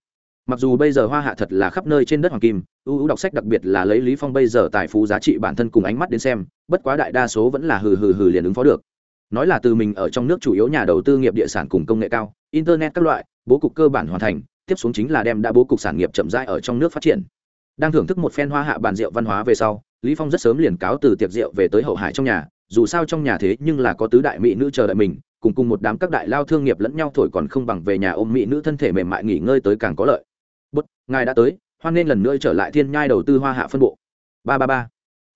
mặc dù bây giờ hoa hạ thật là khắp nơi trên đất hoàng kim ưu ưu đọc sách đặc biệt là lấy lý phong bây giờ tài phú giá trị bản thân cùng ánh mắt đến xem, bất quá đại đa số vẫn là hừ hừ hừ liền ứng phó được. Nói là từ mình ở trong nước chủ yếu nhà đầu tư nghiệp địa sản cùng công nghệ cao, internet các loại, bố cục cơ bản hoàn thành, tiếp xuống chính là đem đã bố cục sản nghiệp chậm rãi ở trong nước phát triển. Đang thưởng thức một phen hoa hạ bàn rượu văn hóa về sau, lý phong rất sớm liền cáo từ tiệc rượu về tới hậu hải trong nhà, dù sao trong nhà thế nhưng là có tứ đại mỹ nữ chờ đợi mình, cùng cùng một đám các đại lao thương nghiệp lẫn nhau thổi còn không bằng về nhà ôm mỹ nữ thân thể mềm mại nghỉ ngơi tới càng có lợi ngài đã tới, hoan nên lần nữa trở lại thiên nhai đầu tư hoa hạ phân bộ. Ba ba ba.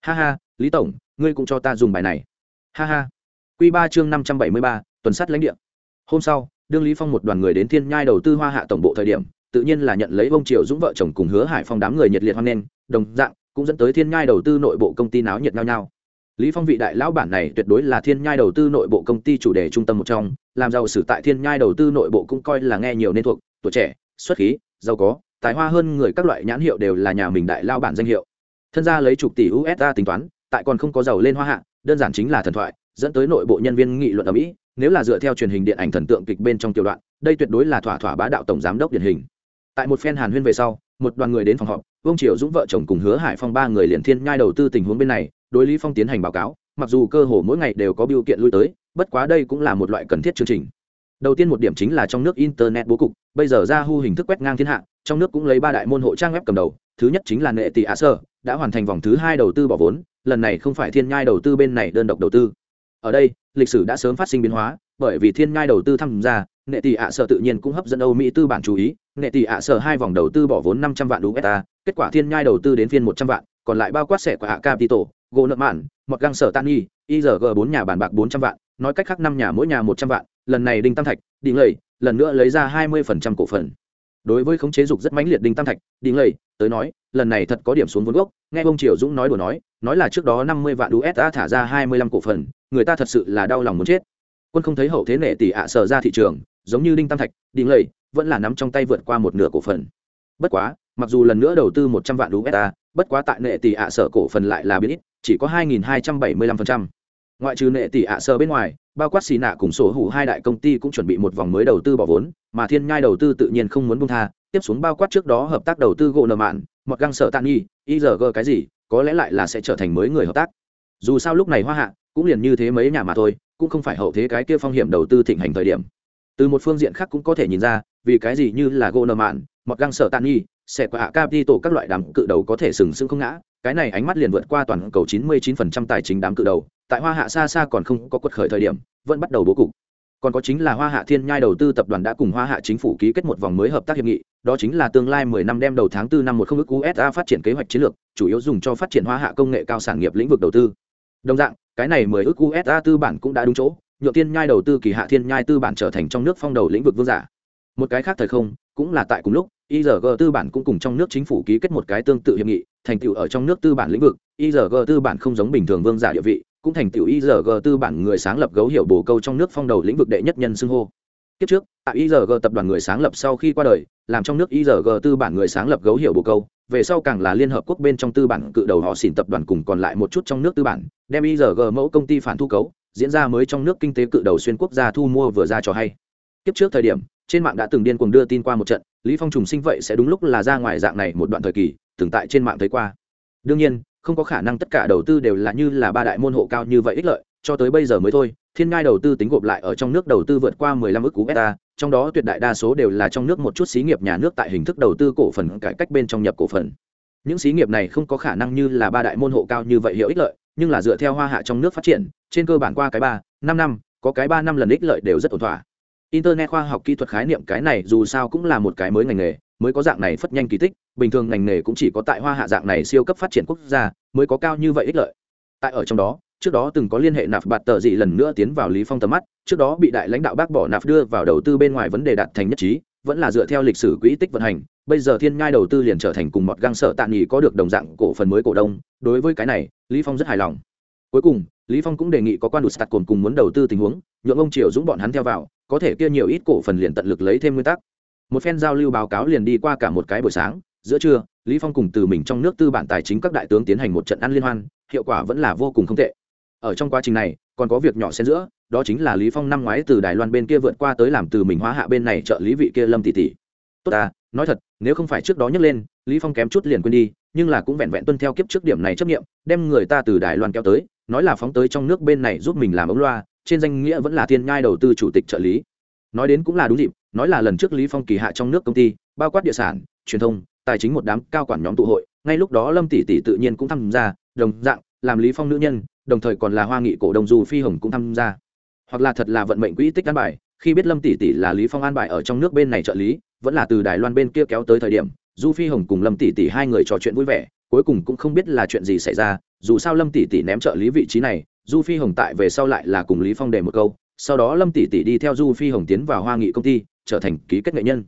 Ha ha, lý tổng, ngươi cũng cho ta dùng bài này. Ha ha. Q ba chương năm trăm bảy mươi ba, tuần sắt lãnh địa. Hôm sau, đương lý phong một đoàn người đến thiên nhai đầu tư hoa hạ tổng bộ thời điểm, tự nhiên là nhận lấy bông triều dũng vợ chồng cùng hứa hải phong đám người nhiệt liệt hoan nghênh, đồng dạng cũng dẫn tới thiên nhai đầu tư nội bộ công ty náo nhiệt nhau nhau. Lý phong vị đại lão bản này tuyệt đối là thiên nhai đầu tư nội bộ công ty chủ đề trung tâm một trong, làm giàu sử tại thiên nhai đầu tư nội bộ cũng coi là nghe nhiều nên thuộc, tuổi trẻ, xuất khí, giàu có tài hoa hơn người các loại nhãn hiệu đều là nhà mình đại lao bản danh hiệu. Thân gia lấy chục tỷ usd tính toán, tại còn không có giàu lên hoa hạ, đơn giản chính là thần thoại, dẫn tới nội bộ nhân viên nghị luận ở mỹ, nếu là dựa theo truyền hình điện ảnh thần tượng kịch bên trong tiểu đoạn, đây tuyệt đối là thỏa thỏa bá đạo tổng giám đốc điển hình. Tại một phen hàn huyên về sau, một đoàn người đến phòng họp, vương triều dũng vợ chồng cùng hứa hải phong ba người liền thiên nhai đầu tư tình huống bên này, đối lý phong tiến hành báo cáo, mặc dù cơ hồ mỗi ngày đều có biểu kiện lui tới, bất quá đây cũng là một loại cần thiết chương trình đầu tiên một điểm chính là trong nước internet bố cục, bây giờ ra hu hình thức quét ngang thiên hạ, trong nước cũng lấy ba đại môn hộ trang web cầm đầu, thứ nhất chính là nệ tỷ ạ sơ đã hoàn thành vòng thứ hai đầu tư bỏ vốn, lần này không phải thiên nhai đầu tư bên này đơn độc đầu tư. Ở đây, lịch sử đã sớm phát sinh biến hóa, bởi vì thiên nhai đầu tư tham gia, nệ tỷ ạ sở tự nhiên cũng hấp dẫn âu mỹ tư bản chú ý, nệ tỷ ạ sở hai vòng đầu tư bỏ vốn năm trăm vạn usd kết quả thiên nhai đầu tư đến phiên một trăm vạn, còn lại bao quát sẻ của hạ capital gỗ nợ mạn một găng sở tan nghi igg bốn nhà bàn bạc bốn trăm vạn, nói cách khác năm nhà mỗi nhà một trăm vạn lần này đinh tam thạch đinh lầy, lần nữa lấy ra hai mươi phần trăm cổ phần. Đối với khống chế dục rất mãnh liệt đinh tam thạch đinh lầy, tới nói, lần này thật có điểm xuống vốn gốc. Nghe ông triều dũng nói đùa nói nói là trước đó năm mươi vạn usd thả ra hai mươi lăm cổ phần, người ta thật sự là đau lòng muốn chết. Quân không thấy hậu thế nệ tỷ ạ sợ ra thị trường, giống như đinh tam thạch đinh lầy, vẫn là nắm trong tay vượt qua một nửa cổ phần. Bất quá, mặc dù lần nữa đầu tư một trăm vạn usd bất quá tại nệ tỷ ạ sở cổ phần lại là biến ít, chỉ có hai nghìn hai trăm bảy mươi lăm phần trăm. Ngoại trừ nệ tỷ ạ sơ bên ngoài bao quát xì nạ cùng sổ hủ hai đại công ty cũng chuẩn bị một vòng mới đầu tư bỏ vốn, mà thiên nhai đầu tư tự nhiên không muốn bung tha, tiếp xuống bao quát trước đó hợp tác đầu tư gỗ nợ mạn mặc găng sở tàn nghi igg cái gì, có lẽ lại là sẽ trở thành mới người hợp tác. Dù sao lúc này hoa hạ cũng liền như thế mấy nhà mà thôi, cũng không phải hậu thế cái kia phong hiểm đầu tư thịnh hành thời điểm. Từ một phương diện khác cũng có thể nhìn ra, vì cái gì như là gỗ nợ mạn mặc găng sở tàn nghi sẽ qua hạ tổ các loại đám cự đầu có thể sừng sững không ngã, cái này ánh mắt liền vượt qua toàn cầu 99% tài chính đám cự đầu tại hoa hạ xa xa còn không có quật khởi thời điểm, vẫn bắt đầu bố cục. Còn có chính là hoa hạ thiên nhai đầu tư tập đoàn đã cùng hoa hạ chính phủ ký kết một vòng mới hợp tác hiệp nghị, đó chính là tương lai 10 năm đem đầu tháng 4 năm một không ước usa phát triển kế hoạch chiến lược, chủ yếu dùng cho phát triển hoa hạ công nghệ cao sản nghiệp lĩnh vực đầu tư. Đồng dạng, cái này 10 ước usa tư bản cũng đã đúng chỗ nhựa thiên nhai đầu tư kỳ hạ thiên nhai tư bản trở thành trong nước phong đầu lĩnh vực vương giả. Một cái khác thời không, cũng là tại cùng lúc IRG tư bản cũng cùng trong nước chính phủ ký kết một cái tương tự hiệp nghị, thành tựu ở trong nước tư bản lĩnh vực. IRG tư bản không giống bình thường vương giả địa vị cũng thành tựu igg tư bản người sáng lập gấu hiểu bổ câu trong nước phong đầu lĩnh vực đệ nhất nhân xưng hô. Tiếp trước, tại IRG tập đoàn người sáng lập sau khi qua đời, làm trong nước IRG tư bản người sáng lập gấu hiểu bổ câu, về sau càng là liên hợp quốc bên trong tư bản cự đầu họ xỉn tập đoàn cùng còn lại một chút trong nước tư bản, đem IRG mẫu công ty phản thu cấu, diễn ra mới trong nước kinh tế cự đầu xuyên quốc gia thu mua vừa ra cho hay. Tiếp trước thời điểm, trên mạng đã từng điên cuồng đưa tin qua một trận, lý phong trùng sinh vậy sẽ đúng lúc là ra ngoài dạng này một đoạn thời kỳ, từng tại trên mạng thấy qua. Đương nhiên không có khả năng tất cả đầu tư đều là như là ba đại môn hộ cao như vậy ích lợi, cho tới bây giờ mới thôi, thiên ngai đầu tư tính gộp lại ở trong nước đầu tư vượt qua 15 ức cú beta trong đó tuyệt đại đa số đều là trong nước một chút xí nghiệp nhà nước tại hình thức đầu tư cổ phần cải cách bên trong nhập cổ phần. Những xí nghiệp này không có khả năng như là ba đại môn hộ cao như vậy hiệu ích lợi, nhưng là dựa theo hoa hạ trong nước phát triển, trên cơ bản qua cái ba, năm năm, có cái ba năm lần ích lợi đều rất ổn thỏa. Internet khoa học kỹ thuật khái niệm cái này dù sao cũng là một cái mới ngành nghề mới có dạng này phất nhanh kỳ tích, bình thường ngành nghề cũng chỉ có tại hoa hạ dạng này siêu cấp phát triển quốc gia mới có cao như vậy ích lợi. Tại ở trong đó, trước đó từng có liên hệ nạp bạt tờ dị lần nữa tiến vào lý phong tầm mắt, trước đó bị đại lãnh đạo bác bỏ nạp đưa vào đầu tư bên ngoài vấn đề đạt thành nhất trí, vẫn là dựa theo lịch sử quỹ tích vận hành, bây giờ thiên ngai đầu tư liền trở thành cùng một găng sở tạm nghỉ có được đồng dạng cổ phần mới cổ đông, đối với cái này, lý phong rất hài lòng. Cuối cùng, lý phong cũng đề nghị có quan đủ sạt cồn cùng muốn đầu tư tình huống, nhượng ông triều dũng bọn hắn theo vào, có thể kia nhiều ít cổ phần liền tận lực lấy thêm nguyên tắc một phen giao lưu báo cáo liền đi qua cả một cái buổi sáng, giữa trưa, lý phong cùng từ mình trong nước tư bản tài chính các đại tướng tiến hành một trận ăn liên hoan, hiệu quả vẫn là vô cùng không tệ. Ở trong quá trình này, còn có việc nhỏ xen giữa, đó chính là lý phong năm ngoái từ đài loan bên kia vượt qua tới làm từ mình hóa hạ bên này trợ lý vị kia lâm tỷ tỷ. Tốt ta, nói thật, nếu không phải trước đó nhắc lên, lý phong kém chút liền quên đi, nhưng là cũng vẹn vẹn tuân theo kiếp trước điểm này chấp nghiệm, đem người ta từ đài loan kéo tới, nói là phóng tới trong nước bên này giúp mình làm ống loa, trên danh nghĩa vẫn là thiên nhai đầu tư chủ tịch trợ lý nói đến cũng là đúng dịp, nói là lần trước lý phong kỳ hạ trong nước công ty, bao quát địa sản, truyền thông, tài chính một đám cao quản nhóm tụ hội, ngay lúc đó lâm tỷ tỷ tự nhiên cũng tham gia, đồng dạng, làm lý phong nữ nhân, đồng thời còn là hoa nghị cổ đông du phi hồng cũng tham gia. Hoặc là thật là vận mệnh quỹ tích an bài, khi biết lâm tỷ tỷ là lý phong an bài ở trong nước bên này trợ lý, vẫn là từ đài loan bên kia kéo tới thời điểm, du phi hồng cùng lâm tỷ tỷ hai người trò chuyện vui vẻ, cuối cùng cũng không biết là chuyện gì xảy ra, dù sao lâm tỷ tỷ ném trợ lý vị trí này, du phi hồng tại về sau lại là cùng lý phong đề một câu sau đó lâm tỷ tỷ đi theo du phi hồng tiến vào hoa nghị công ty, trở thành ký kết nghệ nhân.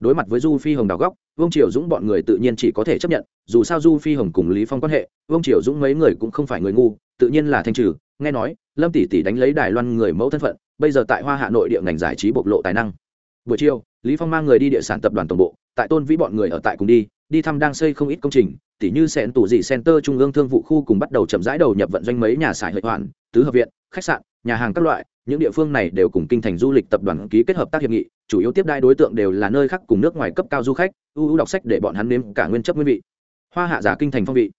Đối mặt với du phi hồng đào góc, vương triều dũng bọn người tự nhiên chỉ có thể chấp nhận, dù sao du phi hồng cùng lý phong quan hệ, vương triều dũng mấy người cũng không phải người ngu, tự nhiên là thanh trừ. Nghe nói, lâm tỷ tỷ đánh lấy đài loan người mẫu thân phận, bây giờ tại hoa hạ nội địa ngành giải trí bộc lộ tài năng. Buổi chiều, lý phong mang người đi địa sản tập đoàn tổng bộ, tại tôn vĩ bọn người ở tại cùng đi đi thăm đang xây không ít công trình tỷ như sẹn tủ dị center trung ương thương vụ khu cùng bắt đầu chậm rãi đầu nhập vận doanh mấy nhà xài hệ hoàn tứ hợp viện, khách sạn nhà hàng các loại, những địa phương này đều cùng kinh thành du lịch tập đoàn ký kết hợp tác hiệp nghị, chủ yếu tiếp đai đối tượng đều là nơi khác cùng nước ngoài cấp cao du khách, ưu ưu đọc sách để bọn hắn nếm cả nguyên chất nguyên vị. Hoa hạ giả kinh thành phong vị.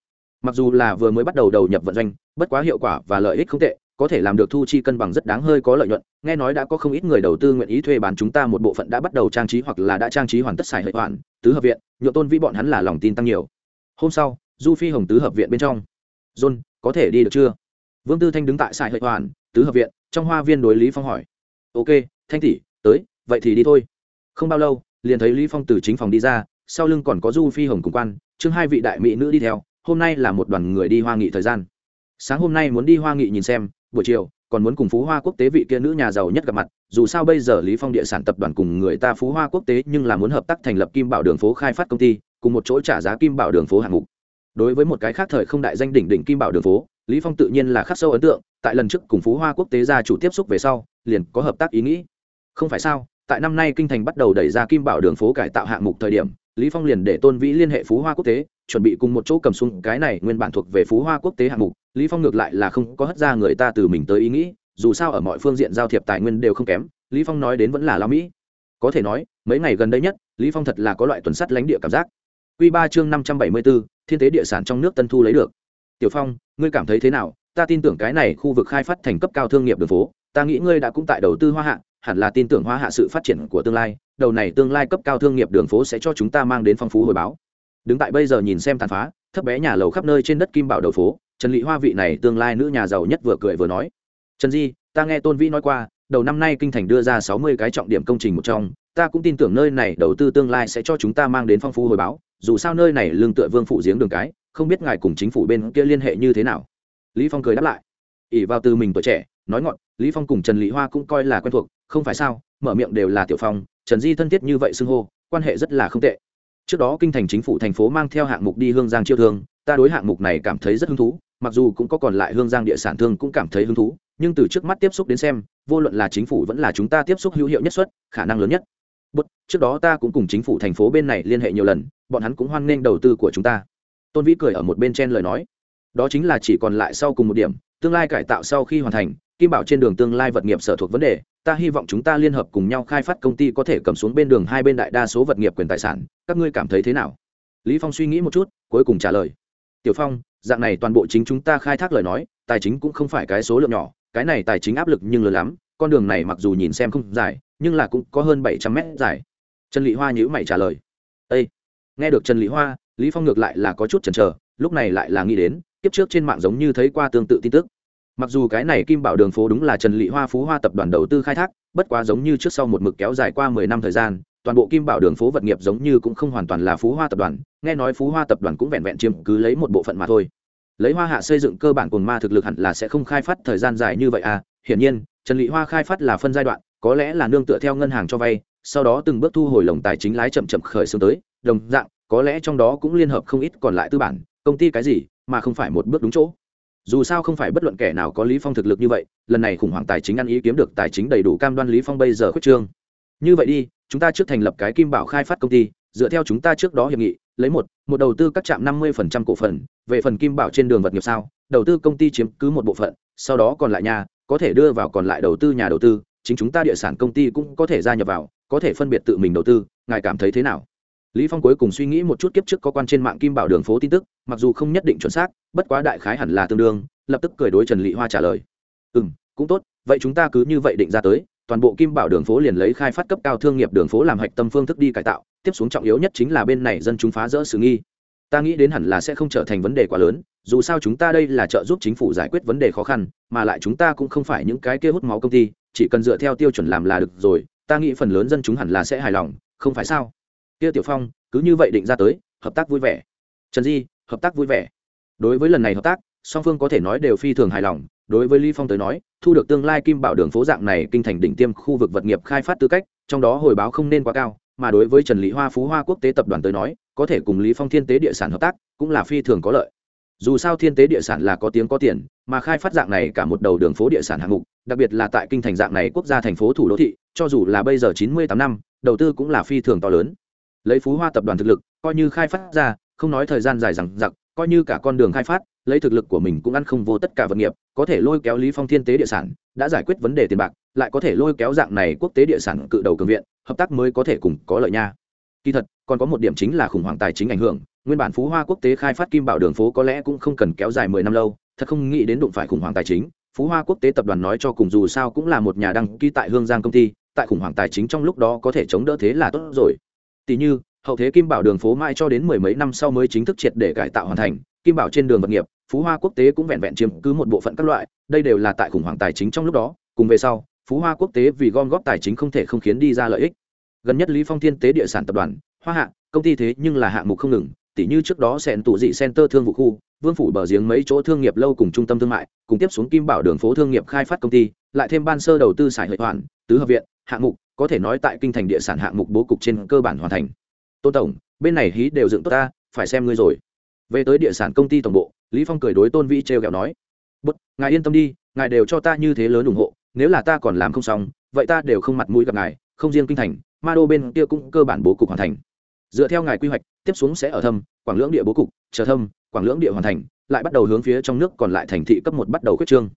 Mặc dù là vừa mới bắt đầu đầu nhập vận doanh, bất quá hiệu quả và lợi ích không tệ, có thể làm được thu chi cân bằng rất đáng hơi có lợi nhuận. Nghe nói đã có không ít người đầu tư nguyện ý thuê bán chúng ta một bộ phận đã bắt đầu trang trí hoặc là đã trang trí hoàn tất xài hệ hoàn, tứ hợp viện nhựa tôn vĩ bọn hắn là lòng tin tăng nhiều. Hôm sau, du phi hồng tứ hợp viện bên trong. John, có thể đi được chưa? Vương tư thanh đứng tại xài hệ hoàn, tứ hợp viện, trong hoa viên đối lý phong hỏi. Ok, thanh tỷ, tới, vậy thì đi thôi. Không bao lâu, liền thấy lý phong từ chính phòng đi ra, sau lưng còn có du phi hồng cùng quan, chương hai vị đại mỹ nữ đi theo, hôm nay là một đoàn người đi hoa nghị thời gian. Sáng hôm nay muốn đi hoa nghị nhìn xem, buổi chiều, còn muốn cùng phú hoa quốc tế vị kia nữ nhà giàu nhất gặp mặt, dù sao bây giờ lý phong địa sản tập đoàn cùng người ta phú hoa quốc tế nhưng là muốn hợp tác thành lập kim bảo đường phố khai phát công ty, cùng một chỗ trả giá kim bảo đường phố hạng mục. Đối với một cái khác thời không đại danh đỉnh đỉnh kim bảo đường phố lý phong tự nhiên là khắc sâu ấn tượng tại lần trước cùng phú hoa quốc tế gia chủ tiếp xúc về sau liền có hợp tác ý nghĩ. Không phải sao tại năm nay kinh thành bắt đầu đẩy ra kim bảo đường phố cải tạo hạng mục thời điểm lý phong liền để tôn vĩ liên hệ phú hoa quốc tế chuẩn bị cùng một chỗ cầm xuống cái này nguyên bản thuộc về phú hoa quốc tế hạng mục. Lý phong ngược lại là không có hất ra người ta từ mình tới ý nghĩ dù sao ở mọi phương diện giao thiệp tài nguyên đều không kém lý phong nói đến vẫn là lao mỹ. Có thể nói mấy ngày gần đây nhất lý phong thật là có loại tuần sắt lãnh địa cảm giác. Quy ba chương năm trăm bảy mươi 574, thiên tế địa sản trong nước tân thu lấy được tiểu phong, ngươi cảm thấy thế nào? Ta tin tưởng cái này khu vực khai phát thành cấp cao thương nghiệp đường phố. Ta nghĩ ngươi đã cũng tại đầu tư hoa hạ, hẳn là tin tưởng hoa hạ sự phát triển của tương lai. Đầu này tương lai cấp cao thương nghiệp đường phố sẽ cho chúng ta mang đến phong phú hồi báo. Đứng tại bây giờ nhìn xem tàn phá, thấp bé nhà lầu khắp nơi trên đất kim bảo đầu phố, trần lị hoa vị này tương lai nữ nhà giàu nhất vừa cười vừa nói, trần di, ta nghe tôn vĩ nói qua, đầu năm nay kinh thành đưa ra sáu mươi cái trọng điểm công trình một trong. Ta cũng tin tưởng nơi này đầu tư tương lai sẽ cho chúng ta mang đến phong phú hồi báo. Dù sao nơi này lương tựa vương phụ giếng đường cái không biết ngài cùng chính phủ bên kia liên hệ như thế nào. Lý phong cười đáp lại. Ỉ vào từ mình tuổi trẻ, nói ngọn, lý phong cùng trần lý hoa cũng coi là quen thuộc, không phải sao, mở miệng đều là tiểu phong, trần di thân thiết như vậy xưng hô, quan hệ rất là không tệ. Trước đó kinh thành chính phủ thành phố mang theo hạng mục đi hương giang chiêu thương, ta đối hạng mục này cảm thấy rất hứng thú, mặc dù cũng có còn lại hương giang địa sản thương cũng cảm thấy hứng thú, nhưng từ trước mắt tiếp xúc đến xem, vô luận là chính phủ vẫn là chúng ta tiếp xúc hữu hiệu nhất suất khả năng lớn nhất. Bất trước đó ta cũng cùng chính phủ thành phố bên này liên hệ nhiều lần, bọn hắn cũng hoan nghênh đầu tư của chúng ta tôn vĩ cười ở một bên chen lời nói. Đó chính là chỉ còn lại sau cùng một điểm, tương lai cải tạo sau khi hoàn thành, kim bảo trên đường tương lai vật nghiệp sở thuộc vấn đề, ta hy vọng chúng ta liên hợp cùng nhau khai phát công ty có thể cầm xuống bên đường hai bên đại đa số vật nghiệp quyền tài sản, các ngươi cảm thấy thế nào? Lý phong suy nghĩ một chút, cuối cùng trả lời. Tiểu phong, dạng này toàn bộ chính chúng ta khai thác lời nói, tài chính cũng không phải cái số lượng nhỏ, cái này tài chính áp lực nhưng lớn lắm, con đường này mặc dù nhìn xem không dài, nhưng là cũng có hơn bảy trăm mét dài. Trần Lệ hoa nhữ mày trả lời. Ê! nghe được trần Lệ hoa lý phong ngược lại là có chút chần chờ, lúc này lại là nghĩ đến, kiếp trước trên mạng giống như thấy qua tương tự tin tức. Mặc dù cái này kim bảo đường phố đúng là trần Lệ hoa phú hoa tập đoàn đầu tư khai thác, bất quá giống như trước sau một mực kéo dài qua mười năm thời gian, toàn bộ kim bảo đường phố vật nghiệp giống như cũng không hoàn toàn là phú hoa tập đoàn, nghe nói phú hoa tập đoàn cũng vẹn vẹn chiếm cứ lấy một bộ phận mà thôi. Lấy hoa hạ xây dựng cơ bản cồn ma thực lực hẳn là sẽ không khai phát thời gian dài như vậy à hiển nhiên, trần Lệ hoa khai phát là phân giai đoạn, có lẽ là nương tựa theo ngân hàng cho vay, sau đó từng bước thu hồi lồng tài chính lái chậm chậm khởi xướng tới, đồng dạng có lẽ trong đó cũng liên hợp không ít còn lại tư bản, công ty cái gì mà không phải một bước đúng chỗ. Dù sao không phải bất luận kẻ nào có lý phong thực lực như vậy, lần này khủng hoảng tài chính ăn ý kiếm được tài chính đầy đủ cam đoan lý phong bây giờ khuyết trương. Như vậy đi, chúng ta trước thành lập cái kim bảo khai phát công ty, dựa theo chúng ta trước đó hiệp nghị, lấy một một đầu tư các trạm năm mươi phần trăm cổ phần, về phần kim bảo trên đường vật nghiệp sao, đầu tư công ty chiếm cứ một bộ phận, sau đó còn lại nhà, có thể đưa vào còn lại đầu tư nhà đầu tư, chính chúng ta địa sản công ty cũng có thể gia nhập vào, có thể phân biệt tự mình đầu tư, ngài cảm thấy thế nào? Lý phong cuối cùng suy nghĩ một chút kiếp trước có quan trên mạng kim bảo đường phố tin tức, mặc dù không nhất định chuẩn xác, bất quá đại khái hẳn là tương đương, lập tức cười đối trần Lệ hoa trả lời. Ừ cũng tốt, vậy chúng ta cứ như vậy định ra tới, toàn bộ kim bảo đường phố liền lấy khai phát cấp cao thương nghiệp đường phố làm hạch tâm phương thức đi cải tạo, tiếp xuống trọng yếu nhất chính là bên này dân chúng phá rỡ sự nghi. Ta nghĩ đến hẳn là sẽ không trở thành vấn đề quá lớn, dù sao chúng ta đây là trợ giúp chính phủ giải quyết vấn đề khó khăn, mà lại chúng ta cũng không phải những cái kia hút máu công ty, chỉ cần dựa theo tiêu chuẩn làm là được rồi, ta nghĩ phần lớn dân chúng hẳn là sẽ hài lòng, không phải sao? Kia tiểu phong, cứ như vậy định ra tới, hợp tác vui vẻ. Trần di, hợp tác vui vẻ. Đối với lần này hợp tác, song phương có thể nói đều phi thường hài lòng. Đối với lý phong tới nói, thu được tương lai kim bảo đường phố dạng này kinh thành đỉnh tiêm khu vực vật nghiệp khai phát tư cách, trong đó hồi báo không nên quá cao, mà đối với trần lý hoa, phú hoa quốc tế tập đoàn tới nói, có thể cùng lý phong thiên tế địa sản hợp tác, cũng là phi thường có lợi. Dù sao thiên tế địa sản là có tiếng có tiền, mà khai phát dạng này cả một đầu đường phố địa sản hạng mục, đặc biệt là tại kinh thành dạng này quốc gia thành phố thủ đô thị, cho dù là bây giờ chín mươi tám năm, đầu tư cũng là phi thường to lớn lấy phú hoa tập đoàn thực lực, coi như khai phát ra, không nói thời gian dài rằng giặc, coi như cả con đường khai phát, lấy thực lực của mình cũng ăn không vô tất cả vật nghiệp, có thể lôi kéo lý phong thiên tế địa sản, đã giải quyết vấn đề tiền bạc, lại có thể lôi kéo dạng này quốc tế địa sản cự đầu cường viện, hợp tác mới có thể cùng có lợi nha. Kỳ thật, còn có một điểm chính là khủng hoảng tài chính ảnh hưởng, nguyên bản phú hoa quốc tế khai phát kim bảo đường phố có lẽ cũng không cần kéo dài mười năm lâu, thật không nghĩ đến đụng phải khủng hoảng tài chính, phú hoa quốc tế tập đoàn nói cho cùng dù sao cũng là một nhà đăng ký tại hương giang công ty, tại khủng hoảng tài chính trong lúc đó có thể chống đỡ thế là tốt rồi tỷ như, hậu thế kim bảo đường phố mãi cho đến mười mấy năm sau mới chính thức triệt để cải tạo hoàn thành, kim bảo trên đường vật nghiệp, phú hoa quốc tế cũng vẹn vẹn chiếm cứ một bộ phận các loại, đây đều là tại khủng hoảng tài chính trong lúc đó, cùng về sau, phú hoa quốc tế vì gom góp tài chính không thể không khiến đi ra lợi ích. Gần nhất lý phong thiên tế địa sản tập đoàn, hoa hạ, công ty thế nhưng là hạng mục không ngừng tỷ như trước đó sẹn tụ dị center thương vụ khu, vương phủ bờ giếng mấy chỗ thương nghiệp lâu cùng trung tâm thương mại, cùng tiếp xuống kim bảo đường phố thương nghiệp khai phát công ty, lại thêm ban sơ đầu tư xài hệ hoàn, tứ hợp viện, hạng mục có thể nói tại kinh thành địa sản hạng mục bố cục trên cơ bản hoàn thành. Tôn tổng, bên này hí đều dựng tốt ta, phải xem ngươi rồi. Về tới địa sản công ty tổng bộ, lý phong cười đối tôn vĩ treo gẹo nói, bất, ngài yên tâm đi, ngài đều cho ta như thế lớn ủng hộ, nếu là ta còn làm không xong, vậy ta đều không mặt mũi gặp ngài, không riêng kinh thành, ma đô bên kia cũng cơ bản bố cục hoàn thành. Dựa theo ngài quy hoạch, tiếp xuống sẽ ở thâm, quảng lưỡng địa bố cục, chờ thâm, quảng lưỡng địa hoàn thành, lại bắt đầu hướng phía trong nước còn lại thành thị cấp một bắt đầu khuyết trương.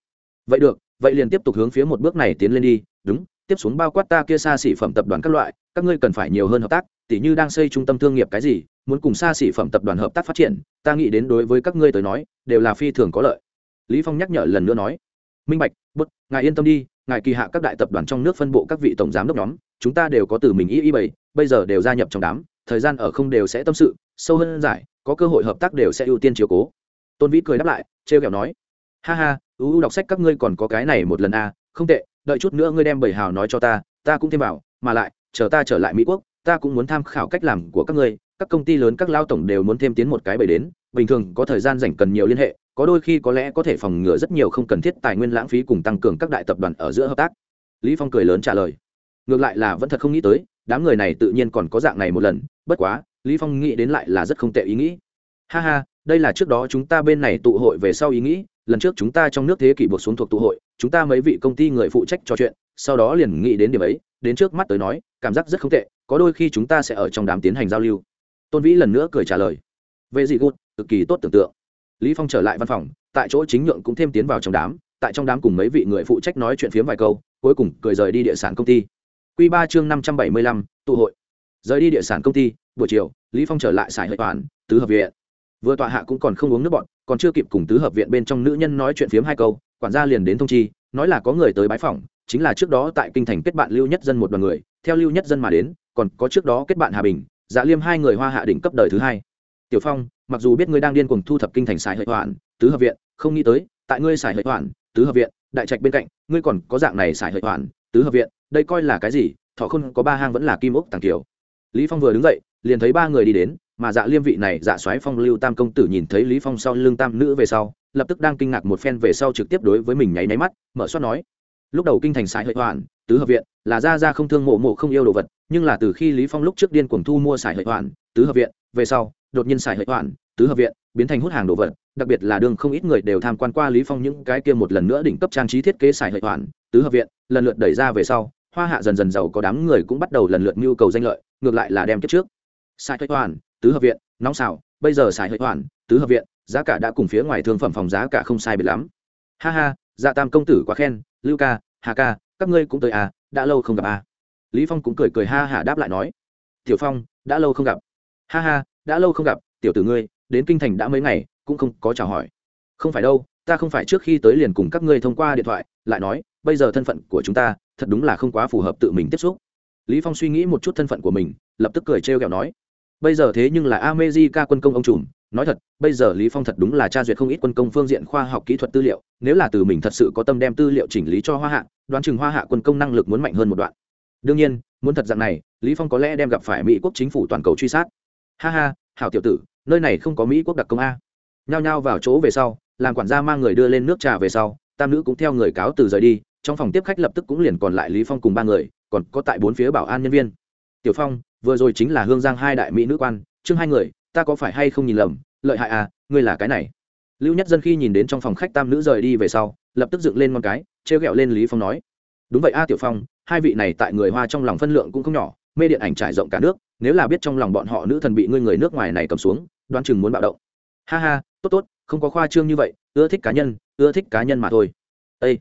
Vậy được, vậy liền tiếp tục hướng phía một bước này tiến lên đi, đúng tiếp xuống bao quát ta kia xa xỉ phẩm tập đoàn các loại các ngươi cần phải nhiều hơn hợp tác tỉ như đang xây trung tâm thương nghiệp cái gì muốn cùng xa xỉ phẩm tập đoàn hợp tác phát triển ta nghĩ đến đối với các ngươi tới nói đều là phi thường có lợi. Lý phong nhắc nhở lần nữa nói. Minh bạch bút ngài yên tâm đi ngài kỳ hạ các đại tập đoàn trong nước phân bộ các vị tổng giám đốc nhóm chúng ta đều có từ mình ý ý bảy bây giờ đều gia nhập trong đám thời gian ở không đều sẽ tâm sự sâu hơn giải có cơ hội hợp tác đều sẽ ưu tiên chiếu cố. Tôn vĩ cười đáp lại trêu kẹo nói. Ha ha ưu đọc sách các ngươi còn có cái này một lần a à, không tệ đợi chút nữa ngươi đem bảy hào nói cho ta ta cũng thêm vào, mà lại, chờ ta trở lại mỹ quốc, ta cũng muốn tham khảo cách làm của các ngươi, các công ty lớn, các lao tổng đều muốn thêm tiến một cái bảy đến, bình thường có thời gian rảnh cần nhiều liên hệ, có đôi khi có lẽ có thể phòng ngừa rất nhiều không cần thiết tài nguyên lãng phí cùng tăng cường các đại tập đoàn ở giữa hợp tác. Lý phong cười lớn trả lời. Ngược lại là vẫn thật không nghĩ tới, đám người này tự nhiên còn có dạng này một lần, bất quá, lý phong nghĩ đến lại là rất không tệ ý nghĩ. Ha ha, đây là trước đó chúng ta bên này tụ hội về sau ý nghĩ lần trước chúng ta trong nước thế kỷ buộc xuống thuộc tụ hội, chúng ta mấy vị công ty người phụ trách trò chuyện, sau đó liền nghĩ đến điểm ấy, đến trước mắt tới nói, cảm giác rất không tệ, có đôi khi chúng ta sẽ ở trong đám tiến hành giao lưu. Tôn vĩ lần nữa cười trả lời. Về gì gút, cực kỳ tốt tưởng tượng. Lý phong trở lại văn phòng, tại chỗ chính nhượng cũng thêm tiến vào trong đám, tại trong đám cùng mấy vị người phụ trách nói chuyện phiếm vài câu, cuối cùng cười rời đi địa sản công ty. Quy ba chương năm trăm bảy mươi lăm, tụ hội. Rời đi địa sản công ty, buổi chiều, lý phong trở lại xài hội toàn, tứ hợp viện vừa tọa hạ cũng còn không uống nước bọn còn chưa kịp cùng tứ hợp viện bên trong nữ nhân nói chuyện phiếm hai câu quản gia liền đến thông chi nói là có người tới bái phỏng, chính là trước đó tại kinh thành kết bạn lưu nhất dân một đoàn người theo lưu nhất dân mà đến còn có trước đó kết bạn hà bình dạ liêm hai người hoa hạ đỉnh cấp đời thứ hai. Tiểu phong mặc dù biết ngươi đang điên cuồng thu thập kinh thành xài hệ hoạn tứ hợp viện không nghĩ tới tại ngươi xài hệ hoạn tứ hợp viện đại trạch bên cạnh ngươi còn có dạng này xài hệ hoạn tứ hợp viện đây coi là cái gì? Thọ không có ba hang vẫn là kim ốc tàng kiều. Lý phong vừa đứng dậy liền thấy ba người đi đến, mà dạ liêm vị này dạ xoáy phong lưu tam công tử nhìn thấy lý phong sau lưng tam nữ về sau, lập tức đang kinh ngạc một phen về sau trực tiếp đối với mình nháy nháy mắt, mở soát nói. Lúc đầu kinh thành sải hợi hoàn tứ hợp viện, là ra ra không thương mộ mộ không yêu đồ vật, nhưng là từ khi lý phong lúc trước điên cuồng thu mua sải hợi hoàn tứ hợp viện, về sau, đột nhiên sải hợi hoàn tứ hợp viện, biến thành hút hàng đồ vật, đặc biệt là đường không ít người đều tham quan qua lý phong những cái kia một lần nữa đỉnh cấp trang trí thiết kế sải hợi hoàn tứ hợp viện, lần lượt đẩy ra về sau, hoa hạ dần dần giàu có đám người cũng bắt đầu lần lượt nhu cầu danh lợi, ngược lại là đem kiếp trước sải hệ hoàn tứ hợp viện, nóng xào bây giờ xài hơi hoàn tứ hợp viện, giá cả đã cùng phía ngoài thương phẩm phòng giá cả không sai biệt lắm. Ha ha dạ tam công tử quá khen, lưu ca, hà ca, các ngươi cũng tới à đã lâu không gặp à. Lý phong cũng cười cười ha hả đáp lại nói. Tiểu phong, đã lâu không gặp. Ha ha, đã lâu không gặp, tiểu tử ngươi, đến kinh thành đã mấy ngày, cũng không có chào hỏi. Không phải đâu, ta không phải trước khi tới liền cùng các ngươi thông qua điện thoại, lại nói, bây giờ thân phận của chúng ta, thật đúng là không quá phù hợp tự mình tiếp xúc. Lý phong suy nghĩ một chút thân phận của mình, lập tức cười trêu ghẹo nói bây giờ thế nhưng là America quân công ông trùm. Nói thật, bây giờ lý phong thật đúng là tra duyệt không ít quân công phương diện khoa học kỹ thuật tư liệu. Nếu là từ mình thật sự có tâm đem tư liệu chỉnh lý cho hoa hạ, đoán chừng hoa hạ quân công năng lực muốn mạnh hơn một đoạn. Đương nhiên, muốn thật dạng này, lý phong có lẽ đem gặp phải mỹ quốc chính phủ toàn cầu truy sát. Ha ha, hảo tiểu tử, nơi này không có mỹ quốc đặc công a. Nhao nhao vào chỗ về sau, làm quản gia mang người đưa lên nước trà về sau, tam nữ cũng theo người cáo từ rời đi, trong phòng tiếp khách lập tức cũng liền còn lại lý phong cùng ba người, còn có tại bốn phía bảo an nhân viên. Tiểu phong vừa rồi chính là hương giang hai đại mỹ nữ quan, chương hai người, ta có phải hay không nhìn lầm, lợi hại à ngươi là cái này. Lưu nhất dân khi nhìn đến trong phòng khách tam nữ rời đi về sau, lập tức dựng lên con cái, trêu ghẹo lên lý phong nói. Đúng vậy a, tiểu phong, hai vị này tại người hoa trong lòng phân lượng cũng không nhỏ, mê điện ảnh trải rộng cả nước, nếu là biết trong lòng bọn họ nữ thần bị ngươi người nước ngoài này cầm xuống, đoán chừng muốn bạo động. Ha ha, tốt tốt, không có khoa trương như vậy, ưa thích cá nhân, ưa thích cá nhân mà thôi. Ê!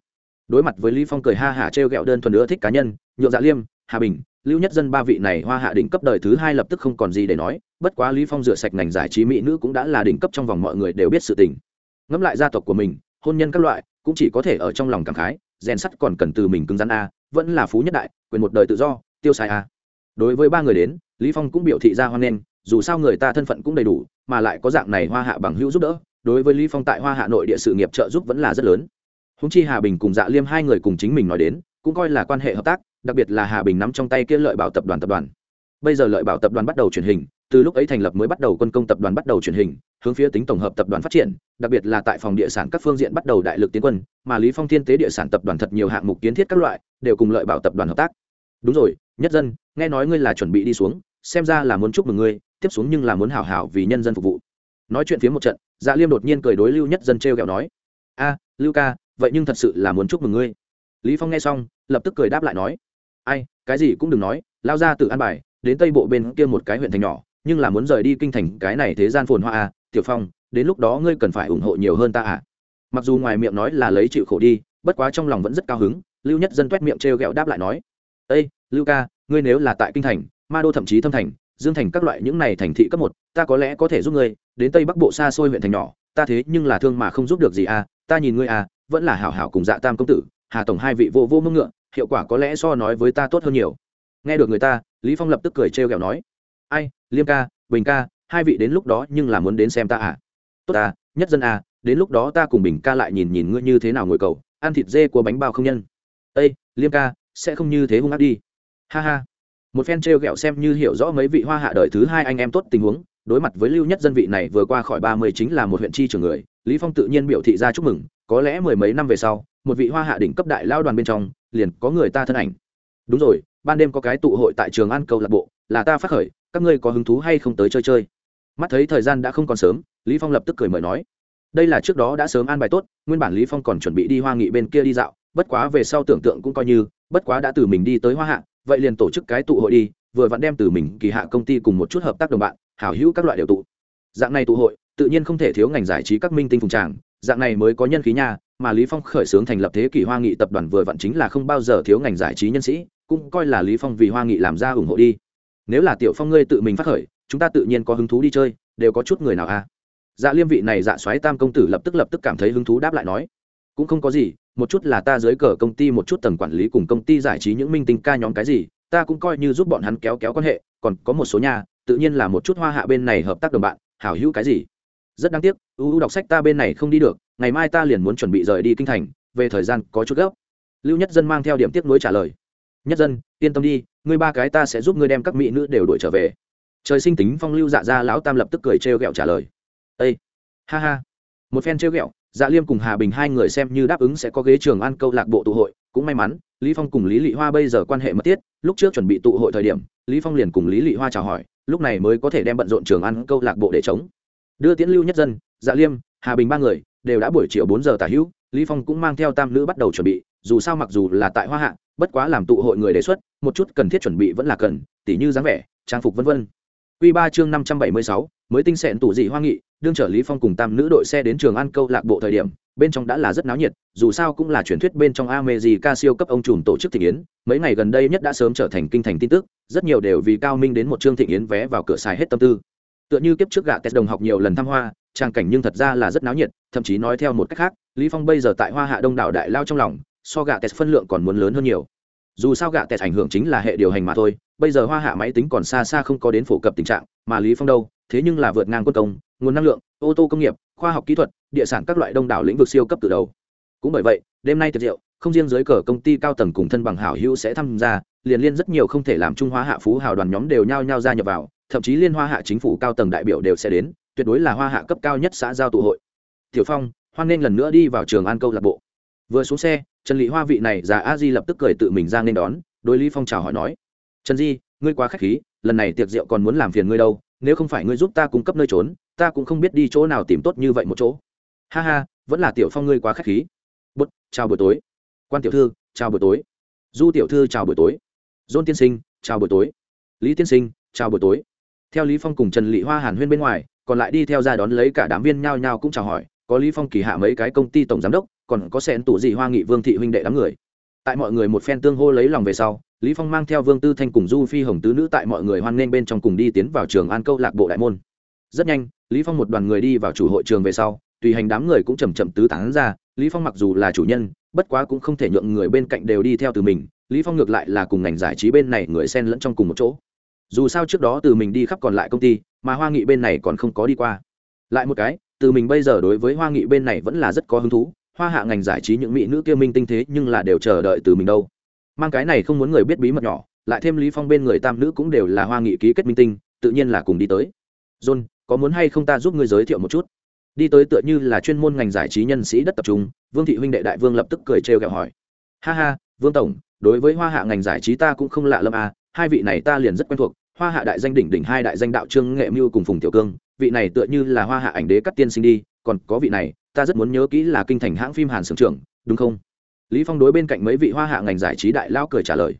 đối mặt với lý phong cười ha hả trêu ghẹo đơn thuần ưa thích cá nhân, nhượng dạ liêm, hà bình lưu nhất dân ba vị này hoa hạ đỉnh cấp đời thứ hai lập tức không còn gì để nói, bất quá lý phong rửa sạch ngành giải trí mỹ nữ cũng đã là đỉnh cấp trong vòng mọi người đều biết sự tình. Ngẫm lại gia tộc của mình, hôn nhân các loại, cũng chỉ có thể ở trong lòng cảm khái, rèn sắt còn cần từ mình cứng rắn a, vẫn là phú nhất đại, quyền một đời tự do, tiêu xài a. Đối với ba người đến, lý phong cũng biểu thị ra hoan nghênh, dù sao người ta thân phận cũng đầy đủ, mà lại có dạng này hoa hạ bằng hữu giúp đỡ, đối với lý phong tại hoa hạ nội địa sự nghiệp trợ giúp vẫn là rất lớn. Húng chi hà bình cùng dạ liêm hai người cùng chính mình nói đến, cũng coi là quan hệ hợp tác đặc biệt là hà bình nắm trong tay kia lợi bảo tập đoàn tập đoàn. Bây giờ lợi bảo tập đoàn bắt đầu truyền hình, từ lúc ấy thành lập mới bắt đầu quân công tập đoàn bắt đầu truyền hình, hướng phía tính tổng hợp tập đoàn phát triển, đặc biệt là tại phòng địa sản các phương diện bắt đầu đại lực tiến quân, mà lý phong thiên tế địa sản tập đoàn thật nhiều hạng mục kiến thiết các loại, đều cùng lợi bảo tập đoàn hợp tác. Đúng rồi, nhất dân, nghe nói ngươi là chuẩn bị đi xuống, xem ra là muốn chúc mừng ngươi, tiếp xuống nhưng là muốn hảo hảo vì nhân dân phục vụ. Nói chuyện phía một trận dạ liêm đột nhiên cười đối lưu nhất dân trêu ghẹo nói, a, lưu ca, vậy nhưng thật sự là muốn chúc mừng ngươi. Lý phong nghe xong, lập tức cười đáp lại nói ai, cái gì cũng đừng nói, lao ra từ an bài, đến tây bộ bên kia một cái huyện thành nhỏ, nhưng là muốn rời đi kinh thành, cái này thế gian phồn hoa à tiểu phong, đến lúc đó ngươi cần phải ủng hộ nhiều hơn ta à. Mặc dù ngoài miệng nói là lấy chịu khổ đi, bất quá trong lòng vẫn rất cao hứng, lưu nhất dân toét miệng trêu ghẹo đáp lại nói ây lưu ca, ngươi nếu là tại kinh thành, ma đô thậm chí thâm thành, dương thành các loại những này thành thị cấp một, ta có lẽ có thể giúp ngươi, đến tây bắc bộ xa xôi huyện thành nhỏ, ta thế nhưng là thương mà không giúp được gì à ta nhìn ngươi à vẫn là hảo hảo cùng dạ tam công tử, hà tổng hai vị vô vô mưng ngựa hiệu quả có lẽ so nói với ta tốt hơn nhiều. Nghe được người ta, lý phong lập tức cười trêu ghẹo nói, ai, liêm ca, bình ca, hai vị đến lúc đó nhưng là muốn đến xem ta à? Tốt à nhất dân à đến lúc đó ta cùng bình ca lại nhìn nhìn ngươi như thế nào ngồi cầu, ăn thịt dê của bánh bao không nhân. Ây liêm ca, sẽ không như thế hung ác đi. Ha ha. Một phen trêu ghẹo xem như hiểu rõ mấy vị hoa hạ đời thứ hai anh em tốt tình huống, đối mặt với lưu nhất dân vị này vừa qua khỏi ba mươi chính là một huyện chi trưởng người, lý phong tự nhiên biểu thị ra chúc mừng, có lẽ mười mấy năm về sau một vị hoa hạ đỉnh cấp đại lao đoàn bên trong, liền có người ta thân ảnh. Đúng rồi, ban đêm có cái tụ hội tại trường an câu lạc bộ, là ta phát khởi, các ngươi có hứng thú hay không tới chơi chơi? Mắt thấy thời gian đã không còn sớm, lý phong lập tức cười mời nói. Đây là trước đó đã sớm an bài tốt, nguyên bản lý phong còn chuẩn bị đi hoa nghị bên kia đi dạo, bất quá về sau tưởng tượng cũng coi như, bất quá đã từ mình đi tới hoa hạ, vậy liền tổ chức cái tụ hội đi, vừa vặn đem từ mình kỳ hạ công ty cùng một chút hợp tác đồng bạn, hảo hữu các loại đều tụ. Dạng này tụ hội, tự nhiên không thể thiếu ngành giải trí các minh tinh phùng tràng, dạng này mới có nhân khí nha mà lý phong khởi xướng thành lập thế kỷ hoa nghị tập đoàn vừa vặn chính là không bao giờ thiếu ngành giải trí nhân sĩ, cũng coi là lý phong vì hoa nghị làm ra ủng hộ đi. Nếu là tiểu phong ngươi tự mình phát khởi, chúng ta tự nhiên có hứng thú đi chơi, đều có chút người nào à? Dạ liêm vị này dạ soái tam công tử lập tức lập tức cảm thấy hứng thú đáp lại nói. Cũng không có gì, một chút là ta dưới cờ công ty một chút tầng quản lý cùng công ty giải trí những minh tinh ca nhóm cái gì, ta cũng coi như giúp bọn hắn kéo kéo quan hệ, còn có một số nhà, tự nhiên là một chút hoa hạ bên này hợp tác đồng bạn, hảo hữu cái gì. Rất đáng tiếc ưu đọc sách ta bên này không đi được ngày mai ta liền muốn chuẩn bị rời đi kinh thành, về thời gian có chút gấp. Lưu nhất dân mang theo điểm tiếp nối trả lời. Nhất dân, yên tâm đi, ngươi ba cái ta sẽ giúp ngươi đem các mỹ nữ đều đuổi trở về. Trời sinh tính phong lưu dạ ra lão tam lập tức cười trêu ghẹo trả lời. Ây ha ha. Một phen trêu ghẹo dạ liêm cùng hà bình hai người xem như đáp ứng sẽ có ghế trường ăn câu lạc bộ tụ hội. Cũng may mắn, lý phong cùng lý lị hoa bây giờ quan hệ mật thiết. Lúc trước chuẩn bị tụ hội thời điểm, lý phong liền cùng lý lị hoa chào hỏi, lúc này mới có thể đem bận rộn trường ăn câu lạc bộ để chống đưa tiễn lưu nhất dân dạ liêm, hà bình ba người đều đã buổi chiều bốn giờ tả hữu lý phong cũng mang theo tam nữ bắt đầu chuẩn bị dù sao mặc dù là tại hoa hạ bất quá làm tụ hội người đề xuất một chút cần thiết chuẩn bị vẫn là cần tỉ như dáng vẻ trang phục vân vân Quy 3 chương 576, mới tinh xẹn tủ dị hoa nghị, đương trở Lý Phong cùng tam nữ đội xe đến trường ăn câu lạc bộ thời điểm, bên trong đã là rất náo nhiệt, dù sao cũng là truyền thuyết bên trong America siêu cấp ông trùm tổ chức thịnh yến, mấy ngày gần đây nhất đã sớm trở thành kinh thành tin tức, rất nhiều đều vì Cao Minh đến một chương thịnh yến vé vào cửa xài hết tâm tư. Tựa như kiếp trước gạ Tết đồng học nhiều lần thăm hoa, trang cảnh nhưng thật ra là rất náo nhiệt, thậm chí nói theo một cách khác, Lý Phong bây giờ tại Hoa Hạ Đông đảo đại lao trong lòng, so gạ tẹt phân lượng còn muốn lớn hơn nhiều. Dù sao gạ tẹt ảnh hưởng chính là hệ điều hành mà thôi, bây giờ Hoa Hạ máy tính còn xa xa không có đến phổ cập tình trạng, mà Lý Phong đâu, thế nhưng là vượt ngang quân công, nguồn năng lượng, ô tô công nghiệp, khoa học kỹ thuật, địa sản các loại đông đảo lĩnh vực siêu cấp từ đầu. Cũng bởi vậy, đêm nay tiệc rượu, không riêng giới cờ công ty cao tầng cùng thân bằng hảo hữu sẽ tham gia, liền liên rất nhiều không thể làm trung hoa hạ phú hào đoàn nhóm đều nhao nhao ra nhập vào, thậm chí liên hoa hạ chính phủ cao tầng đại biểu đều sẽ đến, tuyệt đối là hoa hạ cấp cao nhất xã giao tụ hội. Tiểu phong, hoan nên lần nữa đi vào trường an câu lạc bộ. Vừa xuống xe, trần lý hoa vị này già a di lập tức cười tự mình ra nên đón, đối lý phong chào hỏi nói, trần di, ngươi quá khách khí, lần này tiệc rượu còn muốn làm phiền ngươi đâu, nếu không phải ngươi giúp ta cung cấp nơi trốn, ta cũng không biết đi chỗ nào tìm tốt như vậy một chỗ. Ha ha, vẫn là tiểu phong ngươi quá khách khí. Bút chào buổi tối. Quan tiểu thư, chào buổi tối. Du tiểu thư, chào buổi tối. Dôn tiên sinh, chào buổi tối. Lý tiên sinh, chào buổi tối. Theo lý phong cùng trần lị hoa hàn huyên bên ngoài còn lại đi theo ra đón lấy cả đám viên nhao nhao cũng chào hỏi, có lý phong kỳ hạ mấy cái công ty tổng giám đốc, còn có sen tủ gì hoa nghị vương thị huynh đệ đám người. Tại mọi người một phen tương hô lấy lòng về sau, lý phong mang theo vương tư thanh cùng du phi hồng tứ nữ tại mọi người hoan nghênh bên trong cùng đi tiến vào trường an câu lạc bộ đại môn. Rất nhanh, lý phong một đoàn người đi vào chủ hội trường về sau, tùy hành đám người cũng chậm chậm tứ tán ra, lý phong mặc dù là chủ nhân, bất quá cũng không thể nhượng người bên cạnh đều đi theo từ mình, lý phong ngược lại là cùng ngành giải trí bên này người xen lẫn trong cùng một chỗ. Dù sao trước đó từ mình đi khắp còn lại công ty mà hoa nghị bên này còn không có đi qua. Lại một cái, từ mình bây giờ đối với hoa nghị bên này vẫn là rất có hứng thú, hoa hạ ngành giải trí những mỹ nữ kia minh tinh thế nhưng là đều chờ đợi từ mình đâu. Mang cái này không muốn người biết bí mật nhỏ, lại thêm lý phong bên người tam nữ cũng đều là hoa nghị ký kết minh tinh, tự nhiên là cùng đi tới. John, có muốn hay không ta giúp ngươi giới thiệu một chút? Đi tới tựa như là chuyên môn ngành giải trí nhân sĩ đất tập trung, vương thị huynh đệ đại vương lập tức cười trêu ghẹo hỏi. Ha ha, vương tổng, đối với hoa hạ ngành giải trí ta cũng không lạ lâm à hai vị này ta liền rất quen thuộc hoa hạ đại danh đỉnh đỉnh hai đại danh đạo trương nghệ mưu cùng phùng tiểu cương, vị này tựa như là hoa hạ ảnh đế cắt tiên sinh đi, còn có vị này, ta rất muốn nhớ kỹ là kinh thành hãng phim hàn sưởng trưởng, đúng không? Lý phong đối bên cạnh mấy vị hoa hạ ngành giải trí đại lao cười trả lời.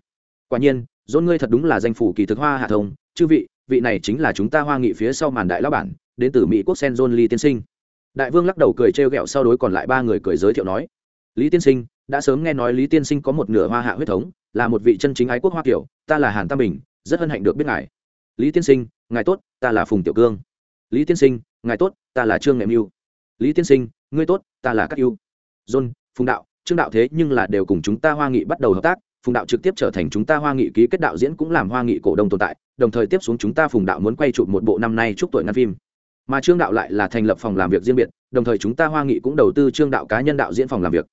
Quả nhiên dôn ngươi thật đúng là danh phủ kỳ thực hoa hạ thông, chư vị vị này chính là chúng ta hoa nghị phía sau màn đại lao bản, đến từ mỹ quốc sen john lee tiên sinh. Đại vương lắc đầu cười trêu ghẹo sau đối còn lại ba người cười giới thiệu nói, lý tiên sinh, đã sớm nghe nói lý tiên sinh có một nửa hoa hạ huyết thống, là một vị chân chính ái quốc hoa kiểu ta là hàn tam bình rất hân hạnh được biết ngài. Lý tiên sinh, ngài tốt, ta là phùng tiểu cương. Lý tiên sinh, ngài tốt, ta là trương nghệ mưu. Lý tiên sinh, ngươi tốt, ta là các yêu john, phùng đạo, trương đạo thế nhưng là đều cùng chúng ta hoa nghị bắt đầu hợp tác. Phùng đạo trực tiếp trở thành chúng ta hoa nghị ký kết đạo diễn cũng làm hoa nghị cổ đông tồn tại, đồng thời tiếp xuống chúng ta phùng đạo muốn quay chụp một bộ năm nay chúc tuổi ngăn phim. Mà trương đạo lại là thành lập phòng làm việc riêng biệt, đồng thời chúng ta hoa nghị cũng đầu tư trương đạo cá nhân đạo diễn phòng làm việc.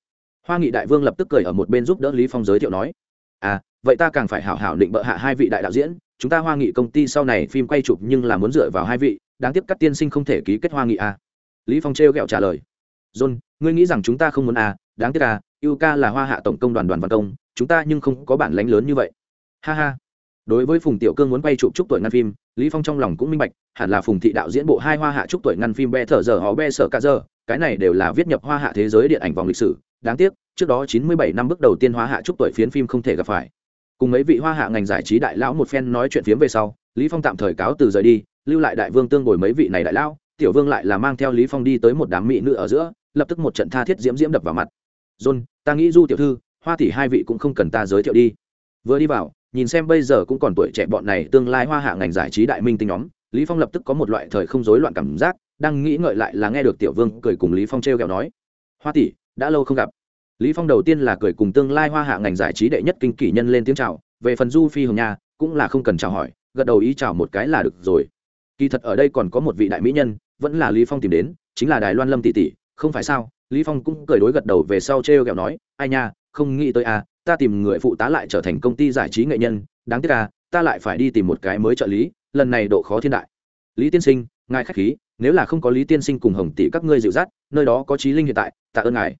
Hoa nghị đại vương lập tức cười ở một bên giúp đỡ lý phong giới thiệu nói à vậy ta càng phải hảo hảo định bợ hạ hai vị đại đạo diễn, chúng ta hoa nghị công ty sau này phim quay chụp nhưng là muốn dựa vào hai vị, đáng tiếc các tiên sinh không thể ký kết hoa nghị à. lý phong trêu ghẹo trả lời. John, ngươi nghĩ rằng chúng ta không muốn à đáng tiếc à yêu ca là hoa hạ tổng công đoàn đoàn văn công, chúng ta nhưng không có bản lãnh lớn như vậy. Ha ha. Đối với phùng tiểu cương muốn quay chụp chúc tuổi ngăn phim, lý phong trong lòng cũng minh bạch, hẳn là phùng thị đạo diễn bộ hai hoa hạ chúc tuổi ngăn phim be thở giờ họ be sợ cả giờ, cái này đều là viết nhập hoa hạ thế giới điện ảnh vòng lịch sử, đáng tiếc, trước đó 97 năm bước đầu tiên hoa hạ chúc tuổi phiến phim không thể gặp phải cùng mấy vị hoa hạ ngành giải trí đại lão một phen nói chuyện phiếm về sau, lý phong tạm thời cáo từ rời đi, lưu lại đại vương tương ngồi mấy vị này đại lão, tiểu vương lại là mang theo lý phong đi tới một đám mỹ nữ ở giữa, lập tức một trận tha thiết diễm diễm đập vào mặt. John, ta nghĩ du tiểu thư, hoa tỷ hai vị cũng không cần ta giới thiệu đi. Vừa đi vào, nhìn xem bây giờ cũng còn tuổi trẻ bọn này tương lai hoa hạ ngành giải trí đại minh tinh nhóm, lý phong lập tức có một loại thời không rối loạn cảm giác, đang nghĩ ngợi lại là nghe được tiểu vương cười cùng lý phong treo kẹo nói, hoa tỷ, đã lâu không gặp lý phong đầu tiên là cười cùng tương lai hoa hạ ngành giải trí đệ nhất kinh kỷ nhân lên tiếng chào, về phần du phi hồng nha, cũng là không cần chào hỏi, gật đầu ý chào một cái là được rồi. Kỳ thật ở đây còn có một vị đại mỹ nhân, vẫn là lý phong tìm đến, chính là đài loan lâm tỷ tỷ, không phải sao? Lý phong cũng cười đối gật đầu về sau treo kẹo nói, ai nha, không nghĩ tới à ta tìm người phụ tá lại trở thành công ty giải trí nghệ nhân, đáng tiếc à ta lại phải đi tìm một cái mới trợ lý, lần này độ khó thiên đại. Lý tiên sinh, ngài khách khí, nếu là không có lý tiên sinh cùng hồng tỷ các ngươi dịu dắt, nơi đó có trí linh hiện tại, tạ ơn ngài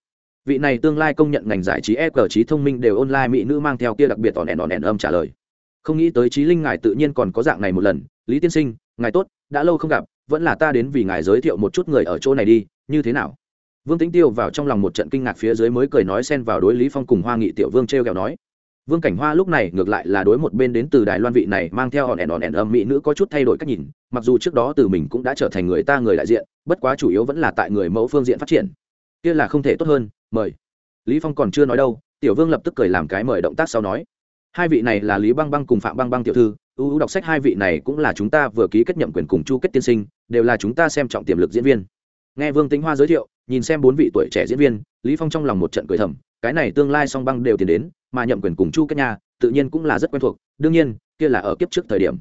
vị này tương lai công nhận ngành giải trí e cờ trí thông minh đều online mỹ nữ mang theo kia đặc biệt tỏ nẹn tỏ nẹn âm trả lời. Không nghĩ tới trí linh ngài tự nhiên còn có dạng này một lần. Lý tiên sinh, ngài tốt, đã lâu không gặp, vẫn là ta đến vì ngài giới thiệu một chút người ở chỗ này đi, như thế nào? Vương tính tiêu vào trong lòng một trận kinh ngạc phía dưới mới cười nói xen vào đối lý phong cùng hoa nghị tiểu vương t r kẹo nói. Vương cảnh hoa lúc này ngược lại là đối một bên đến từ đài loan vị này mang theo hòn ẻn hòn ẻn âm mỹ nữ có chút thay đổi cách nhìn, mặc dù trước đó từ mình cũng đã trở thành người ta người đại diện, bất quá chủ yếu vẫn là tại người mẫu phương diện phát triển. Kia là không thể tốt hơn mời. Lý phong còn chưa nói đâu tiểu vương lập tức cười làm cái mời động tác sau nói hai vị này là lý băng băng cùng phạm băng băng tiểu thư ưu đọc sách hai vị này cũng là chúng ta vừa ký kết nhậm quyền cùng chu kết tiên sinh đều là chúng ta xem trọng tiềm lực diễn viên. Nghe vương tính hoa giới thiệu nhìn xem bốn vị tuổi trẻ diễn viên lý phong trong lòng một trận cười thầm cái này tương lai song băng đều tiến đến mà nhậm quyền cùng chu kết nhà, tự nhiên cũng là rất quen thuộc đương nhiên kia là ở kiếp trước thời điểm.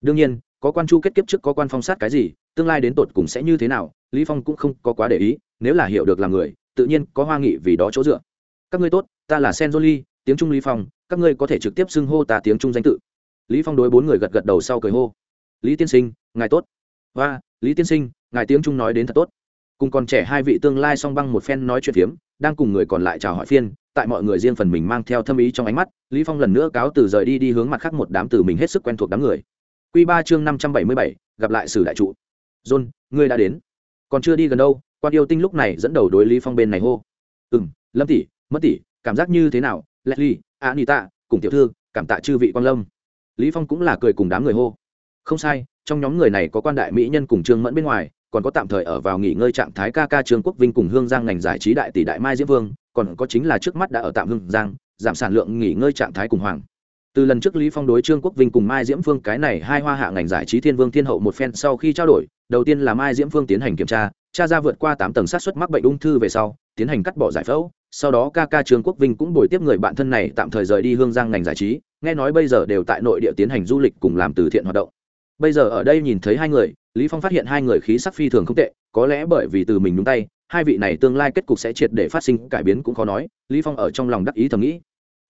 Đương nhiên có quan chu kết kiếp trước có quan phong sát cái gì tương lai đến tột cùng sẽ như thế nào lý phong cũng không có quá để ý nếu là hiểu được làm người tự nhiên có hoa nghị vì đó chỗ dựa. Các ngươi tốt, ta là sen joli tiếng trung lý phong, các ngươi có thể trực tiếp xưng hô ta tiếng trung danh tự. Lý phong đối bốn người gật gật đầu sau cười hô. Lý tiên sinh, ngài tốt. Và lý tiên sinh, ngài tiếng trung nói đến thật tốt. Cùng còn trẻ hai vị tương lai song băng một phen nói chuyện phiếm, đang cùng người còn lại chào hỏi phiên, tại mọi người riêng phần mình mang theo thâm ý trong ánh mắt, lý phong lần nữa cáo từ rời đi đi hướng mặt khác một đám từ mình hết sức quen thuộc đám người. Quy ba chương năm trăm bảy mươi bảy, gặp lại sử đại trụ. John, ngươi đã đến. Còn chưa đi gần đâu quan yêu tinh lúc này dẫn đầu đối lý phong bên này hô. Ừm, lâm tỷ, mất tỷ, cảm giác như thế nào? Leslie anita, cùng tiểu thư, cảm tạ chư vị quan lâm. Lý phong cũng là cười cùng đám người hô. Không sai, trong nhóm người này có quan đại mỹ nhân cùng trương mẫn bên ngoài, còn có tạm thời ở vào nghỉ ngơi trạng thái ca ca trương quốc vinh cùng hương giang ngành giải trí đại tỷ đại mai diễm vương, còn có chính là trước mắt đã ở tạm hương giang, giảm sản lượng nghỉ ngơi trạng thái cùng hoàng từ lần trước lý phong đối trương quốc vinh cùng mai diễm phương cái này hai hoa hạ ngành giải trí thiên vương thiên hậu một phen sau khi trao đổi, đầu tiên là mai diễm phương tiến hành kiểm tra tra ra vượt qua tám tầng sát xuất mắc bệnh ung thư về sau, tiến hành cắt bỏ giải phẫu, sau đó ca ca trương quốc vinh cũng bồi tiếp người bạn thân này tạm thời rời đi hương giang ngành giải trí, nghe nói bây giờ đều tại nội địa tiến hành du lịch cùng làm từ thiện hoạt động. Bây giờ ở đây nhìn thấy hai người, lý phong phát hiện hai người khí sắc phi thường không tệ, có lẽ bởi vì từ mình đúng tay, hai vị này tương lai kết cục sẽ triệt để phát sinh cải biến cũng khó nói, lý phong ở trong lòng đắc ý thầm nghĩ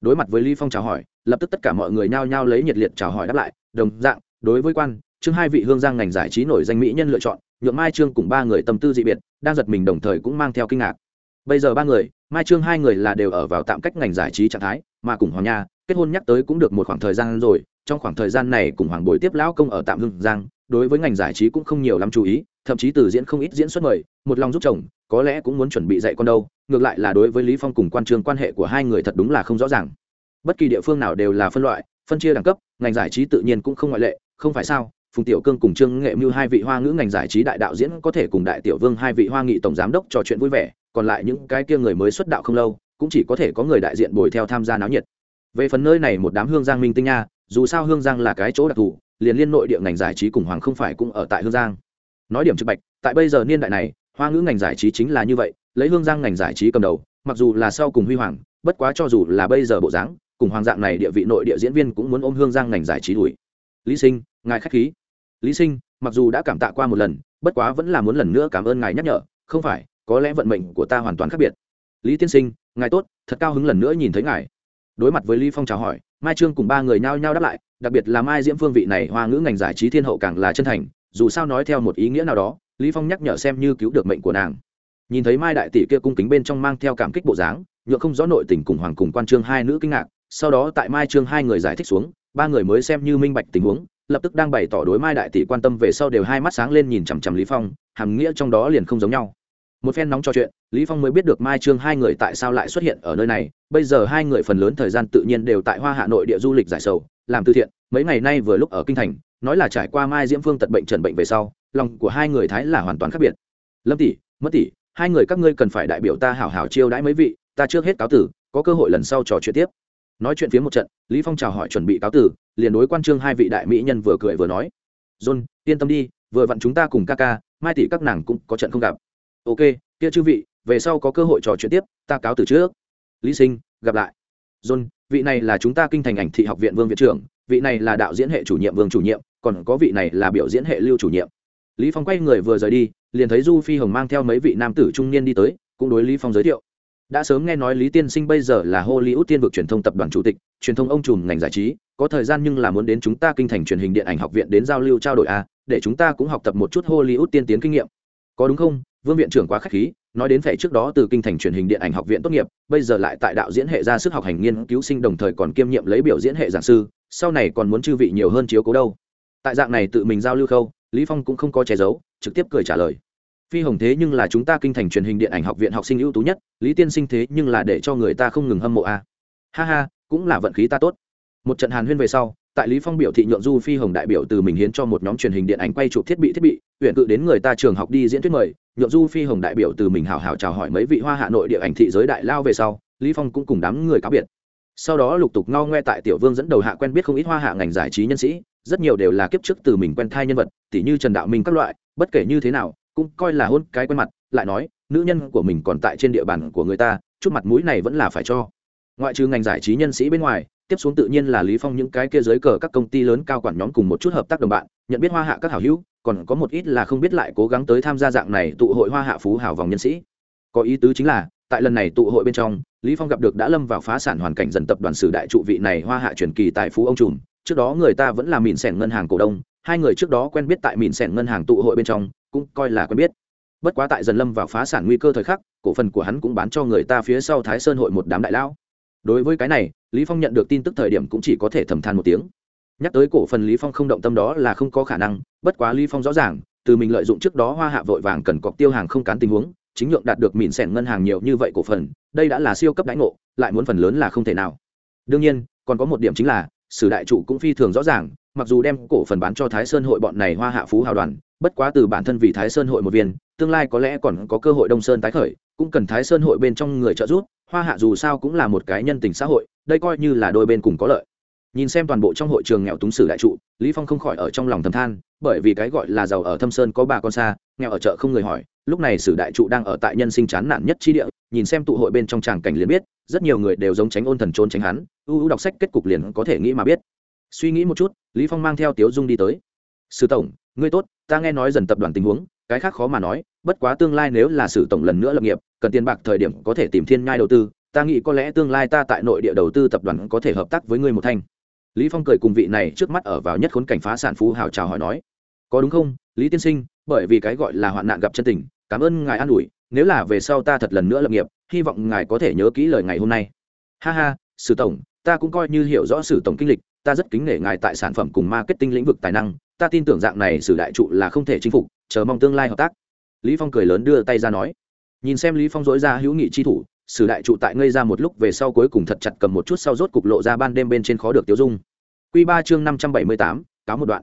đối mặt với lý phong chào hỏi, lập tức tất cả mọi người nhao nhao lấy nhiệt liệt chào hỏi đáp lại, đồng dạng, đối với quan, chương hai vị hương giang ngành giải trí nổi danh mỹ nhân lựa chọn, nhượng mai trương cùng ba người tâm tư dị biệt, đang giật mình đồng thời cũng mang theo kinh ngạc. Bây giờ ba người, mai trương hai người là đều ở vào tạm cách ngành giải trí trạng thái, mà cùng hoàng nha, kết hôn nhắc tới cũng được một khoảng thời gian rồi, trong khoảng thời gian này cùng hoàng bồi tiếp lão công ở tạm hương giang, đối với ngành giải trí cũng không nhiều lắm chú ý, thậm chí từ diễn không ít diễn xuất mời, một lòng giúp chồng có lẽ cũng muốn chuẩn bị dạy con đâu, ngược lại là đối với lý phong cùng quan trường quan hệ của hai người thật đúng là không rõ ràng. Bất kỳ địa phương nào đều là phân loại, phân chia đẳng cấp, ngành giải trí tự nhiên cũng không ngoại lệ, không phải sao, phùng tiểu cương cùng trương nghệ mưu hai vị hoa ngữ ngành giải trí đại đạo diễn có thể cùng đại tiểu vương hai vị hoa nghị tổng giám đốc trò chuyện vui vẻ, còn lại những cái kia người mới xuất đạo không lâu, cũng chỉ có thể có người đại diện bồi theo tham gia náo nhiệt. Về phần nơi này một đám hương giang minh tinh nha, dù sao hương giang là cái chỗ đặc thù, liền liên nội địa ngành giải trí cùng hoàng không phải cũng ở tại hương giang. Nói điểm trực bạch, tại bây giờ niên đại này hoa ngữ ngành giải trí chính là như vậy, lấy hương giang ngành giải trí cầm đầu, mặc dù là sau cùng huy hoàng, bất quá cho dù là bây giờ bộ dáng, cùng hoàng dạng này địa vị nội địa diễn viên cũng muốn ôm hương giang ngành giải trí đuổi. Lý sinh, ngài khách khí. Lý sinh, mặc dù đã cảm tạ qua một lần, bất quá vẫn là muốn lần nữa cảm ơn ngài nhắc nhở, không phải, có lẽ vận mệnh của ta hoàn toàn khác biệt. Lý tiên sinh, ngài tốt, thật cao hứng lần nữa nhìn thấy ngài. Đối mặt với lý phong chào hỏi, mai trương cùng ba người nhao nhao đáp lại, đặc biệt là mai diễm phương vị này, hoa ngữ ngành giải trí thiên hậu càng là chân thành, dù sao nói theo một ý nghĩa nào đó lý phong nhắc nhở xem như cứu được mệnh của nàng. Nhìn thấy mai đại tỷ kia cung kính bên trong mang theo cảm kích bộ dáng nhựa không rõ nội tình cùng hoàng cùng quan trương hai nữ kinh ngạc, sau đó tại mai trương hai người giải thích xuống, ba người mới xem như minh bạch tình huống, lập tức đang bày tỏ đối mai đại tỷ quan tâm về sau đều hai mắt sáng lên nhìn chằm chằm lý phong, hàm nghĩa trong đó liền không giống nhau. Một phen nóng trò chuyện, lý phong mới biết được mai trương hai người tại sao lại xuất hiện ở nơi này, bây giờ hai người phần lớn thời gian tự nhiên đều tại hoa hạ nội địa du lịch giải sầu, làm từ thiện, mấy ngày nay vừa lúc ở kinh thành, nói là trải qua mai diễm phương tật bệnh trần bệnh về sau lòng của hai người thái là hoàn toàn khác biệt. Lâm tỷ mất tỷ, hai người các ngươi cần phải đại biểu ta hảo hảo chiêu đãi mấy vị, ta trước hết cáo tử, có cơ hội lần sau trò chuyện tiếp. Nói chuyện phía một trận, lý phong chào hỏi chuẩn bị cáo tử, liền đối quan trương hai vị đại mỹ nhân vừa cười vừa nói. John, yên tâm đi, vừa vặn chúng ta cùng ca ca, mai tỷ các nàng cũng có trận không gặp. Ok, kia chư vị, về sau có cơ hội trò chuyện tiếp, ta cáo từ trước. Lý sinh, gặp lại. John, vị này là chúng ta kinh thành ảnh thị học viện vương viện trưởng, vị này là đạo diễn hệ chủ nhiệm vương chủ nhiệm, còn có vị này là biểu diễn hệ lưu chủ nhiệm lý phong quay người vừa rời đi, liền thấy du phi hồng mang theo mấy vị nam tử trung niên đi tới, cũng đối lý phong giới thiệu. Đã sớm nghe nói lý tiên sinh bây giờ là hollywood tiên vực truyền thông tập đoàn chủ tịch, truyền thông ông trùm ngành giải trí, có thời gian nhưng là muốn đến chúng ta kinh thành truyền hình điện ảnh học viện đến giao lưu trao đổi a, để chúng ta cũng học tập một chút hollywood tiên tiến kinh nghiệm. Có đúng không? Vương viện trưởng quá khách khí, nói đến phải trước đó từ kinh thành truyền hình điện ảnh học viện tốt nghiệp, bây giờ lại tại đạo diễn hệ ra sức học hành nghiên cứu sinh đồng thời còn kiêm nhiệm lấy biểu diễn hệ giảng sư, sau này còn muốn chư vị nhiều hơn chiếu cố đâu. Tại dạng này tự mình giao lưu khâu lý phong cũng không có che giấu, trực tiếp cười trả lời. Phi hồng thế nhưng là chúng ta kinh thành truyền hình điện ảnh học viện học sinh ưu tú nhất, lý tiên sinh thế nhưng là để cho người ta không ngừng hâm mộ a. À. ha ha, cũng là vận khí ta tốt. Một trận hàn huyên về sau, tại lý phong biểu thị nhượng du phi hồng đại biểu từ mình hiến cho một nhóm truyền hình điện ảnh quay chụp thiết bị thiết bị, huyện cự đến người ta trường học đi diễn thuyết mời, nhượng du phi hồng đại biểu từ mình hào hào chào hỏi mấy vị hoa hạ nội địa ảnh thị giới đại lao về sau, lý phong cũng cùng đám người cáo biệt. Sau đó lục tục ngao ngoe tại tiểu vương dẫn đầu hạ quen biết không ít hoa hạ ngành giải trí nhân sĩ rất nhiều đều là kiếp trước từ mình quen thai nhân vật tỷ như trần đạo minh các loại, bất kể như thế nào, cũng coi là hôn cái quen mặt, lại nói, nữ nhân của mình còn tại trên địa bàn của người ta, chút mặt mũi này vẫn là phải cho. Ngoại trừ ngành giải trí nhân sĩ bên ngoài, tiếp xuống tự nhiên là lý phong những cái kia dưới cờ các công ty lớn cao quản nhóm cùng một chút hợp tác đồng bạn, nhận biết hoa hạ các hảo hữu, còn có một ít là không biết lại cố gắng tới tham gia dạng này tụ hội hoa hạ phú hảo vòng nhân sĩ. Có ý tứ chính là, tại lần này tụ hội bên trong, lý phong gặp được đã lâm vào phá sản hoàn cảnh dần tập đoàn sử đại trụ vị này hoa hạ truyền kỳ tài phú ông trùm trước đó người ta vẫn là mìn sẻn ngân hàng cổ đông, hai người trước đó quen biết tại mìn sẻn ngân hàng tụ hội bên trong, cũng coi là quen biết. Bất quá tại dần lâm vào phá sản nguy cơ thời khắc, cổ phần của hắn cũng bán cho người ta phía sau thái sơn hội một đám đại lão. Đối với cái này, lý phong nhận được tin tức thời điểm cũng chỉ có thể thầm than một tiếng. Nhắc tới cổ phần lý phong không động tâm đó là không có khả năng, bất quá lý phong rõ ràng, từ mình lợi dụng trước đó hoa hạ vội vàng cần cọc tiêu hàng không cán tình huống, chính nhượng đạt được mìn sẻn ngân hàng nhiều như vậy cổ phần, đây đã là siêu cấp đánh ngộ, lại muốn phần lớn là không thể nào. Đương nhiên, còn có một điểm chính là sử đại trụ cũng phi thường rõ ràng, mặc dù đem cổ phần bán cho thái sơn hội bọn này hoa hạ phú hào đoàn, bất quá từ bản thân vì thái sơn hội một viên, tương lai có lẽ còn có cơ hội đông sơn tái khởi, cũng cần thái sơn hội bên trong người trợ giúp, hoa hạ dù sao cũng là một cái nhân tình xã hội, đây coi như là đôi bên cùng có lợi nhìn xem toàn bộ trong hội trường nghèo túng sử đại trụ, lý phong không khỏi ở trong lòng thầm than, bởi vì cái gọi là giàu ở thâm sơn có bà con xa, nghèo ở chợ không người hỏi, lúc này sử đại trụ đang ở tại nhân sinh chán nản nhất chi địa, nhìn xem tụ hội bên trong tràng cảnh liền biết, rất nhiều người đều giống tránh ôn thần trốn tránh hắn ưu ưu đọc sách kết cục liền có thể nghĩ mà biết. Suy nghĩ một chút, lý phong mang theo tiếu dung đi tới. Sử tổng, ngươi tốt, ta nghe nói dần tập đoàn tình huống, cái khác khó mà nói, bất quá tương lai nếu là sử tổng lần nữa lập nghiệp, cần tiền bạc thời điểm có thể tìm thiên nhai đầu tư, ta nghĩ có lẽ tương lai ta tại nội địa đầu tư tập đoàn có thể hợp tác với ngươi một thanh lý phong cười cùng vị này trước mắt ở vào nhất khốn cảnh phá sản phú hào chào hỏi nói, có đúng không, lý tiên sinh? Bởi vì cái gọi là hoạn nạn gặp chân tình, cảm ơn ngài an ủi, nếu là về sau ta thật lần nữa lập nghiệp, hy vọng ngài có thể nhớ kỹ lời ngày hôm nay. Ha ha, sử tổng, ta cũng coi như hiểu rõ sử tổng kinh lịch, ta rất kính nể ngài tại sản phẩm cùng marketing lĩnh vực tài năng, ta tin tưởng dạng này sử đại trụ là không thể chinh phục, chờ mong tương lai hợp tác. Lý phong cười lớn đưa tay ra nói. Nhìn xem lý phong dối ra hữu nghị chi thủ, sử đại trụ tại ngây ra một lúc về sau cuối cùng thật chặt cầm một chút sau rốt cục lộ ra ban đêm bên trên khó được tiêu dung quy ba chương năm trăm bảy mươi tám, cáo một đoạn.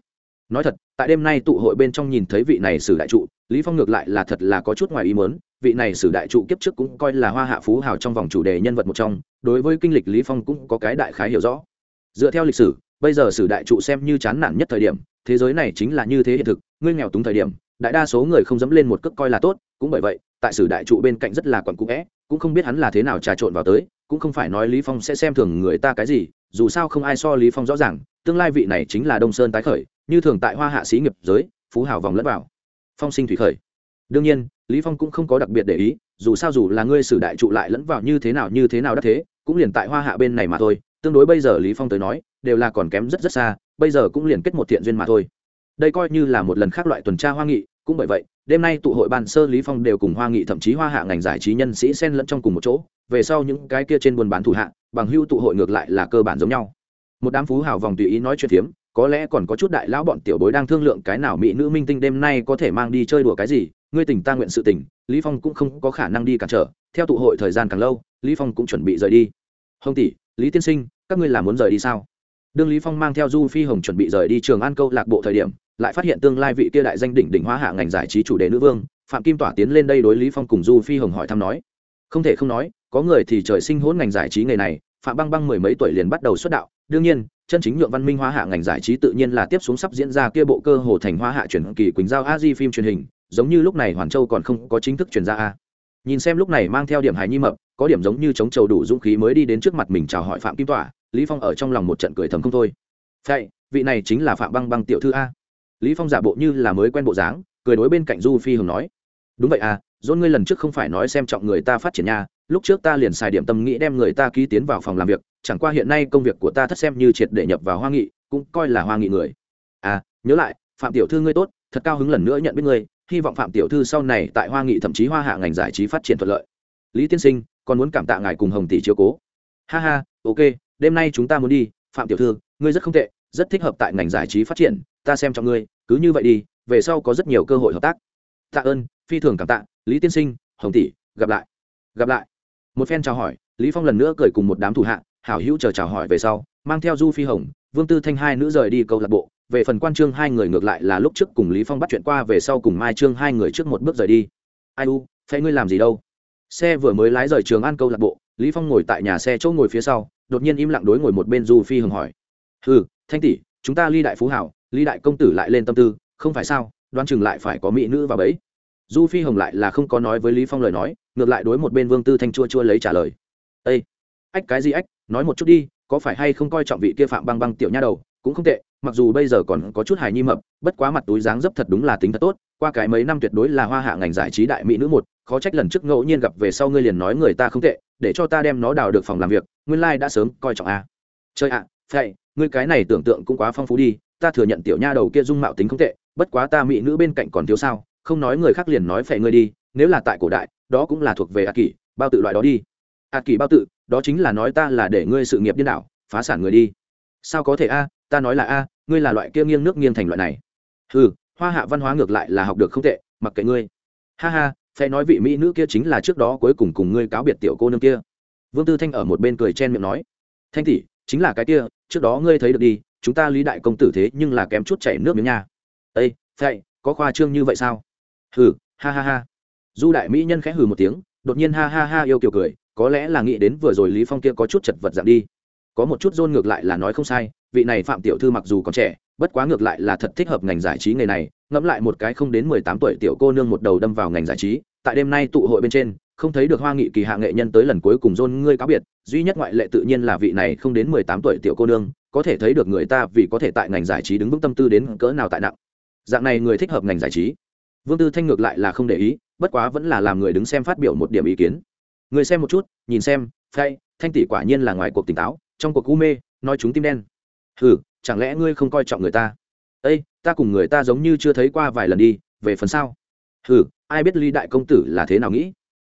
Nói thật, tại đêm nay tụ hội bên trong nhìn thấy vị này sử đại trụ, lý phong ngược lại là thật là có chút ngoài ý muốn, vị này sử đại trụ kiếp trước cũng coi là hoa hạ phú hào trong vòng chủ đề nhân vật một trong, đối với kinh lịch lý phong cũng có cái đại khái hiểu rõ. Dựa theo lịch sử, bây giờ sử đại trụ xem như chán nản nhất thời điểm, thế giới này chính là như thế hiện thực, ngươi nghèo túng thời điểm, đại đa số người không dám lên một cước coi là tốt, cũng bởi vậy, tại sử đại trụ bên cạnh rất là quẩn cũ cũng không biết hắn là thế nào trà trộn vào tới, cũng không phải nói lý phong sẽ xem thường người ta cái gì dù sao không ai so lý phong rõ ràng, tương lai vị này chính là đông sơn tái khởi, như thường tại hoa hạ sĩ nghiệp giới, phú hào vòng lẫn vào. Phong sinh thủy khởi. Đương nhiên, lý phong cũng không có đặc biệt để ý, dù sao dù là ngươi sử đại trụ lại lẫn vào như thế nào như thế nào đã thế, cũng liền tại hoa hạ bên này mà thôi, tương đối bây giờ lý phong tới nói, đều là còn kém rất rất xa, bây giờ cũng liền kết một thiện duyên mà thôi. Đây coi như là một lần khác loại tuần tra hoa nghị cũng bởi vậy, đêm nay tụ hội ban sơ lý phong đều cùng hoa nghị thậm chí hoa hạ ngành giải trí nhân sĩ xen lẫn trong cùng một chỗ, về sau những cái kia trên buôn bán thủ hạ, bằng hưu tụ hội ngược lại là cơ bản giống nhau. Một đám phú hào vòng tùy ý nói chuyện phiếm, có lẽ còn có chút đại lão bọn tiểu bối đang thương lượng cái nào mỹ nữ minh tinh đêm nay có thể mang đi chơi đùa cái gì, ngươi tình ta nguyện sự tình lý phong cũng không có khả năng đi cản trở, theo tụ hội thời gian càng lâu, lý phong cũng chuẩn bị rời đi. Hồng tỷ, lý tiên sinh, các ngươi là muốn rời đi sao? Đương lý phong mang theo du phi hồng chuẩn bị rời đi trường an câu lạc bộ thời điểm lại phát hiện tương lai vị kia đại danh đỉnh đỉnh hóa hạ ngành giải trí chủ đề nữ vương, phạm kim tỏa tiến lên đây đối lý phong cùng du phi hồng hỏi thăm nói. Không thể không nói, có người thì trời sinh hỗn ngành giải trí nghề này, phạm băng băng mười mấy tuổi liền bắt đầu xuất đạo. Đương nhiên, chân chính nhượng văn minh hóa hạ ngành giải trí tự nhiên là tiếp xuống sắp diễn ra kia bộ cơ hồ thành hóa hạ chuyển kỳ quỳnh giao a di phim truyền hình, giống như lúc này hoàn châu còn không có chính thức truyền ra a. Nhìn xem lúc này mang theo điểm hài nhi mập, có điểm giống như chống trầu đủ dũng khí mới đi đến trước mặt mình chào hỏi phạm kim tỏa, lý phong ở trong lòng một trận cười thầm không thôi. Vậy vị này chính là phạm băng băng tiểu thư a lý phong giả bộ như là mới quen bộ dáng, cười đối bên cạnh du phi hồng nói, đúng vậy à dôn ngươi lần trước không phải nói xem trọng người ta phát triển nha, lúc trước ta liền xài điểm tâm nghĩ đem người ta ký tiến vào phòng làm việc, chẳng qua hiện nay công việc của ta thất xem như triệt để nhập vào hoa nghị, cũng coi là hoa nghị người. À nhớ lại, phạm tiểu thư ngươi tốt, thật cao hứng lần nữa nhận biết ngươi, hy vọng phạm tiểu thư sau này tại hoa nghị thậm chí hoa hạ ngành giải trí phát triển thuận lợi. Lý tiên sinh, còn muốn cảm tạ ngài cùng hồng tỷ chiếu cố. Ha ha, ok, đêm nay chúng ta muốn đi, phạm tiểu thư, ngươi rất không tệ, rất thích hợp tại ngành giải trí phát triển ta xem cho ngươi, cứ như vậy đi, về sau có rất nhiều cơ hội hợp tác. Tạ ơn, phi thường cảm tạ, lý tiên sinh, hồng tỷ, gặp lại. Gặp lại. Một phen chào hỏi, lý phong lần nữa cười cùng một đám thủ hạ, hảo hữu chờ chào hỏi về sau, mang theo du phi hồng, vương tư thanh hai nữ rời đi câu lạc bộ. Về phần quan trương hai người ngược lại là lúc trước cùng lý phong bắt chuyện qua, về sau cùng mai trương hai người trước một bước rời đi. Ai u phải ngươi làm gì đâu? Xe vừa mới lái rời trường an câu lạc bộ, lý phong ngồi tại nhà xe chỗ ngồi phía sau, đột nhiên im lặng đối ngồi một bên du phi hồng hỏi. Hừ, thanh tỷ, chúng ta ly đại phú hảo Lý đại công tử lại lên tâm tư không phải sao đoán chừng lại phải có mỹ nữ vào bẫy du phi hồng lại là không có nói với lý phong lời nói ngược lại đối một bên vương tư thanh chua chua lấy trả lời ây ách cái gì ách nói một chút đi có phải hay không coi trọng vị kia phạm băng băng tiểu nha đầu cũng không tệ mặc dù bây giờ còn có chút hài nhi mập bất quá mặt túi dáng dấp thật đúng là tính thật tốt qua cái mấy năm tuyệt đối là hoa hạ ngành giải trí đại mỹ nữ một khó trách lần trước ngẫu nhiên gặp về sau ngươi liền nói người ta không tệ để cho ta đem nó đào được phòng làm việc nguyên lai đã sớm coi trọng a à. chơi ạ à, ngươi cái này tưởng tượng cũng quá phong phú đi ta thừa nhận tiểu nha đầu kia dung mạo tính không tệ, bất quá ta mỹ nữ bên cạnh còn thiếu sao, không nói người khác liền nói phải ngươi đi, nếu là tại cổ đại, đó cũng là thuộc về a kỷ, bao tự loại đó đi. A kỷ bao tự, đó chính là nói ta là để ngươi sự nghiệp điên đảo, phá sản người đi. Sao có thể a, ta nói là a, ngươi là loại kia nghiêng nước nghiêng thành loại này. Ừ hoa hạ văn hóa ngược lại là học được không tệ, mặc kệ ngươi. Ha ha phải nói vị mỹ nữ kia chính là trước đó cuối cùng cùng ngươi cáo biệt tiểu cô nương kia. Vương tư thanh ở một bên cười chen miệng nói. Thanh tỷ, chính là cái kia, trước đó ngươi thấy được đi chúng ta lý đại công tử thế nhưng là kém chút chảy nước miếng nha. Ây vậy có khoa trương như vậy sao? Hừ, ha ha ha. Du đại mỹ nhân khẽ hừ một tiếng, đột nhiên ha ha ha yêu kiều cười, có lẽ là nghĩ đến vừa rồi lý phong kia có chút chật vật dạng đi. Có một chút rôn ngược lại là nói không sai, vị này phạm tiểu thư mặc dù còn trẻ, bất quá ngược lại là thật thích hợp ngành giải trí nghề này, ngẫm lại một cái không đến mười tám tuổi tiểu cô nương một đầu đâm vào ngành giải trí, tại đêm nay tụ hội bên trên, không thấy được hoa nghị kỳ hạ nghệ nhân tới lần cuối cùng rôn ngươi cáo biệt, duy nhất ngoại lệ tự nhiên là vị này không đến mười tám tuổi tiểu cô nương có thể thấy được người ta vì có thể tại ngành giải trí đứng vững tâm tư đến cỡ nào tại nặng. Dạng này người thích hợp ngành giải trí. Vương tư thanh ngược lại là không để ý, bất quá vẫn là làm người đứng xem phát biểu một điểm ý kiến. Người xem một chút, nhìn xem thay thanh tỷ quả nhiên là ngoài cuộc tỉnh táo, trong cuộc u mê, nói chúng tim đen. Hừ, chẳng lẽ ngươi không coi trọng người ta? Ây ta cùng người ta giống như chưa thấy qua vài lần đi, về phần sau hừ, ai biết ly đại công tử là thế nào nghĩ?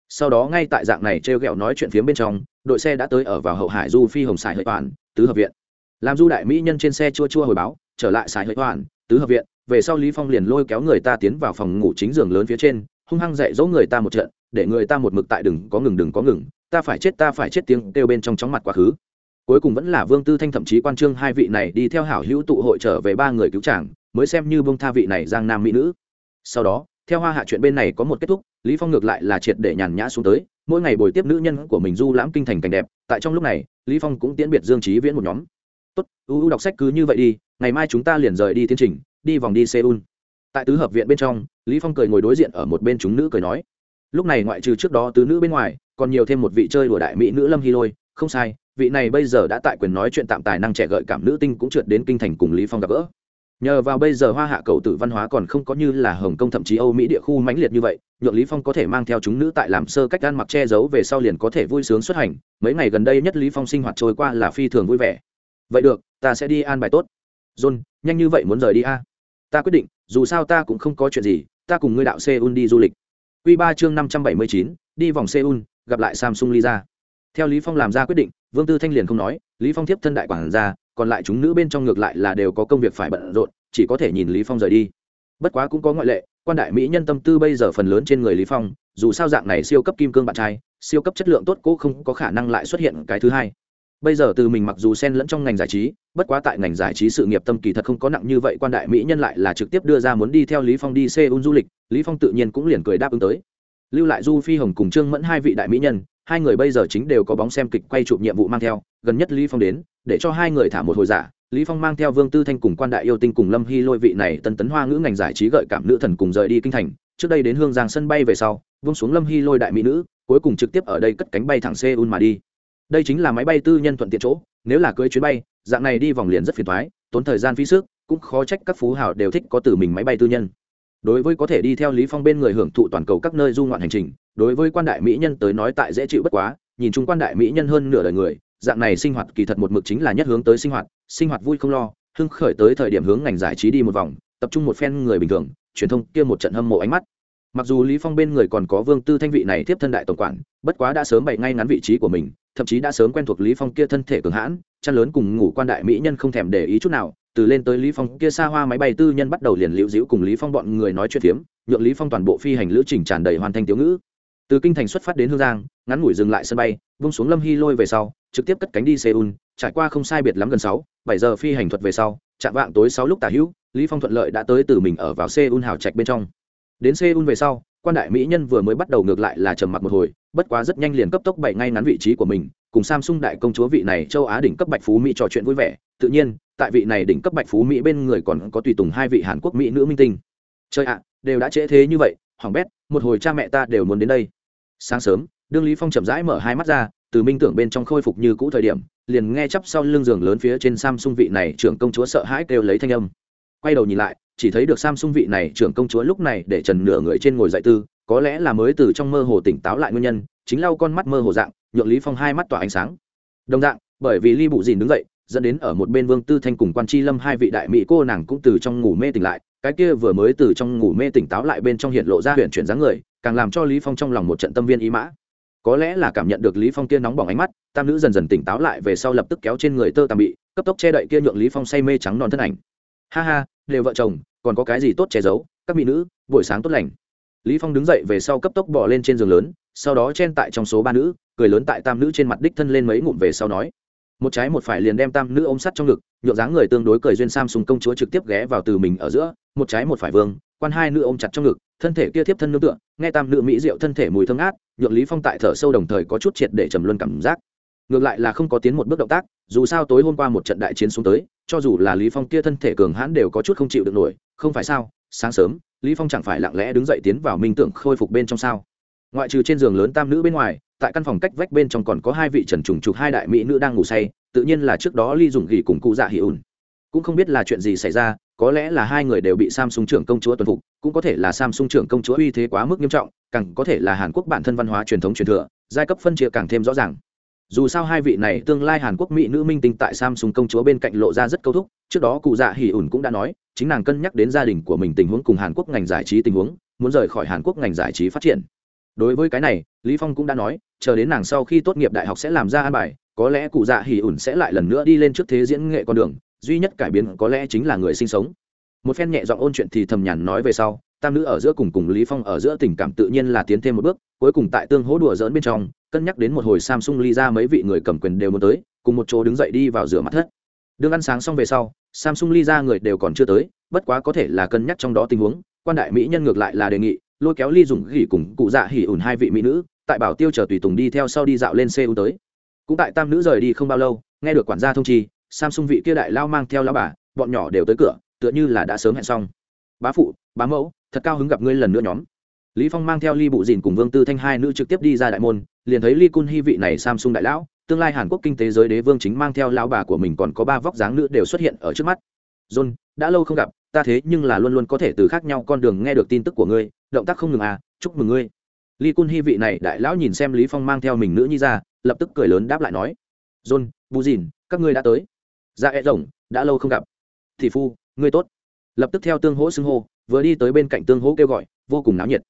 Sau đó ngay tại dạng này t r e o g ẹ o nói chuyện phía bên trong, đội xe đã tới ở vào hậu hải du phi hồng sài hợi toàn, tứ hợp viện làm du đại mỹ nhân trên xe chua chua hồi báo, trở lại sài hơi hoàn tứ hợp viện, về sau lý phong liền lôi kéo người ta tiến vào phòng ngủ chính giường lớn phía trên, hung hăng dạy dỗ người ta một trận, để người ta một mực tại đừng có ngừng, đừng có ngừng, ta phải chết, ta phải chết tiếng kêu bên trong chóng mặt quá khứ. Cuối cùng vẫn là vương tư thanh thậm chí quan trương hai vị này đi theo hảo hữu tụ hội trở về ba người cứu chàng, mới xem như bông tha vị này giang nam mỹ nữ. Sau đó, theo hoa hạ chuyện bên này có một kết thúc, lý phong ngược lại là triệt để nhàn nhã xuống tới, mỗi ngày bồi tiếp nữ nhân của mình du lãm kinh thành cảnh đẹp, tại trong lúc này, lý phong cũng tiễn biệt dương trí viễn một nhóm tốt uu đọc sách cứ như vậy đi, ngày mai chúng ta liền rời đi tiến trình, đi vòng đi seoul. Tại tứ hợp viện bên trong, lý phong cười ngồi đối diện ở một bên chúng nữ cười nói. Lúc này ngoại trừ trước đó tứ nữ bên ngoài, còn nhiều thêm một vị chơi đùa đại mỹ nữ lâm hy lôi. Không sai, vị này bây giờ đã tại quyền nói chuyện tạm tài năng trẻ gợi cảm nữ tinh cũng trượt đến kinh thành cùng lý phong gặp gỡ. Nhờ vào bây giờ hoa hạ cầu tử văn hóa còn không có như là hồng kông thậm chí âu mỹ địa khu mãnh liệt như vậy, nhượng lý phong có thể mang theo chúng nữ tại làm sơ cách ăn mặc che giấu về sau liền có thể vui sướng xuất hành. Mấy ngày gần đây nhất lý phong sinh hoạt trôi qua là phi thường vui vẻ vậy được, ta sẽ đi an bài tốt. John, nhanh như vậy muốn rời đi a? Ta quyết định, dù sao ta cũng không có chuyện gì, ta cùng ngươi đạo seoul đi du lịch. Quy ba chương năm trăm bảy mươi chín, đi vòng seoul, gặp lại samsung lisa. Theo lý phong làm ra quyết định, vương tư thanh liền không nói, lý phong tiếp thân đại quản gia, còn lại chúng nữ bên trong ngược lại là đều có công việc phải bận rộn, chỉ có thể nhìn lý phong rời đi. Bất quá cũng có ngoại lệ, quan đại mỹ nhân tâm tư bây giờ phần lớn trên người lý phong, dù sao dạng này siêu cấp kim cương bạn trai, siêu cấp chất lượng tốt cố không có khả năng lại xuất hiện cái thứ hai bây giờ từ mình mặc dù xen lẫn trong ngành giải trí, bất quá tại ngành giải trí sự nghiệp tâm kỳ thật không có nặng như vậy, quan đại mỹ nhân lại là trực tiếp đưa ra muốn đi theo lý phong đi seoul du lịch, lý phong tự nhiên cũng liền cười đáp ứng tới. Lưu lại du phi hồng cùng trương mẫn hai vị đại mỹ nhân, hai người bây giờ chính đều có bóng xem kịch quay chụp nhiệm vụ mang theo, gần nhất lý phong đến, để cho hai người thả một hồi giả, lý phong mang theo vương tư thanh cùng quan đại yêu tinh cùng lâm hy lôi vị này tân tấn hoa ngữ ngành giải trí gợi cảm nữ thần cùng rời đi kinh thành, trước đây đến hương giang sân bay về sau, vung xuống lâm hy lôi đại mỹ nữ, cuối cùng trực tiếp ở đây cất cánh bay thẳng seoul mà đi đây chính là máy bay tư nhân thuận tiện chỗ, nếu là cưới chuyến bay, dạng này đi vòng liền rất phiền toái, tốn thời gian phí sức, cũng khó trách các phú hào đều thích có từ mình máy bay tư nhân. Đối với có thể đi theo lý phong bên người hưởng thụ toàn cầu các nơi du ngoạn hành trình, đối với quan đại mỹ nhân tới nói tại dễ chịu bất quá, nhìn chung quan đại mỹ nhân hơn nửa đời người, dạng này sinh hoạt kỳ thật một mực chính là nhất hướng tới sinh hoạt sinh hoạt vui không lo, hưng khởi tới thời điểm hướng ngành giải trí đi một vòng, tập trung một phen người bình thường, truyền thông kia một trận hâm mộ ánh mắt mặc dù lý phong bên người còn có vương tư thanh vị này tiếp thân đại tổng quản, bất quá đã sớm bày ngay ngắn vị trí của mình, thậm chí đã sớm quen thuộc lý phong kia thân thể cường hãn, chăn lớn cùng ngủ quan đại mỹ nhân không thèm để ý chút nào. Từ lên tới lý phong kia xa hoa máy bay tư nhân bắt đầu liền liễu diễu cùng lý phong bọn người nói chuyện phiếm, nhượng lý phong toàn bộ phi hành lữ trình tràn đầy hoàn thành tiểu ngữ. Từ kinh thành xuất phát đến hương giang, ngắn ngủi dừng lại sân bay, vung xuống lâm hy lôi về sau, trực tiếp cất cánh đi seoul, trải qua không sai biệt lắm gần sáu, bảy giờ phi hành thuật về sau, chạm vạng tối sáu lúc tả hữu, lý phong thuận lợi đã tới từ mình ở vào seoul hào trạch bên trong đến seoul về sau, quan đại mỹ nhân vừa mới bắt đầu ngược lại là trầm mặc một hồi, bất quá rất nhanh liền cấp tốc bảy ngay ngắn vị trí của mình, cùng samsung đại công chúa vị này châu á đỉnh cấp bạch phú mỹ trò chuyện vui vẻ. Tự nhiên, tại vị này đỉnh cấp bạch phú mỹ bên người còn có tùy tùng hai vị hàn quốc mỹ nữ minh tinh. Chơi ạ, đều đã trễ thế như vậy, hoàng bét, một hồi cha mẹ ta đều muốn đến đây. Sáng sớm, đương lý phong chậm rãi mở hai mắt ra, từ minh tưởng bên trong khôi phục như cũ thời điểm, liền nghe chắp sau lưng giường lớn phía trên samsung vị này trưởng công chúa sợ hãi kêu lấy thanh âm. Quay đầu nhìn lại chỉ thấy được samsung vị này trưởng công chúa lúc này để trần nửa người trên ngồi dậy tư, có lẽ là mới từ trong mơ hồ tỉnh táo lại nguyên nhân, chính lau con mắt mơ hồ dạng, nhượng lý phong hai mắt tỏa ánh sáng. Đồng dạng, bởi vì ly bụ dìn đứng dậy, dẫn đến ở một bên vương tư thanh cùng quan chi lâm hai vị đại mỹ cô nàng cũng từ trong ngủ mê tỉnh lại, cái kia vừa mới từ trong ngủ mê tỉnh táo lại bên trong hiện lộ ra huyền chuyển dáng người, càng làm cho lý phong trong lòng một trận tâm viên ý mã. Có lẽ là cảm nhận được lý phong kia nóng bỏng ánh mắt, tam nữ dần dần tỉnh táo lại về sau lập tức kéo trên người tơ tằm bị, cấp tốc che đậy kia nhượng lý phong say mê trắng non thân ảnh. Ha ha, đều vợ chồng còn có cái gì tốt che giấu, các mỹ nữ, buổi sáng tốt lành. Lý phong đứng dậy về sau cấp tốc bỏ lên trên giường lớn, sau đó chen tại trong số ba nữ, cười lớn tại tam nữ trên mặt đích thân lên mấy ngụm về sau nói. Một trái một phải liền đem tam nữ ôm sắt trong ngực, nhộn dáng người tương đối cười duyên samsung công chúa trực tiếp ghé vào từ mình ở giữa, một trái một phải vương, quan hai nữ ôm chặt trong ngực, thân thể kia tiếp thân nương tựa, nghe tam nữ mỹ diệu thân thể mùi thơm ngát nhượng lý phong tại thở sâu đồng thời có chút triệt để trầm luân cảm giác ngược lại là không có tiến một bước động tác, dù sao tối hôm qua một trận đại chiến xuống tới, cho dù là lý phong kia thân thể cường hãn đều có chút không chịu được nổi, không phải sao? Sáng sớm, lý phong chẳng phải lặng lẽ đứng dậy tiến vào minh tưởng khôi phục bên trong sao? Ngoại trừ trên giường lớn tam nữ bên ngoài, tại căn phòng cách vách bên trong còn có hai vị trần trùng trục hai đại mỹ nữ đang ngủ say, tự nhiên là trước đó ly dùng gỉ cùng cụ dạ hỉ ủn cũng không biết là chuyện gì xảy ra, có lẽ là hai người đều bị samsung trưởng công chúa tuần phục, cũng có thể là samsung trưởng công chúa uy thế quá mức nghiêm trọng, càng có thể là hàn quốc bản thân văn hóa truyền thống truyền thừa, giai cấp phân chia càng thêm rõ ràng dù sao hai vị này tương lai hàn quốc mỹ nữ minh tinh tại samsung công chúa bên cạnh lộ ra rất câu thúc. Trước đó cụ dạ hỉ ủn cũng đã nói, chính nàng cân nhắc đến gia đình của mình tình huống cùng hàn quốc ngành giải trí tình huống, muốn rời khỏi hàn quốc ngành giải trí phát triển. Đối với cái này, lý phong cũng đã nói, chờ đến nàng sau khi tốt nghiệp đại học sẽ làm ra an bài, có lẽ cụ dạ hỉ ủn sẽ lại lần nữa đi lên trước thế diễn nghệ con đường, duy nhất cải biến có lẽ chính là người sinh sống. Một phen nhẹ giọng ôn chuyện thì thầm nhàn nói về sau, tam nữ ở giữa cùng cùng lý phong ở giữa tình cảm tự nhiên là tiến thêm một bước cuối cùng tại tương hỗ đùa dỡn bên trong, cân nhắc đến một hồi samsung ly ra mấy vị người cầm quyền đều muốn tới, cùng một chỗ đứng dậy đi vào rửa mặt thất. Đương ăn sáng xong về sau, samsung ly ra người đều còn chưa tới, bất quá có thể là cân nhắc trong đó tình huống, quan đại mỹ nhân ngược lại là đề nghị, lôi kéo ly dùng gỉ cùng cụ dạ hỉ ủn hai vị mỹ nữ, tại bảo tiêu chờ tùy tùng đi theo sau đi dạo lên xe u tới. Cũng tại tam nữ rời đi không bao lâu, nghe được quản gia thông chi, samsung vị kia đại lao mang theo lão bà, bọn nhỏ đều tới cửa, tựa như là đã sớm hẹn xong. Bá phụ, bá mẫu, thật cao hứng gặp ngươi lần nữa nhóm lý phong mang theo ly bụ dìn cùng vương tư thanh hai nữ trực tiếp đi ra đại môn, liền thấy ly cun hy vị này samsung đại lão, tương lai hàn quốc kinh tế giới đế vương chính mang theo lão bà của mình còn có ba vóc dáng nữ đều xuất hiện ở trước mắt. John, đã lâu không gặp, ta thế nhưng là luôn luôn có thể từ khác nhau con đường nghe được tin tức của ngươi, động tác không ngừng à chúc mừng ngươi. Ly cun hy vị này đại lão nhìn xem lý phong mang theo mình nữ nhi ra, lập tức cười lớn đáp lại nói, john, bù dìn, các ngươi đã tới. Dạ e rồng, đã lâu không gặp. Thị phu, ngươi tốt. Lập tức theo tương hỗ xưng hô, vừa đi tới bên cạnh tương hỗ kêu gọi, vô cùng náo nhiệt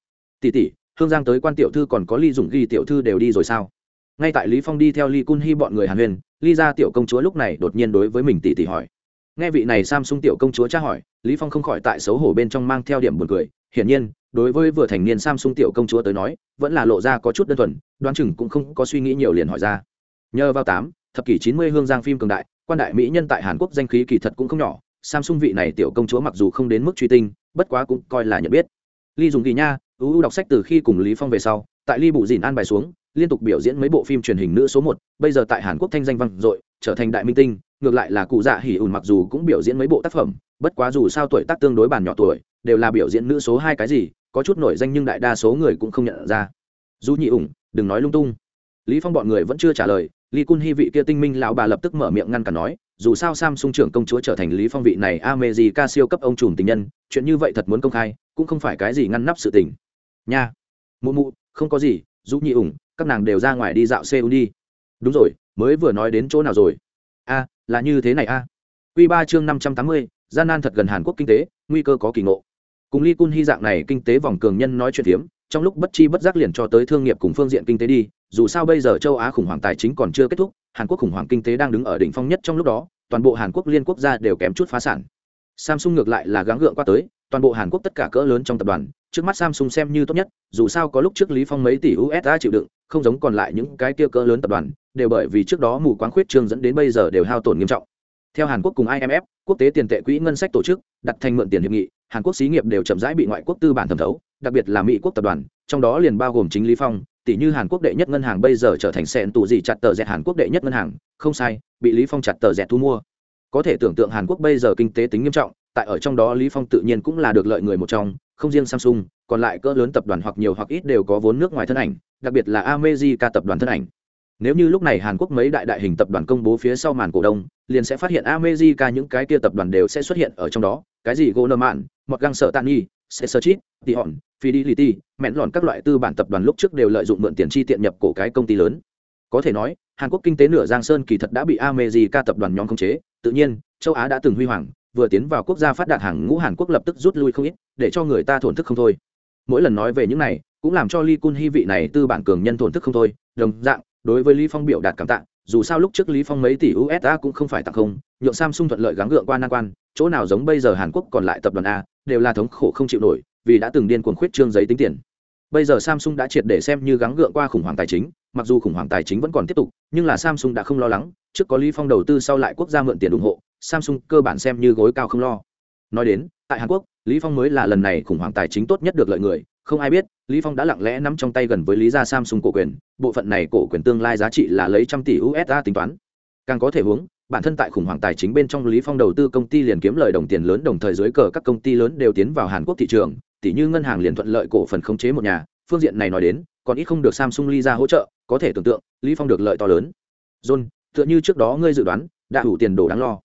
tỷ tỷ, hương giang tới quan tiểu thư còn có ly dùng ghi tiểu thư đều đi rồi sao? Ngay tại lý phong đi theo ly cun hy bọn người hàn huyền, ly ra tiểu công chúa lúc này đột nhiên đối với mình tỷ tỷ hỏi. Nghe vị này samsung tiểu công chúa tra hỏi, lý phong không khỏi tại xấu hổ bên trong mang theo điểm buồn cười. Hiển nhiên, đối với vừa thành niên samsung tiểu công chúa tới nói, vẫn là lộ ra có chút đơn thuần, đoán chừng cũng không có suy nghĩ nhiều liền hỏi ra. Nhờ vào tám, thập kỷ chín mươi hương giang phim cường đại, quan đại mỹ nhân tại hàn quốc danh khí kỳ thật cũng không nhỏ, samsung vị này tiểu công chúa mặc dù không đến mức truy tinh, bất quá cũng coi là nhận biết. Ly dùng kỳ nha uu đọc sách từ khi cùng lý phong về sau, tại ly bụ dìn an bài xuống, liên tục biểu diễn mấy bộ phim truyền hình nữ số một, bây giờ tại hàn quốc thanh danh vang dội, trở thành đại minh tinh, ngược lại là cụ dạ hỉ ùn mặc dù cũng biểu diễn mấy bộ tác phẩm, bất quá dù sao tuổi tác tương đối bàn nhỏ tuổi, đều là biểu diễn nữ số hai cái gì, có chút nổi danh nhưng đại đa số người cũng không nhận ra. Du nhị ủng, đừng nói lung tung. Lý phong bọn người vẫn chưa trả lời lý cun hy vị kia tinh minh lão bà lập tức mở miệng ngăn cản nói, dù sao samsung trưởng công chúa trở thành lý phong vị này ameji siêu cấp ông trùm tình nhân, chuyện như vậy thật muốn công khai, cũng không phải cái gì ngăn nắp sự tình nha, mụ mụ, không có gì, dũ nhị ủng, các nàng đều ra ngoài đi dạo xe đi. Đúng rồi, mới vừa nói đến chỗ nào rồi? A, là như thế này a. Quy ba chương năm trăm tám mươi, gian nan thật gần hàn quốc kinh tế, nguy cơ có kỳ ngộ. Cùng ly cun hy dạng này kinh tế vòng cường nhân nói chuyện phiếm, trong lúc bất chi bất giác liền cho tới thương nghiệp cùng phương diện kinh tế đi, dù sao bây giờ châu á khủng hoảng tài chính còn chưa kết thúc, hàn quốc khủng hoảng kinh tế đang đứng ở đỉnh phong nhất trong lúc đó, toàn bộ hàn quốc liên quốc gia đều kém chút phá sản samsung ngược lại là gắng gượng qua tới, toàn bộ hàn quốc tất cả cỡ lớn trong tập đoàn, trước mắt samsung xem như tốt nhất, dù sao có lúc trước lý phong mấy tỷ usd chịu đựng, không giống còn lại những cái kia cỡ lớn tập đoàn, đều bởi vì trước đó mù quáng khuyết trương dẫn đến bây giờ đều hao tổn nghiêm trọng. Theo hàn quốc cùng imf quốc tế tiền tệ quỹ ngân sách tổ chức, đặt thành mượn tiền hiệp nghị, hàn quốc xí nghiệp đều chậm rãi bị ngoại quốc tư bản thẩm thấu, đặc biệt là mỹ quốc tập đoàn, trong đó liền bao gồm chính lý phong, tỷ như hàn quốc đệ nhất ngân hàng bây giờ trở thành sẹn tù gì chặt tờ dẹt hàn quốc đệ nhất ngân hàng, không sai, bị lý phong chặt tờ dẹt thu mua có thể tưởng tượng hàn quốc bây giờ kinh tế tính nghiêm trọng tại ở trong đó lý phong tự nhiên cũng là được lợi người một trong không riêng samsung còn lại cỡ lớn tập đoàn hoặc nhiều hoặc ít đều có vốn nước ngoài thân ảnh đặc biệt là America tập đoàn thân ảnh. Nếu như lúc này hàn quốc mấy đại đại hình tập đoàn công bố phía sau màn cổ đông liền sẽ phát hiện America những cái kia tập đoàn đều sẽ xuất hiện ở trong đó. Cái gì Goldman, một găng sở tàn nhi Searchit, Tion, Fidelity, mẹn lòn các loại tư bản tập đoàn lúc trước đều lợi dụng mượn tiền chi tiện nhập cổ cái công ty lớn. Có thể nói, Hàn Quốc kinh tế nửa Giang Sơn kỳ thật đã bị America tập đoàn nhóm khống chế, tự nhiên, châu Á đã từng huy hoàng, vừa tiến vào quốc gia phát đạt hàng ngũ Hàn Quốc lập tức rút lui không ít, để cho người ta thổn thức không thôi. Mỗi lần nói về những này, cũng làm cho Lee Kun hy vị này tư bản cường nhân thổn thức không thôi, đồng dạng, đối với Lý Phong biểu đạt cảm tạ, dù sao lúc trước Lý Phong mấy tỷ USD cũng không phải tặng không, nhượng Samsung thuận lợi gắng gượng qua nan quan, chỗ nào giống bây giờ Hàn Quốc còn lại tập đoàn A, đều là thống khổ không chịu nổi, vì đã từng điên cuồng khuyết trương giấy tính tiền. Bây giờ Samsung đã triệt để xem như gắng gượng qua khủng hoảng tài chính, mặc dù khủng hoảng tài chính vẫn còn tiếp tục, nhưng là Samsung đã không lo lắng, trước có Lý Phong đầu tư sau lại quốc gia mượn tiền ủng hộ, Samsung cơ bản xem như gối cao không lo. Nói đến, tại Hàn Quốc, Lý Phong mới là lần này khủng hoảng tài chính tốt nhất được lợi người, không ai biết lý phong đã lặng lẽ nắm trong tay gần với lý gia samsung cổ quyền bộ phận này cổ quyền tương lai giá trị là lấy trăm tỷ usd tính toán. Càng có thể hướng bản thân tại khủng hoảng tài chính bên trong lý phong đầu tư công ty liền kiếm lời đồng tiền lớn đồng thời dưới cờ các công ty lớn đều tiến vào hàn quốc thị trường tỷ như ngân hàng liền thuận lợi cổ phần khống chế một nhà. Phương diện này nói đến còn ít không được samsung ly ra hỗ trợ có thể tưởng tượng lý phong được lợi to lớn. John tựa như trước đó ngươi dự đoán, đã đủ tiền đồ đáng lo.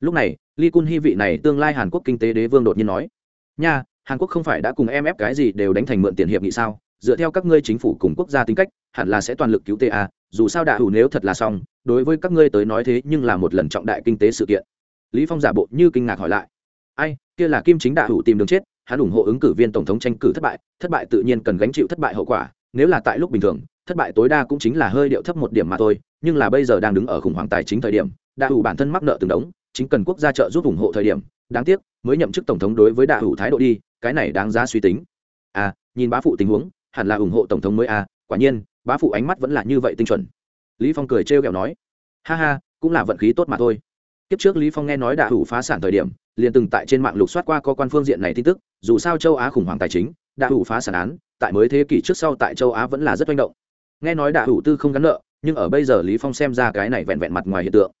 Lúc này, Lee kun hy vị này tương lai hàn quốc kinh tế đế vương đột nhiên nói, nha, hàn quốc không phải đã cùng em ép cái gì đều đánh thành mượn tiền hiệp nghị sao? Dựa theo các ngươi chính phủ cùng quốc gia tính cách, hẳn là sẽ toàn lực cứu ta dù sao đã hủ nếu thật là xong, đối với các ngươi tới nói thế nhưng là một lần trọng đại kinh tế sự kiện. Lý phong giả bộ như kinh ngạc hỏi lại, ai, kia là kim chính đạ hủ tìm đường chết, hắn ủng hộ ứng cử viên tổng thống tranh cử thất bại thất bại tự nhiên cần gánh chịu thất bại hậu quả nếu là tại lúc bình thường, thất bại tối đa cũng chính là hơi điệu thấp một điểm mà thôi, nhưng là bây giờ đang đứng ở khủng hoảng tài chính thời điểm đạ hủ bản thân mắc nợ từng đống, chính cần quốc gia trợ giúp ủng hộ thời điểm, đáng tiếc, mới nhậm chức tổng thống đối với đạ hủ thái độ đi, cái này đáng giá suy tính. À nhìn bá phụ tình huống, hẳn là ủng hộ tổng thống mới à quả nhiên, bá phụ ánh mắt vẫn là như vậy tinh chuẩn. Lý phong cười trêu ghẹo nói, ha ha, cũng là vận khí tốt mà thôi. Kiếp trước lý phong nghe nói đạ hủ phá sản thời điểm, liền từng tại trên mạng lục soát qua có quan phương diện này tin tức, dù sao châu á khủng hoảng tài chính đạ hủ phá sản án tại mới thế kỷ trước sau tại châu á vẫn là rất manh động. Nghe nói đạ hủ tư không gắn nợ nhưng ở bây giờ lý phong xem ra cái này vẹn vẹn mặt ngoài hiện tượng.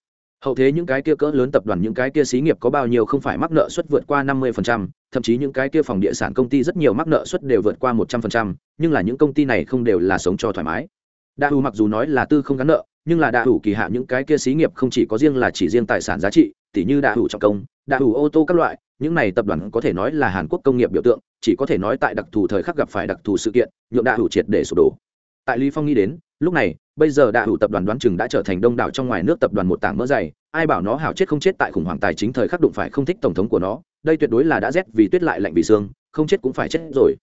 Hậu thế những cái kia cỡ lớn tập đoàn những cái kia xí nghiệp có bao nhiêu không phải mắc nợ suất vượt qua năm mươi phần trăm, thậm chí những cái kia phòng địa sản công ty rất nhiều mắc nợ suất đều vượt qua một trăm phần trăm, nhưng là những công ty này không đều là sống cho thoải mái. Đa hủ mặc dù nói là tư không gắn nợ nhưng là đa hủ kỳ hạ những cái kia xí nghiệp không chỉ có riêng là chỉ riêng tài sản giá trị tỉ như đa hủ trọng công đa hủ ô tô các loại những này tập đoàn có thể nói là hàn quốc công nghiệp biểu tượng, chỉ có thể nói tại đặc thù thời khắc gặp phải đặc thù sự kiện, nhượng đạ hủ triệt để sụp đổ. Tại lý phong nghĩ đến, lúc này, bây giờ đạ hủ tập đoàn đoán chừng đã trở thành đông đảo trong ngoài nước tập đoàn một tảng mỡ dày, ai bảo nó hảo chết không chết tại khủng hoảng tài chính thời khắc đụng phải không thích tổng thống của nó, đây tuyệt đối là đã rét vì tuyết lại lạnh vì xương, không chết cũng phải chết rồi.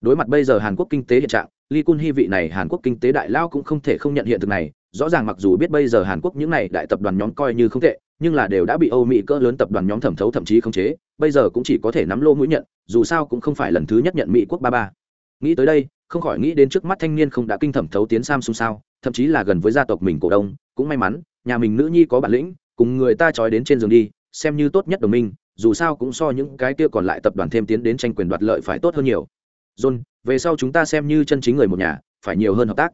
Đối mặt bây giờ hàn quốc kinh tế hiện trạng, lee kun hy vị này hàn quốc kinh tế đại lao cũng không thể không nhận hiện thực này, rõ ràng mặc dù biết bây giờ hàn quốc những này đại tập đoàn nhóm coi như không tệ nhưng là đều đã bị âu mỹ cỡ lớn tập đoàn nhóm thẩm thấu thậm chí khống chế, bây giờ cũng chỉ có thể nắm lô mũi nhận, dù sao cũng không phải lần thứ nhất nhận mỹ quốc ba ba. Nghĩ tới đây, không khỏi nghĩ đến trước mắt thanh niên không đã kinh thẩm thấu tiến samsung sao, thậm chí là gần với gia tộc mình cổ đông, cũng may mắn, nhà mình nữ nhi có bản lĩnh, cùng người ta trói đến trên giường đi, xem như tốt nhất đồng minh, dù sao cũng so những cái kia còn lại tập đoàn thêm tiến đến tranh quyền đoạt lợi phải tốt hơn nhiều. John, về sau chúng ta xem như chân chính người một nhà, phải nhiều hơn hợp tác.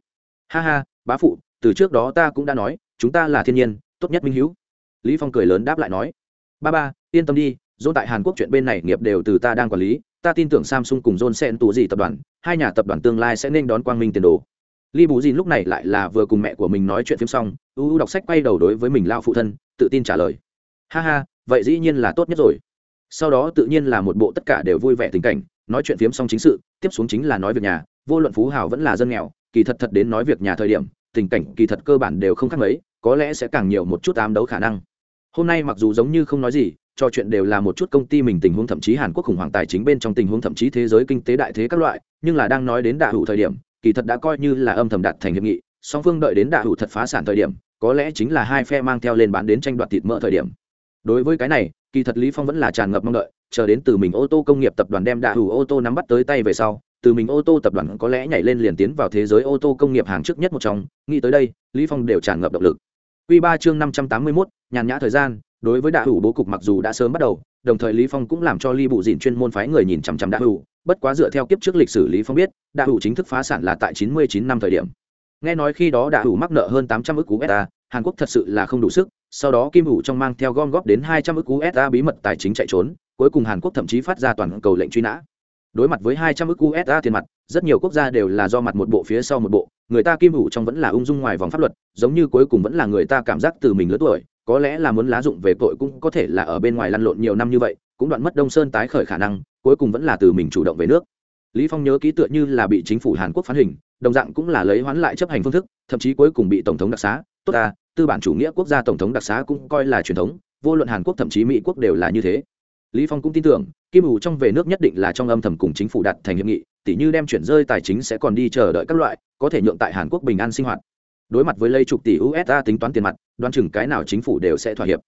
Ha ha, bá phụ, từ trước đó ta cũng đã nói, chúng ta là thiên nhiên, tốt nhất minh hữu lý phong cười lớn đáp lại nói ba ba yên tâm đi john tại hàn quốc chuyện bên này nghiệp đều từ ta đang quản lý ta tin tưởng samsung cùng john sẽ tù gì tập đoàn hai nhà tập đoàn tương lai sẽ nên đón quang minh tiền đồ Lý Bú Dìn lúc này lại là vừa cùng mẹ của mình nói chuyện phim xong, u u đọc sách quay đầu đối với mình lao phụ thân, tự tin trả lời. Ha ha, vậy dĩ nhiên là tốt nhất rồi. Sau đó tự nhiên là một bộ tất cả đều vui vẻ tình cảnh, nói chuyện phiếm xong chính sự, tiếp xuống chính là nói việc nhà, vô luận phú hào vẫn là dân nghèo, kỳ thật thật đến nói việc nhà thời điểm, tình cảnh kỳ thật cơ bản đều không khác mấy, có lẽ sẽ càng nhiều một chút ám đấu khả năng. Hôm nay mặc dù giống như không nói gì, trò chuyện đều là một chút công ty mình tình huống thậm chí Hàn Quốc khủng hoảng tài chính bên trong tình huống thậm chí thế giới kinh tế đại thế các loại, nhưng là đang nói đến đạ hữu thời điểm, kỳ thật đã coi như là âm thầm đạt thành hiệp nghị song phương đợi đến đạ hữu thật phá sản thời điểm có lẽ chính là hai phe mang theo lên bán đến tranh đoạt thịt mỡ thời điểm. Đối với cái này kỳ thật lý phong vẫn là tràn ngập mong đợi chờ đến từ mình ô tô công nghiệp tập đoàn đem đạ hữu ô tô nắm bắt tới tay về sau từ mình ô tô tập đoàn có lẽ nhảy lên liền tiến vào thế giới ô tô công nghiệp hàng trước nhất một trong nghĩ tới đây lý phong đều tràn ngập động lực quy ba chương năm trăm tám mươi 581, nhàn nhã thời gian đối với đạ hữu bố cục mặc dù đã sớm bắt đầu đồng thời lý phong cũng làm cho Lý bụ dịn chuyên môn phái người nhìn chằm chằm đạ hữu bất quá dựa theo kiếp trước lịch sử lý phong biết đạ hữu chính thức phá sản là tại 99 năm thời điểm. Nghe nói khi đó đạ hữu mắc nợ hơn 800 ức USD, hàn quốc thật sự là không đủ sức sau đó kim hữu trong mang theo gom góp đến 200 ức USD bí mật tài chính chạy trốn cuối cùng hàn quốc thậm chí phát ra toàn cầu lệnh truy nã đối mặt với 200 ức usd tiền mặt, rất nhiều quốc gia đều là do mặt một bộ phía sau một bộ, người ta kim hữu trong vẫn là ung dung ngoài vòng pháp luật, giống như cuối cùng vẫn là người ta cảm giác từ mình lớn tuổi, có lẽ là muốn lá dụng về tội cũng có thể là ở bên ngoài lăn lộn nhiều năm như vậy, cũng đoạn mất đông sơn tái khởi khả năng, cuối cùng vẫn là từ mình chủ động về nước. Lý phong nhớ ký tựa như là bị chính phủ hàn quốc phán hình, đồng dạng cũng là lấy hoán lại chấp hành phương thức, thậm chí cuối cùng bị tổng thống đặc xá, tốt ta, tư bản chủ nghĩa quốc gia tổng thống đặc xá cũng coi là truyền thống, vô luận hàn quốc thậm chí mỹ quốc đều là như thế lý phong cũng tin tưởng, kim ủ trong về nước nhất định là trong âm thầm cùng chính phủ đặt thành hiệp nghị tỷ như đem chuyển rơi tài chính sẽ còn đi chờ đợi các loại, có thể nhượng tại hàn quốc bình an sinh hoạt. Đối mặt với lây chục tỷ usd tính toán tiền mặt, đoán chừng cái nào chính phủ đều sẽ thỏa hiệp.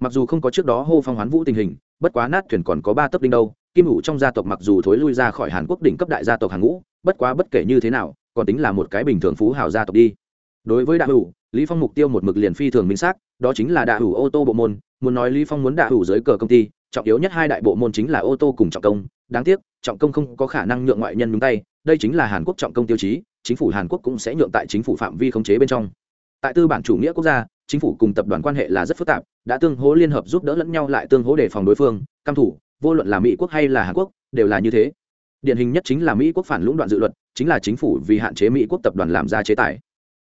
Mặc dù không có trước đó hô phong hoán vũ tình hình, bất quá nát thuyền còn có ba tấc đinh đâu, kim hữu trong gia tộc mặc dù thối lui ra khỏi hàn quốc đỉnh cấp đại gia tộc hàng ngũ, bất quá bất kể như thế nào, còn tính là một cái bình thường phú hào gia tộc đi. Đối với đạ hữu lý phong mục tiêu một mực liền phi thường minh xác, đó chính là đạ hữu ô tô bộ môn, muốn nói lý phong muốn đạ hữu dưới cờ công ty trọng yếu nhất hai đại bộ môn chính là ô tô cùng trọng công. Đáng tiếc, trọng công không có khả năng nhượng ngoại nhân nhúng tay. Đây chính là hàn quốc trọng công tiêu chí, chính phủ hàn quốc cũng sẽ nhượng tại chính phủ phạm vi khống chế bên trong. Tại tư bản chủ nghĩa quốc gia, chính phủ cùng tập đoàn quan hệ là rất phức tạp, đã tương hỗ liên hợp giúp đỡ lẫn nhau lại tương hỗ đề phòng đối phương, căm thủ, vô luận là mỹ quốc hay là hàn quốc, đều là như thế. Điển hình nhất chính là mỹ quốc phản lũng đoạn dự luật, chính là chính phủ vì hạn chế mỹ quốc tập đoàn làm ra chế tài.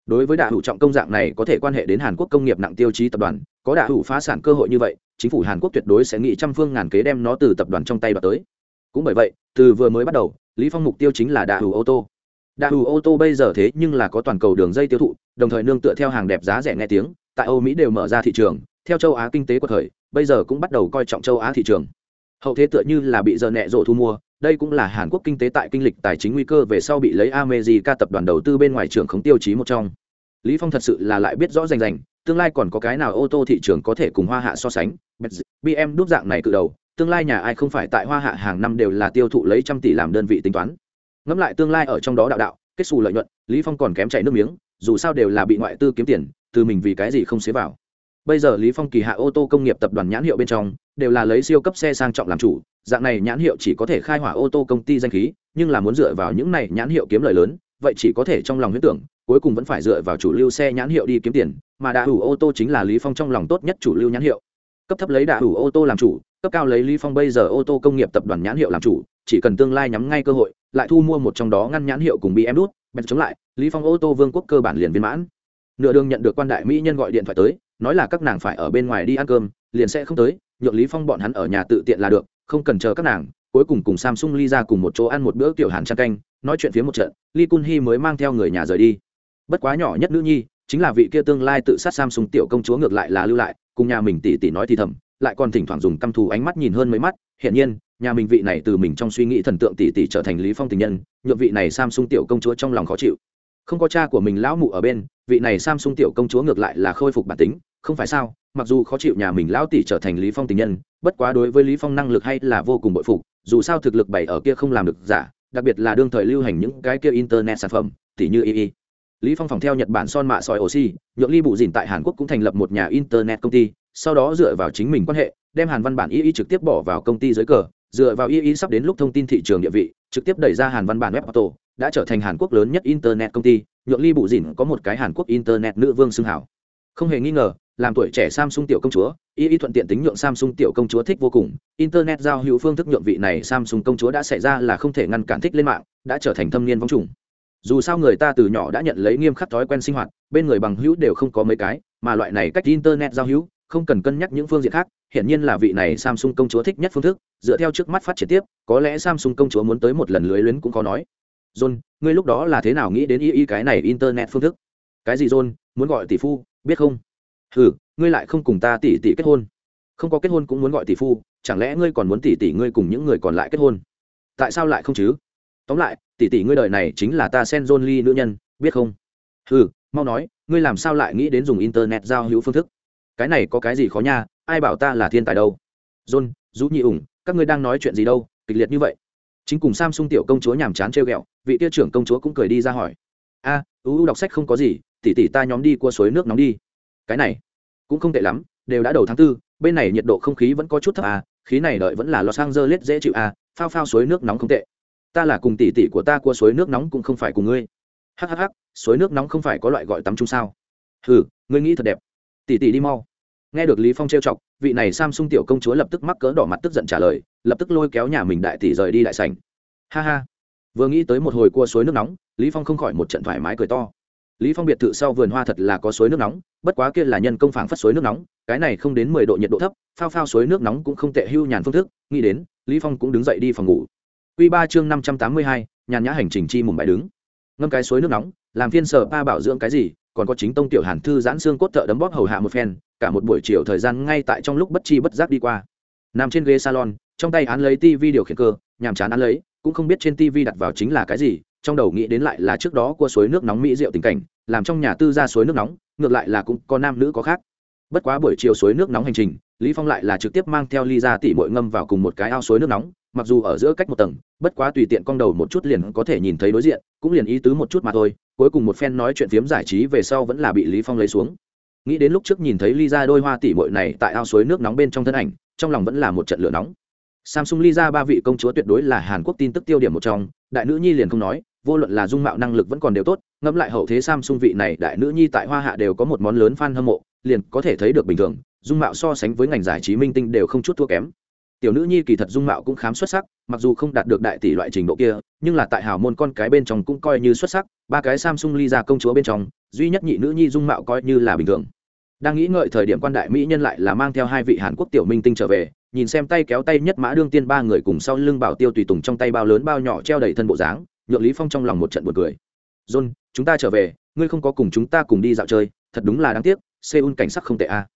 Đối với đạ hữu trọng công dạng này có thể quan hệ đến hàn quốc công nghiệp nặng tiêu chí tập đoàn, có đạ hữu phá sản cơ hội như vậy chính phủ hàn quốc tuyệt đối sẽ nghĩ trăm phương ngàn kế đem nó từ tập đoàn trong tay đoạt tới. Cũng bởi vậy, từ vừa mới bắt đầu, lý phong mục tiêu chính là đạ hữu ô tô. Đạ hữu ô tô bây giờ thế nhưng là có toàn cầu đường dây tiêu thụ, đồng thời nương tựa theo hàng đẹp giá rẻ nghe tiếng, tại âu mỹ đều mở ra thị trường, theo châu á kinh tế của thời, bây giờ cũng bắt đầu coi trọng châu á thị trường. Hậu thế tựa như là bị giờ nẹ rộ thu mua, đây cũng là hàn quốc kinh tế tại kinh lịch tài chính nguy cơ về sau bị lấy america tập đoàn đầu tư bên ngoài trường khống tiêu chí một trong. Lý phong thật sự là lại biết rõ rành rành tương lai còn có cái nào ô tô thị trường có thể cùng hoa hạ so sánh? Bm đúc dạng này cự đầu, tương lai nhà ai không phải tại hoa hạ hàng năm đều là tiêu thụ lấy trăm tỷ làm đơn vị tính toán. Ngẫm lại tương lai ở trong đó đạo đạo, kết xù lợi nhuận, lý phong còn kém chạy nước miếng, dù sao đều là bị ngoại tư kiếm tiền, từ mình vì cái gì không xế vào. Bây giờ lý phong kỳ hạ ô tô công nghiệp tập đoàn nhãn hiệu bên trong, đều là lấy siêu cấp xe sang trọng làm chủ, dạng này nhãn hiệu chỉ có thể khai hỏa ô tô công ty danh khí, nhưng là muốn dựa vào những này nhãn hiệu kiếm lời lớn, vậy chỉ có thể trong lòng huyết tưởng, cuối cùng vẫn phải dựa vào chủ lưu xe nhãn hiệu đi kiếm tiền mà đạ hủ ô tô chính là lý phong trong lòng tốt nhất chủ lưu nhãn hiệu. Cấp thấp lấy đạ hủ ô tô làm chủ, cấp cao lấy lý phong bây giờ ô tô công nghiệp tập đoàn nhãn hiệu làm chủ, chỉ cần tương lai nhắm ngay cơ hội, lại thu mua một trong đó ngăn nhãn hiệu cùng bm đút bèn chống lại, lý phong ô tô vương quốc cơ bản liền viên mãn. Nửa đường nhận được quan đại mỹ nhân gọi điện thoại tới, nói là các nàng phải ở bên ngoài đi ăn cơm, liền sẽ không tới, nhượng lý phong bọn hắn ở nhà tự tiện là được, không cần chờ các nàng, cuối cùng cùng samsung ly ra cùng một chỗ ăn một bữa tiểu hàn trang canh, nói chuyện phía một trận, lee kun hi mới mang theo người nhà rời đi. Bất quá nhỏ nhất nữ nhi chính là vị kia tương lai tự sát samsung tiểu công chúa ngược lại là lưu lại, cùng nhà mình tỉ tỉ nói thì thầm, lại còn thỉnh thoảng dùng căm thù ánh mắt nhìn hơn mấy mắt. Hiển nhiên, nhà mình vị này từ mình trong suy nghĩ thần tượng tỷ tỷ trở thành lý phong tình nhân, nhượng vị này samsung tiểu công chúa trong lòng khó chịu. Không có cha của mình lão mụ ở bên, vị này samsung tiểu công chúa ngược lại là khôi phục bản tính, không phải sao? Mặc dù khó chịu nhà mình lão tỷ trở thành lý phong tình nhân, bất quá đối với lý phong năng lực hay là vô cùng bội phục, dù sao thực lực bảy ở kia không làm được giả, đặc biệt là đương thời lưu hành những cái kia internet sản phẩm tỷ như y lý phong phòng theo nhật bản son mạ sỏi oxy nhượng ly bụ dìn tại hàn quốc cũng thành lập một nhà internet công ty, sau đó dựa vào chính mình quan hệ, đem hàn văn bản y y trực tiếp bỏ vào công ty dưới cờ. Dựa vào y sắp đến lúc thông tin thị trường địa vị, trực tiếp đẩy ra hàn văn bản web auto đã trở thành hàn quốc lớn nhất internet công ty, nhượng ly bụ dìn có một cái hàn quốc internet nữ vương xưng hảo. Không hề nghi ngờ, làm tuổi trẻ samsung tiểu công chúa, y y thuận tiện tính nhượng samsung tiểu công chúa thích vô cùng. Internet giao hữu phương thức nhượng vị này samsung công chúa đã xảy ra là không thể ngăn cản thích lên mạng, đã trở thành thâm niên vong trùng dù sao người ta từ nhỏ đã nhận lấy nghiêm khắc thói quen sinh hoạt, bên người bằng hữu đều không có mấy cái, mà loại này cách internet giao hữu, không cần cân nhắc những phương diện khác, hiển nhiên là vị này samsung công chúa thích nhất phương thức, dựa theo trước mắt phát triển tiếp, có lẽ samsung công chúa muốn tới một lần lưới luyến cũng khó nói. John, ngươi lúc đó là thế nào nghĩ đến y y cái này internet phương thức? Cái gì, john? Muốn gọi tỷ phu, biết không? Hừ, ngươi lại không cùng ta tỷ tỷ kết hôn. Không có kết hôn cũng muốn gọi tỷ phu, chẳng lẽ ngươi còn muốn tỷ tỷ ngươi cùng những người còn lại kết hôn? Tại sao lại không chứ? Tóm lại tỷ tỷ ngươi đời này chính là ta sen john Lee nữ nhân biết không? Hừ mau nói ngươi làm sao lại nghĩ đến dùng internet giao hữu phương thức? Cái này có cái gì khó nha ai bảo ta là thiên tài đâu? John dũ nhị ủng các ngươi đang nói chuyện gì đâu kịch liệt như vậy. Chính cùng samsung tiểu công chúa nhàm chán trêu ghẹo vị tiêu trưởng công chúa cũng cười đi ra hỏi. A à, ưu đọc sách không có gì tỷ tỷ ta nhóm đi qua suối nước nóng đi. Cái này cũng không tệ lắm đều đã đầu tháng tư bên này nhiệt độ không khí vẫn có chút thấp à khí này đợi vẫn là lọ sang dơ lết dễ chịu à phao phao suối nước nóng không tệ ta là cùng tỷ tỷ của ta qua suối nước nóng cũng không phải cùng ngươi. Hhh suối nước nóng không phải có loại gọi tắm chung sao? Hừ, ngươi nghĩ thật đẹp. Tỷ tỷ đi mau. Nghe được lý phong trêu chọc, vị này samsung tiểu công chúa lập tức mắc cỡ đỏ mặt tức giận trả lời, lập tức lôi kéo nhà mình đại tỷ rời đi đại sảnh. Ha ha. Vừa nghĩ tới một hồi cua suối nước nóng, lý phong không khỏi một trận thoải mái cười to. Lý phong biệt thự sau vườn hoa thật là có suối nước nóng, bất quá kia là nhân công phảng phất suối nước nóng, cái này không đến mười độ nhiệt độ thấp, phao phao suối nước nóng cũng không tệ hưu nhàn phương thức, nghĩ đến, lý phong cũng đứng dậy đi phòng ngủ quy ba chương năm trăm tám mươi hai, nhàn nhã hành trình chi mùng bãi đứng. Ngâm cái suối nước nóng làm phiên sở ba bảo dưỡng cái gì còn có chính tông tiểu hàn thư giãn xương cốt thợ đấm bóp hầu hạ một phen cả một buổi chiều thời gian ngay tại trong lúc bất chi bất giác đi qua. Nằm trên ghế salon trong tay án lấy tivi điều khiển cơ nhàm chán án lấy cũng không biết trên tivi đặt vào chính là cái gì trong đầu nghĩ đến lại là trước đó qua suối nước nóng mỹ rượu tình cảnh làm trong nhà tư ra suối nước nóng ngược lại là cũng có nam nữ có khác. Bất quá buổi chiều suối nước nóng hành trình lý phong lại là trực tiếp mang theo ly ra tỷ muội ngâm vào cùng một cái ao suối nước nóng mặc dù ở giữa cách một tầng, bất quá tùy tiện cong đầu một chút liền có thể nhìn thấy đối diện, cũng liền ý tứ một chút mà thôi, cuối cùng một phen nói chuyện phiếm giải trí về sau vẫn là bị lý phong lấy xuống. Nghĩ đến lúc trước nhìn thấy ly ra đôi hoa tỉ bội này tại ao suối nước nóng bên trong thân ảnh, trong lòng vẫn là một trận lửa nóng. Samsung ly ra ba vị công chúa tuyệt đối là hàn quốc tin tức tiêu điểm một trong, đại nữ nhi liền không nói, vô luận là dung mạo năng lực vẫn còn đều tốt, ngẫm lại hậu thế samsung vị này đại nữ nhi tại hoa hạ đều có một món lớn fan hâm mộ, liền có thể thấy được bình thường, dung mạo so sánh với ngành giải trí minh tinh đều không chút thua kém tiểu nữ nhi kỳ thật dung mạo cũng khám xuất sắc, mặc dù không đạt được đại tỷ loại trình độ kia, nhưng là tại hào môn con cái bên trong cũng coi như xuất sắc, ba cái samsung ly ra công chúa bên trong, duy nhất nhị nữ nhi dung mạo coi như là bình thường. Đang nghĩ ngợi thời điểm quan đại mỹ nhân lại là mang theo hai vị hàn quốc tiểu minh tinh trở về, nhìn xem tay kéo tay nhất mã đương tiên ba người cùng sau lưng bảo tiêu tùy tùng trong tay bao lớn bao nhỏ treo đầy thân bộ dáng, nhượng lý phong trong lòng một trận buồn cười. John, chúng ta trở về, ngươi không có cùng chúng ta cùng đi dạo chơi, thật đúng là đáng tiếc, seoul cảnh sắc không tệ a. À.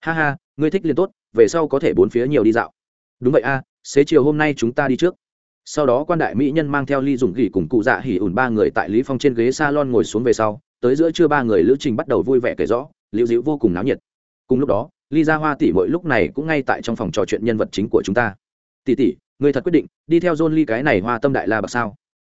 ha ha, ngươi thích liền tốt, về sau có thể bốn phía nhiều đi dạo đúng vậy a à, xế chiều hôm nay chúng ta đi trước. Sau đó quan đại mỹ nhân mang theo ly dùng gỉ cùng cụ dạ hỉ ủn ba người tại lý phong trên ghế salon ngồi xuống về sau tới giữa trưa ba người lữ trình bắt đầu vui vẻ kể rõ liễu dịu vô cùng náo nhiệt. Cùng lúc đó ly ra hoa tỷ mỗi lúc này cũng ngay tại trong phòng trò chuyện nhân vật chính của chúng ta. Tỷ tỷ người thật quyết định đi theo john ly cái này hoa tâm đại la bạc sao?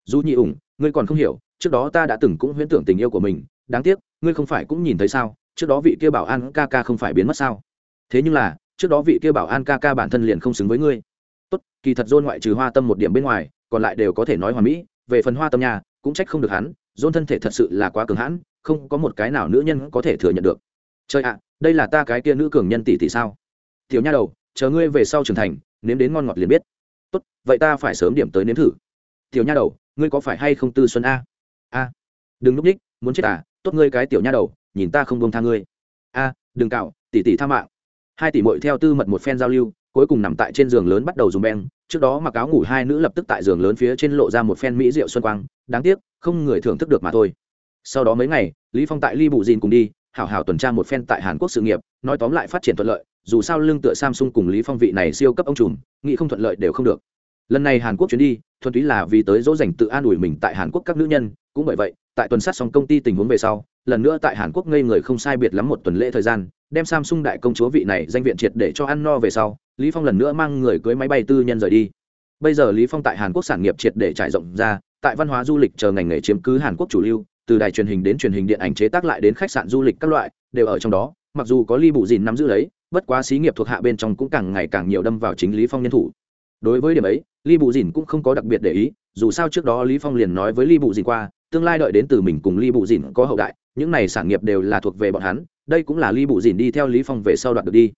Dù nhị ủng ngươi còn không hiểu trước đó ta đã từng cũng huyễn tưởng tình yêu của mình đáng tiếc ngươi không phải cũng nhìn thấy sao? Trước đó vị kia bảo an ca ca không phải biến mất sao? Thế nhưng là trước đó vị kia bảo an ca ca bản thân liền không xứng với ngươi. Tốt, kỳ thật dôn ngoại trừ hoa tâm một điểm bên ngoài, còn lại đều có thể nói hoàn mỹ, về phần hoa tâm nhà, cũng trách không được hắn dôn thân thể thật sự là quá cường hãn, không có một cái nào nữ nhân có thể thừa nhận được. Trời ạ, đây là ta cái kia nữ cường nhân tỷ tỷ sao? Tiểu nha đầu, chờ ngươi về sau trưởng thành, nếm đến ngon ngọt liền biết. Tốt, vậy ta phải sớm điểm tới nếm thử. Tiểu nha đầu, ngươi có phải hay không tư xuân a? A, đừng núp ních, muốn chết à? Tốt ngươi cái tiểu nha đầu, nhìn ta không bông tha ngươi. A, đừng cạo, tỷ tỷ tha mạng hai tỷ mội theo tư mật một phen giao lưu, cuối cùng nằm tại trên giường lớn bắt đầu dùng beng. Trước đó mặc áo ngủ hai nữ lập tức tại giường lớn phía trên lộ ra một phen mỹ rượu xuân quang. Đáng tiếc, không người thưởng thức được mà thôi. Sau đó mấy ngày, lý phong tại ly bù dìn cùng đi, hảo hảo tuần tra một phen tại hàn quốc sự nghiệp, nói tóm lại phát triển thuận lợi. Dù sao lương tựa samsung cùng lý phong vị này siêu cấp ông trùm, nghĩ không thuận lợi đều không được. Lần này hàn quốc chuyến đi, thuần túy là vì tới dỗ dành tự an ủi mình tại hàn quốc các nữ nhân. Cũng bởi vậy, tại tuần sát xong công ty tình huống về sau, lần nữa tại hàn quốc ngây người không sai biệt lắm một tuần lễ thời gian đem samsung đại công chúa vị này danh viện triệt để cho ăn no về sau, lý phong lần nữa mang người cưới máy bay tư nhân rời đi. Bây giờ lý phong tại hàn quốc sản nghiệp triệt để trải rộng ra, tại văn hóa du lịch chờ ngành nghề chiếm cứ hàn quốc chủ lưu, từ đài truyền hình đến truyền hình điện ảnh chế tác lại đến khách sạn du lịch các loại, đều ở trong đó, mặc dù có ly bụ dìn nắm giữ lấy, bất quá xí nghiệp thuộc hạ bên trong cũng càng ngày càng nhiều đâm vào chính lý phong nhân thủ. Đối với điểm ấy, ly bụ dìn cũng không có đặc biệt để ý, dù sao trước đó lý phong liền nói với ly bụ dìn qua, tương lai đợi đến từ mình cùng ly bụ dìn có hậu đại những này sản nghiệp đều là thuộc về bọn hắn, đây cũng là ly bụ dìn đi theo lý phong về sau đoạt được đi.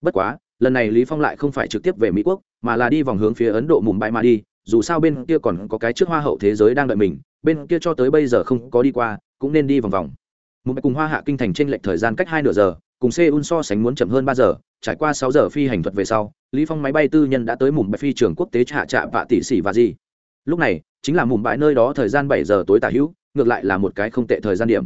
Bất quá, lần này lý phong lại không phải trực tiếp về mỹ quốc, mà là đi vòng hướng phía ấn độ mùng bãi mà đi, dù sao bên kia còn có cái trước hoa hậu thế giới đang đợi mình, bên kia cho tới bây giờ không có đi qua, cũng nên đi vòng vòng. Mùng cùng hoa hạ kinh thành trên lệch thời gian cách hai nửa giờ, cùng seoul so sánh muốn chậm hơn ba giờ, trải qua sáu giờ phi hành thuật về sau, lý phong máy bay tư nhân đã tới mùng bãi phi trường quốc tế hạ trạm vạ tỷ sĩ và gì lúc này, chính là mùng bãi nơi đó thời gian bảy giờ tối tả hữu, ngược lại là một cái không tệ thời gian điểm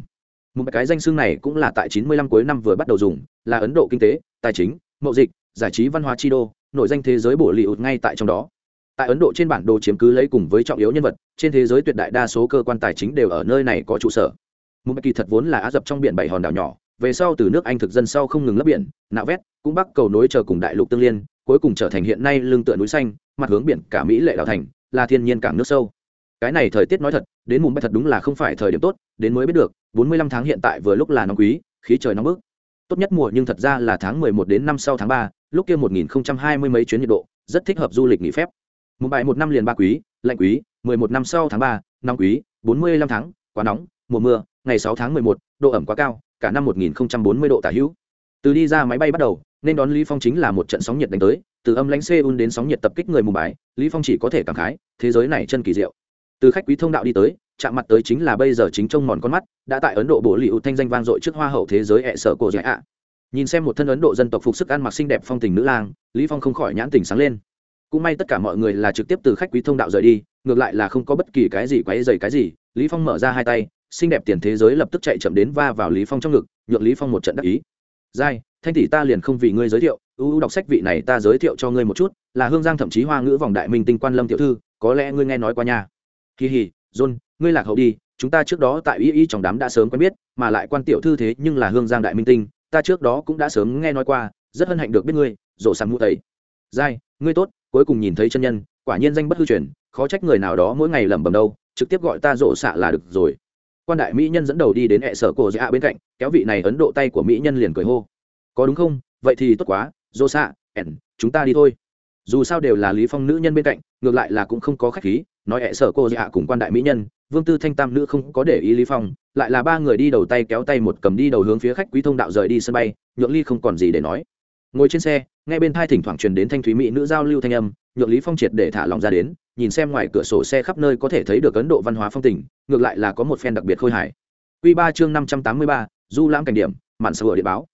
một cái danh xương này cũng là tại 95 cuối năm vừa bắt đầu dùng, là ấn độ kinh tế, tài chính, mậu dịch, giải trí văn hóa chi đô nội danh thế giới bổ lì ụt ngay tại trong đó. Tại ấn độ trên bản đồ chiếm cứ lấy cùng với trọng yếu nhân vật, trên thế giới tuyệt đại đa số cơ quan tài chính đều ở nơi này có trụ sở. Một kỳ thật vốn là á dập trong biển bảy hòn đảo nhỏ, về sau từ nước anh thực dân sau không ngừng lấp biển, nạo vét, cũng bắc cầu nối chờ cùng đại lục tương liên, cuối cùng trở thành hiện nay lương tựa núi xanh, mặt hướng biển cả mỹ lệ đảo thành, là thiên nhiên cảng nước sâu cái này thời tiết nói thật, đến mùng bay thật đúng là không phải thời điểm tốt, đến mới biết được, bốn mươi lăm tháng hiện tại vừa lúc là nóng quý, khí trời nóng bức. Tốt nhất mùa nhưng thật ra là tháng mười một đến năm sau tháng ba, lúc kia một nghìn hai mươi mấy chuyến nhiệt độ, rất thích hợp du lịch nghỉ phép. Mùng bảy một năm liền ba quý, lạnh quý, mười một năm sau tháng ba, nóng quý, bốn mươi lăm tháng, quá nóng, mùa mưa, ngày sáu tháng mười một, độ ẩm quá cao, cả năm một nghìn bốn mươi độ tả hữu. Từ đi ra máy bay bắt đầu, nên đón lý phong chính là một trận sóng nhiệt đánh tới, từ âm lãnh seoul đến sóng nhiệt tập kích người mùng bái lý phong chỉ có thể cảm khái, thế giới này chân kỳ diệu từ khách quý thông đạo đi tới, chạm mặt tới chính là bây giờ chính trông mòn con mắt, đã tại ấn độ bổ liễu thanh danh vang dội trước hoa hậu thế giới hẹ sợ cổ dạy ạ. Nhìn xem một thân ấn độ dân tộc phục sức ăn mặc xinh đẹp phong tình nữ lang, lý phong không khỏi nhãn tình sáng lên. Cũng may tất cả mọi người là trực tiếp từ khách quý thông đạo rời đi, ngược lại là không có bất kỳ cái gì quấy dày cái gì, lý phong mở ra hai tay, xinh đẹp tiền thế giới lập tức chạy chậm đến va vào lý phong trong ngực, nhượng lý phong một trận đắc ý. Giai, thanh tỷ ta liền không vì ngươi giới thiệu ưu đọc sách vị này ta giới thiệu cho ngươi một chút, là hương giang thậm chí hoa ngữ vòng đại minh tinh quan lâm tiểu thư, có lẽ ngươi nghe nói qua nhà kỳ hì, john, ngươi lạc hậu đi, chúng ta trước đó tại y y trong đám đã sớm quen biết, mà lại quan tiểu thư thế nhưng là hương giang đại minh tinh, ta trước đó cũng đã sớm nghe nói qua, rất hân hạnh được biết ngươi rổ sàn mũ tẩy. Giai, ngươi tốt, cuối cùng nhìn thấy chân nhân, quả nhiên danh bất hư truyền, khó trách người nào đó mỗi ngày lẩm bẩm đâu, trực tiếp gọi ta rộ xạ là được rồi. Quan đại mỹ nhân dẫn đầu đi đến hệ sở cổ dạ bên cạnh, kéo vị này ấn độ tay của mỹ nhân liền cười hô. Có đúng không? Vậy thì tốt quá, rộ xạ, ẻn, chúng ta đi thôi. Dù sao đều là lý phong nữ nhân bên cạnh, ngược lại là cũng không có khách khí nói hẹ sở cô dạ cùng quan đại mỹ nhân, vương tư thanh tam nữ không có để ý lý phong, lại là ba người đi đầu tay kéo tay một cầm đi đầu hướng phía khách quý thông đạo rời đi sân bay, nhượng ly không còn gì để nói. Ngồi trên xe nghe bên thai thỉnh thoảng truyền đến thanh thúy mỹ nữ giao lưu thanh âm, nhượng lý phong triệt để thả lòng ra đến, nhìn xem ngoài cửa sổ xe khắp nơi có thể thấy được ấn độ văn hóa phong tình, ngược lại là có một phen đặc biệt khôi hài. Quy ba chương năm trăm tám mươi ba, du lãm cảnh điểm, mạn sửa địa báo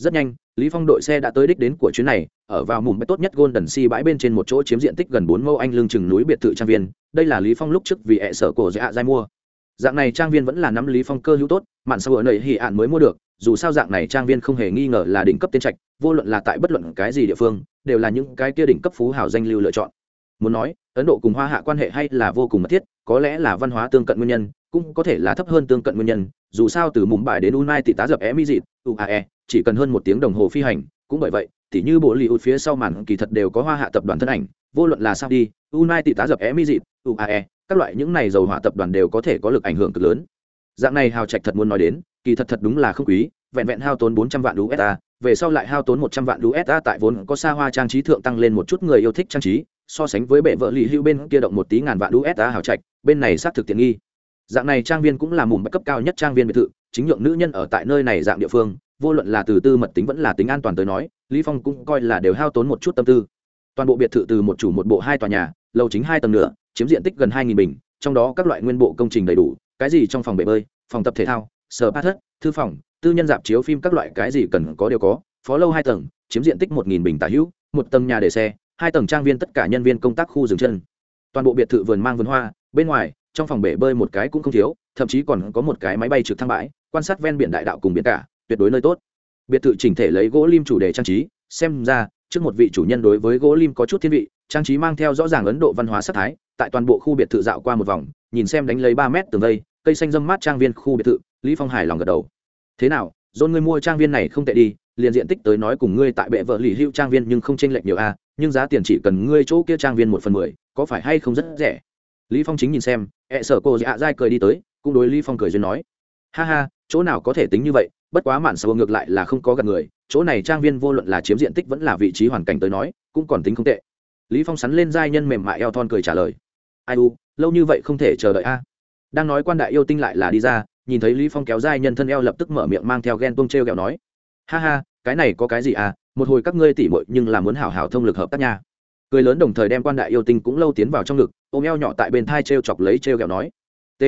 rất nhanh, lý phong đội xe đã tới đích đến của chuyến này, ở vào mùng bãi tốt nhất golden sea bãi bên trên một chỗ chiếm diện tích gần bốn mẫu anh lương chừng núi biệt thự trang viên, đây là lý phong lúc trước vì hệ sở cổ dạ dai mua. Dạng này trang viên vẫn là nắm lý phong cơ hữu tốt, mạn ở nơi hỉ ạn mới mua được, dù sao dạng này trang viên không hề nghi ngờ là đỉnh cấp tiên trạch, vô luận là tại bất luận cái gì địa phương, đều là những cái kia đỉnh cấp phú hào danh lưu lựa chọn. Muốn nói, ấn độ cùng hoa hạ quan hệ hay là vô cùng mật thiết, có lẽ là văn hóa tương cận nguyên nhân, cũng có thể là thấp hơn tương cận nguyên nhân, dù sao từ mùng mumbai đến unai thì tá dập e mi dịt uae chỉ cần hơn một tiếng đồng hồ phi hành, cũng bởi vậy, tỉ như bộ lì ụt phía sau màn kỳ thật đều có hoa hạ tập đoàn thân ảnh, vô luận là sao đi unai thì tá dập e mi dịt uae các loại những này dầu hỏa tập đoàn đều có thể có lực ảnh hưởng cực lớn. Dạng này hào trạch thật muốn nói đến, kỳ thật thật đúng là không quý, vẹn vẹn hao tốn bốn trăm vạn usd về sau lại hao tốn một trăm vạn usd tại vốn có xa hoa trang trí thượng tăng lên một chút người yêu thích trang trí, so sánh với bệ vợ lì hưu bên kia động một tí ngàn vạn usd hào trạch, bên này xác thực tiện nghi. Dạng này trang viên cũng là mùm bậc cấp cao nhất trang viên biệt thự, chính nhượng nữ nhân ở tại nơi này dạng địa phương vô luận là từ tư mật tính vẫn là tính an toàn tới nói, lý phong cũng coi là đều hao tốn một chút tâm tư. Toàn bộ biệt thự từ một chủ một bộ hai tòa nhà, lầu chính hai tầng nữa chiếm diện tích gần hai nghìn bình, trong đó các loại nguyên bộ công trình đầy đủ, cái gì trong phòng bể bơi, phòng tập thể thao, sở bát thất, thư phòng, tư nhân dạp chiếu phim các loại cái gì cần có đều có, phó lâu hai tầng, chiếm diện tích một nghìn bình tả hữu, một tầng nhà để xe, hai tầng trang viên tất cả nhân viên công tác khu dừng chân. Toàn bộ biệt thự vườn mang vườn hoa, bên ngoài, trong phòng bể bơi một cái cũng không thiếu, thậm chí còn có một cái máy bay trực thăng bãi, quan sát ven biển đại đạo cùng biển cả tuyệt đối nơi tốt. Biệt thự chỉnh thể lấy gỗ lim chủ đề trang trí, xem ra, trước một vị chủ nhân đối với gỗ lim có chút thiên vị, trang trí mang theo rõ ràng ấn độ văn hóa sắc thái, tại toàn bộ khu biệt thự dạo qua một vòng, nhìn xem đánh lấy ba mét tường vây, cây xanh dâm mát trang viên khu biệt thự, lý phong hài lòng gật đầu. Thế nào dôn ngươi mua trang viên này không tệ đi, liền diện tích tới nói cùng ngươi tại bệ vợ lì hữu trang viên nhưng không chênh lệch nhiều a, nhưng giá tiền chỉ cần ngươi chỗ kia trang viên một phần mười, có phải hay không rất rẻ? Lý phong chính nhìn xem, ẹ sở cô dạ dai cười đi tới, cũng đối lý phong cười duyên nói. Ha ha, chỗ nào có thể tính như vậy bất quá mạn sầu ngược lại là không có gần người, chỗ này trang viên vô luận là chiếm diện tích vẫn là vị trí hoàn cảnh tới nói, cũng còn tính không tệ. Lý phong sắn lên giai nhân mềm mại eo thon cười trả lời. Ai u, lâu như vậy không thể chờ đợi a. Đang nói quan đại yêu tinh lại là đi ra, nhìn thấy lý phong kéo giai nhân thân eo lập tức mở miệng mang theo ghen tuông treo kẹo nói. Ha ha, cái này có cái gì à một hồi các ngươi tỉ muội nhưng là muốn hảo hảo thông lực hợp tác nha. Cười lớn đồng thời đem quan đại yêu tinh cũng lâu tiến vào trong ngực, ôm eo nhỏ tại bên thai treo chọc lấy treo kẹo nói. T.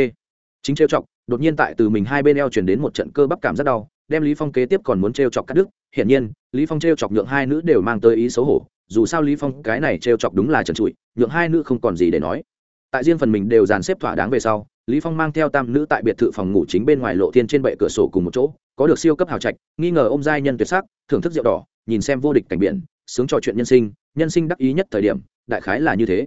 Chính treo chọc đột nhiên tại từ mình hai bên eo chuyển đến một trận cơ bắp cảm rất đau, đem lý phong kế tiếp còn muốn treo chọc cắt đứt. Hiển nhiên, lý phong treo chọc nhượng hai nữ đều mang tới ý xấu hổ, dù sao lý phong cái này treo chọc đúng là trần trụi, nhượng hai nữ không còn gì để nói. Tại riêng phần mình đều dàn xếp thỏa đáng về sau, lý phong mang theo tam nữ tại biệt thự phòng ngủ chính bên ngoài lộ thiên trên bệ cửa sổ cùng một chỗ, có được siêu cấp hào trạch, nghi ngờ ôm giai nhân tuyệt sắc, thưởng thức rượu đỏ, nhìn xem vô địch cảnh biển, sướng trò chuyện nhân sinh nhân sinh đắc ý nhất thời điểm, đại khái là như thế.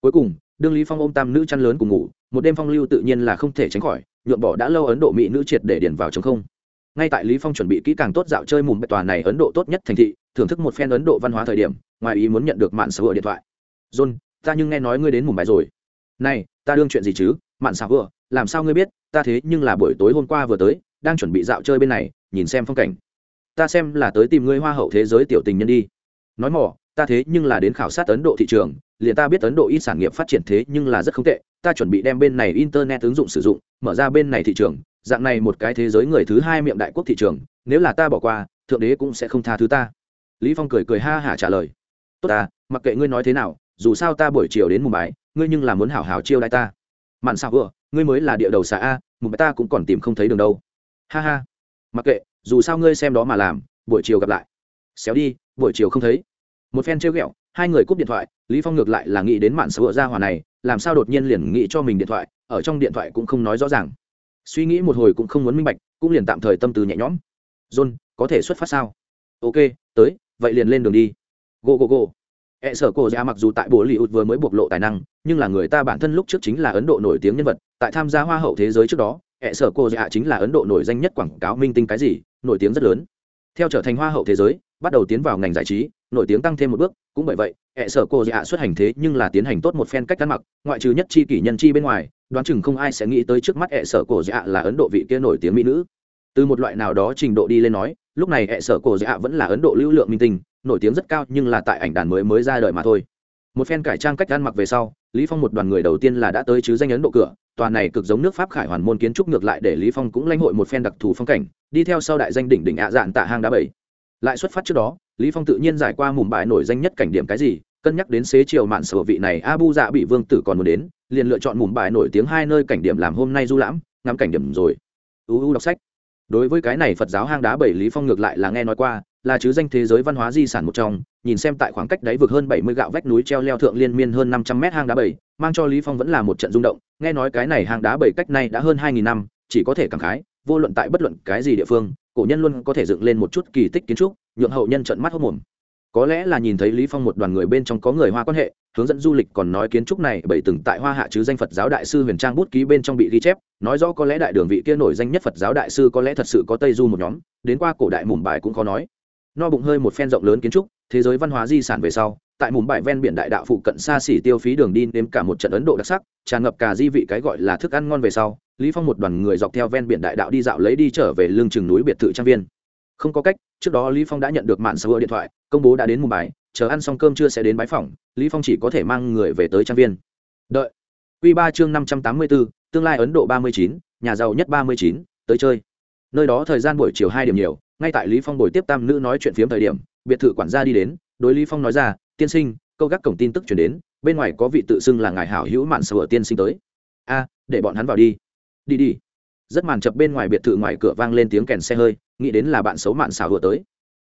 Cuối cùng, đương lý phong ôm tam nữ chăn lớn cùng ngủ một đêm phong lưu tự nhiên là không thể tránh khỏi, nhuộm bỏ đã lâu ấn độ mỹ nữ triệt để điển vào chống không. Ngay tại lý phong chuẩn bị kỹ càng tốt dạo chơi mùm bệ tòa này ấn độ tốt nhất thành thị, thưởng thức một phen ấn độ văn hóa thời điểm, ngoài ý muốn nhận được mạng xã hội điện thoại. John, ta nhưng nghe nói ngươi đến mùm bài rồi. Này, ta đương chuyện gì chứ? Mạng xã hội làm sao ngươi biết? Ta thế nhưng là buổi tối hôm qua vừa tới, đang chuẩn bị dạo chơi bên này, nhìn xem phong cảnh. Ta xem là tới tìm ngươi hoa hậu thế giới tiểu tình nhân đi. Nói mỏ, ta thế nhưng là đến khảo sát ấn độ thị trường liền ta biết ấn độ ít sản nghiệp phát triển thế nhưng là rất không tệ, ta chuẩn bị đem bên này internet ứng dụng sử dụng, mở ra bên này thị trường, dạng này một cái thế giới người thứ hai miệng đại quốc thị trường, nếu là ta bỏ qua, thượng đế cũng sẽ không tha thứ ta. Lý phong cười cười ha hả trả lời. Tốt ta, mặc kệ ngươi nói thế nào, dù sao ta buổi chiều đến mùng bái ngươi nhưng là muốn hảo hảo chiêu đại ta. Mạn sao vừa ngươi mới là địa đầu xã a mùng bái ta cũng còn tìm không thấy đường đâu. Ha ha, mặc kệ, dù sao ngươi xem đó mà làm, buổi chiều gặp lại. Xéo đi, buổi chiều không thấy. Một phen trêu ghẹo hai người cúp điện thoại lý phong ngược lại là nghĩ đến mạn xã ra hòa này làm sao đột nhiên liền nghĩ cho mình điện thoại ở trong điện thoại cũng không nói rõ ràng. Suy nghĩ một hồi cũng không muốn minh bạch cũng liền tạm thời tâm tư nhẹ nhõm. John có thể xuất phát sao? Ok tới vậy liền lên đường đi. Go go go. E sở cô ra dạ mặc dù tại bộ Liễu vừa mới bộc lộ tài năng, nhưng là người ta bản thân lúc trước chính là Ấn Độ nổi tiếng nhân vật, tại tham gia Hoa hậu thế giới trước đó, E sở cô ra dạ chính là Ấn Độ nổi danh nhất quảng cáo minh tinh cái gì, nổi tiếng rất lớn. Theo trở thành Hoa hậu thế giới, bắt đầu tiến vào ngành giải trí, nổi tiếng tăng thêm một bước, cũng bởi vậy, hệ sở cô dạ xuất hành thế nhưng là tiến hành tốt một phen cách ăn mặc, ngoại trừ nhất chi kỷ nhân chi bên ngoài, đoán chừng không ai sẽ nghĩ tới trước mắt hệ sở cổ dạ là Ấn Độ vị kia nổi tiếng mỹ nữ. Từ một loại nào đó trình độ đi lên nói, lúc này hệ sở cổ dạ vẫn là Ấn Độ lưu lượng minh tinh, nổi tiếng rất cao nhưng là tại ảnh đàn mới mới ra đời mà thôi một phen cải trang cách ăn mặc về sau lý phong một đoàn người đầu tiên là đã tới chứ danh ấn độ cửa tòa này cực giống nước pháp khải hoàn môn kiến trúc ngược lại để lý phong cũng lãnh hội một phen đặc thù phong cảnh đi theo sau đại danh đỉnh đỉnh ạ dạn tạ hang đá bảy lại xuất phát trước đó, lý phong tự nhiên giải qua mùng bài nổi danh nhất cảnh điểm cái gì, cân nhắc đến xế chiều mạn sở vị này abu dạ bị vương tử còn muốn đến, liền lựa chọn mùng bài nổi tiếng hai nơi cảnh điểm làm hôm nay du lãm, ngắm cảnh điểm rồi. Uu đọc sách. Đối với cái này phật giáo hang đá bảy lý phong ngược lại là nghe nói qua, là chứ danh thế giới văn hóa di sản một trong, nhìn xem tại khoảng cách đáy vực hơn bảy mươi gạo vách núi treo leo thượng liên miên hơn năm trăm mét hang đá bảy, mang cho lý phong vẫn là một trận rung động, nghe nói cái này hang đá bảy cách này đã hơn hai nghìn năm, chỉ có thể cảm khái, vô luận tại bất luận cái gì địa phương cổ nhân luôn có thể dựng lên một chút kỳ tích kiến trúc, nhượng hậu nhân trận mắt hốc mồm. Có lẽ là nhìn thấy lý phong một đoàn người bên trong có người hoa quan hệ, hướng dẫn du lịch còn nói kiến trúc này bảy từng tại hoa hạ chứ danh phật giáo đại sư huyền trang bút ký bên trong bị ghi chép, nói rõ có lẽ đại đường vị kia nổi danh nhất phật giáo đại sư có lẽ thật sự có tây du một nhóm, đến qua cổ đại mùng bài cũng khó nói. No bụng hơi một phen rộng lớn kiến trúc, thế giới văn hóa di sản về sau, tại mùng bài ven biển đại đạo phụ cận xa xỉ tiêu phí đường đi đến cả một trận ấn độ đặc sắc, tràn ngập cả di vị cái gọi là thức ăn ngon về sau lý phong một đoàn người dọc theo ven biển đại đạo đi dạo lấy đi trở về lương trường núi biệt thự trang viên. Không có cách trước đó lý phong đã nhận được mạng xã hội điện thoại công bố đã đến mùng bài chờ ăn xong cơm chưa sẽ đến bái phòng lý phong chỉ có thể mang người về tới trang viên. Đợi. Quy ba chương năm trăm tám mươi 584, tương lai ấn độ ba mươi chín nhà giàu nhất ba mươi chín tới chơi. Nơi đó thời gian buổi chiều hai điểm nhiều ngay tại lý phong buổi tiếp tam nữ nói chuyện phiếm thời điểm biệt thự quản gia đi đến đối lý phong nói ra tiên sinh câu gác cổng tin tức truyền đến bên ngoài có vị tự xưng là ngài hảo hữu mạn sở tiên sinh tới. A để bọn hắn vào đi đi đi. Rất màn chập bên ngoài biệt thự ngoài cửa vang lên tiếng kèn xe hơi, nghĩ đến là bạn xấu mạn xảo vừa tới.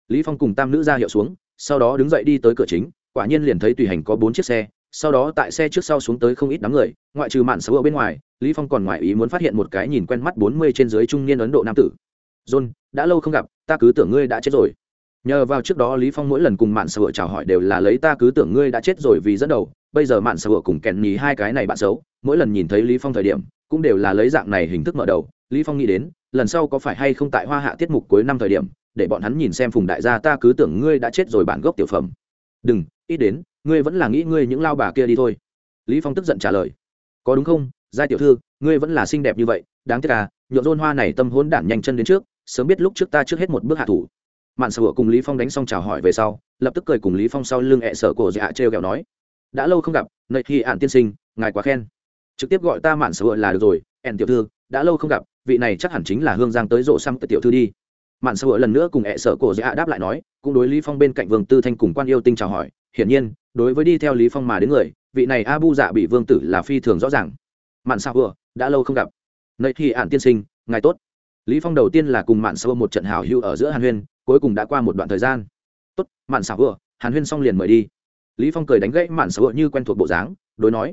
Lý phong cùng tam nữ ra hiệu xuống, sau đó đứng dậy đi tới cửa chính, quả nhiên liền thấy tùy hành có bốn chiếc xe, sau đó tại xe trước sau xuống tới không ít đám người, ngoại trừ mạn xấu ở bên ngoài, lý phong còn ngoại ý muốn phát hiện một cái nhìn quen mắt bốn mươi trên dưới trung niên ấn độ nam tử. John, đã lâu không gặp, ta cứ tưởng ngươi đã chết rồi. Nhờ vào trước đó lý phong mỗi lần cùng mạn sở chào hỏi đều là lấy ta cứ tưởng ngươi đã chết rồi vì dẫn đầu, bây giờ mạn sở cùng kèn nhí hai cái này bạn xấu, mỗi lần nhìn thấy lý phong thời điểm cũng đều là lấy dạng này hình thức mở đầu, lý phong nghĩ đến, lần sau có phải hay không tại hoa hạ tiết mục cuối năm thời điểm, để bọn hắn nhìn xem phùng đại gia ta cứ tưởng ngươi đã chết rồi bản gốc tiểu phẩm. Đừng, ít đến, ngươi vẫn là nghĩ ngươi những lao bà kia đi thôi. Lý phong tức giận trả lời. Có đúng không giai tiểu thư, ngươi vẫn là xinh đẹp như vậy, đáng tiếc à nhộn rôn hoa này tâm hỗn đản nhanh chân đến trước, sớm biết lúc trước ta trước hết một bước hạ thủ. Mạn sở cùng lý phong đánh xong chào hỏi về sau, lập tức cười cùng lý phong sau lưng ẹ sở cổ dạ treo kẹo nói. Đã lâu không gặp, nậy khi ạn tiên sinh, ngài quá khen trực tiếp gọi ta mạn sở là được rồi, ẻn tiểu thư, đã lâu không gặp, vị này chắc hẳn chính là hương giang tới rộ xăm tiểu thư đi. Mạn sở lần nữa cùng ẹ sở cổ dạ đáp lại nói, cũng đối lý phong bên cạnh vương tư thanh cùng quan yêu tinh chào hỏi, hiển nhiên, đối với đi theo lý phong mà đến người, vị này abu dạ bị vương tử là phi thường rõ ràng. Mạn sở vừa đã lâu không gặp. Nơi thì ản tiên sinh, ngài tốt. Lý phong đầu tiên là cùng mạn sở một trận hảo hưu ở giữa hàn huyên, cuối cùng đã qua một đoạn thời gian. Tốt, mạn sở vừa hàn huyên xong liền mời đi. Lý phong cười đánh gãy mạn sở như quen thuộc bộ dáng, đối nói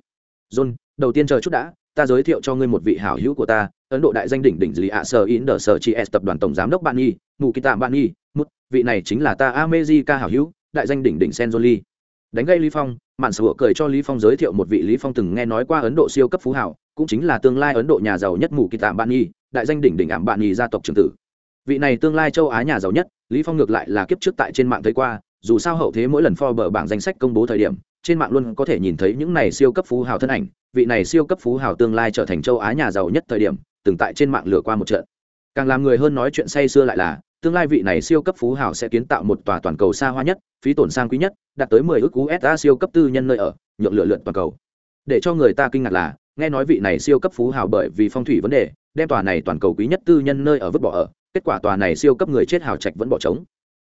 john, đầu tiên chờ chút đã, ta giới thiệu cho ngươi một vị hảo hữu của ta, ấn độ đại danh đỉnh đỉnh lý ạ sở in đờ sở chị s tập đoàn tổng giám đốc bạn nhi mù kỳ tạm bạn nhi mút vị này chính là ta amejica hảo hữu, đại danh đỉnh đỉnh senjoli đánh gây lý phong, mạn sở cười cho lý phong giới thiệu một vị lý phong từng nghe nói qua ấn độ siêu cấp phú hảo, cũng chính là tương lai ấn độ nhà giàu nhất mù kỳ tạm bạn nhi đại danh đỉnh đỉnh ảm bạn nhi gia tộc trưởng tử. Vị này tương lai châu á nhà giàu nhất, lý phong ngược lại là kiếp trước tại trên mạng thấy qua, dù sao hậu thế mỗi lần Forbes bảng danh sách công bố thời điểm trên mạng luôn có thể nhìn thấy những này siêu cấp phú hào thân ảnh, vị này siêu cấp phú hào tương lai trở thành châu á nhà giàu nhất thời điểm, từng tại trên mạng lừa qua một trận. Càng làm người hơn nói chuyện say xưa lại là, tương lai vị này siêu cấp phú hào sẽ kiến tạo một tòa toàn cầu xa hoa nhất, phí tổn sang quý nhất, đạt tới 10 ước usd siêu cấp tư nhân nơi ở, nhượng lựa lượn toàn cầu. Để cho người ta kinh ngạc là, nghe nói vị này siêu cấp phú hào bởi vì phong thủy vấn đề, đem tòa này toàn cầu quý nhất tư nhân nơi ở vứt bỏ ở, kết quả tòa này siêu cấp người chết hào trạch vẫn bỏ trống.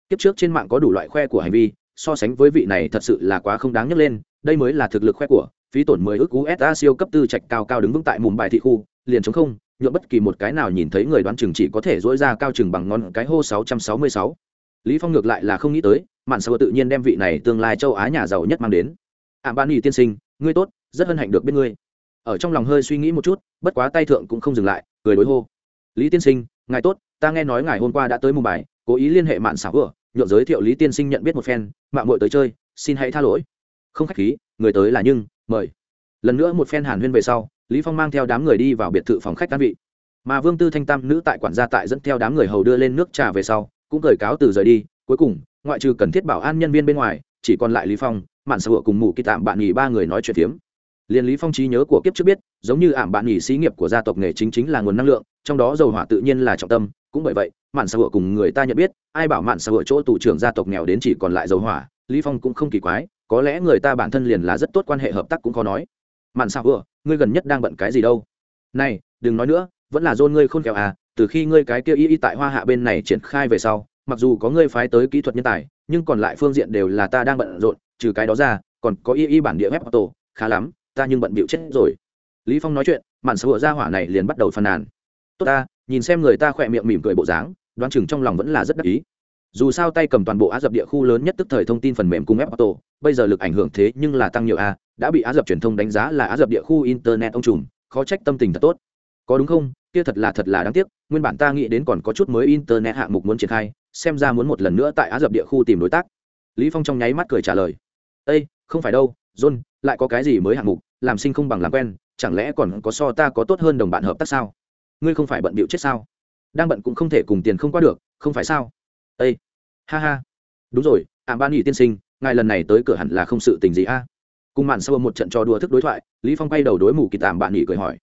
Kiếp trước trên mạng có đủ loại khoe của hành vi so sánh với vị này thật sự là quá không đáng nhắc lên, đây mới là thực lực khoe của, phí tổn 10 ước usd siêu cấp tư trạch cao cao đứng vững tại mùng bài thị khu, liền chống không, nhuộm bất kỳ một cái nào nhìn thấy người đoán chừng chỉ có thể dỗi ra cao chừng bằng ngón cái hô 666. lý phong ngược lại là không nghĩ tới, mạn sơ tự nhiên đem vị này tương lai châu á nhà giàu nhất mang đến. À, Ảm ban y tiên sinh, ngươi tốt, rất hân hạnh được biết ngươi. Ở trong lòng hơi suy nghĩ một chút, bất quá tay thượng cũng không dừng lại, cười đối hô. Lý tiên sinh, ngài tốt, ta nghe nói ngài hôm qua đã tới mumbai bài cố ý liên hệ mạn xảo vừa nhượng giới thiệu lý tiên sinh nhận biết một phen mạng muội tới chơi, xin hãy tha lỗi. Không khách khí, người tới là nhưng, mời. Lần nữa một phen hàn huyên về sau, lý phong mang theo đám người đi vào biệt thự phòng khách đan vị. Mà vương tư thanh tam nữ tại quản gia tại dẫn theo đám người hầu đưa lên nước trà về sau, cũng cởi cáo từ rời đi. Cuối cùng, ngoại trừ cần thiết bảo an nhân viên bên ngoài, chỉ còn lại lý phong, mạn sở cùng mù kỳ tạm bạn nghỉ ba người nói chuyện phiếm. Liên lý phong trí nhớ của kiếp trước biết, giống như ảm bạn nghỉ xí nghiệp của gia tộc nghề chính chính là nguồn năng lượng, trong đó dầu hỏa tự nhiên là trọng tâm cũng bởi vậy, mạn sở cùng người ta nhận biết, ai bảo mạn sở chỗ tù trưởng gia tộc nghèo đến chỉ còn lại dầu hỏa, lý phong cũng không kỳ quái, có lẽ người ta bản thân liền là rất tốt quan hệ hợp tác cũng khó nói. Mạn sở ngươi gần nhất đang bận cái gì đâu? Này, đừng nói nữa, vẫn là dôn ngươi khôn khéo à từ khi ngươi cái kia y y tại hoa hạ bên này triển khai về sau, mặc dù có ngươi phái tới kỹ thuật nhân tài, nhưng còn lại phương diện đều là ta đang bận rộn, trừ cái đó ra, còn có y y bản địa web auto khá lắm, ta nhưng bận bịu chết rồi. Lý phong nói chuyện, mạn xã hội gia hỏa này liền bắt đầu phàn nàn. Tốt ta nhìn xem người ta khỏe miệng mỉm cười bộ dáng, đoán chừng trong lòng vẫn là rất đắc ý. Dù sao tay cầm toàn bộ á dập địa khu lớn nhất tức thời thông tin phần mềm cung ép auto bây giờ lực ảnh hưởng thế nhưng là tăng nhiều a, đã bị á dập truyền thông đánh giá là á dập địa khu internet ông trùm, khó trách tâm tình thật tốt. Có đúng không? Kia thật là thật là đáng tiếc, nguyên bản ta nghĩ đến còn có chút mới internet hạng mục muốn triển khai, xem ra muốn một lần nữa tại á dập địa khu tìm đối tác. Lý phong trong nháy mắt cười trả lời. Ây không phải đâu, john, lại có cái gì mới hạng mục, làm sinh không bằng làm quen, chẳng lẽ còn có so ta có tốt hơn đồng bạn hợp tác sao? Ngươi không phải bận bịu chết sao? Đang bận cũng không thể cùng tiền không qua được, không phải sao? Ây ha ha. Đúng rồi, ảm ban nghỉ tiên sinh, ngài lần này tới cửa hẳn là không sự tình gì a. Cùng màn sau một trận trò đùa thức đối thoại, lý phong quay đầu đối mù kỳ tạm bạn nghỉ cười hỏi.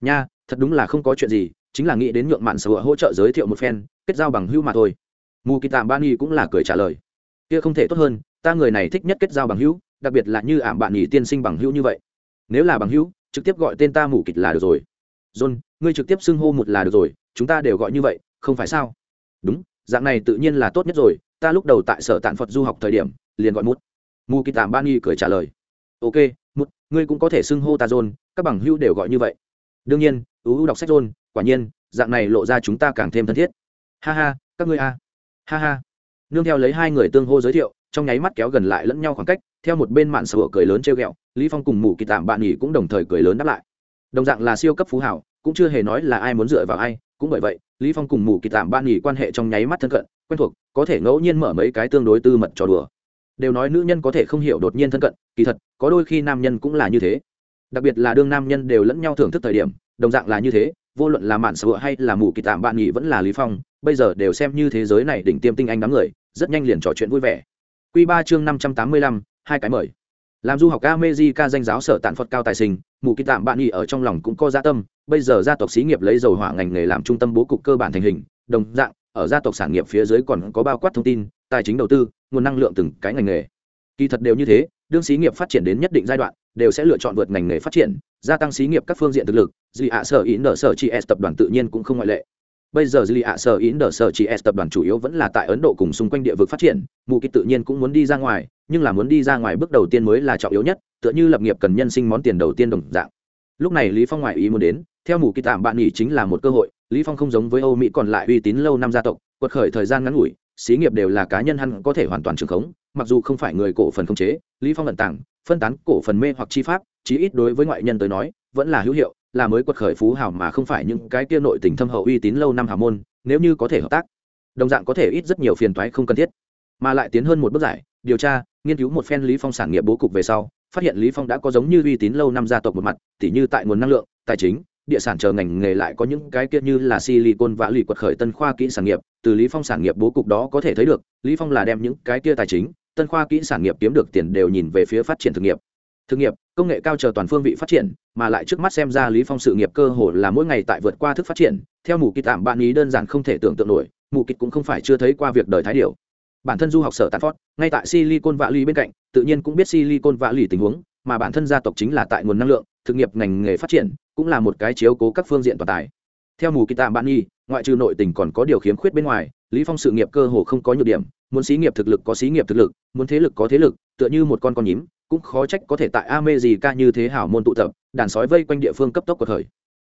Nha, thật đúng là không có chuyện gì, chính là nghĩ đến nhượng mạn sở hỗ trợ giới thiệu một phen, kết giao bằng hữu mà thôi. Mù kỳ tạm ban nghỉ cũng là cười trả lời. Kia không thể tốt hơn, ta người này thích nhất kết giao bằng hữu, đặc biệt là như ảm bạn nghỉ tiên sinh bằng hữu như vậy. Nếu là bằng hữu, trực tiếp gọi tên ta mù kịch là được rồi. John ngươi trực tiếp xưng hô một là được rồi, chúng ta đều gọi như vậy, không phải sao? Đúng, dạng này tự nhiên là tốt nhất rồi, ta lúc đầu tại sở tạn phật du học thời điểm, liền gọi mút. Mù kỳ tạm ban nghi cười trả lời. Ok, mút, ngươi cũng có thể xưng hô ta dôn các bằng hữu đều gọi như vậy. Đương nhiên, ưu đọc sách dôn quả nhiên, dạng này lộ ra chúng ta càng thêm thân thiết. Ha ha, các ngươi a. Ha ha. Nương theo lấy hai người tương hô giới thiệu, trong nháy mắt kéo gần lại lẫn nhau khoảng cách, theo một bên mạn sửa cười lớn treo ghẹo, lý phong cùng mù kỳ tạm bạn nghỉ cũng đồng thời cười lớn đáp lại. Đồng dạng là siêu cấp phú hảo cũng chưa hề nói là ai muốn dựa vào ai, cũng bởi vậy, lý phong cùng mù kỳ tạm ban nghỉ quan hệ trong nháy mắt thân cận, quen thuộc, có thể ngẫu nhiên mở mấy cái tương đối tư mật trò đùa. Đều nói nữ nhân có thể không hiểu đột nhiên thân cận, kỳ thật, có đôi khi nam nhân cũng là như thế. Đặc biệt là đương nam nhân đều lẫn nhau thưởng thức thời điểm, đồng dạng là như thế, vô luận là mạn sửa hay là mù kỳ tạm bạn nghỉ vẫn là lý phong, bây giờ đều xem như thế giới này đỉnh tiêm tinh anh đám người, rất nhanh liền trò chuyện vui vẻ. Quy ba chương năm trăm tám mươi lăm, hai cái mời làm du học America danh giáo sở tạn Phật cao tài sinh, mù kỳ tạm bạn nhỉ ở trong lòng cũng có gia tâm, bây giờ gia tộc xí nghiệp lấy dầu hỏa ngành nghề làm trung tâm bố cục cơ bản thành hình, đồng dạng, ở gia tộc sản nghiệp phía dưới còn có bao quát thông tin, tài chính đầu tư, nguồn năng lượng từng cái ngành nghề. Kỳ thật đều như thế, đương xí nghiệp phát triển đến nhất định giai đoạn, đều sẽ lựa chọn vượt ngành nghề phát triển, gia tăng xí nghiệp các phương diện thực lực, gì ạ sở ý nở sở chị S tập đoàn tự nhiên cũng không ngoại lệ bây giờ dư ạ sở ý nở sở chỉ s tập đoàn chủ yếu vẫn là tại ấn độ cùng xung quanh địa vực phát triển, mù kịch tự nhiên cũng muốn đi ra ngoài, nhưng là muốn đi ra ngoài bước đầu tiên mới là trọng yếu nhất, tựa như lập nghiệp cần nhân sinh món tiền đầu tiên đồng dạng. Lúc này lý phong ngoại ý muốn đến, theo mù kịch tạm bạn nghỉ chính là một cơ hội, lý phong không giống với âu mỹ còn lại uy tín lâu năm gia tộc, quật khởi thời gian ngắn ngủi, xí nghiệp đều là cá nhân hắn có thể hoàn toàn trường khống, mặc dù không phải người cổ phần khống chế, lý phong vận tảng phân tán cổ phần mê hoặc chi pháp, chí ít đối với ngoại nhân tới nói, vẫn là hữu hiệu là mới quật khởi phú hào mà không phải những cái kia nội tình thâm hậu uy tín lâu năm hào môn, nếu như có thể hợp tác, đồng dạng có thể ít rất nhiều phiền toái không cần thiết. Mà lại tiến hơn một bước giải, điều tra, nghiên cứu một phen lý phong sản nghiệp bố cục về sau, phát hiện lý phong đã có giống như uy tín lâu năm gia tộc một mặt, tỉ như tại nguồn năng lượng, tài chính, địa sản chờ ngành nghề lại có những cái kia như là silicon và lì quật khởi tân khoa kỹ sản nghiệp, từ lý phong sản nghiệp bố cục đó có thể thấy được, lý phong là đem những cái kia tài chính, tân khoa kỹ sản nghiệp kiếm được tiền đều nhìn về phía phát triển thực nghiệp. Thực nghiệp công nghệ cao chờ toàn phương vị phát triển mà lại trước mắt xem ra lý phong sự nghiệp cơ hồ là mỗi ngày tại vượt qua thức phát triển theo mù kịch tạm bạn ý đơn giản không thể tưởng tượng nổi mù kịch cũng không phải chưa thấy qua việc đời thái điều bản thân du học sở Stanford, ngay tại Silicon Valley bên cạnh, tự nhiên cũng biết Silicon Valley tình huống, mà bản thân gia tộc chính là tại nguồn năng lượng, thực nghiệp ngành nghề phát triển, cũng là một cái chiếu cố các phương diện toàn tài. Theo mù kịch tạm bạn ý, ngoại trừ nội tình còn có điều khiếm khuyết bên ngoài, Lý Phong sự nghiệp cơ hồ không có nhược điểm, muốn xí nghiệp thực lực có xí nghiệp thực lực, muốn thế lực có thế lực, tựa như một con con nhím, cũng khó trách có thể tại America như thế hảo môn tụ tập, đàn sói vây quanh địa phương cấp tốc của thời.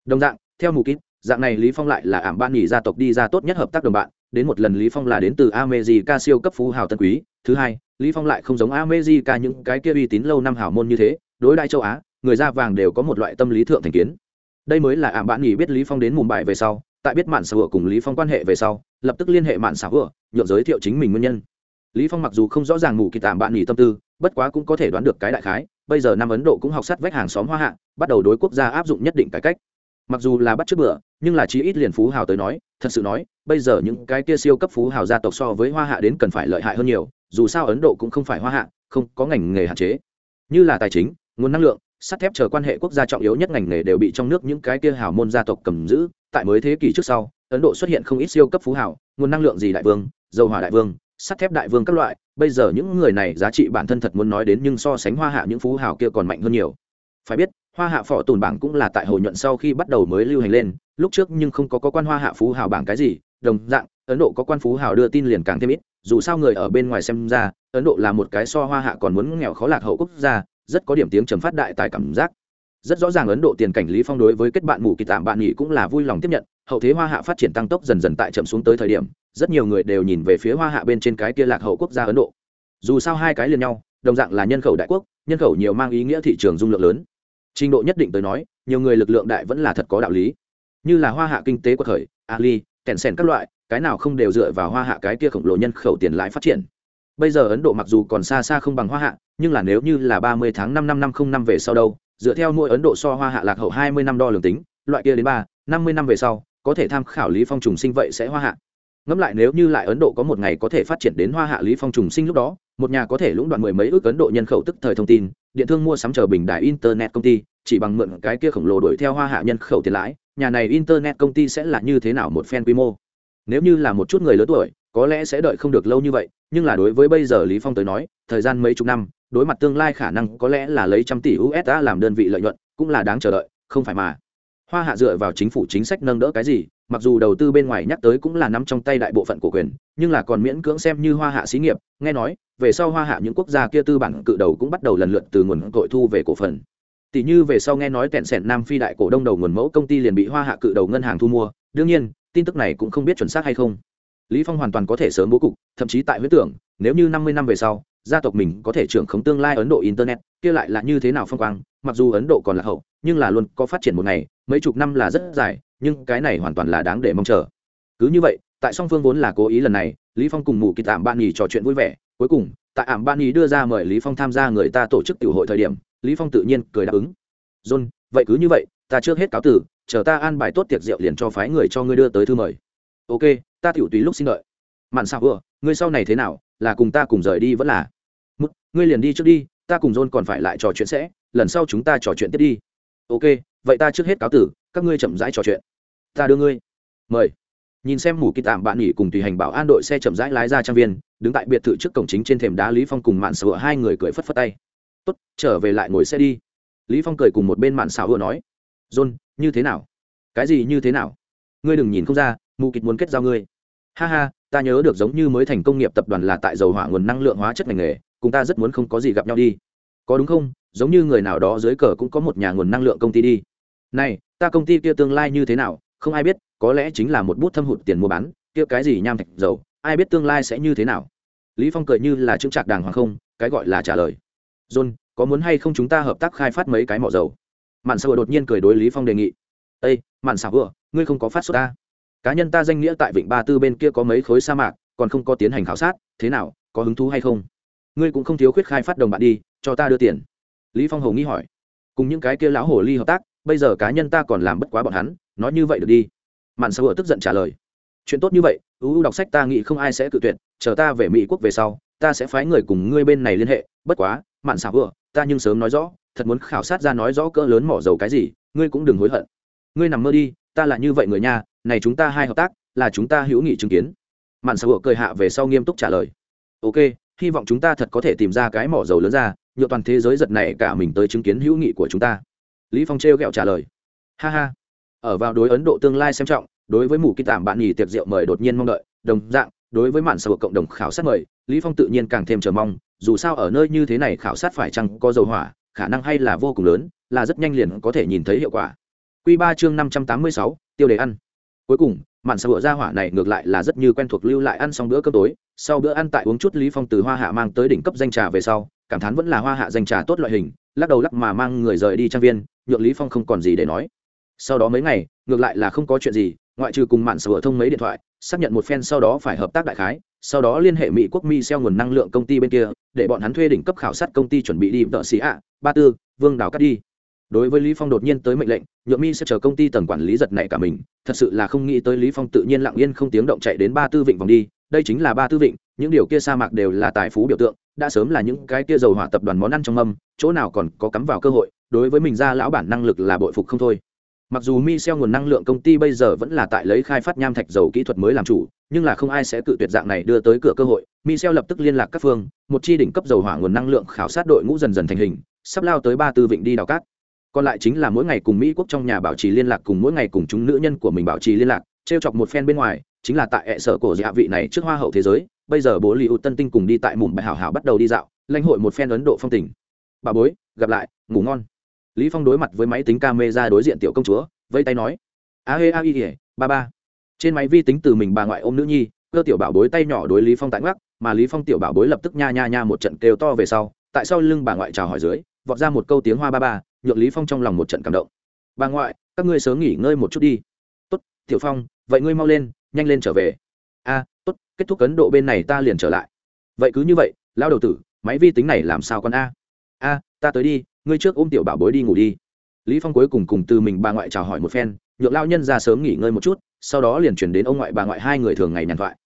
Đồng dạng, theo mù kín, dạng này Lý Phong lại là ảm ban nghỉ gia tộc đi ra tốt nhất hợp tác đồng bạn, đến một lần Lý Phong là đến từ America siêu cấp phú hào tân quý, thứ hai, Lý Phong lại không giống America những cái kia uy tín lâu năm hảo môn như thế, đối đại châu Á, người da vàng đều có một loại tâm lý thượng thành kiến. Đây mới là ảm bạn nghỉ biết Lý Phong đến mùng bài về sau, tại biết mạn sở cùng Lý Phong quan hệ về sau, lập tức liên hệ mạn xã vừa nhượng giới thiệu chính mình nguyên nhân. Lý Phong mặc dù không rõ ràng ngủ kỳ tạm bạn nghỉ tâm tư, bất quá cũng có thể đoán được cái đại khái bây giờ năm ấn độ cũng học sát vách hàng xóm hoa hạ bắt đầu đối quốc gia áp dụng nhất định cải cách mặc dù là bắt trước bữa nhưng là chí ít liền phú hào tới nói thật sự nói bây giờ những cái kia siêu cấp phú hào gia tộc so với hoa hạ đến cần phải lợi hại hơn nhiều dù sao ấn độ cũng không phải hoa hạ không có ngành nghề hạn chế như là tài chính nguồn năng lượng sắt thép chờ quan hệ quốc gia trọng yếu nhất ngành nghề đều bị trong nước những cái kia hào môn gia tộc cầm giữ tại mới thế kỷ trước sau ấn độ xuất hiện không ít siêu cấp phú hảo, nguồn năng lượng gì đại vương dầu hỏa đại vương sắt thép đại vương các loại bây giờ những người này giá trị bản thân thật muốn nói đến nhưng so sánh hoa hạ những phú hào kia còn mạnh hơn nhiều. Phải biết hoa hạ phỏ tồn bảng cũng là tại hồi nhuận sau khi bắt đầu mới lưu hành lên lúc trước nhưng không có, có quan hoa hạ phú hào bảng cái gì đồng dạng ấn độ có quan phú hào đưa tin liền càng thêm ít dù sao người ở bên ngoài xem ra ấn độ là một cái so hoa hạ còn muốn nghèo khó lạc hậu quốc gia rất có điểm tiếng trầm phát đại tài cảm giác. Rất rõ ràng ấn độ tiền cảnh lý phong đối với kết bạn mù kỳ tạm bạn nghỉ cũng là vui lòng tiếp nhận hậu thế hoa hạ phát triển tăng tốc dần dần tại chậm xuống tới thời điểm rất nhiều người đều nhìn về phía hoa hạ bên trên cái kia lạc hậu quốc gia ấn độ. Dù sao hai cái liền nhau đồng dạng là nhân khẩu đại quốc nhân khẩu nhiều mang ý nghĩa thị trường dung lượng lớn. Trình độ nhất định tới nói nhiều người lực lượng đại vẫn là thật có đạo lý. Như là hoa hạ kinh tế của khởi, ali kèn sèn các loại cái nào không đều dựa vào hoa hạ cái kia khổng lồ nhân khẩu tiền lãi phát triển. Bây giờ ấn độ mặc dù còn xa xa không bằng hoa hạ nhưng là nếu như là ba mươi tháng năm năm năm không năm về sau đâu dựa theo mỗi ấn độ so hoa hạ lạc hậu hai mươi năm đo lường tính loại kia đến ba năm mươi năm về sau có thể tham khảo lý phong trùng sinh vậy sẽ hoa hạ. Ngẫm lại nếu như lại ấn độ có một ngày có thể phát triển đến hoa hạ lý phong trùng sinh lúc đó, một nhà có thể lũng đoạn mười mấy ước ấn độ nhân khẩu tức thời thông tin, điện thương mua sắm chờ bình đại internet công ty, chỉ bằng mượn cái kia khổng lồ đuổi theo hoa hạ nhân khẩu tiền lãi, nhà này internet công ty sẽ là như thế nào một fan quy mô? Nếu như là một chút người lớn tuổi, có lẽ sẽ đợi không được lâu như vậy, nhưng là đối với bây giờ lý phong tới nói, thời gian mấy chục năm, đối mặt tương lai khả năng có lẽ là lấy trăm tỷ usd làm đơn vị lợi nhuận, cũng là đáng chờ đợi, không phải mà hoa hạ dựa vào chính phủ chính sách nâng đỡ cái gì, mặc dù đầu tư bên ngoài nhắc tới cũng là nắm trong tay đại bộ phận của quyền, nhưng là còn miễn cưỡng xem như hoa hạ xí nghiệp. Nghe nói, về sau hoa hạ những quốc gia kia tư bản cự đầu cũng bắt đầu lần lượt từ nguồn cội thu về cổ phần. Tỷ như về sau nghe nói tẹn sẻn nam phi đại cổ đông đầu nguồn mẫu công ty liền bị hoa hạ cự đầu ngân hàng thu mua. Đương nhiên, tin tức này cũng không biết chuẩn xác hay không. Lý phong hoàn toàn có thể sớm bố cục, thậm chí tại huyết tưởng, nếu như năm mươi năm về sau, gia tộc mình có thể trưởng khống tương lai ấn độ internet, kia lại là như thế nào phong quang mặc dù ấn độ còn là hậu, nhưng là luôn có phát triển một ngày, mấy chục năm là rất dài, nhưng cái này hoàn toàn là đáng để mong chờ. Cứ như vậy, tại song phương vốn là cố ý lần này, lý phong cùng mù kỳ tạm ban nhì trò chuyện vui vẻ. Cuối cùng, tại ảm ban nhì đưa ra mời lý phong tham gia người ta tổ chức tiểu hội thời điểm, lý phong tự nhiên cười đáp ứng. John, vậy cứ như vậy, ta trước hết cáo tử chờ ta an bài tốt tiệc rượu liền cho phái người cho ngươi đưa tới thư mời. Ok, ta tiểu tùy lúc xin đợi. Mạn sao vừa ngươi sau này thế nào, là cùng ta cùng rời đi vẫn là? Mức ngươi liền đi trước đi ta cùng john còn phải lại trò chuyện sẽ, lần sau chúng ta trò chuyện tiếp đi. Ok, vậy ta trước hết cáo tử, các ngươi chậm rãi trò chuyện. Ta đưa ngươi. Mời. Nhìn xem mù kỳ tạm bạn nghỉ cùng tùy hành bảo an đội xe chậm rãi lái ra trang viên, đứng tại biệt thự trước cổng chính trên thềm đá lý phong cùng mạn sửa hai người cười phất phất tay. Tốt, trở về lại ngồi xe đi. Lý phong cười cùng một bên mạn xảo vừa nói. John, như thế nào? Cái gì như thế nào? Ngươi đừng nhìn không ra, mù kịch muốn kết giao ngươi. Ha ha, ta nhớ được giống như mới thành công nghiệp tập đoàn là tại dầu hỏa nguồn năng lượng hóa chất ngành nghề cùng ta rất muốn không có gì gặp nhau đi. Có đúng không? Giống như người nào đó dưới cờ cũng có một nhà nguồn năng lượng công ty đi. Này, ta công ty kia tương lai như thế nào? Không ai biết, có lẽ chính là một bút thâm hụt tiền mua bán, kia cái gì nham thạch dầu, ai biết tương lai sẽ như thế nào? Lý phong cười như là chứng trạc đàng hoàng không, cái gọi là trả lời. John, có muốn hay không chúng ta hợp tác khai phát mấy cái mỏ dầu? Mạn sao đột nhiên cười đối lý phong đề nghị. Ê, mạn sao vừa, ngươi không có phát xuất ta. Cá nhân ta danh nghĩa tại vịnh ba tư bên kia có mấy khối sa mạc, còn không có tiến hành khảo sát, thế nào, có hứng thú hay không? Ngươi cũng không thiếu khuyết khai phát đồng bạn đi, cho ta đưa tiền. Lý phong hầu nghi hỏi. Cùng những cái kia lão hồ ly hợp tác, bây giờ cá nhân ta còn làm bất quá bọn hắn, nói như vậy được đi. Mạn sao tức giận trả lời. Chuyện tốt như vậy ưu đọc sách ta nghĩ không ai sẽ tự tuyệt, chờ ta về mỹ quốc về sau, ta sẽ phái người cùng ngươi bên này liên hệ, bất quá, mạn xảo ta nhưng sớm nói rõ, thật muốn khảo sát ra nói rõ cỡ lớn mỏ dầu cái gì, ngươi cũng đừng hối hận. Ngươi nằm mơ đi, ta là như vậy người nha, này chúng ta hai hợp tác, là chúng ta hữu nghị chứng kiến. Mạn xảo cười hạ về sau nghiêm túc trả lời. Ok hy vọng chúng ta thật có thể tìm ra cái mỏ dầu lớn ra nhựa toàn thế giới giật này cả mình tới chứng kiến hữu nghị của chúng ta. Lý phong trêu ghẹo trả lời. Ha ha. Ở vào đối ấn độ tương lai xem trọng đối với mù kỳ tạm bạn nghỉ tiệc rượu mời đột nhiên mong đợi đồng dạng đối với mạn xã hội cộng đồng khảo sát mời lý phong tự nhiên càng thêm chờ mong dù sao ở nơi như thế này khảo sát phải chăng có dầu hỏa khả năng hay là vô cùng lớn là rất nhanh liền có thể nhìn thấy hiệu quả. Quy ba chương năm trăm tám mươi sáu, tiêu đề ăn. Cuối cùng mạn xã hội gia hỏa này ngược lại là rất như quen thuộc lưu lại ăn xong bữa cơm tối sau bữa ăn tại uống chút lý phong từ hoa hạ mang tới đỉnh cấp danh trà về sau, cảm thán vẫn là hoa hạ danh trà tốt loại hình, lắc đầu lắc mà mang người rời đi trang viên, nhượng lý phong không còn gì để nói. Sau đó mấy ngày, ngược lại là không có chuyện gì, ngoại trừ cùng mạn sửa thông mấy điện thoại, xác nhận một phen sau đó phải hợp tác đại khái, sau đó liên hệ mỹ quốc mi xeo nguồn năng lượng công ty bên kia, để bọn hắn thuê đỉnh cấp khảo sát công ty chuẩn bị đi vợ xí ạ, ba tư, vương đào cắt đi. Đối với lý phong đột nhiên tới mệnh lệnh, nhượng mi sẽ chờ công ty tầng quản lý giật này cả mình, thật sự là không nghĩ tới lý phong tự nhiên lặng yên không tiếng động chạy đến ba tư vịnh vòng đi đây chính là ba tư vịnh, những điều kia sa mạc đều là tài phú biểu tượng, đã sớm là những cái kia dầu hỏa tập đoàn món ăn trong mâm, chỗ nào còn có cắm vào cơ hội, đối với mình ra lão bản năng lực là bội phục không thôi. Mặc dù mi xeo nguồn năng lượng công ty bây giờ vẫn là tại lấy khai phát nham thạch dầu kỹ thuật mới làm chủ, nhưng là không ai sẽ tự tuyệt dạng này đưa tới cửa cơ hội. Mi xeo lập tức liên lạc các phương, một chi đỉnh cấp dầu hỏa nguồn năng lượng khảo sát đội ngũ dần dần thành hình, sắp lao tới ba tư vịnh đi đào cát. Còn lại chính là mỗi ngày cùng mỹ quốc trong nhà bảo trì liên lạc cùng mỗi ngày cùng chúng nữ nhân của mình bảo trì liên lạc t r e o chọc một phen bên ngoài chính là tại hệ sở cổ dạ vị này trước hoa hậu thế giới, bây giờ bố li u tân tinh cùng đi tại mùm bài hảo hảo bắt đầu đi dạo, lãnh hội một phen ấn độ phong tình. Bà bối, gặp lại, ngủ ngon. Lý phong đối mặt với máy tính camera đối diện tiểu công chúa vây tay nói, a hê a y ỉa ba ba. Trên máy vi tính từ mình bà ngoại ôm nữ nhi, cơ tiểu bảo bối tay nhỏ đối lý phong tại ngoắc mà lý phong tiểu bảo bối lập tức nha nha nha một trận kêu to về sau, tại sau lưng bà ngoại chào hỏi dưới, vọt ra một câu tiếng hoa ba ba, nhượng lý phong trong lòng một trận cảm động. Bà ngoại, các ngươi sớm nghỉ ngơi một chút đi. Tốt, tiểu phong, vậy ngươi mau lên nhanh lên trở về. A, tốt, kết thúc ấn độ bên này ta liền trở lại. Vậy cứ như vậy lao đầu tử, máy vi tính này làm sao con a? A, ta tới đi, ngươi trước ôm tiểu bảo bối đi ngủ đi. Lý phong cuối cùng cùng từ mình bà ngoại chào hỏi một phen, nhượng lao nhân ra sớm nghỉ ngơi một chút, sau đó liền chuyển đến ông ngoại bà ngoại hai người thường ngày nhàn thoại.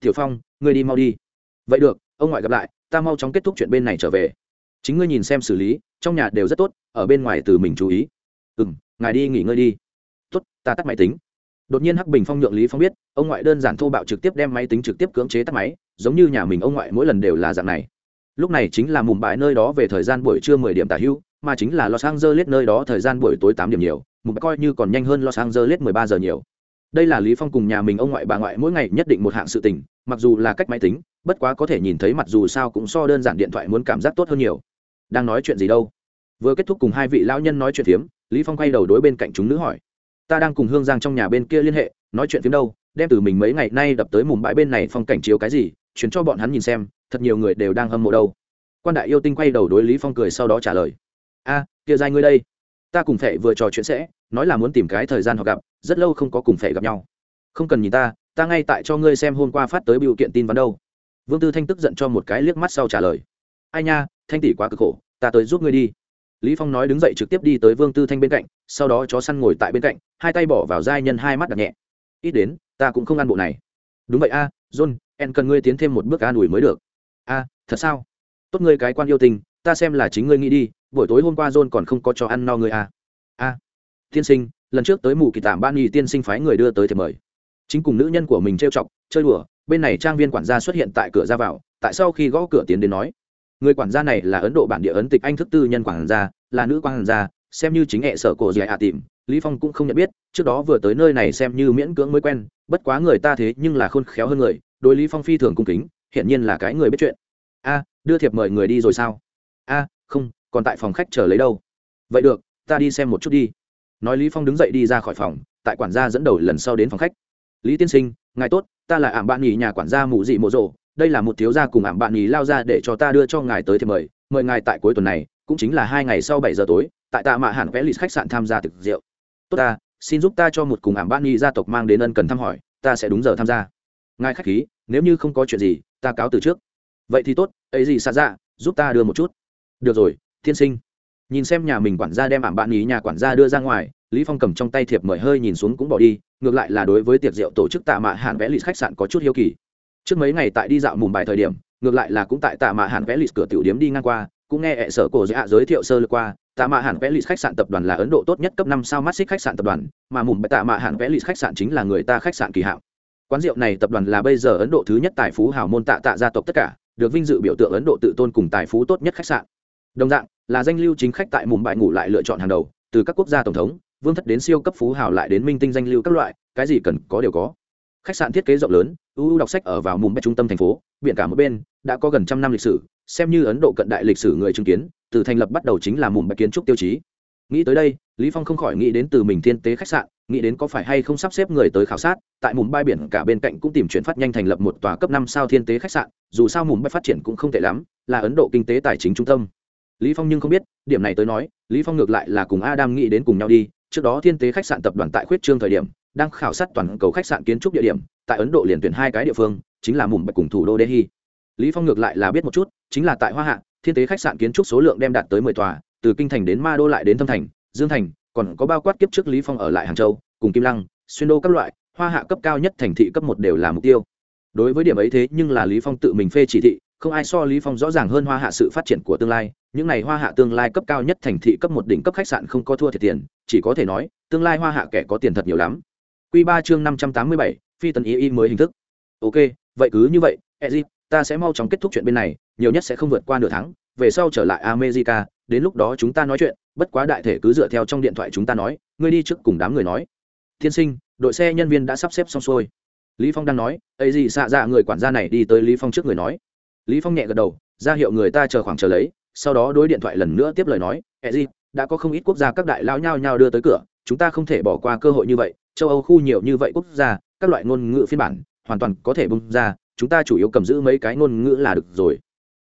Tiểu phong, ngươi đi mau đi. Vậy được, ông ngoại gặp lại, ta mau chóng kết thúc chuyện bên này trở về. Chính ngươi nhìn xem xử lý, trong nhà đều rất tốt, ở bên ngoài từ mình chú ý. Ừ ngài đi nghỉ ngơi đi. Tốt, ta tắt máy tính đột nhiên hắc bình phong nhượng lý phong biết, ông ngoại đơn giản thô bạo trực tiếp đem máy tính trực tiếp cưỡng chế tắt máy, giống như nhà mình ông ngoại mỗi lần đều là dạng này. Lúc này chính là mùng bãi nơi đó về thời gian buổi trưa mười điểm tả hưu, mà chính là los angeles nơi đó thời gian buổi tối tám điểm nhiều, mùng coi như còn nhanh hơn los angeles mười ba giờ nhiều. Đây là lý phong cùng nhà mình ông ngoại bà ngoại mỗi ngày nhất định một hạng sự tình, mặc dù là cách máy tính, bất quá có thể nhìn thấy mặt dù sao cũng so đơn giản điện thoại muốn cảm giác tốt hơn nhiều. Đang nói chuyện gì đâu? Vừa kết thúc cùng hai vị lão nhân nói chuyện phiếm, lý phong quay đầu đối bên cạnh chúng nữ hỏi ta đang cùng hương giang trong nhà bên kia liên hệ, nói chuyện phiếm đâu, đem từ mình mấy ngày nay đập tới mùng bãi bên này phong cảnh chiếu cái gì, chuyển cho bọn hắn nhìn xem, thật nhiều người đều đang hâm mộ đâu. Quan đại yêu tinh quay đầu đối lý phong cười sau đó trả lời. A, kia giai ngươi đây, ta cùng phệ vừa trò chuyện sẽ, nói là muốn tìm cái thời gian họ gặp, rất lâu không có cùng phệ gặp nhau. Không cần nhìn ta ta ngay tại cho ngươi xem hôm qua phát tới biểu kiện tin vắn đâu. Vương tư thanh tức giận cho một cái liếc mắt sau trả lời. Ai nha, thanh tỷ quá cực khổ, ta tới giúp ngươi đi lý phong nói đứng dậy trực tiếp đi tới vương tư thanh bên cạnh, sau đó chó săn ngồi tại bên cạnh, hai tay bỏ vào giai nhân hai mắt đặt nhẹ. Ít đến, ta cũng không ăn bộ này. Đúng vậy a, john em cần ngươi tiến thêm một bước an ủi mới được. A, thật sao? Tốt ngươi cái quan yêu tình, ta xem là chính ngươi nghĩ đi, buổi tối hôm qua john còn không có cho ăn no ngươi a a, tiên sinh, lần trước tới mù kỳ tạm ban nhì tiên sinh phái người đưa tới thì mời. Chính cùng nữ nhân của mình trêu chọc, chơi đùa, bên này trang viên quản gia xuất hiện tại cửa ra vào, tại sau khi gõ cửa tiến đến nói người quản gia này là ấn độ bản địa ấn tịch anh thức tư nhân quản gia, là nữ quản gia, xem như chính hệ sở cổ dạy hạ tìm. Lý phong cũng không nhận biết, trước đó vừa tới nơi này xem như miễn cưỡng mới quen, bất quá người ta thế nhưng là khôn khéo hơn người, đối lý phong phi thường cung kính hiện nhiên là cái người biết chuyện. A, đưa thiệp mời người đi rồi sao? A, không, còn tại phòng khách chờ lấy đâu? Vậy được, ta đi xem một chút đi. Nói lý phong đứng dậy đi ra khỏi phòng, tại quản gia dẫn đầu lần sau đến phòng khách. Lý tiên sinh, ngài tốt, ta là ảm bạn nghỉ nhà quản gia mù dị mộ rộ đây là một thiếu gia cùng ảm bạn nhí lao ra để cho ta đưa cho ngài tới thì mời mời ngài tại cuối tuần này, cũng chính là hai ngày sau bảy giờ tối, tại tạ mạ hẳn vẽ lịch khách sạn tham gia thực rượu. Tốt ta, xin giúp ta cho một cùng ảm bạn nhí gia tộc mang đến ân cần thăm hỏi, ta sẽ đúng giờ tham gia. Ngài khách khí, nếu như không có chuyện gì, ta cáo từ trước. Vậy thì tốt, ấy gì xa dạ giúp ta đưa một chút. Được rồi, Thiên sinh. Nhìn xem nhà mình quản gia đem ảm bạn ý nhà quản gia đưa ra ngoài, lý phong cầm trong tay thiệp mời hơi nhìn xuống cũng bỏ đi, ngược lại là đối với tiệc rượu tổ chức tạ mạ hạn vẽ lịch khách sạn có chút hiếu kỳ trước mấy ngày tại đi dạo mùng bài thời điểm, ngược lại là cũng tại tạ mạ Hàn vẽ lịch cửa tiểu điếm đi ngang qua, cũng nghe hệ sở cổ dạ giới thiệu sơ lược qua, tạ mạ Hàn vẽ lịch khách sạn tập đoàn là ấn độ tốt nhất cấp năm sao mắt xích khách sạn tập đoàn, mà mùng bài tạ mạ Hàn vẽ lịch khách sạn chính là người ta khách sạn kỳ hạng quán rượu này tập đoàn là bây giờ ấn độ thứ nhất tài phú hào môn tạ tạ gia tộc tất cả, được vinh dự biểu tượng ấn độ tự tôn cùng tài phú tốt nhất khách sạn. Đồng dạng, là danh lưu chính khách tại mùng bại ngủ lại lựa chọn hàng đầu, từ các quốc gia tổng thống, vương thất đến siêu cấp phú hào lại đến minh tinh danh lưu các loại, cái gì cần có đều có khách sạn thiết kế rộng lớn ưu đọc sách ở vào mùng bách trung tâm thành phố, biển cả một bên, đã có gần trăm năm lịch sử, xem như ấn độ cận đại lịch sử người chứng kiến, từ thành lập bắt đầu chính là mùng bách kiến trúc tiêu chí. Nghĩ tới đây, lý phong không khỏi nghĩ đến từ mình thiên tế khách sạn, nghĩ đến có phải hay không sắp xếp người tới khảo sát, tại mùng bay biển cả bên cạnh cũng tìm chuyển phát nhanh thành lập một tòa cấp năm sao thiên tế khách sạn, dù sao mùng bay phát triển cũng không tệ lắm, là ấn độ kinh tế tài chính trung tâm. Lý phong nhưng không biết, điểm này tới nói, lý phong ngược lại là cùng adam nghĩ đến cùng nhau đi, trước đó thiên tế khách sạn tập đoàn tại khuyết trương thời điểm đang khảo sát toàn cầu khách sạn kiến trúc địa điểm, tại ấn độ liền tuyển hai cái địa phương, chính là mùng bạch cùng thủ đô delhi. Lý phong ngược lại là biết một chút, chính là tại hoa hạ, thiên tế khách sạn kiến trúc số lượng đem đạt tới mười tòa, từ kinh thành đến ma đô lại đến thâm thành, dương thành, còn có bao quát kiếp trước lý phong ở lại hàng châu, cùng kim lăng, xuyên đô các loại, hoa hạ cấp cao nhất thành thị cấp một đều là mục tiêu. Đối với điểm ấy thế nhưng là lý phong tự mình phê chỉ thị, không ai so lý phong rõ ràng hơn hoa hạ sự phát triển của tương lai, những này hoa hạ tương lai cấp cao nhất thành thị cấp một đỉnh cấp khách sạn không có thua thiệt tiền, chỉ có thể nói, tương lai hoa hạ kẻ có tiền thật nhiều lắm quy ba chương năm trăm tám mươi bảy, phi tần y y mới hình thức. Ok vậy cứ như vậy Ezic, ta sẽ mau chóng kết thúc chuyện bên này nhiều nhất sẽ không vượt qua nửa tháng về sau trở lại america đến lúc đó chúng ta nói chuyện bất quá đại thể cứ dựa theo trong điện thoại chúng ta nói ngươi đi trước cùng đám người nói. Tiên sinh đội xe nhân viên đã sắp xếp xong xuôi. Lý phong đang nói ấy gì xạ dạ người quản gia này đi tới lý phong trước người nói. Lý phong nhẹ gật đầu ra hiệu người ta chờ khoảng chờ lấy. Sau đó đối điện thoại lần nữa tiếp lời nói Ezic, đã có không ít quốc gia các đại lao nhao nhao đưa tới cửa chúng ta không thể bỏ qua cơ hội như vậy châu âu khu nhiều như vậy quốc gia, các loại ngôn ngữ phiên bản hoàn toàn có thể bung ra, chúng ta chủ yếu cầm giữ mấy cái ngôn ngữ là được rồi.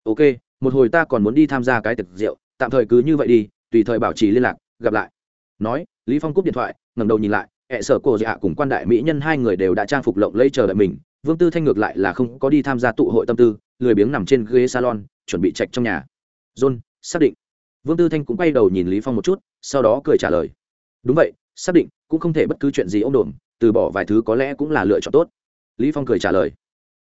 Ok, một hồi ta còn muốn đi tham gia cái tiệc rượu, tạm thời cứ như vậy đi, tùy thời bảo trì liên lạc, gặp lại. Nói, lý phong cúp điện thoại, ngẩng đầu nhìn lại hệ sở cổ dạ cùng quan đại mỹ nhân hai người đều đã trang phục lộng lẫy chờ đợi mình, vương tư thanh ngược lại là không có đi tham gia tụ hội tâm tư, lười biếng nằm trên ghế salon, chuẩn bị trạch trong nhà. John, xác định. Vương tư thanh cũng quay đầu nhìn lý phong một chút, sau đó cười trả lời. Đúng vậy, xác định cũng không thể bất cứ chuyện gì ông đồn, từ bỏ vài thứ có lẽ cũng là lựa chọn tốt. Lý phong cười trả lời,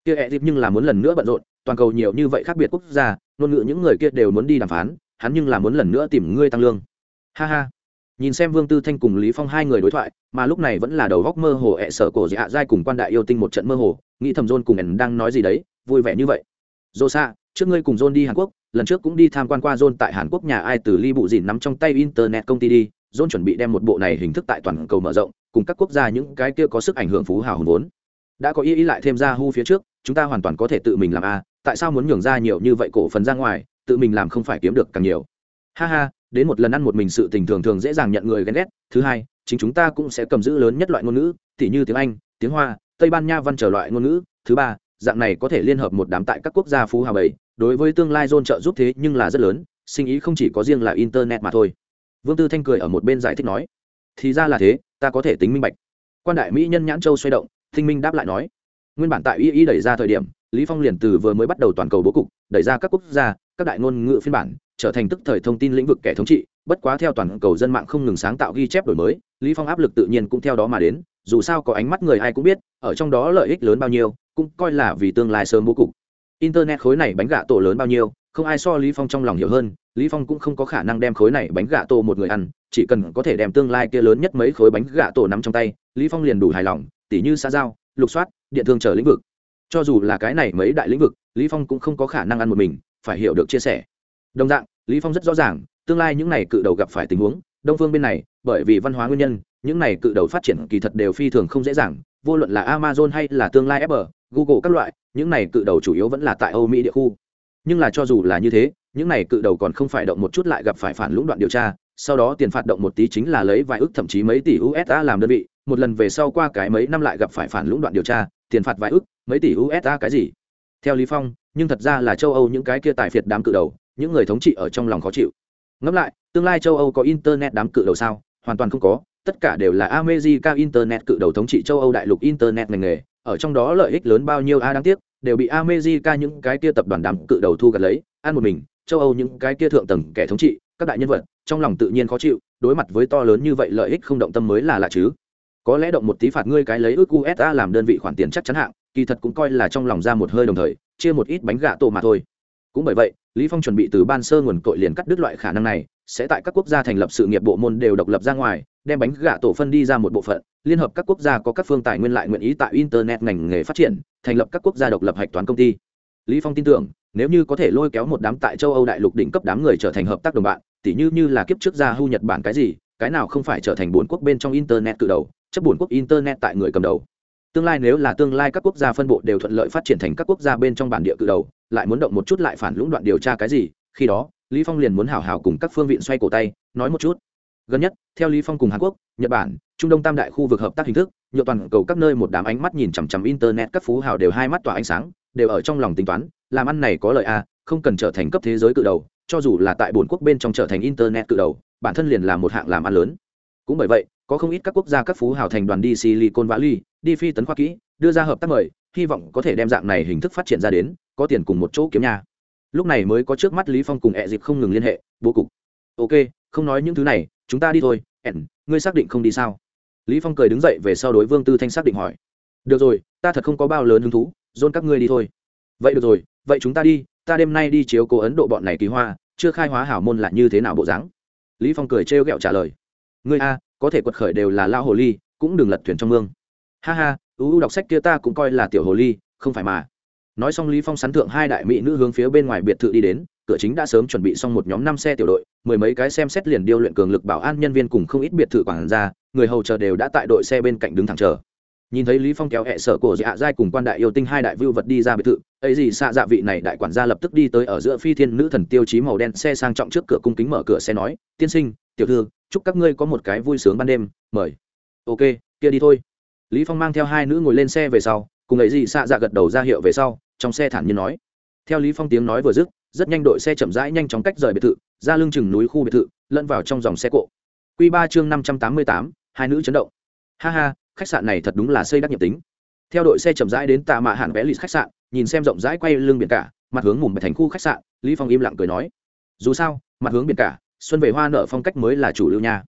kia ẹ dịp nhưng là muốn lần nữa bận rộn, toàn cầu nhiều như vậy khác biệt quốc gia, ngôn ngữ những người kia đều muốn đi đàm phán, hắn nhưng là muốn lần nữa tìm ngươi tăng lương. Ha ha. Nhìn xem vương tư thanh cùng lý phong hai người đối thoại, mà lúc này vẫn là đầu góc mơ hồ, ẹ sở cổ diạ giai cùng quan đại yêu tinh một trận mơ hồ, nghĩ thầm john cùng ẩn đang nói gì đấy, vui vẻ như vậy. Dô xa trước ngươi cùng john đi hàn quốc, lần trước cũng đi tham quan qua john tại hàn quốc nhà ai từ ly bụ dìn nắm trong tay internet công ty đi john chuẩn bị đem một bộ này hình thức tại toàn cầu mở rộng, cùng các quốc gia những cái kia có sức ảnh hưởng phú hào hùng vốn. Đã có ý ý lại thêm ra hu phía trước, chúng ta hoàn toàn có thể tự mình làm a, tại sao muốn nhường ra nhiều như vậy cổ phần ra ngoài, tự mình làm không phải kiếm được càng nhiều. Ha ha, đến một lần ăn một mình sự tình thường thường dễ dàng nhận người ghen ghét. Thứ hai, chính chúng ta cũng sẽ cầm giữ lớn nhất loại ngôn ngữ, tỉ như tiếng anh, tiếng hoa, tây ban nha văn trở loại ngôn ngữ. Thứ ba, dạng này có thể liên hợp một đám tại các quốc gia phú hào bảy, đối với tương lai John trợ giúp thế nhưng là rất lớn, sinh ý không chỉ có riêng là internet mà thôi vương tư thanh cười ở một bên giải thích nói, thì ra là thế, ta có thể tính minh bạch. Quan đại mỹ nhân nhãn châu xoay động, thinh minh đáp lại nói, nguyên bản tại y y đẩy ra thời điểm, lý phong liền từ vừa mới bắt đầu toàn cầu bố cục, đẩy ra các quốc gia, các đại ngôn ngữ phiên bản, trở thành tức thời thông tin lĩnh vực kẻ thống trị, bất quá theo toàn cầu dân mạng không ngừng sáng tạo ghi chép đổi mới, lý phong áp lực tự nhiên cũng theo đó mà đến, dù sao có ánh mắt người ai cũng biết, ở trong đó lợi ích lớn bao nhiêu, cũng coi là vì tương lai sớm bố cục. Internet khối này bánh gạ tổ lớn bao nhiêu không ai so lý phong trong lòng hiểu hơn, lý phong cũng không có khả năng đem khối này bánh gạ tổ một người ăn, chỉ cần có thể đem tương lai kia lớn nhất mấy khối bánh gạ tổ nắm trong tay, lý phong liền đủ hài lòng, tỉ như xã giao, lục soát, điện thương trở lĩnh vực. Cho dù là cái này mấy đại lĩnh vực, lý phong cũng không có khả năng ăn một mình, phải hiểu được chia sẻ. Đồng dạng, lý phong rất rõ ràng, tương lai những này cự đầu gặp phải tình huống, đông phương bên này, bởi vì văn hóa nguyên nhân, những này cự đầu phát triển kỳ thật đều phi thường không dễ dàng, vô luận là amazon hay là tương lai apple, google các loại, những này cự đầu chủ yếu vẫn là tại âu mỹ địa khu nhưng là cho dù là như thế, những này cự đầu còn không phải động một chút lại gặp phải phản lũng đoạn điều tra, sau đó tiền phạt động một tí chính là lấy vài ước thậm chí mấy tỷ usd làm đơn vị, một lần về sau qua cái mấy năm lại gặp phải phản lũng đoạn điều tra, tiền phạt vài ước, mấy tỷ usd cái gì? Theo lý phong, nhưng thật ra là châu âu những cái kia tài phiệt đám cự đầu, những người thống trị ở trong lòng khó chịu. Ngẫm lại, tương lai châu âu có internet đám cự đầu sao? Hoàn toàn không có, tất cả đều là america internet cự đầu thống trị châu âu đại lục internet ngành nghề, ở trong đó lợi ích lớn bao nhiêu a đáng tiếc đều bị america những cái kia tập đoàn đám cự đầu thu gặt lấy, ăn một mình, châu âu những cái kia thượng tầng kẻ thống trị, các đại nhân vật, trong lòng tự nhiên khó chịu, đối mặt với to lớn như vậy lợi ích không động tâm mới là lạ chứ. Có lẽ động một tí phạt ngươi cái lấy ước usa làm đơn vị khoản tiền chắc chắn hạng, kỳ thật cũng coi là trong lòng ra một hơi đồng thời, chia một ít bánh gạ tổ mà thôi. Cũng bởi vậy, lý phong chuẩn bị từ ban sơ nguồn cội liền cắt đứt loại khả năng này, sẽ tại các quốc gia thành lập sự nghiệp bộ môn đều độc lập ra ngoài đem bánh gạ tổ phân đi ra một bộ phận, liên hợp các quốc gia có các phương tài nguyên lại nguyện ý tại internet ngành nghề phát triển, thành lập các quốc gia độc lập hạch toán công ty. Lý phong tin tưởng, nếu như có thể lôi kéo một đám tại châu âu đại lục đỉnh cấp đám người trở thành hợp tác đồng bạn, tỉ như như là kiếp trước gia hu nhật bản cái gì, cái nào không phải trở thành bốn quốc bên trong internet cự đầu, chấp bốn quốc internet tại người cầm đầu. Tương lai nếu là tương lai các quốc gia phân bộ đều thuận lợi phát triển thành các quốc gia bên trong bản địa cự đầu, lại muốn động một chút lại phản lũng đoạn điều tra cái gì, khi đó, lý phong liền muốn hảo hảo cùng các phương viện xoay cổ tay, nói một chút gần nhất, theo lý phong cùng hàn quốc, nhật bản, trung đông tam đại khu vực hợp tác hình thức, nhựa toàn cầu các nơi một đám ánh mắt nhìn chằm chằm internet các phú hào đều hai mắt tỏa ánh sáng, đều ở trong lòng tính toán, làm ăn này có lợi a không cần trở thành cấp thế giới cự đầu, cho dù là tại bốn quốc bên trong trở thành internet cự đầu, bản thân liền là một hạng làm ăn lớn. Cũng bởi vậy, có không ít các quốc gia các phú hào thành đoàn đi silicon valley, đi phi tấn khoa kỹ, đưa ra hợp tác mời, hy vọng có thể đem dạng này hình thức phát triển ra đến, có tiền cùng một chỗ kiếm nhà. Lúc này mới có trước mắt lý phong cùng ẹ dịp không ngừng liên hệ, bố cục. Ok, không nói những thứ này chúng ta đi thôi ẹn, ngươi xác định không đi sao? Lý phong cười đứng dậy về sau đối vương tư thanh xác định hỏi. Được rồi ta thật không có bao lớn hứng thú dôn các ngươi đi thôi. Vậy được rồi vậy chúng ta đi ta đêm nay đi chiếu cố ấn độ bọn này kỳ hoa chưa khai hóa hảo môn là như thế nào bộ dáng? Lý phong cười trêu ghẹo trả lời. Ngươi a có thể quật khởi đều là lao hồ ly cũng đừng lật thuyền trong mương. Ha ha ưu đọc sách kia ta cũng coi là tiểu hồ ly không phải mà nói xong lý phong sắn thượng hai đại mỹ nữ hướng phía bên ngoài biệt thự đi đến, cửa chính đã sớm chuẩn bị xong một nhóm năm xe tiểu đội, mười mấy cái xem xét liền điêu luyện cường lực bảo an nhân viên cùng không ít biệt thự quản gia, người hầu chờ đều đã tại đội xe bên cạnh đứng thẳng chờ. Nhìn thấy lý phong kéo hẹ sở cổ dạ giai cùng quan đại yêu tinh hai đại vưu vật đi ra biệt thự, ấy gì xạ dạ vị này đại quản gia lập tức đi tới ở giữa phi thiên nữ thần tiêu chí màu đen xe sang trọng trước cửa cung kính mở cửa xe nói, tiên sinh, tiểu thư, chúc các ngươi có một cái vui sướng ban đêm, mời. Ok, kia đi thôi. Lý phong mang theo hai nữ ngồi lên xe về sau cùng ấy gì xạ dạ gật đầu ra hiệu về sau, trong xe thản nhiên nói. Theo lý phong tiếng nói vừa dứt, rất nhanh đội xe chậm rãi nhanh chóng cách rời biệt thự, ra lưng chừng núi khu biệt thự, lẫn vào trong dòng xe cộ. Quy ba chương năm trăm tám mươi tám, hai nữ chấn động. Ha ha, khách sạn này thật đúng là xây đắc nhiệm tính. Theo đội xe chậm rãi đến tạ mạ hạn vẽ lì khách sạn, nhìn xem rộng rãi quay lưng biển cả, mặt hướng mùng bạch thành khu khách sạn, lý phong im lặng cười nói. Dù sao, mặt hướng biển cả, xuân về hoa nở phong cách mới là chủ lưu nha.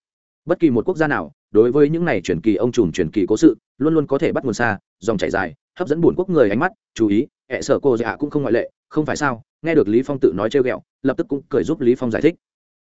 Bất kỳ một quốc gia nào, đối với những này truyền kỳ ông trùm truyền kỳ cố sự, luôn luôn có thể bắt nguồn xa, dòng chảy dài hấp dẫn buồn quốc người ánh mắt, chú ý hệ sở cô dạ cũng không ngoại lệ, không phải sao, nghe được lý phong tự nói trêu ghẹo, lập tức cũng cười giúp lý phong giải thích.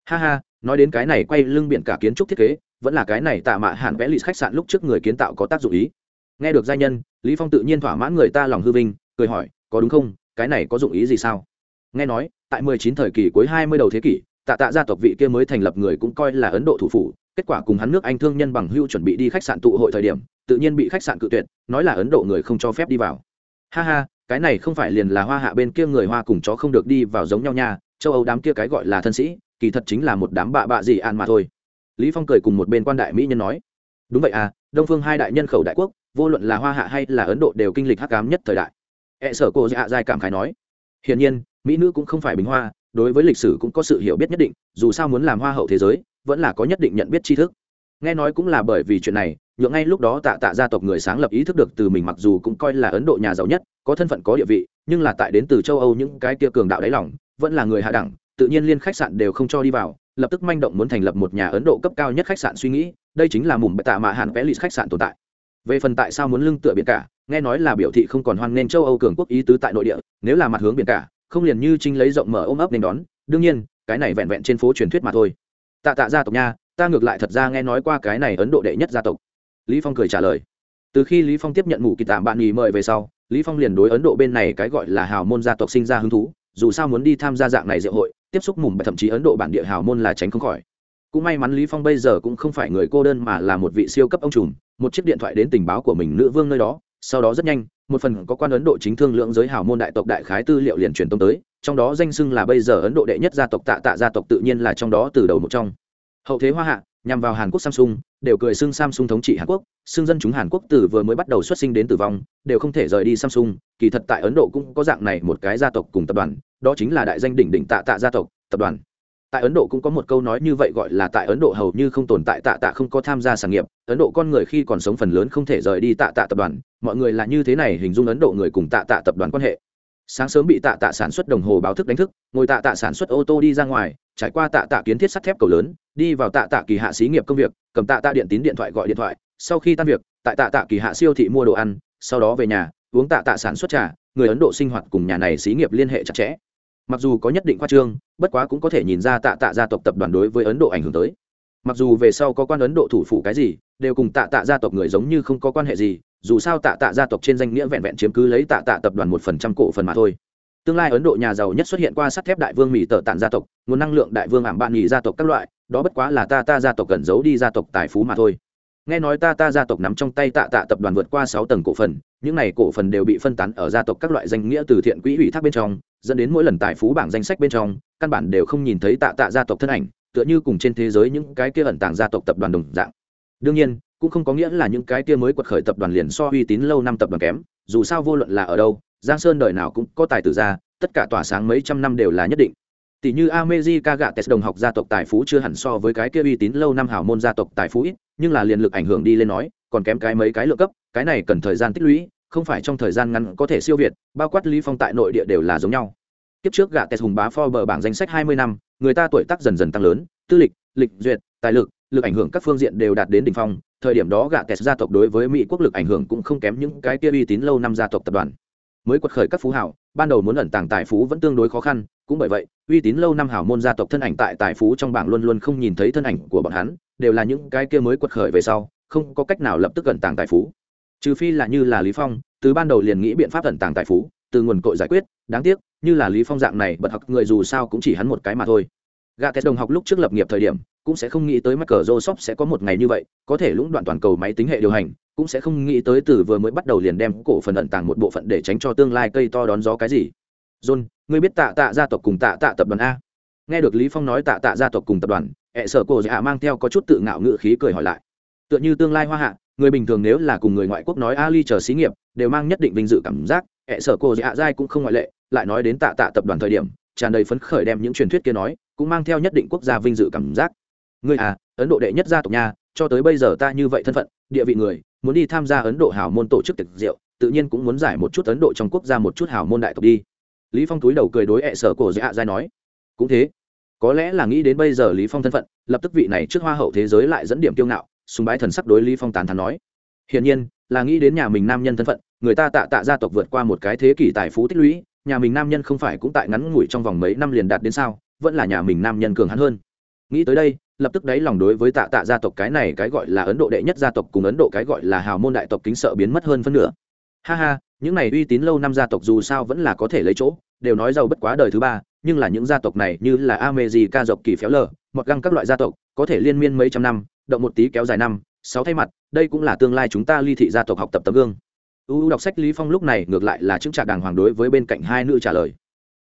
Ha ha, nói đến cái này quay lưng biển cả kiến trúc thiết kế, vẫn là cái này tạ mạ hạn vẽ lịch khách sạn lúc trước người kiến tạo có tác dụng ý. Nghe được gia nhân, lý phong tự nhiên thỏa mãn người ta lòng hư vinh, cười hỏi, có đúng không? Cái này có dụng ý gì sao? Nghe nói, tại 19 thời kỳ cuối 20 đầu thế kỷ, tạ tạ gia tộc vị kia mới thành lập người cũng coi là ấn độ thủ phủ kết quả cùng hắn nước anh thương nhân bằng hưu chuẩn bị đi khách sạn tụ hội thời điểm, tự nhiên bị khách sạn cự tuyệt, nói là ấn độ người không cho phép đi vào. Ha ha, cái này không phải liền là hoa hạ bên kia người hoa cùng chó không được đi vào giống nhau nha, châu âu đám kia cái gọi là thân sĩ, kỳ thật chính là một đám bạ bạ gì ạn mà thôi. Lý phong cười cùng một bên quan đại mỹ nhân nói, đúng vậy à đông phương hai đại nhân khẩu đại quốc, vô luận là hoa hạ hay là ấn độ đều kinh lịch hắc ám nhất thời đại. E sở cô dạ dài cảm khái nói, hiển nhiên, mỹ nữ cũng không phải bình hoa, đối với lịch sử cũng có sự hiểu biết nhất định, dù sao muốn làm hoa hậu thế giới vẫn là có nhất định nhận biết tri thức. Nghe nói cũng là bởi vì chuyện này, nhượng ngay lúc đó tạ tạ gia tộc người sáng lập ý thức được từ mình mặc dù cũng coi là ấn độ nhà giàu nhất, có thân phận có địa vị, nhưng là tại đến từ châu âu những cái kia cường đạo đáy lỏng vẫn là người hạ đẳng, tự nhiên liên khách sạn đều không cho đi vào, lập tức manh động muốn thành lập một nhà ấn độ cấp cao nhất khách sạn suy nghĩ, đây chính là mùng bệ tạ mạ hàn vẽ lịch khách sạn tồn tại. Về phần tại sao muốn lưng tựa biển cả, nghe nói là biểu thị không còn hoan nên châu âu cường quốc ý tứ tại nội địa, nếu là mặt hướng biển cả, không liền như trinh lấy rộng mở ôm ấp nên đón, đương nhiên, cái này vẹn vẹn trên phố truyền thuyết mà thôi tạ tạ gia tộc nha, ta ngược lại thật ra nghe nói qua cái này ấn độ đệ nhất gia tộc. Lý phong cười trả lời. Từ khi lý phong tiếp nhận ngủ kỳ tạm bạn nghỉ mời về sau, lý phong liền đối ấn độ bên này cái gọi là hào môn gia tộc sinh ra hứng thú, dù sao muốn đi tham gia dạng này diệu hội, tiếp xúc mùng và thậm chí ấn độ bản địa hào môn là tránh không khỏi. Cũng may mắn lý phong bây giờ cũng không phải người cô đơn mà là một vị siêu cấp ông trùm, một chiếc điện thoại đến tình báo của mình nữ vương nơi đó, sau đó rất nhanh, một phần có quan ấn độ chính thương lượng giới hào môn đại tộc đại khái tư liệu liền truyền tông tới trong đó danh xưng là bây giờ ấn độ đệ nhất gia tộc tạ tạ gia tộc tự nhiên là trong đó từ đầu một trong. Hậu thế hoa hạ, nhằm vào hàn quốc samsung, đều cười xưng samsung thống trị hàn quốc, xưng dân chúng hàn quốc từ vừa mới bắt đầu xuất sinh đến tử vong, đều không thể rời đi samsung. Kỳ thật tại ấn độ cũng có dạng này một cái gia tộc cùng tập đoàn, đó chính là đại danh đỉnh đỉnh tạ tạ gia tộc, tập đoàn. Tại ấn độ cũng có một câu nói như vậy gọi là tại ấn độ hầu như không tồn tại tạ tạ không có tham gia sản nghiệp, ấn độ con người khi còn sống phần lớn không thể rời đi tạ tạ tập đoàn, mọi người là như thế này hình dung ấn độ người cùng tạ tạ tập đoàn quan hệ sáng sớm bị tạ tạ sản xuất đồng hồ báo thức đánh thức, ngồi tạ tạ sản xuất ô tô đi ra ngoài, trải qua tạ tạ kiến thiết sắt thép cầu lớn, đi vào tạ tạ kỳ hạ xí nghiệp công việc, cầm tạ tạ điện tín điện thoại gọi điện thoại, sau khi tan việc, tại tạ tạ kỳ hạ siêu thị mua đồ ăn, sau đó về nhà, uống tạ tạ sản xuất trà, người ấn độ sinh hoạt cùng nhà này xí nghiệp liên hệ chặt chẽ. Mặc dù có nhất định khoa trương, bất quá cũng có thể nhìn ra tạ tạ gia tộc tập đoàn đối với ấn độ ảnh hưởng tới. Mặc dù về sau có quan ấn độ thủ phủ cái gì, đều cùng tạ tạ gia tộc người giống như không có quan hệ gì dù sao tạ tạ gia tộc trên danh nghĩa vẹn vẹn chiếm cứ lấy tạ tạ tập đoàn một phần trăm cổ phần mà thôi. Tương lai ấn độ nhà giàu nhất xuất hiện qua sắt thép đại vương mỹ tờ tản gia tộc, nguồn năng lượng đại vương ảm bạn nghỉ gia tộc các loại, đó bất quá là ta ta gia tộc gần giấu đi gia tộc tài phú mà thôi. Nghe nói ta ta gia tộc nắm trong tay tạ tạ tập đoàn vượt qua sáu tầng cổ phần, những này cổ phần đều bị phân tán ở gia tộc các loại danh nghĩa từ thiện quỹ ủy thác bên trong, dẫn đến mỗi lần tài phú bảng danh sách bên trong, căn bản đều không nhìn thấy tạ tạ gia tộc thân ảnh, tựa như cùng trên thế giới những cái kia ẩn tàng gia tộc tập đoàn đồng dạng. Đương nhiên cũng không có nghĩa là những cái kia mới quật khởi tập đoàn liền so uy tín lâu năm tập đoàn kém, dù sao vô luận là ở đâu, giang sơn đời nào cũng có tài tử ra, tất cả tỏa sáng mấy trăm năm đều là nhất định. Tỷ như America gạ test đồng học gia tộc tài phú chưa hẳn so với cái kia uy tín lâu năm hào môn gia tộc tài phú ít, nhưng là liền lực ảnh hưởng đi lên nói, còn kém cái mấy cái lượng cấp, cái này cần thời gian tích lũy, không phải trong thời gian ngắn có thể siêu việt, bao quát lý phong tại nội địa đều là giống nhau. Kiếp trước gạ test hùng bá Forbes bảng danh sách 20 năm, người ta tuổi tác dần dần tăng lớn, tư lịch lịch duyệt, tài lực lực ảnh hưởng các phương diện đều đạt đến đỉnh phong, thời điểm đó gạ tes gia tộc đối với mỹ quốc lực ảnh hưởng cũng không kém những cái kia uy tín lâu năm gia tộc tập đoàn. Mới quật khởi các phú hảo ban đầu muốn ẩn tàng tài phú vẫn tương đối khó khăn, cũng bởi vậy, uy tín lâu năm hảo môn gia tộc thân ảnh tại tài phú trong bảng luôn luôn không nhìn thấy thân ảnh của bọn hắn, đều là những cái kia mới quật khởi về sau, không có cách nào lập tức ẩn tàng tài phú. Trừ phi là như là lý phong, từ ban đầu liền nghĩ biện pháp ẩn tàng tài phú, từ nguồn cội giải quyết, đáng tiếc, như là lý phong dạng này bật học người dù sao cũng chỉ hắn một cái mà thôi. Gà test đồng học lúc trước lập nghiệp thời điểm cũng sẽ không nghĩ tới Michael Joseph sẽ có một ngày như vậy, có thể lũng đoạn toàn cầu máy tính hệ điều hành, cũng sẽ không nghĩ tới từ vừa mới bắt đầu liền đem cổ phần ẩn tàng một bộ phận để tránh cho tương lai cây to đón gió cái gì. John, ngươi biết Tạ Tạ gia tộc cùng Tạ Tạ tập đoàn a? Nghe được Lý Phong nói Tạ Tạ gia tộc cùng tập đoàn, hệ sở cổ dạ mang theo có chút tự ngạo ngự khí cười hỏi lại. Tựa như tương lai hoa hạ, người bình thường nếu là cùng người ngoại quốc nói Ali chờ xí nghiệp, đều mang nhất định vinh dự cảm giác, hệ sở cổ dạ dai cũng không ngoại lệ, lại nói đến Tạ Tạ tập đoàn thời điểm, tràn đầy phấn khởi đem những truyền thuyết kia nói, cũng mang theo nhất định quốc gia vinh dự cảm giác. Ngươi à ấn độ đệ nhất gia tộc nha, cho tới bây giờ ta như vậy thân phận, địa vị người, muốn đi tham gia ấn độ hào môn tổ chức tiệc rượu, tự nhiên cũng muốn giải một chút ấn độ trong quốc gia một chút hào môn đại tộc đi. Lý phong túi đầu cười đối ẹ sở cổ dạ gia nói. Cũng thế. Có lẽ là nghĩ đến bây giờ lý phong thân phận, lập tức vị này trước hoa hậu thế giới lại dẫn điểm tiêu ngạo, sùng bái thần sắc đối lý phong tán thán nói. Hiển nhiên, là nghĩ đến nhà mình nam nhân thân phận, người ta tạ tạ gia tộc vượt qua một cái thế kỷ tài phú tích lũy, nhà mình nam nhân không phải cũng tại ngắn ngủi trong vòng mấy năm liền đạt đến sao? Vẫn là nhà mình nam nhân cường hắn hơn. Nghĩ tới đây, lập tức đáy lòng đối với tạ tạ gia tộc cái này cái gọi là ấn độ đệ nhất gia tộc cùng ấn độ cái gọi là hào môn đại tộc kính sợ biến mất hơn phân nửa. Ha ha, những này uy tín lâu năm gia tộc dù sao vẫn là có thể lấy chỗ, đều nói giàu bất quá đời thứ ba, nhưng là những gia tộc này như là amezi ca dọc kỳ phéo lờ một găng các loại gia tộc, có thể liên miên mấy trăm năm, động một tí kéo dài năm, sáu thay mặt, đây cũng là tương lai chúng ta ly thị gia tộc học tập tấm gương. U đọc sách lý phong lúc này ngược lại là chứng trả đàng hoàng đối với bên cạnh hai nữ trả lời.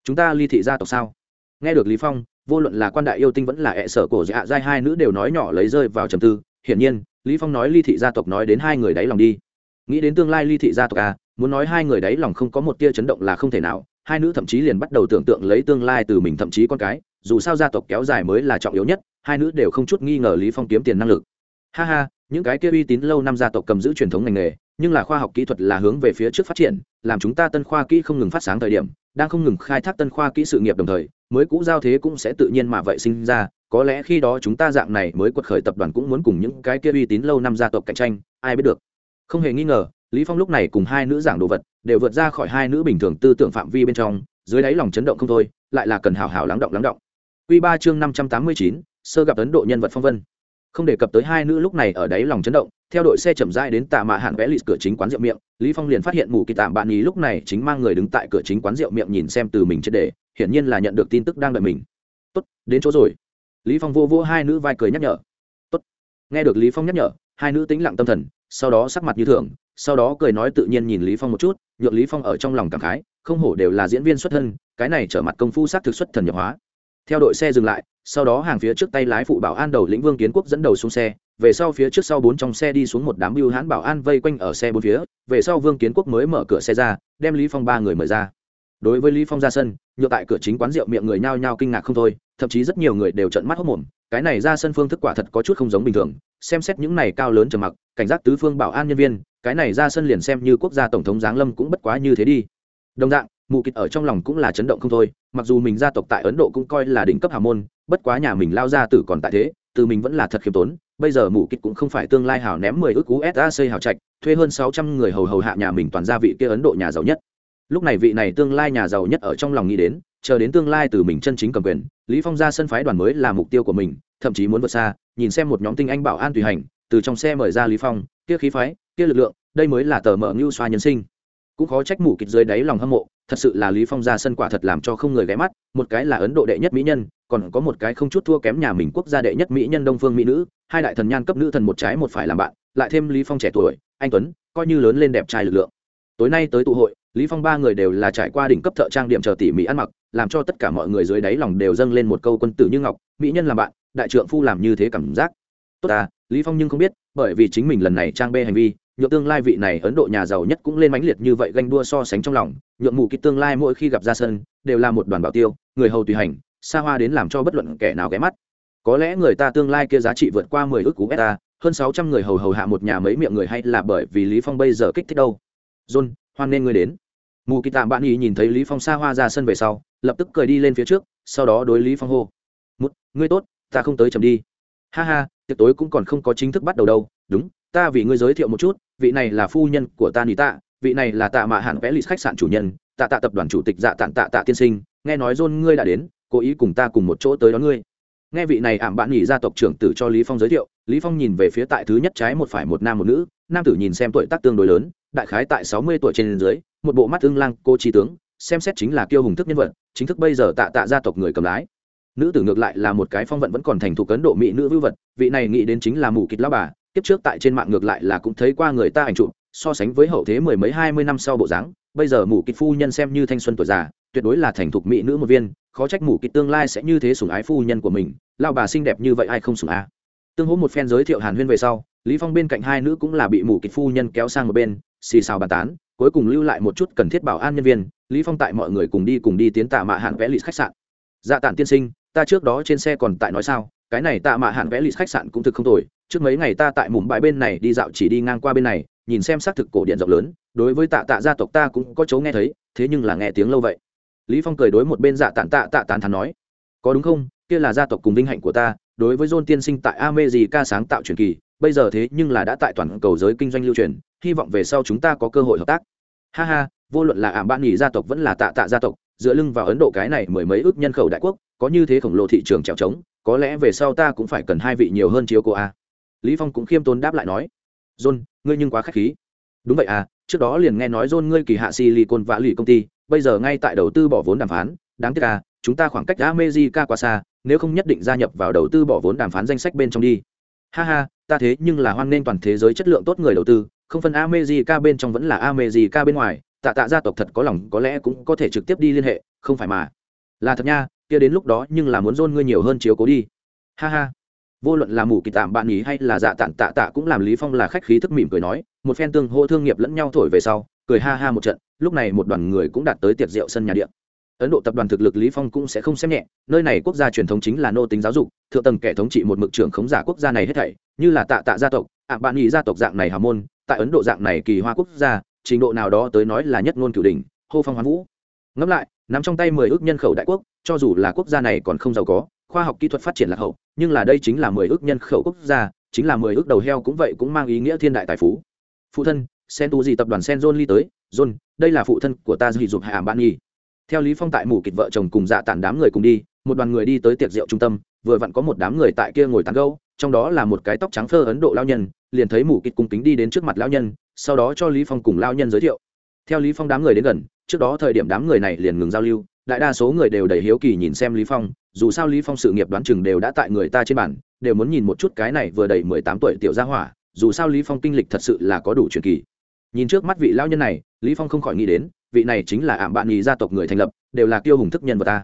Chúng ta ly thị gia tộc sao? Nghe được lý phong, vô luận là quan đại yêu tinh vẫn là ẹ sở cổ dạ giai hai nữ đều nói nhỏ lấy rơi vào trầm tư. Hiển nhiên, lý phong nói ly thị gia tộc nói đến hai người đáy lòng đi. Nghĩ đến tương lai ly thị gia tộc à muốn nói hai người đáy lòng không có một tia chấn động là không thể nào. Hai nữ thậm chí liền bắt đầu tưởng tượng lấy tương lai từ mình thậm chí con cái. Dù sao gia tộc kéo dài mới là trọng yếu nhất, hai nữ đều không chút nghi ngờ lý phong kiếm tiền năng lực. Ha ha, những cái kia uy tín lâu năm gia tộc cầm giữ truyền thống ngành nghề, nhưng là khoa học kỹ thuật là hướng về phía trước phát triển, làm chúng ta tân khoa kỹ không ngừng phát sáng thời điểm, đang không ngừng khai thác tân khoa kỹ sự nghiệp đồng thời mới cũ giao thế cũng sẽ tự nhiên mà vậy sinh ra, có lẽ khi đó chúng ta dạng này mới quật khởi tập đoàn cũng muốn cùng những cái kia uy tín lâu năm gia tộc cạnh tranh, ai biết được. Không hề nghi ngờ, lý phong lúc này cùng hai nữ giảng đồ vật, đều vượt ra khỏi hai nữ bình thường tư tưởng phạm vi bên trong, dưới đáy lòng chấn động không thôi, lại là cần hào hào lắng động lắng động. Quy ba chương năm trăm tám mươi chín, sơ gặp ấn độ nhân vật phong vân. Không đề cập tới hai nữ lúc này ở đáy lòng chấn động, theo đội xe chậm rãi đến tạ mạ hạn vẽ lịt cửa chính quán rượu miệng, lý phong liền phát hiện mù kỳ tạm bạn ý lúc này chính mang người đứng tại cửa chính quán rượu miệng nhìn xem từ mình trên để hiển nhiên là nhận được tin tức đang đợi mình. Tốt, đến chỗ rồi. Lý phong vô vô hai nữ vai cười nhắc nhở. Tốt. Nghe được lý phong nhắc nhở, hai nữ tĩnh lặng tâm thần, sau đó sắc mặt như thường, sau đó cười nói tự nhiên nhìn lý phong một chút, nhượng lý phong ở trong lòng cảm khái, không hổ đều là diễn viên xuất thân, cái này trở mặt công phu sát thực xuất thần nhập hóa. Theo đội xe dừng lại, sau đó hàng phía trước tay lái phụ bảo an đầu lĩnh vương kiến quốc dẫn đầu xuống xe, về sau phía trước sau bốn trong xe đi xuống một đám bưu hãn bảo an vây quanh ở xe bốn phía, về sau vương kiến quốc mới mở cửa xe ra, đem lý phong ba người mời ra đối với lý phong ra sân, nhựa tại cửa chính quán rượu miệng người nhao nhao kinh ngạc không thôi, thậm chí rất nhiều người đều trợn mắt hốt mồm, cái này ra sân phương thức quả thật có chút không giống bình thường, xem xét những này cao lớn trầm mặc, cảnh giác tứ phương bảo an nhân viên, cái này ra sân liền xem như quốc gia tổng thống giáng lâm cũng bất quá như thế đi. Đồng dạng mụ kịch ở trong lòng cũng là chấn động không thôi, mặc dù mình gia tộc tại ấn độ cũng coi là đỉnh cấp hào môn, bất quá nhà mình lao ra tử còn tại thế, từ mình vẫn là thật khiêm tốn, bây giờ mụ kịch cũng không phải tương lai hào ném mười ước cú sac hào trạch, thuê hơn sáu trăm người hầu hầu hạ nhà mình toàn gia vị kia ấn độ nhà giàu nhất lúc này vị này tương lai nhà giàu nhất ở trong lòng nghĩ đến, chờ đến tương lai từ mình chân chính cầm quyền, lý phong ra sân phái đoàn mới là mục tiêu của mình, thậm chí muốn vượt xa, nhìn xem một nhóm tinh anh bảo an tùy hành, từ trong xe mời ra lý phong, kia khí phái, kia lực lượng, đây mới là tờ mở ngưu xoa nhân sinh. Cũng khó trách mù kịch dưới đáy lòng hâm mộ, thật sự là lý phong ra sân quả thật làm cho không người ghé mắt, một cái là ấn độ đệ nhất mỹ nhân, còn có một cái không chút thua kém nhà mình quốc gia đệ nhất mỹ nhân đông phương mỹ nữ, hai đại thần nhan cấp nữ thần một trái một phải làm bạn, lại thêm lý phong trẻ tuổi, anh tuấn, coi như lớn lên đẹp trai lực lượng. Tối nay tới tụ hội lý phong ba người đều là trải qua đỉnh cấp thợ trang điểm chờ tỉ mỉ ăn mặc, làm cho tất cả mọi người dưới đáy lòng đều dâng lên một câu quân tử như ngọc, mỹ nhân làm bạn, đại trượng phu làm như thế cảm giác. Tốt à lý phong nhưng không biết, bởi vì chính mình lần này trang bê hành vi, nhượng tương lai vị này ấn độ nhà giàu nhất cũng lên mãnh liệt như vậy ganh đua so sánh trong lòng, nhượng mù kịch tương lai mỗi khi gặp ra sân, đều là một đoàn bảo tiêu, người hầu tùy hành, xa hoa đến làm cho bất luận kẻ nào ghé mắt. Có lẽ người ta tương lai kia giá trị vượt qua mười ước cú beta, hơn sáu trăm người hầu hầu hạ một nhà mấy miệng người hay là bởi vì lý phong bây giờ kích thích đâu? John hoan nên ngươi đến. Mù kỳ tạm bạn ý nhìn thấy lý phong xa hoa ra sân về sau, lập tức cười đi lên phía trước, sau đó đối lý phong hô. Một ngươi tốt, ta không tới chậm đi. Ha ha, tiệc tối cũng còn không có chính thức bắt đầu đâu. Đúng, ta vì ngươi giới thiệu một chút, vị này là phu nhân của ta nỉ tạ, vị này là tạ mạ hạn vẽ lịch khách sạn chủ nhân, tạ tạ tập đoàn chủ tịch dạ tản tạ tạ tiên sinh, nghe nói john ngươi đã đến, cố ý cùng ta cùng một chỗ tới đón ngươi. Nghe vị này ảm bạn nhỉ gia tộc trưởng tử cho lý phong giới thiệu, lý phong nhìn về phía tại thứ nhất trái một phải một nam một nữ, nam tử nhìn xem tuổi tác tương đối lớn đại khái tại sáu mươi tuổi trên dưới, một bộ mắt ưng lang cô trí tướng, xem xét chính là kiêu hùng thức nhân vật, chính thức bây giờ tạ tạ gia tộc người cầm lái. Nữ tử ngược lại là một cái phong vận vẫn còn thành thục ấn độ mỹ nữ vưu vật, vị này nghĩ đến chính là mù kịch lao bà, kiếp trước tại trên mạng ngược lại là cũng thấy qua người ta ảnh chụp, so sánh với hậu thế mười mấy hai mươi năm sau bộ dáng, bây giờ mù kịch phu nhân xem như thanh xuân tuổi già, tuyệt đối là thành thục mỹ nữ một viên, khó trách mù kịch tương lai sẽ như thế sủng ái phu nhân của mình lao bà xinh đẹp như vậy ai không sủng á. Tương hỗ một phen giới thiệu hàn huyên về sau, lý phong bên cạnh hai nữ cũng là bị mù kịch phu nhân kéo sang một bên xì xào bàn tán, cuối cùng lưu lại một chút cần thiết bảo an nhân viên, lý phong tại mọi người cùng đi cùng đi tiến tạ mạ hạn vẽ lịch khách sạn. Dạ tản tiên sinh, ta trước đó trên xe còn tại nói sao, cái này tạ mạ hạn vẽ lịch khách sạn cũng thực không tồi, trước mấy ngày ta tại mùng bãi bên này đi dạo chỉ đi ngang qua bên này, nhìn xem xác thực cổ điện rộng lớn, đối với tạ tạ gia tộc ta cũng có chỗ nghe thấy, thế nhưng là nghe tiếng lâu vậy. Lý phong cười đối một bên dạ tản tạ tạ tán thán nói, có đúng không? Kia là gia tộc cùng vinh hạnh của ta, đối với john tiên sinh tại america sáng tạo truyền kỳ, bây giờ thế nhưng là đã tại toàn cầu giới kinh doanh lưu truyền hy vọng về sau chúng ta có cơ hội hợp tác. Ha ha, vô luận là ảm bạn nghỉ gia tộc vẫn là tạ tạ gia tộc, dựa lưng vào ấn độ cái này mười mấy ước nhân khẩu đại quốc, có như thế khổng lồ thị trường trèo trống, có lẽ về sau ta cũng phải cần hai vị nhiều hơn chiếu cô a. Lý phong cũng khiêm tốn đáp lại nói, john, ngươi nhưng quá khách khí. Đúng vậy à trước đó liền nghe nói john ngươi kỳ hạ silicon vạ lì công ty, bây giờ ngay tại đầu tư bỏ vốn đàm phán, đáng tiếc à chúng ta khoảng cách america quá xa, nếu không nhất định gia nhập vào đầu tư bỏ vốn đàm phán danh sách bên trong đi. Ha ha, ta thế nhưng là hoan nghênh toàn thế giới chất lượng tốt người đầu tư không phân america bên trong vẫn là america bên ngoài, tạ tạ gia tộc thật có lòng, có lẽ cũng có thể trực tiếp đi liên hệ, không phải mà. Là thật nha, kia đến lúc đó nhưng là muốn dôn ngươi nhiều hơn chiếu cố đi. Ha ha. Vô luận là mù kỳ tạm bạn nhí hay là dạ tản tạ tạ cũng làm lý phong là khách khí thức mỉm cười nói, một phen tương hô thương nghiệp lẫn nhau thổi về sau, cười ha ha một trận, lúc này một đoàn người cũng đạt tới tiệc rượu sân nhà điện. Ấn độ tập đoàn thực lực lý phong cũng sẽ không xem nhẹ, nơi này quốc gia truyền thống chính là nô tính giáo dục, thượng tầng kẻ thống trị một mực trưởng khống giả quốc gia này hết thảy, như là tạ tạ gia tộc ạ bạn nhị gia tộc dạng này hào môn, tại ấn độ dạng này kỳ hoa quốc gia, trình độ nào đó tới nói là nhất ngôn cửu đỉnh, hô phong hoán vũ. Ngẫm lại, nắm trong tay mười ước nhân khẩu đại quốc, cho dù là quốc gia này còn không giàu có, khoa học kỹ thuật phát triển lạc hậu, nhưng là đây chính là mười ước nhân khẩu quốc gia, chính là mười ước đầu heo cũng vậy cũng mang ý nghĩa thiên đại tài phú. Phụ thân, sen tu gì tập đoàn sen john ly tới john đây là phụ thân của ta dì dục hạ bạn nhi. Theo lý phong tại mù kịch vợ chồng cùng dạ tản đám người cùng đi một đoàn người đi tới tiệc rượu trung tâm, vừa vặn có một đám người tại kia ngồi tán gẫu, trong đó là một cái tóc trắng phơ ấn độ lao nhân, liền thấy mù kịt cung kính đi đến trước mặt lao nhân, sau đó cho lý phong cùng lao nhân giới thiệu. Theo lý phong đám người đến gần, trước đó thời điểm đám người này liền ngừng giao lưu, đại đa số người đều đầy hiếu kỳ nhìn xem lý phong, dù sao lý phong sự nghiệp đoán chừng đều đã tại người ta trên bản đều muốn nhìn một chút cái này vừa đầy mười tám tuổi tiểu gia hỏa, dù sao lý phong kinh lịch thật sự là có đủ truyền kỳ. Nhìn trước mắt vị lao nhân này, lý phong không khỏi nghĩ đến, vị này chính là ảm bạn nhì gia tộc người thành lập, đều là tiêu hùng thức nhân vật ta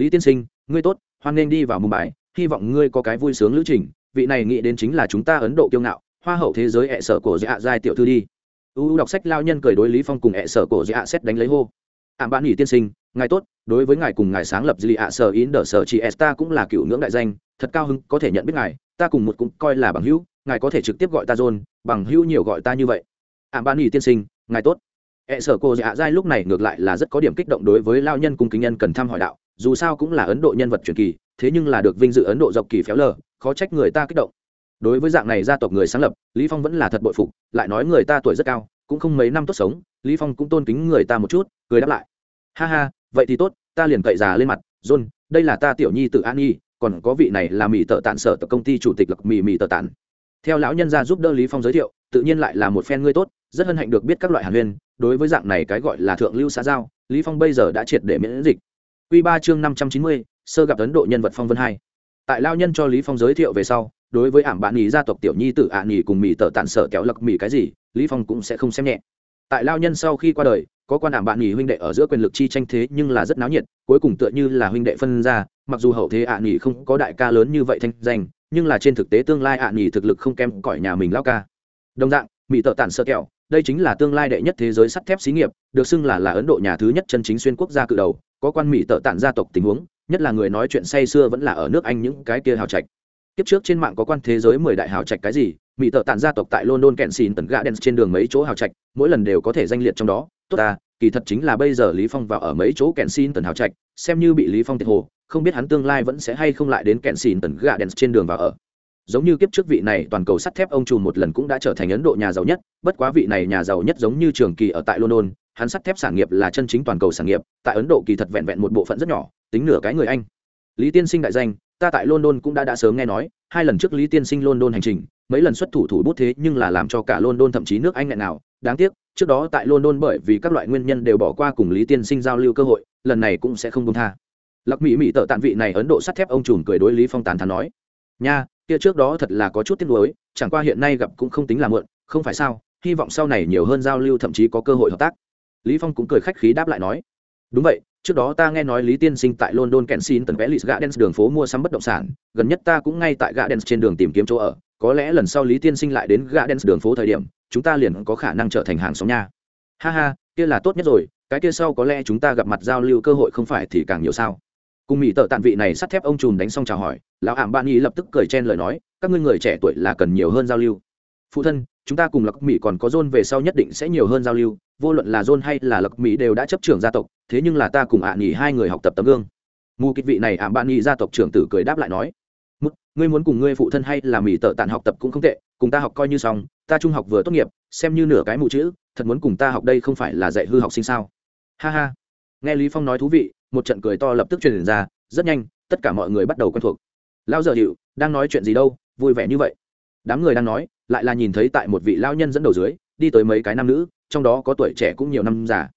lý tiên sinh, ngươi tốt, hoan nghênh đi vào mumbai bài hy vọng ngươi có cái vui sướng lữ trình, vị này nghĩ đến chính là chúng ta ấn độ kiêu ngạo, hoa hậu thế giới ẹ sở của dạ giai tiểu thư đi. U đọc sách lao nhân cười đối lý phong cùng ẹ sở của dạ xét đánh lấy hô. Ảm bạn nghỉ tiên sinh, ngài tốt, đối với ngài cùng ngài sáng lập dì ạ sở in đờ sở chị esta cũng là cựu ngưỡng đại danh, thật cao hứng có thể nhận biết ngài, ta cùng một cũng coi là bằng hữu, ngài có thể trực tiếp gọi ta john, bằng hữu nhiều gọi ta như vậy. Ảm bạn nghỉ tiên sinh, ngài tốt. Hệ sở cô dạ giai lúc này ngược lại là rất có điểm kích động đối với lao nhân cung kính nhân cần thăm hỏi đạo dù sao cũng là ấn độ nhân vật truyền kỳ, thế nhưng là được vinh dự ấn độ dọc kỳ phéo lờ, khó trách người ta kích động đối với dạng này gia tộc người sáng lập, lý phong vẫn là thật bội phục, lại nói người ta tuổi rất cao, cũng không mấy năm tốt sống, lý phong cũng tôn kính người ta một chút, cười đáp lại ha ha, vậy thì tốt, ta liền cậy già lên mặt, john, đây là ta tiểu nhi tự an nhi còn có vị này là mỹ tợ tản sở tập công ty chủ tịch lập mỹ mỹ tợ tản. theo lão nhân gia giúp đỡ lý phong giới thiệu, tự nhiên lại là một phen ngươi tốt, rất hân hạnh được biết các loại hàn huyên, đối với dạng này cái gọi là thượng lưu xã giao, lý phong bây giờ đã triệt để miễn dịch quy ba chương năm trăm chín mươi, sơ gặp ấn độ nhân vật phong vân hai. Tại lao nhân cho lý phong giới thiệu về sau, đối với ảm bạn nhị gia tộc tiểu nhi tử ạ nhị cùng mỹ tở tản sở kéo lật mỹ cái gì, lý phong cũng sẽ không xem nhẹ. Tại lao nhân sau khi qua đời, có quan ảm bạn nhị huynh đệ ở giữa quyền lực chi tranh thế nhưng là rất náo nhiệt, cuối cùng tựa như là huynh đệ phân ra, mặc dù hậu thế ạ nhị không có đại ca lớn như vậy thanh danh, nhưng là trên thực tế tương lai ạ nhị thực lực không kém cỏi nhà mình lao ca. Đồng dạng mỹ tở tản sơ kẹo đây chính là tương lai đệ nhất thế giới sắt thép xí nghiệp, được xưng là là ấn độ nhà thứ nhất chân chính xuyên quốc gia cự đầu, có quan mỹ tợ tản gia tộc tình huống, nhất là người nói chuyện say xưa vẫn là ở nước anh những cái kia hào trạch. Kiếp trước trên mạng có quan thế giới mười đại hào trạch cái gì, mỹ tợ tản gia tộc tại london kẹn xìn tần gà đen trên đường mấy chỗ hào trạch, mỗi lần đều có thể danh liệt trong đó. Tốt ta, kỳ thật chính là bây giờ lý phong vào ở mấy chỗ kẹn xìn tần hào trạch, xem như bị lý phong tiệt hồ, không biết hắn tương lai vẫn sẽ hay không lại đến kẹn xìn tần gà đen trên đường vào ở giống như kiếp trước vị này toàn cầu sắt thép ông trùm một lần cũng đã trở thành ấn độ nhà giàu nhất, bất quá vị này nhà giàu nhất giống như trường kỳ ở tại london, hắn sắt thép sản nghiệp là chân chính toàn cầu sản nghiệp, tại ấn độ kỳ thật vẹn vẹn một bộ phận rất nhỏ, tính nửa cái người anh. Lý tiên sinh đại danh, ta tại london cũng đã đã sớm nghe nói, hai lần trước lý tiên sinh london hành trình, mấy lần xuất thủ thủ bút thế nhưng là làm cho cả london thậm chí nước anh nghẹn nào. Đáng tiếc, trước đó tại london bởi vì các loại nguyên nhân đều bỏ qua cùng lý tiên sinh giao lưu cơ hội, lần này cũng sẽ không công tha. Lạc mỹ mỹ tợ tạn vị này ấn độ sắt thép ông trùm cười đối lý phong tàn thắn nói, nha kia trước đó thật là có chút tiếc nuối, chẳng qua hiện nay gặp cũng không tính là mượn, không phải sao, hy vọng sau này nhiều hơn giao lưu thậm chí có cơ hội hợp tác. Lý phong cũng cười khách khí đáp lại nói, đúng vậy, trước đó ta nghe nói lý tiên sinh tại london kensington tần vẽ lì gardens đường phố mua sắm bất động sản, gần nhất ta cũng ngay tại gardens trên đường tìm kiếm chỗ ở, có lẽ lần sau lý tiên sinh lại đến gardens đường phố thời điểm, chúng ta liền có khả năng trở thành hàng xóm nha. Ha ha, kia là tốt nhất rồi, cái kia sau có lẽ chúng ta gặp mặt giao lưu cơ hội không phải thì càng nhiều sao? Cùng mỹ tợ tạn vị này sắt thép ông trùm đánh xong chào hỏi, lão ảm bạn ý lập tức cười chen lời nói, các ngươi người trẻ tuổi là cần nhiều hơn giao lưu. Phụ thân, chúng ta cùng lộc mỹ còn có john về sau nhất định sẽ nhiều hơn giao lưu, vô luận là john hay là lộc mỹ đều đã chấp trưởng gia tộc, thế nhưng là ta cùng ạ à nghỉ hai người học tập tấm gương. Mù kịch vị này ảm bạn nghỉ gia tộc trưởng tử cười đáp lại nói mức ngươi muốn cùng ngươi phụ thân hay là mỹ tợ tạn học tập cũng không tệ, cùng ta học coi như xong, ta trung học vừa tốt nghiệp, xem như nửa cái mụ chữ, thật muốn cùng ta học đây không phải là dạy hư học sinh sao? Ha ha. Nghe lý phong nói thú vị một trận cười to lập tức truyền ra rất nhanh tất cả mọi người bắt đầu quen thuộc. Lao dở hiệu đang nói chuyện gì đâu vui vẻ như vậy. Đám người đang nói lại là nhìn thấy tại một vị lao nhân dẫn đầu dưới đi tới mấy cái nam nữ trong đó có tuổi trẻ cũng nhiều năm già.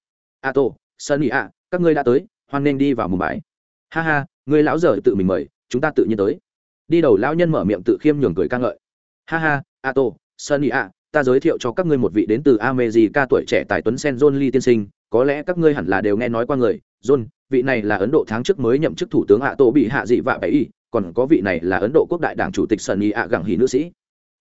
A tô sunny a các ngươi đã tới hoan nên đi vào mùng bãi ha ha người lão dở tự mình mời chúng ta tự nhiên tới. Đi đầu lão nhân mở miệng tự khiêm nhường cười ca ngợi. Ha ha a tô sunny a ta giới thiệu cho các ngươi một vị đến từ America tuổi trẻ tài tuấn Sen John Lee tiên sinh, có lẽ các ngươi hẳn là đều nghe nói qua người, John, vị này là ấn độ tháng trước mới nhậm chức thủ tướng hạ tổ bị hạ dị vạ bảy y còn có vị này là ấn độ quốc đại đảng chủ tịch sân y ạ gẳng hỉ nữ sĩ.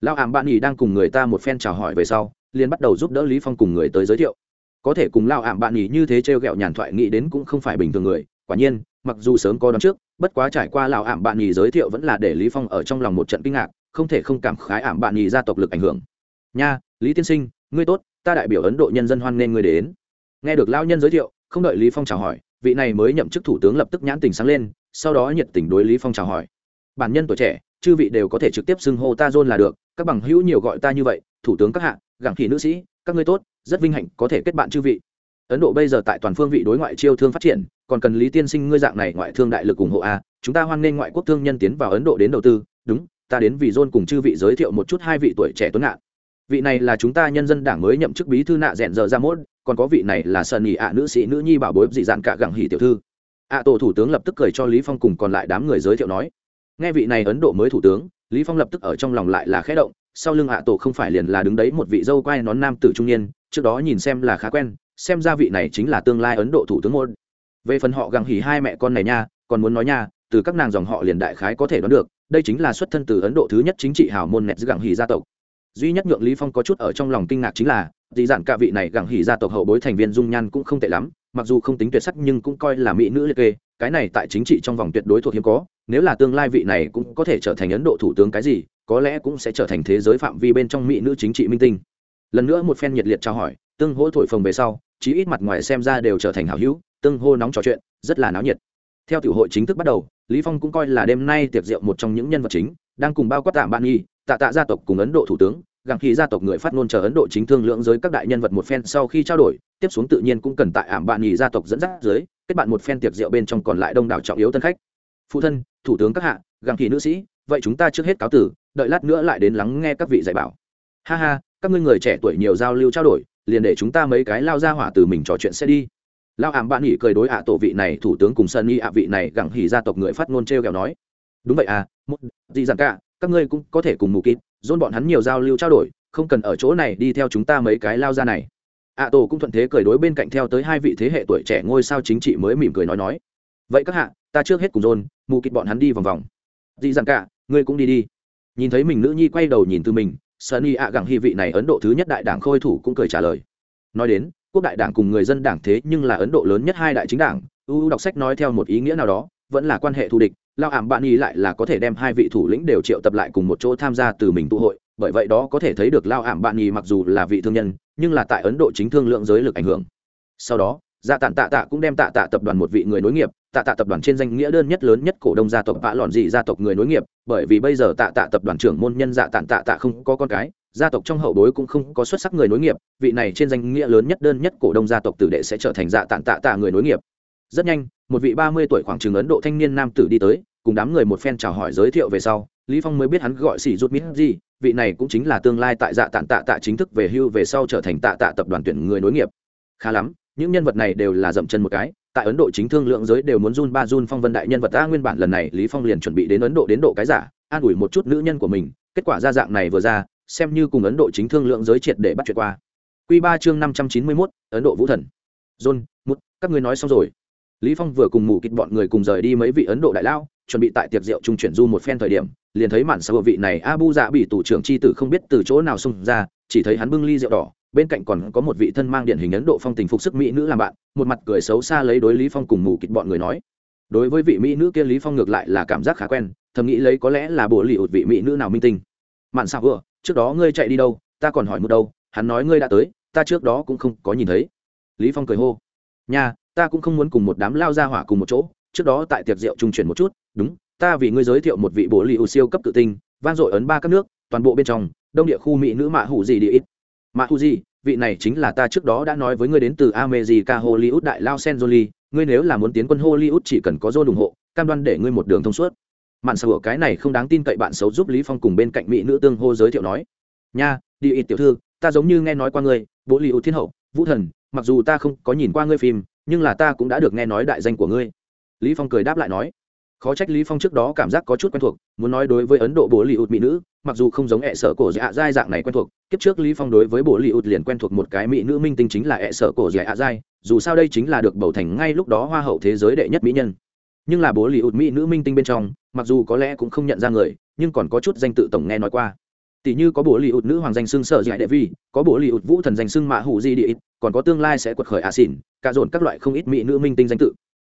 Lao ảm bạn y đang cùng người ta một phen chào hỏi về sau liền bắt đầu giúp đỡ lý phong cùng người tới giới thiệu. Có thể cùng lao ảm bạn nhỉ như thế treo gẹo nhàn thoại nghĩ đến cũng không phải bình thường người quả nhiên mặc dù sớm có đón trước bất quá trải qua lão ảm bạn nhì giới thiệu vẫn là để lý phong ở trong lòng một trận kinh ngạc không thể không cảm khái ảm bạn nhì gia tộc lực ảnh hưởng. Nha lý tiên sinh ngươi tốt ta đại biểu ấn độ nhân dân hoan nghênh ngươi đến. Nghe được lao nhân giới thiệu không đợi lý phong chào hỏi vị này mới nhậm chức thủ tướng lập tức nhãn tình sáng lên, sau đó nhiệt tình đối lý phong chào hỏi. Bản nhân tuổi trẻ, chư vị đều có thể trực tiếp xưng hô ta John là được, các bằng hữu nhiều gọi ta như vậy, thủ tướng các hạ gặng thị nữ sĩ, các ngươi tốt, rất vinh hạnh có thể kết bạn chư vị. Ấn độ bây giờ tại toàn phương vị đối ngoại chiêu thương phát triển, còn cần lý tiên sinh ngươi dạng này ngoại thương đại lực ủng hộ a chúng ta hoan nghênh ngoại quốc thương nhân tiến vào ấn độ đến đầu tư, đúng, ta đến vì John cùng chư vị giới thiệu một chút hai vị tuổi trẻ tuấn ngạn. Vị này là chúng ta nhân dân đảng mới nhậm chức bí thư nạ rẽn giờ ra mốt còn có vị này là sơn nhị ạ nữ sĩ nữ nhi bảo bối dị dạn cả gẳng hỉ tiểu thư. Ạ tổ thủ tướng lập tức cười cho lý phong cùng còn lại đám người giới thiệu nói, nghe vị này ấn độ mới thủ tướng, lý phong lập tức ở trong lòng lại là khẽ động, sau lưng ạ tổ không phải liền là đứng đấy một vị dâu quai nón nam tử trung niên, trước đó nhìn xem là khá quen, xem ra vị này chính là tương lai ấn độ thủ tướng môn về phần họ gẳng hỉ hai mẹ con này nha, còn muốn nói nha, từ các nàng dòng họ liền đại khái có thể đoán được, đây chính là xuất thân từ ấn độ thứ nhất chính trị hào môn nẹt gẳng hỉ gia tộc duy nhất nhượng lý phong có chút ở trong lòng kinh ngạc chính là, dị dạn cả vị này gẳng hỉ gia tộc hậu bối thành viên dung nhan cũng không tệ lắm, mặc dù không tính tuyệt sắc nhưng cũng coi là mỹ nữ liệt kê, cái này tại chính trị trong vòng tuyệt đối thuộc hiếm có, nếu là tương lai vị này cũng có thể trở thành ấn độ thủ tướng cái gì, có lẽ cũng sẽ trở thành thế giới phạm vi bên trong mỹ nữ chính trị minh tinh. Lần nữa một phen nhiệt liệt trao hỏi, tương hỗ thổi phồng về sau, chí ít mặt ngoài xem ra đều trở thành hảo hữu, tương hô nóng trò chuyện, rất là náo nhiệt. Theo tiểu hội chính thức bắt đầu, lý phong cũng coi là đêm nay tiệc rượu một trong những nhân vật chính, đang cùng bao quát tạm bạn nghi tạ tạ gia tộc cùng ấn độ thủ tướng, gặng khi gia tộc người phát ngôn chờ ấn độ chính thương lượng giới các đại nhân vật một phen sau khi trao đổi, tiếp xuống tự nhiên cũng cần tại ảm bạn nghỉ gia tộc dẫn dắt dưới, kết bạn một phen tiệc rượu bên trong còn lại đông đảo trọng yếu tân khách. Phụ thân, thủ tướng các hạ, gặng khi nữ sĩ, vậy chúng ta trước hết cáo tử, đợi lát nữa lại đến lắng nghe các vị dạy bảo. Ha ha, các ngươi người trẻ tuổi nhiều giao lưu trao đổi, liền để chúng ta mấy cái lao ra hỏa từ mình trò chuyện sẽ đi. Lao ảm bạn nghỉ cười đối ạ tổ vị này, thủ tướng cùng sân y ạ vị này, gặng hỉ gia tộc người phát ngôn t r e o kẹo nói. Đúng vậy à một, gì dặn cả các ngươi cũng có thể cùng mù kịt, dôn bọn hắn nhiều giao lưu trao đổi, không cần ở chỗ này đi theo chúng ta mấy cái lao ra này. Ạ tổ cũng thuận thế cười đối bên cạnh theo tới hai vị thế hệ tuổi trẻ ngôi sao chính trị mới mỉm cười nói nói. Vậy các hạ, ta trước hết cùng dôn, mù kịt bọn hắn đi vòng vòng. Dị dặn cả, ngươi cũng đi đi. Nhìn thấy mình nữ nhi quay đầu nhìn từ mình, sunny ạ gẳng hy vị này ấn độ thứ nhất đại đảng khôi thủ cũng cười trả lời. Nói đến, quốc đại đảng cùng người dân đảng thế nhưng là ấn độ lớn nhất hai đại chính đảng uu đọc sách nói theo một ý nghĩa nào đó, vẫn là quan hệ thù địch lao ảm bạn y lại là có thể đem hai vị thủ lĩnh đều triệu tập lại cùng một chỗ tham gia từ mình tụ hội, bởi vậy đó có thể thấy được lao ảm bạn y mặc dù là vị thương nhân, nhưng là tại ấn độ chính thương lượng giới lực ảnh hưởng. Sau đó dạ gia tản tạ tạ cũng đem tạ tạ tập đoàn một vị người nối nghiệp, tạ tạ tập đoàn trên danh nghĩa đơn nhất lớn nhất cổ đông gia tộc vạ lọn dị gia tộc người nối nghiệp, bởi vì bây giờ tạ tạ tập đoàn trưởng môn nhân dạ tản tạ tạ không có con cái, gia tộc trong hậu bối cũng không có xuất sắc người nối nghiệp, vị này trên danh nghĩa lớn nhất đơn nhất cổ đông gia tộc tử đệ sẽ trở thành dạ tản tạ tạ người nối nghiệp rất nhanh một vị ba mươi tuổi khoảng trường ấn độ thanh niên nam tử đi tới cùng đám người một phen chào hỏi giới thiệu về sau lý phong mới biết hắn gọi xỉ rút mít gì vị này cũng chính là tương lai tại dạ tản tạ tạ chính thức về hưu về sau trở thành tạ tạ tập đoàn tuyển người nối nghiệp. Khá lắm những nhân vật này đều là dậm chân một cái tại ấn độ chính thương lượng giới đều muốn run ba run phong vân đại nhân vật ta nguyên bản lần này lý phong liền chuẩn bị đến ấn độ đến độ cái giả an ủi một chút nữ nhân của mình kết quả ra dạng này vừa ra xem như cùng ấn độ chính thương lượng giới triệt để bắt chuyện qua. Quy ba chương năm trăm chín mươi 591, ấn độ vũ thần. John mút các ngươi nói xong rồi lý phong vừa cùng mù kịch bọn người cùng rời đi mấy vị ấn độ đại lao, chuẩn bị tại tiệc rượu trung chuyển du một phen thời điểm, liền thấy mạn xã vị này abu dạ bị tù trưởng chi tử không biết từ chỗ nào xung ra, chỉ thấy hắn bưng ly rượu đỏ, bên cạnh còn có một vị thân mang điển hình ấn độ phong tình phục sức mỹ nữ làm bạn, một mặt cười xấu xa lấy đối lý phong cùng mù kịch bọn người nói. Đối với vị mỹ nữ kia lý phong ngược lại là cảm giác khá quen, thầm nghĩ lấy có lẽ là bộ lì ụt vị mỹ nữ nào minh tinh. Mạn sao vừa trước đó ngươi chạy đi đâu, ta còn hỏi một đâu, hắn nói ngươi đã tới, ta trước đó cũng không có nhìn thấy. Lý phong cười hô. Nha ta cũng không muốn cùng một đám lao ra hỏa cùng một chỗ trước đó tại tiệc rượu trung chuyển một chút đúng ta vì ngươi giới thiệu một vị bố lì ưu siêu cấp tự tinh vang dội ấn ba các nước toàn bộ bên trong đông địa khu mỹ nữ mạ hủ gì địa ít mạ hủ gì vị này chính là ta trước đó đã nói với ngươi đến từ America Hollywood đại lao Sen Jolie, ngươi nếu là muốn tiến quân Hollywood chỉ cần có dô ủng hộ, cam đoan để ngươi một đường thông suốt. Mạn sở cái này không đáng tin cậy bạn xấu giúp Lý Phong cùng bên cạnh mỹ nữ tương hô giới thiệu nói. Nha, đi ít tiểu thư, ta giống như nghe nói qua ngươi, Bố Lý Thiên hậu, Vũ thần, mặc dù ta không có nhìn qua ngươi phim, nhưng là ta cũng đã được nghe nói đại danh của ngươi. Lý Phong cười đáp lại nói, khó trách lý phong trước đó cảm giác có chút quen thuộc, muốn nói đối với ấn độ bố lì ụt mỹ nữ, mặc dù không giống ẹ sở cổ dạ dai dạng này quen thuộc, kiếp trước lý phong đối với bố lì ụt liền quen thuộc một cái mỹ nữ minh tinh chính là ẹ sở cổ dạ dai, dù sao đây chính là được bầu thành ngay lúc đó hoa hậu thế giới đệ nhất mỹ nhân nhưng là bố lì ụt mỹ nữ minh tinh bên trong, mặc dù có lẽ cũng không nhận ra người, nhưng còn có chút danh tự tổng nghe nói qua tỷ như có bộ li ụt nữ hoàng danh xưng sở dạy đệ vi, có bộ li ụt vũ thần danh xưng mạ hủ di địa ít, còn có tương lai sẽ quật khởi a xỉn cả dồn các loại không ít mỹ nữ minh tinh danh tự.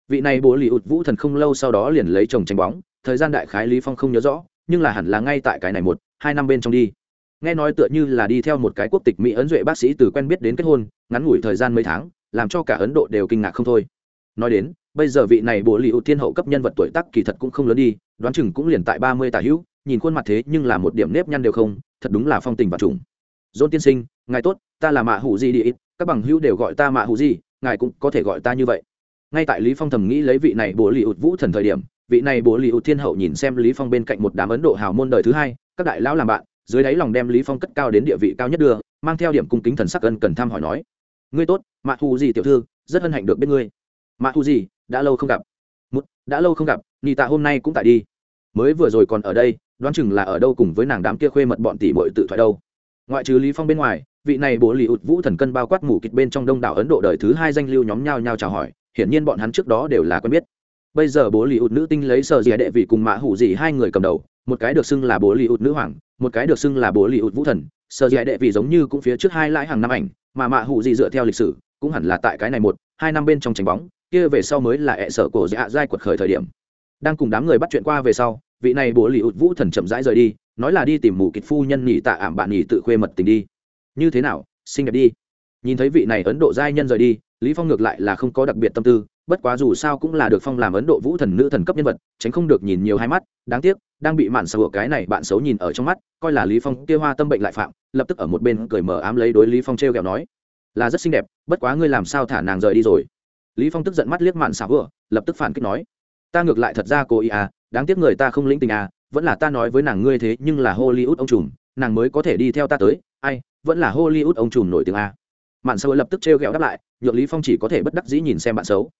Vị này bộ lì ụt vũ thần không lâu sau đó liền lấy chồng tranh bóng, thời gian đại khái lý phong không nhớ rõ, nhưng là hẳn là ngay tại cái này một, hai năm bên trong đi. Nghe nói tựa như là đi theo một cái quốc tịch mỹ ấn duệ bác sĩ từ quen biết đến kết hôn, ngắn ngủi thời gian mấy tháng, làm cho cả ấn độ đều kinh ngạc không thôi. Nói đến, bây giờ vị này bộ lì ụt thiên hậu cấp nhân vật tuổi tác kỳ thật cũng không lớn đi, đoán chừng cũng liền tại ba mươi tả hữu nhìn khuôn mặt thế nhưng là một điểm nếp nhăn đều không thật đúng là phong tình và trùng. Dôn tiên sinh ngài tốt ta là mạ hủ di đi ít các bằng hữu đều gọi ta mạ hủ di, ngài cũng có thể gọi ta như vậy. Ngay tại lý phong thầm nghĩ lấy vị này bố lì ụt vũ thần thời điểm vị này bố lì ụt thiên hậu nhìn xem lý phong bên cạnh một đám ấn độ hào môn đời thứ hai các đại lão làm bạn dưới đáy lòng đem lý phong cất cao đến địa vị cao nhất đưa mang theo điểm cung kính thần sắc ân cần thăm hỏi nói ngươi tốt mạ hụ di tiểu thư rất hân hạnh được biết ngươi. Mạ hụ di đã lâu không gặp. Một đã lâu không gặp nị tạ hôm nay cũng tại đi. Mới vừa rồi còn ở đây đoán chừng là ở đâu cùng với nàng đám kia khuê mật bọn tỷ bội tự thoại đâu. Ngoại trừ lý phong bên ngoài, vị này bố lì ụt vũ thần cân bao quát mù kịch bên trong đông đảo ấn độ đời thứ hai danh lưu nhóm nhau nhau chào hỏi, hiển nhiên bọn hắn trước đó đều là quen biết. Bây giờ bố lì ụt nữ tinh lấy sở dìa đệ vị cùng mạ hủ dị hai người cầm đầu, một cái được xưng là bố lì ụt nữ hoàng, một cái được xưng là bố lì ụt vũ thần, sở dìa đệ vị giống như cũng phía trước hai lãi hàng năm ảnh, mà mạ hủ dị dựa theo lịch sử, cũng hẳn là tại cái này một, hai năm bên trong tránh bóng, kia về sau mới là ẹ sở cổ dạ giai quật khởi thời điểm. Đang cùng đám người bắt chuyện qua về sau vị này bố lì ụt vũ thần chậm rãi rời đi, nói là đi tìm mù kịch phu nhân nhị tạ ảm bạn nhị tự khuê mật tình đi. Như thế nào, xinh đẹp đi. Nhìn thấy vị này ấn độ giai nhân rời đi, lý phong ngược lại là không có đặc biệt tâm tư, bất quá dù sao cũng là được phong làm ấn độ vũ thần nữ thần cấp nhân vật, tránh không được nhìn nhiều hai mắt, đáng tiếc, đang bị mạn sầu cái này bạn xấu nhìn ở trong mắt, coi là lý phong kia hoa tâm bệnh lại phạm, lập tức ở một bên cười mở ám lấy đối lý phong treo kẹo nói, là rất xinh đẹp, bất quá ngươi làm sao thả nàng rời đi rồi? Lý phong tức giận mắt liếc mạn sầu vừa, lập tức phản kích nói, ta ngược lại thật ra cô ý à đáng tiếc người ta không lĩnh tình à vẫn là ta nói với nàng ngươi thế nhưng là hollywood ông trùm, nàng mới có thể đi theo ta tới, ai, vẫn là hollywood ông trùm nổi tiếng à. Mạn xấu lập tức treo kẹo đáp lại, nhượng lý phong chỉ có thể bất đắc dĩ nhìn xem bạn xấu.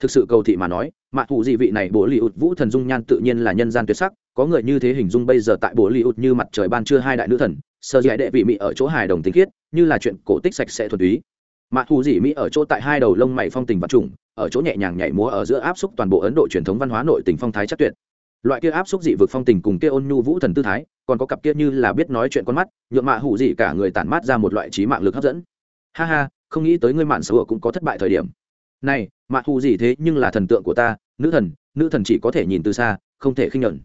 Thực sự cầu thị mà nói mạ thù dị vị này bố li ụt vũ thần dung nhan tự nhiên là nhân gian tuyệt sắc, có người như thế hình dung bây giờ tại bố li ụt như mặt trời ban trưa hai đại nữ thần, sơ dạy đệ vị mỹ ở chỗ hài đồng tình khiết, như là chuyện cổ tích sạch sẽ thuần túy. Mạ thù dị mỹ ở chỗ tại hai đầu lông mày phong tình vật trùng, ở chỗ nhẹ nhàng nhảy múa ở giữa áp xúc toàn bộ ấn độ truyền thống văn hóa nội tình phong thái chắc tuyệt loại kia áp xúc dị vực phong tình cùng kia ôn nhu vũ thần tư thái, còn có cặp kia như là biết nói chuyện con mắt nhuộm mạ hủ dị cả người tản mát ra một loại trí mạng lực hấp dẫn. Ha ha, không nghĩ tới ngươi mạn sửa cũng có thất bại thời điểm. Này, mạ hủ dị thế nhưng là thần tượng của ta, nữ thần nữ thần chỉ có thể nhìn từ xa, không thể khinh nhẫn.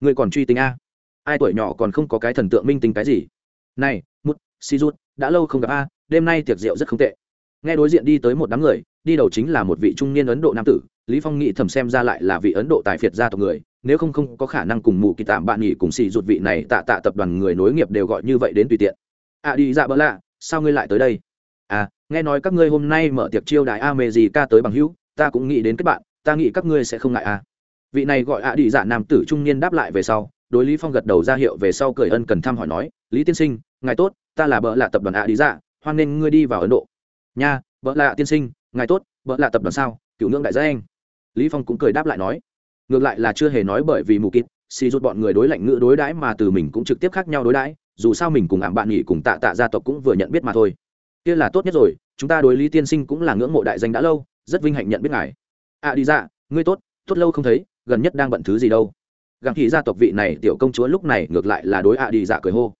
Ngươi còn truy tính a? Ai tuổi nhỏ còn không có cái thần tượng minh tính cái gì? Này mút si rút, đã lâu không gặp a, đêm nay tiệc rượu rất không tệ. Nghe đối diện đi tới một đám người, đi đầu chính là một vị trung niên ấn độ nam tử, lý phong nghĩ thầm xem ra lại là vị ấn độ tài phiệt gia tộc người nếu không không có khả năng cùng mù kỳ tạm bạn nghỉ cùng xì rụt vị này tạ tạ tập đoàn người nối nghiệp đều gọi như vậy đến tùy tiện. À đi dạ bỡ lạ, sao ngươi lại tới đây? À nghe nói các ngươi hôm nay mở tiệc chiêu đài a mê gì ca tới bằng hữu, ta cũng nghĩ đến kết bạn, ta nghĩ các ngươi sẽ không ngại à. vị này gọi a đi dạ nam tử trung niên đáp lại về sau, đối lý phong gật đầu ra hiệu về sau cười ân cần thăm hỏi nói, lý tiên sinh, ngài tốt, ta là bợ lạ tập đoàn a đi dạ hoan nên ngươi đi vào ấn độ. Nha bợ lạ tiên sinh, ngài tốt bợ lạ tập đoàn sao? Cựu ngưỡng đại gia anh. Lý phong cũng cười đáp lại nói ngược lại là chưa hề nói bởi vì mù kịt, xì rút bọn người đối lạnh ngữ đối đãi mà từ mình cũng trực tiếp khác nhau đối đãi, dù sao mình cùng ảm bạn nghỉ cùng tạ tạ gia tộc cũng vừa nhận biết mà thôi. Kia là tốt nhất rồi, chúng ta đối lý tiên sinh cũng là ngưỡng mộ đại danh đã lâu, rất vinh hạnh nhận biết ngài. À đi ra ngươi tốt tốt lâu không thấy, gần nhất đang bận thứ gì đâu. Gặng thị gia tộc vị này tiểu công chúa lúc này ngược lại là đối ạ đi dạ cười hô.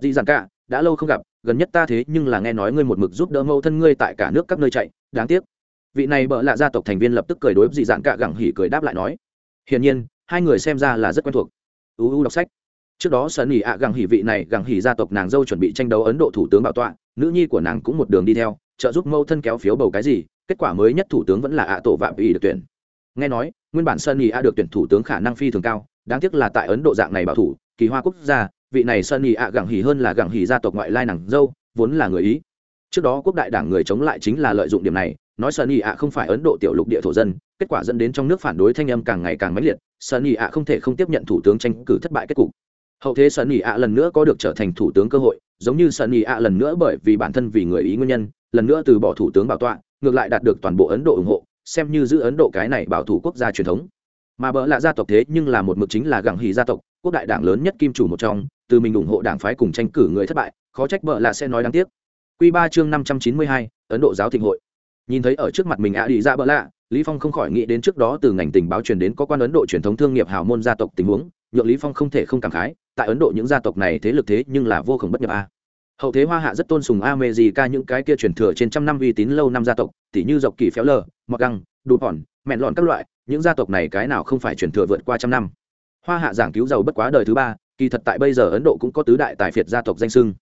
Dị dạng cả, đã lâu không gặp, gần nhất ta thế nhưng là nghe nói ngươi một mực giúp đỡ mẫu thân ngươi tại cả nước các nơi chạy, đáng tiếc. Vị này bợ lạ gia tộc thành viên lập tức cười đối dị dạn cả gặng hỉ cười đáp lại nói hiển nhiên, hai người xem ra là rất quen thuộc. Uu đọc sách. Trước đó sơn nghỉ ạ gẳng hỉ vị này gẳng hỉ gia tộc nàng dâu chuẩn bị tranh đấu ấn độ thủ tướng bảo tọa, nữ nhi của nàng cũng một đường đi theo, trợ giúp mâu thân kéo phiếu bầu cái gì, kết quả mới nhất thủ tướng vẫn là ạ tổ vạm ỉ được tuyển. Nghe nói, nguyên bản sơn nghỉ ạ được tuyển thủ tướng khả năng phi thường cao, đáng tiếc là tại ấn độ dạng này bảo thủ, kỳ hoa quốc gia, vị này sơn nghỉ ạ gẳng hỉ hơn là gẳng hỉ gia tộc ngoại lai nàng dâu, vốn là người ý. Trước đó quốc đại đảng người chống lại chính là lợi dụng điểm này nói sơn y ạ không phải ấn độ tiểu lục địa thổ dân, kết quả dẫn đến trong nước phản đối thanh âm càng ngày càng mãnh liệt, sơn y ạ không thể không tiếp nhận thủ tướng tranh cử thất bại kết cục. Hậu thế sơn y ạ lần nữa có được trở thành thủ tướng cơ hội, giống như sơn y ạ lần nữa bởi vì bản thân vì người ý nguyên nhân, lần nữa từ bỏ thủ tướng bảo tọa, ngược lại đạt được toàn bộ ấn độ ủng hộ, xem như giữ ấn độ cái này bảo thủ quốc gia truyền thống. Mà bỡ lạ gia tộc thế nhưng là một mực chính là gẳng hì gia tộc, quốc đại đảng lớn nhất kim chủ một trong, từ mình ủng hộ đảng phái cùng tranh cử người thất bại, khó trách bỡ lạ sẽ nói đáng tiếc. Q ba chương năm trăm chín mươi hai, ấn độ giáo thịnh hội nhìn thấy ở trước mặt mình ạ đi ra bỡ lạ, lý phong không khỏi nghĩ đến trước đó từ ngành tình báo truyền đến có quan ấn độ truyền thống thương nghiệp hào môn gia tộc tình huống, nhượng lý phong không thể không cảm khái, tại ấn độ những gia tộc này thế lực thế nhưng là vô cùng bất nhập a. Hậu thế hoa hạ rất tôn sùng a mê gì ca những cái kia truyền thừa trên trăm năm uy tín lâu năm gia tộc tỷ như dọc kỳ phéo lờ mặc găng đụt hòn mẹn lọn các loại, những gia tộc này cái nào không phải truyền thừa vượt qua trăm năm. Hoa hạ giảng cứu giàu bất quá đời thứ ba, kỳ thật tại bây giờ ấn độ cũng có tứ đại tài phiệt gia tộc danh sưng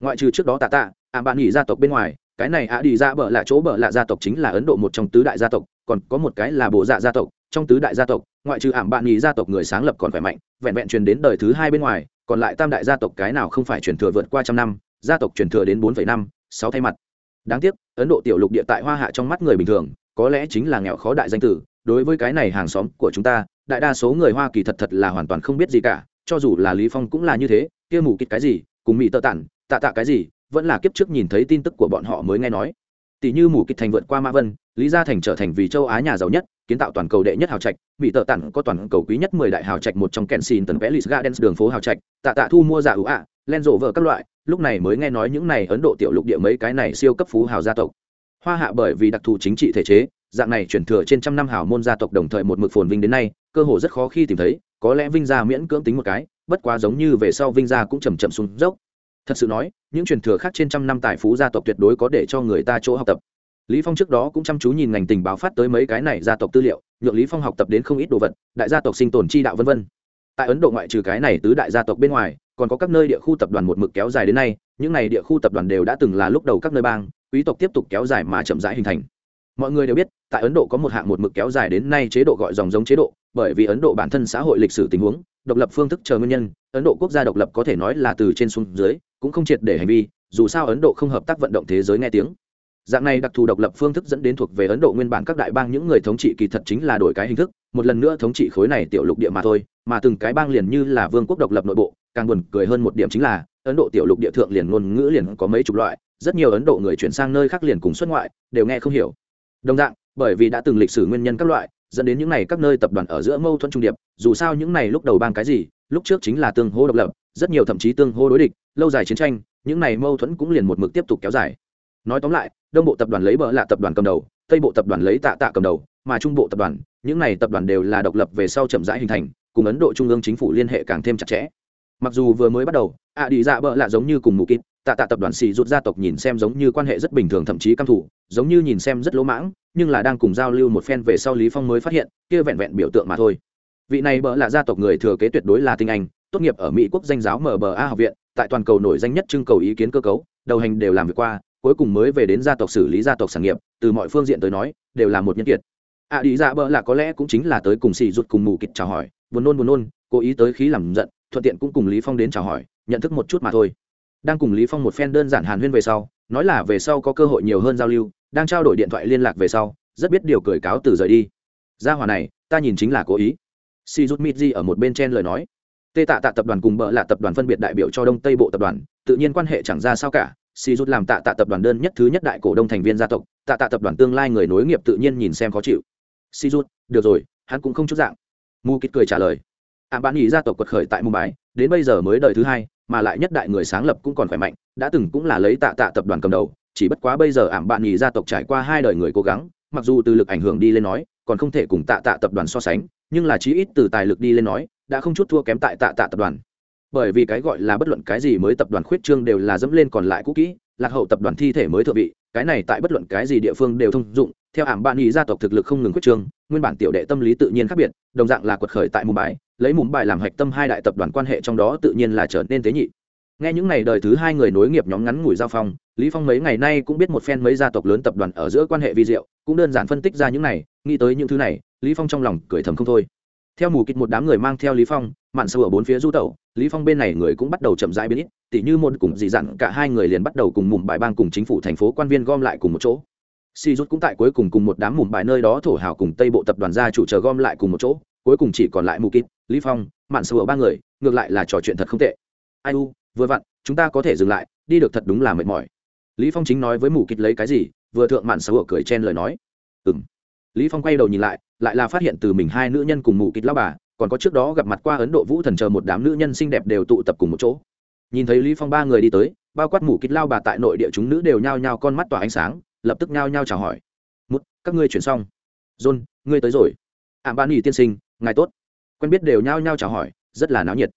ngoại trừ trước đó tạ tạ, ả bạn nghỉ gia tộc bên ngoài cái này ạ đi ra bợ lạ chỗ bợ lạ gia tộc chính là ấn độ một trong tứ đại gia tộc, còn có một cái là bộ dạ gia tộc. Trong tứ đại gia tộc, ngoại trừ ảm bạn nghỉ gia tộc người sáng lập còn khỏe mạnh, vẹn vẹn truyền đến đời thứ hai bên ngoài, còn lại tam đại gia tộc cái nào không phải truyền thừa vượt qua trăm năm, gia tộc truyền thừa đến bốn năm, sáu thay mặt. Đáng tiếc, ấn độ tiểu lục địa tại hoa hạ trong mắt người bình thường, có lẽ chính là nghèo khó đại danh tử. Đối với cái này hàng xóm của chúng ta, đại đa số người hoa kỳ thật thật là hoàn toàn không biết gì cả, cho dù là lý phong cũng là như thế, kia mù kịch cái gì, cùng mỹ tơ tản, tạ tạ cái gì vẫn là kiếp trước nhìn thấy tin tức của bọn họ mới nghe nói. Tỷ như mù kịch thành vượt qua mã vân, lý gia thành trở thành vì châu á nhà giàu nhất, kiến tạo toàn cầu đệ nhất hào trạch, mỹ tợ tản có toàn cầu quý nhất mười đại hào trạch một trong kensington xin vẽ pelis gardens đường phố hào trạch, tạ tạ thu mua dạ giả ủ ạ len rộ vợ các loại, lúc này mới nghe nói những này ấn độ tiểu lục địa mấy cái này siêu cấp phú hào gia tộc. Hoa hạ bởi vì đặc thù chính trị thể chế, dạng này chuyển thừa trên trăm năm hào môn gia tộc đồng thời một mực phồn vinh đến nay, cơ hồ rất khó khi tìm thấy, có lẽ vinh gia miễn cưỡng tính một cái, bất quá giống như về sau vinh gia cũng chầm chậm xuống dốc thật sự nói, những truyền thừa khác trên trăm năm tài phú gia tộc tuyệt đối có để cho người ta chỗ học tập. Lý phong trước đó cũng chăm chú nhìn ngành tình báo phát tới mấy cái này gia tộc tư liệu, nhượng lý phong học tập đến không ít đồ vật, đại gia tộc sinh tồn chi đạo vân vân. Tại ấn độ ngoại trừ cái này tứ đại gia tộc bên ngoài, còn có các nơi địa khu tập đoàn một mực kéo dài đến nay, những này địa khu tập đoàn đều đã từng là lúc đầu các nơi bang, quý tộc tiếp tục kéo dài mà chậm rãi hình thành. Mọi người đều biết, tại ấn độ có một hạng một mực kéo dài đến nay chế độ gọi dòng giống chế độ, bởi vì ấn độ bản thân xã hội lịch sử tình huống, độc lập phương thức chờ nguyên nhân ấn độ quốc gia độc lập có thể nói là từ trên xuống dưới, cũng không triệt để hành vi, dù sao ấn độ không hợp tác vận động thế giới nghe tiếng. Dạng này đặc thù độc lập phương thức dẫn đến thuộc về ấn độ nguyên bản các đại bang những người thống trị kỳ thật chính là đổi cái hình thức, một lần nữa thống trị khối này tiểu lục địa mà thôi, mà từng cái bang liền như là vương quốc độc lập nội bộ, càng buồn cười hơn một điểm chính là, ấn độ tiểu lục địa thượng liền ngôn ngữ liền có mấy chục loại, rất nhiều ấn độ người chuyển sang nơi khác liền cùng xuất ngoại, đều nghe không hiểu. Đồng dạng, bởi vì đã từng lịch sử nguyên nhân các loại, dẫn đến những này các nơi tập đoàn ở giữa mâu thuẫn trung điệp, dù sao những này lúc đầu bang cái gì lúc trước chính là tương hô độc lập, rất nhiều thậm chí tương hô đối địch, lâu dài chiến tranh, những này mâu thuẫn cũng liền một mực tiếp tục kéo dài. Nói tóm lại, đông bộ tập đoàn lấy bờ là tập đoàn cầm đầu, tây bộ tập đoàn lấy tạ tạ cầm đầu, mà trung bộ tập đoàn, những này tập đoàn đều là độc lập về sau chậm rãi hình thành, cùng ấn độ trung ương chính phủ liên hệ càng thêm chặt chẽ. Mặc dù vừa mới bắt đầu, ạ đi dạ bợ lạ giống như cùng mù kít tạ tạ tập đoàn xì rút gia tộc nhìn xem giống như quan hệ rất bình thường thậm chí căm thủ giống như nhìn xem rất lỗ mãng, nhưng là đang cùng giao lưu một phen về sau lý phong mới phát hiện, kia vẹn vẹn biểu tượng mà thôi vị này bợ là gia tộc người thừa kế tuyệt đối là tinh anh, tốt nghiệp ở mỹ quốc danh giáo mba học viện, tại toàn cầu nổi danh nhất trưng cầu ý kiến cơ cấu, đầu hành đều làm việc qua, cuối cùng mới về đến gia tộc xử lý gia tộc sản nghiệp, từ mọi phương diện tới nói, đều là một nhân kiệt. Ạ đi dạ bợ là có lẽ cũng chính là tới cùng xì rụt cùng mù kịch chào hỏi, buồn nôn buồn nôn, cố ý tới khí làm giận, thuận tiện cũng cùng lý phong đến chào hỏi, nhận thức một chút mà thôi. Đang cùng lý phong một phen đơn giản hàn huyên về sau, nói là về sau có cơ hội nhiều hơn giao lưu, đang trao đổi điện thoại liên lạc về sau, rất biết điều cười cáo từ rời đi. Gia hỏa này, ta nhìn chính là cố ý si rút mitji ở một bên trên lời nói. Tê tạ tạ tập đoàn cùng bợ là tập đoàn phân biệt đại biểu cho đông tây bộ tập đoàn, tự nhiên quan hệ chẳng ra sao cả. Si rút làm tạ tạ tập đoàn đơn nhất thứ nhất đại cổ đông thành viên gia tộc, tạ tạ tập đoàn tương lai người nối nghiệp tự nhiên nhìn xem khó chịu. Si rút được rồi, hắn cũng không chút dạng. Mu kít cười trả lời. Ảm bạn ý gia tộc quật khởi tại mumbai, đến bây giờ mới đời thứ hai, mà lại nhất đại người sáng lập cũng còn khỏe mạnh, đã từng cũng là lấy tạ tạ tập đoàn cầm đầu, chỉ bất quá bây giờ ảm bạn nhì gia tộc trải qua hai đời người cố gắng, mặc dù từ lực ảnh hưởng đi lên nói còn không thể cùng tạ tạ tập đoàn so sánh, nhưng là chí ít từ tài lực đi lên nói, đã không chút thua kém tại tạ tạ tập đoàn. Bởi vì cái gọi là bất luận cái gì mới tập đoàn khuyết trương đều là dẫm lên còn lại cũ kỹ, lạc hậu tập đoàn thi thể mới thượng vị, cái này tại bất luận cái gì địa phương đều thông dụng, theo ảm bạn ý gia tộc thực lực không ngừng khuyết trương, nguyên bản tiểu đệ tâm lý tự nhiên khác biệt, đồng dạng là quật khởi tại mumbai bài lấy mumbai bài làm hạch tâm hai đại tập đoàn quan hệ trong đó tự nhiên là trở nên tế nhị nghe những ngày đời thứ hai người nối nghiệp nhóm ngắn ngủi giao phong, lý phong mấy ngày nay cũng biết một phen mấy gia tộc lớn tập đoàn ở giữa quan hệ vi diệu, cũng đơn giản phân tích ra những này, nghĩ tới những thứ này, lý phong trong lòng cười thầm không thôi. Theo mù kịch một đám người mang theo lý phong, mạn sâu ở bốn phía du tẩu, lý phong bên này người cũng bắt đầu chậm rãi biến ít, tỉ như một cùng dị dặn cả hai người liền bắt đầu cùng mùng bài bang cùng chính phủ thành phố quan viên gom lại cùng một chỗ. Si rút cũng tại cuối cùng cùng một đám mùng bài nơi đó thổ hào cùng tây bộ tập đoàn gia chủ chờ gom lại cùng một chỗ, cuối cùng chỉ còn lại mù kịch, lý phong, mạn sâu ở ba người, ngược lại là trò chuyện thật không tệ. Ai u vừa vặn, chúng ta có thể dừng lại, đi được thật đúng là mệt mỏi. Lý phong chính nói với mù kịch lấy cái gì, vừa thượng mạn xấu ở cười chen lời nói. Ừm. Lý phong quay đầu nhìn lại lại là phát hiện từ mình hai nữ nhân cùng mù kịch lao bà, còn có trước đó gặp mặt qua ấn độ vũ thần chờ một đám nữ nhân xinh đẹp đều tụ tập cùng một chỗ. Nhìn thấy lý phong ba người đi tới, bao quát mù kịch lao bà tại nội địa chúng nữ đều nhao nhao con mắt tỏa ánh sáng, lập tức nhao nhao chào hỏi. Một các ngươi chuyển xong. John, ngươi tới rồi. Ảm ban nghỉ tiên sinh, ngài tốt. Quen biết đều nhao nhao chào hỏi, rất là náo nhiệt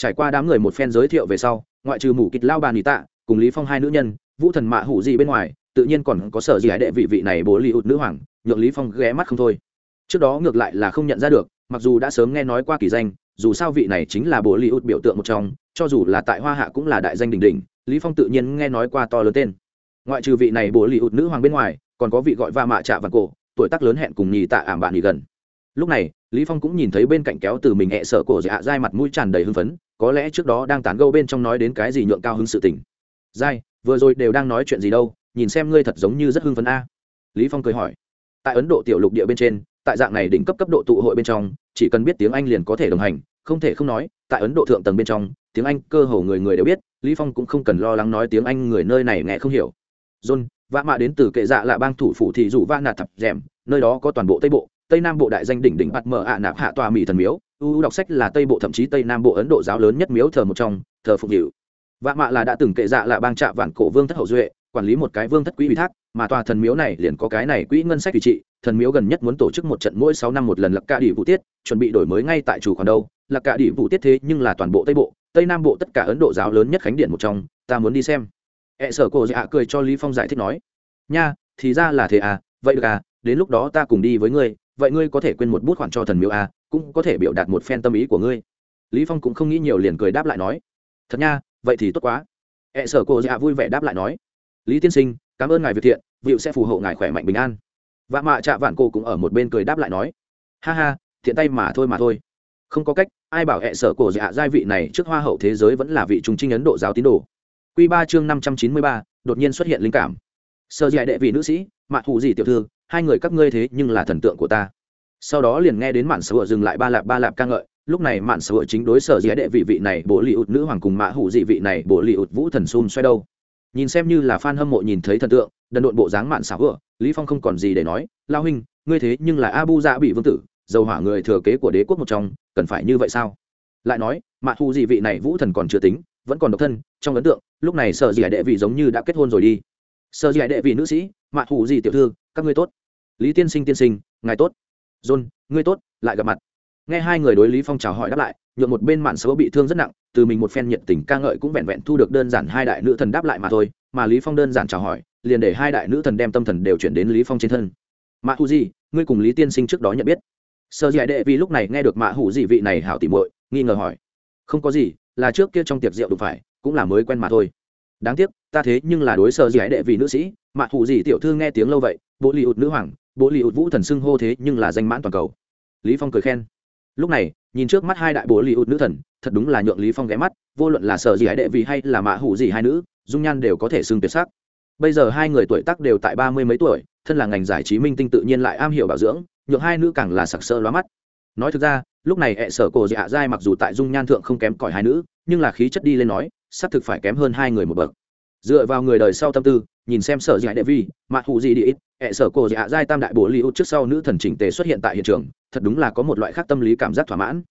trải qua đám người một phen giới thiệu về sau, ngoại trừ mù kịch lao bàn ý tạ, cùng lý phong hai nữ nhân, vũ thần mạ hủ gì bên ngoài, tự nhiên còn có sở gì hải đệ vị vị này bố li ụt nữ hoàng, nhượng lý phong ghé mắt không thôi. Trước đó ngược lại là không nhận ra được, mặc dù đã sớm nghe nói qua kỳ danh, dù sao vị này chính là bố li út biểu tượng một trong, cho dù là tại hoa hạ cũng là đại danh đỉnh đỉnh, lý phong tự nhiên nghe nói qua to lớn tên. Ngoại trừ vị này bố li út nữ hoàng bên ngoài, còn có vị gọi va mạ trạ và cổ, tuổi tác lớn hẹn cùng nhì tạ ảm bạn nhì gần lúc này, lý phong cũng nhìn thấy bên cạnh kéo từ mình hẹ sợ cổ dạ dai mặt mũi tràn đầy hưng phấn, có lẽ trước đó đang tán gẫu bên trong nói đến cái gì nhượng cao hứng sự tình. Dai, vừa rồi đều đang nói chuyện gì đâu, nhìn xem ngươi thật giống như rất hưng phấn a. Lý phong cười hỏi. Tại ấn độ tiểu lục địa bên trên, tại dạng này đỉnh cấp cấp độ tụ hội bên trong, chỉ cần biết tiếng anh liền có thể đồng hành, không thể không nói, tại ấn độ thượng tầng bên trong, tiếng anh cơ hồ người người đều biết, lý phong cũng không cần lo lắng nói tiếng anh người nơi này nghe không hiểu. John, vạ mạ đến từ kệ dạ là bang thủ phủ thị dụ va nạt thập rèm nơi đó có toàn bộ tây bộ tây nam bộ đại danh đỉnh đỉnh bạt mở ạ nạp hạ tòa mỹ thần miếu. Ưu đọc sách là tây bộ thậm chí tây nam bộ ấn độ giáo lớn nhất miếu thờ một trong, thờ phục hiệu vạ mạ là đã từng kệ dạ là bang trạ vạn cổ vương thất hậu duệ, quản lý một cái vương thất quỹ ủy thác, mà tòa thần miếu này liền có cái này quỹ ngân sách ủy trị. Thần miếu gần nhất muốn tổ chức một trận mỗi sáu năm một lần lập cả đỉ vụ tiết, chuẩn bị đổi mới ngay tại chủ còn đâu. Là cả đỉ vụ tiết thế nhưng là toàn bộ tây bộ, tây nam bộ tất cả ấn độ giáo lớn nhất khánh điện một trong, ta muốn đi xem. E sở cổ dạ cười cho lý phong giải thích nói, nha, thì ra là thế à vậy được à đến lúc đó ta cùng đi với ngươi vậy ngươi có thể quên một bút khoản cho thần miếu a, cũng có thể biểu đạt một phen tâm ý của ngươi. Lý phong cũng không nghĩ nhiều liền cười đáp lại nói, thật nha, vậy thì tốt quá. Ẹ sở cô dạ vui vẻ đáp lại nói, lý tiên sinh, cảm ơn ngài việc thiện, vịu sẽ phù hộ ngài khỏe mạnh bình an. Vạ mạ trạ vạn cô cũng ở một bên cười đáp lại nói, ha ha, thiện tay mà thôi mà thôi. Không có cách, ai bảo hệ sở cổ dạ giai vị này trước hoa hậu thế giới vẫn là vị trung trinh ấn độ giáo tín đồ. Q ba chương năm trăm chín mươi ba, đột nhiên xuất hiện linh cảm. Sơ dạy đệ vị nữ sĩ, mạ thù gì tiểu thư hai người các ngươi thế nhưng là thần tượng của ta. Sau đó liền nghe đến mạn sở dừng lại ba lạp ba lạp ca ngợi. Lúc này mạn sở chính đối sở dĩa đệ vị vị này bộ lì ụt nữ hoàng cùng mạ hủ dị vị này bộ lì ụt vũ thần xun xoay đâu. Nhìn xem như là fan hâm mộ nhìn thấy thần tượng, đần độn bộ dáng mạn xảo ựa lý phong không còn gì để nói. Lao huynh, ngươi thế nhưng là abu dạ bị vương tử, dầu hỏa người thừa kế của đế quốc một trong, cần phải như vậy sao? Lại nói, mạ thu dị vị này vũ thần còn chưa tính, vẫn còn độc thân, trong ấn tượng, lúc này sợ gì đệ vị giống như đã kết hôn rồi đi. Sợ gì đệ vị nữ sĩ, mạ thu dị tiểu thư, các ngươi tốt lý tiên sinh tiên sinh, ngài tốt. John, ngươi tốt, lại gặp mặt. Nghe hai người đối lý phong chào hỏi đáp lại, nhượng một bên mạn xấu bị thương rất nặng, từ mình một phen nhiệt tình ca ngợi cũng vẹn vẹn thu được đơn giản hai đại nữ thần đáp lại mà thôi, mà lý phong đơn giản chào hỏi, liền để hai đại nữ thần đem tâm thần đều chuyển đến lý phong trên thân. Mạ Hủ gì ngươi cùng lý tiên sinh trước đó nhận biết. Sơ dạy đệ vì lúc này nghe được mạ hủ dị vị này hảo tỉ muội, nghi ngờ hỏi. Không có gì, là trước kia trong tiệc rượu đụng phải, cũng là mới quen mà thôi. Đáng tiếc, ta thế nhưng là đối sơ dạy đệ vì nữ sĩ, mạ hủ dị tiểu thư nghe tiếng lâu vậy, bộ lì ụt nữ hoàng bộ lì ụt vũ thần xưng hô thế nhưng là danh mãn toàn cầu. Lý phong cười khen. Lúc này, nhìn trước mắt hai đại bộ lì ụt nữ thần, thật đúng là nhượng lý phong ghé mắt, vô luận là sở gì đệ vị hay là mạ hủ gì hai nữ, dung nhan đều có thể xưng tuyệt sắc. Bây giờ hai người tuổi tác đều tại ba mươi mấy tuổi, thân là ngành giải trí minh tinh tự nhiên lại am hiểu bảo dưỡng, nhượng hai nữ càng là sặc sỡ lóa mắt. Nói thực ra, lúc này hệ sở cổ dạ dai mặc dù tại dung nhan thượng không kém cỏi hai nữ, nhưng là khí chất đi lên nói, xác thực phải kém hơn hai người một bậc. Dựa vào người đời sau tâm tư nhìn xem sở dạ đệ vi mạ hụ gì đi ít, ẹ sở cổ dạ dai tam đại bố li trước sau nữ thần chỉnh tề xuất hiện tại hiện trường, thật đúng là có một loại khác tâm lý cảm giác thỏa mãn.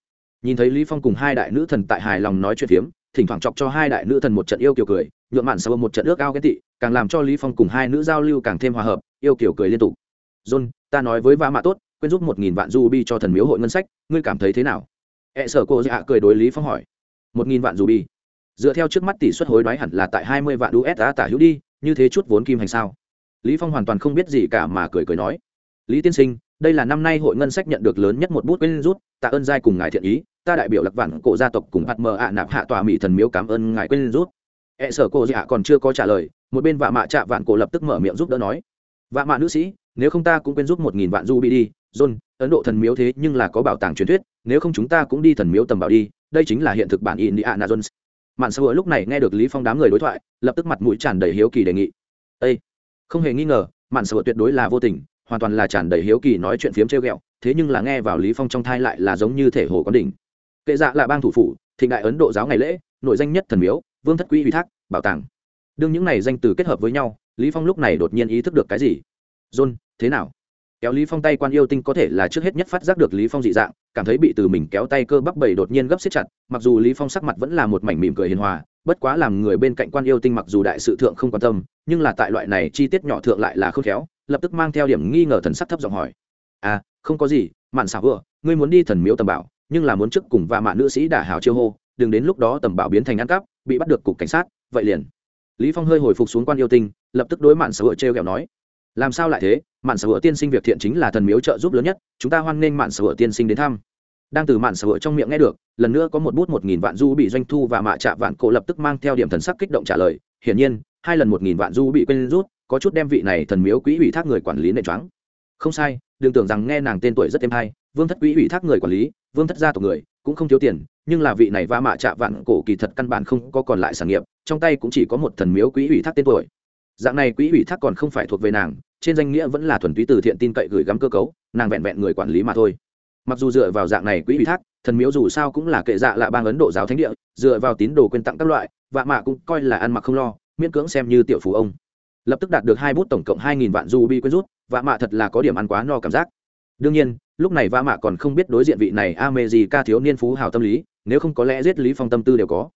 Nhìn thấy lý phong cùng hai đại nữ thần tại hài lòng nói chuyện phiếm, thỉnh thoảng chọc cho hai đại nữ thần một trận yêu kiều cười, nhuộm mạn sau một trận ước ao ghét tị, càng làm cho lý phong cùng hai nữ giao lưu càng thêm hòa hợp, yêu kiều cười liên tục. John, ta nói với vã mạ tốt, quên giúp một nghìn vạn ruby cho thần miếu hội ngân sách, ngươi cảm thấy thế nào? Ẹ sở cô dạ cười đối lý phong hỏi. Một nghìn vạn ruby. Dựa theo trước mắt tỷ suất hối đoái hẳn là tại hai mươi vạn usd tả hữu đi như thế chút vốn kim hành sao? Lý phong hoàn toàn không biết gì cả mà cười cười nói, lý tiên sinh, đây là năm nay hội ngân sách nhận được lớn nhất một bút quên rút, tạ ơn giai cùng ngài thiện ý, ta đại biểu lạc vạn cổ gia tộc cùng hạt mờ ạ nạp hạ tòa mỹ thần miếu cảm ơn ngài quên rút. E sở cô dạ còn chưa có trả lời, một bên vạ mạ chạ vạn cổ lập tức mở miệng giúp đỡ nói, vạ mạ nữ sĩ, nếu không ta cũng quên giúp một nghìn vạn ruby đi, john, ấn độ thần miếu thế nhưng là có bảo tàng truyền thuyết, nếu không chúng ta cũng đi thần miếu tầm bảo đi, đây chính là hiện thực bản indiana jones mạn sơ lúc này nghe được lý phong đám người đối thoại, lập tức mặt mũi tràn đầy hiếu kỳ đề nghị. Ê! không hề nghi ngờ, mạn sơ tuyệt đối là vô tình, hoàn toàn là tràn đầy hiếu kỳ nói chuyện phiếm trêu ghẹo, thế nhưng là nghe vào lý phong trong thai lại là giống như thể hồ con đỉnh. Kệ dạ là bang thủ phủ, thịnh đại ấn độ giáo ngày lễ, nội danh nhất thần miếu, vương thất quý ủy thác, bảo tàng. Đương những này danh từ kết hợp với nhau, lý phong lúc này đột nhiên ý thức được cái gì? John, thế nào? Kéo lý phong tay quan yêu tinh có thể là trước hết nhất phát giác được lý phong dị dạng, cảm thấy bị từ mình kéo tay cơ bắp bầy đột nhiên gấp siết chặt, mặc dù lý phong sắc mặt vẫn là một mảnh mỉm cười hiền hòa, bất quá làm người bên cạnh quan yêu tinh mặc dù đại sự thượng không quan tâm, nhưng là tại loại này chi tiết nhỏ thượng lại là không khéo, lập tức mang theo điểm nghi ngờ thần sắc thấp giọng hỏi. À không có gì, mạn xảo vừa ngươi muốn đi thần miếu tầm bảo, nhưng là muốn trước cùng và mạn nữ sĩ đả hảo chiêu hô, đừng đến lúc đó tầm bảo biến thành ăn cắp, bị bắt được cục cảnh sát, vậy liền. Lý phong hơi hồi phục xuống quan yêu tinh, lập tức đối mạn xảo vừa treo kẹo nói làm sao lại thế? Mạn sở hữu tiên sinh việc thiện chính là thần miếu trợ giúp lớn nhất, chúng ta hoan nghênh mạn sở hữu tiên sinh đến thăm. Đang từ mạn sở hữu trong miệng nghe được, lần nữa có một bút một nghìn vạn du bị doanh thu và mạ trạ vạn cổ lập tức mang theo điểm thần sắc kích động trả lời, hiển nhiên, hai lần một nghìn vạn du bị quên rút, có chút đem vị này thần miếu quỹ ủy thác người quản lý nệ choáng. Không sai, đừng tưởng rằng nghe nàng tên tuổi rất êm hay, vương thất quỹ ủy thác người quản lý, vương thất gia tộc người, cũng không thiếu tiền, nhưng là vị này va mạ trạ vạn cổ kỳ thật căn bản không có còn lại sản nghiệp, trong tay cũng chỉ có một thần miếu quỹ ủy thác tên tuổi. Dạng này quỹ ủy thác còn không phải thuộc về nàng trên danh nghĩa vẫn là thuần túy từ thiện tin cậy gửi gắm cơ cấu, nàng vẹn vẹn người quản lý mà thôi. Mặc dù dựa vào dạng này quỹ ủy thác, thần miếu dù sao cũng là kệ dạ lạ bang ấn độ giáo thánh địa, dựa vào tín đồ quyên tặng các loại, vạ mạ cũng coi là ăn mặc không lo, miễn cưỡng xem như tiểu phú ông. Lập tức đạt được hai bút tổng cộng hai nghìn vạn du bi quyên rút, vạ mạ thật là có điểm ăn quá no cảm giác. Đương nhiên, lúc này vạ mạ còn không biết đối diện vị này a mê gì ca thiếu niên phú hào tâm lý, nếu không có lẽ giết lý phong tâm tư đều có.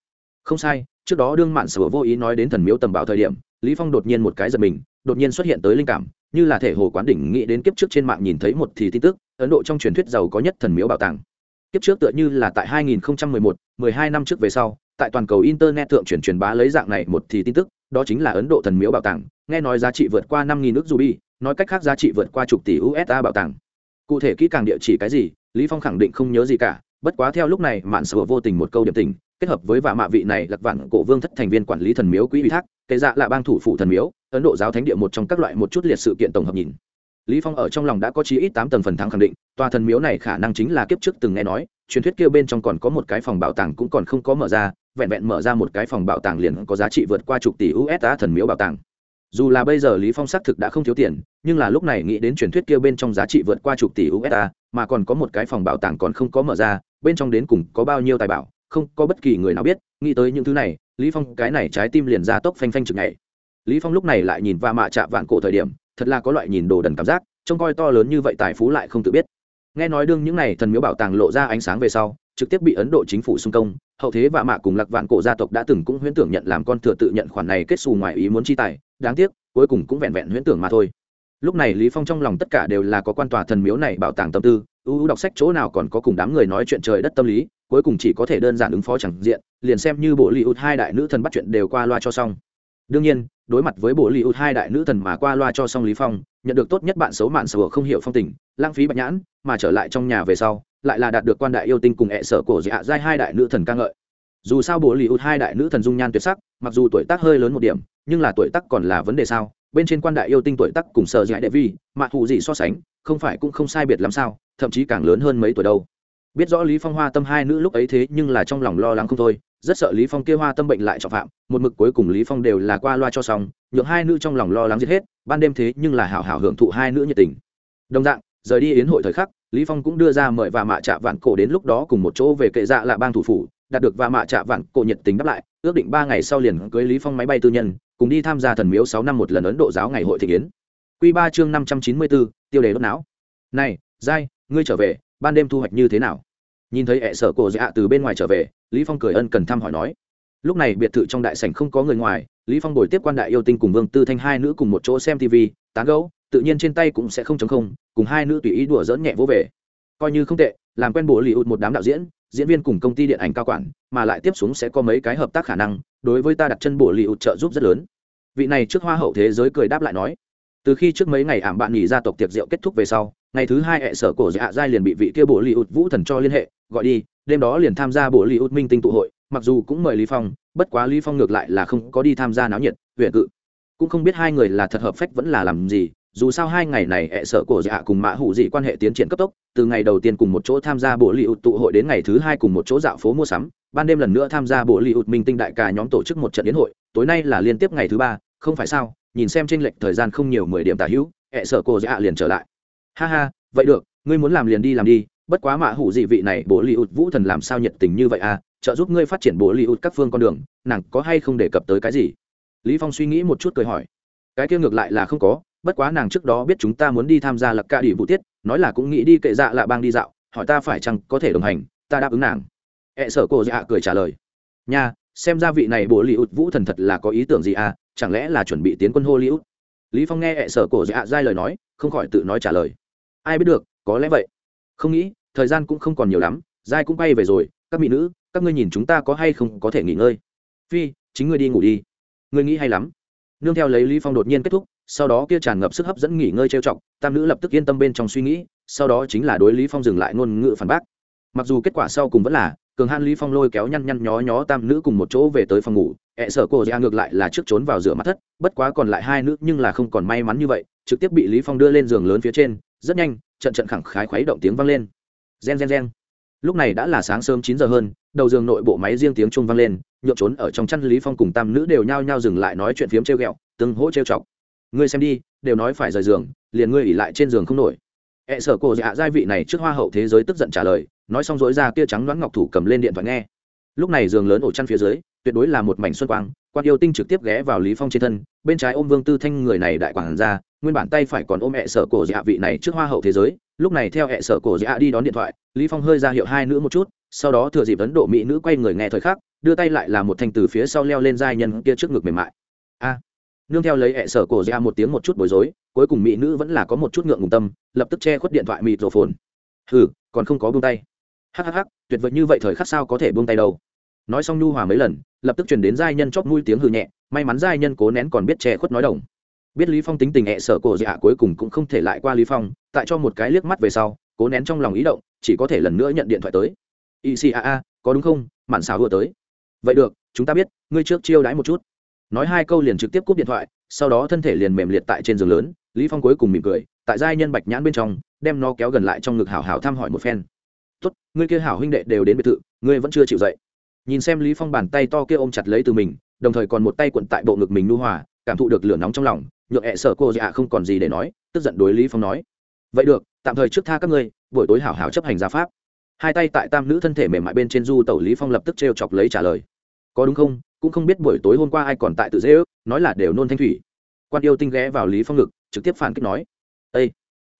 Không sai, trước đó đương mạn sở vô ý nói đến thần miếu tầm bảo thời điểm, lý phong đột nhiên một cái giật mình đột nhiên xuất hiện tới linh cảm như là thể hồ quán đỉnh nghĩ đến kiếp trước trên mạng nhìn thấy một thì tin tức ấn độ trong truyền thuyết giàu có nhất thần miếu bảo tàng. Kiếp trước tựa như là tại 2011, 12 năm trước về sau tại toàn cầu internet thượng truyền truyền bá lấy dạng này một thì tin tức đó chính là ấn độ thần miếu bảo tàng nghe nói giá trị vượt qua năm nghìn nước ruby nói cách khác giá trị vượt qua chục tỷ usd bảo tàng. Cụ thể kỹ càng địa chỉ cái gì lý phong khẳng định không nhớ gì cả bất quá theo lúc này mạn sở vô tình một câu điểm tình kết hợp với vạ mạ vị này lặc vạn cổ vương thất thành viên quản lý thần miếu quỹ ủy thác kể dạ là bang thủ phụ thần miếu, ấn độ giáo thánh địa một trong các loại một chút liệt sự kiện tổng hợp nhìn. Lý phong ở trong lòng đã có chí ít tám tầng phần thắng khẳng định, tòa thần miếu này khả năng chính là kiếp trước từng nghe nói, truyền thuyết kia bên trong còn có một cái phòng bảo tàng cũng còn không có mở ra, vẹn vẹn mở ra một cái phòng bảo tàng liền có giá trị vượt qua chục tỷ usd thần miếu bảo tàng. Dù là bây giờ lý phong xác thực đã không thiếu tiền, nhưng là lúc này nghĩ đến truyền thuyết kia bên trong giá trị vượt qua chục tỷ usd mà còn có một cái phòng bảo tàng còn không có mở ra, bên trong đến cùng có bao nhiêu tài bảo không có bất kỳ người nào biết, nghĩ tới những thứ này, lý phong cái này trái tim liền ra tốc phanh phanh chực nhảy. Lý phong lúc này lại nhìn va mạ chạm vạn cổ thời điểm, thật là có loại nhìn đồ đần cảm giác, trông coi to lớn như vậy tài phú lại không tự biết. Nghe nói đương những này thần miếu bảo tàng lộ ra ánh sáng về sau, trực tiếp bị ấn độ chính phủ xung công, hậu thế vạ mạ cùng lạc vạn cổ gia tộc đã từng cũng huyễn tưởng nhận làm con thừa tự nhận khoản này kết xù ngoài ý muốn chi tài, đáng tiếc, cuối cùng cũng vẹn vẹn huyễn tưởng mà thôi. Lúc này lý phong trong lòng tất cả đều là có quan tòa thần miếu này bảo tàng tâm tư ưu ưu đọc sách chỗ nào còn có cùng đám người nói chuyện trời đất tâm lý cuối cùng chỉ có thể đơn giản ứng phó chẳng diện, liền xem như bộ liut hai đại nữ thần bắt chuyện đều qua loa cho xong. Đương nhiên, đối mặt với bộ liut hai đại nữ thần mà qua loa cho xong lý phong, nhận được tốt nhất bạn xấu mạn sở không hiểu phong tình, lãng phí bạch nhãn, mà trở lại trong nhà về sau, lại là đạt được quan đại yêu tinh cùng hệ sở cổ dị ạ giai hai đại nữ thần ca ngợi. Dù sao bộ liut hai đại nữ thần dung nhan tuyệt sắc, mặc dù tuổi tác hơi lớn một điểm, nhưng là tuổi tác còn là vấn đề sao? Bên trên quan đại yêu tinh tuổi tác cùng sở dị đệ vi mạ thù gì so sánh, không phải cũng không sai biệt làm sao, thậm chí càng lớn hơn mấy tuổi đâu biết rõ lý phong hoa tâm hai nữ lúc ấy thế nhưng là trong lòng lo lắng không thôi, rất sợ lý phong kia hoa tâm bệnh lại trọng phạm, một mực cuối cùng lý phong đều là qua loa cho xong, nhượng hai nữ trong lòng lo lắng giết hết, ban đêm thế nhưng là hảo hảo hưởng thụ hai nữ nhiệt tình. Đồng dạng, rời đi yến hội thời khắc, lý phong cũng đưa ra mời và mạ trạ vạn cổ đến lúc đó cùng một chỗ về kệ dạ là bang thủ phủ, đạt được và mạ trạ vạn cổ nhiệt tình đáp lại, ước định ba ngày sau liền cưới lý phong máy bay tư nhân, cùng đi tham gia thần miếu sáu năm một lần ấn độ giáo ngày hội thị kiến quy ba chương năm trăm chín mươi bốn, tiêu đề đốt não. Này, giai, ngươi trở về ban đêm thu hoạch như thế nào? Nhìn thấy ẹ sở cổ dạ từ bên ngoài trở về, lý phong cười ân cần thăm hỏi nói. Lúc này biệt thự trong đại sảnh không có người ngoài, lý phong bồi tiếp quan đại yêu tinh cùng vương tư thanh hai nữ cùng một chỗ xem tv tán gẫu, tự nhiên trên tay cũng sẽ không chống không, cùng hai nữ tùy ý đùa dỡn nhẹ vô về. Coi như không tệ, làm quen bổ lì ụt một đám đạo diễn diễn viên cùng công ty điện ảnh cao quản, mà lại tiếp xuống sẽ có mấy cái hợp tác khả năng, đối với ta đặt chân bổ lì ụt trợ giúp rất lớn. Vị này trước hoa hậu thế giới cười đáp lại nói. Từ khi trước mấy ngày ảm bạn nghỉ gia tộc tiệc rượu kết thúc về sau ngày thứ hai, hệ sở cổ dạ giai liền bị vị kia bộ li ụt vũ thần cho liên hệ, gọi đi, đêm đó liền tham gia bộ li ụt minh tinh tụ hội, mặc dù cũng mời lý phong, bất quá lý phong ngược lại là không có đi tham gia náo nhiệt huyện cự. Cũng không biết hai người là thật hợp phách vẫn là làm gì, dù sao hai ngày này hệ sở cổ dạ cùng mã hủ dị quan hệ tiến triển cấp tốc, từ ngày đầu tiên cùng một chỗ tham gia bộ li ụt tụ hội đến ngày thứ hai cùng một chỗ dạo phố mua sắm, ban đêm lần nữa tham gia bộ li ụt minh tinh đại ca nhóm tổ chức một trận yến hội, tối nay là liên tiếp ngày thứ ba, không phải sao, nhìn xem trên lệch thời gian không nhiều mười điểm tả hữu, hệ sở cổ dạ liền trở lại ha ha, vậy được, ngươi muốn làm liền đi làm đi, bất quá mạ hủ dị vị này bố li út vũ thần làm sao nhiệt tình như vậy à trợ giúp ngươi phát triển bố li út các phương con đường, nàng có hay không đề cập tới cái gì? Lý phong suy nghĩ một chút cười hỏi. Cái kia ngược lại là không có, bất quá nàng trước đó biết chúng ta muốn đi tham gia lập ca đỉ vụ tiết, nói là cũng nghĩ đi kệ dạ lạ bang đi dạo, hỏi ta phải chăng có thể đồng hành, ta đáp ứng nàng. E ẹ sở cô dạ cười trả lời. Nha, xem ra vị này bố li út vũ thần thật là có ý tưởng gì à chẳng lẽ là chuẩn bị tiến quân hollywood? Lý phong nghe e ẹ sở cổ dạ dai lời nói, không khỏi tự nói trả lời ai biết được, có lẽ vậy. Không nghĩ, thời gian cũng không còn nhiều lắm, giai cũng bay về rồi, các mỹ nữ, các ngươi nhìn chúng ta có hay không có thể nghỉ ngơi? Phi, chính ngươi đi ngủ đi. Ngươi nghĩ hay lắm. Nương theo lấy lý phong đột nhiên kết thúc, sau đó kia tràn ngập sức hấp dẫn nghỉ ngơi trêu chọc, tam nữ lập tức yên tâm bên trong suy nghĩ, sau đó chính là đối lý phong dừng lại ngôn ngữ phản bác. Mặc dù kết quả sau cùng vẫn là, cường han lý phong lôi kéo nhăn nhăn nhó nhó tam nữ cùng một chỗ về tới phòng ngủ, ẹ sợ cô ra ngược lại là trước trốn vào rửa mặt thất, bất quá còn lại hai nữ nhưng là không còn may mắn như vậy, trực tiếp bị lý phong đưa lên giường lớn phía trên rất nhanh, trận trận khẳng khái khuấy động tiếng vang lên. Gen gen gen. Lúc này đã là sáng sớm chín giờ hơn, đầu giường nội bộ máy riêng tiếng chuông vang lên, nhộn trốn ở trong chăn lý phong cùng tam nữ đều nhao nhao dừng lại nói chuyện phiếm trêu ghẹo, từng hỗ trêu chọc. Ngươi xem đi, đều nói phải rời giường, liền ngươi ỉ lại trên giường không nổi. E sở cổ dạ giai vị này trước hoa hậu thế giới tức giận trả lời, nói xong dối ra kia trắng đoán ngọc thủ cầm lên điện thoại nghe. Lúc này giường lớn ổ chăn phía dưới, tuyệt đối là một mảnh xuân quang, quan yêu tinh trực tiếp ghé vào lý phong trên thân, bên trái ôm vương tư thanh người này đại quảng ra nguyên bản tay phải còn ôm hẹ sở cổ dạ vị này trước hoa hậu thế giới, lúc này theo hẹ sở cổ dạ đi đón điện thoại, lý phong hơi ra hiệu hai nữ một chút, sau đó thừa dịp ấn độ mỹ nữ quay người nghe thời khắc, đưa tay lại là một thanh từ phía sau leo lên giai nhân kia trước ngực mềm mại. A! Nương theo lấy hẹ sở cổ dạ một tiếng một chút bối rối, cuối cùng mỹ nữ vẫn là có một chút ngượng ngùng tâm, lập tức che khuất điện thoại mịt rổ phồn hừ, còn không có buông tay. Hhh tuyệt vời như vậy thời khắc sao có thể buông tay đâu. Nói xong nhu hòa mấy lần, lập tức truyền đến giai nhân chóp mũi tiếng hừ nhẹ, may mắn giai nhân cố nén còn biết che khuất nói đồng biết lý phong tính tình ẹ sợ cổ dạ cuối cùng cũng không thể lại qua lý phong, tại cho một cái liếc mắt về sau, cố nén trong lòng ý động, chỉ có thể lần nữa nhận điện thoại tới. Icaa có đúng không? Mạn xào vừa tới. Vậy được, chúng ta biết, ngươi trước chiêu đãi một chút. Nói hai câu liền trực tiếp cúp điện thoại, sau đó thân thể liền mềm liệt tại trên giường lớn, lý phong cuối cùng mỉm cười, tại giai nhân bạch nhãn bên trong, đem nó kéo gần lại trong ngực hảo hảo thăm hỏi một phen. Tốt, ngươi kia hảo huynh đệ đều đến biệt thự, ngươi vẫn chưa chịu dậy. Nhìn xem lý phong bàn tay to kia ôm chặt lấy từ mình, đồng thời còn một tay cuộn tại bộ ngực mình nu hòa, cảm thụ được lửa nóng trong lòng nhượng ẹ sợ cô dạ không còn gì để nói, tức giận đối lý phong nói. Vậy được, tạm thời trước tha các ngươi, buổi tối hảo hảo chấp hành gia pháp. Hai tay tại tam nữ thân thể mềm mại bên trên du tẩu lý phong lập tức trêu chọc lấy trả lời. Có đúng không? Cũng không biết buổi tối hôm qua ai còn tại tự dễ ước, nói là đều nôn thanh thủy. Quan yêu tinh ghé vào lý phong ngực, trực tiếp phản kích nói. Ây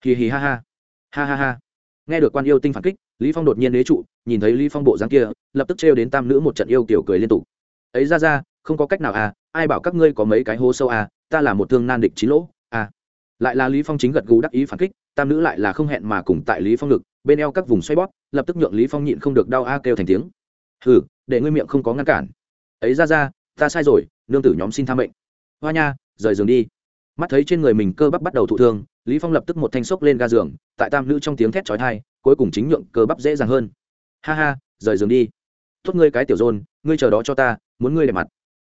hì hì ha ha. Ha ha ha. Nghe được quan yêu tinh phản kích, lý phong đột nhiên đế trụ, nhìn thấy lý phong bộ dáng kia, lập tức trêu đến tam nữ một trận yêu kiểu cười liên tục. Ấy ra ra không có cách nào à ai bảo các ngươi có mấy cái hố sâu à ta là một thương nan địch chín lỗ à. Lại là lý phong chính gật gù đắc ý phản kích, tam nữ lại là không hẹn mà cùng tại lý phong lực bên eo các vùng xoay bóp, lập tức nhượng lý phong nhịn không được đau a kêu thành tiếng. Hừ, để ngươi miệng không có ngăn cản. Ấy ra ra, ta sai rồi, nương tử nhóm xin tha mệnh. Hoa nha, rời giường đi. Mắt thấy trên người mình cơ bắp bắt đầu thụ thương, lý phong lập tức một thanh xốc lên ga giường, tại tam nữ trong tiếng thét chói tai, cuối cùng chính nhượng cơ bắp dễ dàng hơn. Ha ha, rời giường đi. Tốt ngươi cái tiểu rôn ngươi chờ đó cho ta, muốn ngươi để mặt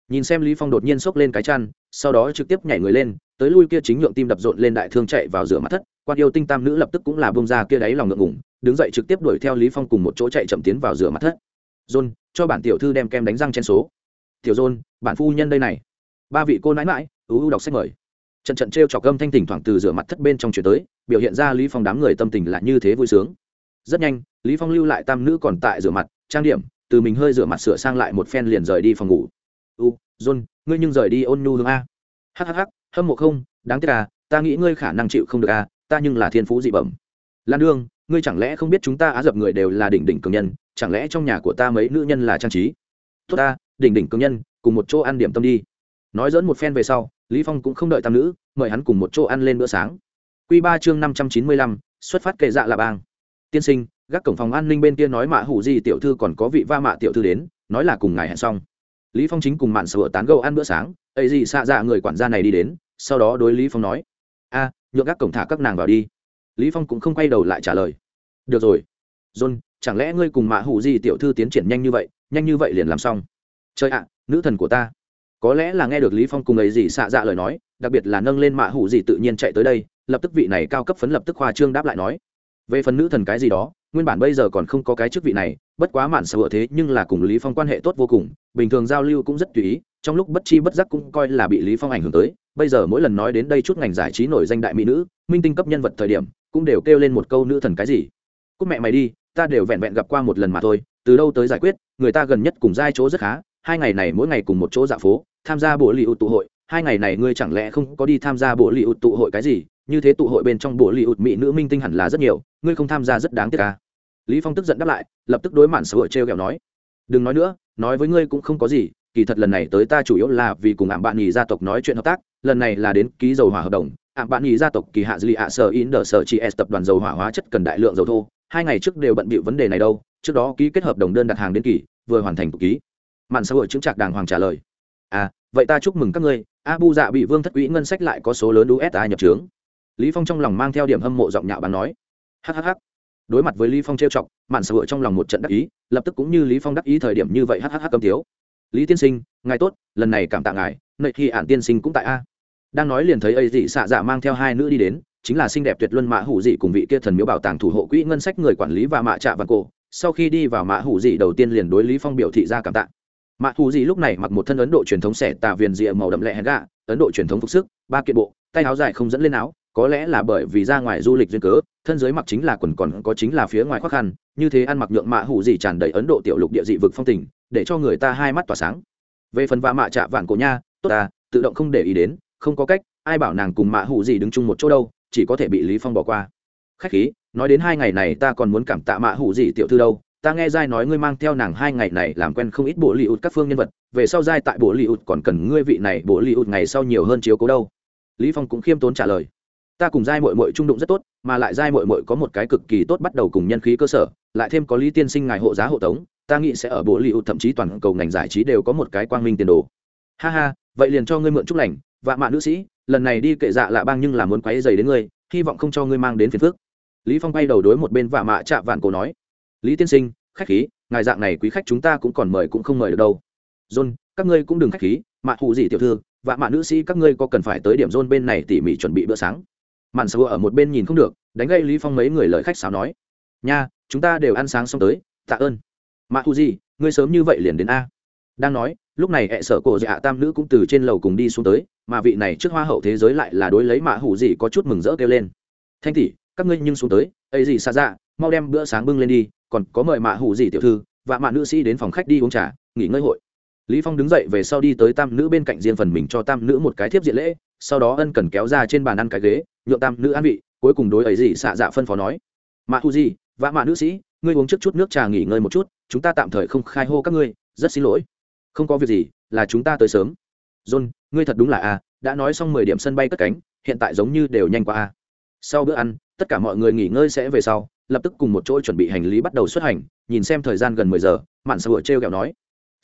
nhìn xem lý phong đột nhiên sốc lên cái chăn, sau đó trực tiếp nhảy người lên, tới lui kia chính nhượng tim đập rộn lên đại thương chạy vào rửa mặt thất, quan yêu tinh tam nữ lập tức cũng là bông ra kia đáy lòng ngượng ngủng đứng dậy trực tiếp đuổi theo lý phong cùng một chỗ chạy chậm tiến vào rửa mặt thất. John, cho bản tiểu thư đem kem đánh răng trên số. Tiểu john, bản phu nhân đây này. Ba vị cô nãi mãi ưu ưu đọc sách mời. Trận trận trêu chọc gâm thanh tỉnh thoảng từ rửa mặt thất bên trong chuyển tới, biểu hiện ra lý phong đám người tâm tình là như thế vui sướng. Rất nhanh, lý phong lưu lại tam nữ còn tại rửa mặt, trang điểm, từ mình hơi rửa mặt sửa sang lại một phen liền rời đi phòng ngủ u john ngươi nhưng rời đi ôn nhu hương a. Hhh hâm mộ không, đáng tiếc à ta nghĩ ngươi khả năng chịu không được à ta nhưng là thiên phú dị bẩm. Lan đương ngươi chẳng lẽ không biết chúng ta á dập người đều là đỉnh đỉnh cường nhân, chẳng lẽ trong nhà của ta mấy nữ nhân là trang trí? Tốt ta, đỉnh đỉnh cường nhân, cùng một chỗ ăn điểm tâm đi. Nói dẫn một phen về sau, lý phong cũng không đợi tam nữ, mời hắn cùng một chỗ ăn lên bữa sáng. Quy ba chương năm trăm chín mươi lăm, xuất phát kệ dạ là bang. Tiên sinh, gác cổng phòng an ninh bên kia nói mạ hủ gì tiểu thư còn có vị va mạ tiểu thư đến, nói là cùng ngài hẹn xong lý phong chính cùng mạn sở tán gẫu ăn bữa sáng, ấy gì xạ dạ người quản gia này đi đến, sau đó đối lý phong nói, a, nhượng các cổng thả các nàng vào đi. Lý phong cũng không quay đầu lại trả lời, được rồi, john, chẳng lẽ ngươi cùng mạ hủ gì tiểu thư tiến triển nhanh như vậy, nhanh như vậy liền làm xong? Trời ạ, nữ thần của ta. Có lẽ là nghe được lý phong cùng ấy gì xạ dạ lời nói, đặc biệt là nâng lên mạ hủ gì tự nhiên chạy tới đây, lập tức vị này cao cấp phấn lập tức khoa trương đáp lại nói, về phần nữ thần cái gì đó, nguyên bản bây giờ còn không có cái chức vị này bất quá mạn sở thế nhưng là cùng lý phong quan hệ tốt vô cùng, bình thường giao lưu cũng rất tùy ý, trong lúc bất chi bất giác cũng coi là bị lý phong ảnh hưởng tới. Bây giờ mỗi lần nói đến đây chút ngành giải trí nổi danh đại mỹ nữ, minh tinh cấp nhân vật thời điểm, cũng đều kêu lên một câu nữ thần cái gì. Cúc mẹ mày đi, ta đều vẹn vẹn gặp qua một lần mà thôi, từ đâu tới giải quyết, người ta gần nhất cùng giai chỗ rất khá, hai ngày này mỗi ngày cùng một chỗ dạo phố, tham gia bộ li tụ hội, hai ngày này ngươi chẳng lẽ không có đi tham gia bộ li tụ hội cái gì, như thế tụ hội bên trong bộ li mỹ nữ minh tinh hẳn là rất nhiều, ngươi không tham gia rất đáng tiếc à? Lý phong tức giận đáp lại, lập tức đối mạn sở hội treo kẹo nói, đừng nói nữa, nói với ngươi cũng không có gì, kỳ thật lần này tới ta chủ yếu là vì cùng ảm bạn nhì gia tộc nói chuyện hợp tác, lần này là đến ký dầu hỏa hợp đồng, ảm bạn nhì gia tộc kỳ hạ dư lì ạ sở in đờ sở chị s tập đoàn dầu hỏa hóa chất cần đại lượng dầu thô, hai ngày trước đều bận bịu vấn đề này đâu, trước đó ký kết hợp đồng đơn đặt hàng đến kỳ, vừa hoàn thành tục ký. Mạn xã hội chứng trạc đàng hoàng trả lời à vậy ta chúc mừng các ngươi, abu dạ bị vương thất quỹ ngân sách lại có số lớn usa nhập trướng. Lý phong trong lòng mang theo điểm hâm mộ giọng nhạo bán nói hhh đối mặt với lý phong trêu chọc, mạn sợ trong lòng một trận đắc ý, lập tức cũng như lý phong đắc ý thời điểm như vậy hhh cầm thiếu lý tiên sinh, ngài tốt, lần này cảm tạ ngài, nợ khi ản tiên sinh cũng tại a. Đang nói liền thấy ấy dị xạ dạ mang theo hai nữ đi đến, chính là xinh đẹp tuyệt luân mã hủ dị cùng vị kia thần miếu bảo tàng thủ hộ quỹ ngân sách người quản lý và mạ trạ và cổ. Sau khi đi vào mã hủ dị, đầu tiên liền đối lý phong biểu thị ra cảm tạ. Mã hủ dị lúc này mặc một thân ấn độ truyền thống xẻ tà viền rìa màu đậm lẹ hèn gạ ấn độ truyền thống phục sức, ba kiện bộ, tay áo dài không dẫn lên áo có lẽ là bởi vì ra ngoài du lịch duyên cớ, thân giới mặc chính là quần còn có chính là phía ngoài khó khăn, như thế ăn mặc nhượng mạ hủ gì tràn đầy ấn độ tiểu lục địa dị vực phong tình, để cho người ta hai mắt tỏa sáng. Về phần và mạ trạ vạn cổ nha, tốt ta, tự động không để ý đến, không có cách, ai bảo nàng cùng mạ hủ gì đứng chung một chỗ đâu, chỉ có thể bị lý phong bỏ qua. Khách khí, nói đến hai ngày này ta còn muốn cảm tạ mạ hủ gì tiểu thư đâu, ta nghe giai nói ngươi mang theo nàng hai ngày này làm quen không ít bộ li ụt các phương nhân vật, về sau giai tại bộ li ụt còn cần ngươi vị này bộ li ụt ngày sau nhiều hơn chiếu cố đâu. Lý phong cũng khiêm tốn trả lời ta cùng giai mội mội trung đụng rất tốt, mà lại giai mội mội có một cái cực kỳ tốt bắt đầu cùng nhân khí cơ sở, lại thêm có lý tiên sinh ngài hộ giá hộ tống, ta nghĩ sẽ ở bộ li thậm chí toàn cầu ngành giải trí đều có một cái quang minh tiền đồ. Ha ha, vậy liền cho ngươi mượn chúc lành, vạ mạ nữ sĩ, lần này đi kệ dạ lạ bang nhưng là muốn quấy dày đến ngươi, hy vọng không cho ngươi mang đến phiền phước lý phong bay đầu đối một bên vạ mạ chạ vạn cổ nói, lý tiên sinh, khách khí, ngài dạng này quý khách chúng ta cũng còn mời cũng không mời được đâu. John, các ngươi cũng đừng khách khí, mạ hụ gì tiểu thư, vạ mạ nữ sĩ các ngươi có cần phải tới điểm john bên này tỉ mỉ chuẩn bị bữa sáng? Màn sơ ở một bên nhìn không được, đánh gây lý phong mấy người lời khách sáo nói, nha, chúng ta đều ăn sáng xong tới, tạ ơn. Mạ thu gì ngươi sớm như vậy liền đến a. Đang nói, lúc này hệ sở cổ dạ tam nữ cũng từ trên lầu cùng đi xuống tới, mà vị này trước hoa hậu thế giới lại là đối lấy mạ hủ gì có chút mừng rỡ kêu lên. Thanh tỷ, các ngươi nhưng xuống tới, ấy gì xa dạ mau đem bữa sáng bưng lên đi, còn có mời mạ hủ gì tiểu thư, và mạ nữ sĩ đến phòng khách đi uống trà, nghỉ ngơi hội lý phong đứng dậy về sau đi tới tam nữ bên cạnh riêng phần mình cho tam nữ một cái thiếp diện lễ, sau đó ân cần kéo ra trên bàn ăn cái ghế, nhượng tam nữ ăn vị, cuối cùng đối ấy gì xạ dạ phân phó nói. Mạ thu gì vã mạ nữ sĩ, ngươi uống trước chút nước trà nghỉ ngơi một chút, chúng ta tạm thời không khai hô các ngươi, rất xin lỗi. Không có việc gì, là chúng ta tới sớm. John, ngươi thật đúng là a, đã nói xong mười điểm sân bay cất cánh, hiện tại giống như đều nhanh qua a. Sau bữa ăn, tất cả mọi người nghỉ ngơi sẽ về sau, lập tức cùng một chỗ chuẩn bị hành lý bắt đầu xuất hành, nhìn xem thời gian gần mười giờ, mạn xã hội treo kẹo nói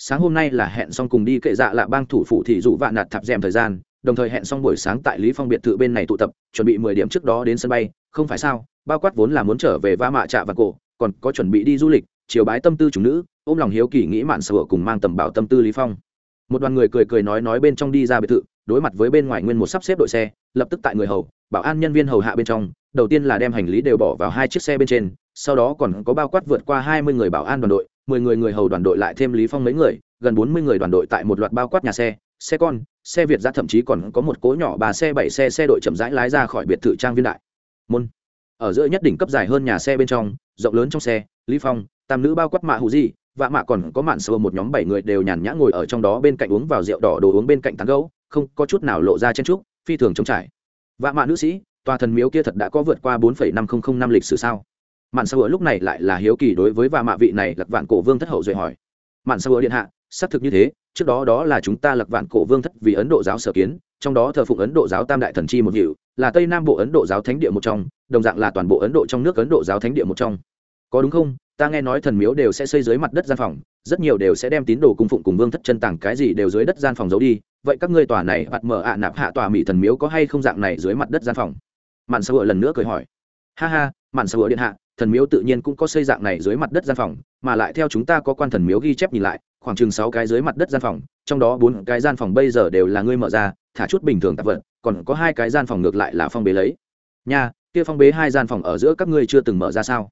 sáng hôm nay là hẹn xong cùng đi kệ dạ lạ bang thủ phủ thị dụ vạn nạt thạp d thời gian, đồng thời hẹn xong buổi sáng tại lý phong biệt thự bên này tụ tập, chuẩn bị mười điểm trước đó đến sân bay. Không phải sao, bao quát vốn là muốn trở về va mạ trạ và cổ, còn có chuẩn bị đi du lịch, chiều bái tâm tư chủ nữ, ôm lòng hiếu kỳ nghĩ mạn sửa cùng mang tầm bảo tâm tư lý phong. Một đoàn người cười cười nói nói bên trong đi ra biệt thự, đối mặt với bên ngoài nguyên một sắp xếp đội xe, lập tức tại người hầu, bảo an nhân viên hầu hạ bên trong, đầu tiên là đem hành lý đều bỏ vào hai chiếc xe bên trên, sau đó còn có bao quát vượt qua hai mươi người bảo an đoàn đội mười người người hầu đoàn đội lại thêm lý phong mấy người, gần bốn mươi người đoàn đội tại một loạt bao quát nhà xe xe con, xe việt ra thậm chí còn có một cố nhỏ bà xe, bảy xe xe đội chậm rãi lái ra khỏi biệt thự trang viên đại. Môn. Ở giữa nhất đỉnh cấp dài hơn nhà xe bên trong, rộng lớn trong xe, lý phong, tam nữ bao quát mạ hủ gì và mạ còn có mạn sơ, một nhóm bảy người đều nhàn nhã ngồi ở trong đó bên cạnh uống vào rượu đỏ đồ uống bên cạnh tán gấu không có chút nào lộ ra chen trúc phi thường trống trải. Và mạ nữ sĩ, tòa thần miếu kia thật đã có vượt qua bốn năm nghìn năm lịch sử sao? Mạn sơ lúc này lại là hiếu kỳ đối với và mạ vị này lặc vạn cổ vương thất hậu duệ hỏi. Mạn sơ điện hạ, xác thực như thế, trước đó đó là chúng ta lặc vạn cổ vương thất vì ấn độ giáo sở kiến, trong đó thờ phụng ấn độ giáo tam đại thần chi một hiệu, là tây nam bộ ấn độ giáo thánh địa một trong, đồng dạng là toàn bộ ấn độ trong nước ấn độ giáo thánh địa một trong. Có đúng không? Ta nghe nói thần miếu đều sẽ xây dưới mặt đất gian phòng, rất nhiều đều sẽ đem tín đồ cung phụng cùng vương thất chân tàng cái gì đều dưới đất gian phòng giấu đi. Vậy các ngươi tòa này bạt mở ạ nạp hạ tòa mỹ thần miếu có hay không dạng này dưới mặt đất gian phòng? Mạn sơ lần nữa cười hỏi. Ha ha mạn sở điện hạ, thần miếu tự nhiên cũng có xây dạng này dưới mặt đất gian phòng, mà lại theo chúng ta có quan thần miếu ghi chép nhìn lại, khoảng chừng sáu cái dưới mặt đất gian phòng, trong đó bốn cái gian phòng bây giờ đều là ngươi mở ra, thả chút bình thường tạp vật, còn có hai cái gian phòng ngược lại là phong bế lấy. Nha, kia phong bế hai gian phòng ở giữa các ngươi chưa từng mở ra sao?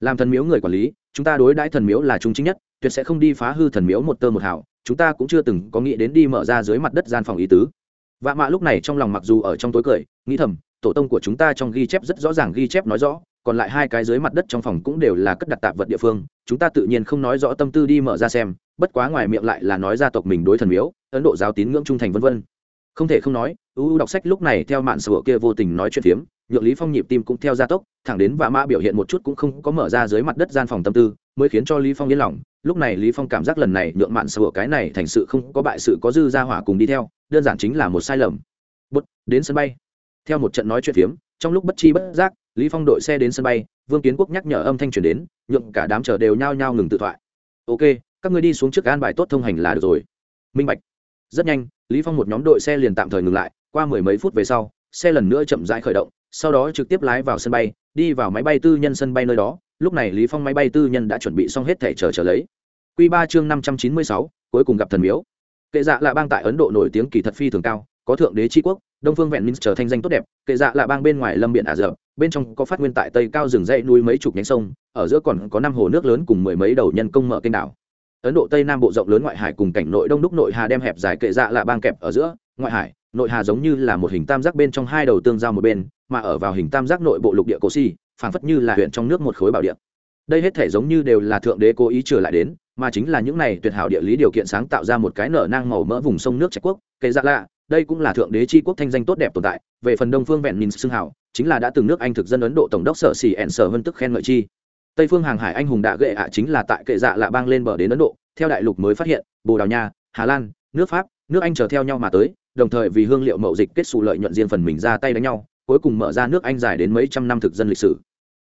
Làm thần miếu người quản lý, chúng ta đối đãi thần miếu là trung chính nhất, tuyệt sẽ không đi phá hư thần miếu một tơ một hảo chúng ta cũng chưa từng có nghĩ đến đi mở ra dưới mặt đất gian phòng ý tứ. Vạ mạ lúc này trong lòng mặc dù ở trong tối cười, nghĩ thầm, tổ tông của chúng ta trong ghi chép rất rõ ràng ghi chép nói rõ còn lại hai cái dưới mặt đất trong phòng cũng đều là cất đặt tạp vật địa phương, chúng ta tự nhiên không nói rõ tâm tư đi mở ra xem, bất quá ngoài miệng lại là nói gia tộc mình đối thần miếu, ấn độ giáo tín ngưỡng trung thành vân vân. Không thể không nói ưu đọc sách lúc này theo mạn sửa kia vô tình nói chuyện phiếm, nhượng lý phong nhịp tim cũng theo gia tốc, thẳng đến và mã biểu hiện một chút cũng không có mở ra dưới mặt đất gian phòng tâm tư, mới khiến cho lý phong yên lòng. Lúc này lý phong cảm giác lần này nhượng mạn sửa cái này thành sự không có bại sự có dư ra hỏa cùng đi theo, đơn giản chính là một sai lầm. Bút đến sân bay. Theo một trận nói chuyện phiếm, trong lúc bất chi bất giác lý phong đội xe đến sân bay, vương kiến quốc nhắc nhở âm thanh truyền đến, nhượng cả đám chờ đều nhao nhao ngừng tự thoại. Ok, các ngươi đi xuống trước an bài tốt thông hành là được rồi. Minh bạch. Rất nhanh, lý phong một nhóm đội xe liền tạm thời ngừng lại, qua mười mấy phút về sau, xe lần nữa chậm rãi khởi động, sau đó trực tiếp lái vào sân bay, đi vào máy bay tư nhân sân bay nơi đó. Lúc này lý phong máy bay tư nhân đã chuẩn bị xong hết thể chờ chờ lấy. Quy ba chương năm trăm chín mươi sáu, cuối cùng gặp thần miếu. Kệ dạ là bang tại ấn độ nổi tiếng kỳ thật phi thường cao, có thượng đế tri quốc đông phương vẹn minh trở thanh danh tốt đẹp, kệ dạ là bang bên ngoài lâm biển ả rập, bên trong có phát nguyên tại tây cao rừng dãy núi mấy chục nhánh sông, ở giữa còn có năm hồ nước lớn cùng mười mấy đầu nhân công mở kênh đảo. Ấn độ tây nam bộ rộng lớn ngoại hải cùng cảnh nội đông đúc nội hà đem hẹp dài kệ dạ là bang kẹp ở giữa, ngoại hải, nội hà giống như là một hình tam giác bên trong hai đầu tương giao một bên, mà ở vào hình tam giác nội bộ lục địa cổ si phảng phất như là huyện trong nước một khối bảo địa. Đây hết thể giống như đều là thượng đế cố ý trở lại đến, mà chính là những này tuyệt hảo địa lý điều kiện sáng tạo ra một cái nở nang màu mỡ vùng sông nước trạch quốc, kệ dạ lạ đây cũng là thượng đế tri quốc thanh danh tốt đẹp tồn tại, về phần đông phương vẹn nhìn xưng hảo chính là đã từng nước anh thực dân ấn độ tổng đốc sở xỉ ẹn sở vân tức khen ngợi chi. Tây phương hàng hải anh hùng đạ gệ ạ chính là tại kệ dạ lạ bang lên bờ đến ấn độ, theo đại lục mới phát hiện, bồ đào nha, hà lan, nước pháp, nước anh chờ theo nhau mà tới, đồng thời vì hương liệu mậu dịch kết xù lợi nhuận riêng phần mình ra tay đánh nhau, cuối cùng mở ra nước anh dài đến mấy trăm năm thực dân lịch sử.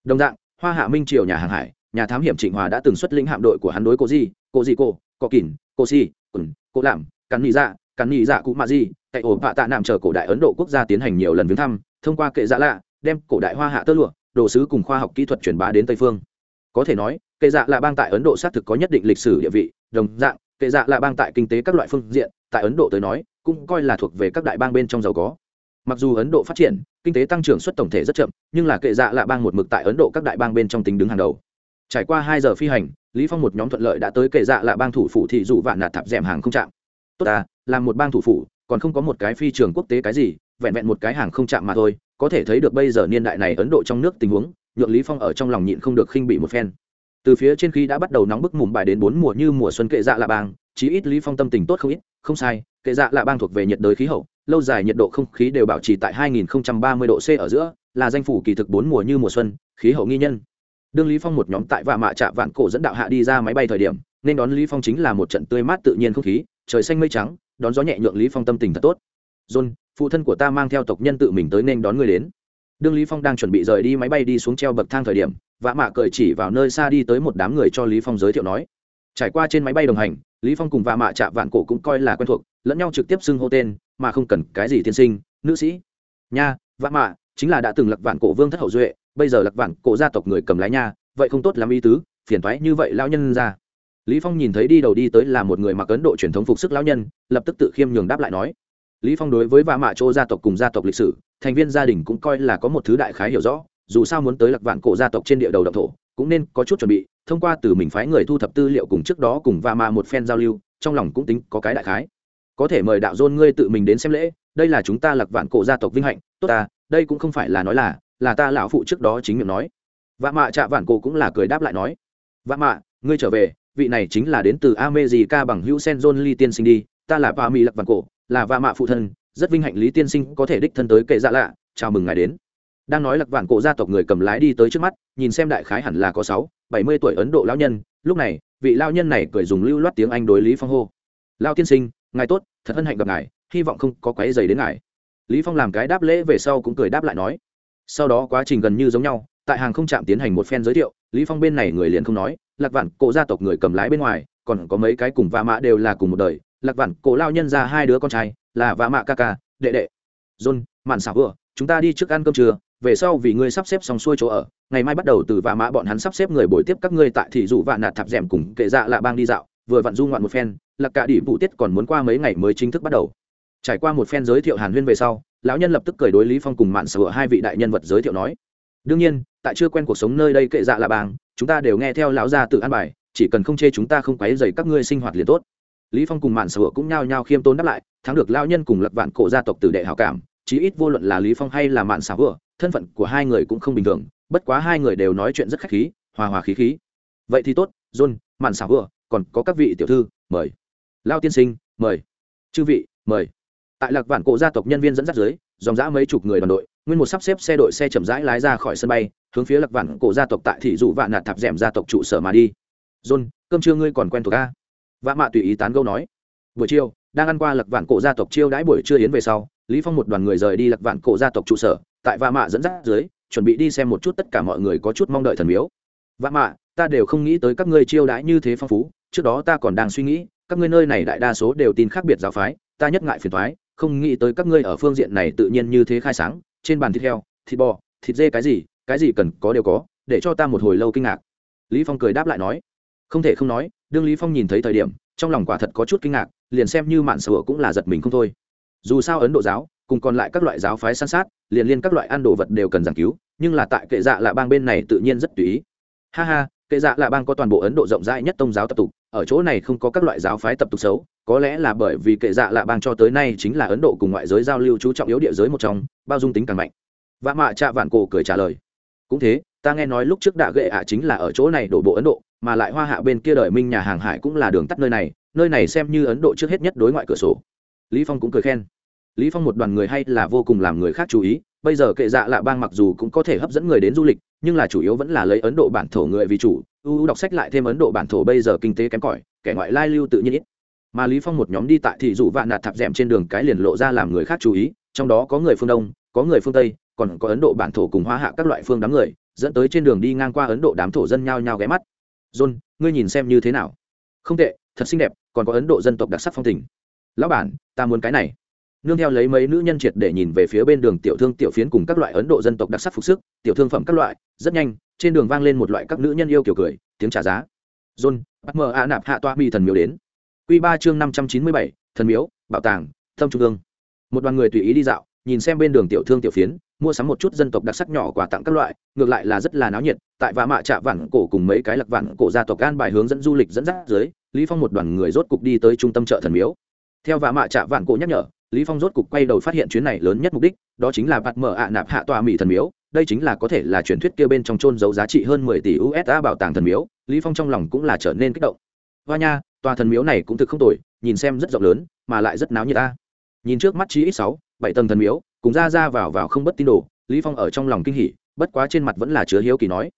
Đồng dạng, hoa hạ minh triều nhà hàng hải, nhà thám hiểm trịnh hòa đã từng xuất lĩnh hạm đội của hắn đối cô di cô di cô có kỳn cô si quần cô làm cắn nhị dạ cắn nhị dạ cụ mạ di tại ổ vạ tạ nạm chờ cổ đại ấn độ quốc gia tiến hành nhiều lần viếng thăm, thông qua kệ dạ lạ, đem cổ đại hoa hạ tơ lụa, đồ sứ cùng khoa học kỹ thuật truyền bá đến tây phương. Có thể nói, kệ dạ lạ bang tại ấn độ xác thực có nhất định lịch sử địa vị, đồng dạng, kệ dạ lạ bang tại kinh tế các loại phương diện, tại ấn độ tới nói, cũng coi là thuộc về các đại bang bên trong giàu có. Mặc dù ấn độ phát triển, kinh tế tăng trưởng suất tổng thể rất chậm, nhưng là kệ dạ lạ bang một mực tại ấn độ các đại bang bên trong tính đứng hàng đầu. Trải qua hai giờ phi hành, lý phong một nhóm thuận lợi đã tới kệ dạ lạ bang thủ phủ thị dụ vạn nạt thạp dẻm hàng không chạm tốt ta, làm một bang thủ phủ, còn không có một cái phi trường quốc tế cái gì, vẹn vẹn một cái hàng không chạm mà thôi, có thể thấy được bây giờ niên đại này ấn độ trong nước tình huống, nhượng lý phong ở trong lòng nhịn không được khinh bị một phen. Từ phía trên khí đã bắt đầu nóng bức mùm bài đến bốn mùa như mùa xuân kệ dạ lạ bang, chí ít lý phong tâm tình tốt không ít, không sai, kệ dạ lạ bang thuộc về nhiệt đới khí hậu, lâu dài nhiệt độ không khí đều bảo trì tại 2030 độ C ở giữa, là danh phủ kỳ thực bốn mùa như mùa xuân, khí hậu nghi nhân. Đương lý phong một nhóm tại vạ mạ trạ vạn cổ dẫn đạo hạ đi ra máy bay thời điểm, nên đón lý phong chính là một trận tươi mát tự nhiên không khí trời xanh mây trắng, đón gió nhẹ nhượng lý phong tâm tình thật tốt. John, phụ thân của ta mang theo tộc nhân tự mình tới nên đón người đến. Đương lý phong đang chuẩn bị rời đi máy bay đi xuống treo bậc thang thời điểm vạ mạ cởi chỉ vào nơi xa đi tới một đám người cho lý phong giới thiệu nói. Trải qua trên máy bay đồng hành, lý phong cùng vạ mạ chạm vạn cổ cũng coi là quen thuộc, lẫn nhau trực tiếp xưng hô tên, mà không cần cái gì tiên sinh, nữ sĩ. Nha vạ mạ, chính là đã từng lập vạn cổ vương thất hậu duệ, bây giờ lập vạn cổ gia tộc người cầm lái nha, vậy không tốt lắm ý tứ, phiền toái như vậy lão nhân ra lý phong nhìn thấy đi đầu đi tới là một người mặc ấn độ truyền thống phục sức lão nhân, lập tức tự khiêm nhường đáp lại nói, lý phong đối với vạ mạ chỗ gia tộc cùng gia tộc lịch sử, thành viên gia đình cũng coi là có một thứ đại khái hiểu rõ, dù sao muốn tới lạc vạn cổ gia tộc trên địa đầu động thổ, cũng nên có chút chuẩn bị, thông qua từ mình phái người thu thập tư liệu cùng trước đó cùng vạ mạ một phen giao lưu, trong lòng cũng tính có cái đại khái. Có thể mời đạo dôn ngươi tự mình đến xem lễ, đây là chúng ta lạc vạn cổ gia tộc vinh hạnh, tốt ta, đây cũng không phải là nói là là ta lão phụ trước đó chính miệng nói. Vạ mạ chạ vạn cổ cũng là cười đáp lại nói, vạ mạ, ngươi trở về vị này chính là đến từ America bằng hữu Sen John Lee tiên sinh đi, ta là Ba Mi Lạc Vạn Cổ, là Vạ Mạ phụ thân, rất vinh hạnh Lý tiên sinh có thể đích thân tới kệ dạ lạ, chào mừng ngài đến. Đang nói Lạc Vạn Cổ gia tộc người cầm lái đi tới trước mắt, nhìn xem đại khái hẳn là có sáu, bảy mươi tuổi Ấn Độ lão nhân, lúc này, vị lão nhân này cười dùng lưu loát tiếng Anh đối Lý Phong hô. "Lão tiên sinh, ngài tốt, thật hân hạnh gặp ngài, hy vọng không có quấy rầy đến ngài." Lý Phong làm cái đáp lễ về sau cũng cười đáp lại nói. Sau đó quá trình gần như giống nhau, tại hàng không chạm tiến hành một phen giới thiệu, Lý Phong bên này người liền không nói, lạc vạn cổ gia tộc người cầm lái bên ngoài, còn có mấy cái cùng vạ mạ đều là cùng một đời. Lạc vạn cổ lao nhân ra hai đứa con trai, là vạ mạ ca ca, đệ đệ. John, mạn xảo vừa chúng ta đi trước ăn cơm trưa, về sau vì ngươi sắp xếp xong xuôi chỗ ở, ngày mai bắt đầu từ vạ mạ bọn hắn sắp xếp người buổi tiếp các ngươi tại thị dụ vạn nạt thạp rèm cùng kệ dạ lạ bang đi dạo, vừa vặn du ngoạn một phen, lạc cả đi vụ tiết còn muốn qua mấy ngày mới chính thức bắt đầu. Trải qua một phen giới thiệu hàn huyên về sau, lão nhân lập tức cười đối lý phong cùng mạn sở hai vị đại nhân vật giới thiệu nói, đương nhiên, tại chưa quen cuộc sống nơi đây kệ dạ lạ bang chúng ta đều nghe theo lão gia tự an bài, chỉ cần không chê chúng ta không quấy dày các ngươi sinh hoạt liền tốt. Lý phong cùng mạn sở cũng nhao nhao khiêm tốn đáp lại, thắng được lão nhân cùng lập vạn cổ gia tộc tử đệ hảo cảm, chí ít vô luận là lý phong hay là mạn sở vừa thân phận của hai người cũng không bình thường, bất quá hai người đều nói chuyện rất khách khí, hòa hòa khí khí. Vậy thì tốt, john, mạn sở vừa còn có các vị tiểu thư, mời. Lão tiên sinh, mời. Chư vị, mời. Tại lạc vạn cổ gia tộc nhân viên dẫn dắt dưới dòng dã mấy chục người đoàn đội, nguyên một sắp xếp xe đội xe chậm rãi lái ra khỏi sân bay, hướng phía lạc vạn cổ gia tộc tại thị dụ vạn nạt thạp d gia tộc trụ sở mà đi. John, cơm trưa ngươi còn quen thuộc a vạ mạ tùy ý tán gâu nói. Buổi chiều, đang ăn qua lạc vạn cổ gia tộc chiêu đãi buổi trưa yến về sau, lý phong một đoàn người rời đi lạc vạn cổ gia tộc trụ sở, tại vạ mạ dẫn dắt dưới, chuẩn bị đi xem một chút tất cả mọi người có chút mong đợi thần miếu. Vạ mạ, ta đều không nghĩ tới các ngươi chiêu đãi như thế phong phú, trước đó ta còn đang suy nghĩ, các ngươi nơi này đại đa số đều tin khác biệt giáo phái, ta nhất ngại phiền thoái không nghĩ tới các ngươi ở phương diện này tự nhiên như thế khai sáng, trên bàn thịt heo, thịt bò, thịt dê cái gì cái gì cần có đều có, để cho ta một hồi lâu kinh ngạc. Lý phong cười đáp lại nói. Không thể không nói, đương lý phong nhìn thấy thời điểm, trong lòng quả thật có chút kinh ngạc, liền xem như mạn sở cũng là giật mình không thôi. Dù sao ấn độ giáo, cùng còn lại các loại giáo phái san sát, liền liên các loại ăn đồ vật đều cần giảng cứu, nhưng là tại kệ dạ lạ bang bên này tự nhiên rất tùy ý. Ha ha, kệ dạ lạ bang có toàn bộ ấn độ rộng rãi nhất tông giáo tập tục ở chỗ này không có các loại giáo phái tập tục xấu, có lẽ là bởi vì kệ dạ lạ bang cho tới nay chính là ấn độ cùng ngoại giới giao lưu chú trọng yếu địa giới một trong, bao dung tính càng mạnh. Vạ mạ chạ vạn cổ cười trả lời, cũng thế, ta nghe nói lúc trước đạ gệ ạ chính là ở chỗ này đổ bộ ấn độ, mà lại hoa hạ bên kia đời minh nhà hàng hải cũng là đường tắt nơi này nơi này xem như ấn độ trước hết nhất đối ngoại cửa sổ. Lý phong cũng cười khen. Lý phong một đoàn người hay là vô cùng làm người khác chú ý bây giờ kệ dạ lạ bang mặc dù cũng có thể hấp dẫn người đến du lịch, nhưng là chủ yếu vẫn là lấy ấn độ bản thổ người vì chủ. Ưu đọc sách lại thêm ấn độ bản thổ bây giờ kinh tế kém cỏi, kẻ ngoại lai lưu tự nhiên ít. Mà lý phong một nhóm đi tại thị dụ vạn nạt thạp dẻm trên đường cái liền lộ ra làm người khác chú ý, trong đó có người phương đông, có người phương tây, còn có ấn độ bản thổ cùng hóa hạ các loại phương đám người, dẫn tới trên đường đi ngang qua ấn độ đám thổ dân nhao nhao ghé mắt. John, ngươi nhìn xem như thế nào? Không tệ, thật xinh đẹp, còn có ấn độ dân tộc đặc sắc phong tình. Lão bản, ta muốn cái này nương theo lấy mấy nữ nhân triệt để nhìn về phía bên đường tiểu thương tiểu phiến cùng các loại ấn độ dân tộc đặc sắc phục sức, tiểu thương phẩm các loại, rất nhanh, trên đường vang lên một loại các nữ nhân yêu kiểu cười, tiếng trả giá. John, bắt mờ a nạp hạ toa mi thần miếu đến. Q ba chương năm trăm chín mươi bảy, thần miếu, bảo tàng, thâm trung ương. Một đoàn người tùy ý đi dạo, nhìn xem bên đường tiểu thương tiểu phiến, mua sắm một chút dân tộc đặc sắc nhỏ quà tặng các loại, ngược lại là rất là náo nhiệt, tại vạ mạ trạ vạn cổ cùng mấy cái lạc vạn cổ gia tộc gan bài hướng dẫn du lịch dẫn dắt dưới, lý phong một đoàn người rốt cục đi tới trung tâm chợ thần miếu. Theo vạ mạ trạ vạn cổ nhắc nhở lý phong rốt cục quay đầu phát hiện chuyến này lớn nhất mục đích, đó chính là bạt mở ạ nạp hạ tòa mỹ thần miếu, đây chính là có thể là truyền thuyết kia bên trong trôn giấu giá trị hơn 10 tỷ usd bảo tàng thần miếu, lý phong trong lòng cũng là trở nên kích động. Hoa nha, tòa thần miếu này cũng thực không tồi, nhìn xem rất rộng lớn, mà lại rất náo nhiệt ta. Nhìn trước mắt chí ít sáu, bảy tầng thần miếu, cùng ra ra vào vào không bất tin đồ, lý phong ở trong lòng kinh hỉ, bất quá trên mặt vẫn là chứa hiếu kỳ nói.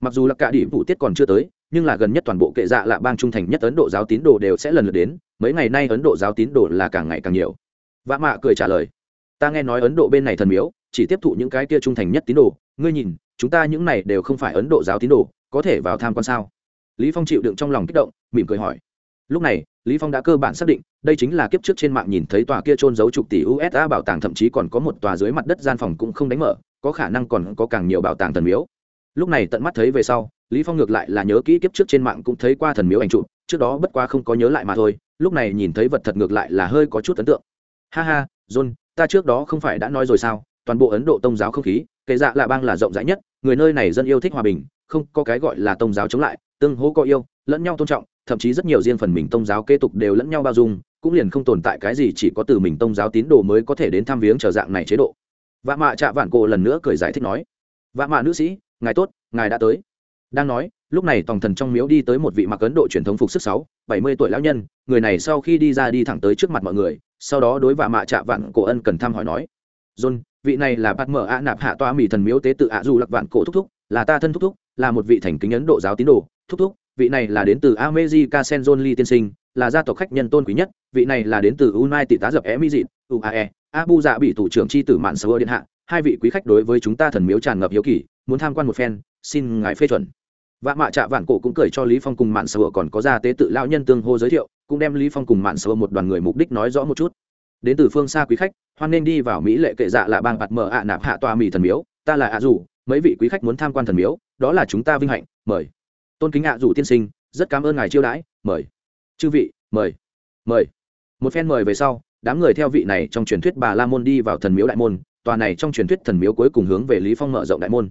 Mặc dù là cả điểm vụ tiết còn chưa tới, nhưng là gần nhất toàn bộ kệ dạ lạ bang trung thành nhất ấn độ giáo tín đồ đều sẽ lần lượt đến, mấy ngày nay ấn độ giáo tín đồ là càng ngày càng nhiều vạ mạ cười trả lời. Ta nghe nói ấn độ bên này thần miếu, chỉ tiếp thụ những cái kia trung thành nhất tín đồ. Ngươi nhìn, chúng ta những này đều không phải ấn độ giáo tín đồ, có thể vào tham quan sao? Lý phong chịu đựng trong lòng kích động, mỉm cười hỏi. Lúc này, lý phong đã cơ bản xác định, đây chính là kiếp trước trên mạng nhìn thấy tòa kia trôn giấu chục tỷ USA bảo tàng, thậm chí còn có một tòa dưới mặt đất gian phòng cũng không đánh mở, có khả năng còn có càng nhiều bảo tàng thần miếu. Lúc này tận mắt thấy về sau, lý phong ngược lại là nhớ kỹ kiếp trước trên mạng cũng thấy qua thần miếu ảnh trụ trước đó bất quá không có nhớ lại mà thôi, lúc này nhìn thấy vật thật ngược lại là hơi có chút ấn tượng ha ha, john, ta trước đó không phải đã nói rồi sao? Toàn bộ ấn độ tôn giáo không khí, kể dạ là bang là rộng rãi nhất, người nơi này dân yêu thích hòa bình, không có cái gọi là tôn giáo chống lại, tương hỗ có yêu, lẫn nhau tôn trọng, thậm chí rất nhiều riêng phần mình tôn giáo kế tục đều lẫn nhau bao dung, cũng liền không tồn tại cái gì chỉ có từ mình tôn giáo tín đồ mới có thể đến thăm viếng trở dạng này chế độ. Vạ mạ trạ vạn cổ lần nữa cười giải thích nói, vạ mạ nữ sĩ, ngài tốt, ngài đã tới. Đang nói lúc này tòng thần trong miếu đi tới một vị mặc ấn độ truyền thống phục sức sáu bảy mươi tuổi lão nhân người này sau khi đi ra đi thẳng tới trước mặt mọi người sau đó đối vạ mạ chạ vạn cổ ân cần thăm hỏi nói john vị này là bát mở ạ nạp hạ toa mỹ thần miếu tế tự ạ du lạc vạn cổ thúc thúc là ta thân thúc thúc là một vị thành kính ấn độ giáo tín đồ thúc thúc vị này là đến từ America Senzon Lee tiên sinh, là gia tộc khách nhân tôn quý nhất, vị này là đến từ Unai Tị tá dập Emizit, UAE, Abu Dạ bị thủ trưởng chi tử Mạn Sơ điện hạ, hai vị quý khách đối với chúng ta thần miếu tràn ngập hiếu kỳ, muốn tham quan một phen, xin ngài phê chuẩn. Vạ mạ trạ vạn cổ cũng cười cho Lý Phong cùng Mạn Sơ còn có gia tế tự lão nhân tương hô giới thiệu, cũng đem Lý Phong cùng Mạn Sơ một đoàn người mục đích nói rõ một chút. Đến từ phương xa quý khách, hoan nên đi vào Mỹ lệ kệ dạ lạ bang bạt mở ạ nạp hạ tòa mỹ thần miếu, ta là ạ dù, mấy vị quý khách muốn tham quan thần miếu, đó là chúng ta vinh hạnh, mời. Tôn kính ạ à dù tiên sinh rất cảm ơn ngài chiêu đãi mời. Chư vị mời mời. Một phen mời về sau đám người theo vị này trong truyền thuyết bà la môn đi vào thần miếu đại môn tòa này trong truyền thuyết thần miếu cuối cùng hướng về lý phong mở rộng đại môn.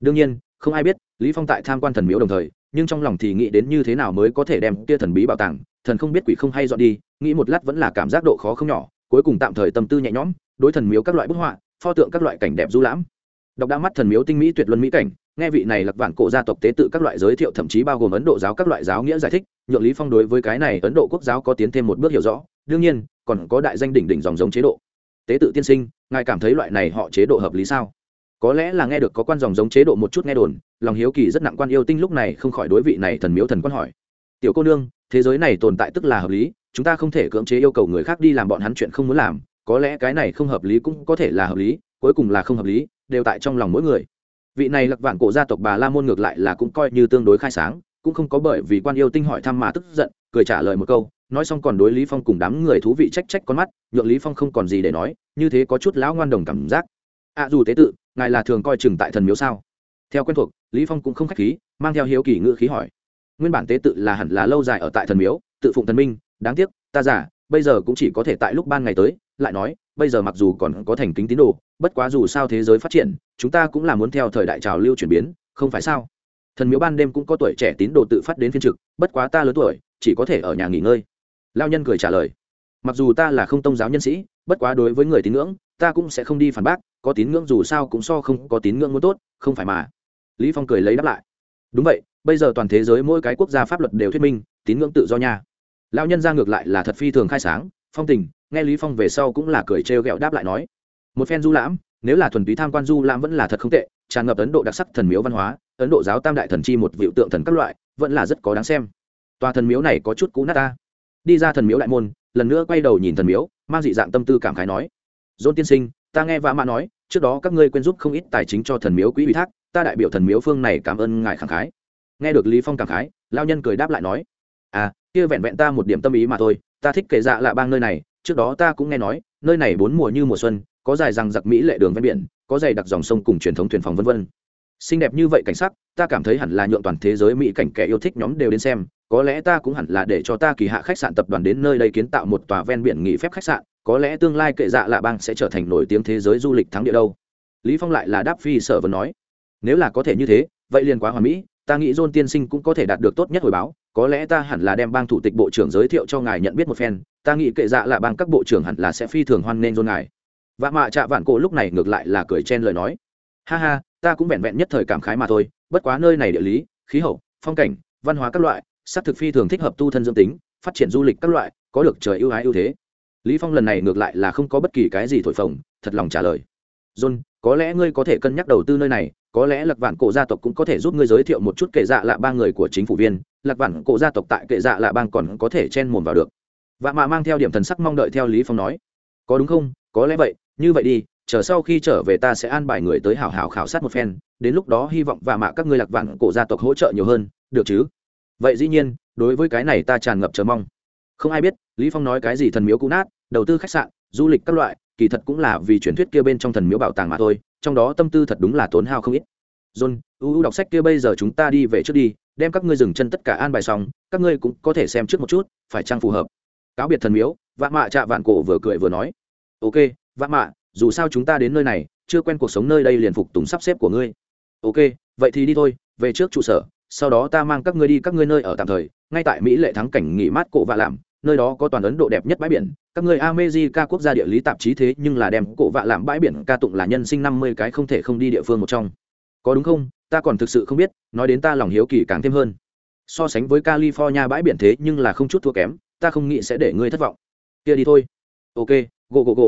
Đương nhiên không ai biết, lý phong tại tham quan thần miếu đồng thời, nhưng trong lòng thì nghĩ đến như thế nào mới có thể đem kia thần bí bảo tàng, thần không biết quỷ không hay dọn đi, nghĩ một lát vẫn là cảm giác độ khó không nhỏ, cuối cùng tạm thời tâm tư nhẹ nhõm, đối thần miếu các loại bức họa, pho tượng các loại cảnh đẹp du lãm. Đọc đã mắt thần miếu tinh mỹ tuyệt luân mỹ cảnh, nghe vị này lạc vạn cổ gia tộc tế tự các loại giới thiệu thậm chí bao gồm ấn độ giáo các loại giáo nghĩa giải thích, nhượng lý phong đối với cái này ấn độ quốc giáo có tiến thêm một bước hiểu rõ, đương nhiên, còn có đại danh đỉnh đỉnh dòng giống chế độ. Tế tự tiên sinh, ngài cảm thấy loại này họ chế độ hợp lý sao? Có lẽ là nghe được có quan dòng giống chế độ một chút nghe đồn, lòng hiếu kỳ rất nặng quan yêu tinh lúc này không khỏi đối vị này thần miếu thần quan hỏi. Tiểu cô nương, thế giới này tồn tại tức là hợp lý, chúng ta không thể cưỡng chế yêu cầu người khác đi làm bọn hắn chuyện không muốn làm, có lẽ cái này không hợp lý cũng có thể là hợp lý, cuối cùng là không hợp lý, đều tại trong lòng mỗi người. Vị này lặc vạn cổ gia tộc bà la môn ngược lại là cũng coi như tương đối khai sáng, cũng không có bởi vì quan yêu tinh hỏi thăm mà tức giận, cười trả lời một câu, nói xong còn đối lý phong cùng đám người thú vị trách trách con mắt, nhượng lý phong không còn gì để nói, như thế có chút lão ngoan đồng cảm giác à dù tế tự, ngài là thường coi chừng tại thần miếu sao? Theo quen thuộc, lý phong cũng không khách khí, mang theo hiếu kỳ ngữ khí hỏi. Nguyên bản tế tự là hẳn là lâu dài ở tại thần miếu, tự phụng thần minh, đáng tiếc, ta giả bây giờ cũng chỉ có thể tại lúc ban ngày tới, lại nói, bây giờ mặc dù còn có thành kính tín đồ, bất quá dù sao thế giới phát triển, chúng ta cũng là muốn theo thời đại trào lưu chuyển biến, không phải sao? Thần miếu ban đêm cũng có tuổi trẻ tín đồ tự phát đến phiên trực, bất quá ta lớn tuổi, chỉ có thể ở nhà nghỉ ngơi. Lao nhân cười trả lời. Mặc dù ta là không tôn giáo nhân sĩ, bất quá đối với người tín ngưỡng ta cũng sẽ không đi phản bác, có tín ngưỡng dù sao cũng so không có tín ngưỡng muốn tốt, không phải mà. Lý phong cười lấy đáp lại. Đúng vậy, bây giờ toàn thế giới mỗi cái quốc gia pháp luật đều thuyết minh, tín ngưỡng tự do nha. Lão nhân ra ngược lại là thật phi thường khai sáng, phong tình, nghe lý phong về sau cũng là cười trêu ghẹo đáp lại nói, một phen du lãm, nếu là thuần túy tham quan du lãm vẫn là thật không tệ, tràn ngập ấn độ đặc sắc thần miếu văn hóa, ấn độ giáo tam đại thần chi một vị tượng thần các loại, vẫn là rất có đáng xem. Tòa thần miếu này có chút cũ nát ta. Đi ra thần miếu đại môn, lần nữa quay đầu nhìn thần miếu, mang dị dạng tâm tư cảm khái nói dôn tiên sinh, ta nghe vã mã nói, trước đó các ngươi quên giúp không ít tài chính cho thần miếu quỹ ủy thác, ta đại biểu thần miếu phương này cảm ơn ngài khẳng khái. Nghe được lý phong cảm khái lao nhân cười đáp lại nói à kia vẹn vẹn ta một điểm tâm ý mà thôi, ta thích kể dạ lạ bang nơi này, trước đó ta cũng nghe nói, nơi này bốn mùa như mùa xuân, có dài rằng giặc mỹ lệ đường ven biển, có dày đặc dòng sông cùng truyền thống thuyền phòng vân vân. Xinh đẹp như vậy cảnh sắc, ta cảm thấy hẳn là nhượng toàn thế giới mỹ cảnh kẻ yêu thích nhóm đều đến xem, có lẽ ta cũng hẳn là để cho ta kỳ hạ khách sạn tập đoàn đến nơi đây kiến tạo một tòa ven biển nghỉ phép khách sạn có lẽ tương lai kệ dạ lạ bang sẽ trở thành nổi tiếng thế giới du lịch thắng địa đâu. Lý phong lại là đáp phi sở vừa nói, nếu là có thể như thế, vậy liền quá hoàn mỹ, ta nghĩ john tiên sinh cũng có thể đạt được tốt nhất hồi báo, có lẽ ta hẳn là đem bang thủ tịch bộ trưởng giới thiệu cho ngài nhận biết một phen, ta nghĩ kệ dạ là bang các bộ trưởng hẳn là sẽ phi thường hoan nghênh john ngài. Vạ mạ chạ vạn cổ lúc này ngược lại là cười chen lời nói, ha ha, ta cũng vẹn vẹn nhất thời cảm khái mà thôi, bất quá nơi này địa lý, khí hậu, phong cảnh, văn hóa các loại sắc thực phi thường thích hợp tu thân dương tính, phát triển du lịch các loại, có được trời ưu ái ưu thế lý phong lần này ngược lại là không có bất kỳ cái gì thổi phồng, thật lòng trả lời. John, có lẽ ngươi có thể cân nhắc đầu tư nơi này, có lẽ lạc vạn cổ gia tộc cũng có thể giúp ngươi giới thiệu một chút kệ dạ lạ ba người của chính phủ viên, lạc vạn cổ gia tộc tại kệ dạ lạ bang còn có thể chen mồm vào được. Vạ mà mang theo điểm thần sắc mong đợi theo lý phong nói. Có đúng không? Có lẽ vậy, như vậy đi, chờ sau khi trở về ta sẽ an bài người tới hảo hảo khảo sát một phen, đến lúc đó hy vọng và mạ các ngươi lạc vạn cổ gia tộc hỗ trợ nhiều hơn, được chứ? Vậy dĩ nhiên, đối với cái này ta tràn ngập chờ mong. Không ai biết, lý phong nói cái gì thần miếu cũ nát đầu tư khách sạn, du lịch các loại, kỳ thật cũng là vì truyền thuyết kia bên trong thần miếu bảo tàng mà thôi, trong đó tâm tư thật đúng là tốn hao không ít. John uu đọc sách kia bây giờ chúng ta đi về trước đi, đem các ngươi dừng chân tất cả an bài xong, các ngươi cũng có thể xem trước một chút, phải trang phù hợp? Cáo biệt thần miếu, vạn mạ chạ vạn cổ vừa cười vừa nói. Ok, vạn mạ, dù sao chúng ta đến nơi này, chưa quen cuộc sống nơi đây liền phục tùng sắp xếp của ngươi. Ok, vậy thì đi thôi, về trước trụ sở, sau đó ta mang các ngươi đi các ngươi nơi ở tạm thời, ngay tại mỹ lệ thắng cảnh nghỉ mát cổ và làm nơi đó có toàn ấn độ đẹp nhất bãi biển các người America quốc gia địa lý tạp chí thế nhưng là đem cổ vạ làm bãi biển ca tụng là nhân sinh năm mươi cái không thể không đi địa phương một trong. Có đúng không? Ta còn thực sự không biết, nói đến ta lòng hiếu kỳ càng thêm hơn. So sánh với california bãi biển thế nhưng là không chút thua kém, ta không nghĩ sẽ để ngươi thất vọng. Kia đi thôi. Ok, go go go.